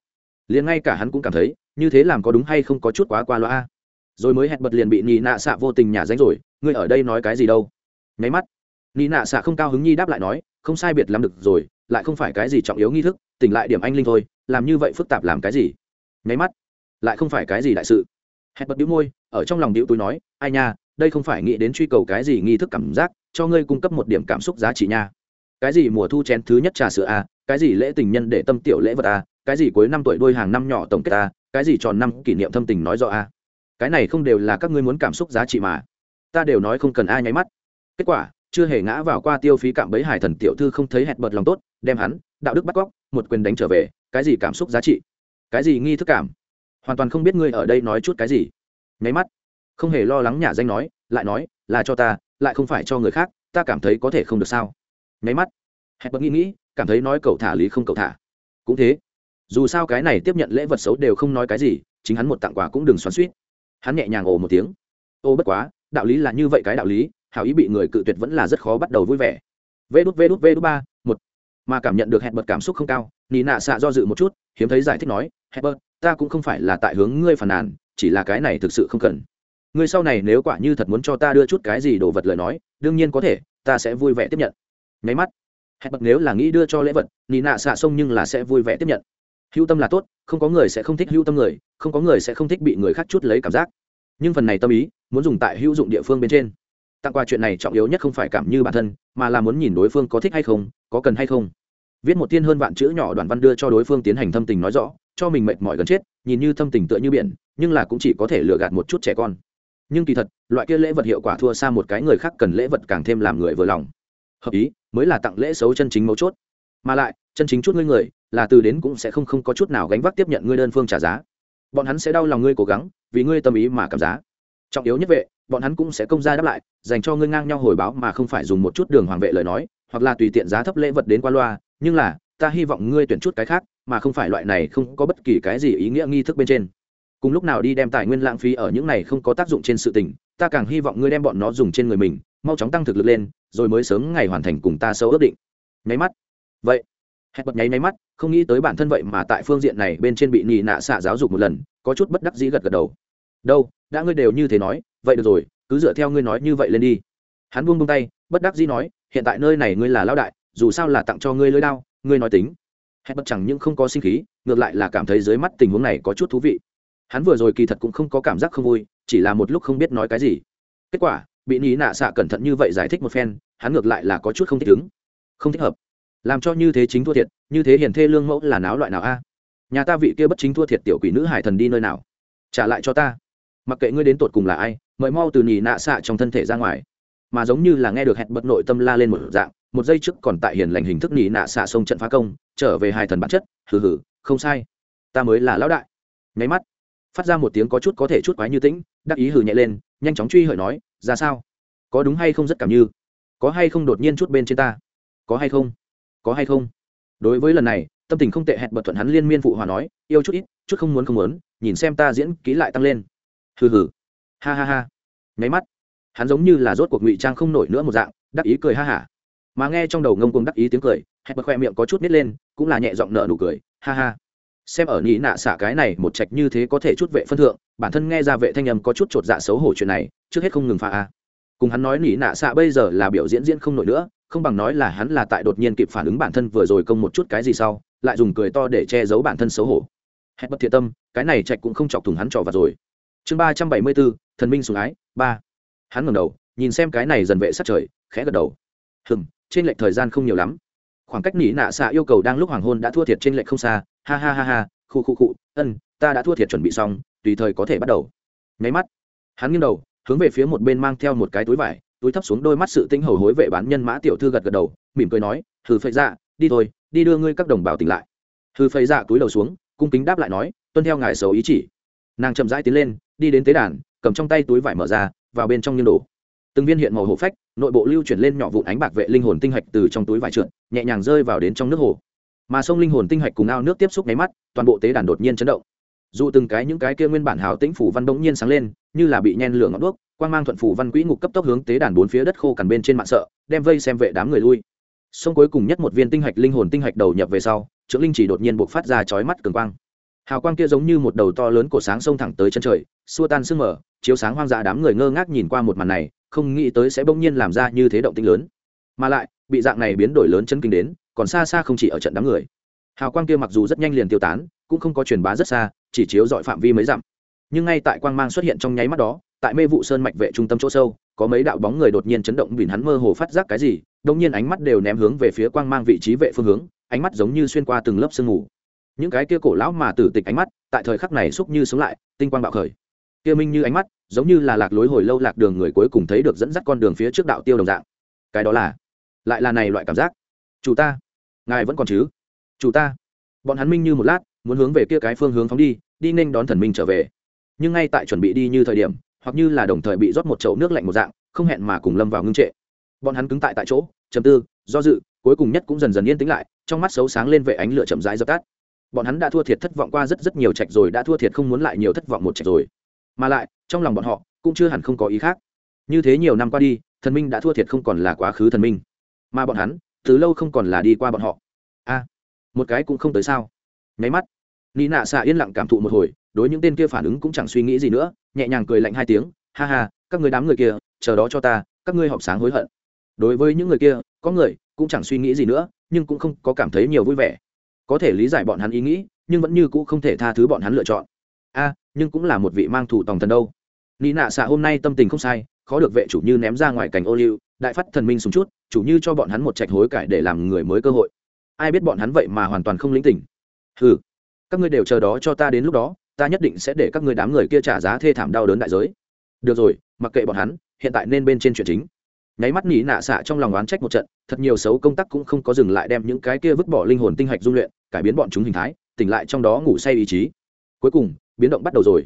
Liền ngay cả hắn cũng cảm thấy như thế làm có đúng hay không có chút quá qua loa? Rồi mới hẹn bật liền bị nị nạ xạ vô tình nhả danh rồi, ngươi ở đây nói cái gì đâu? Nháy mắt, nị nạ xạ không cao hứng nhi đáp lại nói, không sai biệt lắm được rồi, lại không phải cái gì trọng yếu nghi thức, tỉnh lại điểm anh linh thôi, làm như vậy phức tạp làm cái gì? Nháy mắt, lại không phải cái gì đại sự. Hẹn bật đĩu môi, ở trong lòng đĩu tôi nói, ai nha, đây không phải nghĩ đến truy cầu cái gì nghi thức cảm giác, cho ngươi cung cấp một điểm cảm xúc giá trị nha. Cái gì mùa thu chén thứ nhất trà sữa a cái gì lễ tình nhân để tâm tiểu lễ vật a cái gì cuối năm tuổi đôi hàng năm nhỏ tổng kết ta, cái gì tròn năm kỷ niệm thâm tình nói rõ a. Cái này không đều là các ngươi muốn cảm xúc giá trị mà. Ta đều nói không cần ai nháy mắt. Kết quả, chưa hề ngã vào qua tiêu phí cạm bẫy hải thần tiểu thư không thấy hẹn bật lòng tốt, đem hắn, đạo đức bắt cóc, một quyền đánh trở về, cái gì cảm xúc giá trị? Cái gì nghi thức cảm? Hoàn toàn không biết ngươi ở đây nói chút cái gì. Nháy mắt, không hề lo lắng nhà danh nói, lại nói, là cho ta, lại không phải cho người khác, ta cảm thấy có thể không được sao. Nháy mắt, hẹn bật nghĩ nghĩ, cảm thấy nói cậu thả lý không cậu thả. Cũng thế dù sao cái này tiếp nhận lễ vật xấu đều không nói cái gì, chính hắn một tặng quà cũng đừng xoắn suýt hắn nhẹ nhàng ồ một tiếng. Ô, bất quá, đạo lý là như vậy cái đạo lý, hảo ý bị người cự tuyệt vẫn là rất khó bắt đầu vui vẻ. Vê đút vê đút vê đút ba, một. Mà cảm nhận được hẹn bật cảm xúc không cao, nị nạ xạ do dự một chút, hiếm thấy giải thích nói, hẹn bật, ta cũng không phải là tại hướng ngươi phàn nàn, chỉ là cái này thực sự không cần. Ngươi sau này nếu quả như thật muốn cho ta đưa chút cái gì đồ vật lời nói, đương nhiên có thể, ta sẽ vui vẻ tiếp nhận. Nháy mắt, hẹn bật nếu là nghĩ đưa cho lễ vật, nị nạ xạ xông nhưng là sẽ vui vẻ tiếp nhận hữu tâm là tốt, không có người sẽ không thích hữu tâm người, không có người sẽ không thích bị người khác chút lấy cảm giác. Nhưng phần này tâm ý, muốn dùng tại hữu dụng địa phương bên trên. Tặng quà chuyện này trọng yếu nhất không phải cảm như bản thân, mà là muốn nhìn đối phương có thích hay không, có cần hay không. Viết một tiên hơn vạn chữ nhỏ đoạn văn đưa cho đối phương tiến hành thâm tình nói rõ, cho mình mệt mỏi gần chết, nhìn như thâm tình tựa như biển, nhưng là cũng chỉ có thể lừa gạt một chút trẻ con. Nhưng kỳ thật, loại kia lễ vật hiệu quả thua xa một cái người khác cần lễ vật càng thêm làm người vừa lòng. Hợp ý, mới là tặng lễ xấu chân chính mấu chốt. Mà lại chân chính chút ngươi người, là từ đến cũng sẽ không không có chút nào gánh vác tiếp nhận ngươi đơn phương trả giá. Bọn hắn sẽ đau lòng ngươi cố gắng, vì ngươi tâm ý mà cảm giá. Trọng yếu nhất vệ, bọn hắn cũng sẽ công ra đáp lại, dành cho ngươi ngang nhau hồi báo mà không phải dùng một chút đường hoàng vệ lời nói, hoặc là tùy tiện giá thấp lễ vật đến qua loa, nhưng là, ta hy vọng ngươi tuyển chút cái khác, mà không phải loại này không có bất kỳ cái gì ý nghĩa nghi thức bên trên. Cùng lúc nào đi đem tài nguyên lãng phí ở những này không có tác dụng trên sự tình, ta càng hy vọng ngươi đem bọn nó dùng trên người mình, mau chóng tăng thực lực lên, rồi mới sớm ngày hoàn thành cùng ta sâu ước định. Nháy mắt. Vậy hẹn bật nháy máy mắt, không nghĩ tới bản thân vậy mà tại phương diện này bên trên bị nhì nạ xạ giáo dục một lần, có chút bất đắc dĩ gật gật đầu. Đâu, đã ngươi đều như thế nói, vậy được rồi, cứ dựa theo ngươi nói như vậy lên đi. Hắn buông buông tay, bất đắc dĩ nói, hiện tại nơi này ngươi là lão đại, dù sao là tặng cho ngươi lưỡi đao, ngươi nói tính. Hẹn bật chẳng những không có sinh khí, ngược lại là cảm thấy dưới mắt tình huống này có chút thú vị. Hắn vừa rồi kỳ thật cũng không có cảm giác không vui, chỉ là một lúc không biết nói cái gì. Kết quả, bị nhì nạ xạ cẩn thận như vậy giải thích một phen, hắn ngược lại là có chút không thích ứng. Không thích hợp làm cho như thế chính thua thiệt, như thế hiền thê lương mẫu là náo loại nào a? Nhà ta vị kia bất chính thua thiệt tiểu quỷ nữ hải thần đi nơi nào? Trả lại cho ta. Mặc kệ ngươi đến tột cùng là ai, mời mau từ nhì nạ xạ trong thân thể ra ngoài. Mà giống như là nghe được hẹn bật nội tâm la lên một dạng, một giây trước còn tại hiền lành hình thức nhì nạ xạ sông trận phá công, trở về hai thần bản chất, hừ hừ, không sai. Ta mới là lão đại. Nháy mắt, phát ra một tiếng có chút có thể chút quái như tĩnh, đắc ý hừ nhẹ lên, nhanh chóng truy hợi nói, ra sao? Có đúng hay không rất cảm như? Có hay không đột nhiên chút bên trên ta? Có hay không? Có hay không? Đối với lần này, tâm tình không tệ hẹn bật thuận hắn liên miên phụ hòa nói, yêu chút ít, chút không muốn không muốn, nhìn xem ta diễn ký lại tăng lên. Hừ hừ. Ha ha ha. Nháy mắt, hắn giống như là rốt cuộc ngụy trang không nổi nữa một dạng, đắc ý cười ha hả. Mà nghe trong đầu ngông cuồng đắc ý tiếng cười, hẹn bật khoe miệng có chút nít lên, cũng là nhẹ giọng nợ nụ cười, ha ha. Xem ở nhĩ nạ xả cái này một trạch như thế có thể chút vệ phân thượng, bản thân nghe ra vệ thanh âm có chút chột dạ xấu hổ chuyện này, trước hết không ngừng pha a. Cùng hắn nói nhĩ nạ xạ bây giờ là biểu diễn diễn không nổi nữa không bằng nói là hắn là tại đột nhiên kịp phản ứng bản thân vừa rồi công một chút cái gì sau, lại dùng cười to để che giấu bản thân xấu hổ. Hết bất thiện tâm, cái này trạch cũng không chọc thùng hắn trò vào rồi. Chương ba trăm bảy mươi bốn, thần minh sùng ái, ba. Hắn ngẩng đầu, nhìn xem cái này dần vệ sát trời, khẽ gật đầu. Hừm, trên lệch thời gian không nhiều lắm. Khoảng cách nỉ nạ xạ yêu cầu đang lúc hoàng hôn đã thua thiệt trên lệch không xa. Ha ha ha ha, khu khu khu, ân, ta đã thua thiệt chuẩn bị xong, tùy thời có thể bắt đầu. Nháy mắt, hắn nghiêng đầu, hướng về phía một bên mang theo một cái túi vải túi thấp xuống đôi mắt sự tinh hầu hối vệ bán nhân mã tiểu thư gật gật đầu, mỉm cười nói thư phệ dạ đi thôi, đi đưa ngươi các đồng bào tỉnh lại. Thư phệ dạ túi đầu xuống, cung kính đáp lại nói, tuân theo ngài xấu ý chỉ. Nàng chậm rãi tiến lên, đi đến tế đàn, cầm trong tay túi vải mở ra, vào bên trong nghiêng đổ. Từng viên hiện màu hổ phách, nội bộ lưu chuyển lên nhỏ vụn ánh bạc vệ linh hồn tinh hạch từ trong túi vải trượt, nhẹ nhàng rơi vào đến trong nước hồ. Mà sông linh hồn tinh hạch cùng ao nước tiếp xúc nháy mắt, toàn bộ tế đàn đột nhiên chấn động. Dù từng cái những cái kia nguyên bản hào tĩnh phủ văn đống nhiên sáng lên, như là bị nhen lửa ngọn đuốc quang mang thuận phủ văn quỹ ngục cấp tốc hướng tế đàn bốn phía đất khô cằn bên trên mạng sợ, đem vây xem vệ đám người lui. Sông cuối cùng nhất một viên tinh hạch linh hồn tinh hạch đầu nhập về sau, trưởng linh chỉ đột nhiên buộc phát ra chói mắt cường quang. Hào quang kia giống như một đầu to lớn của sáng sông thẳng tới chân trời, xua tan sương mở chiếu sáng hoang dã đám người ngơ ngác nhìn qua một màn này, không nghĩ tới sẽ bỗng nhiên làm ra như thế động tinh lớn. Mà lại, bị dạng này biến đổi lớn chân kinh đến, còn xa xa không chỉ ở trận đám người. Hào quang kia mặc dù rất nhanh liền tiêu tán, cũng không có truyền bá rất xa, chỉ chiếu dọi phạm vi mấy dặm. Nhưng ngay tại quang mang xuất hiện trong nháy mắt đó tại mê vụ sơn mạch vệ trung tâm chỗ sâu, có mấy đạo bóng người đột nhiên chấn động bỉn hắn mơ hồ phát giác cái gì, đông nhiên ánh mắt đều ném hướng về phía quang mang vị trí vệ phương hướng, ánh mắt giống như xuyên qua từng lớp sương mù. Những cái kia cổ lão mà tử tịch ánh mắt, tại thời khắc này xúc như sống lại, tinh quang bạo khởi. Kia minh như ánh mắt, giống như là lạc lối hồi lâu lạc đường người cuối cùng thấy được dẫn dắt con đường phía trước đạo tiêu đồng dạng. Cái đó là, lại là này loại cảm giác. Chủ ta, ngài vẫn còn chứ? Chủ ta. Bọn hắn minh như một lát, muốn hướng về kia cái phương hướng phóng đi đi nên đón thần minh trở về. Nhưng ngay tại chuẩn bị đi như thời điểm hoặc như là đồng thời bị rót một chậu nước lạnh một dạng, không hẹn mà cùng lâm vào ngưng trệ. Bọn hắn cứng tại tại chỗ chầm tư, do dự, cuối cùng nhất cũng dần dần yên tĩnh lại, trong mắt xấu sáng lên vệ ánh lửa chậm rãi dập tắt. Bọn hắn đã thua thiệt thất vọng qua rất rất nhiều trạch rồi, đã thua thiệt không muốn lại nhiều thất vọng một trạch rồi. Mà lại, trong lòng bọn họ, cũng chưa hẳn không có ý khác. Như thế nhiều năm qua đi, thần minh đã thua thiệt không còn là quá khứ thần minh. Mà bọn hắn, từ lâu không còn là đi qua bọn họ. A, một cái cũng không tới sao. Nháy mắt, nị nạ xạ yên lặng cảm thụ một hồi đối những tên kia phản ứng cũng chẳng suy nghĩ gì nữa, nhẹ nhàng cười lạnh hai tiếng, ha ha, các người đám người kia, chờ đó cho ta, các ngươi họp sáng hối hận. Đối với những người kia, có người cũng chẳng suy nghĩ gì nữa, nhưng cũng không có cảm thấy nhiều vui vẻ. Có thể lý giải bọn hắn ý nghĩ, nhưng vẫn như cũ không thể tha thứ bọn hắn lựa chọn. A, nhưng cũng là một vị mang thủ tòng thần đâu. Lý nạ xạ hôm nay tâm tình không sai, khó được vệ chủ như ném ra ngoài cảnh ô liu, đại phát thần minh xuống chút, chủ như cho bọn hắn một trạch hối cải để làm người mới cơ hội. Ai biết bọn hắn vậy mà hoàn toàn không lĩnh tỉnh. Ừ các ngươi đều chờ đó cho ta đến lúc đó ta nhất định sẽ để các ngươi đám người kia trả giá thê thảm đau đớn đại giới. Được rồi, mặc kệ bọn hắn, hiện tại nên bên trên chuyện chính. Nháy mắt nỉ nạ xạ trong lòng oán trách một trận, thật nhiều xấu công tác cũng không có dừng lại đem những cái kia vứt bỏ linh hồn tinh hạch dung luyện, cải biến bọn chúng hình thái, tỉnh lại trong đó ngủ say ý chí. Cuối cùng, biến động bắt đầu rồi.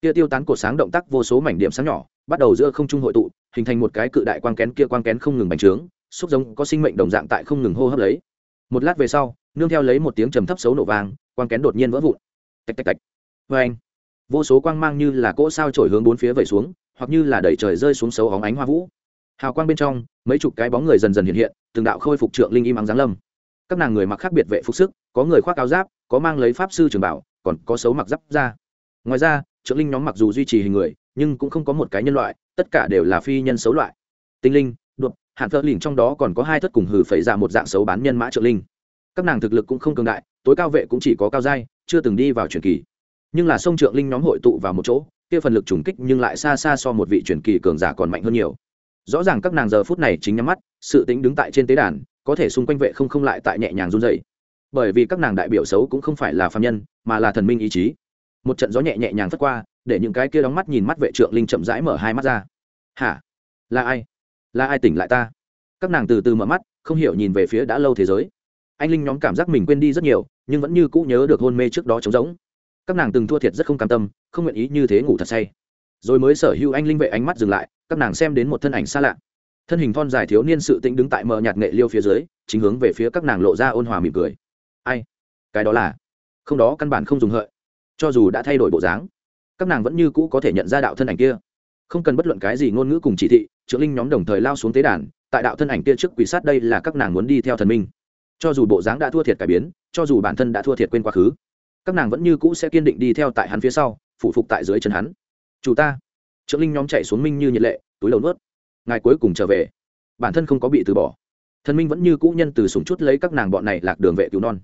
Kia tiêu tán cột sáng động tác vô số mảnh điểm sáng nhỏ, bắt đầu giữa không trung hội tụ, hình thành một cái cự đại quang kén kia quang kén không ngừng bành trướng, xúc giống có sinh mệnh đồng dạng tại không ngừng hô hấp lấy. Một lát về sau, nương theo lấy một tiếng trầm thấp xấu nổ vàng quang kén đột nhiên vỡ vụn. Tạch tạch tạch vê anh, vô số quang mang như là cỗ sao trổi hướng bốn phía vẩy xuống, hoặc như là đẩy trời rơi xuống xấu hóng ánh hoa vũ. Hào quang bên trong, mấy chục cái bóng người dần dần hiện hiện, từng đạo khôi phục trượng linh im ắng giáng lâm. Các nàng người mặc khác biệt vệ phục sức, có người khoác áo giáp, có mang lấy pháp sư trường bảo, còn có xấu mặc giáp ra ngoài ra, trượng linh nhóm mặc dù duy trì hình người, nhưng cũng không có một cái nhân loại, tất cả đều là phi nhân xấu loại. Tinh linh, đột hạn thợ lìn trong đó còn có hai thất cùng hử phẩy ra một dạng xấu bán nhân mã trượng linh. Các nàng thực lực cũng không cường đại, tối cao vệ cũng chỉ có cao giai, chưa từng đi vào truyền kỳ nhưng là sông trượng linh nhóm hội tụ vào một chỗ, kia phần lực trùng kích nhưng lại xa xa so một vị truyền kỳ cường giả còn mạnh hơn nhiều. Rõ ràng các nàng giờ phút này chính nhắm mắt, sự tính đứng tại trên tế đàn, có thể xung quanh vệ không không lại tại nhẹ nhàng run dày bởi vì các nàng đại biểu xấu cũng không phải là phạm nhân, mà là thần minh ý chí. Một trận gió nhẹ nhẹ nhàng phất qua, để những cái kia đóng mắt nhìn mắt vệ trượng linh chậm rãi mở hai mắt ra. Hả? Là ai? Là ai tỉnh lại ta? Các nàng từ từ mở mắt, không hiểu nhìn về phía đã lâu thế giới. Anh linh nhóm cảm giác mình quên đi rất nhiều, nhưng vẫn như cũ nhớ được hôn mê trước đó trống rỗng các nàng từng thua thiệt rất không cam tâm, không nguyện ý như thế ngủ thật say. Rồi mới sở hữu anh linh vệ ánh mắt dừng lại, các nàng xem đến một thân ảnh xa lạ. Thân hình thon dài thiếu niên sự tĩnh đứng tại mờ nhạt nghệ liêu phía dưới, chính hướng về phía các nàng lộ ra ôn hòa mỉm cười. Ai? Cái đó là? Không đó căn bản không dùng hợi. Cho dù đã thay đổi bộ dáng, các nàng vẫn như cũ có thể nhận ra đạo thân ảnh kia. Không cần bất luận cái gì ngôn ngữ cùng chỉ thị trưởng linh nhóm đồng thời lao xuống tế đàn, tại đạo thân ảnh kia trước quỷ sát đây là các nàng muốn đi theo thần minh. Cho dù bộ dáng đã thua thiệt cải biến, cho dù bản thân đã thua thiệt quên quá khứ các nàng vẫn như cũ sẽ kiên định đi theo tại hắn phía sau phụ phục tại dưới chân hắn. Chủ ta. Trưởng linh nhóm chạy xuống minh như nhiệt lệ, túi đầu nuốt. Ngài cuối cùng trở về. Bản thân không có bị từ bỏ. Thần minh vẫn như cũ nhân từ sùng chút lấy các nàng bọn này lạc đường vệ cứu non.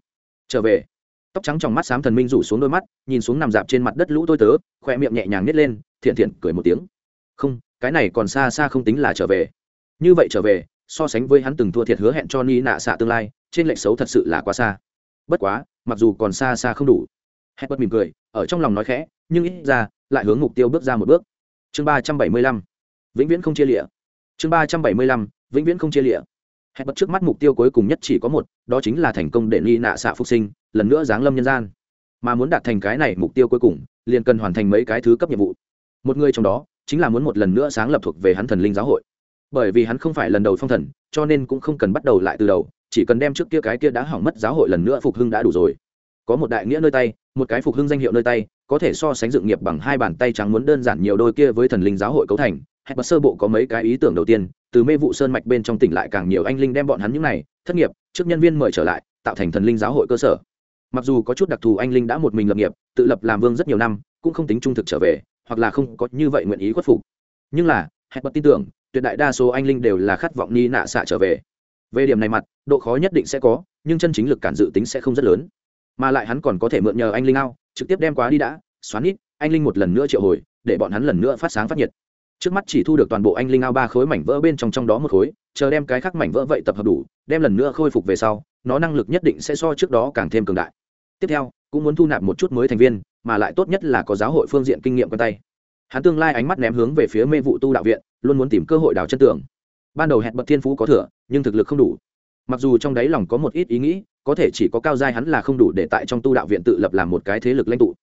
Trở về. Tóc trắng trong mắt xám thần minh rủ xuống đôi mắt, nhìn xuống nằm dạp trên mặt đất lũ tôi tớ, khoe miệng nhẹ nhàng nít lên, thiện thiện cười một tiếng. Không, cái này còn xa xa không tính là trở về. Như vậy trở về, so sánh với hắn từng thua thiệt hứa hẹn cho ni nạ xạ tương lai, trên lệnh xấu thật sự là quá xa. Bất quá mặc dù còn xa xa không đủ. Hết bất mỉm cười, ở trong lòng nói khẽ, nhưng ít ra, lại hướng mục tiêu bước ra một bước. Chương ba trăm bảy mươi lăm, vĩnh viễn không chia lịa chương ba trăm bảy mươi lăm, vĩnh viễn không chia lịa hết bất trước mắt mục tiêu cuối cùng nhất chỉ có một, đó chính là thành công để ni nạ xạ phục sinh, lần nữa giáng lâm nhân gian. Mà muốn đạt thành cái này mục tiêu cuối cùng, liền cần hoàn thành mấy cái thứ cấp nhiệm vụ. Một người trong đó, chính là muốn một lần nữa sáng lập thuộc về hắn thần linh giáo hội. Bởi vì hắn không phải lần đầu phong thần, cho nên cũng không cần bắt đầu lại từ đầu chỉ cần đem trước kia cái kia đã hỏng mất giáo hội lần nữa phục hưng đã đủ rồi. Có một đại nghĩa nơi tay, một cái phục hưng danh hiệu nơi tay, có thể so sánh dựng nghiệp bằng hai bàn tay trắng muốn đơn giản nhiều đôi kia với thần linh giáo hội cấu thành. Hẹn bật sơ bộ có mấy cái ý tưởng đầu tiên, từ mê vụ sơn mạch bên trong tỉnh lại càng nhiều anh linh đem bọn hắn những này, thất nghiệp, trước nhân viên mời trở lại, tạo thành thần linh giáo hội cơ sở. Mặc dù có chút đặc thù anh linh đã một mình lập nghiệp, tự lập làm vương rất nhiều năm, cũng không tính trung thực trở về, hoặc là không có như vậy nguyện ý khuất phục. Nhưng là hẹn bật tin tưởng, tuyệt đại đa số anh linh đều là khát vọng ni nạ xạ trở về về điểm này mặt, độ khó nhất định sẽ có, nhưng chân chính lực cản dự tính sẽ không rất lớn. Mà lại hắn còn có thể mượn nhờ anh linh ao, trực tiếp đem quá đi đã, xoắn ít anh linh một lần nữa triệu hồi, để bọn hắn lần nữa phát sáng phát nhiệt. Trước mắt chỉ thu được toàn bộ anh linh ao ba khối mảnh vỡ bên trong trong đó một khối, chờ đem cái khác mảnh vỡ vậy tập hợp đủ, đem lần nữa khôi phục về sau, nó năng lực nhất định sẽ so trước đó càng thêm cường đại. Tiếp theo, cũng muốn thu nạp một chút mới thành viên, mà lại tốt nhất là có giáo hội phương diện kinh nghiệm quen tay. Hắn tương lai ánh mắt ném hướng về phía mê vụ tu đạo viện, luôn muốn tìm cơ hội đào chân tường. Ban đầu hẹn bậc thiên phú có thừa nhưng thực lực không đủ. Mặc dù trong đáy lòng có một ít ý nghĩ, có thể chỉ có cao giai hắn là không đủ để tại trong tu đạo viện tự lập làm một cái thế lực lãnh tụ.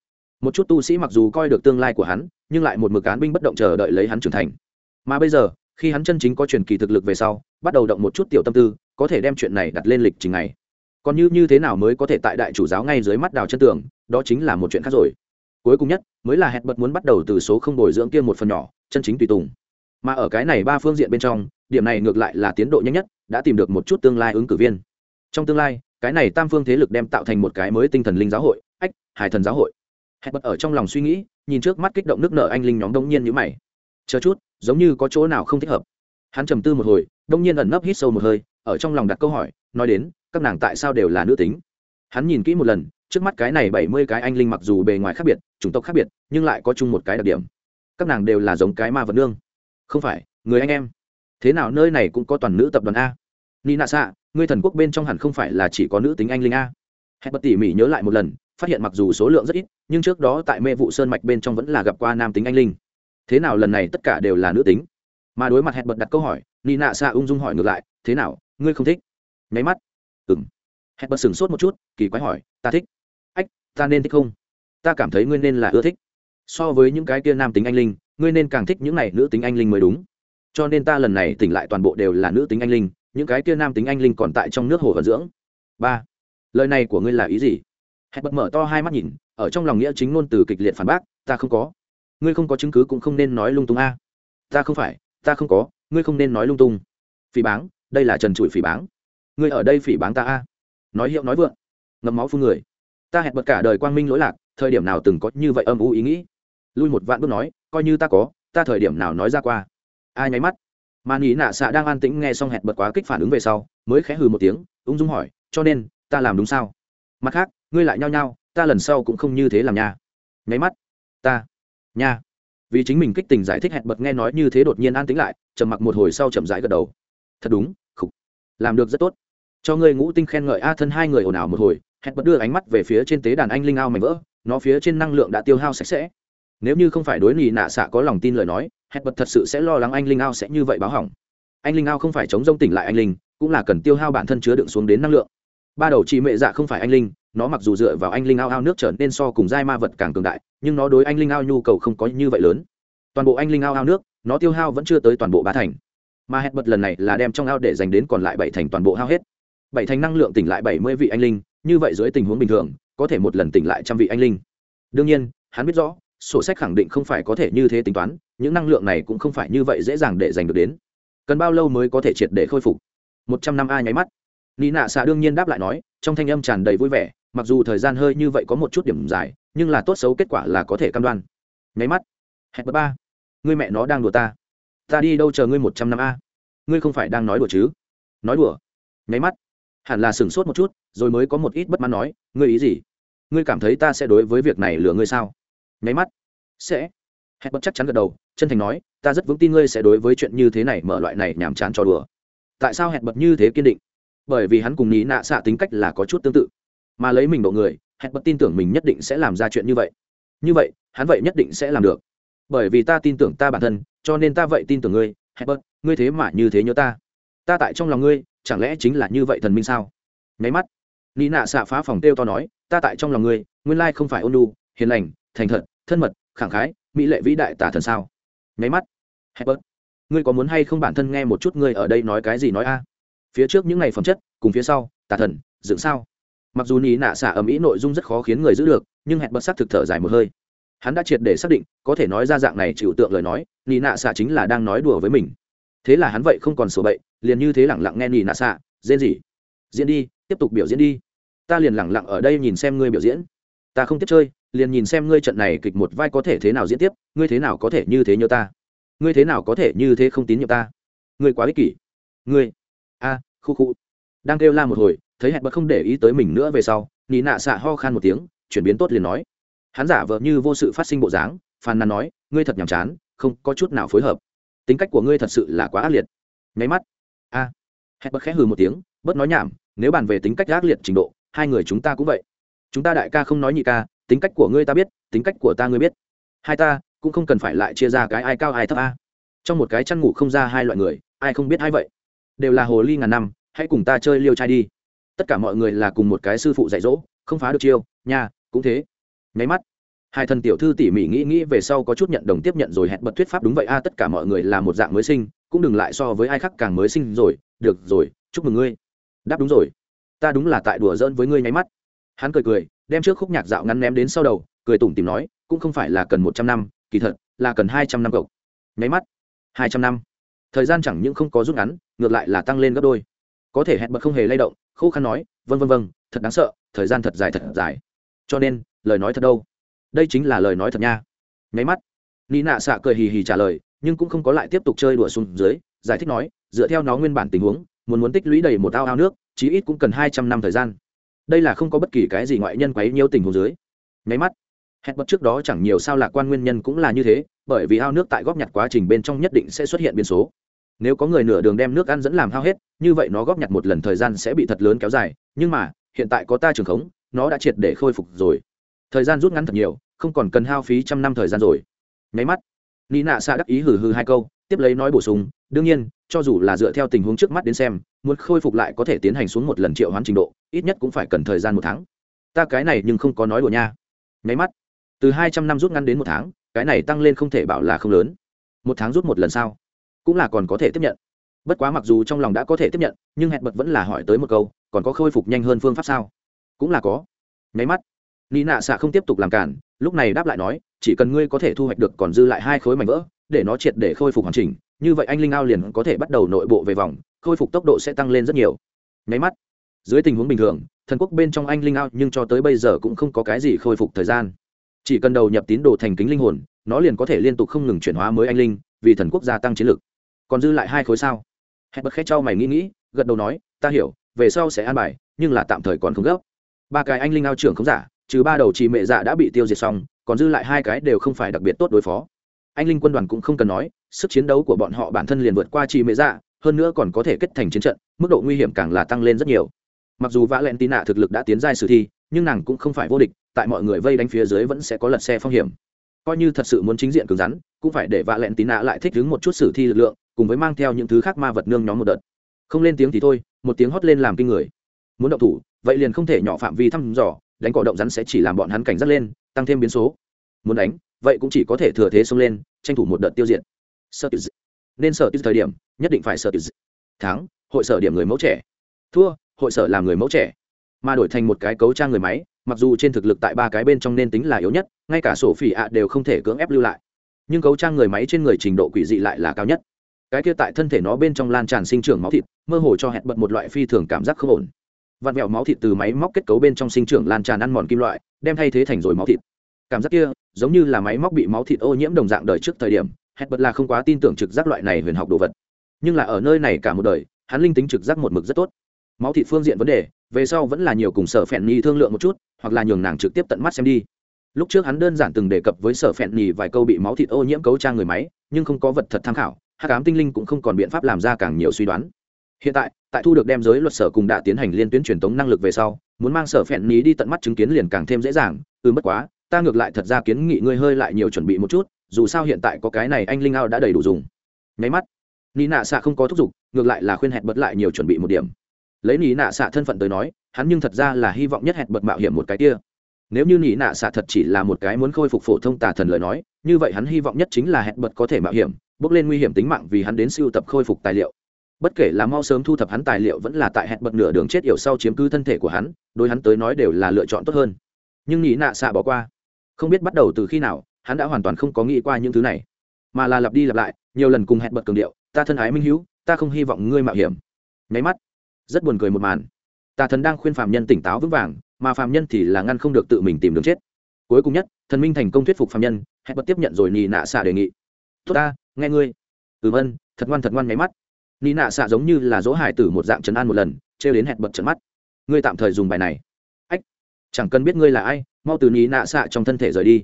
Một chút tu sĩ mặc dù coi được tương lai của hắn, nhưng lại một mực án binh bất động chờ đợi lấy hắn trưởng thành. Mà bây giờ, khi hắn chân chính có truyền kỳ thực lực về sau, bắt đầu động một chút tiểu tâm tư, có thể đem chuyện này đặt lên lịch trình này. Còn như như thế nào mới có thể tại đại chủ giáo ngay dưới mắt đào chân tường, đó chính là một chuyện khác rồi. Cuối cùng nhất, mới là hẹn bật muốn bắt đầu từ số không bồi dưỡng kia một phần nhỏ, chân chính tùy tùng. Mà ở cái này ba phương diện bên trong, điểm này ngược lại là tiến độ nhanh nhất đã tìm được một chút tương lai ứng cử viên. Trong tương lai, cái này tam phương thế lực đem tạo thành một cái mới tinh thần linh giáo hội, ách hải thần giáo hội. Hẹn bật ở trong lòng suy nghĩ, nhìn trước mắt kích động nước nở anh linh nhóm đông nhiên như mày. Chờ chút, giống như có chỗ nào không thích hợp. Hắn trầm tư một hồi, đông nhiên ẩn nấp hít sâu một hơi, ở trong lòng đặt câu hỏi, nói đến, các nàng tại sao đều là nữ tính? Hắn nhìn kỹ một lần, trước mắt cái này bảy mươi cái anh linh mặc dù bề ngoài khác biệt, chủng tộc khác biệt, nhưng lại có chung một cái đặc điểm. Các nàng đều là giống cái ma vật nương. Không phải, người anh em thế nào nơi này cũng có toàn nữ tập đoàn a. Ni nạ xạ ngươi thần quốc bên trong hẳn không phải là chỉ có nữ tính anh linh a. Hẹn bật tỉ mỉ nhớ lại một lần, phát hiện mặc dù số lượng rất ít, nhưng trước đó tại mê vụ sơn mạch bên trong vẫn là gặp qua nam tính anh linh. Thế nào lần này tất cả đều là nữ tính? Mà đối mặt hẹn bật đặt câu hỏi ni nạ xạ ung dung hỏi ngược lại, thế nào, ngươi không thích? Nháy mắt. Ừng hẹn bật sửng sốt một chút, kỳ quái hỏi, ta thích. Ách, ta nên thích không? Ta cảm thấy ngươi nên là ưa thích. So với những cái kia nam tính anh linh, ngươi nên càng thích những này nữ tính anh linh mới đúng cho nên ta lần này tỉnh lại toàn bộ đều là nữ tính anh linh, những cái kia nam tính anh linh còn tại trong nước hồ vận dưỡng. Ba, lời này của ngươi là ý gì? Hẹn bật mở to hai mắt nhìn, ở trong lòng nghĩa chính ngôn từ kịch liệt phản bác, ta không có. Ngươi không có chứng cứ cũng không nên nói lung tung a. Ta không phải, ta không có, ngươi không nên nói lung tung. Phỉ báng, đây là trần trụi phỉ báng. Ngươi ở đây phỉ báng ta a. Nói hiệu nói vượng, ngậm máu phun người. Ta hẹn bật cả đời quang minh lỗi lạc, thời điểm nào từng có như vậy âm u ý nghĩ. Lui một vạn bước nói, coi như ta có, ta thời điểm nào nói ra qua ai nháy mắt. Mà nghĩ nạ xạ đang an tĩnh nghe xong hẹn bật quá kích phản ứng về sau, mới khẽ hừ một tiếng, ung dung hỏi, cho nên, ta làm đúng sao? Mặt khác, ngươi lại nhao nhao, ta lần sau cũng không như thế làm nha. Nháy mắt? Ta, nha. Vì chính mình kích tình giải thích hẹn bật nghe nói như thế đột nhiên an tĩnh lại, trầm mặc một hồi sau chậm rãi gật đầu. Thật đúng, khục, làm được rất tốt. Cho ngươi ngũ tinh khen ngợi a thân hai người ồn ào một hồi, hẹn bật đưa ánh mắt về phía trên tế đàn anh linh ao mảnh vỡ, nó phía trên năng lượng đã tiêu hao sạch sẽ. Nếu như không phải đối nghị nạ xạ có lòng tin lời nói hẹn bật thật sự sẽ lo lắng anh linh ao sẽ như vậy báo hỏng. Anh linh ao không phải chống rông tỉnh lại anh linh, cũng là cần tiêu hao bản thân chứa đựng xuống đến năng lượng. Ba đầu chị mẹ dạ không phải anh linh, nó mặc dù dựa vào anh linh ao ao nước trở nên so cùng giai ma vật càng cường đại, nhưng nó đối anh linh ao nhu cầu không có như vậy lớn. Toàn bộ anh linh ao ao nước, nó tiêu hao vẫn chưa tới toàn bộ ba thành. Mà hẹn bật lần này là đem trong ao để dành đến còn lại bảy thành toàn bộ hao hết. Bảy thành năng lượng tỉnh lại bảy mươi vị anh linh, như vậy dưới tình huống bình thường, có thể một lần tỉnh lại trăm vị anh linh. Đương nhiên, hắn biết rõ sổ sách khẳng định không phải có thể như thế tính toán, những năng lượng này cũng không phải như vậy dễ dàng để giành được đến. Cần bao lâu mới có thể triệt để khôi phục? Một trăm năm a nháy mắt. Lý nạ xạ đương nhiên đáp lại nói, trong thanh âm tràn đầy vui vẻ, mặc dù thời gian hơi như vậy có một chút điểm dài, nhưng là tốt xấu kết quả là có thể cam đoan. Nháy mắt. Hẹn ba. Người mẹ nó đang đùa ta. Ta đi đâu chờ ngươi một trăm năm a? Ngươi không phải đang nói đùa chứ? Nói đùa. Nháy mắt. Hẳn là sửng sốt một chút, rồi mới có một ít bất mãn nói, ngươi ý gì? Ngươi cảm thấy ta sẽ đối với việc này lừa ngươi sao? Nháy mắt. Sẽ. Hẹn bật chắc chắn gật đầu, chân thành nói, ta rất vững tin ngươi sẽ đối với chuyện như thế này mở loại này nhàm chán cho đùa. Tại sao hẹn bật như thế kiên định? Bởi vì hắn cùng ní nạ xạ tính cách là có chút tương tự. Mà lấy mình độ người hẹn bật tin tưởng mình nhất định sẽ làm ra chuyện như vậy. Như vậy, hắn vậy nhất định sẽ làm được. Bởi vì ta tin tưởng ta bản thân, cho nên ta vậy tin tưởng ngươi hẹn bật ngươi thế mà như thế nhớ ta. Ta tại trong lòng ngươi, chẳng lẽ chính là như vậy thần minh sao? Nháy mắt ní nạ xạ phá phòng têu to nói, ta tại trong lòng ngươi, nguyên lai không phải ôn lu hiền lành, thành thật thân mật khẳng khái mỹ lệ vĩ đại tả thần sao? Nháy mắt. Herbert, ngươi có muốn hay không bản thân nghe một chút ngươi ở đây nói cái gì nói a? Phía trước những ngày phẩm chất cùng phía sau tà thần dựng sao? Mặc dù ní nạ xả ầm ĩ nội dung rất khó khiến người giữ được nhưng hẹn bật sắc thực thở dài một hơi. Hắn đã triệt để xác định có thể nói ra dạng này chịu tượng lời nói ní nạ xả chính là đang nói đùa với mình. Thế là hắn vậy không còn sổ bậy liền như thế lẳng lặng nghe ní nạ xả diễn gì? Diễn đi tiếp tục biểu diễn đi. Ta liền lẳng lặng ở đây nhìn xem ngươi biểu diễn ta không tiếp chơi, liền nhìn xem ngươi trận này kịch một vai có thể thế nào diễn tiếp, ngươi thế nào có thể như thế nhớ ta? Ngươi thế nào có thể như thế không tín nhiệm ta? Ngươi quá ích kỷ. Ngươi. A, khu khu. Đang kêu la một hồi, thấy hẹn bật không để ý tới mình nữa về sau, nị nạ xạ ho khan một tiếng, chuyển biến tốt liền nói. Hắn giả vờ như vô sự phát sinh bộ dáng, phàn nàn nói, ngươi thật nhàm chán, không có chút nào phối hợp. Tính cách của ngươi thật sự là quá ác liệt. Nháy mắt. A. À. hẹn bật khẽ hừ một tiếng, bớt nói nhảm, nếu bàn về tính cách ác liệt trình độ, hai người chúng ta cũng vậy chúng ta đại ca không nói nhị ca, tính cách của ngươi ta biết, tính cách của ta ngươi biết. Hai ta, cũng không cần phải lại chia ra cái ai cao ai thấp a. Trong một cái chăn ngủ không ra hai loại người, ai không biết ai vậy? Đều là hồ ly ngàn năm, hãy cùng ta chơi liêu trai đi. Tất cả mọi người là cùng một cái sư phụ dạy dỗ, không phá được chiêu, nha, cũng thế. Nháy mắt, hai thần tiểu thư tỉ mỉ nghĩ nghĩ về sau có chút nhận đồng tiếp nhận rồi hẹn bật thuyết pháp đúng vậy a, tất cả mọi người là một dạng mới sinh, cũng đừng lại so với ai khác càng mới sinh rồi. Được rồi, chúc mừng ngươi. Đáp đúng rồi. Ta đúng là tại đùa giỡn với ngươi nháy mắt hắn cười cười, đem trước khúc nhạc dạo ngắn ném đến sau đầu, cười tủm tìm nói, cũng không phải là cần một trăm năm, kỳ thật, là cần hai trăm năm cậu. Nháy mắt, hai trăm năm. Thời gian chẳng những không có rút ngắn, ngược lại là tăng lên gấp đôi. Có thể hẹn bật không hề lay động, khô khăn nói vân vân vân thật đáng sợ, thời gian thật dài thật dài. Cho nên, lời nói thật đâu? Đây chính là lời nói thật nha. Nháy mắt ni nạ xạ cười hì hì trả lời, nhưng cũng không có lại tiếp tục chơi đùa xuống dưới, giải thích nói, dựa theo nó nguyên bản tình huống, muốn muốn tích lũy đầy một ao ao nước, chí ít cũng cần hai trăm năm thời gian đây là không có bất kỳ cái gì ngoại nhân quấy nhiễu tình huống dưới. Nháy mắt, hẹn bất trước đó chẳng nhiều sao lạc quan nguyên nhân cũng là như thế, bởi vì ao nước tại góp nhặt quá trình bên trong nhất định sẽ xuất hiện biến số. Nếu có người nửa đường đem nước ăn dẫn làm hao hết, như vậy nó góp nhặt một lần thời gian sẽ bị thật lớn kéo dài, nhưng mà, hiện tại có ta trường khống, nó đã triệt để khôi phục rồi. Thời gian rút ngắn thật nhiều, không còn cần hao phí trăm năm thời gian rồi. Nháy mắt ni nạ xạ đắc ý hừ hừ hai câu, tiếp lấy nói bổ sung, đương nhiên cho dù là dựa theo tình huống trước mắt đến xem, muốn khôi phục lại có thể tiến hành xuống một lần triệu hoán trình độ, ít nhất cũng phải cần thời gian một tháng. Ta cái này nhưng không có nói đùa nha. Nháy mắt, từ hai trăm năm rút ngắn đến một tháng, cái này tăng lên không thể bảo là không lớn. Một tháng rút một lần sao? Cũng là còn có thể tiếp nhận. Bất quá mặc dù trong lòng đã có thể tiếp nhận, nhưng hẹn bật vẫn là hỏi tới một câu, còn có khôi phục nhanh hơn phương pháp sao? Cũng là có. Nháy mắt ni nạ xạ không tiếp tục làm cản, lúc này đáp lại nói, chỉ cần ngươi có thể thu hoạch được còn dư lại hai khối mảnh vỡ, để nó triệt để khôi phục hoàn chỉnh như vậy anh linh ao liền có thể bắt đầu nội bộ về vòng, khôi phục tốc độ sẽ tăng lên rất nhiều. Nháy mắt, dưới tình huống bình thường, thần quốc bên trong anh linh ao nhưng cho tới bây giờ cũng không có cái gì khôi phục thời gian. Chỉ cần đầu nhập tín đồ thành kính linh hồn, nó liền có thể liên tục không ngừng chuyển hóa mới anh linh, vì thần quốc gia tăng chiến lực. Còn dư lại hai khối sao? Hẹn bật khẽ cho mày nghĩ nghĩ, gật đầu nói, ta hiểu, về sau sẽ an bài, nhưng là tạm thời còn không gấp. Ba cái anh linh ao trưởng không giả, trừ ba đầu trì mệ dạ đã bị tiêu diệt xong, còn dư lại hai cái đều không phải đặc biệt tốt đối phó. Anh linh quân đoàn cũng không cần nói sức chiến đấu của bọn họ bản thân liền vượt qua trì mệ dạ hơn nữa còn có thể kết thành chiến trận, mức độ nguy hiểm càng là tăng lên rất nhiều. Mặc dù vã len tín nạ thực lực đã tiến giai sử thi, nhưng nàng cũng không phải vô địch, tại mọi người vây đánh phía dưới vẫn sẽ có lật xe phong hiểm. Coi như thật sự muốn chính diện cứng rắn, cũng phải để vạ lẹn tí nạ lại thích ứng một chút sử thi lực lượng, cùng với mang theo những thứ khác ma vật nương nhóm một đợt. Không lên tiếng thì thôi, một tiếng hót lên làm kinh người. Muốn động thủ, vậy liền không thể nhỏ phạm vi thăm dò, đánh cỏ động rắn sẽ chỉ làm bọn hắn cảnh giác lên, tăng thêm biến số. Muốn đánh, vậy cũng chỉ có thể thừa thế xông lên, tranh thủ một đợt tiêu diệt sợ nên sợ thời điểm, nhất định phải sợ thắng, hội sở điểm người mẫu trẻ. Thua, hội sở làm người mẫu trẻ. Mà đổi thành một cái cấu trang người máy, mặc dù trên thực lực tại ba cái bên trong nên tính là yếu nhất, ngay cả sổ phỉ ạ đều không thể cưỡng ép lưu lại. Nhưng cấu trang người máy trên người trình độ quỷ dị lại là cao nhất. Cái kia tại thân thể nó bên trong lan tràn sinh trưởng máu thịt, mơ hồ cho hẹn bật một loại phi thường cảm giác không ổn. Vặn vẹo máu thịt từ máy móc kết cấu bên trong sinh trưởng lan tràn ăn mòn kim loại, đem thay thế thành rồi máu thịt. Cảm giác kia, giống như là máy móc bị máu thịt ô nhiễm đồng dạng đời trước thời điểm hết bật là không quá tin tưởng trực giác loại này huyền học đồ vật. Nhưng là ở nơi này cả một đời, hắn linh tính trực giác một mực rất tốt. Máu thịt phương diện vấn đề, về sau vẫn là nhiều cùng sở phèn nhi thương lượng một chút, hoặc là nhường nàng trực tiếp tận mắt xem đi. Lúc trước hắn đơn giản từng đề cập với sở phèn nhi vài câu bị máu thịt ô nhiễm cấu trang người máy, nhưng không có vật thật tham khảo hát cám tinh linh cũng không còn biện pháp làm ra càng nhiều suy đoán. Hiện tại tại thu được đem giới luật sở cùng đã tiến hành liên tuyến truyền tống năng lực về sau, muốn mang sở phèn nhi đi tận mắt chứng kiến liền càng thêm dễ dàng. Ừ mất quá, ta ngược lại thật ra kiến nghị ngươi hơi lại nhiều chuẩn bị một chút dù sao hiện tại có cái này anh linh ao đã đầy đủ dùng. Nháy mắt ni nạ xạ không có thúc giục, ngược lại là khuyên hẹn bật lại nhiều chuẩn bị một điểm. Lấy nỉ nạ xạ thân phận tới nói, hắn nhưng thật ra là hy vọng nhất hẹn bật mạo hiểm một cái kia. Nếu như nỉ nạ xạ thật chỉ là một cái muốn khôi phục phổ thông tà thần lời nói, như vậy hắn hy vọng nhất chính là hẹn bật có thể mạo hiểm, bước lên nguy hiểm tính mạng vì hắn đến siêu tập khôi phục tài liệu. Bất kể là mau sớm thu thập hắn tài liệu vẫn là tại hẹn bật nửa đường chết yểu sau chiếm cứ thân thể của hắn, đối hắn tới nói đều là lựa chọn tốt hơn. Nhưng nỉ nạ xạ bỏ qua. Không biết bắt đầu từ khi nào hắn đã hoàn toàn không có nghĩ qua những thứ này. Mà là lặp đi lặp lại, nhiều lần cùng hẹn bật cường điệu, ta thân ái minh hữu ta không hy vọng ngươi mạo hiểm. Nháy mắt, rất buồn cười một màn. Tà thần đang khuyên phạm nhân tỉnh táo vững vàng, mà phạm nhân thì là ngăn không được tự mình tìm đường chết. Cuối cùng nhất, thần minh thành công thuyết phục phạm nhân, hẹn bật tiếp nhận rồi nì nạ xạ đề nghị. Tốt ta, nghe ngươi. Ừ vân thật ngoan thật ngoan. Nháy mắt nì nạ xạ giống như là dỗ hải tử một dạng trấn an một lần, trêu đến hẹn bật trận mắt. Ngươi tạm thời dùng bài này. Ách, chẳng cần biết ngươi là ai, mau từ nì nạ xạ trong thân thể rời đi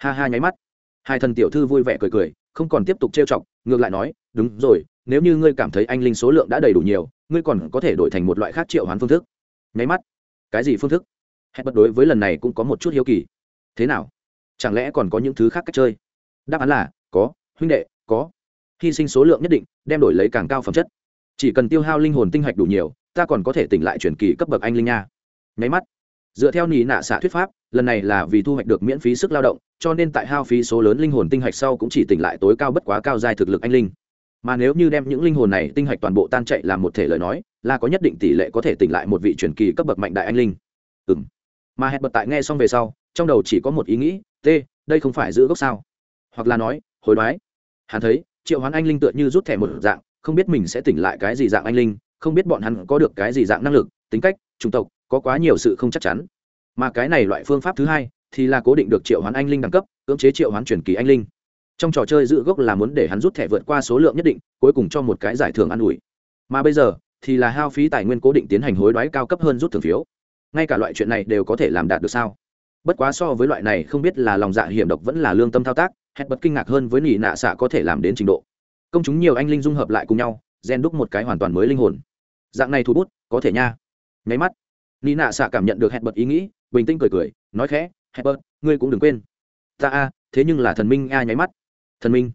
ha ha nháy mắt. Hai thần tiểu thư vui vẻ cười cười, không còn tiếp tục trêu chọc, ngược lại nói, đúng rồi, nếu như ngươi cảm thấy anh linh số lượng đã đầy đủ nhiều, ngươi còn có thể đổi thành một loại khác triệu hoán phương thức. Nháy mắt. Cái gì phương thức? Hẹn bật đối với lần này cũng có một chút hiếu kỳ. Thế nào? Chẳng lẽ còn có những thứ khác cách chơi? Đáp án là, có, huynh đệ, có. Hy sinh số lượng nhất định, đem đổi lấy càng cao phẩm chất. Chỉ cần tiêu hao linh hồn tinh hạch đủ nhiều, ta còn có thể tỉnh lại truyền kỳ cấp bậc anh linh nha. Nháy mắt. Dựa theo nỉ nạ xạ thuyết pháp lần này là vì thu hoạch được miễn phí sức lao động, cho nên tại hao phí số lớn linh hồn tinh hạch sau cũng chỉ tỉnh lại tối cao bất quá cao dài thực lực anh linh. Mà nếu như đem những linh hồn này tinh hạch toàn bộ tan chạy làm một thể lời nói, là có nhất định tỷ lệ có thể tỉnh lại một vị truyền kỳ cấp bậc mạnh đại anh linh. Ừ m mà hẹn bật tại nghe xong về sau, trong đầu chỉ có một ý nghĩ, t, đây không phải giữ gốc sao? Hoặc là nói, hối đoái. Hắn thấy, triệu hoán anh linh tựa như rút thẻ một dạng, không biết mình sẽ tỉnh lại cái gì dạng anh linh, không biết bọn hắn có được cái gì dạng năng lực, tính cách, chủng tộc, có quá nhiều sự không chắc chắn mà cái này loại phương pháp thứ hai thì là cố định được triệu hoán anh linh đẳng cấp, cưỡng chế triệu hoán truyền kỳ anh linh. Trong trò chơi giữ gốc là muốn để hắn rút thẻ vượt qua số lượng nhất định, cuối cùng cho một cái giải thưởng an ủi. Mà bây giờ thì là hao phí tài nguyên cố định tiến hành hối đoái cao cấp hơn rút thưởng phiếu. Ngay cả loại chuyện này đều có thể làm đạt được sao? Bất quá so với loại này không biết là lòng dạ hiểm độc vẫn là lương tâm thao tác, hết bật kinh ngạc hơn với nỉ nạ xạ có thể làm đến trình độ. Công chúng nhiều anh linh dung hợp lại cùng nhau, gen đúc một cái hoàn toàn mới linh hồn. Dạng này thu bút, có thể nha. Nháy mắt ni nạ xạ cảm nhận được hẹn bật ý nghĩ, bình tĩnh cười cười, nói khẽ hẹn bật ngươi cũng đừng quên. Ta a, thế nhưng là thần minh a nháy mắt. Thần minh.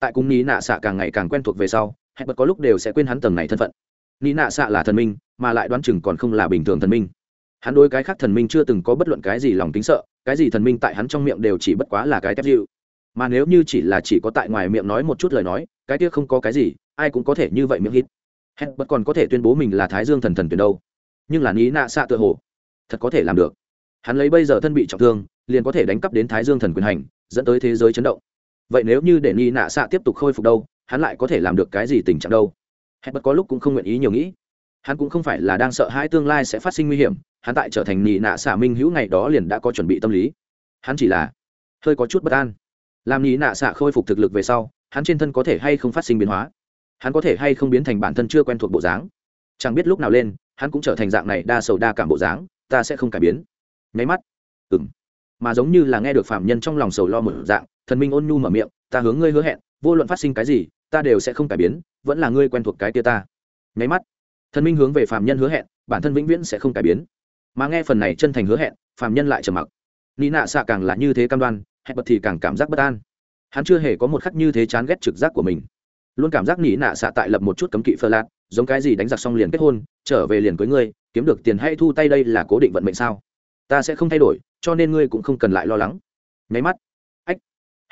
Tại cung ni nạ xạ càng ngày càng quen thuộc về sau hẹn bật có lúc đều sẽ quên hắn tầng này thân phận. Ni nạ xạ là thần minh, mà lại đoán chừng còn không là bình thường thần minh. Hắn đối cái khác thần minh chưa từng có bất luận cái gì lòng tính sợ, cái gì thần minh tại hắn trong miệng đều chỉ bất quá là cái tép dịu. Mà nếu như chỉ là chỉ có tại ngoài miệng nói một chút lời nói, cái kia không có cái gì, ai cũng có thể như vậy miệng hít. Hẹn bật còn có thể tuyên bố mình là thái dương thần thần tuyển đâu nhưng là ní nạ xạ tựa hồ. Thật có thể làm được. Hắn lấy bây giờ thân bị trọng thương, liền có thể đánh cắp đến thái dương thần quyền hành, dẫn tới thế giới chấn động. Vậy nếu như để ni nạ xạ tiếp tục khôi phục đâu, hắn lại có thể làm được cái gì tình trạng đâu? Hết bất có lúc cũng không nguyện ý nhiều nghĩ. Hắn cũng không phải là đang sợ hai tương lai sẽ phát sinh nguy hiểm, hắn tại trở thành nị nạ xạ minh hữu ngày đó liền đã có chuẩn bị tâm lý. Hắn chỉ là hơi có chút bất an. Làm nị nạ xạ khôi phục thực lực về sau, hắn trên thân có thể hay không phát sinh biến hóa? Hắn có thể hay không biến thành bản thân chưa quen thuộc bộ dáng? Chẳng biết lúc nào lên hắn cũng trở thành dạng này đa sầu đa cảm bộ dáng, ta sẽ không cải biến. Nháy mắt. Ừng mà giống như là nghe được phạm nhân trong lòng sầu lo một dạng, thần minh ôn nhu mở miệng, ta hướng ngươi hứa hẹn, vô luận phát sinh cái gì, ta đều sẽ không cải biến, vẫn là ngươi quen thuộc cái tia ta. Nháy mắt. Thần minh hướng về phạm nhân hứa hẹn, bản thân vĩnh viễn sẽ không cải biến. Mà nghe phần này chân thành hứa hẹn phạm nhân lại trầm mặc. Ni nạ xạ càng là như thế cam đoan, hẹn bật thì càng cảm giác bất an. Hắn chưa hề có một khắc như thế chán ghét trực giác của mình luôn cảm giác nỉ nạ xạ tại lập một chút cấm kỵ phơ lạt, giống cái gì đánh giặc xong liền kết hôn, trở về liền cưới ngươi, kiếm được tiền hay thu tay đây là cố định vận mệnh sao? Ta sẽ không thay đổi, cho nên ngươi cũng không cần lại lo lắng. Nháy mắt. Ách.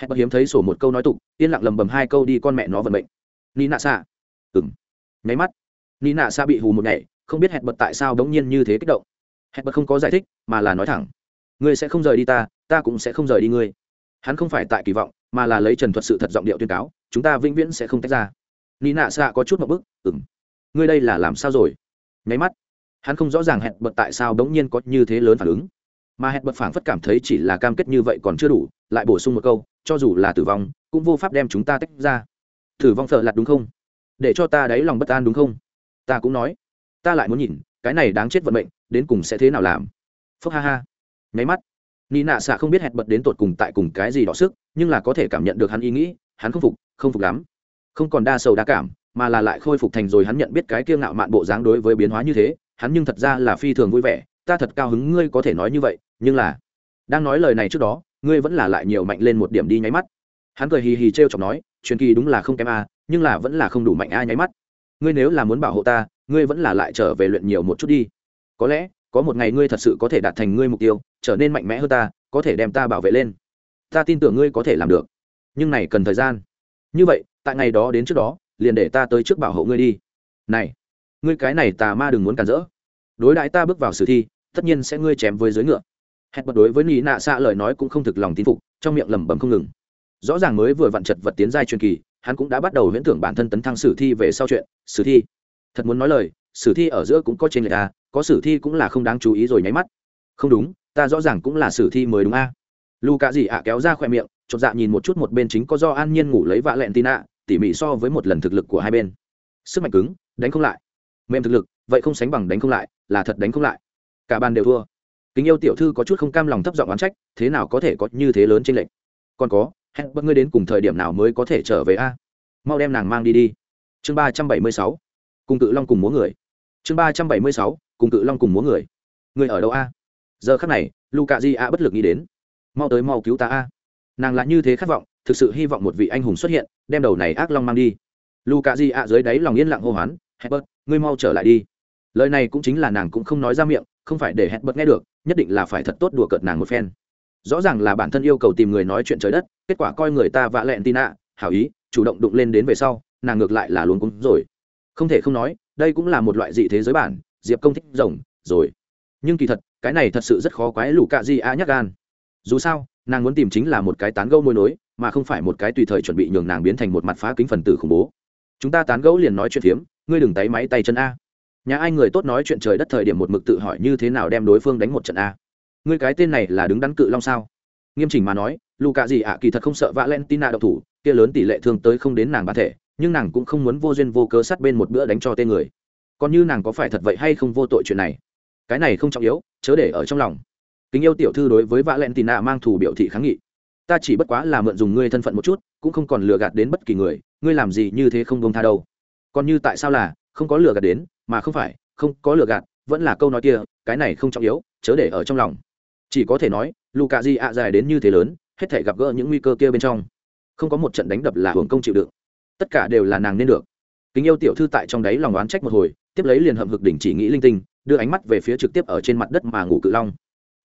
Hẹn bất hiếm thấy sổ một câu nói tục, yên lặng lầm bầm hai câu đi con mẹ nó vận mệnh. Ni nạ xạ. Ừng nháy mắt. Ni nạ xạ bị hù một ngày không biết hẹn bật tại sao đống nhiên như thế kích động. Hẹn bật không có giải thích, mà là nói thẳng. Ngươi sẽ không rời đi ta ta cũng sẽ không rời đi ngươi. Hắn không phải tại kỳ vọng, mà là lấy trần thuật sự thật giọng điệu tuyên cáo chúng ta vĩnh viễn sẽ không tách ra. Nị nạ xạ có chút một bức ừng ngươi đây là làm sao rồi? Nháy mắt, hắn không rõ ràng hẹn bật tại sao đống nhiên có như thế lớn phản ứng. Mà hẹn bật phảng phất cảm thấy chỉ là cam kết như vậy còn chưa đủ, lại bổ sung một câu, cho dù là tử vong, cũng vô pháp đem chúng ta tách ra. Tử vong thợ lặt đúng không? Để cho ta đáy lòng bất an đúng không? Ta cũng nói. Ta lại muốn nhìn, cái này đáng chết vận mệnh, đến cùng sẽ thế nào làm? Phúc ha ha. Nháy mắt, nị nạ xạ không biết hẹn bật đến tột cùng tại cùng cái gì đọ sức, nhưng là có thể cảm nhận được hắn ý nghĩ hắn không phục không phục lắm. Không còn đa sầu đa cảm, mà là lại khôi phục thành rồi hắn nhận biết cái kiêng ngạo mạn bộ dáng đối với biến hóa như thế, hắn nhưng thật ra là phi thường vui vẻ. Ta thật cao hứng ngươi có thể nói như vậy, nhưng là, đang nói lời này trước đó, ngươi vẫn là lại nhiều mạnh lên một điểm đi nháy mắt. Hắn cười hì hì t r e o chọc nói, truyền kỳ đúng là không kém a, nhưng là vẫn là không đủ mạnh a nháy mắt. Ngươi nếu là muốn bảo hộ ta, ngươi vẫn là lại trở về luyện nhiều một chút đi. Có lẽ, có một ngày ngươi thật sự có thể đạt thành ngươi mục tiêu, trở nên mạnh mẽ hơn ta, có thể đem ta bảo vệ lên. Ta tin tưởng ngươi có thể làm được nhưng này cần thời gian. Như vậy, tại ngày đó đến trước đó, liền để ta tới trước bảo hộ ngươi đi. Này, ngươi cái này tà ma đừng muốn cản rỡ. Đối đãi ta bước vào sử thi, tất nhiên sẽ ngươi chém với dưới ngựa. Hẹn bật đối với nị nạ xạ lời nói cũng không thực lòng tin phục, trong miệng lẩm bẩm không ngừng. Rõ ràng mới vừa vặn chật vật tiến giai truyền kỳ, hắn cũng đã bắt đầu huyễn tưởng bản thân tấn thăng sử thi về sau chuyện, sử thi. Thật muốn nói lời, sử thi ở giữa cũng có trên người ta có sử thi cũng là không đáng chú ý rồi nháy mắt. Không đúng, ta rõ ràng cũng là sử thi mới đúng a à. lu cạ gì ạ kéo ra khoe miệng chột dạ nhìn một chút một bên chính có do an nhiên ngủ lấy vạ lẹn tin ạ tỉ mỉ so với một lần thực lực của hai bên. Sức mạnh cứng, đánh không lại. Mềm thực lực, vậy không sánh bằng đánh không lại, là thật đánh không lại. Cả bàn đều thua. Kính yêu tiểu thư có chút không cam lòng thấp giọng oán trách, thế nào có thể có như thế lớn trên lệnh còn có, hẹn bất ngươi đến cùng thời điểm nào mới có thể trở về a? Mau đem nàng mang đi đi. Chương ba trăm bảy mươi sáu. Cùng cự long cùng múa người. Chương ba trăm bảy mươi sáu. Cùng cự long cùng múa người. Người ở đâu a? Giờ khắc này, luka di a bất lực nghĩ đến. Mau tới mau cứu ta a nàng lại như thế khát vọng, thực sự hy vọng một vị anh hùng xuất hiện, đem đầu này ác long mang đi. Luka di ạ dưới đáy lòng yên lặng hô hoán hebert ngươi mau trở lại đi. Lời này cũng chính là nàng cũng không nói ra miệng, không phải để hebert nghe được, nhất định là phải thật tốt đùa cợt nàng một phen. Rõ ràng là bản thân yêu cầu tìm người nói chuyện trời đất, kết quả coi người ta vạ lẹn tin ạ, hảo ý, chủ động đụng lên đến về sau, nàng ngược lại là luôn cúng rồi. Không thể không nói, đây cũng là một loại dị thế giới bản, diệp công thích rồng, rồi. Nhưng kỳ thật, cái này thật sự rất khó quái lù cạ di a nhắc gan. Dù sao nàng muốn tìm chính là một cái tán gẫu môi nối, mà không phải một cái tùy thời chuẩn bị nhường nàng biến thành một mặt phá kính phần tử khủng bố. Chúng ta tán gẫu liền nói chuyện phiếm, ngươi đừng tay máy tay chân a. Nhà ai người tốt nói chuyện trời đất thời điểm một mực tự hỏi như thế nào đem đối phương đánh một trận a. Ngươi cái tên này là đứng đắn cự long sao? Nghiêm chỉnh mà nói lù cạ gì ạ, kỳ thật không sợ valentina độc thủ, kia lớn tỷ lệ thương tới không đến nàng bản thể, nhưng nàng cũng không muốn vô duyên vô cớ sát bên một bữa đánh cho tên người. Còn như nàng có phải thật vậy hay không vô tội chuyện này? Cái này không trọng yếu, chớ để ở trong lòng kính yêu tiểu thư đối với valentina mang thù biểu thị kháng nghị. Ta chỉ bất quá là mượn dùng ngươi thân phận một chút, cũng không còn lừa gạt đến bất kỳ người, ngươi làm gì như thế không bông tha đâu. Còn như tại sao là, không có lừa gạt đến, mà không phải, không có lừa gạt, vẫn là câu nói kia, cái này không trọng yếu, chớ để ở trong lòng. Chỉ có thể nói luka di ạ dài đến như thế lớn, hết thể gặp gỡ những nguy cơ kia bên trong. Không có một trận đánh đập là hưởng công chịu đựng. Tất cả đều là nàng nên được. Kính yêu tiểu thư tại trong đấy lòng oán trách một hồi, tiếp lấy liền hậm hực đỉnh chỉ nghĩ linh tinh, đưa ánh mắt về phía trực tiếp ở trên mặt đất mà ngủ cự long.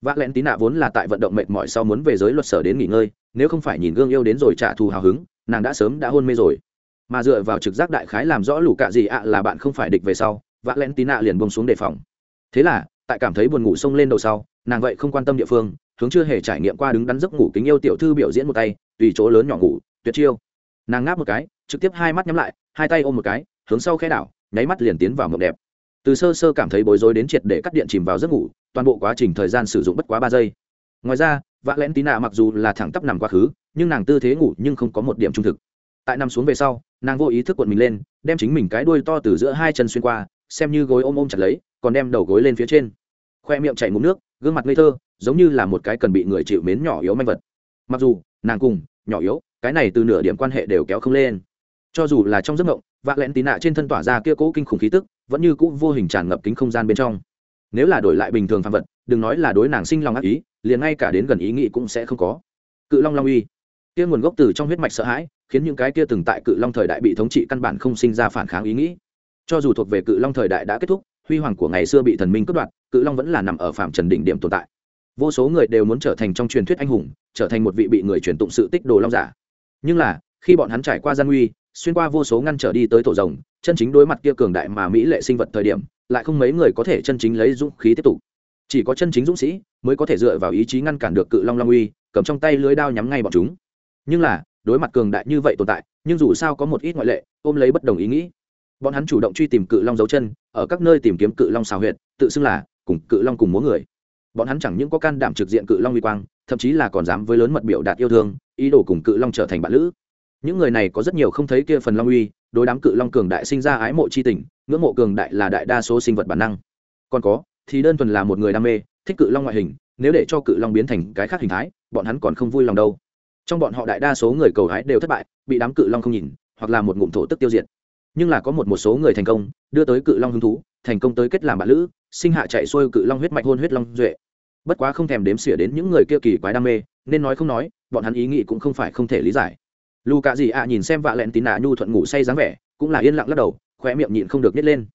Vạ lẹn tí nạ vốn là tại vận động mệt mỏi sau muốn về giới luật sở đến nghỉ ngơi, nếu không phải nhìn gương yêu đến rồi trả thù hào hứng, nàng đã sớm đã hôn mê rồi. Mà dựa vào trực giác đại khái làm rõ lũ cạ gì ạ là bạn không phải địch về sau, vạ lẹn tí nạ liền bông xuống đề phòng. Thế là, tại cảm thấy buồn ngủ xông lên đầu sau, nàng vậy không quan tâm địa phương, hướng chưa hề trải nghiệm qua đứng đắn giấc ngủ kính yêu tiểu thư biểu diễn một tay, tùy chỗ lớn nhỏ ngủ, tuyệt chiêu. Nàng ngáp một cái, trực tiếp hai mắt nhắm lại, hai tay ôm một cái, hướng sau khe đảo, nháy mắt liền tiến vào mộng đẹp từ sơ sơ cảm thấy bối rối đến triệt để cắt điện chìm vào giấc ngủ, toàn bộ quá trình thời gian sử dụng bất quá ba giây. Ngoài ra vạ lén tí nạ mặc dù là thẳng tắp nằm quá khứ, nhưng nàng tư thế ngủ nhưng không có một điểm trung thực. Tại nằm xuống về sau, nàng vô ý thức cuộn mình lên, đem chính mình cái đuôi to từ giữa hai chân xuyên qua, xem như gối ôm ôm chặt lấy, còn đem đầu gối lên phía trên. Khoe miệng chảy ngụm nước, gương mặt ngây thơ, giống như là một cái cần bị người chịu mến nhỏ yếu manh vật. Mặc dù, nàng cùng, nhỏ yếu, cái này từ nửa điểm quan hệ đều kéo không lên. Cho dù là trong giấc mộng vạ lén tí nạ trên thân tỏa ra kia cố kinh khủng khí tức vẫn như cũ vô hình tràn ngập kính không gian bên trong. Nếu là đổi lại bình thường phạm vật, đừng nói là đối nàng sinh lòng ác ý, liền ngay cả đến gần ý nghĩ cũng sẽ không có. Cự long long uy. Kia nguồn gốc từ trong huyết mạch sợ hãi, khiến những cái kia từng tại cự long thời đại bị thống trị căn bản không sinh ra phản kháng ý nghĩ. Cho dù thuộc về cự long thời đại đã kết thúc, huy hoàng của ngày xưa bị thần minh cướp đoạt, cự long vẫn là nằm ở phạm trần đỉnh điểm tồn tại. Vô số người đều muốn trở thành trong truyền thuyết anh hùng, trở thành một vị bị người truyền tụng sự tích đồ long giả. Nhưng là, khi bọn hắn trải qua gian nguy xuyên qua vô số ngăn trở đi tới tổ rồng, chân chính đối mặt kia cường đại mà mỹ lệ sinh vật thời điểm, lại không mấy người có thể chân chính lấy dũng khí tiếp tục. Chỉ có chân chính dũng sĩ mới có thể dựa vào ý chí ngăn cản được cự long long uy, cầm trong tay lưới đao nhắm ngay bọn chúng. Nhưng là, đối mặt cường đại như vậy tồn tại, nhưng dù sao có một ít ngoại lệ, ôm lấy bất đồng ý nghĩ. Bọn hắn chủ động truy tìm cự long dấu chân, ở các nơi tìm kiếm cự long xào huyệt, tự xưng là cùng cự long cùng múa người. Bọn hắn chẳng những có can đảm trực diện cự long uy quang, thậm chí là còn dám với lớn mật biểu đạt yêu thương, ý đồ cùng cự long trở thành bạn lữ những người này có rất nhiều không thấy kia phần long uy, đối đám cự long cường đại sinh ra ái mộ c h i tình, ngưỡng mộ cường đại là đại đa số sinh vật bản năng. Còn có, thì đơn thuần là một người đam mê, thích cự long ngoại hình, nếu để cho cự long biến thành cái khác hình thái, bọn hắn còn không vui lòng đâu. Trong bọn họ đại đa số người cầu hái đều thất bại, bị đám cự long không nhìn, hoặc là một ngụm thổ tức tiêu diệt. Nhưng là có một một số người thành công, đưa tới cự long hứng thú, thành công tới kết làm bạn lữ, sinh hạ chạy xuôi cự long huyết mạch hôn huyết long duệ. Bất quá không thèm đếm xỉa đến những người kia kỳ quái đam mê, nên nói không nói, bọn hắn ý nghĩ cũng không phải không thể lý giải lù cạ dị ạ nhìn xem vạ lẹn tín nạ nhu thuận ngủ say dáng vẻ, cũng là yên lặng lắc đầu khoe miệng nhịn không được nhét lên.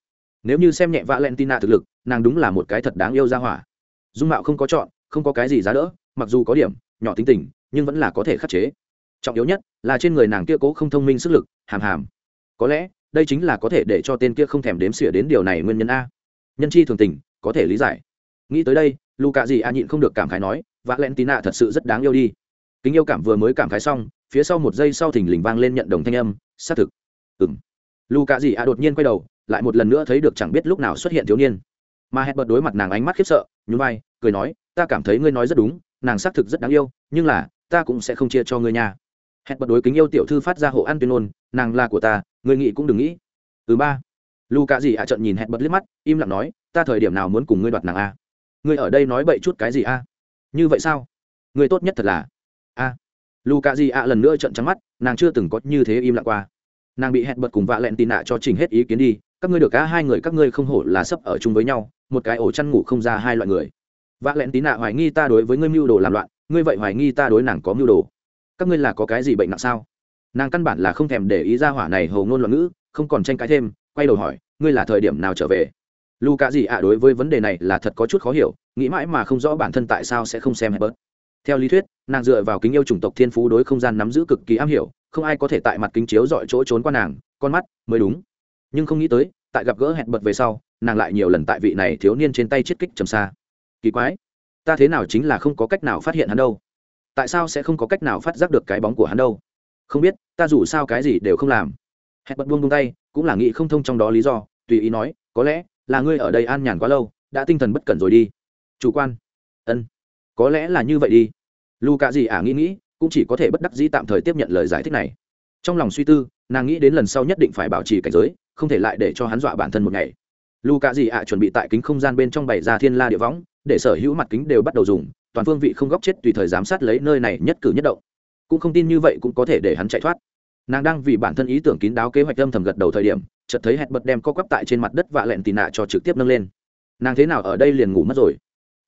Nếu như xem nhẹ vạ lẹn tín nạ thực lực, nàng đúng là một cái thật đáng yêu ra hỏa. Dung mạo không có chọn, không có cái gì giá đỡ, mặc dù có điểm, nhỏ tính tình, nhưng vẫn là có thể khắc chế. Trọng yếu nhất là trên người nàng kia cố không thông minh sức lực, hàm hàm. Có lẽ, đây chính là có thể để cho tên kia không thèm đếm xỉa đến điều này nguyên nhân a. Nhân chi thường tình, có thể lý giải. Nghĩ tới đây, lù cạ dị ạ nhịn không được cảm khái nói vạ lẹn tín nạ thật sự rất đáng yêu đi. Kính yêu cảm vừa mới cảm khái xong phía sau một giây sau thình lình vang lên nhận đồng thanh âm, xác thực. Ừng lù cạ gì a đột nhiên quay đầu, lại một lần nữa thấy được chẳng biết lúc nào xuất hiện thiếu niên. Mà hẹn bật đối mặt nàng ánh mắt khiếp sợ, nhún vai, cười nói, ta cảm thấy ngươi nói rất đúng, nàng xác thực rất đáng yêu, nhưng là, ta cũng sẽ không chia cho ngươi nha. Hẹn bật đối kính yêu tiểu thư phát ra hộ ăn tuyên ngôn, nàng là của ta, ngươi nghĩ cũng đừng nghĩ. Thứ ba. Lù cạ gì ạ trận nhìn hẹn bật liếc mắt, im lặng nói, ta thời điểm nào muốn cùng ngươi đoạt nàng a? Ngươi ở đây nói bậy chút cái gì a? Như vậy sao? Ngươi tốt nhất thật là a lù cạ Di ạ lần nữa trận trắng mắt, nàng chưa từng có như thế im lặng qua. Nàng bị hẹn bật cùng vạ lẹn tì nạ cho chỉnh hết ý kiến đi, các ngươi được cả hai người các ngươi không hổ là sấp ở chung với nhau, một cái ổ chăn ngủ không ra hai loại người. Vạ lẹn tí nạ hoài nghi ta đối với ngươi mưu đồ làm loạn, ngươi vậy hoài nghi ta đối nàng có mưu đồ. Các ngươi là có cái gì bệnh nặng sao? Nàng căn bản là không thèm để ý ra hỏa này hầu ngôn loạn ngữ, không còn tranh cãi thêm, quay đầu hỏi, ngươi là thời điểm nào trở về? Lu cả gì ạ đối với vấn đề này là thật có chút khó hiểu, nghĩ mãi mà không rõ bản thân tại sao sẽ không xem hẹn bớt theo lý thuyết nàng dựa vào kính yêu chủng tộc thiên phú đối không gian nắm giữ cực kỳ am hiểu, không ai có thể tại mặt kính chiếu dọi chỗ trốn qua nàng, con mắt mới đúng. Nhưng không nghĩ tới, tại gặp gỡ hẹn bật về sau, nàng lại nhiều lần tại vị này thiếu niên trên tay chiết kích trầm xa. Kỳ quái, ta thế nào chính là không có cách nào phát hiện hắn đâu? Tại sao sẽ không có cách nào phát giác được cái bóng của hắn đâu? Không biết, ta dù sao cái gì đều không làm. Hẹn bật buông buông tay, cũng là nghĩ không thông trong đó lý do, tùy ý nói, có lẽ là ngươi ở đây an nhàn quá lâu, đã tinh thần bất cẩn rồi đi. Chủ quan. Ân. Có lẽ là như vậy đi lu cạ gì ả nghĩ nghĩ, cũng chỉ có thể bất đắc dĩ tạm thời tiếp nhận lời giải thích này. Trong lòng suy tư, nàng nghĩ đến lần sau nhất định phải bảo trì cảnh giới, không thể lại để cho hắn dọa bản thân một ngày. Lu cạ gì Ả chuẩn bị tại kính không gian bên trong bày ra thiên la địa võng, để sở hữu mặt kính đều bắt đầu dùng, toàn phương vị không góc chết tùy thời giám sát lấy nơi này nhất cử nhất động. Cũng không tin như vậy cũng có thể để hắn chạy thoát. Nàng đang vì bản thân ý tưởng kín đáo kế hoạch âm thầm gật đầu thời điểm, chợt thấy hẹn bật đem co quắp tại trên mặt đất và lẹn tì nạ cho trực tiếp nâng lên. Nàng thế nào ở đây liền ngủ mất rồi?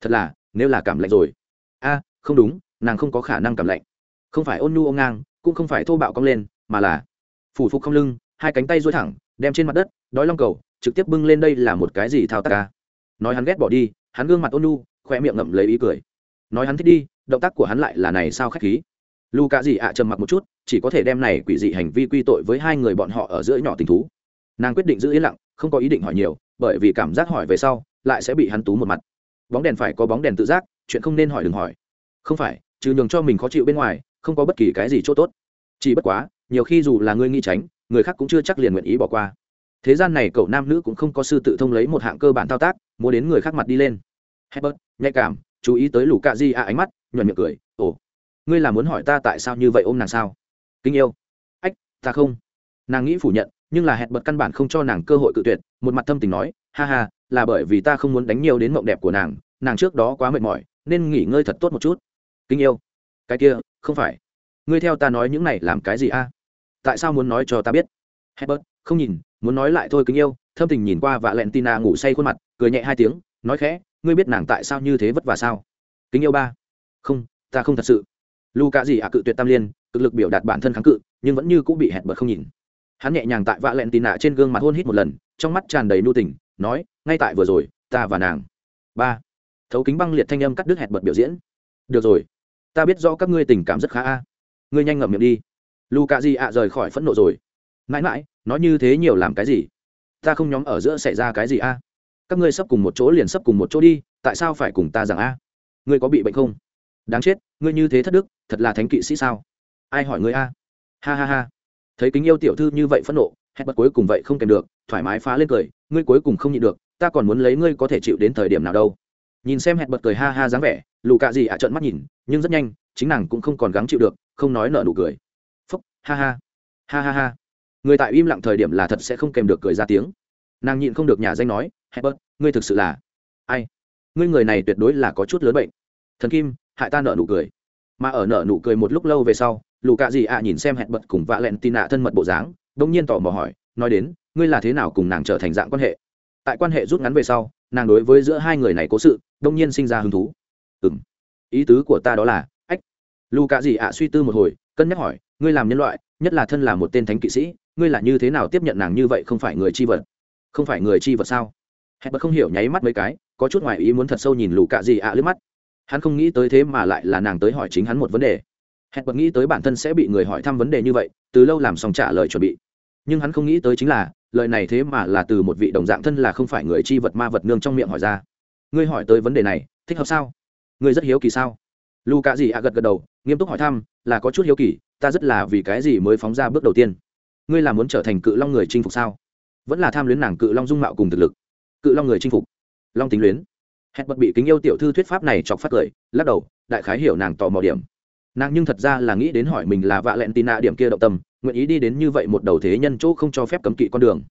Thật là, nếu là cảm lạnh rồi. A, không đúng nàng không có khả năng cảm lạnh. Không phải ôn nhu ôm ngang, cũng không phải thô bạo cong lên, mà là phủ phục không lưng, hai cánh tay duỗi thẳng, đem trên mặt đất, đói long cầu, trực tiếp bưng lên đây là một cái gì thao tác ca nói hắn ghét bỏ đi, hắn gương mặt ôn nhu khoe miệng ngậm lấy ý cười. Nói hắn thích đi, động tác của hắn lại là này sao khách khí. Lu cạ dị ạ trầm mặc một chút, chỉ có thể đem này quỷ dị hành vi quy tội với hai người bọn họ ở giữa nhỏ tình thú. Nàng quyết định giữ yên lặng, không có ý định hỏi nhiều, bởi vì cảm giác hỏi về sau, lại sẽ bị hắn tú một mặt. Bóng đèn phải có bóng đèn tự giác, chuyện không nên hỏi đừng hỏi. Không phải trừ nhường cho mình khó chịu bên ngoài, không có bất kỳ cái gì chỗ tốt. Chỉ bất quá, nhiều khi dù là ngươi nghi tránh, người khác cũng chưa chắc liền nguyện ý bỏ qua. Thế gian này cậu nam nữ cũng không có sư tự thông lấy một hạng cơ bản thao tác mua đến người khác mặt đi lên. Hebert nhạy cảm, chú ý tới lũ cạ di a ánh mắt, nhuận miệng cười, ồ, ngươi là muốn hỏi ta tại sao như vậy ôm nàng sao? Kinh yêu. Ách, ta không. Nàng nghĩ phủ nhận, nhưng là hẹn bật căn bản không cho nàng cơ hội cự tuyệt, một mặt thâm tình nói, ha ha, là bởi vì ta không muốn đánh nhiều đến mộng đẹp của nàng nàng trước đó quá mệt mỏi, nên nghỉ ngơi thật tốt một chút kính yêu. Cái kia không phải. Ngươi theo ta nói những này làm cái gì a? Tại sao muốn nói cho ta biết? Herbert, không nhìn muốn nói lại thôi kính yêu. Thâm tình nhìn qua và lẹn tina ngủ say khuôn mặt cười nhẹ hai tiếng nói khẽ ngươi biết nàng tại sao như thế vất vả sao? Kính yêu ba. Không ta không thật sự. Lu cả gì ạ cự tuyệt tam liên cực lực biểu đạt bản thân kháng cự nhưng vẫn như cũng bị hẹn bật không nhìn. Hắn nhẹ nhàng tại vạ lẹn tì nạ trên gương mặt hôn hít một lần trong mắt tràn đầy nu tình nói ngay tại vừa rồi ta và nàng. Ba. Thấu kính băng liệt thanh âm cắt đứt hẹn bật biểu diễn. Được rồi ta biết rõ các ngươi tình cảm rất khá a. Ngươi nhanh ngậm miệng đi. Lu cạ di ạ rời khỏi phẫn nộ rồi. Mãi mãi nói như thế nhiều làm cái gì? Ta không nhóm ở giữa xảy ra cái gì a? Các ngươi sắp cùng một chỗ liền sắp cùng một chỗ đi, tại sao phải cùng ta rằng a? Ngươi có bị bệnh không? Đáng chết, ngươi như thế thất đức, thật là thánh kỵ sĩ sao? Ai hỏi ngươi a? Ha ha ha. Thấy kính yêu tiểu thư như vậy phẫn nộ, hết bất cuối cùng vậy không kèm được, thoải mái phá lên cười, ngươi cuối cùng không nhịn được, ta còn muốn lấy ngươi có thể chịu đến thời điểm nào đâu. Nhìn xem hẹn bật cười ha ha dáng vẻ lù cạ gì ạ trợn mắt nhìn, nhưng rất nhanh, chính nàng cũng không còn gắng chịu được, không nói nợ nụ cười. Phúc, ha ha. Ha ha ha. Người tại im lặng thời điểm là thật sẽ không kèm được cười ra tiếng. Nàng nhịn không được nhà danh nói hẹn bớt ngươi thực sự là ai? Ngươi người này tuyệt đối là có chút lớn bệnh. Thần kim, hại ta nợ nụ cười. Mà ở nợ nụ cười một lúc lâu về sau, lù cạ gì ạ nhìn xem hẹn bật cùng vạ lẹn tin ạ thân mật bộ dáng đông nhiên tỏ mò hỏi, nói đến, ngươi là thế nào cùng nàng trở thành dạng quan hệ? Tại quan hệ rút ngắn về sau, nàng đối với giữa hai người này cố sự đông nhiên sinh ra hứng thú ừ m ý tứ của ta đó là, ách. Lù cạ gì ạ, suy tư một hồi, cân nhắc hỏi, ngươi làm nhân loại, nhất là thân là một tên thánh kỵ sĩ, ngươi là như thế nào tiếp nhận nàng như vậy không phải người chi vật? Không phải người chi vật sao? Hẹn bật không hiểu nháy mắt mấy cái, có chút ngoài ý muốn thật sâu nhìn lù cạ gì ạ lướt mắt. Hắn không nghĩ tới thế mà lại là nàng tới hỏi chính hắn một vấn đề. Hẹn bật nghĩ tới bản thân sẽ bị người hỏi thăm vấn đề như vậy, từ lâu làm xong trả lời chuẩn bị. Nhưng hắn không nghĩ tới chính là, lời này thế mà là từ một vị đồng dạng thân là không phải người chi vật ma vật nương trong miệng hỏi ra. Ngươi hỏi tới vấn đề này, thích hợp sao? Ngươi rất hiếu kỳ sao? Lu cạ gì ạ gật gật đầu, nghiêm túc hỏi thăm, là có chút hiếu kỳ, ta rất là vì cái gì mới phóng ra bước đầu tiên? Ngươi là muốn trở thành cự long người chinh phục sao? Vẫn là tham luyến nàng cự long dung mạo cùng thực lực. Cự long người chinh phục. Long tính luyến. Hẹn bật bị kính yêu tiểu thư thuyết pháp này chọc phát cười, lắc đầu, đại khái hiểu nàng tò mò điểm. Nàng nhưng thật ra là nghĩ đến hỏi mình là vạ lẹn tì nạ điểm kia động tâm, nguyện ý đi đến như vậy một đầu thế nhân chỗ không cho phép cấm kỵ con đường.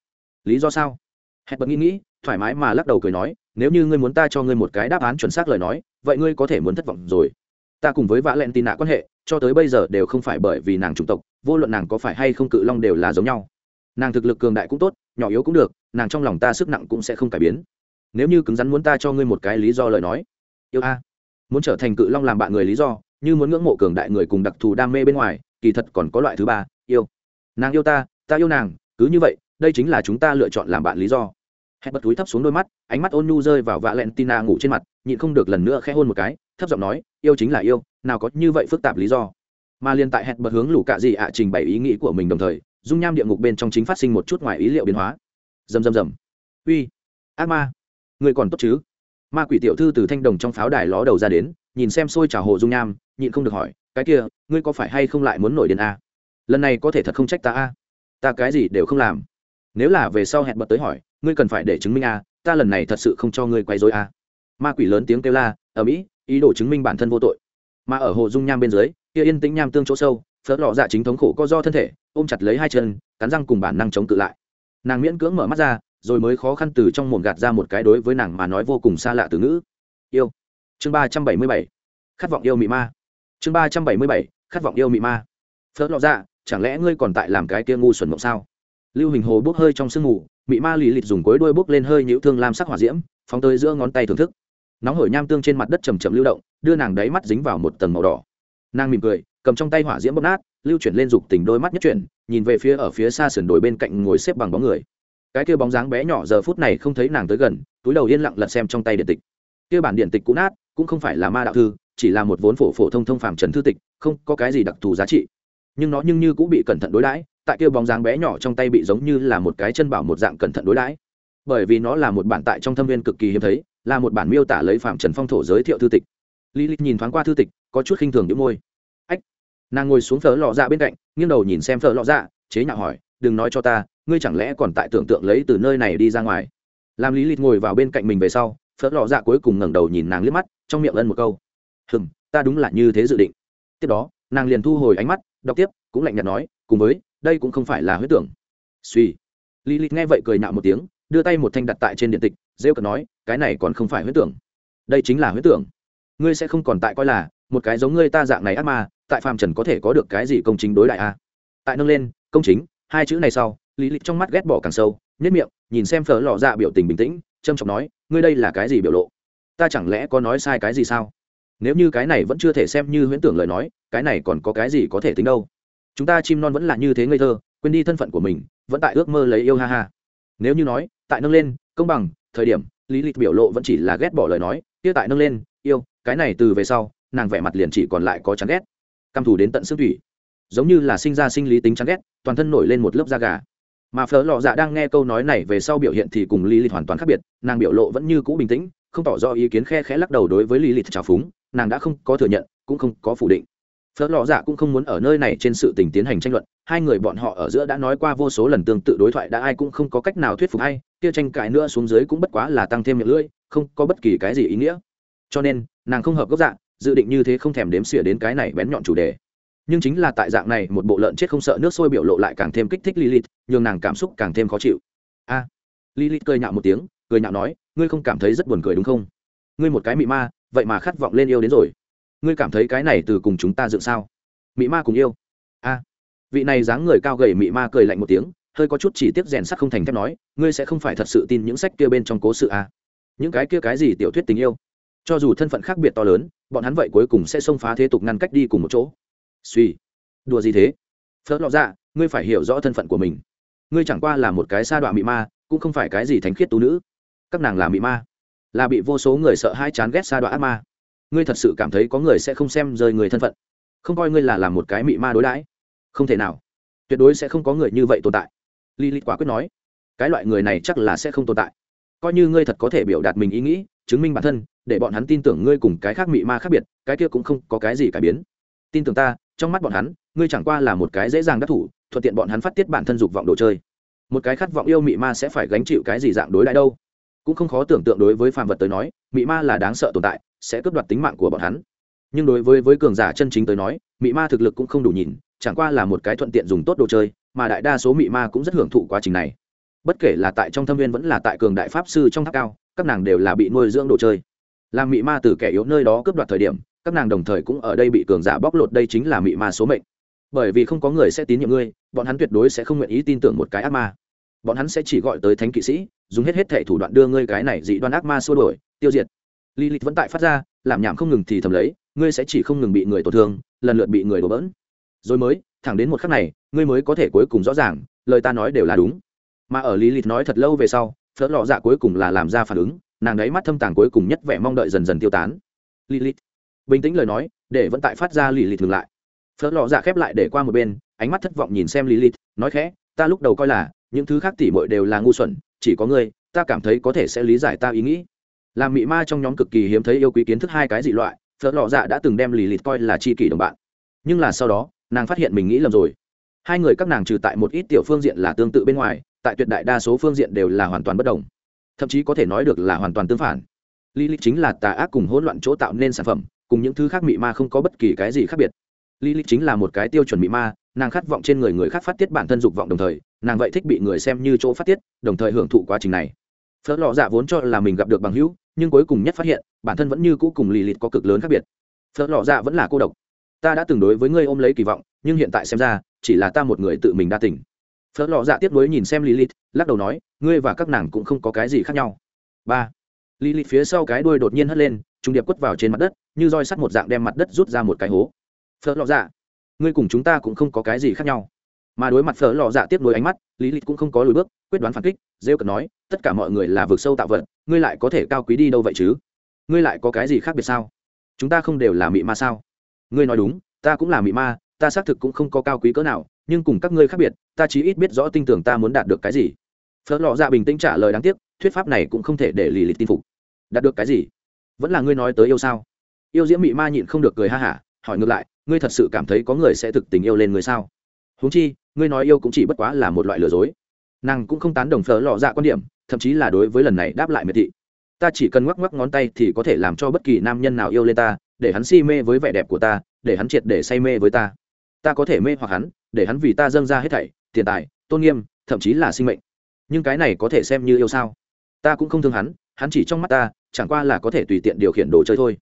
Lý do sao? Hẹn bật nghĩ nghĩ, thoải mái mà lắc đầu cười nói, nếu như ngươi muốn ta cho ngươi một cái đáp án chuẩn xác lời nói vậy ngươi có thể muốn thất vọng rồi. Ta cùng với vạ Lệnh tin nạ quan hệ, cho tới bây giờ đều không phải bởi vì nàng chủng tộc, vô luận nàng có phải hay không cự long đều là giống nhau. Nàng thực lực cường đại cũng tốt, nhỏ yếu cũng được, nàng trong lòng ta sức nặng cũng sẽ không cải biến. Nếu như cứng rắn muốn ta cho ngươi một cái lý do lời nói. Yêu a. Muốn trở thành cự long làm bạn người lý do, như muốn ngưỡng mộ cường đại người cùng đặc thù đam mê bên ngoài, kỳ thật còn có loại thứ ba, yêu. Nàng yêu ta ta yêu nàng, cứ như vậy, đây chính là chúng ta lựa chọn làm bạn lý do hẹn bật túi thấp xuống đôi mắt, ánh mắt ôn nhu rơi vào vạ lẹn tina ngủ trên mặt, nhịn không được lần nữa khẽ hôn một cái, thấp giọng nói, yêu chính là yêu, nào có như vậy phức tạp lý do. Mà liên tại hẹn bật hướng lũ cạ gì ạ trình bày ý nghĩ của mình đồng thời, dung nham địa ngục bên trong chính phát sinh một chút ngoài ý liệu biến hóa. Rầm rầm rầm. Uy, ác ma, người còn tốt chứ? Ma quỷ tiểu thư từ thanh đồng trong pháo đài ló đầu ra đến, nhìn xem xôi trào hồ dung nham, nhịn không được hỏi, cái kia, ngươi có phải hay không lại muốn nổi điên a? Lần này có thể thật không trách ta a? Ta cái gì đều không làm nếu là về sau hẹn bật tới hỏi, ngươi cần phải để chứng minh a, ta lần này thật sự không cho ngươi quay dối a. Ma quỷ lớn tiếng kêu la, ở mỹ, ý đồ chứng minh bản thân vô tội. Mà ở hồ dung nham bên dưới, kia yên tĩnh nham tương chỗ sâu, phớt lọ dạ chính thống khổ co do thân thể, ôm chặt lấy hai chân, cắn răng cùng bản năng chống cự lại. Nàng miễn cưỡng mở mắt ra, rồi mới khó khăn từ trong mồm gạt ra một cái đối với nàng mà nói vô cùng xa lạ từ ngữ. Yêu. Chương ba trăm bảy mươi bảy. Khát vọng yêu mị ma. Chương ba trăm bảy mươi bảy. Khát vọng yêu mị ma. Phớt lọ dạ chẳng lẽ ngươi còn tại làm cái kia ngu xuẩn mộng sao? Lưu hình hồ bốc hơi trong sương mù, mị ma lì lịt dùng cối đuôi bốc lên hơi nhũ thương lam sắc hỏa diễm, phóng tới giữa ngón tay thưởng thức. Nóng hổi nham tương trên mặt đất chầm chậm lưu động, đưa nàng đáy mắt dính vào một tầng màu đỏ. Nàng mỉm cười, cầm trong tay hỏa diễm bóp nát, lưu chuyển lên dục tình đôi mắt nhất chuyển, nhìn về phía ở phía xa sườn đồi bên cạnh ngồi xếp bằng bóng người. Cái kia bóng dáng bé nhỏ giờ phút này không thấy nàng tới gần, túi đầu yên lặng lật xem trong tay điện tịch. Kia bản điện tịch cũ nát, cũng không phải là ma đạo thư, chỉ là một vốn phổ phổ thông thông phàm trần thư tịch, không có cái gì đặc thù giá trị. Nhưng nó nhưng như cũng bị cẩn thận đối đãi tại kia bóng dáng bé nhỏ trong tay bị giống như là một cái chân bảo một dạng cẩn thận đối đãi. Bởi vì nó là một bản tại trong thâm viên cực kỳ hiếm thấy, là một bản miêu tả lấy phạm trần phong thổ giới thiệu thư tịch. Lý lịch nhìn thoáng qua thư tịch, có chút khinh thường những môi. Ách. Nàng ngồi xuống phở lọ dạ bên cạnh, nghiêng đầu nhìn xem phở lọ dạ chế nhạo hỏi, đừng nói cho ta, ngươi chẳng lẽ còn tại tưởng tượng lấy từ nơi này đi ra ngoài? Làm lý lịch ngồi vào bên cạnh mình về sau, phở lọ dạ cuối cùng ngẩng đầu nhìn nàng liếc mắt, trong miệng ân một câu. Hừm, ta đúng là như thế dự định. Tiếp đó, nàng liền thu hồi ánh mắt, đọc tiếp, cũng lạnh nhạt nói, cùng với đây cũng không phải là huyết tưởng. Suy. Lý lịch nghe vậy cười nạo một tiếng, đưa tay một thanh đặt tại trên điện tịch, rêu cờ nói, cái này còn không phải huyết tưởng. Đây chính là huyết tưởng. Ngươi sẽ không còn tại coi là một cái giống ngươi ta dạng này ác ma, tại phàm trần có thể có được cái gì công chính đối đại a? Tại nâng lên, công chính, hai chữ này sau lý lịch trong mắt ghét bỏ càng sâu nhất miệng, nhìn xem phở lò dạ biểu tình bình tĩnh trâm trọng nói, ngươi đây là cái gì biểu lộ? Ta chẳng lẽ có nói sai cái gì sao? Nếu như cái này vẫn chưa thể xem như huyễn tưởng lời nói, cái này còn có cái gì có thể tính đâu? Chúng ta chim non vẫn là như thế ngây thơ, quên đi thân phận của mình, vẫn tại ước mơ lấy yêu ha ha. Nếu như nói, tại nâng lên, công bằng, thời điểm, lý lịch biểu lộ vẫn chỉ là ghét bỏ lời nói, kia tại nâng lên, yêu, cái này từ về sau, nàng vẻ mặt liền chỉ còn lại có chán ghét. Căm thù đến tận xương thủy. Giống như là sinh ra sinh lý tính chán ghét, toàn thân nổi lên một lớp da gà. Mà phở lọ dạ đang nghe câu nói này về sau biểu hiện thì cùng lý lịch hoàn toàn khác biệt, nàng biểu lộ vẫn như cũ bình tĩnh, không tỏ rõ ý kiến khe khẽ lắc đầu đối với lý lịch trào phúng, nàng đã không có thừa nhận, cũng không có phủ định phở lò dạ cũng không muốn ở nơi này trên sự tình tiến hành tranh luận hai người bọn họ ở giữa đã nói qua vô số lần tương tự đối thoại đã ai cũng không có cách nào thuyết phục hay kia tranh cãi nữa xuống dưới cũng bất quá là tăng thêm miệng lưỡi không có bất kỳ cái gì ý nghĩa. Cho nên nàng không hợp gốc dạ dự định như thế không thèm đếm xỉa đến cái này bén nhọn chủ đề. Nhưng chính là tại dạng này một bộ lợn chết không sợ nước sôi biểu lộ lại càng thêm kích thích lilith nhường nàng cảm xúc càng thêm khó chịu. A. À, lilith cười nhạo một tiếng cười nhạo nói ngươi không cảm thấy rất buồn cười đúng không? Ngươi một cái mị ma vậy mà khát vọng lên yêu đến rồi ngươi cảm thấy cái này từ cùng chúng ta dựng sao? Mị ma cùng yêu. A. Vị này dáng người cao gầy mị ma cười lạnh một tiếng, hơi có chút chỉ tiếc rèn sắt không thành thép nói, ngươi sẽ không phải thật sự tin những sách kia bên trong cố sự a. Những cái kia cái gì tiểu thuyết tình yêu? Cho dù thân phận khác biệt to lớn, bọn hắn vậy cuối cùng sẽ xông phá thế tục ngăn cách đi cùng một chỗ. Suy. Đùa gì thế? Phớt lọ dạ ngươi phải hiểu rõ thân phận của mình. Ngươi chẳng qua là một cái sa đoạn mị ma, cũng không phải cái gì thánh khiết tú nữ. Các nàng là mị ma. Là bị vô số người sợ hai chán ghét sa đoạn ác ma ngươi thật sự cảm thấy có người sẽ không xem rời người thân phận. Không coi ngươi là làm một cái mị ma đối đãi. Không thể nào. Tuyệt đối sẽ không có người như vậy tồn tại. Li li quả quyết nói. Cái loại người này chắc là sẽ không tồn tại. Coi như ngươi thật có thể biểu đạt mình ý nghĩ, chứng minh bản thân, để bọn hắn tin tưởng ngươi cùng cái khác mị ma khác biệt, cái kia cũng không có cái gì cải biến. Tin tưởng ta, trong mắt bọn hắn, ngươi chẳng qua là một cái dễ dàng đắc thủ, thuận tiện bọn hắn phát tiết bản thân dục vọng đồ chơi. Một cái khát vọng yêu mị ma sẽ phải gánh chịu cái gì dạng đối đãi đâu? Cũng không khó tưởng tượng đối với phàm vật tới nói, mị ma là đáng sợ tồn tại sẽ cướp đoạt tính mạng của bọn hắn. Nhưng đối với với cường giả chân chính tới nói, mị ma thực lực cũng không đủ nhìn, chẳng qua là một cái thuận tiện dùng tốt đồ chơi, mà đại đa số mị ma cũng rất hưởng thụ quá trình này. Bất kể là tại trong thâm viên vẫn là tại cường đại pháp sư trong tháp cao, các nàng đều là bị nuôi dưỡng đồ chơi. Làm mị ma từ kẻ yếu nơi đó cướp đoạt thời điểm, các nàng đồng thời cũng ở đây bị cường giả bóc lột đây chính là mị ma số mệnh. Bởi vì không có người sẽ tín nhiệm ngươi, bọn hắn tuyệt đối sẽ không nguyện ý tin tưởng một cái ác ma. Bọn hắn sẽ chỉ gọi tới thánh kỵ sĩ, dùng hết hết thể thủ đoạn đưa ngươi cái này dị đoan ác ma xua đổi tiêu diệt. Lý lịch vẫn tại phát ra làm nhảm không ngừng thì thầm lấy, ngươi sẽ chỉ không ngừng bị người tổn thương, lần lượt bị người đổ bỡn. Rồi mới, thẳng đến một khắc này, ngươi mới có thể cuối cùng rõ ràng, lời ta nói đều là đúng. Mà ở lý lịch nói thật lâu về sau, phớt lọ dạ cuối cùng là làm ra phản ứng, nàng đáy mắt thâm tàng cuối cùng nhất vẻ mong đợi dần dần tiêu tán. Lý lịch. Bình tĩnh lời nói, để vẫn tại phát ra lý lịch ngừng lại. Phớt lọ dạ khép lại để qua một bên, ánh mắt thất vọng nhìn xem lý lịch, nói khẽ, ta lúc đầu coi là, những thứ khác tỉ mội đều là ngu xuẩn, chỉ có ngươi, ta cảm thấy có thể sẽ lý giải ta ý nghĩ làm mị ma trong nhóm cực kỳ hiếm thấy yêu quý kiến thức hai cái dị loại, phở lọ dạ đã từng đem lý lịch coi là c h i kỷ đồng bạn. Nhưng là sau đó, nàng phát hiện mình nghĩ lầm rồi. Hai người các nàng trừ tại một ít tiểu phương diện là tương tự bên ngoài, tại tuyệt đại đa số phương diện đều là hoàn toàn bất đồng. Thậm chí có thể nói được là hoàn toàn tương phản. Lý lịch chính là tà ác cùng hỗn loạn chỗ tạo nên sản phẩm, cùng những thứ khác mị ma không có bất kỳ cái gì khác biệt. Lý lịch chính là một cái tiêu chuẩn mị ma, nàng khát vọng trên người người khác phát tiết bản thân dục vọng đồng thời, nàng vậy thích bị người xem như chỗ phát tiết, đồng thời hưởng thụ quá trình này phớt lọ dạ vốn cho là mình gặp được bằng hữu, nhưng cuối cùng nhất phát hiện, bản thân vẫn như cũ cùng lì lịt có cực lớn khác biệt. Phớt lọ dạ vẫn là cô độc. Ta đã từng đối với ngươi ôm lấy kỳ vọng, nhưng hiện tại xem ra, chỉ là ta một người tự mình đa tỉnh phớt lọ dạ tiếp nối nhìn xem lilith, lắc đầu nói, ngươi và các nàng cũng không có cái gì khác nhau. Ba. Lilith phía sau cái đuôi đột nhiên hất lên trung điệp quất vào trên mặt đất, như roi sắt một dạng đem mặt đất rút ra một cái hố. Phớt lọ dạ ngươi cùng chúng ta cũng không có cái gì khác nhau. Mà đối mặt phở lò dạ tiếp nối ánh mắt lý lịch cũng không có lùi bước, quyết đoán phản kích, rêu cật nói tất cả mọi người là vực sâu tạo vật, ngươi lại có thể cao quý đi đâu vậy chứ? Ngươi lại có cái gì khác biệt sao? Chúng ta không đều là mị ma sao? Ngươi nói đúng, ta cũng là mị ma, ta xác thực cũng không có cao quý cỡ nào, nhưng cùng các ngươi khác biệt, ta chí ít biết rõ tin tưởng ta muốn đạt được cái gì. Phớt lọ dạ bình tĩnh trả lời đáng tiếc, thuyết pháp này cũng không thể để lì lịch tin phục. Đạt được cái gì? Vẫn là ngươi nói tới yêu sao? Yêu diễm mị ma nhịn không được cười ha hả, hỏi ngược lại, ngươi thật sự cảm thấy có người sẽ thực tình yêu lên người sao? Huống chi, ngươi nói yêu cũng chỉ bất quá là một loại lừa dối. Nàng cũng không tán đồng phở lọ dạ quan điểm thậm chí là đối với lần này đáp lại miệt thị. Ta chỉ cần ngoắc ngoắc ngón tay thì có thể làm cho bất kỳ nam nhân nào yêu lên ta, để hắn si mê với vẻ đẹp của ta, để hắn triệt để say mê với ta. Ta có thể mê hoặc hắn, để hắn vì ta dâng ra hết thảy, tiền tài, tôn nghiêm, thậm chí là sinh mệnh. Nhưng cái này có thể xem như yêu sao? Ta cũng không thương hắn hắn chỉ trong mắt ta, chẳng qua là có thể tùy tiện điều khiển đồ chơi thôi.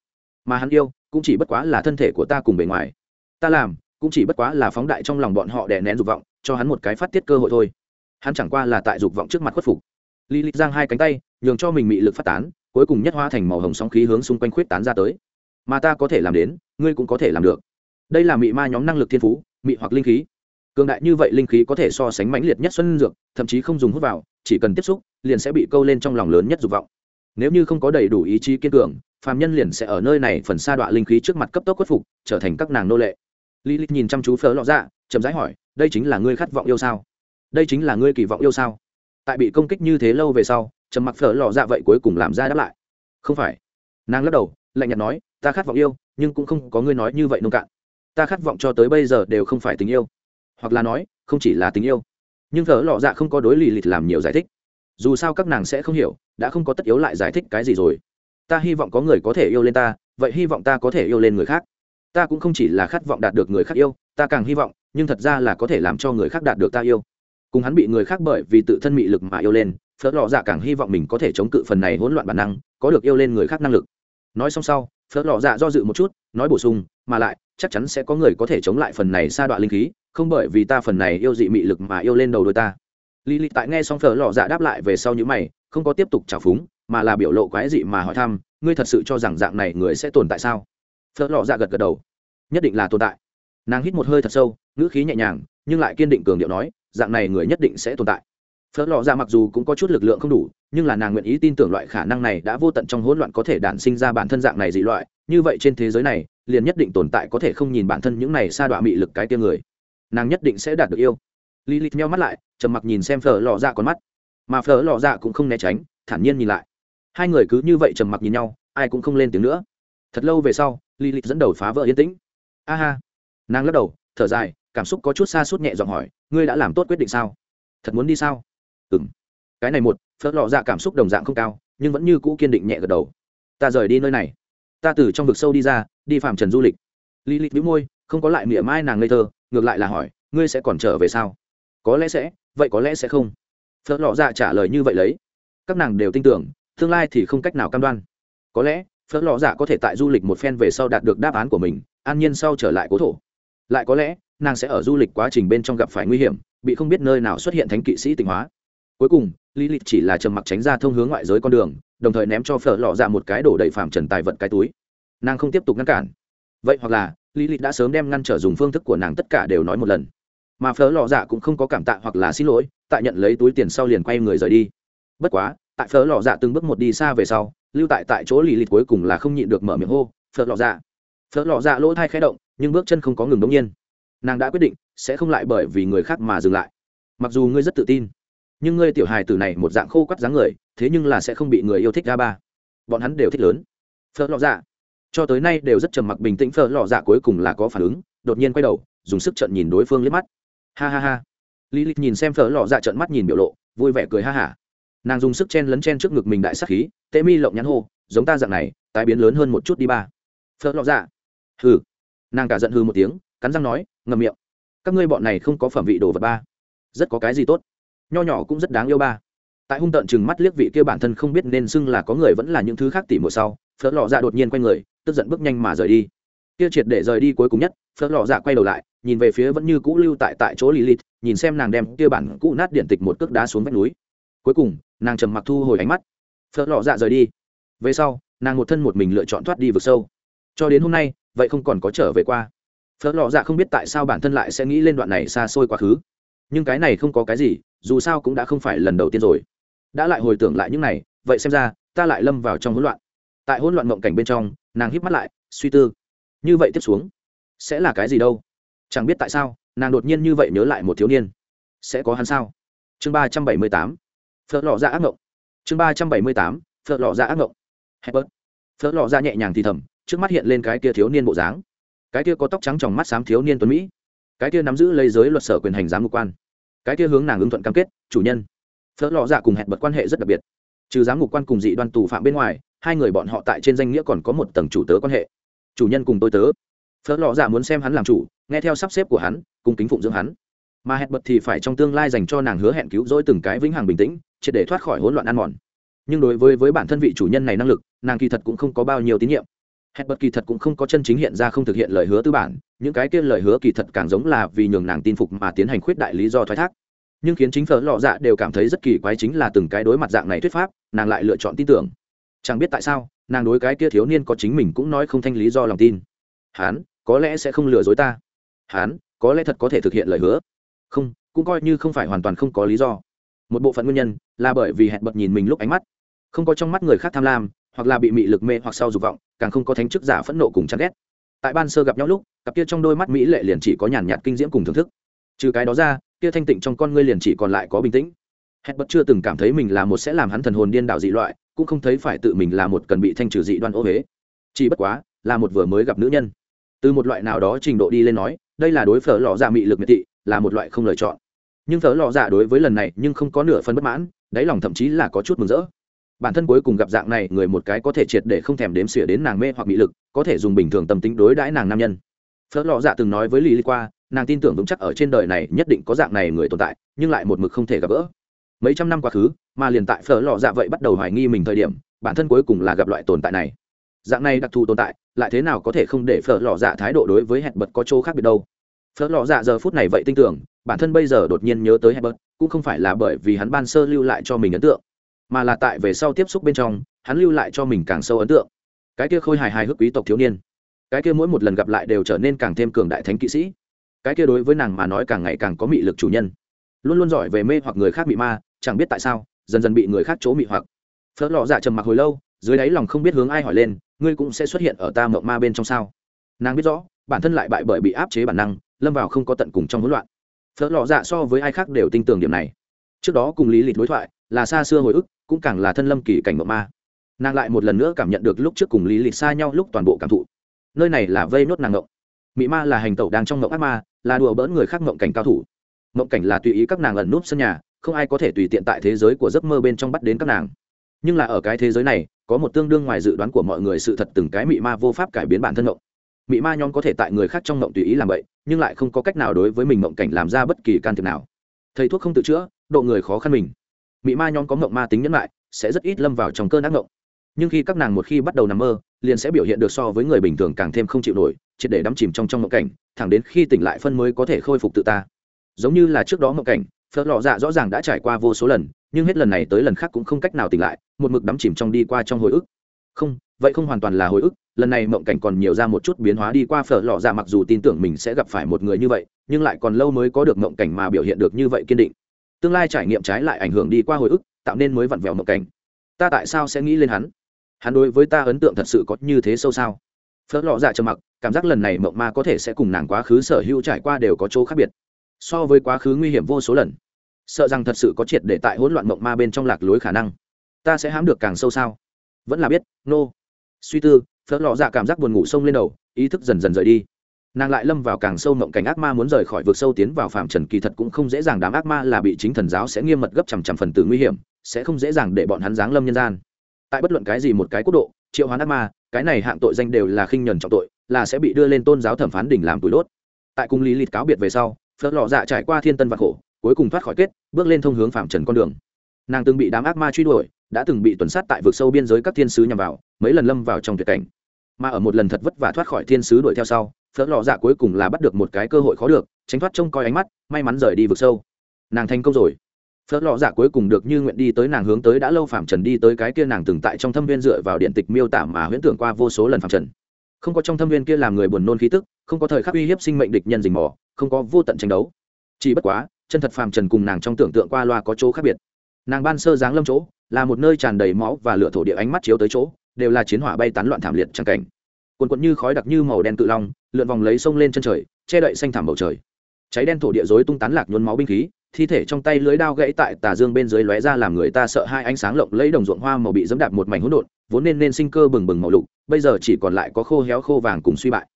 Mà hắn yêu, cũng chỉ bất quá là thân thể của ta cùng bề ngoài. Ta làm, cũng chỉ bất quá là phóng đại trong lòng bọn họ đè nén dục vọng, cho hắn một cái phát tiết cơ hội thôi. Hắn chẳng qua là tại dục vọng trước mặt khuất phục lý lịch giang hai cánh tay, nhường cho mình mị lực phát tán, cuối cùng nhất hóa thành màu hồng sóng khí hướng xung quanh khuyết tán ra tới. Mà ta có thể làm đến, ngươi cũng có thể làm được. Đây là mị ma nhóm năng lực thiên phú, mị hoặc linh khí. Cường đại như vậy linh khí có thể so sánh mãnh liệt nhất xuân dược, thậm chí không dùng hút vào, chỉ cần tiếp xúc, liền sẽ bị câu lên trong lòng lớn nhất dục vọng. Nếu như không có đầy đủ ý chí kiên cường, phàm nhân liền sẽ ở nơi này phần sa đoạn linh khí trước mặt cấp tốc khuất phục, trở thành các nàng nô lệ. Lý lịch nhìn chăm chú phở lọ dạ chậm rãi hỏi, đây chính là ngươi khát vọng yêu sao? Đây chính là ngươi kỳ vọng yêu sao? Tại bị công kích như thế lâu về sau, trầm mặc phở lò dạ vậy cuối cùng làm ra đáp lại. Không phải. Nàng lắc đầu, lạnh nhạt nói, ta khát vọng yêu, nhưng cũng không có ngươi nói như vậy nông cạn. Ta khát vọng cho tới bây giờ đều không phải tình yêu. Hoặc là nói, không chỉ là tình yêu. Nhưng thở lọ dạ không có đối lì lịch làm nhiều giải thích. Dù sao các nàng sẽ không hiểu, đã không có tất yếu lại giải thích cái gì rồi. Ta hy vọng có người có thể yêu lên ta, vậy hy vọng ta có thể yêu lên người khác. Ta cũng không chỉ là khát vọng đạt được người khác yêu, ta càng hy vọng, nhưng thật ra là có thể làm cho người khác đạt được ta yêu cùng hắn bị người khác bởi vì tự thân mị lực mà yêu lên, phớt lọ dạ càng hy vọng mình có thể chống cự phần này hỗn loạn bản năng, có được yêu lên người khác năng lực. Nói xong sau, phớt lọ dạ do dự một chút, nói bổ sung, mà lại, chắc chắn sẽ có người có thể chống lại phần này sa đoạn linh khí, không bởi vì ta phần này yêu dị mị lực mà yêu lên đầu đôi ta. Lý lịch tại nghe xong phở lọ dạ đáp lại về sau những mày, không có tiếp tục trào phúng, mà là biểu lộ quái dị mà hỏi thăm, ngươi thật sự cho rằng dạng này người sẽ tồn tại sao? Phở lọ dạ gật gật đầu, nhất định là tồn tại. Nàng hít một hơi thật sâu, ngữ khí nhẹ nhàng, nhưng lại kiên định cường điệu nói dạng này người nhất định sẽ tồn tại. Phở lọ ra mặc dù cũng có chút lực lượng không đủ, nhưng là nàng nguyện ý tin tưởng loại khả năng này đã vô tận trong hỗn loạn có thể đản sinh ra bản thân dạng này dị loại. Như vậy trên thế giới này, liền nhất định tồn tại có thể không nhìn bản thân những này sa đọa mị lực cái tia người. Nàng nhất định sẽ đạt được yêu. Lý lịch meo mắt lại, trầm mặc nhìn xem phở lò dạ con mắt. Mà phở lò dạ cũng không né tránh, thản nhiên nhìn lại. Hai người cứ như vậy trầm mặc nhìn nhau, ai cũng không lên tiếng nữa. Thật lâu về sau lý lịch dẫn đầu phá vỡ yên tĩnh. A ha. Nàng lắc đầu, thở dài cảm xúc có chút xa suốt nhẹ giọng hỏi, ngươi đã làm tốt quyết định sao? Thật muốn đi sao? Ừ m cái này một, phớt lọ dạ cảm xúc đồng dạng không cao, nhưng vẫn như cũ kiên định nhẹ gật đầu. Ta rời đi nơi này. Ta từ trong vực sâu đi ra, đi phạm trần du lịch. Lý lịch vĩ môi, không có lại mỉa mai nàng ngây thơ, ngược lại là hỏi, ngươi sẽ còn trở về sao? Có lẽ sẽ, vậy có lẽ sẽ không. Phớt lọ dạ trả lời như vậy lấy. Các nàng đều tin tưởng, tương lai thì không cách nào cam đoan. Có lẽ, phớt lọ dạ có thể tại du lịch một phen về sau đạt được đáp án của mình, an nhiên sau trở lại cố thổ. Lại có lẽ nàng sẽ ở du lịch quá trình bên trong gặp phải nguy hiểm, bị không biết nơi nào xuất hiện thánh kỵ sĩ tình hóa. Cuối cùng lý lịch chỉ là trầm mặc tránh ra thông hướng ngoại giới con đường, đồng thời ném cho phở lọ dạ một cái đổ đầy phạm trần tài vật cái túi. Nàng không tiếp tục ngăn cản. Vậy hoặc là lý lịch đã sớm đem ngăn trở dùng phương thức của nàng tất cả đều nói một lần. Mà phở lọ dạ cũng không có cảm tạ hoặc là xin lỗi, tại nhận lấy túi tiền sau liền quay người rời đi. Bất quá, tại phở lọ dạ từng bước một đi xa về sau, lưu tại tại chỗ lý lịch cuối cùng là không nhịn được mở miệng hô, phở lọ dạ. Phở lọ dạ lỗ thai khẽ động, nhưng bước chân không có ngừng đống nhiên nàng đã quyết định sẽ không lại bởi vì người khác mà dừng lại. Mặc dù ngươi rất tự tin, nhưng ngươi tiểu hài tử này một dạng khô quắt dáng người, thế nhưng là sẽ không bị người yêu thích ra ba. Bọn hắn đều thích lớn. Phở lọ dạ. Cho tới nay đều rất trầm mặc bình tĩnh, phở lọ dạ cuối cùng là có phản ứng, đột nhiên quay đầu, dùng sức trận nhìn đối phương liếc mắt. Ha ha ha. Lý lịch nhìn xem phở lọ dạ trận mắt nhìn biểu lộ, vui vẻ cười ha hả nàng dùng sức chen lấn chen trước ngực mình đại sắc khí tê mi lộng nhắn hô, giống ta dạng này, tái biến lớn hơn một chút đi ba. Phở lọ dạ. Hừ. Nàng cả giận hừ một tiếng cắn răng nói ngầm miệng. Các ngươi bọn này không có phẩm vị đồ vật ba. Rất có cái gì tốt. Nho nhỏ cũng rất đáng yêu ba. Tại hung tợn chừng mắt liếc vị kia bản thân không biết nên xưng là có người vẫn là những thứ khác tỉ mùa sau, phớt lọ dạ đột nhiên quay người, tức giận bước nhanh mà rời đi. Kia triệt để rời đi cuối cùng nhất, phớt lọ dạ quay đầu lại, nhìn về phía vẫn như cũ lưu tại tại chỗ lì nhìn xem nàng đem kia bản cũ nát điện tịch một cước đá xuống vách núi. Cuối cùng, nàng trầm mặc thu hồi ánh mắt. Phớt lọ dạ rời đi. Về sau, nàng một thân một mình lựa chọn thoát đi vực sâu. Cho đến hôm nay, vậy không còn có trở về qua phớt lò dạ không biết tại sao bản thân lại sẽ nghĩ lên đoạn này xa xôi quá khứ. Nhưng cái này không có cái gì, dù sao cũng đã không phải lần đầu tiên rồi. Đã lại hồi tưởng lại những này, vậy xem ra, ta lại lâm vào trong hỗn loạn. Tại hỗn loạn mộng cảnh bên trong, nàng hít mắt lại, suy tư. Như vậy tiếp xuống, sẽ là cái gì đâu? Chẳng biết tại sao, nàng đột nhiên như vậy nhớ lại một thiếu niên. Sẽ có hắn sao? Chương ba trăm bảy mươi tám, phớt lò ra dạ ác mộng chương ba trăm bảy mươi tám, phớt lò ra dạ ác mộng hebert phớt lò ra dạ nhẹ nhàng thì thầm, trước mắt hiện lên cái kia thiếu niên bộ dáng cái kia có tóc trắng tròng mắt xám thiếu niên tuấn mỹ. Cái kia nắm giữ lấy giới luật sở quyền hành giám mục quan. Cái kia hướng nàng ứng thuận cam kết, chủ nhân. Phớt lọ dạ cùng hẹn bật quan hệ rất đặc biệt. Trừ giám mục quan cùng dị đoan tù phạm bên ngoài, hai người bọn họ tại trên danh nghĩa còn có một tầng chủ tớ quan hệ. Chủ nhân cùng tôi tớ. Phớt lọ dạ muốn xem hắn làm chủ, nghe theo sắp xếp của hắn cùng kính phụng dưỡng hắn. Mà hẹn bật thì phải trong tương lai dành cho nàng hứa hẹn cứu rỗi từng cái vĩnh hằng bình tĩnh, triệt để thoát khỏi hỗn loạn ăn mòn. Nhưng đối với với bản thân vị chủ nhân này năng lực, nàng kỳ thật cũng không có bao nhiêu tín nhiệm hẹn bật kỳ thật cũng không có chân chính hiện ra không thực hiện lời hứa tư bản, những cái kia lời hứa kỳ thật càng giống là vì nhường nàng tin phục mà tiến hành khuyết đại lý do thoái thác. Nhưng khiến chính phở lọ dạ đều cảm thấy rất kỳ quái chính là từng cái đối mặt dạng này thuyết pháp, nàng lại lựa chọn tin tưởng. Chẳng biết tại sao, nàng đối cái kia thiếu niên có chính mình cũng nói không thanh lý do lòng tin. Hán, có lẽ sẽ không lừa dối ta. Hán, có lẽ thật có thể thực hiện lời hứa. Không, cũng coi như không phải hoàn toàn không có lý do. Một bộ phận nguyên nhân là bởi vì hẹn bật nhìn mình lúc ánh mắt. Không có trong mắt người khác tham lam hoặc là bị mị lực mê hoặc sau dục vọng, càng không có thánh chức giả phẫn nộ cùng chán ghét. Tại ban sơ gặp nhau lúc, cặp kia trong đôi mắt mỹ lệ liền chỉ có nhàn nhạt kinh diễm cùng thưởng thức. Trừ cái đó ra, kia thanh tịnh trong con ngươi liền chỉ còn lại có bình tĩnh. Hẹn bật chưa từng cảm thấy mình là một sẽ làm hắn thần hồn điên đảo dị loại, cũng không thấy phải tự mình là một cần bị thanh trừ dị đoan ô huế. Chỉ bất quá, là một vừa mới gặp nữ nhân. Từ một loại nào đó trình độ đi lên nói, đây là đối phở lò dạ mị lực miệt thị, là một loại không lựa chọn. Nhưng phở lò dạ đối với lần này nhưng không có nửa phân bất mãn, đáy lòng thậm chí là có chút mừng rỡ bản thân cuối cùng gặp dạng này người một cái có thể triệt để không thèm đếm xỉa đến nàng mê hoặc mị lực, có thể dùng bình thường tâm tính đối đãi nàng nam nhân. Phớt lò dạ từng nói với lý qua, nàng tin tưởng vững chắc ở trên đời này nhất định có dạng này người tồn tại, nhưng lại một mực không thể gặp gỡ. Mấy trăm năm quá khứ, mà liền tại phở lò dạ vậy bắt đầu hoài nghi mình thời điểm, bản thân cuối cùng là gặp loại tồn tại này. Dạng này đặc thù tồn tại, lại thế nào có thể không để phở lò dạ thái độ đối với hẹn bật có chỗ khác biệt đâu? Phở lò dạ giờ phút này vậy tin tưởng, bản thân bây giờ đột nhiên nhớ tới hẹn bật cũng không phải là bởi vì hắn ban sơ lưu lại cho mình ấn tượng mà là tại về sau tiếp xúc bên trong, hắn lưu lại cho mình càng sâu ấn tượng. Cái kia khôi hài hài hước quý tộc thiếu niên, cái kia mỗi một lần gặp lại đều trở nên càng thêm cường đại thánh kỵ sĩ. Cái kia đối với nàng mà nói càng ngày càng có mị lực chủ nhân. Luôn luôn giỏi về mê hoặc người khác bị ma, chẳng biết tại sao, dần dần bị người khác chỗ mị hoặc. Phớt lọ dạ trầm mặc hồi lâu, dưới đáy lòng không biết hướng ai hỏi lên, ngươi cũng sẽ xuất hiện ở ta mộng ma bên trong sao? Nàng biết rõ, bản thân lại bại bởi bị áp chế bản năng, lâm vào không có tận cùng trong hỗn loạn. Phớt lọ dạ so với ai khác đều tin tưởng điểm này. Trước đó cùng lý lịch đối thoại, là xa xưa hồi ức cũng càng là thân lâm kỳ cảnh mộng ma. Nàng lại một lần nữa cảm nhận được lúc trước cùng lý lịch xa nhau lúc toàn bộ cảm thụ. Nơi này là vây nốt nàng ngộng mỹ ma là hành tẩu đang trong ngộng ác ma, là đùa bỡn người khác ngộng cảnh cao thủ. Ngộng cảnh là tùy ý các nàng ẩn núp sân nhà, không ai có thể tùy tiện tại thế giới của giấc mơ bên trong bắt đến các nàng. Nhưng là ở cái thế giới này, có một tương đương ngoài dự đoán của mọi người sự thật từng cái mị ma vô pháp cải biến bản thân ngộng mị ma nhóm có thể tại người khác trong ngộng tùy ý làm vậy, nhưng lại không có cách nào đối với mình ngộng cảnh làm ra bất kỳ can thiệp nào. Thầy thuốc không tự chữa, độ người khó khăn mình mị ma nhóm có mộng ma tính nhẫn lại sẽ rất ít lâm vào trong cơn ác mộng. Nhưng khi các nàng một khi bắt đầu nằm mơ, liền sẽ biểu hiện được so với người bình thường càng thêm không chịu nổi, triệt để đắm chìm trong trong mộng cảnh, thẳng đến khi tỉnh lại phân mới có thể khôi phục tự ta. Giống như là trước đó mộng cảnh phớt lọ dạ rõ ràng đã trải qua vô số lần, nhưng hết lần này tới lần khác cũng không cách nào tỉnh lại, một mực đắm chìm trong đi qua trong hồi ức. Không, vậy không hoàn toàn là hồi ức, lần này mộng cảnh còn nhiều ra một chút biến hóa đi qua phở lọ dạ mặc dù tin tưởng mình sẽ gặp phải một người như vậy, nhưng lại còn lâu mới có được mộng cảnh mà biểu hiện được như vậy kiên định tương lai trải nghiệm trái lại ảnh hưởng đi qua hồi ức, tạo nên mới vặn vẹo mộng cảnh. Ta tại sao sẽ nghĩ lên hắn? Hắn đối với ta ấn tượng thật sự có như thế sâu sao? Phớt lọ dạ trầm mặc, cảm giác lần này mộng ma có thể sẽ cùng nàng quá khứ sở hữu trải qua đều có chỗ khác biệt. So với quá khứ nguy hiểm vô số lần. Sợ rằng thật sự có triệt để tại hỗn loạn mộng ma bên trong lạc lối khả năng. Ta sẽ hám được càng sâu sao? Vẫn là biết, nô、no. suy tư, phớt lọ dạ cảm giác buồn ngủ sông lên đầu, ý thức dần dần rời đi nàng lại lâm vào càng sâu mộng cảnh ác ma muốn rời khỏi vực sâu tiến vào phạm trần kỳ thật cũng không dễ dàng đám ác ma là bị chính thần giáo sẽ nghiêm mật gấp chằm chằm phần tử nguy hiểm, sẽ không dễ dàng để bọn hắn giáng lâm nhân gian. Tại bất luận cái gì một cái quốc độ, triệu hoán ác ma, cái này hạng tội danh đều là khinh nhuần trọng tội, là sẽ bị đưa lên tôn giáo thẩm phán đỉnh làm túi đốt. Tại cung lý lịch cáo biệt về sau phớt lọ dạ trải qua thiên tân vạn khổ, cuối cùng thoát khỏi kết, bước lên thông hướng phạm trần con đường. Nàng từng bị đám ác ma truy đuổi, đã từng bị tuần sát tại vực sâu biên giới các thiên sứ nhằm vào, mấy lần lâm vào trong tuyệt cảnh. Mà ở một lần thật vất vả thoát khỏi thiên sứ đuổi theo sau phớt lọ dạ cuối cùng là bắt được một cái cơ hội khó được, tránh thoát trông coi ánh mắt, may mắn rời đi vực sâu. Nàng thành công rồi. Phớt lọ dạ cuối cùng được như nguyện đi tới nàng hướng tới đã lâu phạm trần đi tới cái kia nàng từng tại trong thâm viên dựa vào điện tịch miêu tả mà huyễn tưởng qua vô số lần phạm trần. Không có trong thâm viên kia làm người buồn nôn khí tức, không có thời khắc uy hiếp sinh mệnh địch nhân rình mò, không có vô tận tranh đấu. Chỉ bất quá, chân thật phàm trần cùng nàng trong tưởng tượng qua loa có chỗ khác biệt. Nàng ban sơ dáng lâm chỗ, là một nơi tràn đầy máu và lửa thổ địa ánh mắt chiếu tới chỗ, đều là chiến hỏa bay tán loạn thảm liệt chẳng cảnh. Quần quận như khói đặc như màu đen tự long lượn vòng lấy sông lên chân trời, che đậy xanh thảm bầu trời. Cháy đen thổ địa rối tung tán lạc nhuốm máu binh khí, thi thể trong tay lưới đao gãy tại tà dương bên dưới lóe ra làm người ta sợ hai ánh sáng lộng lấy đồng ruộng hoa màu bị dẫm đạp một mảnh hỗn độn, vốn nên nên sinh cơ bừng bừng màu lục, bây giờ chỉ còn lại có khô héo khô vàng cùng suy bại.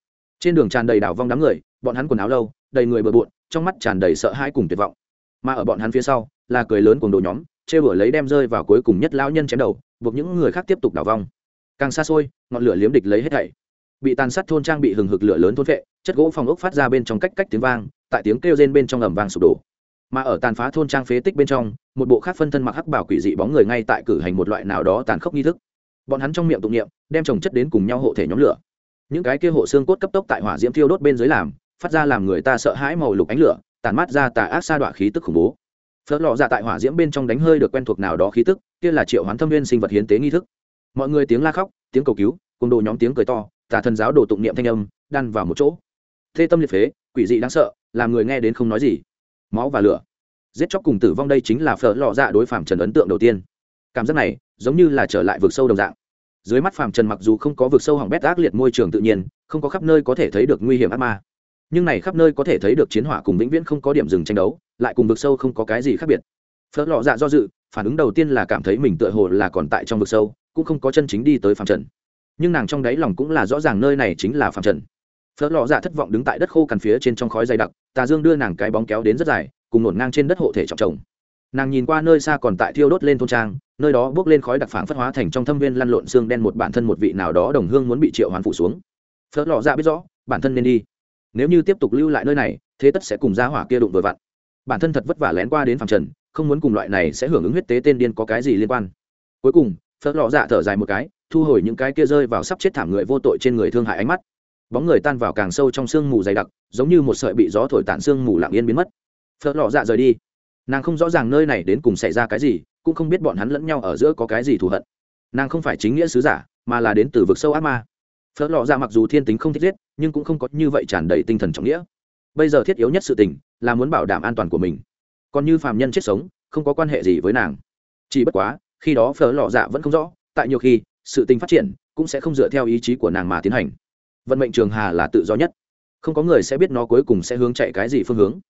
Trên đường tràn đầy đảo vong đám người, bọn hắn quần áo lâu, đầy người bừa bộn, trong mắt tràn đầy sợ hãi cùng tuyệt vọng. Mà ở bọn hắn phía sau, là cười lớn cùng đồ nhóm chê bửa lấy đem rơi vào cuối cùng nhất lão nhân chém đầu, buộc những người khác tiếp tục đảo vong. Càng xa xôi, ngọn lửa liếm địch lấy hết thảy bị tàn sát thôn trang bị hừng hực lửa lớn thôn vệ, chất gỗ phòng ốc phát ra bên trong cách cách tiếng vang, tại tiếng kêu rên bên trong ầm vang sụp đổ. Mà ở tàn phá thôn trang phế tích bên trong, một bộ khác phân thân mặc hắc bảo quỷ dị bóng người ngay tại cử hành một loại nào đó tàn khốc nghi thức. Bọn hắn trong miệng tụng niệm, đem trồng chất đến cùng nhau hộ thể nhóm lửa. Những cái kia hộ xương cốt cấp tốc tại hỏa diễm thiêu đốt bên dưới làm, phát ra làm người ta sợ hãi màu lục ánh lửa, tàn mát ra tà ác sa đọa khí tức khủng bố. Phớt lọ ra dạ tại hỏa diễm bên trong đánh hơi được quen thuộc nào đó khí tức, kia là triệu hoán thâm viên sinh vật hiến tế nghi thức. Mọi người tiếng la khóc, tiếng cầu cứu, cùng đồ nhóm tiếng cười to tà thần giáo đồ tụng niệm thanh âm, đan vào một chỗ. Thê tâm liệt phế, quỷ dị đáng sợ, làm người nghe đến không nói gì. Máu và lửa. Giết chóc cùng tử vong đây chính là phở lọ dạ đối phạm trần ấn tượng đầu tiên. Cảm giác này, giống như là trở lại vực sâu đồng dạng. Dưới mắt phạm trần mặc dù không có vực sâu hỏng bét ác liệt môi trường tự nhiên, không có khắp nơi có thể thấy được nguy hiểm ác ma. Nhưng này khắp nơi có thể thấy được chiến hỏa cùng vĩnh viễn không có điểm dừng tranh đấu, lại cùng vực sâu không có cái gì khác biệt. Phớt lọ dạ do dự, phản ứng đầu tiên là cảm thấy mình tựa hồ là còn tại trong vực sâu, cũng không có chân chính đi tới phạm trần nhưng nàng trong đáy lòng cũng là rõ ràng nơi này chính là phạm trần. Phớt lọ dạ thất vọng đứng tại đất khô cằn phía trên trong khói dày đặc, tà dương đưa nàng cái bóng kéo đến rất dài, cùng nổn ngang trên đất hộ thể trọng trồng nàng nhìn qua nơi xa còn tại thiêu đốt lên thôn trang, nơi đó bước lên khói đặc phản phất hóa thành trong thâm viên lăn lộn xương đen một bản thân một vị nào đó đồng hương muốn bị triệu hoàn phủ xuống. Phớt lọ dạ biết rõ, bản thân nên đi. Nếu như tiếp tục lưu lại nơi này, thế tất sẽ cùng ra hỏa kia đụng vừa vặn. Bản thân thật vất vả lén qua đến phạm trần, không muốn cùng loại này sẽ hưởng ứng huyết tế tên điên có cái gì liên quan. Cuối cùng, phớt lọ dạ thở dài một cái thu hồi những cái kia rơi vào sắp chết thảm người vô tội trên người thương hại ánh mắt. Bóng người tan vào càng sâu trong sương mù dày đặc, giống như một sợi bị gió thổi tản sương mù lặng yên biến mất. Phớt lọ dạ rời đi. Nàng không rõ ràng nơi này đến cùng xảy ra cái gì, cũng không biết bọn hắn lẫn nhau ở giữa có cái gì thù hận. Nàng không phải chính nghĩa sứ giả, mà là đến từ vực sâu ác ma. Phớt lọ dạ mặc dù thiên tính không thích giết, nhưng cũng không có như vậy tràn đầy tinh thần trọng nghĩa. Bây giờ thiết yếu nhất sự tình, là muốn bảo đảm an toàn của mình. Còn như phàm nhân chết sống, không có quan hệ gì với nàng. Chỉ bất quá, khi đó phở lọ dạ vẫn không rõ, tại nhiều khi sự tình phát triển cũng sẽ không dựa theo ý chí của nàng mà tiến hành. Vận mệnh trường hà là tự do nhất. Không có người sẽ biết nó cuối cùng sẽ hướng chạy cái gì phương hướng.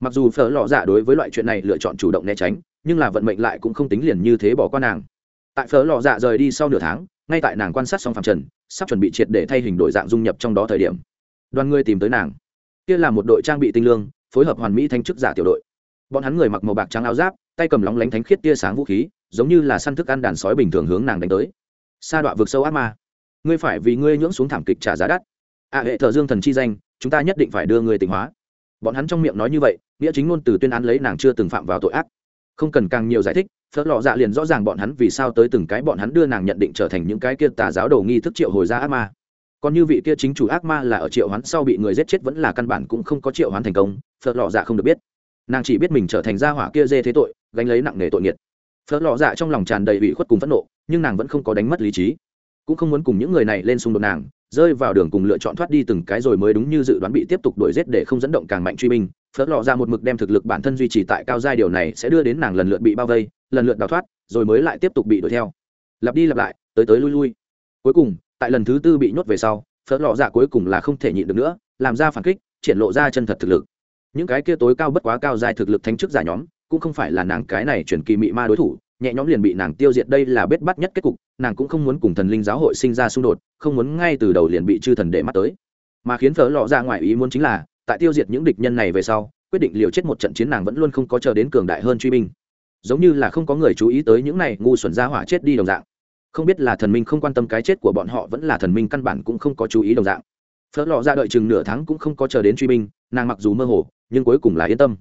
Mặc dù phở lọ dạ đối với loại chuyện này lựa chọn chủ động né tránh, nhưng là vận mệnh lại cũng không tính liền như thế bỏ qua nàng. Tại phở lọ dạ rời đi sau nửa tháng, ngay tại nàng quan sát xong phạm trần, sắp chuẩn bị triệt để thay hình đổi dạng dung nhập trong đó thời điểm, đoàn người tìm tới nàng. Kia là một đội trang bị tinh lương, phối hợp hoàn mỹ thanh chức giả tiểu đội. Bọn hắn người mặc màu bạc trắng áo giáp, tay cầm lóng lánh thánh khiết tia sáng vũ khí, giống như là săn thức ăn đàn sói bình thường hướng nàng đánh tới sa đọa vực sâu ác ma. Ngươi phải vì ngươi nhưỡng xuống thảm kịch trả giá đắt. Ạ hệ thờ dương thần chi danh, chúng ta nhất định phải đưa ngươi tỉnh hóa. Bọn hắn trong miệng nói như vậy, nghĩa chính ngôn từ tuyên án lấy nàng chưa từng phạm vào tội ác. Không cần càng nhiều giải thích, phớt lọ dạ liền rõ ràng bọn hắn vì sao tới từng cái bọn hắn đưa nàng nhận định trở thành những cái kia tà giáo đầu nghi thức triệu hồi ra ác ma. Còn như vị kia chính chủ ác ma là ở triệu hoán sau bị người giết chết vẫn là căn bản cũng không có triệu hoán thành công, phớt lọ dạ không được biết. Nàng chỉ biết mình trở thành gia hỏa kia dê thế tội, gánh lấy nặng nề tội nghiệt phớt lọ dạ trong lòng tràn đầy ủy khuất cùng phẫn nộ, nhưng nàng vẫn không có đánh mất lý trí. Cũng không muốn cùng những người này lên xung đột nàng, rơi vào đường cùng lựa chọn thoát đi từng cái rồi mới đúng như dự đoán bị tiếp tục đuổi giết để không dẫn động càng mạnh truy binh. Phớt lọ ra dạ một mực đem thực lực bản thân duy trì tại cao giai, điều này sẽ đưa đến nàng lần lượt bị bao vây, lần lượt đào thoát, rồi mới lại tiếp tục bị đuổi theo. Lặp đi lặp lại, tới tới lui lui. Cuối cùng, tại lần thứ tư bị nhốt về sau phớt lọ dạ cuối cùng là không thể nhịn được nữa, làm ra phản kích, triển lộ ra chân thật thực lực. Những cái kia tối cao bất quá cao dài thực lực thánh chức giả nhóm cũng không phải là nàng cái này chuyển kỳ mị ma đối thủ, nhẹ nhõm liền bị nàng tiêu diệt đây là bết bắt nhất kết cục, nàng cũng không muốn cùng thần linh giáo hội sinh ra xung đột, không muốn ngay từ đầu liền bị chư thần để mắt tới. Mà khiến phở lọ ra ngoài ý muốn chính là, tại tiêu diệt những địch nhân này về sau, quyết định liều chết một trận chiến nàng vẫn luôn không có chờ đến cường đại hơn truy binh. Giống như là không có người chú ý tới những này ngu xuẩn ra hỏa chết đi đồng dạng. Không biết là thần minh không quan tâm cái chết của bọn họ vẫn là thần minh căn bản cũng không có chú ý đồng dạng. Phớt lọ ra đợi chừng nửa tháng cũng không có chờ đến truy binh, nàng mặc dù mơ hồ, nhưng cuối cùng là yên tâm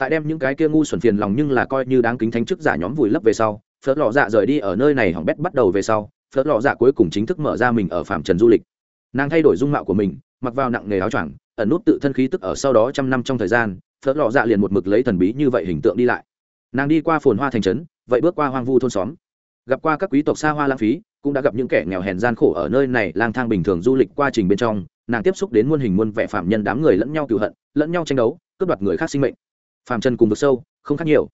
tại đem những cái kia ngu xuẩn phiền lòng nhưng là coi như đáng kính thánh chức giả nhóm vùi lấp về sau, phớt lọ dạ rời đi ở nơi này hỏng bét bắt đầu về sau, phớt lọ dạ cuối cùng chính thức mở ra mình ở phạm trần du lịch. Nàng thay đổi dung mạo của mình, mặc vào nặng nghề áo choàng, ẩn nút tự thân khí tức ở sau đó trăm năm trong thời gian, phớt lọ dạ liền một mực lấy thần bí như vậy hình tượng đi lại. Nàng đi qua phồn hoa thành trấn, vậy bước qua hoang vu thôn xóm. Gặp qua các quý tộc xa hoa lãng phí, cũng đã gặp những kẻ nghèo hèn gian khổ ở nơi này lang thang bình thường du lịch qua trình bên trong, nàng tiếp xúc đến muôn hình muôn vẻ phạm nhân đám người lẫn nhau cựu hận, lẫn nhau tranh đấu, cướp đoạt người khác sinh mệnh phàm trần cùng vực sâu không khác nhiều.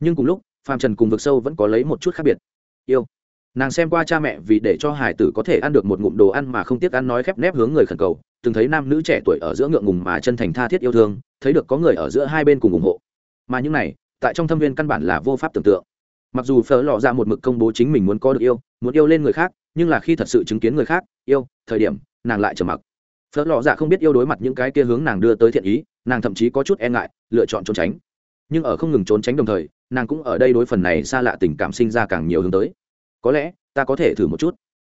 Nhưng cùng lúc, phàm trần cùng vực sâu vẫn có lấy một chút khác biệt. Yêu. Nàng xem qua cha mẹ vì để cho hải tử có thể ăn được một ngụm đồ ăn mà không tiếc ăn nói khép nép hướng người khẩn cầu, từng thấy nam nữ trẻ tuổi ở giữa ngượng ngùng mà chân thành tha thiết yêu thương, thấy được có người ở giữa hai bên cùng ủng hộ. Mà những này, tại trong thâm viên căn bản là vô pháp tưởng tượng. Mặc dù phở lọ ra một mực công bố chính mình muốn có được yêu, muốn yêu lên người khác, nhưng là khi thật sự chứng kiến người khác, yêu, thời điểm, nàng lại trở mặc. Phở lọ dạ không biết yêu đối mặt những cái kia hướng nàng đưa tới thiện ý, nàng thậm chí có chút e ngại lựa chọn trốn tránh. Nhưng ở không ngừng trốn tránh đồng thời, nàng cũng ở đây đối phần này xa lạ tình cảm sinh ra càng nhiều hướng tới. Có lẽ, ta có thể thử một chút.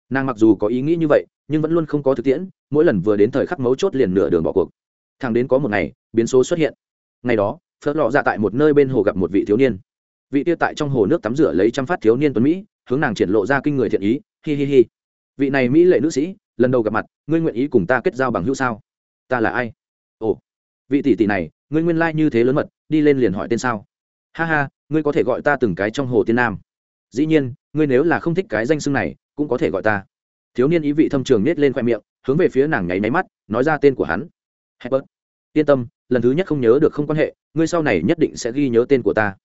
Nàng mặc dù có ý nghĩ như vậy, nhưng vẫn luôn không có thực tiễn, mỗi lần vừa đến thời khắc mấu chốt liền nửa đường bỏ cuộc. Thằng đến có một ngày, biến số xuất hiện. Ngày đó, phớt lọ ra tại một nơi bên hồ gặp một vị thiếu niên. Vị tia tại trong hồ nước tắm rửa lấy trăm phát thiếu niên tuấn mỹ, hướng nàng triển lộ ra kinh người thiện ý, hi hi hi. Vị này mỹ lệ nữ sĩ, lần đầu gặp mặt, ngươi nguyện ý cùng ta kết giao bằng hữu sao? Ta là ai? Ồ, vị tỷ tỷ này ngươi nguyên lai、like、như thế lớn mật, đi lên liền hỏi tên sao? Ha ha, ngươi có thể gọi ta từng cái trong hồ tiên nam. Dĩ nhiên, ngươi nếu là không thích cái danh xưng này, cũng có thể gọi ta. Thiếu niên ý vị thâm trường nết lên khoe miệng, hướng về phía nàng nháy máy mắt, nói ra tên của hắn. Hebert. yên tâm, lần thứ nhất không nhớ được không quan hệ, ngươi sau này nhất định sẽ ghi nhớ tên của ta.